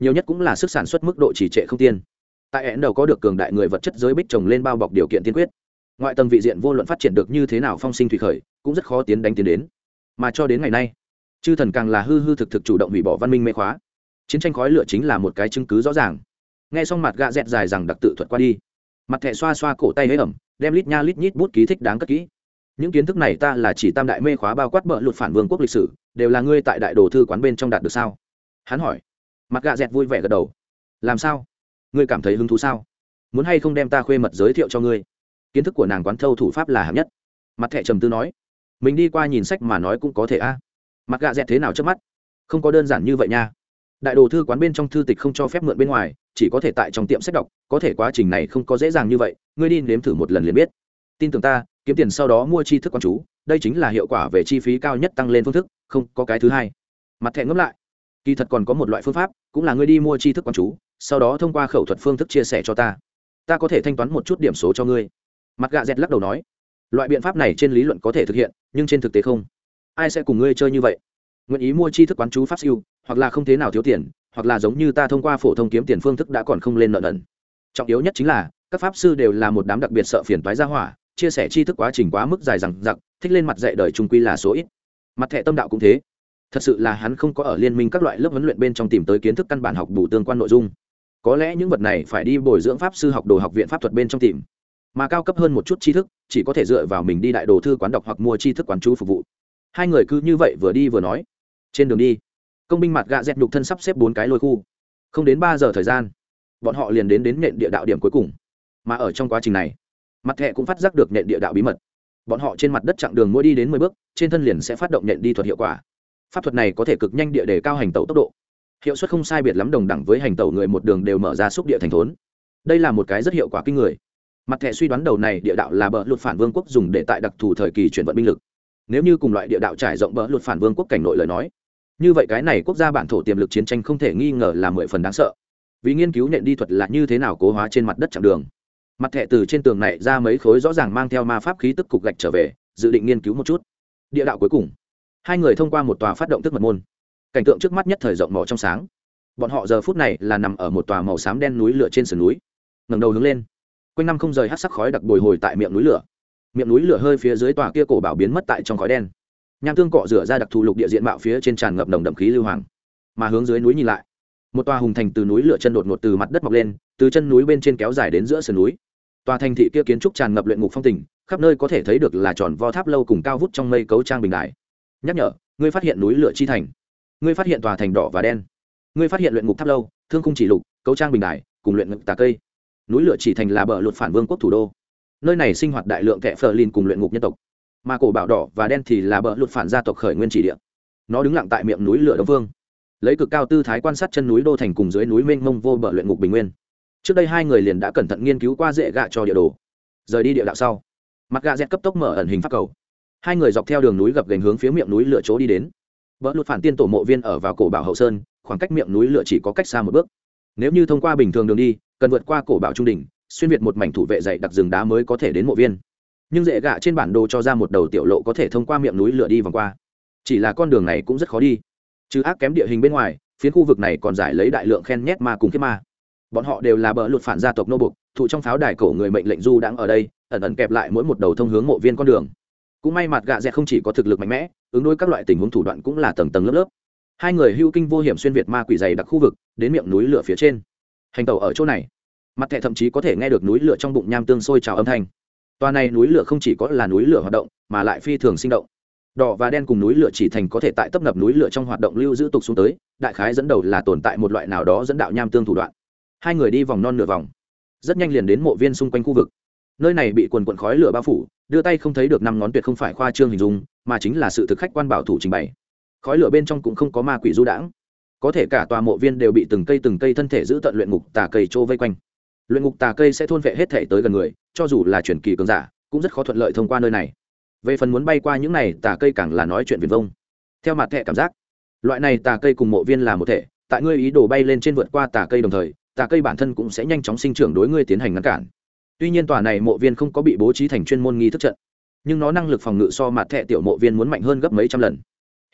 Nhiều nhất cũng là sức sản xuất mức độ trì trệ không tiên. Tại ẻn đầu có được cường đại người vật chất giới bích trồng lên bao bọc điều kiện tiên quyết. Ngoại tầng vị diện vô luận phát triển được như thế nào phong sinh thủy khởi, cũng rất khó tiến đánh tiến đến. Mà cho đến ngày nay chư thần càng là hư hư thực thực chủ động hủy bỏ văn minh mê khóa. Chiến tranh khói lửa chính là một cái chứng cứ rõ ràng. Nghe xong mặt gạ dẹt dài rằng đặc tự thuật qua đi. Mặt thẹ xoa xoa cổ tay hế ẩm, đem lít nha lít nhít bút ký thích đáng cất kỹ. Những kiến thức này ta là chỉ tam đại mê khóa bao quát bợ lụt phản vương quốc lịch sử, đều là ngươi tại đại đồ thư quán bên trong đạt được sao? Hắn hỏi. Mặt gạ dẹt vui vẻ gật đầu. Làm sao? Ngươi cảm thấy hứng thú sao? Muốn hay không đem ta khuê mật giới thiệu cho ngươi? Kiến thức của nàng quán thâu thủ pháp là hạng nhất. Mặt thẹ trầm tư nói. Mình đi qua nhìn sách mà nói cũng có thể a mặt gạ dẹt thế nào trước mắt? Không có đơn giản như vậy nha. Đại đồ thư quán bên trong thư tịch không cho phép mượn bên ngoài, chỉ có thể tại trong tiệm sách đọc, có thể quá trình này không có dễ dàng như vậy, ngươi đi nếm thử một lần liền biết. Tin tưởng ta, kiếm tiền sau đó mua chi thức quán chú, đây chính là hiệu quả về chi phí cao nhất tăng lên phương thức, không có cái thứ hai. Mặt thẹn ngẫm lại, kỳ thật còn có một loại phương pháp, cũng là ngươi đi mua chi thức quán chú, sau đó thông qua khẩu thuật phương thức chia sẻ cho ta. Ta có thể thanh toán một chút điểm số cho ngươi. Mặt gạ dẹt lắc đầu nói, loại biện pháp này trên lý luận có thể thực hiện, nhưng trên thực tế không ai sẽ cùng ngươi chơi như vậy? Nguyện ý mua chi thức quán chú pháp siêu, hoặc là không thế nào thiếu tiền, hoặc là giống như ta thông qua phổ thông kiếm tiền phương thức đã còn không lên nợ nần. Trọng yếu nhất chính là, các pháp sư đều là một đám đặc biệt sợ phiền toái ra hỏa, chia sẻ tri thức quá trình quá mức dài rằng giặc thích lên mặt dạy đời trung quy là số ít. Mặt thẻ tâm đạo cũng thế. Thật sự là hắn không có ở liên minh các loại lớp huấn luyện bên trong tìm tới kiến thức căn bản học đủ tương quan nội dung. Có lẽ những vật này phải đi bồi dưỡng pháp sư học đồ học viện pháp thuật bên trong tìm. Mà cao cấp hơn một chút tri thức, chỉ có thể dựa vào mình đi đại đồ thư quán đọc hoặc mua tri thức quán chú phục vụ hai người cứ như vậy vừa đi vừa nói. Trên đường đi, công binh mặt gạ dẹp nhục thân sắp xếp bốn cái lôi khu. Không đến ba giờ thời gian, bọn họ liền đến đến nện địa đạo điểm cuối cùng. Mà ở trong quá trình này, mặt thẹ cũng phát giác được nện địa đạo bí mật. Bọn họ trên mặt đất chặng đường mỗi đi đến mười bước, trên thân liền sẽ phát động nện đi thuật hiệu quả. Pháp thuật này có thể cực nhanh địa đề cao hành tẩu tốc độ. Hiệu suất không sai biệt lắm đồng đẳng với hành tẩu người một đường đều mở ra xúc địa thành thốn. Đây là một cái rất hiệu quả kinh người. Mặt thẻ suy đoán đầu này địa đạo là bờ luật phản vương quốc dùng để tại đặc thù thời kỳ chuyển vận binh lực nếu như cùng loại địa đạo trải rộng bỡ luật phản vương quốc cảnh nội lời nói, như vậy cái này quốc gia bản thổ tiềm lực chiến tranh không thể nghi ngờ là mười phần đáng sợ. Vì nghiên cứu nện đi thuật là như thế nào cố hóa trên mặt đất chặng đường. Mặt thẻ từ trên tường này ra mấy khối rõ ràng mang theo ma pháp khí tức cục gạch trở về, dự định nghiên cứu một chút. Địa đạo cuối cùng. Hai người thông qua một tòa phát động tức mật môn. Cảnh tượng trước mắt nhất thời rộng mỏ trong sáng. Bọn họ giờ phút này là nằm ở một tòa màu xám đen núi lửa trên sườn núi. Ngẩng đầu hướng lên. Quanh năm không rời hát sắc khói đặc bồi hồi tại miệng núi lửa miệng núi lửa hơi phía dưới tòa kia cổ bảo biến mất tại trong khói đen. Nham tương cọ rửa ra đặc thù lục địa diện mạo phía trên tràn ngập nồng đậm khí lưu hoàng. Mà hướng dưới núi nhìn lại, một tòa hùng thành từ núi lửa chân đột ngột từ mặt đất mọc lên, từ chân núi bên trên kéo dài đến giữa sườn núi. Tòa thành thị kia kiến trúc tràn ngập luyện ngục phong tình, khắp nơi có thể thấy được là tròn vo tháp lâu cùng cao vút trong mây cấu trang bình đại nhắc nhở, ngươi phát hiện núi lửa chi thành. Ngươi phát hiện tòa thành đỏ và đen. Ngươi phát hiện luyện ngục tháp lâu, thương khung chỉ lục, cấu trang bình đại cùng luyện ngục tà cây. Núi lửa chỉ thành là bờ luật phản vương quốc thủ đô nơi này sinh hoạt đại lượng kẻ phờ lin cùng luyện ngục nhân tộc. Mà cổ bảo đỏ và đen thì là bờ lụt phản gia tộc khởi nguyên chỉ địa. Nó đứng lặng tại miệng núi lửa đông vương, lấy cực cao tư thái quan sát chân núi đô thành cùng dưới núi mênh mông vô bờ luyện ngục bình nguyên. Trước đây hai người liền đã cẩn thận nghiên cứu qua dễ gạ cho địa đồ. Rời đi địa đạo sau, mặt gạ dẹt cấp tốc mở ẩn hình pháp cầu. Hai người dọc theo đường núi gập gành hướng phía miệng núi lửa chỗ đi đến. Vỡ lụt phản tiên tổ mộ viên ở vào cổ bảo hậu sơn, khoảng cách miệng núi lửa chỉ có cách xa một bước. Nếu như thông qua bình thường đường đi, cần vượt qua cổ bảo trung đỉnh xuyên việt một mảnh thủ vệ dày đặc rừng đá mới có thể đến mộ viên. Nhưng dễ gạ trên bản đồ cho ra một đầu tiểu lộ có thể thông qua miệng núi lửa đi vòng qua. Chỉ là con đường này cũng rất khó đi. Chứ ác kém địa hình bên ngoài, phiến khu vực này còn giải lấy đại lượng khen nhét ma cùng kiếp ma. Bọn họ đều là bờ lụt phản gia tộc nô bục thụ trong pháo đài cổ người mệnh lệnh du đang ở đây, ẩn ẩn kẹp lại mỗi một đầu thông hướng mộ viên con đường. Cũng may mặt gạ dẹt không chỉ có thực lực mạnh mẽ, ứng đối các loại tình huống thủ đoạn cũng là tầng tầng lớp lớp. Hai người hưu kinh vô hiểm xuyên việt ma quỷ dày đặc khu vực, đến miệng núi lửa phía trên. Hành tàu ở chỗ này mặt thẻ thậm chí có thể nghe được núi lửa trong bụng nham tương sôi trào âm thanh. Tòa này núi lửa không chỉ có là núi lửa hoạt động, mà lại phi thường sinh động. Đỏ và đen cùng núi lửa chỉ thành có thể tại tấp nập núi lửa trong hoạt động lưu giữ tục xuống tới, đại khái dẫn đầu là tồn tại một loại nào đó dẫn đạo nham tương thủ đoạn. Hai người đi vòng non nửa vòng, rất nhanh liền đến mộ viên xung quanh khu vực. Nơi này bị quần quần khói lửa bao phủ, đưa tay không thấy được năm ngón tuyệt không phải khoa trương hình dung, mà chính là sự thực khách quan bảo thủ trình bày. Khói lửa bên trong cũng không có ma quỷ du đãng. Có thể cả tòa mộ viên đều bị từng cây từng cây thân thể giữ tận luyện ngục tà cây trô vây quanh luyện ngục tà cây sẽ thôn vệ hết thể tới gần người, cho dù là chuyển kỳ cường giả, cũng rất khó thuận lợi thông qua nơi này. Về phần muốn bay qua những này, tà cây càng là nói chuyện viền vông. Theo mặt thẻ cảm giác, loại này tà cây cùng mộ viên là một thể, tại ngươi ý đồ bay lên trên vượt qua tà cây đồng thời, tà cây bản thân cũng sẽ nhanh chóng sinh trưởng đối ngươi tiến hành ngăn cản. Tuy nhiên tòa này mộ viên không có bị bố trí thành chuyên môn nghi thức trận, nhưng nó năng lực phòng ngự so mặt thẻ tiểu mộ viên muốn mạnh hơn gấp mấy trăm lần.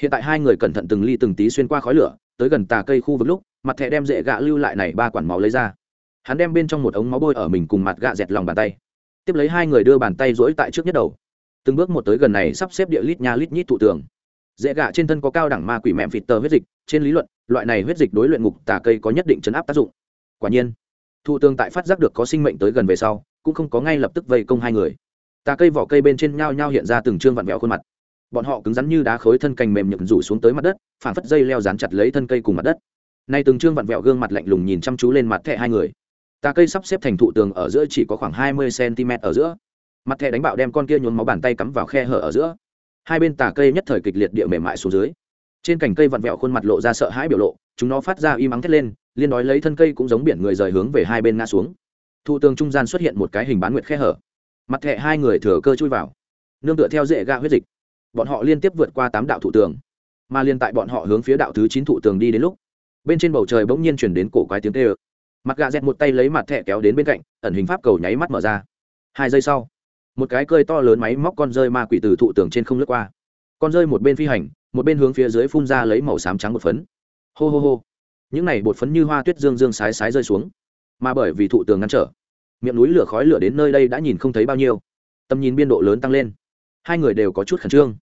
Hiện tại hai người cẩn thận từng ly từng tí xuyên qua khói lửa, tới gần tà cây khu vực lúc, mặt thẻ đem dễ gạ lưu lại này ba quản máu lấy ra hắn đem bên trong một ống máu bôi ở mình cùng mặt gạ dẹt lòng bàn tay. Tiếp lấy hai người đưa bàn tay rỗi tại trước nhất đầu. Từng bước một tới gần này sắp xếp địa lít nha lít nhít thủ tường. Dễ gạ trên thân có cao đẳng ma quỷ mẹm phịt tờ huyết dịch, trên lý luận, loại này huyết dịch đối luyện ngục tà cây có nhất định chấn áp tác dụng. Quả nhiên thủ tường tại phát giác được có sinh mệnh tới gần về sau, cũng không có ngay lập tức vây công hai người. Tà cây vỏ cây bên trên nhao nhao hiện ra từng trương vặn vẹo khuôn mặt. Bọn họ cứng rắn như đá khối thân cành mềm nhựng rủ xuống tới mặt đất phản phất dây leo dán chặt lấy thân cây cùng mặt đất. Nay từng trương vặn vẹo gương mặt lạnh lùng nhìn chăm chú lên mặt thẹ hai người tà cây sắp xếp thành thụ tường ở giữa chỉ có khoảng hai mươi cm ở giữa. Mặt thẻ đánh bạo đem con kia nhốn máu bàn tay cắm vào khe hở ở giữa. Hai bên tà cây nhất thời kịch liệt địa mềm mại xuống dưới. Trên cành cây vặn vẹo khuôn mặt lộ ra sợ hãi biểu lộ, chúng nó phát ra y mắng thét lên, liên đói lấy thân cây cũng giống biển người rời hướng về hai bên ngã xuống. Thụ tường trung gian xuất hiện một cái hình bán nguyệt khe hở. Mặt thẻ hai người thừa cơ chui vào. Nương tựa theo dễ ga huyết dịch. Bọn họ liên tiếp vượt qua tám đạo thụ tường, mà liên tại bọn họ hướng phía đạo thứ chín thụ tường đi đến lúc, bên trên bầu trời bỗng nhiên chuyển đến cổ quái tiếng tê ực mặt gà dẹt một tay lấy mặt thẻ kéo đến bên cạnh, ẩn hình pháp cầu nháy mắt mở ra. Hai giây sau, một cái cơi to lớn máy móc con rơi ma quỷ từ thụ tường trên không lướt qua. Con rơi một bên phi hành, một bên hướng phía dưới phun ra lấy màu xám trắng bột phấn. Hô hô hô. Những này bột phấn như hoa tuyết dương dương sái sái rơi xuống. Mà bởi vì thụ tường ngăn trở, miệng núi lửa khói lửa đến nơi đây đã nhìn không thấy bao nhiêu. Tầm nhìn biên độ lớn tăng lên. Hai người đều có chút khẩn trương.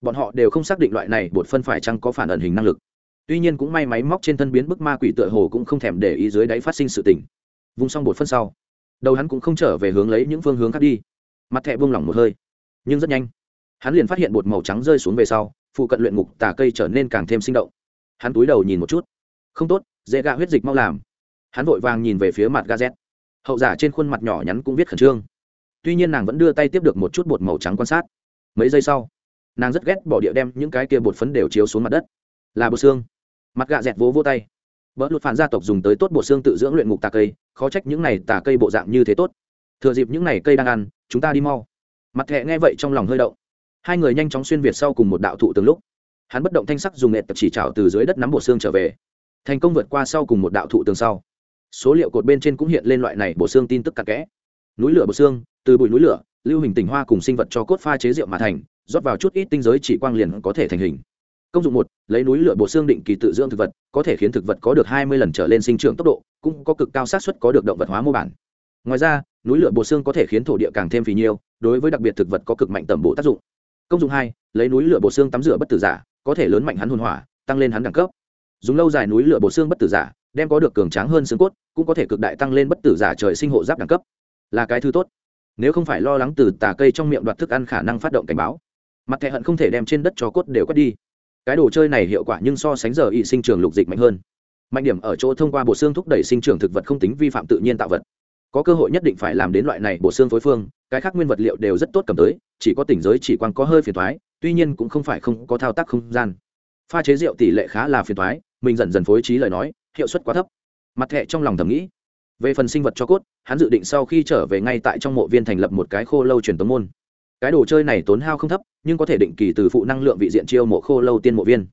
Bọn họ đều không xác định loại này bột phân phải chăng có phản ẩn hình năng lực tuy nhiên cũng may máy móc trên thân biến bức ma quỷ tựa hồ cũng không thèm để ý dưới đáy phát sinh sự tình. Vùng xong bột phân sau, đầu hắn cũng không trở về hướng lấy những phương hướng khác đi. Mặt thẹ buông lỏng một hơi, nhưng rất nhanh, hắn liền phát hiện bột màu trắng rơi xuống về sau, phụ cận luyện ngục tà cây trở nên càng thêm sinh động. Hắn túi đầu nhìn một chút. Không tốt, dễ gạ huyết dịch mau làm. Hắn vội vàng nhìn về phía mặt ga z hậu giả trên khuôn mặt nhỏ nhắn cũng viết khẩn trương. Tuy nhiên nàng vẫn đưa tay tiếp được một chút bột màu trắng quan sát. Mấy giây sau, nàng rất ghét bỏ địa đem những cái kia bột phấn đều chiếu xuống mặt đất. Là bột xương mặt gạ dẹt vỗ vô tay. Vỡ lụt phản gia tộc dùng tới tốt bộ xương tự dưỡng luyện ngục tà cây, khó trách những này tà cây bộ dạng như thế tốt. Thừa dịp những này cây đang ăn, chúng ta đi mau. Mặt thẹ nghe vậy trong lòng hơi động. Hai người nhanh chóng xuyên việt sau cùng một đạo thụ từng lúc. Hắn bất động thanh sắc dùng nghệ tập chỉ trào từ dưới đất nắm bộ xương trở về. Thành công vượt qua sau cùng một đạo thụ tường sau. Số liệu cột bên trên cũng hiện lên loại này bộ xương tin tức cặn kẽ. Núi lửa bộ xương, từ bụi núi lửa, lưu hình tỉnh hoa cùng sinh vật cho cốt pha chế rượu mà thành, rót vào chút ít tinh giới chỉ quang liền có thể thành hình công dụng một, lấy núi lửa bộ xương định kỳ tự dưỡng thực vật, có thể khiến thực vật có được hai mươi lần trở lên sinh trưởng tốc độ, cũng có cực cao xác suất có được động vật hóa mô bản. Ngoài ra, núi lửa bộ xương có thể khiến thổ địa càng thêm phì nhiêu, đối với đặc biệt thực vật có cực mạnh tầm bộ tác dụng. Công dụng hai, lấy núi lửa bộ xương tắm rửa bất tử giả, có thể lớn mạnh hắn hồn hỏa, tăng lên hắn đẳng cấp. Dùng lâu dài núi lửa bộ xương bất tử giả, đem có được cường tráng hơn xương cốt, cũng có thể cực đại tăng lên bất tử giả trời sinh hộ giáp đẳng cấp. Là cái thứ tốt. Nếu không phải lo lắng từ tà cây trong miệng đoạt thức ăn khả năng phát động cảnh báo. Mặt thẻ hận không thể đem trên đất cho cốt đều quét đi cái đồ chơi này hiệu quả nhưng so sánh giờ y sinh trường lục dịch mạnh hơn. Mạnh điểm ở chỗ thông qua bộ xương thúc đẩy sinh trưởng thực vật không tính vi phạm tự nhiên tạo vật. Có cơ hội nhất định phải làm đến loại này bộ xương phối phương, cái khác nguyên vật liệu đều rất tốt cầm tới, chỉ có tỉnh giới chỉ quan có hơi phiền thoái tuy nhiên cũng không phải không có thao tác không gian. Pha chế rượu tỷ lệ khá là phiền thoái mình dần dần phối trí lời nói, hiệu suất quá thấp. Mặt thẹ trong lòng thầm nghĩ. Về phần sinh vật cho cốt, hắn dự định sau khi trở về ngay tại trong mộ viên thành lập một cái khô lâu truyền tống môn cái đồ chơi này tốn hao không thấp, nhưng có thể định kỳ từ phụ năng lượng vị diện chiêu mộ khô lâu tiên mộ viên.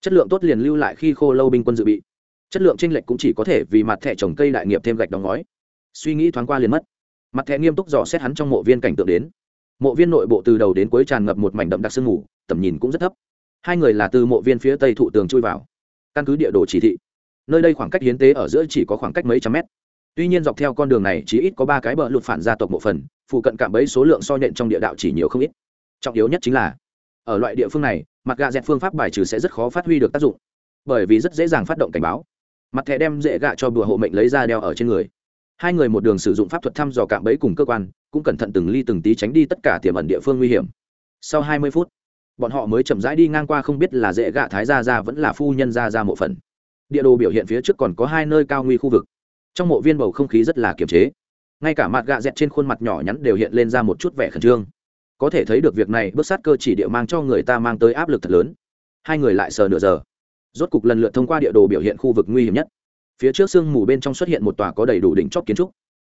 Chất lượng tốt liền lưu lại khi khô lâu binh quân dự bị. Chất lượng tranh lệch cũng chỉ có thể vì mặt thẻ trồng cây đại nghiệp thêm gạch đóng ngói. Suy nghĩ thoáng qua liền mất. Mặt thẻ nghiêm túc dò xét hắn trong mộ viên cảnh tượng đến. Mộ viên nội bộ từ đầu đến cuối tràn ngập một mảnh đậm đặc sương mù, tầm nhìn cũng rất thấp. Hai người là từ mộ viên phía tây thụ tường chui vào. Căn cứ địa đồ chỉ thị, nơi đây khoảng cách hiến tế ở giữa chỉ có khoảng cách mấy trăm mét tuy nhiên dọc theo con đường này chỉ ít có ba cái bờ lụt phản gia tộc một phần, phụ cận cảm bấy số lượng so nhện trong địa đạo chỉ nhiều không ít. Trọng yếu nhất chính là, ở loại địa phương này, mặt gạ dẹt phương pháp bài trừ sẽ rất khó phát huy được tác dụng, bởi vì rất dễ dàng phát động cảnh báo. Mặt thẻ đem dễ gạ cho bùa hộ mệnh lấy ra đeo ở trên người. Hai người một đường sử dụng pháp thuật thăm dò cạm bẫy cùng cơ quan, cũng cẩn thận từng ly từng tí tránh đi tất cả tiềm ẩn địa phương nguy hiểm. Sau hai mươi phút, bọn họ mới chậm rãi đi ngang qua không biết là dễ gạ thái gia ra vẫn là phu nhân gia ra mộ phần. Địa đồ biểu hiện phía trước còn có hai nơi cao nguy khu vực trong mộ viên bầu không khí rất là kiềm chế. Ngay cả mặt gạ dẹt trên khuôn mặt nhỏ nhắn đều hiện lên ra một chút vẻ khẩn trương. Có thể thấy được việc này bước sát cơ chỉ địa mang cho người ta mang tới áp lực thật lớn. Hai người lại sờ nửa giờ. Rốt cục lần lượt thông qua địa đồ biểu hiện khu vực nguy hiểm nhất. Phía trước sương mù bên trong xuất hiện một tòa có đầy đủ đỉnh chóp kiến trúc.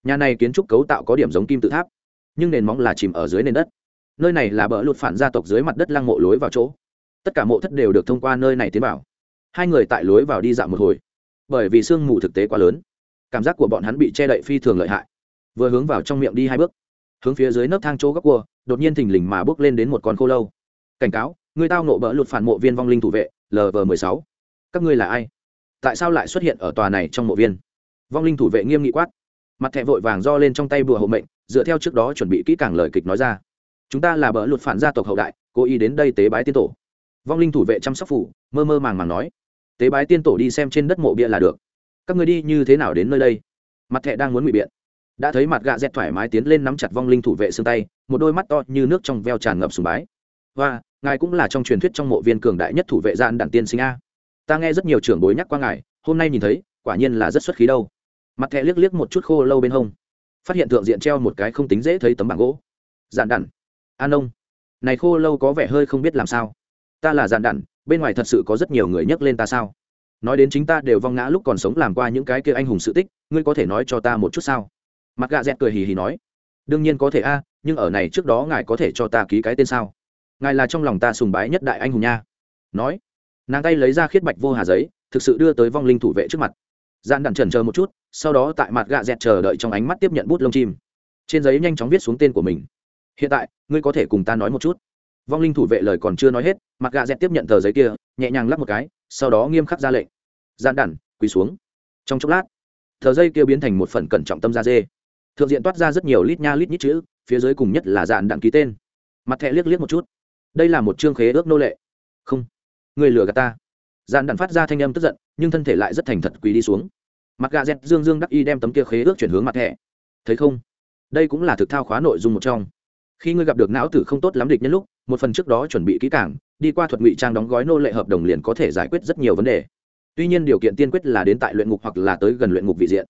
Nhà này kiến trúc cấu tạo có điểm giống kim tự tháp, nhưng nền móng là chìm ở dưới nền đất. Nơi này là bờ lụt phản gia tộc dưới mặt đất lăng mộ lối vào chỗ. Tất cả mộ thất đều được thông qua nơi này tiến vào. Hai người tại lối vào đi dạo một hồi. Bởi vì sương mù thực tế quá lớn cảm giác của bọn hắn bị che đậy phi thường lợi hại. Vừa hướng vào trong miệng đi hai bước, hướng phía dưới nấc thang chỗ góc cua, đột nhiên thình lình mà bước lên đến một con khô lâu. Cảnh cáo, người tao nộ bỡ lụt phản mộ viên vong linh thủ vệ lv m sáu. Các ngươi là ai? Tại sao lại xuất hiện ở tòa này trong mộ viên? Vong linh thủ vệ nghiêm nghị quát. Mặt thẹ vội vàng do lên trong tay bùa hộ mệnh, dựa theo trước đó chuẩn bị kỹ càng lời kịch nói ra. Chúng ta là bỡ lụt phản gia tộc hậu đại, cố ý đến đây tế bái tiên tổ. Vong linh thủ vệ chăm sóc phủ, mơ mơ màng màng nói. Tế bái tiên tổ đi xem trên đất mộ bia là được các người đi như thế nào đến nơi đây? Mặt thẹ đang muốn ngụy biện. Đã thấy mặt gạ dẹt thoải mái tiến lên nắm chặt vong linh thủ vệ xương tay một đôi mắt to như nước trong veo tràn ngập sùng bái. Và ngài cũng là trong truyền thuyết trong mộ viên cường đại nhất thủ vệ gian đảng tiên sinh a. Ta nghe rất nhiều trưởng bối nhắc qua ngài hôm nay nhìn thấy quả nhiên là rất xuất khí đâu. Mặt thẹ liếc liếc một chút khô lâu bên hông. Phát hiện thượng diện treo một cái không tính dễ thấy tấm bảng gỗ. Dạn đản, an ông. Này khô lâu có vẻ hơi không biết làm sao. Ta là dạn đản, bên ngoài thật sự có rất nhiều người nhắc lên ta sao? Nói đến chính ta đều vong ngã lúc còn sống làm qua những cái kia anh hùng sự tích, ngươi có thể nói cho ta một chút sao? Mặt gạ dẹt cười hì hì nói, đương nhiên có thể a, nhưng ở này trước đó ngài có thể cho ta ký cái tên sao? Ngài là trong lòng ta sùng bái nhất đại anh hùng nha. Nói, nàng tay lấy ra khiết bạch vô hà giấy, thực sự đưa tới vong linh thủ vệ trước mặt. Gian đặn trần chờ một chút, sau đó tại mặt gạ dẹt chờ đợi trong ánh mắt tiếp nhận bút lông chim. Trên giấy nhanh chóng viết xuống tên của mình. Hiện tại, ngươi có thể cùng ta nói một chút vong linh thủ vệ lời còn chưa nói hết mặt gà dẹt tiếp nhận tờ giấy kia nhẹ nhàng lắp một cái sau đó nghiêm khắc ra lệnh. Gian đản, quỳ xuống. Trong chốc lát tờ dây kia biến thành một phần cẩn trọng tâm da dê. Thượng diện toát ra rất nhiều lít nha lít nhít chữ phía dưới cùng nhất là dạn đặng ký tên. Mặt thẹ liếc liếc một chút. Đây là một chương khế ước nô lệ. Không. Người lừa gạt ta. Dạn đặng phát ra thanh âm tức giận nhưng thân thể lại rất thành thật quỳ đi xuống. Mặt gà dẹt dương dương đắc y đem tấm kia khế ước chuyển hướng mặt thẹ thấy không? Đây cũng là thực thao khóa nội dung một trong khi ngươi gặp được não tử không tốt lắm địch nhân lúc, một phần trước đó chuẩn bị kỹ càng, đi qua thuật ngụy trang đóng gói nô lệ hợp đồng liền có thể giải quyết rất nhiều vấn đề. Tuy nhiên điều kiện tiên quyết là đến tại luyện ngục hoặc là tới gần luyện ngục vị diện.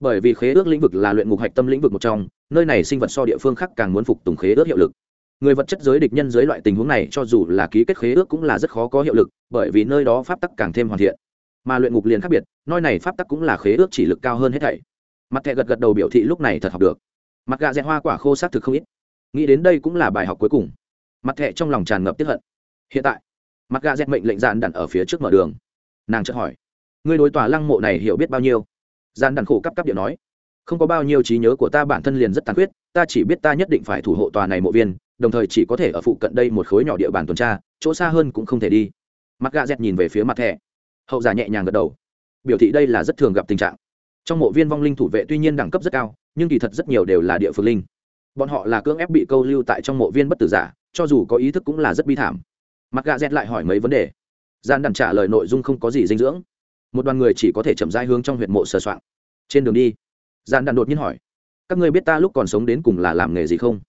Bởi vì khế ước lĩnh vực là luyện ngục hạch tâm lĩnh vực một trong, nơi này sinh vật so địa phương khác càng muốn phục tùng khế ước hiệu lực. Người vật chất giới địch nhân dưới loại tình huống này cho dù là ký kết khế ước cũng là rất khó có hiệu lực, bởi vì nơi đó pháp tắc càng thêm hoàn thiện. Mà luyện ngục liền khác biệt, nơi này pháp tắc cũng là khế ước chỉ lực cao hơn hết thảy. Mặt thẹ gật gật đầu biểu thị lúc này thật học được. Mặt gà rẽ hoa quả khô xác thực không ít nghĩ đến đây cũng là bài học cuối cùng. Mặt thẹ trong lòng tràn ngập tiếp hận. Hiện tại, mặt gà dẹt mệnh lệnh dạn đặn ở phía trước mở đường. Nàng chợt hỏi, ngươi đối tòa lăng mộ này hiểu biết bao nhiêu? Dạn đặn khổ cấp cấp điện nói, không có bao nhiêu trí nhớ của ta, bản thân liền rất tàn khuyết. Ta chỉ biết ta nhất định phải thủ hộ tòa này mộ viên, đồng thời chỉ có thể ở phụ cận đây một khối nhỏ địa bàn tuần tra, chỗ xa hơn cũng không thể đi. Mặt gà dẹt nhìn về phía mặt thẻ. Hậu giả nhẹ nhàng gật đầu. Biểu thị đây là rất thường gặp tình trạng. Trong mộ viên vong linh thủ vệ tuy nhiên đẳng cấp rất cao, nhưng kỳ thật rất nhiều đều là địa phương linh bọn họ là cưỡng ép bị câu lưu tại trong mộ viên bất tử giả, cho dù có ý thức cũng là rất bi thảm. Mặt gà dẹt lại hỏi mấy vấn đề. Gian đàn trả lời nội dung không có gì dinh dưỡng. Một đoàn người chỉ có thể chậm rãi hướng trong huyện mộ sờ soạn trên đường đi, gian đàn đột nhiên hỏi, các ngươi biết ta lúc còn sống đến cùng là làm nghề gì không?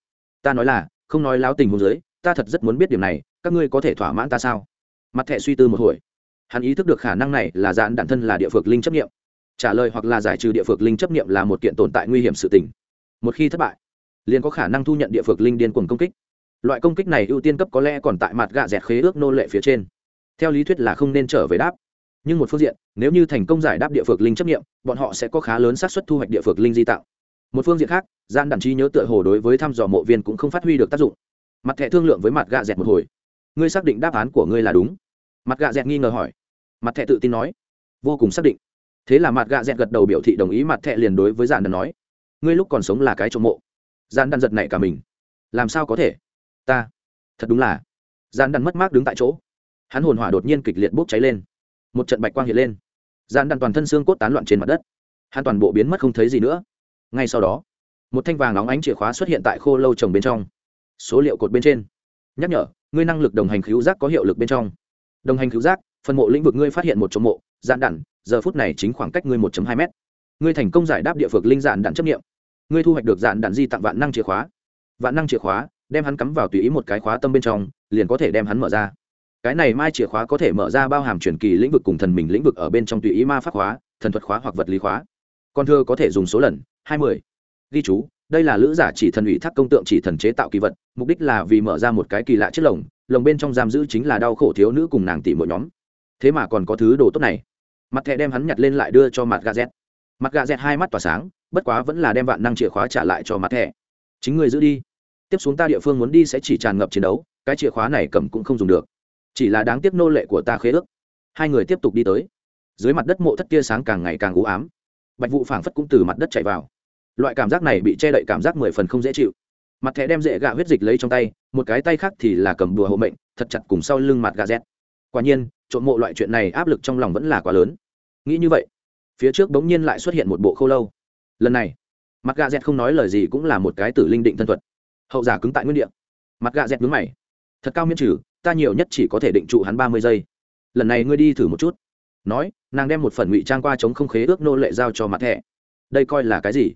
Ta nói là, không nói láo tình hôn dưới, ta thật rất muốn biết điểm này, các ngươi có thể thỏa mãn ta sao? Mặt thẻ suy tư một hồi. Hắn ý thức được khả năng này là dạn đàn thân là địa phược linh chấp nghiệm trả lời hoặc là giải trừ địa phược linh chấp nghiệm là một kiện tồn tại nguy hiểm sự tình. Một khi thất bại liền có khả năng thu nhận địa phược linh điên cuồng công kích. Loại công kích này ưu tiên cấp có lẽ còn tại mặt gạ dẹt khế ước nô lệ phía trên. Theo lý thuyết là không nên trở về đáp. Nhưng một phương diện, nếu như thành công giải đáp địa phược linh chấp nghiệm, bọn họ sẽ có khá lớn xác suất thu hoạch địa phược linh di tạo. Một phương diện khác, gian đản trí nhớ tựa hồ đối với thăm dò mộ viên cũng không phát huy được tác dụng. Mặt thẻ thương lượng với mặt gạ dẹt một hồi. Ngươi xác định đáp án của ngươi là đúng. Mặt gạ dẹt nghi ngờ hỏi. Mặt thẻ tự tin nói. Vô cùng xác định. Thế là mặt gạ dẹt gật đầu biểu thị đồng ý, mặt thẻ liền đối với gian đản nói. Ngươi lúc còn sống là cái trộm mộ gian đan giật nảy cả mình. Làm sao có thể? Ta, thật đúng là. Gian đan mất mát đứng tại chỗ. Hắn hồn hỏa đột nhiên kịch liệt bốc cháy lên. Một trận bạch quang hiện lên. Gian đan toàn thân xương cốt tán loạn trên mặt đất. Hắn toàn bộ biến mất không thấy gì nữa. Ngay sau đó, một thanh vàng óng ánh chìa khóa xuất hiện tại khô lâu trồng bên trong. Số liệu cột bên trên. Nhắc nhở, ngươi năng lực đồng hành cứu giác có hiệu lực bên trong. Đồng hành cứu giác, phần mộ lĩnh vực ngươi phát hiện một chỗ mộ dạn đản giờ phút này chính khoảng cách ngươi một hai m ngươi thành công giải đáp địa phược linh dạn đạn chấp nghiệm ngươi thu hoạch được dạn đạn di tặng vạn năng chìa khóa. Vạn năng chìa khóa, đem hắn cắm vào tùy ý một cái khóa tâm bên trong, liền có thể đem hắn mở ra. Cái này mai chìa khóa có thể mở ra bao hàm truyền kỳ lĩnh vực cùng thần mình lĩnh vực ở bên trong tùy ý ma pháp khóa, thần thuật khóa hoặc vật lý khóa. Con thưa có thể dùng số lần, hai mươi. Ghi chú, đây là lữ giả chỉ thần ủy thác công tượng chỉ thần chế tạo kỳ vật, mục đích là vì mở ra một cái kỳ lạ chiếc lồng lồng bên trong giam giữ chính là đau khổ thiếu nữ cùng nàng tỷ mỗi nhóm. Thế mà còn có thứ đồ tốt này. Mặt thẹ đem hắn nhặt lên lại đưa cho mặt gà z mặt gà z hai mắt tỏa sáng bất quá vẫn là đem vạn năng chìa khóa trả lại cho mặt thẻ. Chính người giữ đi. Tiếp xuống ta địa phương muốn đi sẽ chỉ tràn ngập chiến đấu, cái chìa khóa này cầm cũng không dùng được. Chỉ là đáng tiếc nô lệ của ta khế ước. Hai người tiếp tục đi tới. Dưới mặt đất mộ thất tia sáng càng ngày càng u ám. Bạch vụ phảng phất cũng từ mặt đất chạy vào. Loại cảm giác này bị che đậy cảm giác mười phần không dễ chịu. Mặt thẻ đem dễ gạ huyết dịch lấy trong tay, một cái tay khác thì là cầm đùa hộ mệnh, thật chặt cùng sau lưng mặt gà rét quả nhiên, trộm mộ loại chuyện này áp lực trong lòng vẫn là quá lớn. Nghĩ như vậy, phía trước bỗng nhiên lại xuất hiện một bộ khâu lâu lần này, mặt gà dẹt không nói lời gì cũng là một cái tử linh định thân thuật. Hậu giả cứng tại nguyên đ ị a mặt gà dẹt vướng mày. Thật cao miễn trừ, ta nhiều nhất chỉ có thể định trụ hắn ba mươi giây. Lần này ngươi đi thử một chút. Nói, nàng đem một phần ngụy trang qua chống không khế ước nô lệ giao cho mặt thẻ. Đây coi là cái gì?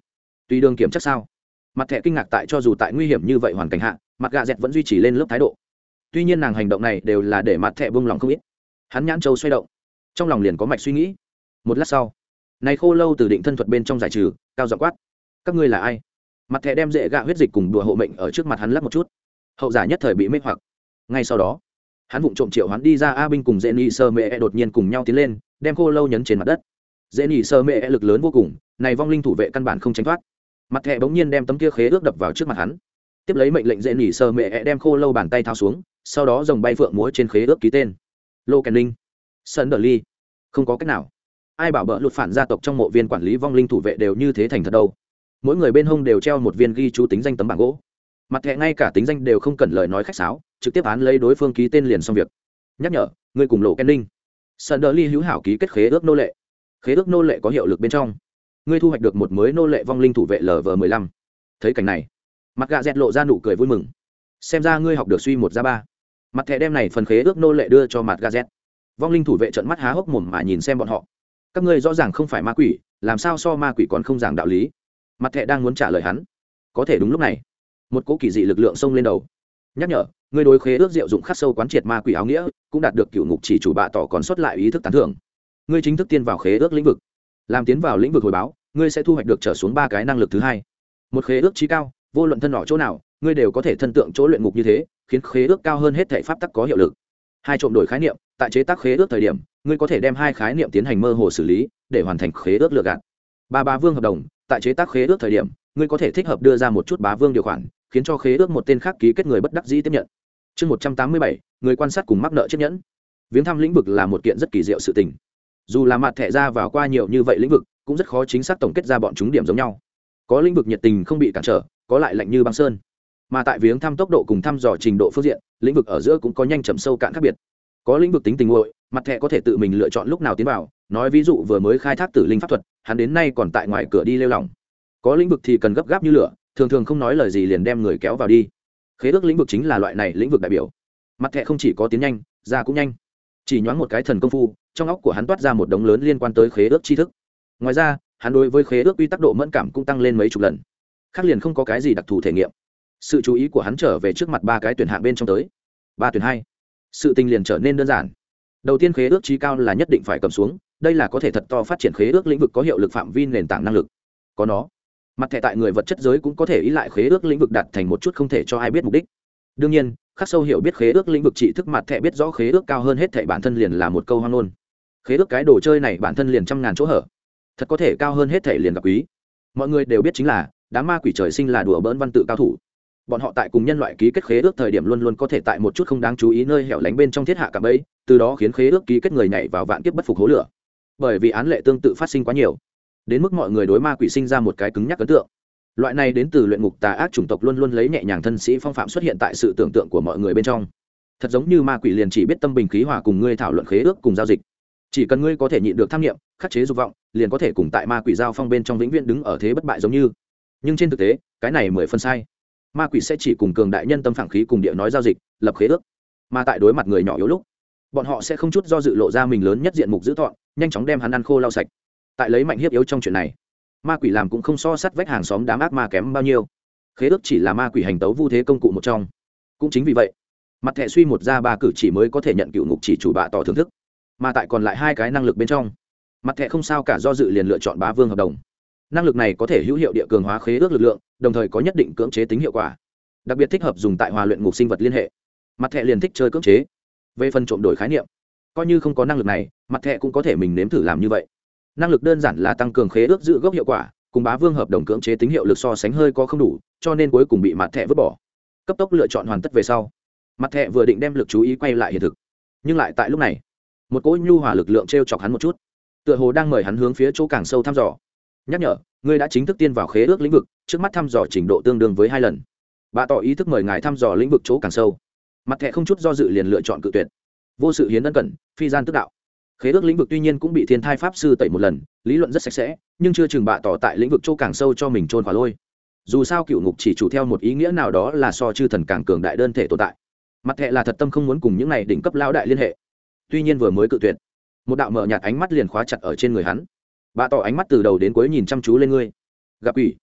Tùy đường kiểm chắc sao? Mặt thẻ kinh ngạc tại cho dù tại nguy hiểm như vậy hoàn cảnh hạ, mặt gà dẹt vẫn duy trì lên lớp thái độ. Tuy nhiên nàng hành động này đều là để mặt thẻ bông lòng không ít. Hắn nhãn châu xoay động. Trong lòng liền có mạch suy nghĩ. Một lát sau này khô lâu từ định thân thuật bên trong giải trừ, cao dọ quát. Các ngươi là ai? Mặt thẻ đem dễ gạ huyết dịch cùng đùa hộ mệnh ở trước mặt hắn lắp một chút. Hậu giả nhất thời bị mê hoặc. Ngay sau đó, hắn vụng trộm triệu hắn đi ra a binh cùng dễ nị sơ mẹ e đột nhiên cùng nhau tiến lên, đem khô lâu nhấn trên mặt đất. Dễ nị sơ mẹ e lực lớn vô cùng, này vong linh thủ vệ căn bản không tránh thoát. Mặt thẻ bỗng nhiên đem tấm kia khế ước đập vào trước mặt hắn. Tiếp lấy mệnh lệnh dễ nỉ sơ mẹ e đem khô lâu bàn tay thao xuống, sau đó dòng bay phượng múa trên khế ước ký tên. Lô kèn linh sơn đờ ly. Không có cách nào ai bảo bỡ lụt phản gia tộc trong mộ viên quản lý vong linh thủ vệ đều như thế thành thật đâu. Mỗi người bên hông đều treo một viên ghi chú tính danh tấm bảng gỗ. Mặt thẹ ngay cả tính danh đều không cần lời nói khách sáo, trực tiếp án lấy đối phương ký tên liền xong việc. Nhắc nhở, người cùng lộ ken linh sơn đờ ly hữu hảo ký kết khế ước nô lệ. Khế ước nô lệ có hiệu lực bên trong. Ngươi thu hoạch được một mới nô lệ vong linh thủ vệ lv mười lăm. Thấy cảnh này, mặt gà dẹt lộ ra nụ cười vui mừng. Xem ra ngươi học được suy một ra ba. Mặt thẻ đem này phần khế ước nô lệ đưa cho mặt gà dẹt. Vong linh thủ vệ trận mắt há hốc mồm mà nhìn xem bọn họ các ngươi rõ ràng không phải ma quỷ, làm sao so ma quỷ còn không giảng đạo lý? Mặt thẹ đang muốn trả lời hắn. Có thể đúng lúc này. Một cỗ kỳ dị lực lượng xông lên đầu. Nhắc nhở, ngươi đối khế ước diệu dụng khắc sâu quán triệt ma quỷ áo nghĩa, cũng đạt được cựu ngục chỉ chủ bạ tỏ còn xuất lại ý thức tán thưởng. Ngươi chính thức tiên vào khế ước lĩnh vực. Làm tiến vào lĩnh vực hồi báo, ngươi sẽ thu hoạch được trở xuống ba cái năng lực thứ hai. Một khế ước trí cao, vô luận thân đỏ chỗ nào, ngươi đều có thể thân tượng chỗ luyện ngục như thế, khiến khế ước cao hơn hết thể pháp tắc có hiệu lực hai trộm đổi khái niệm, tại chế tác khế ước thời điểm, ngươi có thể đem hai khái niệm tiến hành mơ hồ xử lý, để hoàn thành khế ước lừa gạt. Ba ba vương hợp đồng, tại chế tác khế ước thời điểm, ngươi có thể thích hợp đưa ra một chút bá vương điều khoản, khiến cho khế ước một tên khác ký kết người bất đắc dĩ tiếp nhận. Chương một trăm tám mươi bảy, người quan sát cùng mắc nợ chiếc nhẫn. Viếng thăm lĩnh vực là một kiện rất kỳ diệu sự tình. Dù là mặt thẻ ra vào qua nhiều như vậy lĩnh vực, cũng rất khó chính xác tổng kết ra bọn chúng điểm giống nhau. Có lĩnh vực nhiệt tình không bị cản trở, có lại lạnh như băng sơn mà tại viếng thăm tốc độ cùng thăm dò trình độ phương diện, lĩnh vực ở giữa cũng có nhanh chậm sâu cạn khác biệt. Có lĩnh vực tính tình nguội, mặt thẻ có thể tự mình lựa chọn lúc nào tiến vào, nói ví dụ vừa mới khai thác tử linh pháp thuật, hắn đến nay còn tại ngoài cửa đi lêu lỏng. Có lĩnh vực thì cần gấp gáp như lửa, thường thường không nói lời gì liền đem người kéo vào đi. Khế ước lĩnh vực chính là loại này lĩnh vực đại biểu. Mặt thẻ không chỉ có tiến nhanh, ra cũng nhanh. Chỉ nhoáng một cái thần công phu, trong óc của hắn toát ra một đống lớn liên quan tới khế ước tri thức. Ngoài ra, hắn đối với khế ước quy tắc độ mẫn cảm cũng tăng lên mấy chục lần. Khác liền không có cái gì đặc thù thể nghiệm sự chú ý của hắn trở về trước mặt ba cái tuyển hạng bên trong tới. Ba tuyển hai. Sự tình liền trở nên đơn giản. Đầu tiên khế ước trí cao là nhất định phải cầm xuống, đây là có thể thật to phát triển khế ước lĩnh vực có hiệu lực phạm vi nền tảng năng lực. Có nó, mặt thẻ tại người vật chất giới cũng có thể ý lại khế ước lĩnh vực đạt thành một chút không thể cho ai biết mục đích. Đương nhiên, khắc sâu hiểu biết khế ước lĩnh vực trị thức mặt thẻ biết rõ khế ước cao hơn hết thẻ bản thân liền là một câu hoang ngôn. Khế ước cái đồ chơi này bản thân liền trăm ngàn chỗ hở. Thật có thể cao hơn hết thẻ liền gặp quý. Mọi người đều biết chính là, đám ma quỷ trời sinh là đùa bỡn văn tự cao thủ bọn họ tại cùng nhân loại ký kết khế ước thời điểm luôn luôn có thể tại một chút không đáng chú ý nơi hẻo lánh bên trong thiết hạ cả bẫy, từ đó khiến khế ước ký kết người nhảy vào vạn kiếp bất phục hố lửa. Bởi vì án lệ tương tự phát sinh quá nhiều, đến mức mọi người đối ma quỷ sinh ra một cái cứng nhắc ấn tượng. Loại này đến từ luyện ngục tà ác chủng tộc luôn luôn lấy nhẹ nhàng thân sĩ phong phạm xuất hiện tại sự tưởng tượng của mọi người bên trong. Thật giống như ma quỷ liền chỉ biết tâm bình khí hòa cùng ngươi thảo luận khế ước cùng giao dịch. Chỉ cần ngươi có thể nhịn được tham nghiệm khắc chế dục vọng, liền có thể cùng tại ma quỷ giao phong bên trong vĩnh viễn đứng ở thế bất bại giống như. Nhưng trên thực tế, cái này mười phân sai ma quỷ sẽ chỉ cùng cường đại nhân tâm phản khí cùng địa nói giao dịch, lập khế ước. Mà tại đối mặt người nhỏ yếu lúc, bọn họ sẽ không chút do dự lộ ra mình lớn nhất diện mục giữ thọn nhanh chóng đem hắn ăn khô lau sạch. Tại lấy mạnh hiếp yếu trong chuyện này, ma quỷ làm cũng không so sắt vách hàng xóm đám ác ma kém bao nhiêu. Khế ước chỉ là ma quỷ hành tấu vu thế công cụ một trong. Cũng chính vì vậy, mặt thẻ suy một ra ba cử chỉ mới có thể nhận cựu ngục chỉ chủ bạ tỏ thưởng thức. Mà tại còn lại hai cái năng lực bên trong, mặt thẻ không sao cả do dự liền lựa chọn bá vương hợp đồng năng lực này có thể hữu hiệu địa cường hóa khế ước lực lượng, đồng thời có nhất định cưỡng chế tính hiệu quả. Đặc biệt thích hợp dùng tại hòa luyện ngục sinh vật liên hệ. Mặt thẹ liền thích chơi cưỡng chế. Về phần trộm đổi khái niệm, coi như không có năng lực này, mặt thẹ cũng có thể mình nếm thử làm như vậy. Năng lực đơn giản là tăng cường khế ước giữ gốc hiệu quả, cùng bá vương hợp đồng cưỡng chế tính hiệu lực so sánh hơi có không đủ, cho nên cuối cùng bị mặt thẹ vứt bỏ. Cấp tốc lựa chọn hoàn tất về sau, mặt thẹ vừa định đem lực chú ý quay lại hiện thực. Nhưng lại tại lúc này, một cỗ nhu hòa lực lượng t r e o chọc hắn một chút. Tựa hồ đang mời hắn hướng phía chỗ càng sâu thăm dò nhắc nhở, ngươi đã chính thức tiên vào khế ước lĩnh vực, trước mắt thăm dò trình độ tương đương với hai lần. Bà tỏ ý thức mời ngài thăm dò lĩnh vực chỗ càng sâu. Mặt thẻ không chút do dự liền lựa chọn cự tuyệt. Vô sự hiến ân cần, phi gian tức đạo. Khế ước lĩnh vực tuy nhiên cũng bị thiên thai pháp sư tẩy một lần, lý luận rất sạch sẽ, nhưng chưa chừng bạ tỏ tại lĩnh vực chỗ càng sâu cho mình trôn khỏa lôi. Dù sao cựu ngục chỉ chủ theo một ý nghĩa nào đó là so chư thần càng cường đại đơn thể tồn tại. Mặt Thẹ là thật tâm không muốn cùng những này đỉnh cấp lao đại liên hệ. Tuy nhiên vừa mới cự tuyệt, một đạo mở nhạt ánh mắt liền khóa chặt ở trên người hắn bà tỏ ánh mắt từ đầu đến cuối nhìn chăm chú lên ngươi. Gặp quỷ.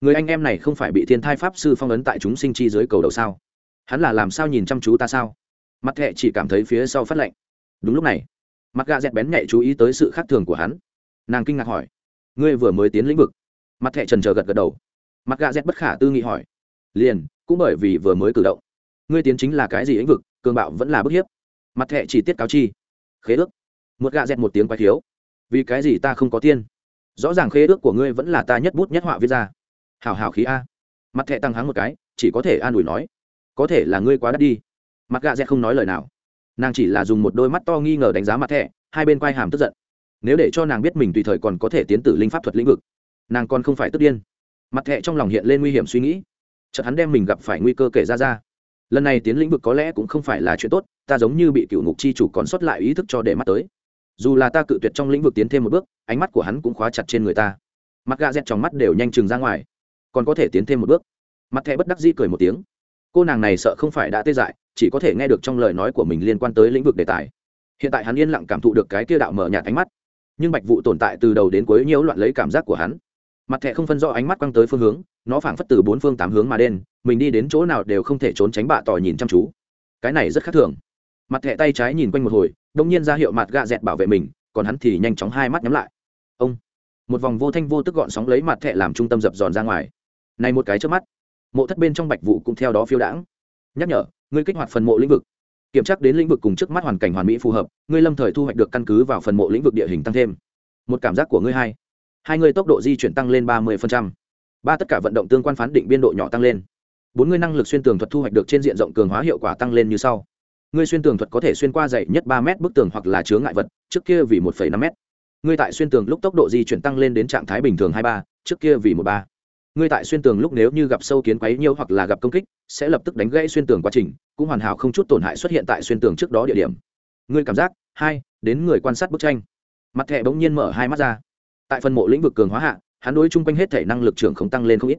Người anh em này không phải bị thiên thai pháp sư phong ấn tại chúng sinh chi dưới cầu đầu sao? Hắn là làm sao nhìn chăm chú ta sao? Mặt thẹ chỉ cảm thấy phía sau phát lạnh. Đúng lúc này, mặt gà dẹt bén nhạy chú ý tới sự khác thường của hắn. Nàng kinh ngạc hỏi, ngươi vừa mới tiến lĩnh vực? Mặt thẹ trần trờ gật gật đầu. Mặt gà dẹt bất khả tư nghị hỏi, liền, cũng bởi vì vừa mới cử động. Ngươi tiến chính là cái gì lĩnh vực? Cường bạo vẫn là bức hiếp. Mặt thẹ chỉ tiết cáo chi, khế ước. Một gà dẹt một tiếng quái thiếu vì cái gì ta không có tiên? Rõ ràng khế ước của ngươi vẫn là ta nhất bút nhất họa viết ra. Hào hào khí a. Mặt thẹ tăng hắng một cái, chỉ có thể an ủi nói. Có thể là ngươi quá đắt đi. Mặt gạ dẹt không nói lời nào. Nàng chỉ là dùng một đôi mắt to nghi ngờ đánh giá mặt thẹ hai bên quai hàm tức giận. Nếu để cho nàng biết mình tùy thời còn có thể tiến tử linh pháp thuật lĩnh vực, nàng còn không phải tức điên. Mặt thẹ trong lòng hiện lên nguy hiểm suy nghĩ. Chợt hắn đem mình gặp phải nguy cơ kể ra ra. Lần này tiến lĩnh vực có lẽ cũng không phải là chuyện tốt, ta giống như bị cựu ngục chi chủ còn sót lại ý thức cho để mắt tới dù là ta cự tuyệt trong lĩnh vực tiến thêm một bước, ánh mắt của hắn cũng khóa chặt trên người ta. Mặt gà dẹt trong mắt đều nhanh chừng ra ngoài. Còn có thể tiến thêm một bước. Mặt thẻ bất đắc di cười một tiếng. Cô nàng này sợ không phải đã tê dại, chỉ có thể nghe được trong lời nói của mình liên quan tới lĩnh vực đề tài. Hiện tại hắn yên lặng cảm thụ được cái kia đạo mở nhạt ánh mắt. Nhưng bạch vụ tồn tại từ đầu đến cuối nhiễu loạn lấy cảm giác của hắn. Mặt thẻ không phân rõ ánh mắt quăng tới phương hướng, nó phảng phất từ bốn phương tám hướng mà đen mình đi đến chỗ nào đều không thể trốn tránh bạ tỏi nhìn chăm chú. Cái này rất khác thường mặt thẻ tay trái nhìn quanh một hồi, đông nhiên ra hiệu mặt gạ dẹt bảo vệ mình, còn hắn thì nhanh chóng hai mắt nhắm lại. Ông, một vòng vô thanh vô tức gọn sóng lấy mặt thẻ làm trung tâm dập dòn ra ngoài. Này một cái trước mắt, mộ thất bên trong bạch vụ cũng theo đó phiêu đãng. Nhắc nhở, ngươi kích hoạt phần mộ lĩnh vực. Kiểm tra đến lĩnh vực cùng trước mắt hoàn cảnh hoàn mỹ phù hợp, ngươi lâm thời thu hoạch được căn cứ vào phần mộ lĩnh vực địa hình tăng thêm. Một cảm giác của ngươi hai. Hai ngươi tốc độ di chuyển tăng lên ba mươi ba tất cả vận động tương quan phán định biên độ nhỏ tăng lên. Bốn ngươi năng lực xuyên tường thuật thu hoạch được trên diện rộng cường hóa hiệu quả tăng lên như sau ngươi xuyên tường thuật có thể xuyên qua dày nhất ba m bức tường hoặc là chứa ngại vật, trước kia vì một năm m ngươi tại xuyên tường lúc tốc độ di chuyển tăng lên đến trạng thái bình thường hai ba, trước kia vì một ba. Ngươi tại xuyên tường lúc nếu như gặp sâu kiến quấy nhiêu hoặc là gặp công kích, sẽ lập tức đánh gãy xuyên tường quá trình, cũng hoàn hảo không chút tổn hại xuất hiện tại xuyên tường trước đó địa điểm. Ngươi cảm giác, hai, đến người quan sát bức tranh. Mặt thẻ bỗng nhiên mở hai mắt ra. Tại phần mộ lĩnh vực cường hóa hạ, hắn đối chung quanh hết thể năng lực trưởng không tăng lên không ít.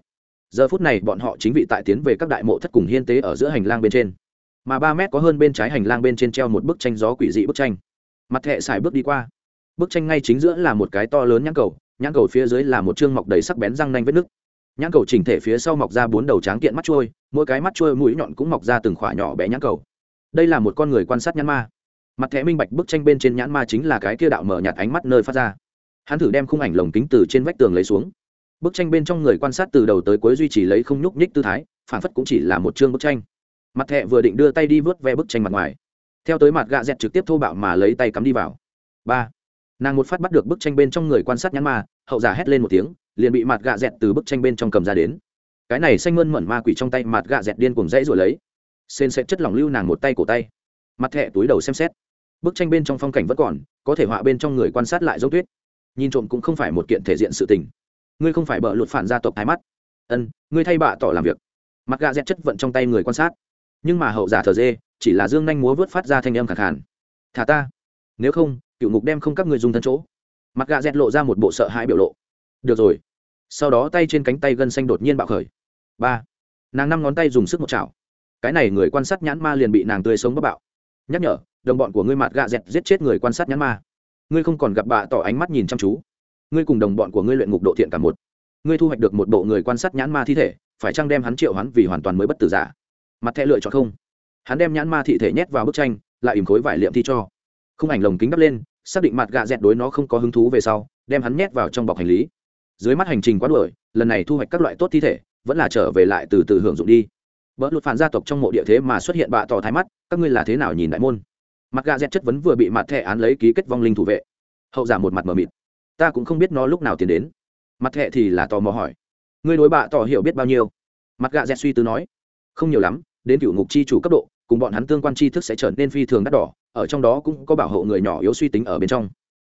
Giờ phút này bọn họ chính vị tại tiến về các đại mộ thất cùng hiên tế ở giữa hành lang bên trên mà ba mét có hơn bên trái hành lang bên trên treo một bức tranh gió quỷ dị bức tranh. Mặt thẹ xài bước đi qua. Bức tranh ngay chính giữa là một cái to lớn nhãn cầu nhãn cầu phía dưới là một chương mọc đầy sắc bén răng nanh vết nứt. Nhãn cầu chỉnh thể phía sau mọc ra bốn đầu tráng kiện mắt trôi, mỗi cái mắt trôi mũi nhọn cũng mọc ra từng khỏa nhỏ bé nhãn cầu. Đây là một con người quan sát nhãn ma. Mặt thẻ minh bạch bức tranh bên trên nhãn ma chính là cái kia đạo mở nhạt ánh mắt nơi phát ra. Hắn thử đem khung ảnh lồng kính từ trên vách tường lấy xuống. Bức tranh bên trong người quan sát từ đầu tới cuối duy trì lấy không nhúc nhích tư thái, phản phất cũng chỉ là một chương bức tranh mặt thẹ vừa định đưa tay đi vớt ve bức tranh mặt ngoài. Theo tới mặt gạ dẹt trực tiếp thô bạo mà lấy tay cắm đi vào. Ba. Nàng một phát bắt được bức tranh bên trong người quan sát nhãn ma, hậu giả hét lên một tiếng, liền bị mặt gạ dẹt từ bức tranh bên trong cầm ra đến. Cái này xanh mơn mẩn ma quỷ trong tay mặt gạ dẹt điên cùng dãy rồi lấy. Xên sẽ chất lỏng lưu nàng một tay cổ tay. Mặt thẹ túi đầu xem xét. Bức tranh bên trong phong cảnh vẫn còn, có thể họa bên trong người quan sát lại dấu tuyết. Nhìn trộm cũng không phải một kiện thể diện sự tình. Ngươi không phải bợ lụt phản gia tộc thái mắt. Ân, ngươi thay bạ tỏ làm việc. Mặt gạ dẹt chất vận trong tay người quan sát nhưng mà hậu giả thờ dê, chỉ là dương nhanh múa vớt phát ra thanh âm khẳng khàn. Thả ta. Nếu không, cựu ngục đem không các người dùng thân chỗ. Mặt gà dẹt lộ ra một bộ sợ hãi biểu lộ. Được rồi. Sau đó tay trên cánh tay gân xanh đột nhiên bạo khởi. Ba. Nàng năm ngón tay dùng sức một chảo. Cái này người quan sát nhãn ma liền bị nàng tươi sống bất bạo. Nhắc nhở, đồng bọn của ngươi mặt gạ dẹt giết chết người quan sát nhãn ma. Ngươi không còn gặp bạ tỏ ánh mắt nhìn chăm chú. Ngươi cùng đồng bọn của ngươi luyện ngục độ thiện cả một. Ngươi thu hoạch được một bộ người quan sát nhãn ma thi thể, phải chăng đem hắn triệu hắn vì hoàn toàn mới bất tử giả? Mặt thẻ lựa chọn không. Hắn đem nhãn ma thị thể nhét vào bức tranh, lại ìm khối vải liệm thi cho. Không ảnh lồng kính đắp lên, xác định mặt gạ dẹt đối nó không có hứng thú về sau, đem hắn nhét vào trong bọc hành lý. Dưới mắt hành trình quá đuổi, lần này thu hoạch các loại tốt thi thể, vẫn là trở về lại từ từ hưởng dụng đi. Vỡ lụt phản gia tộc trong mộ địa thế mà xuất hiện bạ tỏ thái mắt, các ngươi là thế nào nhìn đại môn? Mặt gạ dẹt chất vấn vừa bị mặt thẻ án lấy ký kết vong linh thủ vệ. Hậu giả một mặt mờ mịt. Ta cũng không biết nó lúc nào tiến đến. Mặt thẻ thì là tò mò hỏi. Ngươi đối bạ tỏ hiểu biết bao nhiêu? Mặt gạ dẹt suy tư nói. Không nhiều lắm đến cựu ngục chi chủ cấp độ, cùng bọn hắn tương quan tri thức sẽ trở nên phi thường đắt đỏ, ở trong đó cũng có bảo hộ người nhỏ yếu suy tính ở bên trong.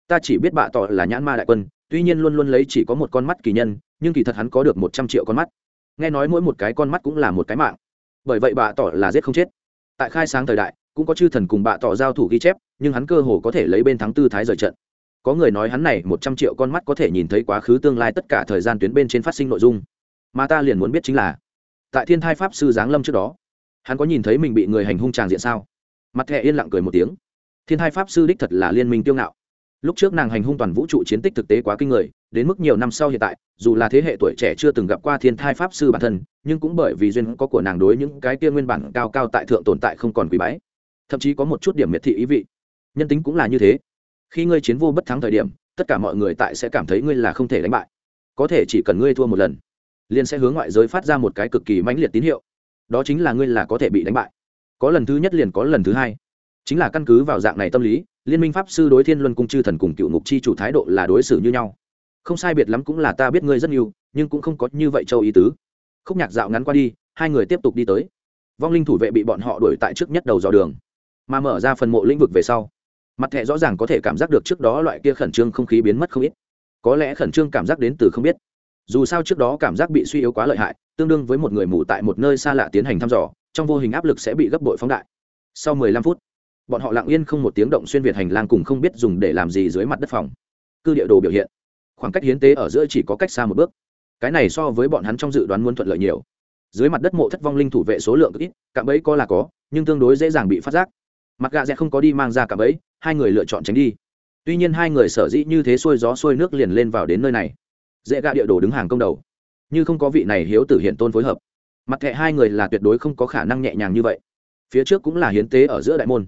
Ta chỉ biết bạ tỏ là nhãn ma đại quân, tuy nhiên luôn luôn lấy chỉ có một con mắt kỳ nhân, nhưng kỳ thật hắn có được một trăm triệu con mắt. Nghe nói mỗi một cái con mắt cũng là một cái mạng. Bởi vậy bạ tỏ là giết không chết. Tại khai sáng thời đại, cũng có chư thần cùng bạ tỏ giao thủ ghi chép, nhưng hắn cơ hồ có thể lấy bên thắng tư thái rời trận. Có người nói hắn này một trăm triệu con mắt có thể nhìn thấy quá khứ tương lai tất cả thời gian tuyến bên trên phát sinh nội dung. Mà ta liền muốn biết chính là, tại thiên thai pháp sư giáng lâm trước đó hắn có nhìn thấy mình bị người hành hung tràng diện sao? Mặt thẹ yên lặng cười một tiếng. Thiên hai pháp sư đích thật là liên minh tiêu ngạo. Lúc trước nàng hành hung toàn vũ trụ chiến tích thực tế quá kinh người, đến mức nhiều năm sau hiện tại, dù là thế hệ tuổi trẻ chưa từng gặp qua thiên thai pháp sư bản thân, nhưng cũng bởi vì duyên có của nàng đối những cái kia nguyên bản cao cao tại thượng tồn tại không còn quý bái. Thậm chí có một chút điểm miệt thị ý vị. Nhân tính cũng là như thế. Khi ngươi chiến vô bất thắng thời điểm, tất cả mọi người tại sẽ cảm thấy ngươi là không thể đánh bại. Có thể chỉ cần ngươi thua một lần, liền sẽ hướng ngoại giới phát ra một cái cực kỳ mãnh liệt tín hiệu đó chính là ngươi là có thể bị đánh bại. Có lần thứ nhất liền có lần thứ hai. Chính là căn cứ vào dạng này tâm lý, liên minh pháp sư đối thiên luân cung chư thần cùng cựu ngục chi chủ thái độ là đối xử như nhau. Không sai biệt lắm cũng là ta biết ngươi rất nhiều, nhưng cũng không có như vậy châu ý tứ. Khúc nhạc dạo ngắn qua đi, hai người tiếp tục đi tới. Vong linh thủ vệ bị bọn họ đuổi tại trước nhất đầu dò đường, mà mở ra phần mộ lĩnh vực về sau, mặt thẻ rõ ràng có thể cảm giác được trước đó loại kia khẩn trương không khí biến mất không ít. Có lẽ khẩn trương cảm giác đến từ không biết dù sao trước đó cảm giác bị suy yếu quá lợi hại, tương đương với một người mù tại một nơi xa lạ tiến hành thăm dò, trong vô hình áp lực sẽ bị gấp bội phóng đại. Sau mười lăm phút, bọn họ lặng yên không một tiếng động xuyên việt hành lang cùng không biết dùng để làm gì dưới mặt đất phòng. Cư địa đồ biểu hiện, khoảng cách hiến tế ở giữa chỉ có cách xa một bước. Cái này so với bọn hắn trong dự đoán muốn thuận lợi nhiều. Dưới mặt đất mộ thất vong linh thủ vệ số lượng ít, cạm bẫy có là có, nhưng tương đối dễ dàng bị phát giác. Mặt gà sẽ không có đi mang ra cạm bẫy, hai người lựa chọn tránh đi. Tuy nhiên hai người sở dĩ như thế xuôi gió xuôi nước liền lên vào đến nơi này dễ gạ địa đồ đứng hàng công đầu. Như không có vị này hiếu tử hiện tôn phối hợp. Mặt thẹ hai người là tuyệt đối không có khả năng nhẹ nhàng như vậy. Phía trước cũng là hiến tế ở giữa đại môn.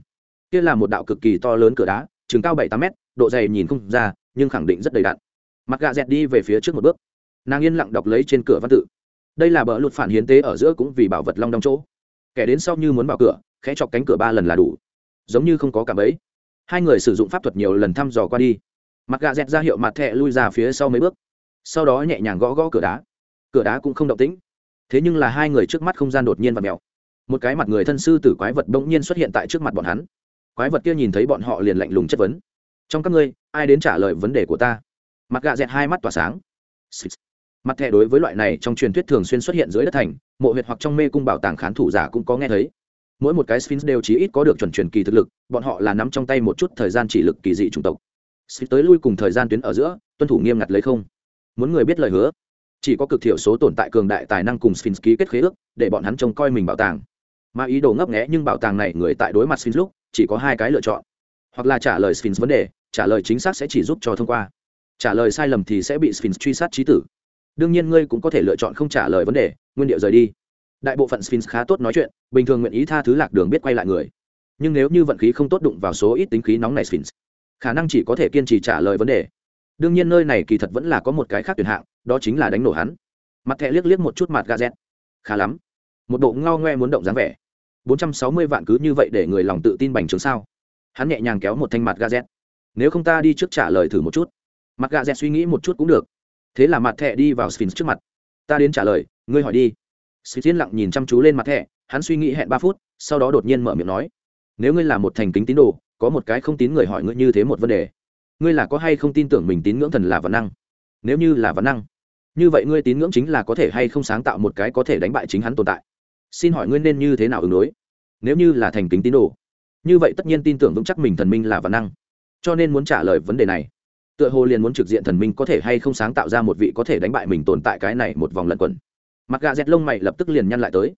Kia là một đạo cực kỳ to lớn cửa đá chừng cao bảy tám mét, độ dày nhìn không ra, nhưng khẳng định rất đầy đặn. Mặt gạ dẹt đi về phía trước một bước. Nàng yên lặng đọc lấy trên cửa văn tự. Đây là bờ lụt phản hiến tế ở giữa cũng vì bảo vật long đong chỗ. Kẻ đến sau như muốn vào cửa, khẽ chọc cánh cửa ba lần là đủ. Giống như không có cả ấy hai người sử dụng pháp thuật nhiều lần thăm dò qua đi. Mặt gà dẹt ra hiệu mặt thẹ lui ra phía sau mấy bước sau đó nhẹ nhàng gõ gõ cửa đá. Cửa đá cũng không động tĩnh. Thế nhưng là hai người trước mắt không gian đột nhiên và mèo. Một cái mặt người thân sư tử quái vật bỗng nhiên xuất hiện tại trước mặt bọn hắn. Quái vật kia nhìn thấy bọn họ liền lạnh lùng chất vấn. Trong các ngươi, ai đến trả lời vấn đề của ta? Mặt gạ dẹt hai mắt tỏa sáng. Mặt thẻ đối với loại này trong truyền thuyết thường xuyên xuất hiện dưới đất thành, mộ huyệt hoặc trong mê cung bảo tàng khán thủ giả cũng có nghe thấy. Mỗi một cái sphinx đều chí ít có được chuẩn truyền kỳ thực lực, bọn họ là nắm trong tay một chút thời gian chỉ lực kỳ dị chủng tộc. Sphinx tới lui cùng thời gian tuyến ở giữa, tuân thủ nghiêm ngặt lấy không muốn người biết lời hứa. Chỉ có cực thiểu số tồn tại cường đại tài năng cùng sphinx ký kết khế ước, để bọn hắn trông coi mình bảo tàng. Mà ý đồ ngấp nghẽ nhưng bảo tàng này người tại đối mặt sphinx lúc, chỉ có hai cái lựa chọn. Hoặc là trả lời sphinx vấn đề, trả lời chính xác sẽ chỉ giúp cho thông qua. Trả lời sai lầm thì sẽ bị sphinx truy sát trí tử. Đương nhiên ngươi cũng có thể lựa chọn không trả lời vấn đề, nguyên điệu rời đi. Đại bộ phận sphinx khá tốt nói chuyện, bình thường nguyện ý tha thứ lạc đường biết quay lại người. Nhưng nếu như vận khí không tốt đụng vào số ít tính khí nóng này sphinx, khả năng chỉ có thể kiên trì trả lời vấn đề đương nhiên nơi này kỳ thật vẫn là có một cái khác tuyển hạng, đó chính là đánh nổ hắn. Mặt thẹ liếc liếc một chút mặt gazet khá lắm. Một bộ ngao ngoe muốn động dáng vẻ. Bốn trăm sáu mươi vạn cứ như vậy để người lòng tự tin bành trướng sao? Hắn nhẹ nhàng kéo một thanh mặt gazet nếu không ta đi trước trả lời thử một chút. Mặt gazet suy nghĩ một chút cũng được. Thế là mặt thẹ đi vào sphinx trước mặt. Ta đến trả lời, ngươi hỏi đi. Sphinx yên lặng nhìn chăm chú lên mặt thẹ hắn suy nghĩ hẹn ba phút, sau đó đột nhiên mở miệng nói. Nếu ngươi là một thành kính tín đồ, có một cái không tín người hỏi ngươi như thế một vấn đề ngươi là có hay không tin tưởng mình tín ngưỡng thần là văn năng? Nếu như là văn năng, như vậy ngươi tín ngưỡng chính là có thể hay không sáng tạo một cái có thể đánh bại chính hắn tồn tại. Xin hỏi ngươi nên như thế nào ứng đối? Nếu như là thành kính tín đồ, như vậy tất nhiên tin tưởng vững chắc mình thần minh là văn năng. Cho nên muốn trả lời vấn đề này, tựa hồ liền muốn trực diện thần minh có thể hay không sáng tạo ra một vị có thể đánh bại mình tồn tại cái này một vòng lẩn quẩn. Mặt gà dẹt lông mày lập tức liền nhăn lại tới.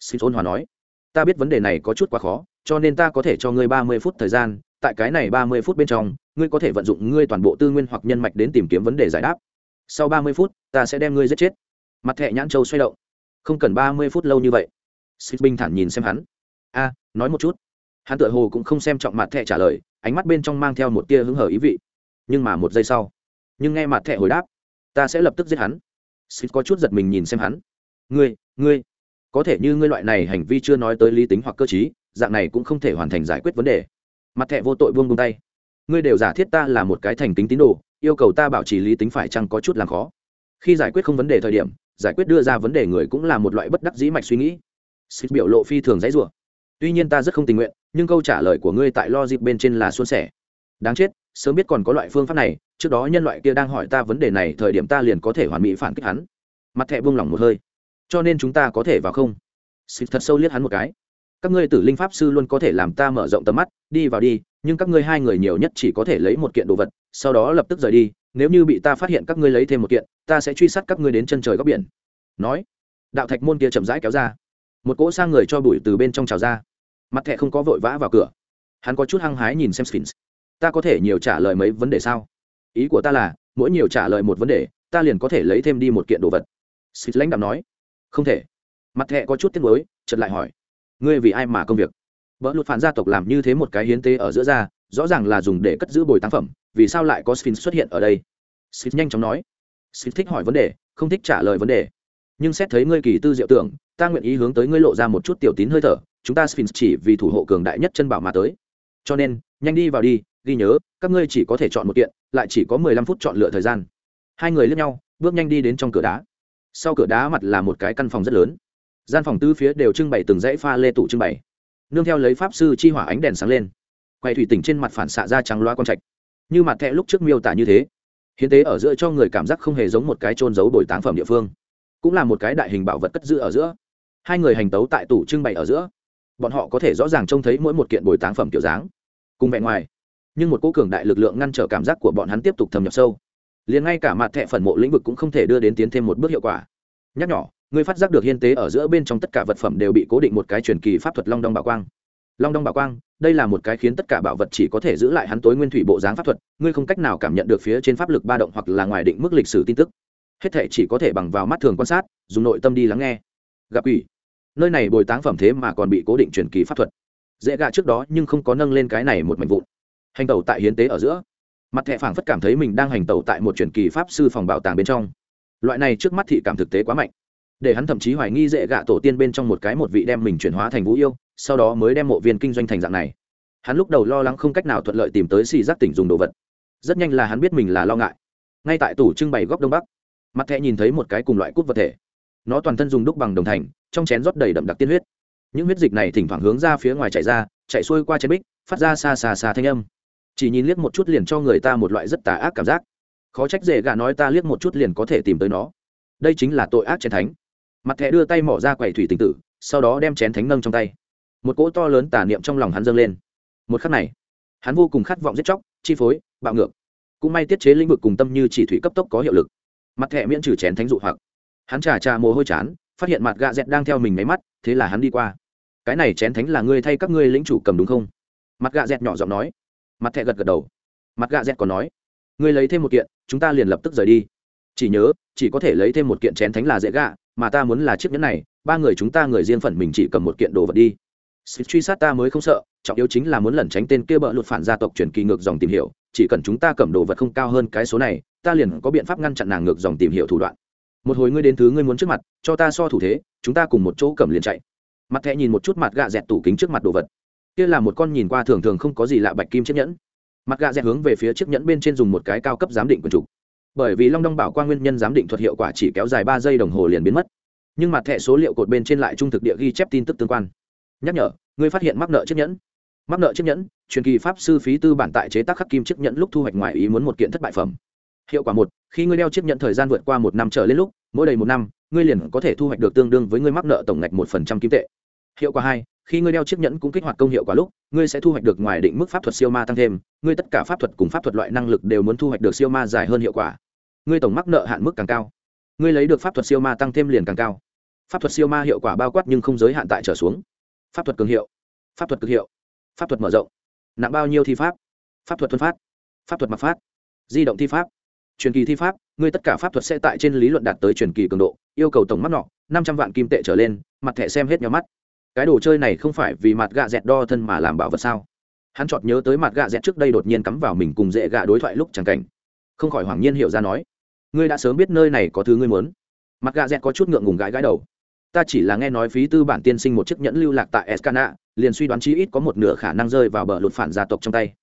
Xin ôn hòa nói, ta biết vấn đề này có chút quá khó, cho nên ta có thể cho ngươi ba mươi phút thời gian tại cái này ba mươi phút bên trong, ngươi có thể vận dụng ngươi toàn bộ tư nguyên hoặc nhân mạch đến tìm kiếm vấn đề giải đáp. Sau ba mươi phút, ta sẽ đem ngươi giết chết. Mặt thẹ nhãn châu xoay động. Không cần ba mươi phút lâu như vậy. Xích bình thản nhìn xem hắn. A, nói một chút. Hắn tựa hồ cũng không xem trọng mặt thẹ trả lời, ánh mắt bên trong mang theo một tia hứng hở ý vị. Nhưng mà một giây sau, nhưng nghe mặt thẹ hồi đáp, ta sẽ lập tức giết hắn. Xích có chút giật mình nhìn xem hắn. Ngươi ngươi, có thể như ngươi loại này hành vi chưa nói tới lý tính hoặc cơ t dạng này cũng không thể hoàn thành giải quyết vấn đề mặt thẹ vô tội buông buông tay. Ngươi đều giả thiết ta là một cái thành kính tín đồ, yêu cầu ta bảo trì lý tính phải chăng có chút làm khó? Khi giải quyết không vấn đề thời điểm, giải quyết đưa ra vấn đề người cũng là một loại bất đắc dĩ mạch suy nghĩ. Xích biểu lộ phi thường dãy rủa. Tuy nhiên ta rất không tình nguyện, nhưng câu trả lời của ngươi tại lo dịp bên trên là xuân sẻ. Đáng chết, sớm biết còn có loại phương pháp này, trước đó nhân loại kia đang hỏi ta vấn đề này, thời điểm ta liền có thể hoàn mỹ phản kích hắn. Mặt thẹ buông lỏng một hơi. Cho nên chúng ta có thể vào không? Xịt thật sâu liếc hắn một cái các ngươi tử linh pháp sư luôn có thể làm ta mở rộng tầm mắt, đi vào đi, nhưng các ngươi hai người nhiều nhất chỉ có thể lấy một kiện đồ vật, sau đó lập tức rời đi, nếu như bị ta phát hiện các ngươi lấy thêm một kiện, ta sẽ truy sát các ngươi đến chân trời góc biển. Nói, đạo thạch môn kia chậm rãi kéo ra. Một cỗ sang người cho bụi từ bên trong trào ra. Mặt thẹ không có vội vã vào cửa. Hắn có chút hăng hái nhìn xem sphinx. Ta có thể nhiều trả lời mấy vấn đề sao? Ý của ta là, mỗi nhiều trả lời một vấn đề, ta liền có thể lấy thêm đi một kiện đồ vật. Sphinx lãnh đạo nói. Không thể. Mặt thẹ có chút tiếc nuối, chợt lại hỏi ngươi vì ai mà công việc? Vợ lụt phản gia tộc làm như thế một cái hiến tế ở giữa ra, rõ ràng là dùng để cất giữ bồi tác phẩm, vì sao lại có sphinx xuất hiện ở đây? Sphinx nhanh chóng nói. Sphinx thích hỏi vấn đề, không thích trả lời vấn đề. Nhưng xét thấy ngươi kỳ tư diệu tưởng, ta nguyện ý hướng tới ngươi lộ ra một chút tiểu tín hơi thở, chúng ta sphinx chỉ vì thủ hộ cường đại nhất chân bảo mà tới. Cho nên, nhanh đi vào đi, ghi nhớ, các ngươi chỉ có thể chọn một kiện, lại chỉ có mười lăm phút chọn lựa thời gian. Hai người lướt nhau, bước nhanh đi đến trong cửa đá. Sau cửa đá mặt là một cái căn phòng rất lớn gian phòng tư phía đều trưng bày từng dãy pha lê tủ trưng bày. Nương theo lấy pháp sư chi hỏa ánh đèn sáng lên. Quay thủy tỉnh trên mặt phản xạ ra trắng loa con trạch. Như mặt thẹ lúc trước miêu tả như thế. Hiến tế ở giữa cho người cảm giác không hề giống một cái trôn giấu đổi táng phẩm địa phương. Cũng là một cái đại hình bảo vật cất giữ ở giữa. Hai người hành tấu tại tủ trưng bày ở giữa. Bọn họ có thể rõ ràng trông thấy mỗi một kiện bồi táng phẩm kiểu dáng. Cùng vẹn ngoài, nhưng một cô cường đại lực lượng ngăn trở cảm giác của bọn hắn tiếp tục thâm nhập sâu. Liền ngay cả mặt thẹ phần mộ lĩnh vực cũng không thể đưa đến tiến thêm một bước hiệu quả. Nhắc nhỏ ngươi phát giác được hiên tế ở giữa bên trong tất cả vật phẩm đều bị cố định một cái truyền kỳ pháp thuật long đong bảo quang. Long đong bảo quang, đây là một cái khiến tất cả bảo vật chỉ có thể giữ lại hắn tối nguyên thủy bộ dáng pháp thuật, ngươi không cách nào cảm nhận được phía trên pháp lực ba động hoặc là ngoài định mức lịch sử tin tức. Hết thể chỉ có thể bằng vào mắt thường quan sát, dùng nội tâm đi lắng nghe. Gặp ủy nơi này bồi táng phẩm thế mà còn bị cố định truyền kỳ pháp thuật. Dễ gạ trước đó nhưng không có nâng lên cái này một mảnh vụn. Hành tẩu tại hiến tế ở giữa. Mặt thẹ phảng phất cảm thấy mình đang hành tẩu tại một truyền kỳ pháp sư phòng bảo tàng bên trong. Loại này trước mắt thị cảm thực tế quá mạnh để hắn thậm chí hoài nghi dễ gạ tổ tiên bên trong một cái một vị đem mình chuyển hóa thành vũ yêu, sau đó mới đem mộ viên kinh doanh thành dạng này. Hắn lúc đầu lo lắng không cách nào thuận lợi tìm tới xì giác tỉnh dùng đồ vật. Rất nhanh là hắn biết mình là lo ngại. Ngay tại tủ trưng bày góc đông bắc, mặt thẹ nhìn thấy một cái cùng loại cút vật thể. Nó toàn thân dùng đúc bằng đồng thành, trong chén rót đầy đậm đặc tiên huyết. Những huyết dịch này thỉnh thoảng hướng ra phía ngoài chạy ra, chạy xuôi qua chén bích, phát ra xa xa xa thanh âm. Chỉ nhìn liếc một chút liền cho người ta một loại rất tà ác cảm giác. Khó trách dễ gà nói ta liếc một chút liền có thể tìm tới nó. Đây chính là tội ác trên thánh mặt thẻ đưa tay mỏ ra quầy thủy tình tử, sau đó đem chén thánh nâng trong tay. Một cỗ to lớn tà niệm trong lòng hắn dâng lên. Một khắc này, hắn vô cùng khát vọng giết chóc, chi phối, bạo ngược. Cũng may tiết chế lĩnh vực cùng tâm như chỉ thủy cấp tốc có hiệu lực. Mặt thẻ miễn trừ chén thánh dụ hoặc. Hắn trà trà mồ hôi chán, phát hiện mặt gạ dẹt đang theo mình máy mắt, thế là hắn đi qua. Cái này chén thánh là ngươi thay các ngươi lĩnh chủ cầm đúng không? Mặt gạ dẹt nhỏ giọng nói. Mặt thẹ gật gật đầu. Mặt gạ dẹt còn nói. Ngươi lấy thêm một kiện, chúng ta liền lập tức rời đi. Chỉ nhớ, chỉ có thể lấy thêm một kiện chén thánh là dễ gạ mà ta muốn là chiếc nhẫn này, ba người chúng ta người riêng phần mình chỉ cầm một kiện đồ vật đi. Truy sát ta mới không sợ, trọng yếu chính là muốn lẩn tránh tên kia bợ lụt phản gia tộc truyền kỳ ngược dòng tìm hiểu, chỉ cần chúng ta cầm đồ vật không cao hơn cái số này, ta liền có biện pháp ngăn chặn nàng ngược dòng tìm hiểu thủ đoạn. Một hồi ngươi đến thứ ngươi muốn trước mặt, cho ta so thủ thế, chúng ta cùng một chỗ cầm liền chạy. Mặt thẹ nhìn một chút mặt gạ dẹt tủ kính trước mặt đồ vật. Kia là một con nhìn qua thường thường không có gì lạ bạch kim chiếc nhẫn. Mặt gạ dẹt hướng về phía chiếc nhẫn bên trên dùng một cái cao cấp giám định quần trục bởi vì long đong bảo quan nguyên nhân giám định thuật hiệu quả chỉ kéo dài ba giây đồng hồ liền biến mất. Nhưng mặt thẻ số liệu cột bên trên lại trung thực địa ghi chép tin tức tương quan. Nhắc nhở, người phát hiện mắc nợ chiếc nhẫn. Mắc nợ chiếc nhẫn, truyền kỳ pháp sư phí tư bản tại chế tác khắc kim chiếc nhẫn lúc thu hoạch ngoài ý muốn một kiện thất bại phẩm. Hiệu quả một, khi ngươi đeo chiếc nhẫn thời gian vượt qua một năm trở lên lúc, mỗi đầy một năm, ngươi liền có thể thu hoạch được tương đương với ngươi mắc nợ tổng ngạch một phần trăm kim tệ. Hiệu quả hai khi ngươi đeo chiếc nhẫn cũng kích hoạt công hiệu quả lúc, ngươi sẽ thu hoạch được ngoài định mức pháp thuật siêu ma tăng thêm, ngươi tất cả pháp thuật cùng pháp thuật loại năng lực đều muốn thu hoạch được siêu ma dài hơn hiệu quả. Ngươi tổng mắc nợ hạn mức càng cao, ngươi lấy được pháp thuật siêu ma tăng thêm liền càng cao. Pháp thuật siêu ma hiệu quả bao quát nhưng không giới hạn tại trở xuống. Pháp thuật cường hiệu, pháp thuật cực hiệu, pháp thuật mở rộng, nặng bao nhiêu thi pháp pháp thuật thuần phát, pháp thuật mặc phát, di động thi pháp, truyền kỳ thi pháp, ngươi tất cả pháp thuật sẽ tại trên lý luận đạt tới truyền kỳ cường độ, yêu cầu tổng mắt nọ, năm trăm vạn kim tệ trở lên, mặt thẻ xem hết nhóm mắt cái đồ chơi này không phải vì mặt gạ dẹt đo thân mà làm bảo vật sao? Hắn chọt nhớ tới mặt gạ dẹt trước đây đột nhiên cắm vào mình cùng dễ gạ đối thoại lúc chẳng cảnh. Không khỏi hoàng nhiên hiểu ra nói, ngươi đã sớm biết nơi này có thứ ngươi muốn. Mặt gạ dẹt có chút ngượng ngùng gãi gãi đầu. Ta chỉ là nghe nói phí tư bản tiên sinh một chiếc nhẫn lưu lạc tại escana, liền suy đoán chí ít có một nửa khả năng rơi vào bờ lụt phản gia tộc trong tay.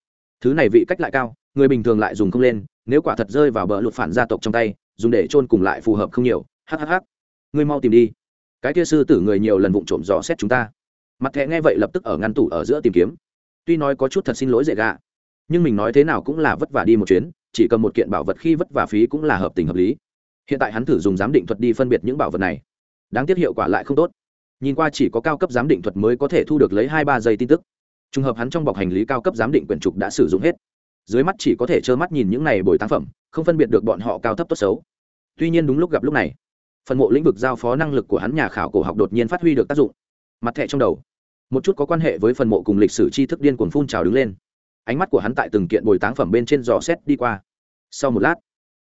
Thứ này vị cách lại cao, người bình thường lại dùng không lên, nếu quả thật rơi vào bờ lụt phản gia tộc trong tay, dùng để chôn cùng lại phù hợp không nhiều. Hhh ngươi mau tìm đi cái kia sư tử người nhiều lần vụng trộm dò xét chúng ta. Mặt thẹ nghe vậy lập tức ở ngăn tủ ở giữa tìm kiếm. Tuy nói có chút thật xin lỗi dễ gạ, nhưng mình nói thế nào cũng là vất vả đi một chuyến, chỉ cầm một kiện bảo vật khi vất vả phí cũng là hợp tình hợp lý. Hiện tại hắn thử dùng giám định thuật đi phân biệt những bảo vật này. Đáng tiếc hiệu quả lại không tốt. Nhìn qua chỉ có cao cấp giám định thuật mới có thể thu được lấy hai ba giây tin tức. Trùng hợp hắn trong bọc hành lý cao cấp giám định quyển trục đã sử dụng hết. Dưới mắt chỉ có thể trơ mắt nhìn những này bồi tác phẩm, không phân biệt được bọn họ cao thấp tốt xấu. Tuy nhiên đúng lúc gặp lúc này phần mộ lĩnh vực giao phó năng lực của hắn nhà khảo cổ học đột nhiên phát huy được tác dụng. Mặt thẻ trong đầu. Một chút có quan hệ với phần mộ cùng lịch sử tri thức điên cuồng phun trào đứng lên. Ánh mắt của hắn tại từng kiện bồi táng phẩm bên trên dò xét đi qua. Sau một lát,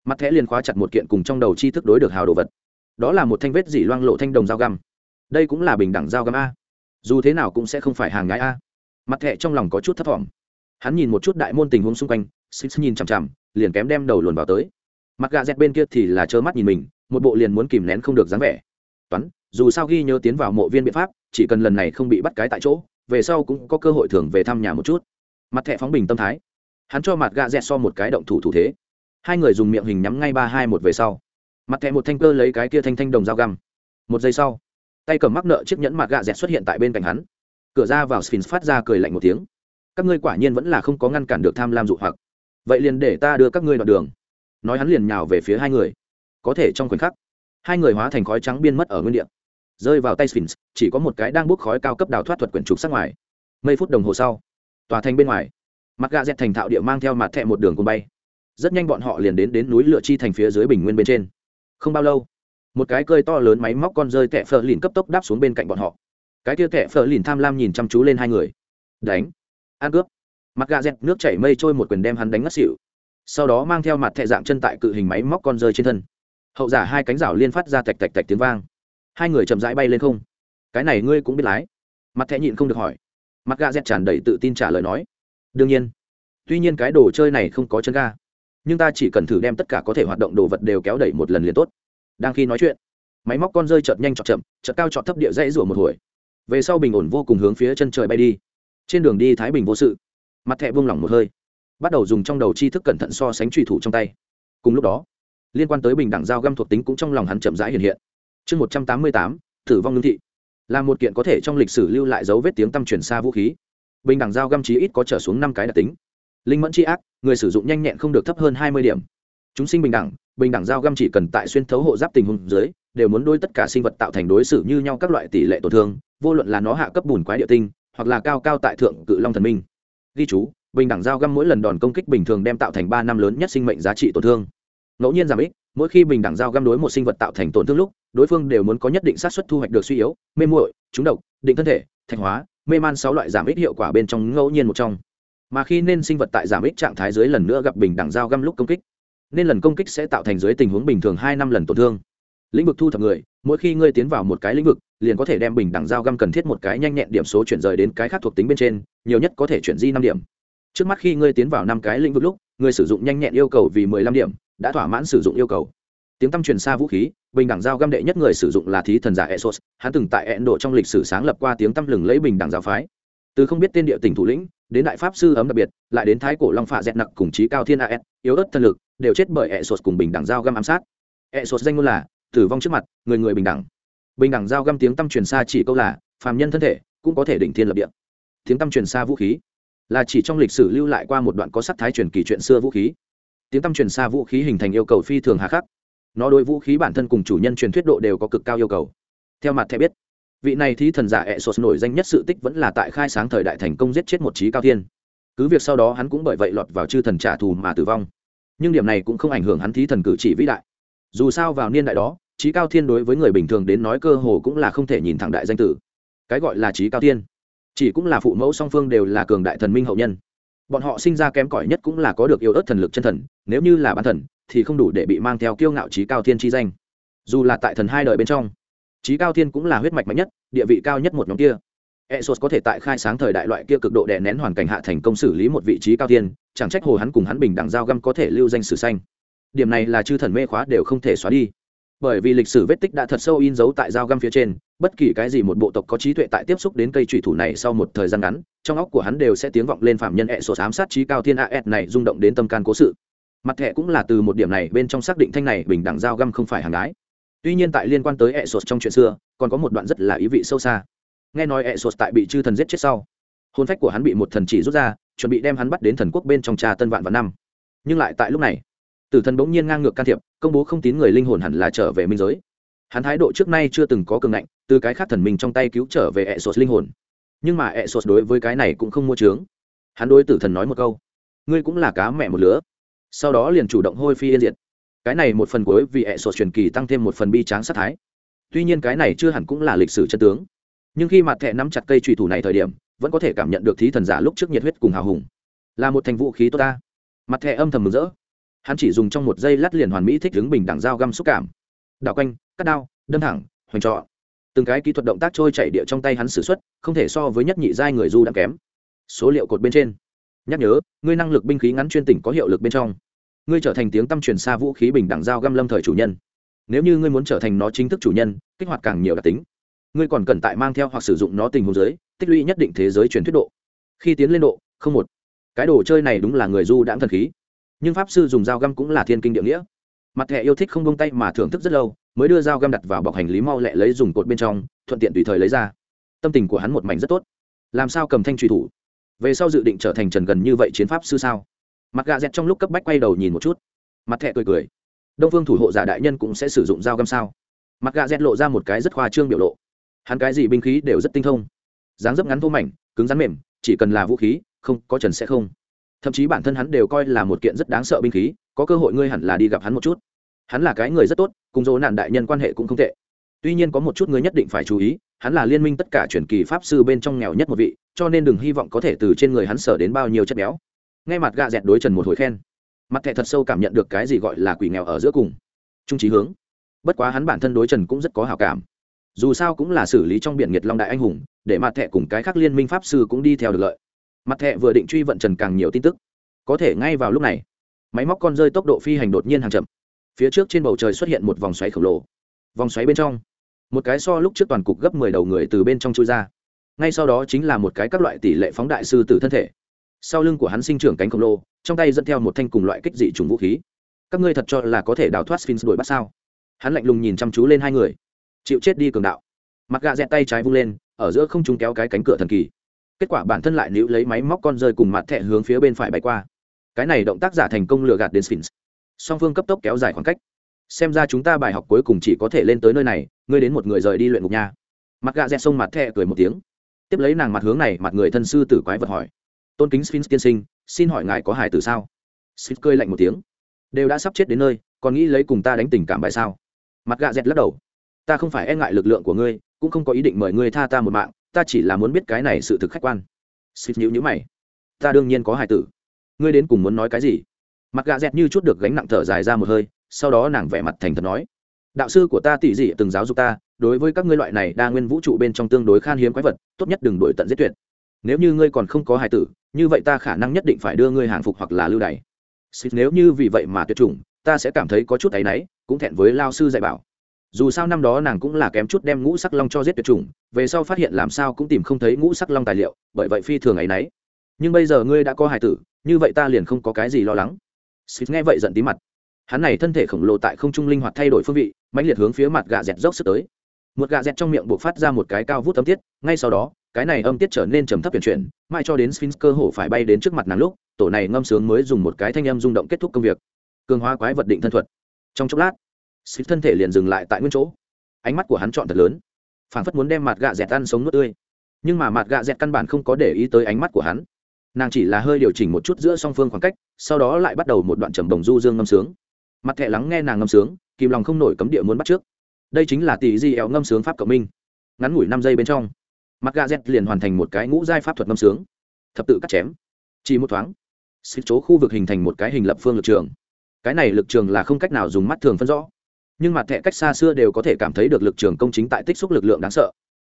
mặt thẻ liền khóa chặt một kiện cùng trong đầu tri thức đối được hào đồ vật. Đó là một thanh vết dỉ loang lộ thanh đồng dao găm. Đây cũng là bình đẳng dao găm a. Dù thế nào cũng sẽ không phải hàng ngái a. Mặt thẻ trong lòng có chút thấp t hắn nhìn một chút đại môn tình huống xung quanh xích nhìn chằm chằm, liền kém đem đầu luồn vào tới. Mặt gà dẹt bên kia thì là trơ mắt nhìn mình một bộ liền muốn kìm nén không được dáng vẻ. Toán, dù sao ghi nhớ tiến vào mộ viên biện pháp, chỉ cần lần này không bị bắt cái tại chỗ, về sau cũng có cơ hội thường về thăm nhà một chút. Mặt thẹ phóng bình tâm thái. Hắn cho mặt gạ dẹt so một cái động thủ thủ thế. Hai người dùng miệng hình nhắm ngay ba hai một về sau. Mặt thẹ một thanh cơ lấy cái kia thanh thanh đồng dao găm. Một giây sau, tay cầm mắc nợ chiếc nhẫn mặt gạ dẹt xuất hiện tại bên cạnh hắn. Cửa ra vào sphinx phát ra cười lạnh một tiếng. Các ngươi quả nhiên vẫn là không có ngăn cản được tham lam dụ hoặc. Vậy liền để ta đưa các ngươi đoạn đường. Nói hắn liền nhào về phía hai người có thể trong khoảnh khắc, hai người hóa thành khói trắng biên mất ở nguyên địa. Rơi vào tay sphinx, chỉ có một cái đang bốc khói cao cấp đào thoát thuật quyển trục sát ngoài. Mấy phút đồng hồ sau, tòa thành bên ngoài, mặt gà dẹt thành thạo địa mang theo mặt thẹ một đường cùng bay. Rất nhanh bọn họ liền đến đến núi lửa chi thành phía dưới bình nguyên bên trên. Không bao lâu, một cái cơi to lớn máy móc con rơi tẹ phờ lìn cấp tốc đáp xuống bên cạnh bọn họ. Cái kia tẹ phờ lìn tham lam nhìn chăm chú lên hai người. Đánh. Ăn cướp. Mặt gà dẹt nước chảy mây trôi một quyền đem hắn đánh ngất xỉu. Sau đó mang theo mặt thẹ dạng chân tại cự hình máy móc con rơi trên thân hậu giả hai cánh rảo liên phát ra tạch tạch tạch tiếng vang. Hai người chậm rãi bay lên không. Cái này ngươi cũng biết lái. Mặt thẹ nhịn không được hỏi. Mặt ga dẹt tràn đầy tự tin trả lời nói. Đương nhiên. Tuy nhiên cái đồ chơi này không có chân ga. Nhưng ta chỉ cần thử đem tất cả có thể hoạt động đồ vật đều kéo đẩy một lần liền tốt. Đang khi nói chuyện, máy móc con rơi chợt nhanh chọt chậm, chợt cao chọt thấp địa dãy rủa một hồi. Về sau bình ổn vô cùng hướng phía chân trời bay đi. Trên đường đi thái bình vô sự, mặt thẹ buông lỏng một hơi, bắt đầu dùng trong đầu tri thức cẩn thận so sánh trùy thủ trong tay. Cùng lúc đó liên quan tới bình đẳng giao găm thuộc tính cũng trong lòng hắn chậm rãi hiện hiện. Chương một trăm tám mươi tám, tử vong ngưng thị. Là một kiện có thể trong lịch sử lưu lại dấu vết tiếng tăm truyền xa vũ khí. Bình đẳng giao găm chí ít có trở xuống năm cái đặc tính. Linh mẫn chi ác, người sử dụng nhanh nhẹn không được thấp hơn hai mươi điểm. Chúng sinh bình đẳng bình đẳng giao găm chỉ cần tại xuyên thấu hộ giáp tình huống dưới, đều muốn đôi tất cả sinh vật tạo thành đối xử như nhau các loại tỷ lệ tổn thương, vô luận là nó hạ cấp bùn quái địa tinh, hoặc là cao cao tại thượng cự long thần minh. Ghi chú, bình đẳng giao găm mỗi lần đòn công kích bình thường đem tạo thành ba năm lớn nhất sinh mệnh giá trị tổn thương ngẫu nhiên giảm ích, mỗi khi bình đẳng giao găm đối một sinh vật tạo thành tổn thương lúc, đối phương đều muốn có nhất định sát xuất thu hoạch được suy yếu, mê muội, trúng độc, định thân thể, thạch hóa, mê man sáu loại giảm ích hiệu quả bên trong ngẫu nhiên một trong. Mà khi nên sinh vật tại giảm ích trạng thái dưới lần nữa gặp bình đẳng giao găm lúc công kích, nên lần công kích sẽ tạo thành dưới tình huống bình thường hai năm lần tổn thương. Lĩnh vực thu thập người, mỗi khi ngươi tiến vào một cái lĩnh vực, liền có thể đem bình đẳng giao găm cần thiết một cái nhanh nhẹn điểm số chuyển rời đến cái khác thuộc tính bên trên, nhiều nhất có thể chuyển di năm điểm. Trước mắt khi ngươi tiến vào năm cái lĩnh vực lúc, ngươi sử dụng nhanh nhẹn yêu cầu vì mười lăm điểm đã thỏa mãn sử dụng yêu cầu. Tiếng tăm truyền xa vũ khí, bình đẳng giao găm đệ nhất người sử dụng là thí thần giả esos hắn từng tại ấn độ trong lịch sử sáng lập qua tiếng tăm lừng lấy bình đẳng giáo phái. Từ không biết tên địa tỉnh thủ lĩnh, đến đại pháp sư ấm đặc biệt, lại đến thái cổ long phạ dẹt nặc cùng trí cao thiên as yếu ớt thân lực, đều chết bởi esos cùng bình đẳng giao găm ám sát. Esos danh ngôn là, tử vong trước mặt, người người bình đẳng. Bình đẳng giao găm tiếng tăm truyền xa chỉ câu là, phàm nhân thân thể, cũng có thể định thiên lập địa. Tiếng tăm truyền xa vũ khí, là chỉ trong lịch sử lưu lại qua một đoạn có sắc thái truyền kỳ chuyện xưa vũ khí tiếng tăm truyền xa vũ khí hình thành yêu cầu phi thường hà khắc. Nó đối vũ khí bản thân cùng chủ nhân truyền thuyết độ đều có cực cao yêu cầu. Theo mặt thẻ biết, vị này thí thần giả ẹ sột nổi danh nhất sự tích vẫn là tại khai sáng thời đại thành công giết chết một trí cao thiên. Cứ việc sau đó hắn cũng bởi vậy lọt vào chư thần trả thù mà tử vong. Nhưng điểm này cũng không ảnh hưởng hắn thí thần cử chỉ vĩ đại. Dù sao vào niên đại đó trí cao thiên đối với người bình thường đến nói cơ hồ cũng là không thể nhìn thẳng đại danh tử. Cái gọi là trí cao thiên, chỉ cũng là phụ mẫu song phương đều là cường đại thần minh hậu nhân bọn họ sinh ra kém cỏi nhất cũng là có được yêu ớt thần lực chân thần nếu như là bán thần thì không đủ để bị mang theo kiêu ngạo trí cao thiên chi danh dù là tại thần hai đời bên trong trí cao thiên cũng là huyết mạch mạnh nhất địa vị cao nhất một nhóm kia E xuất có thể tại khai sáng thời đại loại kia cực độ đè nén hoàn cảnh hạ thành công xử lý một vị trí cao thiên, chẳng trách hồ hắn cùng hắn bình đẳng giao găm có thể lưu danh sử xanh. Điểm này là chư thần mê khóa đều không thể xóa đi. Bởi vì lịch sử vết tích đã thật sâu in dấu tại giao găm phía trên, bất kỳ cái gì một bộ tộc có trí tuệ tại tiếp xúc đến cây thủy thủ này sau một thời gian ngắn, trong óc của hắn đều sẽ tiếng vọng lên phạm nhân hệ sổ ám sát trí cao thiên AS này rung động đến tâm can cố sự. Mặt thẻ cũng là từ một điểm này bên trong xác định thanh này bình đẳng giao găm không phải hàng gái. Tuy nhiên tại liên quan tới hệ sổ trong chuyện xưa còn có một đoạn rất là ý vị sâu xa. Nghe nói hệ sổ tại bị chư thần giết chết sau hôn phách của hắn bị một thần chỉ rút ra chuẩn bị đem hắn bắt đến thần quốc bên trong trà tân vạn vạn năm. Nhưng lại tại lúc này tử thần bỗng nhiên ngang ngược can thiệp công bố không tín người linh hồn hẳn là trở về minh giới. Hắn thái độ trước nay chưa từng có cường ngạnh, từ cái khác thần mình trong tay cứu trở về e sột linh hồn. Nhưng mà e sột đối với cái này cũng không mua trướng hắn đối tử thần nói một câu, ngươi cũng là cá mẹ một lứa. Sau đó liền chủ động hôi phi yên diệt. Cái này một phần cuối vì hệ sột truyền kỳ tăng thêm một phần bi tráng sát thái. Tuy nhiên cái này chưa hẳn cũng là lịch sử chân tướng. Nhưng khi mặt thẹ nắm chặt cây trùy thủ này thời điểm, vẫn có thể cảm nhận được thí thần giả lúc trước nhiệt huyết cùng hào hùng. Là một thành vũ khí tốt ta. Mặt thẹ âm thầm mừng rỡ hắn chỉ dùng trong một giây lát liền hoàn mỹ thích ứng bình đẳng dao găm xúc cảm. Đạo quanh, cắt đao, đâm thẳng, hoành trọ. Từng cái kỹ thuật động tác trôi chạy địa trong tay hắn xử x không thể so với nhất nhị giai người du đã kém. Số liệu cột bên trên. Nhắc nhớ, ngươi năng lực binh khí ngắn chuyên tỉnh có hiệu lực bên trong. Ngươi trở thành tiếng tăm truyền xa vũ khí bình đẳng dao găm lâm thời chủ nhân. Nếu như ngươi muốn trở thành nó chính thức chủ nhân, kích hoạt càng nhiều đặc tính. Ngươi còn cần tại mang theo hoặc sử dụng nó tình hồ giới, tích lũy nhất định thế giới truyền thuyết độ. Khi tiến lên độ, không một. Cái đồ chơi này đúng là người du đãng thần khí nhưng pháp sư dùng dao găm cũng là thiên kinh địa nghĩa. Mặt thẻ yêu thích không bông tay mà thưởng thức rất lâu, mới đưa dao găm đặt vào bọc hành lý mau lẹ lấy dùng cột bên trong, thuận tiện tùy thời lấy ra. Tâm tình của hắn một mảnh rất tốt. Làm sao cầm thanh truy thủ? Về sau dự định trở thành trần gần như vậy chiến pháp sư sao? Mặt gà dẹt trong lúc cấp bách quay đầu nhìn một chút. Mặt thẹ cười cười. Đông phương thủ hộ giả đại nhân cũng sẽ sử dụng dao găm sao? Mặt gà dẹt lộ ra một cái rất khoa trương biểu lộ. Hắn cái gì binh khí đều rất tinh thông. Dáng dấp ngắn thô mảnh, cứng rắn mềm, chỉ cần là vũ khí, không có trần sẽ không thậm chí bản thân hắn đều coi là một kiện rất đáng sợ binh khí, có cơ hội ngươi hẳn là đi gặp hắn một chút. Hắn là cái người rất tốt, cùng dỗ nạn đại nhân quan hệ cũng không tệ. Tuy nhiên có một chút ngươi nhất định phải chú ý, hắn là liên minh tất cả truyền kỳ pháp sư bên trong nghèo nhất một vị, cho nên đừng hy vọng có thể từ trên người hắn sở đến bao nhiêu chất béo. Ngay mặt gạ dẹt đối trần một hồi khen. Mặt thẹ thật sâu cảm nhận được cái gì gọi là quỷ nghèo ở giữa cùng. Trung trí hướng. Bất quá hắn bản thân đối trần cũng rất có hào cảm. Dù sao cũng là xử lý trong biển nhiệt long đại anh hùng, để mặt thẹ cùng cái khác liên minh pháp sư cũng đi theo được lợi mặt thẹ vừa định truy vận trần càng nhiều tin tức. Có thể ngay vào lúc này, máy móc con rơi tốc độ phi hành đột nhiên hàng chậm. Phía trước trên bầu trời xuất hiện một vòng xoáy khổng lồ. Vòng xoáy bên trong, một cái so lúc trước toàn cục gấp mười đầu người từ bên trong chui ra. Ngay sau đó chính là một cái các loại tỷ lệ phóng đại sư tử thân thể. Sau lưng của hắn sinh trưởng cánh khổng lồ, trong tay dẫn theo một thanh cùng loại kích dị trùng vũ khí. Các ngươi thật cho là có thể đào thoát sphinx đuổi bắt sao? Hắn lạnh lùng nhìn chăm chú lên hai người. Chịu chết đi cường đạo. Mặt gạ dẹt tay trái vung lên, ở giữa không trung kéo cái cánh cửa thần kỳ kết quả bản thân lại níu lấy máy móc con rơi cùng mặt thẻ hướng phía bên phải bay qua. Cái này động tác giả thành công lừa gạt đến sphinx. Song phương cấp tốc kéo dài khoảng cách. Xem ra chúng ta bài học cuối cùng chỉ có thể lên tới nơi này, ngươi đến một người rời đi luyện ngục nha. Mặt gạ dẹt xông mặt thẹ cười một tiếng. Tiếp lấy nàng mặt hướng này, mặt người thân sư tử quái vật hỏi. Tôn kính sphinx tiên sinh, xin hỏi ngài có hài tử sao? Sphinx cười lạnh một tiếng. Đều đã sắp chết đến nơi, còn nghĩ lấy cùng ta đánh tình cảm bài sao? Mặt gạ dẹt lắc đầu. Ta không phải e ngại lực lượng của ngươi, cũng không có ý định mời ngươi tha ta một mạng ta chỉ là muốn biết cái này sự thực khách quan. Xịt nhữ nhữ mày. Ta đương nhiên có hài tử. Ngươi đến cùng muốn nói cái gì? Mặt gà dẹt như chút được gánh nặng thở dài ra một hơi, sau đó nàng vẻ mặt thành thật nói. Đạo sư của ta tỉ dị từng giáo dục ta, đối với các ngươi loại này đa nguyên vũ trụ bên trong tương đối khan hiếm quái vật, tốt nhất đừng đổi tận giết tuyệt. Nếu như ngươi còn không có hài tử, như vậy ta khả năng nhất định phải đưa ngươi hàng phục hoặc là lưu đày. Nếu như vì vậy mà tuyệt chủng, ta sẽ cảm thấy có chút áy náy, cũng thẹn với lao sư dạy bảo dù sao năm đó nàng cũng là kém chút đem ngũ sắc long cho giết tuyệt chủng, về sau phát hiện làm sao cũng tìm không thấy ngũ sắc long tài liệu, bởi vậy phi thường ấ y n ấ y nhưng bây giờ ngươi đã có hài tử, như vậy ta liền không có cái gì lo lắng. Xịt nghe vậy giận tí mặt. Hắn này thân thể khổng lồ tại không trung linh hoạt thay đổi phương vị, mãnh liệt hướng phía mặt gà dẹt dốc sức tới. Một gà dẹt trong miệng buộc phát ra một cái cao vút âm tiết, ngay sau đó, cái này âm tiết trở nên trầm thấp chuyển chuyển mai cho đến sphinx cơ hồ phải bay đến trước mặt nàng lúc, tổ này ngâm sướng mới dùng một cái thanh âm rung động kết thúc công việc. Cường hóa quái vật định thân thuật. Trong chốc lát xích thân thể liền dừng lại tại nguyên chỗ. Ánh mắt của hắn chọn thật lớn. Phảng phất muốn đem mặt gạ dẹt ăn sống nước tươi. Nhưng mà mặt gạ dẹt căn bản không có để ý tới ánh mắt của hắn. Nàng chỉ là hơi điều chỉnh một chút giữa song phương khoảng cách, sau đó lại bắt đầu một đoạn trầm đồng du dương ngâm sướng. Mặt thẹ lắng nghe nàng ngâm sướng, kìm lòng không nổi cấm địa muốn bắt trước. Đây chính là tỷ di éo ngâm sướng pháp cộng minh. Ngắn ngủi năm giây bên trong, mặt gà z liền hoàn thành một cái ngũ giai pháp thuật ngâm sướng. Thập tự cắt chém. Chỉ một thoáng, xích chỗ khu vực hình thành một cái hình lập phương lực trường. Cái này lực trường là không cách nào dùng mắt thường phân rõ nhưng mặt thẻ cách xa xưa đều có thể cảm thấy được lực trường công chính tại tích xúc lực lượng đáng sợ.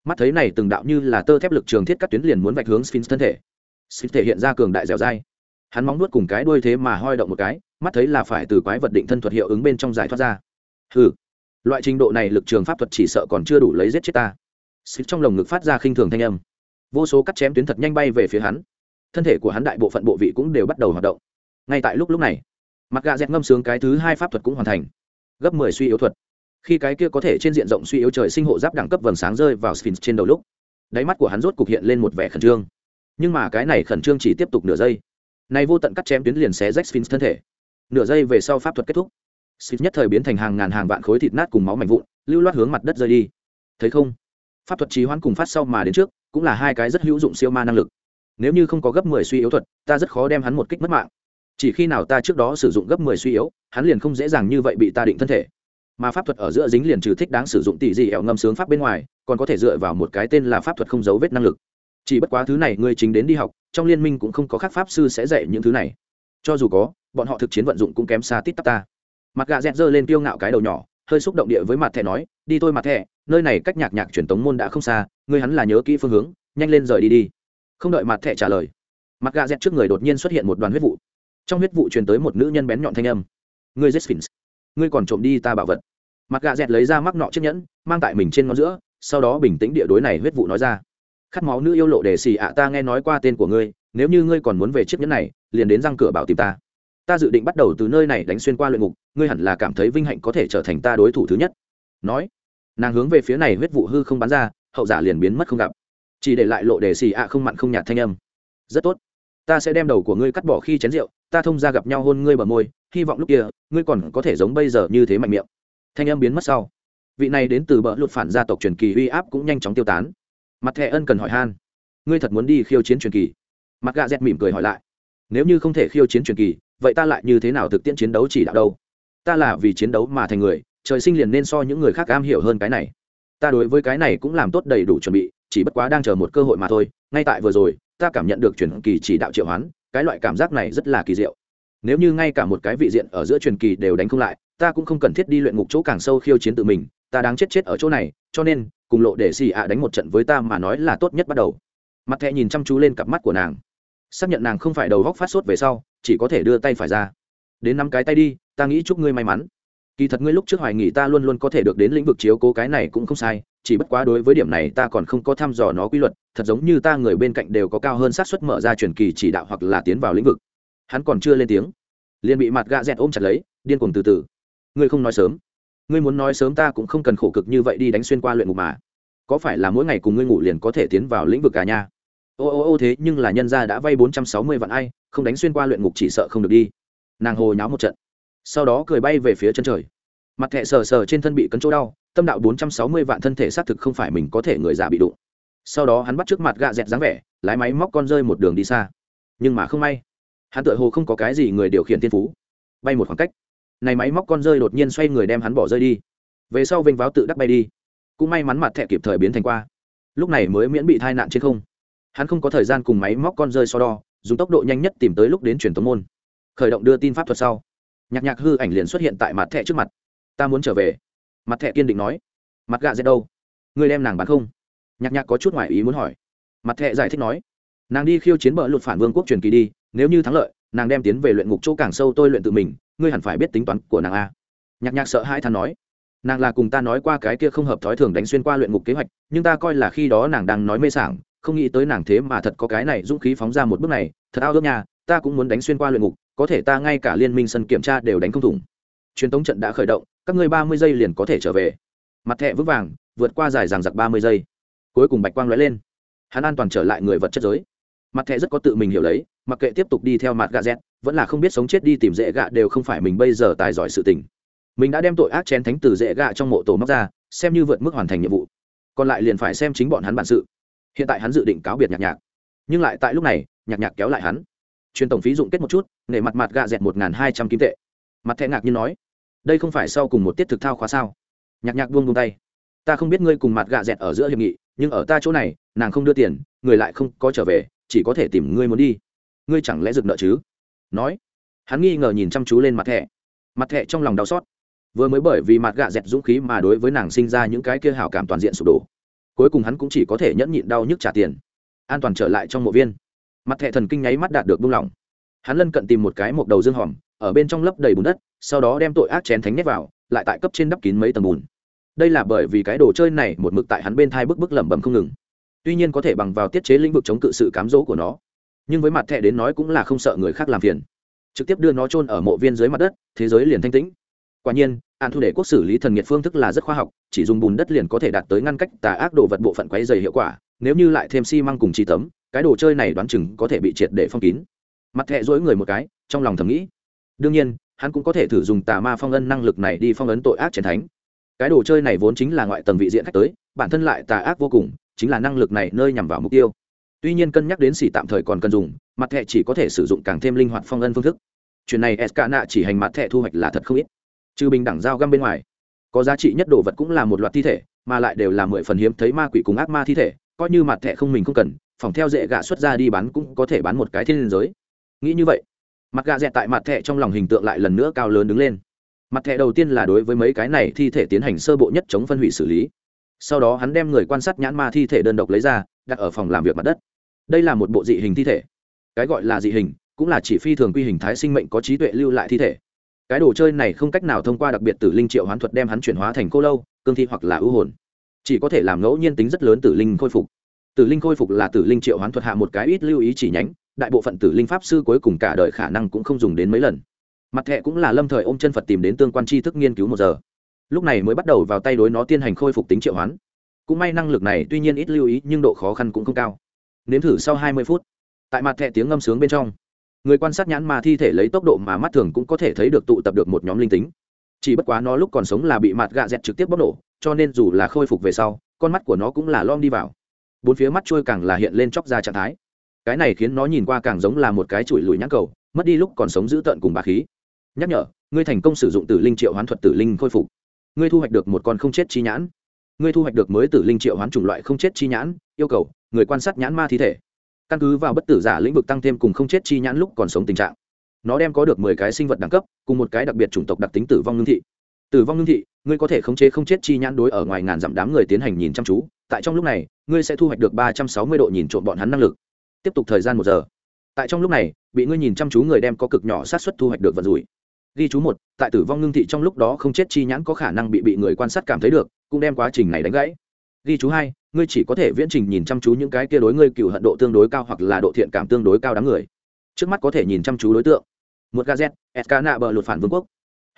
Mắt thấy này từng đạo như là tơ thép lực trường thiết các tuyến liền muốn vạch hướng sphinx thân thể. Sphinx thể hiện ra cường đại dẻo dai. Hắn móng nuốt cùng cái đuôi thế mà hoi động một cái, mắt thấy là phải từ quái vật định thân thuật hiệu ứng bên trong giải thoát ra. Ừ loại trình độ này lực trường pháp thuật chỉ sợ còn chưa đủ lấy giết chết ta. Sphinx trong lồng ngực phát ra khinh thường thanh âm. Vô số cắt chém tuyến thật nhanh bay về phía hắn. Thân thể của hắn đại bộ phận bộ vị cũng đều bắt đầu hoạt động. Ngay tại lúc lúc này mặt gà dẹt ngâm sướng cái thứ hai pháp thuật cũng hoàn thành gấp mười suy yếu thuật. Khi cái kia có thể trên diện rộng suy yếu trời sinh hộ giáp đẳng cấp vầng sáng rơi vào sphinx trên đầu lúc, đáy mắt của hắn rốt cục hiện lên một vẻ khẩn trương. Nhưng mà cái này khẩn trương chỉ tiếp tục nửa giây. Này vô tận cắt chém tuyến liền xé rách sphinx thân thể. Nửa giây về sau pháp thuật kết thúc. Sphinx nhất thời biến thành hàng ngàn hàng vạn khối thịt nát cùng máu mảnh vụn, lưu loát hướng mặt đất rơi đi. Thấy không? Pháp thuật trì hoãn cùng phát sau mà đến trước, cũng là hai cái rất hữu dụng siêu ma năng lực. Nếu như không có gấp mười suy yếu thuật, ta rất khó đem hắn một kích mất mạng chỉ khi nào ta trước đó sử dụng gấp mười suy yếu, hắn liền không dễ dàng như vậy bị ta định thân thể. Mà pháp thuật ở giữa dính liền trừ thích đáng sử dụng tỷ dị ẻo ngâm sướng pháp bên ngoài, còn có thể dựa vào một cái tên là pháp thuật không dấu vết năng lực. Chỉ bất quá thứ này ngươi chính đến đi học, trong liên minh cũng không có các pháp sư sẽ dạy những thứ này. Cho dù có, bọn họ thực chiến vận dụng cũng kém xa tít tắp ta. Mặt gà dẹt giơ lên tiêu ngạo cái đầu nhỏ, hơi xúc động địa với mặt thẻ nói, đi thôi mặt thẻ, nơi này cách nhạc nhạc truyền tống môn đã không xa, ngươi hắn là nhớ kỹ phương hướng, nhanh lên rời đi đi. Không đợi mặt thẻ trả lời, mặt gà dẹt trước người đột nhiên xuất hiện một đoàn huyết vụ trong huyết vụ truyền tới một nữ nhân bén nhọn thanh âm. Ngươi giết sphinx. Ngươi còn trộm đi ta bảo vật. Mặt gà dẹt lấy ra mắc nọ chiếc nhẫn, mang tại mình trên ngón giữa, sau đó bình tĩnh địa đối này huyết vụ nói ra. Khát máu nữ yêu lộ để xì ạ, ta nghe nói qua tên của ngươi, nếu như ngươi còn muốn về chiếc nhẫn này, liền đến răng cửa bảo tìm ta. Ta dự định bắt đầu từ nơi này đánh xuyên qua luyện ngục, ngươi hẳn là cảm thấy vinh hạnh có thể trở thành ta đối thủ thứ nhất. Nói, nàng hướng về phía này huyết vụ hư không bắn ra, hậu giả liền biến mất không gặp. Chỉ để lại lộ đề xì ạ không mặn không nhạt thanh âm. Rất tốt ta sẽ đem đầu của ngươi cắt bỏ khi chén rượu, ta thông ra gặp nhau hôn ngươi bờ môi, hy vọng lúc kia, ngươi còn có thể giống bây giờ như thế mạnh miệng. Thanh âm biến mất sau. Vị này đến từ bờ lụt phản gia tộc truyền kỳ uy áp cũng nhanh chóng tiêu tán. Mặt thẻ ân cần hỏi han. Ngươi thật muốn đi khiêu chiến truyền kỳ? Mặt gạ dẹt mỉm cười hỏi lại. Nếu như không thể khiêu chiến truyền kỳ, vậy ta lại như thế nào thực tiễn chiến đấu chỉ đạo đâu? Ta là vì chiến đấu mà thành người, trời sinh liền nên so những người khác am hiểu hơn cái này. Ta đối với cái này cũng làm tốt đầy đủ chuẩn bị, chỉ bất quá đang chờ một cơ hội mà thôi, ngay tại vừa rồi ta cảm nhận được truyền kỳ chỉ đạo triệu hoán, cái loại cảm giác này rất là kỳ diệu. Nếu như ngay cả một cái vị diện ở giữa truyền kỳ đều đánh không lại, ta cũng không cần thiết đi luyện ngục chỗ càng sâu khiêu chiến tự mình, ta đang chết chết ở chỗ này, cho nên, cùng lộ để xì ạ đánh một trận với ta mà nói là tốt nhất bắt đầu. Mặt thẹ nhìn chăm chú lên cặp mắt của nàng. Xác nhận nàng không phải đầu góc phát sốt về sau, chỉ có thể đưa tay phải ra. Đến năm cái tay đi, ta nghĩ chúc ngươi may mắn kỳ thật ngươi lúc trước hoài nghỉ ta luôn luôn có thể được đến lĩnh vực chiếu cố cái này cũng không sai, chỉ bất quá đối với điểm này ta còn không có thăm dò nó quy luật, thật giống như ta người bên cạnh đều có cao hơn xác suất mở ra truyền kỳ chỉ đạo hoặc là tiến vào lĩnh vực. Hắn còn chưa lên tiếng, liền bị mặt gạ dẹt ôm chặt lấy, điên cuồng từ từ. Ngươi không nói sớm. Ngươi muốn nói sớm ta cũng không cần khổ cực như vậy đi đánh xuyên qua luyện ngục mà. Có phải là mỗi ngày cùng ngươi ngủ liền có thể tiến vào lĩnh vực cả nhà? Ô ô ô thế nhưng là nhân gia đã vay bốn trăm sáu mươi vạn ai, không đánh xuyên qua luyện ngục chỉ sợ không được đi. Nàng hồ nháo một trận sau đó cười bay về phía chân trời. Mặt thẹ sờ sờ trên thân bị cấn chỗ đau, tâm đạo bốn trăm sáu mươi vạn thân thể xác thực không phải mình có thể người già bị đụng. Sau đó hắn bắt trước mặt gạ dẹt dáng vẻ, lái máy móc con rơi một đường đi xa. Nhưng mà không may, hắn tựa hồ không có cái gì người điều khiển tiên phú. Bay một khoảng cách, này máy móc con rơi đột nhiên xoay người đem hắn bỏ rơi đi. Về sau vênh váo tự đắc bay đi. Cũng may mắn mặt thẹ kịp thời biến thành qua. Lúc này mới miễn bị tai nạn trên không. Hắn không có thời gian cùng máy móc con rơi so đo, dùng tốc độ nhanh nhất tìm tới lúc đến truyền tống môn. Khởi động đưa tin pháp thuật sau nhạc nhạc hư ảnh liền xuất hiện tại mặt thẹ trước mặt. Ta muốn trở về. Mặt thẹ kiên định nói. Mặt gạ dẹt đâu? Người đem nàng bán không? Nhạc nhạc có chút ngoại ý muốn hỏi. Mặt thẹ giải thích nói. Nàng đi khiêu chiến bờ lụt phản vương quốc truyền kỳ đi, nếu như thắng lợi, nàng đem tiến về luyện ngục chỗ càng sâu tôi luyện tự mình, ngươi hẳn phải biết tính toán của nàng a. Nhạc nhạc sợ hai thằng nói. Nàng là cùng ta nói qua cái kia không hợp thói thường đánh xuyên qua luyện ngục kế hoạch, nhưng ta coi là khi đó nàng đang nói mê sảng, không nghĩ tới nàng thế mà thật có cái này dũng khí phóng ra một bước này. Thật ao ước nhà ta cũng muốn đánh xuyên qua luyện ngục có thể ta ngay cả liên minh sân kiểm tra đều đánh không thủng. Truyền tống trận đã khởi động, các ngươi ba mươi giây liền có thể trở về. Mặt thẹ vững vàng, vượt qua dài ràng giặc ba mươi giây. Cuối cùng bạch quang lóe lên. Hắn an toàn trở lại người vật chất giới. Mặt thẹ rất có tự mình hiểu lấy, mặc kệ tiếp tục đi theo mặt gà z vẫn là không biết sống chết đi tìm dễ gạ đều không phải mình bây giờ tài giỏi sự tình. Mình đã đem tội ác chén thánh từ dễ gạ trong mộ tổ móc ra, xem như vượt mức hoàn thành nhiệm vụ. Còn lại liền phải xem chính bọn hắn bản sự. Hiện tại hắn dự định cáo biệt nhạc nhạc. Nhưng lại tại lúc này, nhạc nhạc kéo lại hắn truyền tổng phí dụng kết một chút, nể mặt mặt gạ dẹt một hai trăm kim tệ. Mặt thẹ ngạc như nói, đây không phải sau cùng một tiết thực thao khóa sao? Nhạc nhạc buông buông tay, ta không biết ngươi cùng mặt gạ dẹt ở giữa hiệp nghị, nhưng ở ta chỗ này, nàng không đưa tiền, người lại không có trở về, chỉ có thể tìm ngươi muốn đi. Ngươi chẳng lẽ rực nợ chứ? Nói, hắn nghi ngờ nhìn chăm chú lên mặt thẹ mặt thẹ trong lòng đau xót. Vừa mới bởi vì mặt gạ dẹt dũng khí mà đối với nàng sinh ra những cái kia hảo cảm toàn diện sụp đổ. Cuối cùng hắn cũng chỉ có thể nhẫn nhịn đau nhức trả tiền, an toàn trở lại trong mộ viên mặt thẹ thần kinh nháy mắt đạt được buông lỏng. Hắn lân cận tìm một cái mộc đầu dương hòm, ở bên trong lấp đầy bùn đất, sau đó đem tội ác chén thánh nhét vào, lại tại cấp trên đắp kín mấy tầng bùn. Đây là bởi vì cái đồ chơi này một mực tại hắn bên thai bức bức lẩm bẩm không ngừng. Tuy nhiên có thể bằng vào tiết chế lĩnh vực chống cự sự cám dỗ của nó, nhưng với mặt thẻ đến nói cũng là không sợ người khác làm phiền. Trực tiếp đưa nó chôn ở mộ viên dưới mặt đất, thế giới liền thanh tĩnh. Quả nhiên, an thu để quốc xử lý thần nhiệt phương thức là rất khoa học, chỉ dùng bùn đất liền có thể đạt tới ngăn cách tà ác đồ vật bộ phận quấy dày hiệu quả, nếu như lại thêm xi măng cùng chi tấm cái đồ chơi này đoán chừng có thể bị triệt để phong kín. Mặt thẹ dỗi người một cái, trong lòng thầm nghĩ. Đương nhiên, hắn cũng có thể thử dùng tà ma phong ân năng lực này đi phong ấn tội ác chiến thánh. Cái đồ chơi này vốn chính là ngoại tầng vị diện khách tới, bản thân lại tà ác vô cùng, chính là năng lực này nơi nhằm vào mục tiêu. Tuy nhiên cân nhắc đến xỉ tạm thời còn cần dùng, mặt thẹ chỉ có thể sử dụng càng thêm linh hoạt phong ân phương thức. Chuyện này sk nạ chỉ hành mặt thẹ thu hoạch là thật không ít. Trừ bình đẳng dao găm bên ngoài, có giá trị nhất đồ vật cũng là một loạt thi thể, mà lại đều là mười phần hiếm thấy ma quỷ cùng ác ma thi thể, coi như mặt thẹ không mình không cần phòng theo dễ gạ xuất ra đi bán cũng có thể bán một cái thiên giới. Nghĩ như vậy, mặt gạ dẹt tại mặt thẻ trong lòng hình tượng lại lần nữa cao lớn đứng lên. Mặt thẻ đầu tiên là đối với mấy cái này thi thể tiến hành sơ bộ nhất chống phân hủy xử lý. Sau đó hắn đem người quan sát nhãn ma thi thể đơn độc lấy ra, đặt ở phòng làm việc mặt đất. Đây là một bộ dị hình thi thể. Cái gọi là dị hình, cũng là chỉ phi thường quy hình thái sinh mệnh có trí tuệ lưu lại thi thể. Cái đồ chơi này không cách nào thông qua đặc biệt tử linh triệu hoán thuật đem hắn chuyển hóa thành cô lâu, cương thi hoặc là ưu hồn. Chỉ có thể làm ngẫu nhiên tính rất lớn tử linh khôi phục tử linh khôi phục là tử linh triệu hoán thuật hạ một cái ít lưu ý chỉ nhánh, đại bộ phận tử linh pháp sư cuối cùng cả đời khả năng cũng không dùng đến mấy lần. Mặt thẹ cũng là lâm thời ôm chân phật tìm đến tương quan tri thức nghiên cứu một giờ. Lúc này mới bắt đầu vào tay đối nó tiến hành khôi phục tính triệu hoán. Cũng may năng lực này tuy nhiên ít lưu ý, nhưng độ khó khăn cũng không cao. Nếm thử sau hai mươi phút, tại mặt thẹ tiếng ngâm sướng bên trong, người quan sát nhãn mà thi thể lấy tốc độ mà mắt thường cũng có thể thấy được tụ tập được một nhóm linh tính. Chỉ bất quá nó lúc còn sống là bị mặt gạ dẹt trực tiếp bóc nổ, cho nên dù là khôi phục về sau, con mắt của nó cũng là lom đi vào bốn phía mắt trôi càng là hiện lên chóc ra trạng thái. Cái này khiến nó nhìn qua càng giống là một cái chùi lùi nhãn cầu, mất đi lúc còn sống giữ tợn cùng bà khí. Nhắc nhở, ngươi thành công sử dụng tử linh triệu hoán thuật tử linh khôi phục. Ngươi thu hoạch được một con không chết chi nhãn. Ngươi thu hoạch được mới tử linh triệu hoán chủng loại không chết chi nhãn, yêu cầu, người quan sát nhãn ma thi thể. Căn cứ vào bất tử giả lĩnh vực tăng thêm cùng không chết chi nhãn lúc còn sống tình trạng, nó đem có được mười cái sinh vật đẳng cấp, cùng một cái đặc biệt chủng tộc đặc tính tử vong ngưng thị. Tử vong ngưng thị, ngươi có thể khống chế không chết chi nhãn đối ở ngoài ngàn dặm đám người tiến hành nhìn chăm chú tại trong lúc này, ngươi sẽ thu hoạch được ba trăm sáu mươi độ nhìn trộm bọn hắn năng lực. Tiếp tục thời gian một giờ. Tại trong lúc này, bị ngươi nhìn chăm chú người đem có cực nhỏ sát xuất thu hoạch được vận rủi. Ghi chú một, tại tử vong ngưng thị trong lúc đó không chết chi nhãn có khả năng bị bị người quan sát cảm thấy được, cũng đem quá trình này đánh gãy. Ghi chú hai, ngươi chỉ có thể viễn trình nhìn chăm chú những cái kia đối ngươi cựu hận độ tương đối cao hoặc là độ thiện cảm tương đối cao đám người. Trước mắt có thể nhìn chăm chú đối tượng. Một gazet sk nạ bờ lụt phản vương quốc.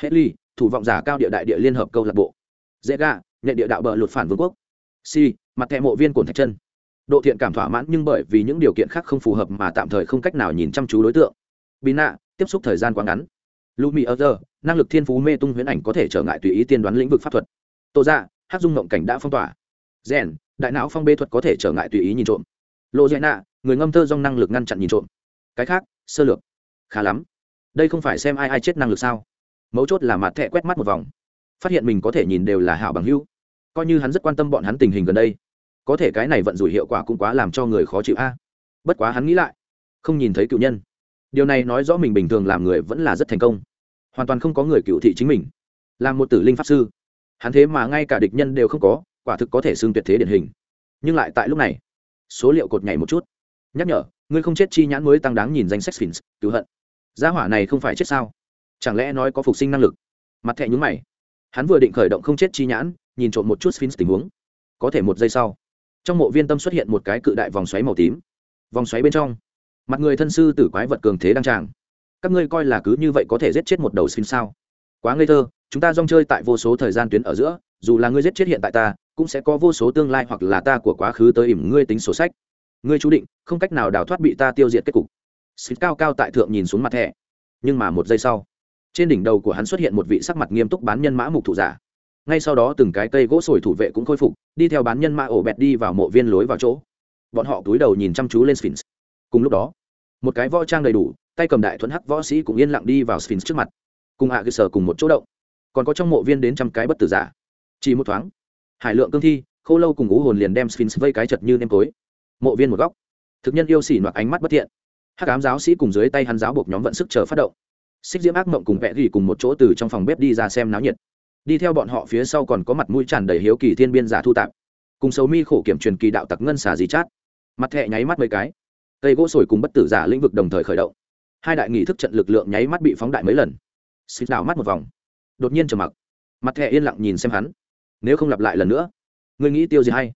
Hedley, thủ vọng giả cao địa đại địa liên hợp câu lạc bộ. Dễ gà nhận địa đạo bờ lụt phản vương quốc si mặt thẹ mộ viên cổn thạch chân. Độ thiện cảm thỏa mãn nhưng bởi vì những điều kiện khác không phù hợp mà tạm thời không cách nào nhìn chăm chú đối tượng. Bị nạ tiếp xúc thời gian quá ngắn. Lumi ở giờ năng lực thiên phú mê tung huyễn ảnh có thể trở ngại tùy ý tiên đoán lĩnh vực pháp thuật. Tô ra hát dung mộng cảnh đã phong tỏa. Rèn, đại não phong bê thuật có thể trở ngại tùy ý nhìn trộm. Lộ dạy nạ người ngâm thơ dong năng lực ngăn chặn nhìn trộm. Cái khác, sơ lược. Khá lắm. Đây không phải xem ai ai chết năng lực sao? Mấu chốt là mặt thẹ quét mắt một vòng. Phát hiện mình có thể nhìn đều là hảo bằng hữu coi như hắn rất quan tâm bọn hắn tình hình gần đây. Có thể cái này vận rủi hiệu quả cũng quá làm cho người khó chịu a. Bất quá hắn nghĩ lại, không nhìn thấy cựu nhân. Điều này nói rõ mình bình thường làm người vẫn là rất thành công. Hoàn toàn không có người cựu thị chính mình. Làm một tử linh pháp sư. Hắn thế mà ngay cả địch nhân đều không có, quả thực có thể xưng tuyệt thế điển hình. Nhưng lại tại lúc này, số liệu cột nhảy một chút. Nhắc nhở, ngươi không chết chi nhãn mới tăng đáng nhìn danh sách sphinx, cứu hận. Gia hỏa này không phải chết sao? Chẳng lẽ nói có phục sinh năng lực? Mặt thẹ nhúng mày. Hắn vừa định khởi động không chết chi nhãn nhìn trộm một chút sphinx tình huống. Có thể một giây sau, trong mộ viên tâm xuất hiện một cái cự đại vòng xoáy màu tím. Vòng xoáy bên trong, mặt người thân sư tử quái vật cường thế đăng tràng. Các ngươi coi là cứ như vậy có thể giết chết một đầu sphinx sao? Quá ngây thơ, chúng ta rong chơi tại vô số thời gian tuyến ở giữa, dù là ngươi giết chết hiện tại ta, cũng sẽ có vô số tương lai hoặc là ta của quá khứ tới ỉm ngươi tính sổ sách. Ngươi chú định, không cách nào đào thoát bị ta tiêu diệt kết cục. Sphinx cao cao tại thượng nhìn xuống mặt thẻ. Nhưng mà một giây sau, trên đỉnh đầu của hắn xuất hiện một vị sắc mặt nghiêm túc bán nhân mã mục thủ giả ngay sau đó từng cái cây gỗ sồi thủ vệ cũng khôi phục, đi theo bán nhân mã ổ bẹt đi vào mộ viên lối vào chỗ. Bọn họ túi đầu nhìn chăm chú lên sphinx. Cùng lúc đó, một cái võ trang đầy đủ, tay cầm đại thuẫn hắc võ sĩ cũng yên lặng đi vào sphinx trước mặt. Cùng hạ cơ sở cùng một chỗ động. Còn có trong mộ viên đến trăm cái bất tử giả. Chỉ một thoáng, hải lượng cương thi, khô lâu cùng ngũ hồn liền đem sphinx vây cái chật như nêm tối. Mộ viên một góc, thực nhân yêu xỉ noạc ánh mắt bất thiện. Hắc ám giáo sĩ cùng dưới tay hắn giáo buộc nhóm vận sức chờ phát động. Xích diễm ác mộng cùng vẽ gỉ cùng một chỗ từ trong phòng bếp đi ra xem náo nhiệt đi theo bọn họ phía sau còn có mặt mũi tràn đầy hiếu kỳ thiên biên giả thu tạp. Cùng sầu mi khổ kiểm truyền kỳ đạo tặc ngân xả dì chát. Mặt thẹ nháy mắt mấy cái. Cây gỗ sồi cùng bất tử giả lĩnh vực đồng thời khởi động. Hai đại nghị thức trận lực lượng nháy mắt bị phóng đại mấy lần. Xịt đảo mắt một vòng. Đột nhiên trầm mặc. Mặt thẹ yên lặng nhìn xem hắn. Nếu không lặp lại lần nữa, ngươi nghĩ tiêu gì hay?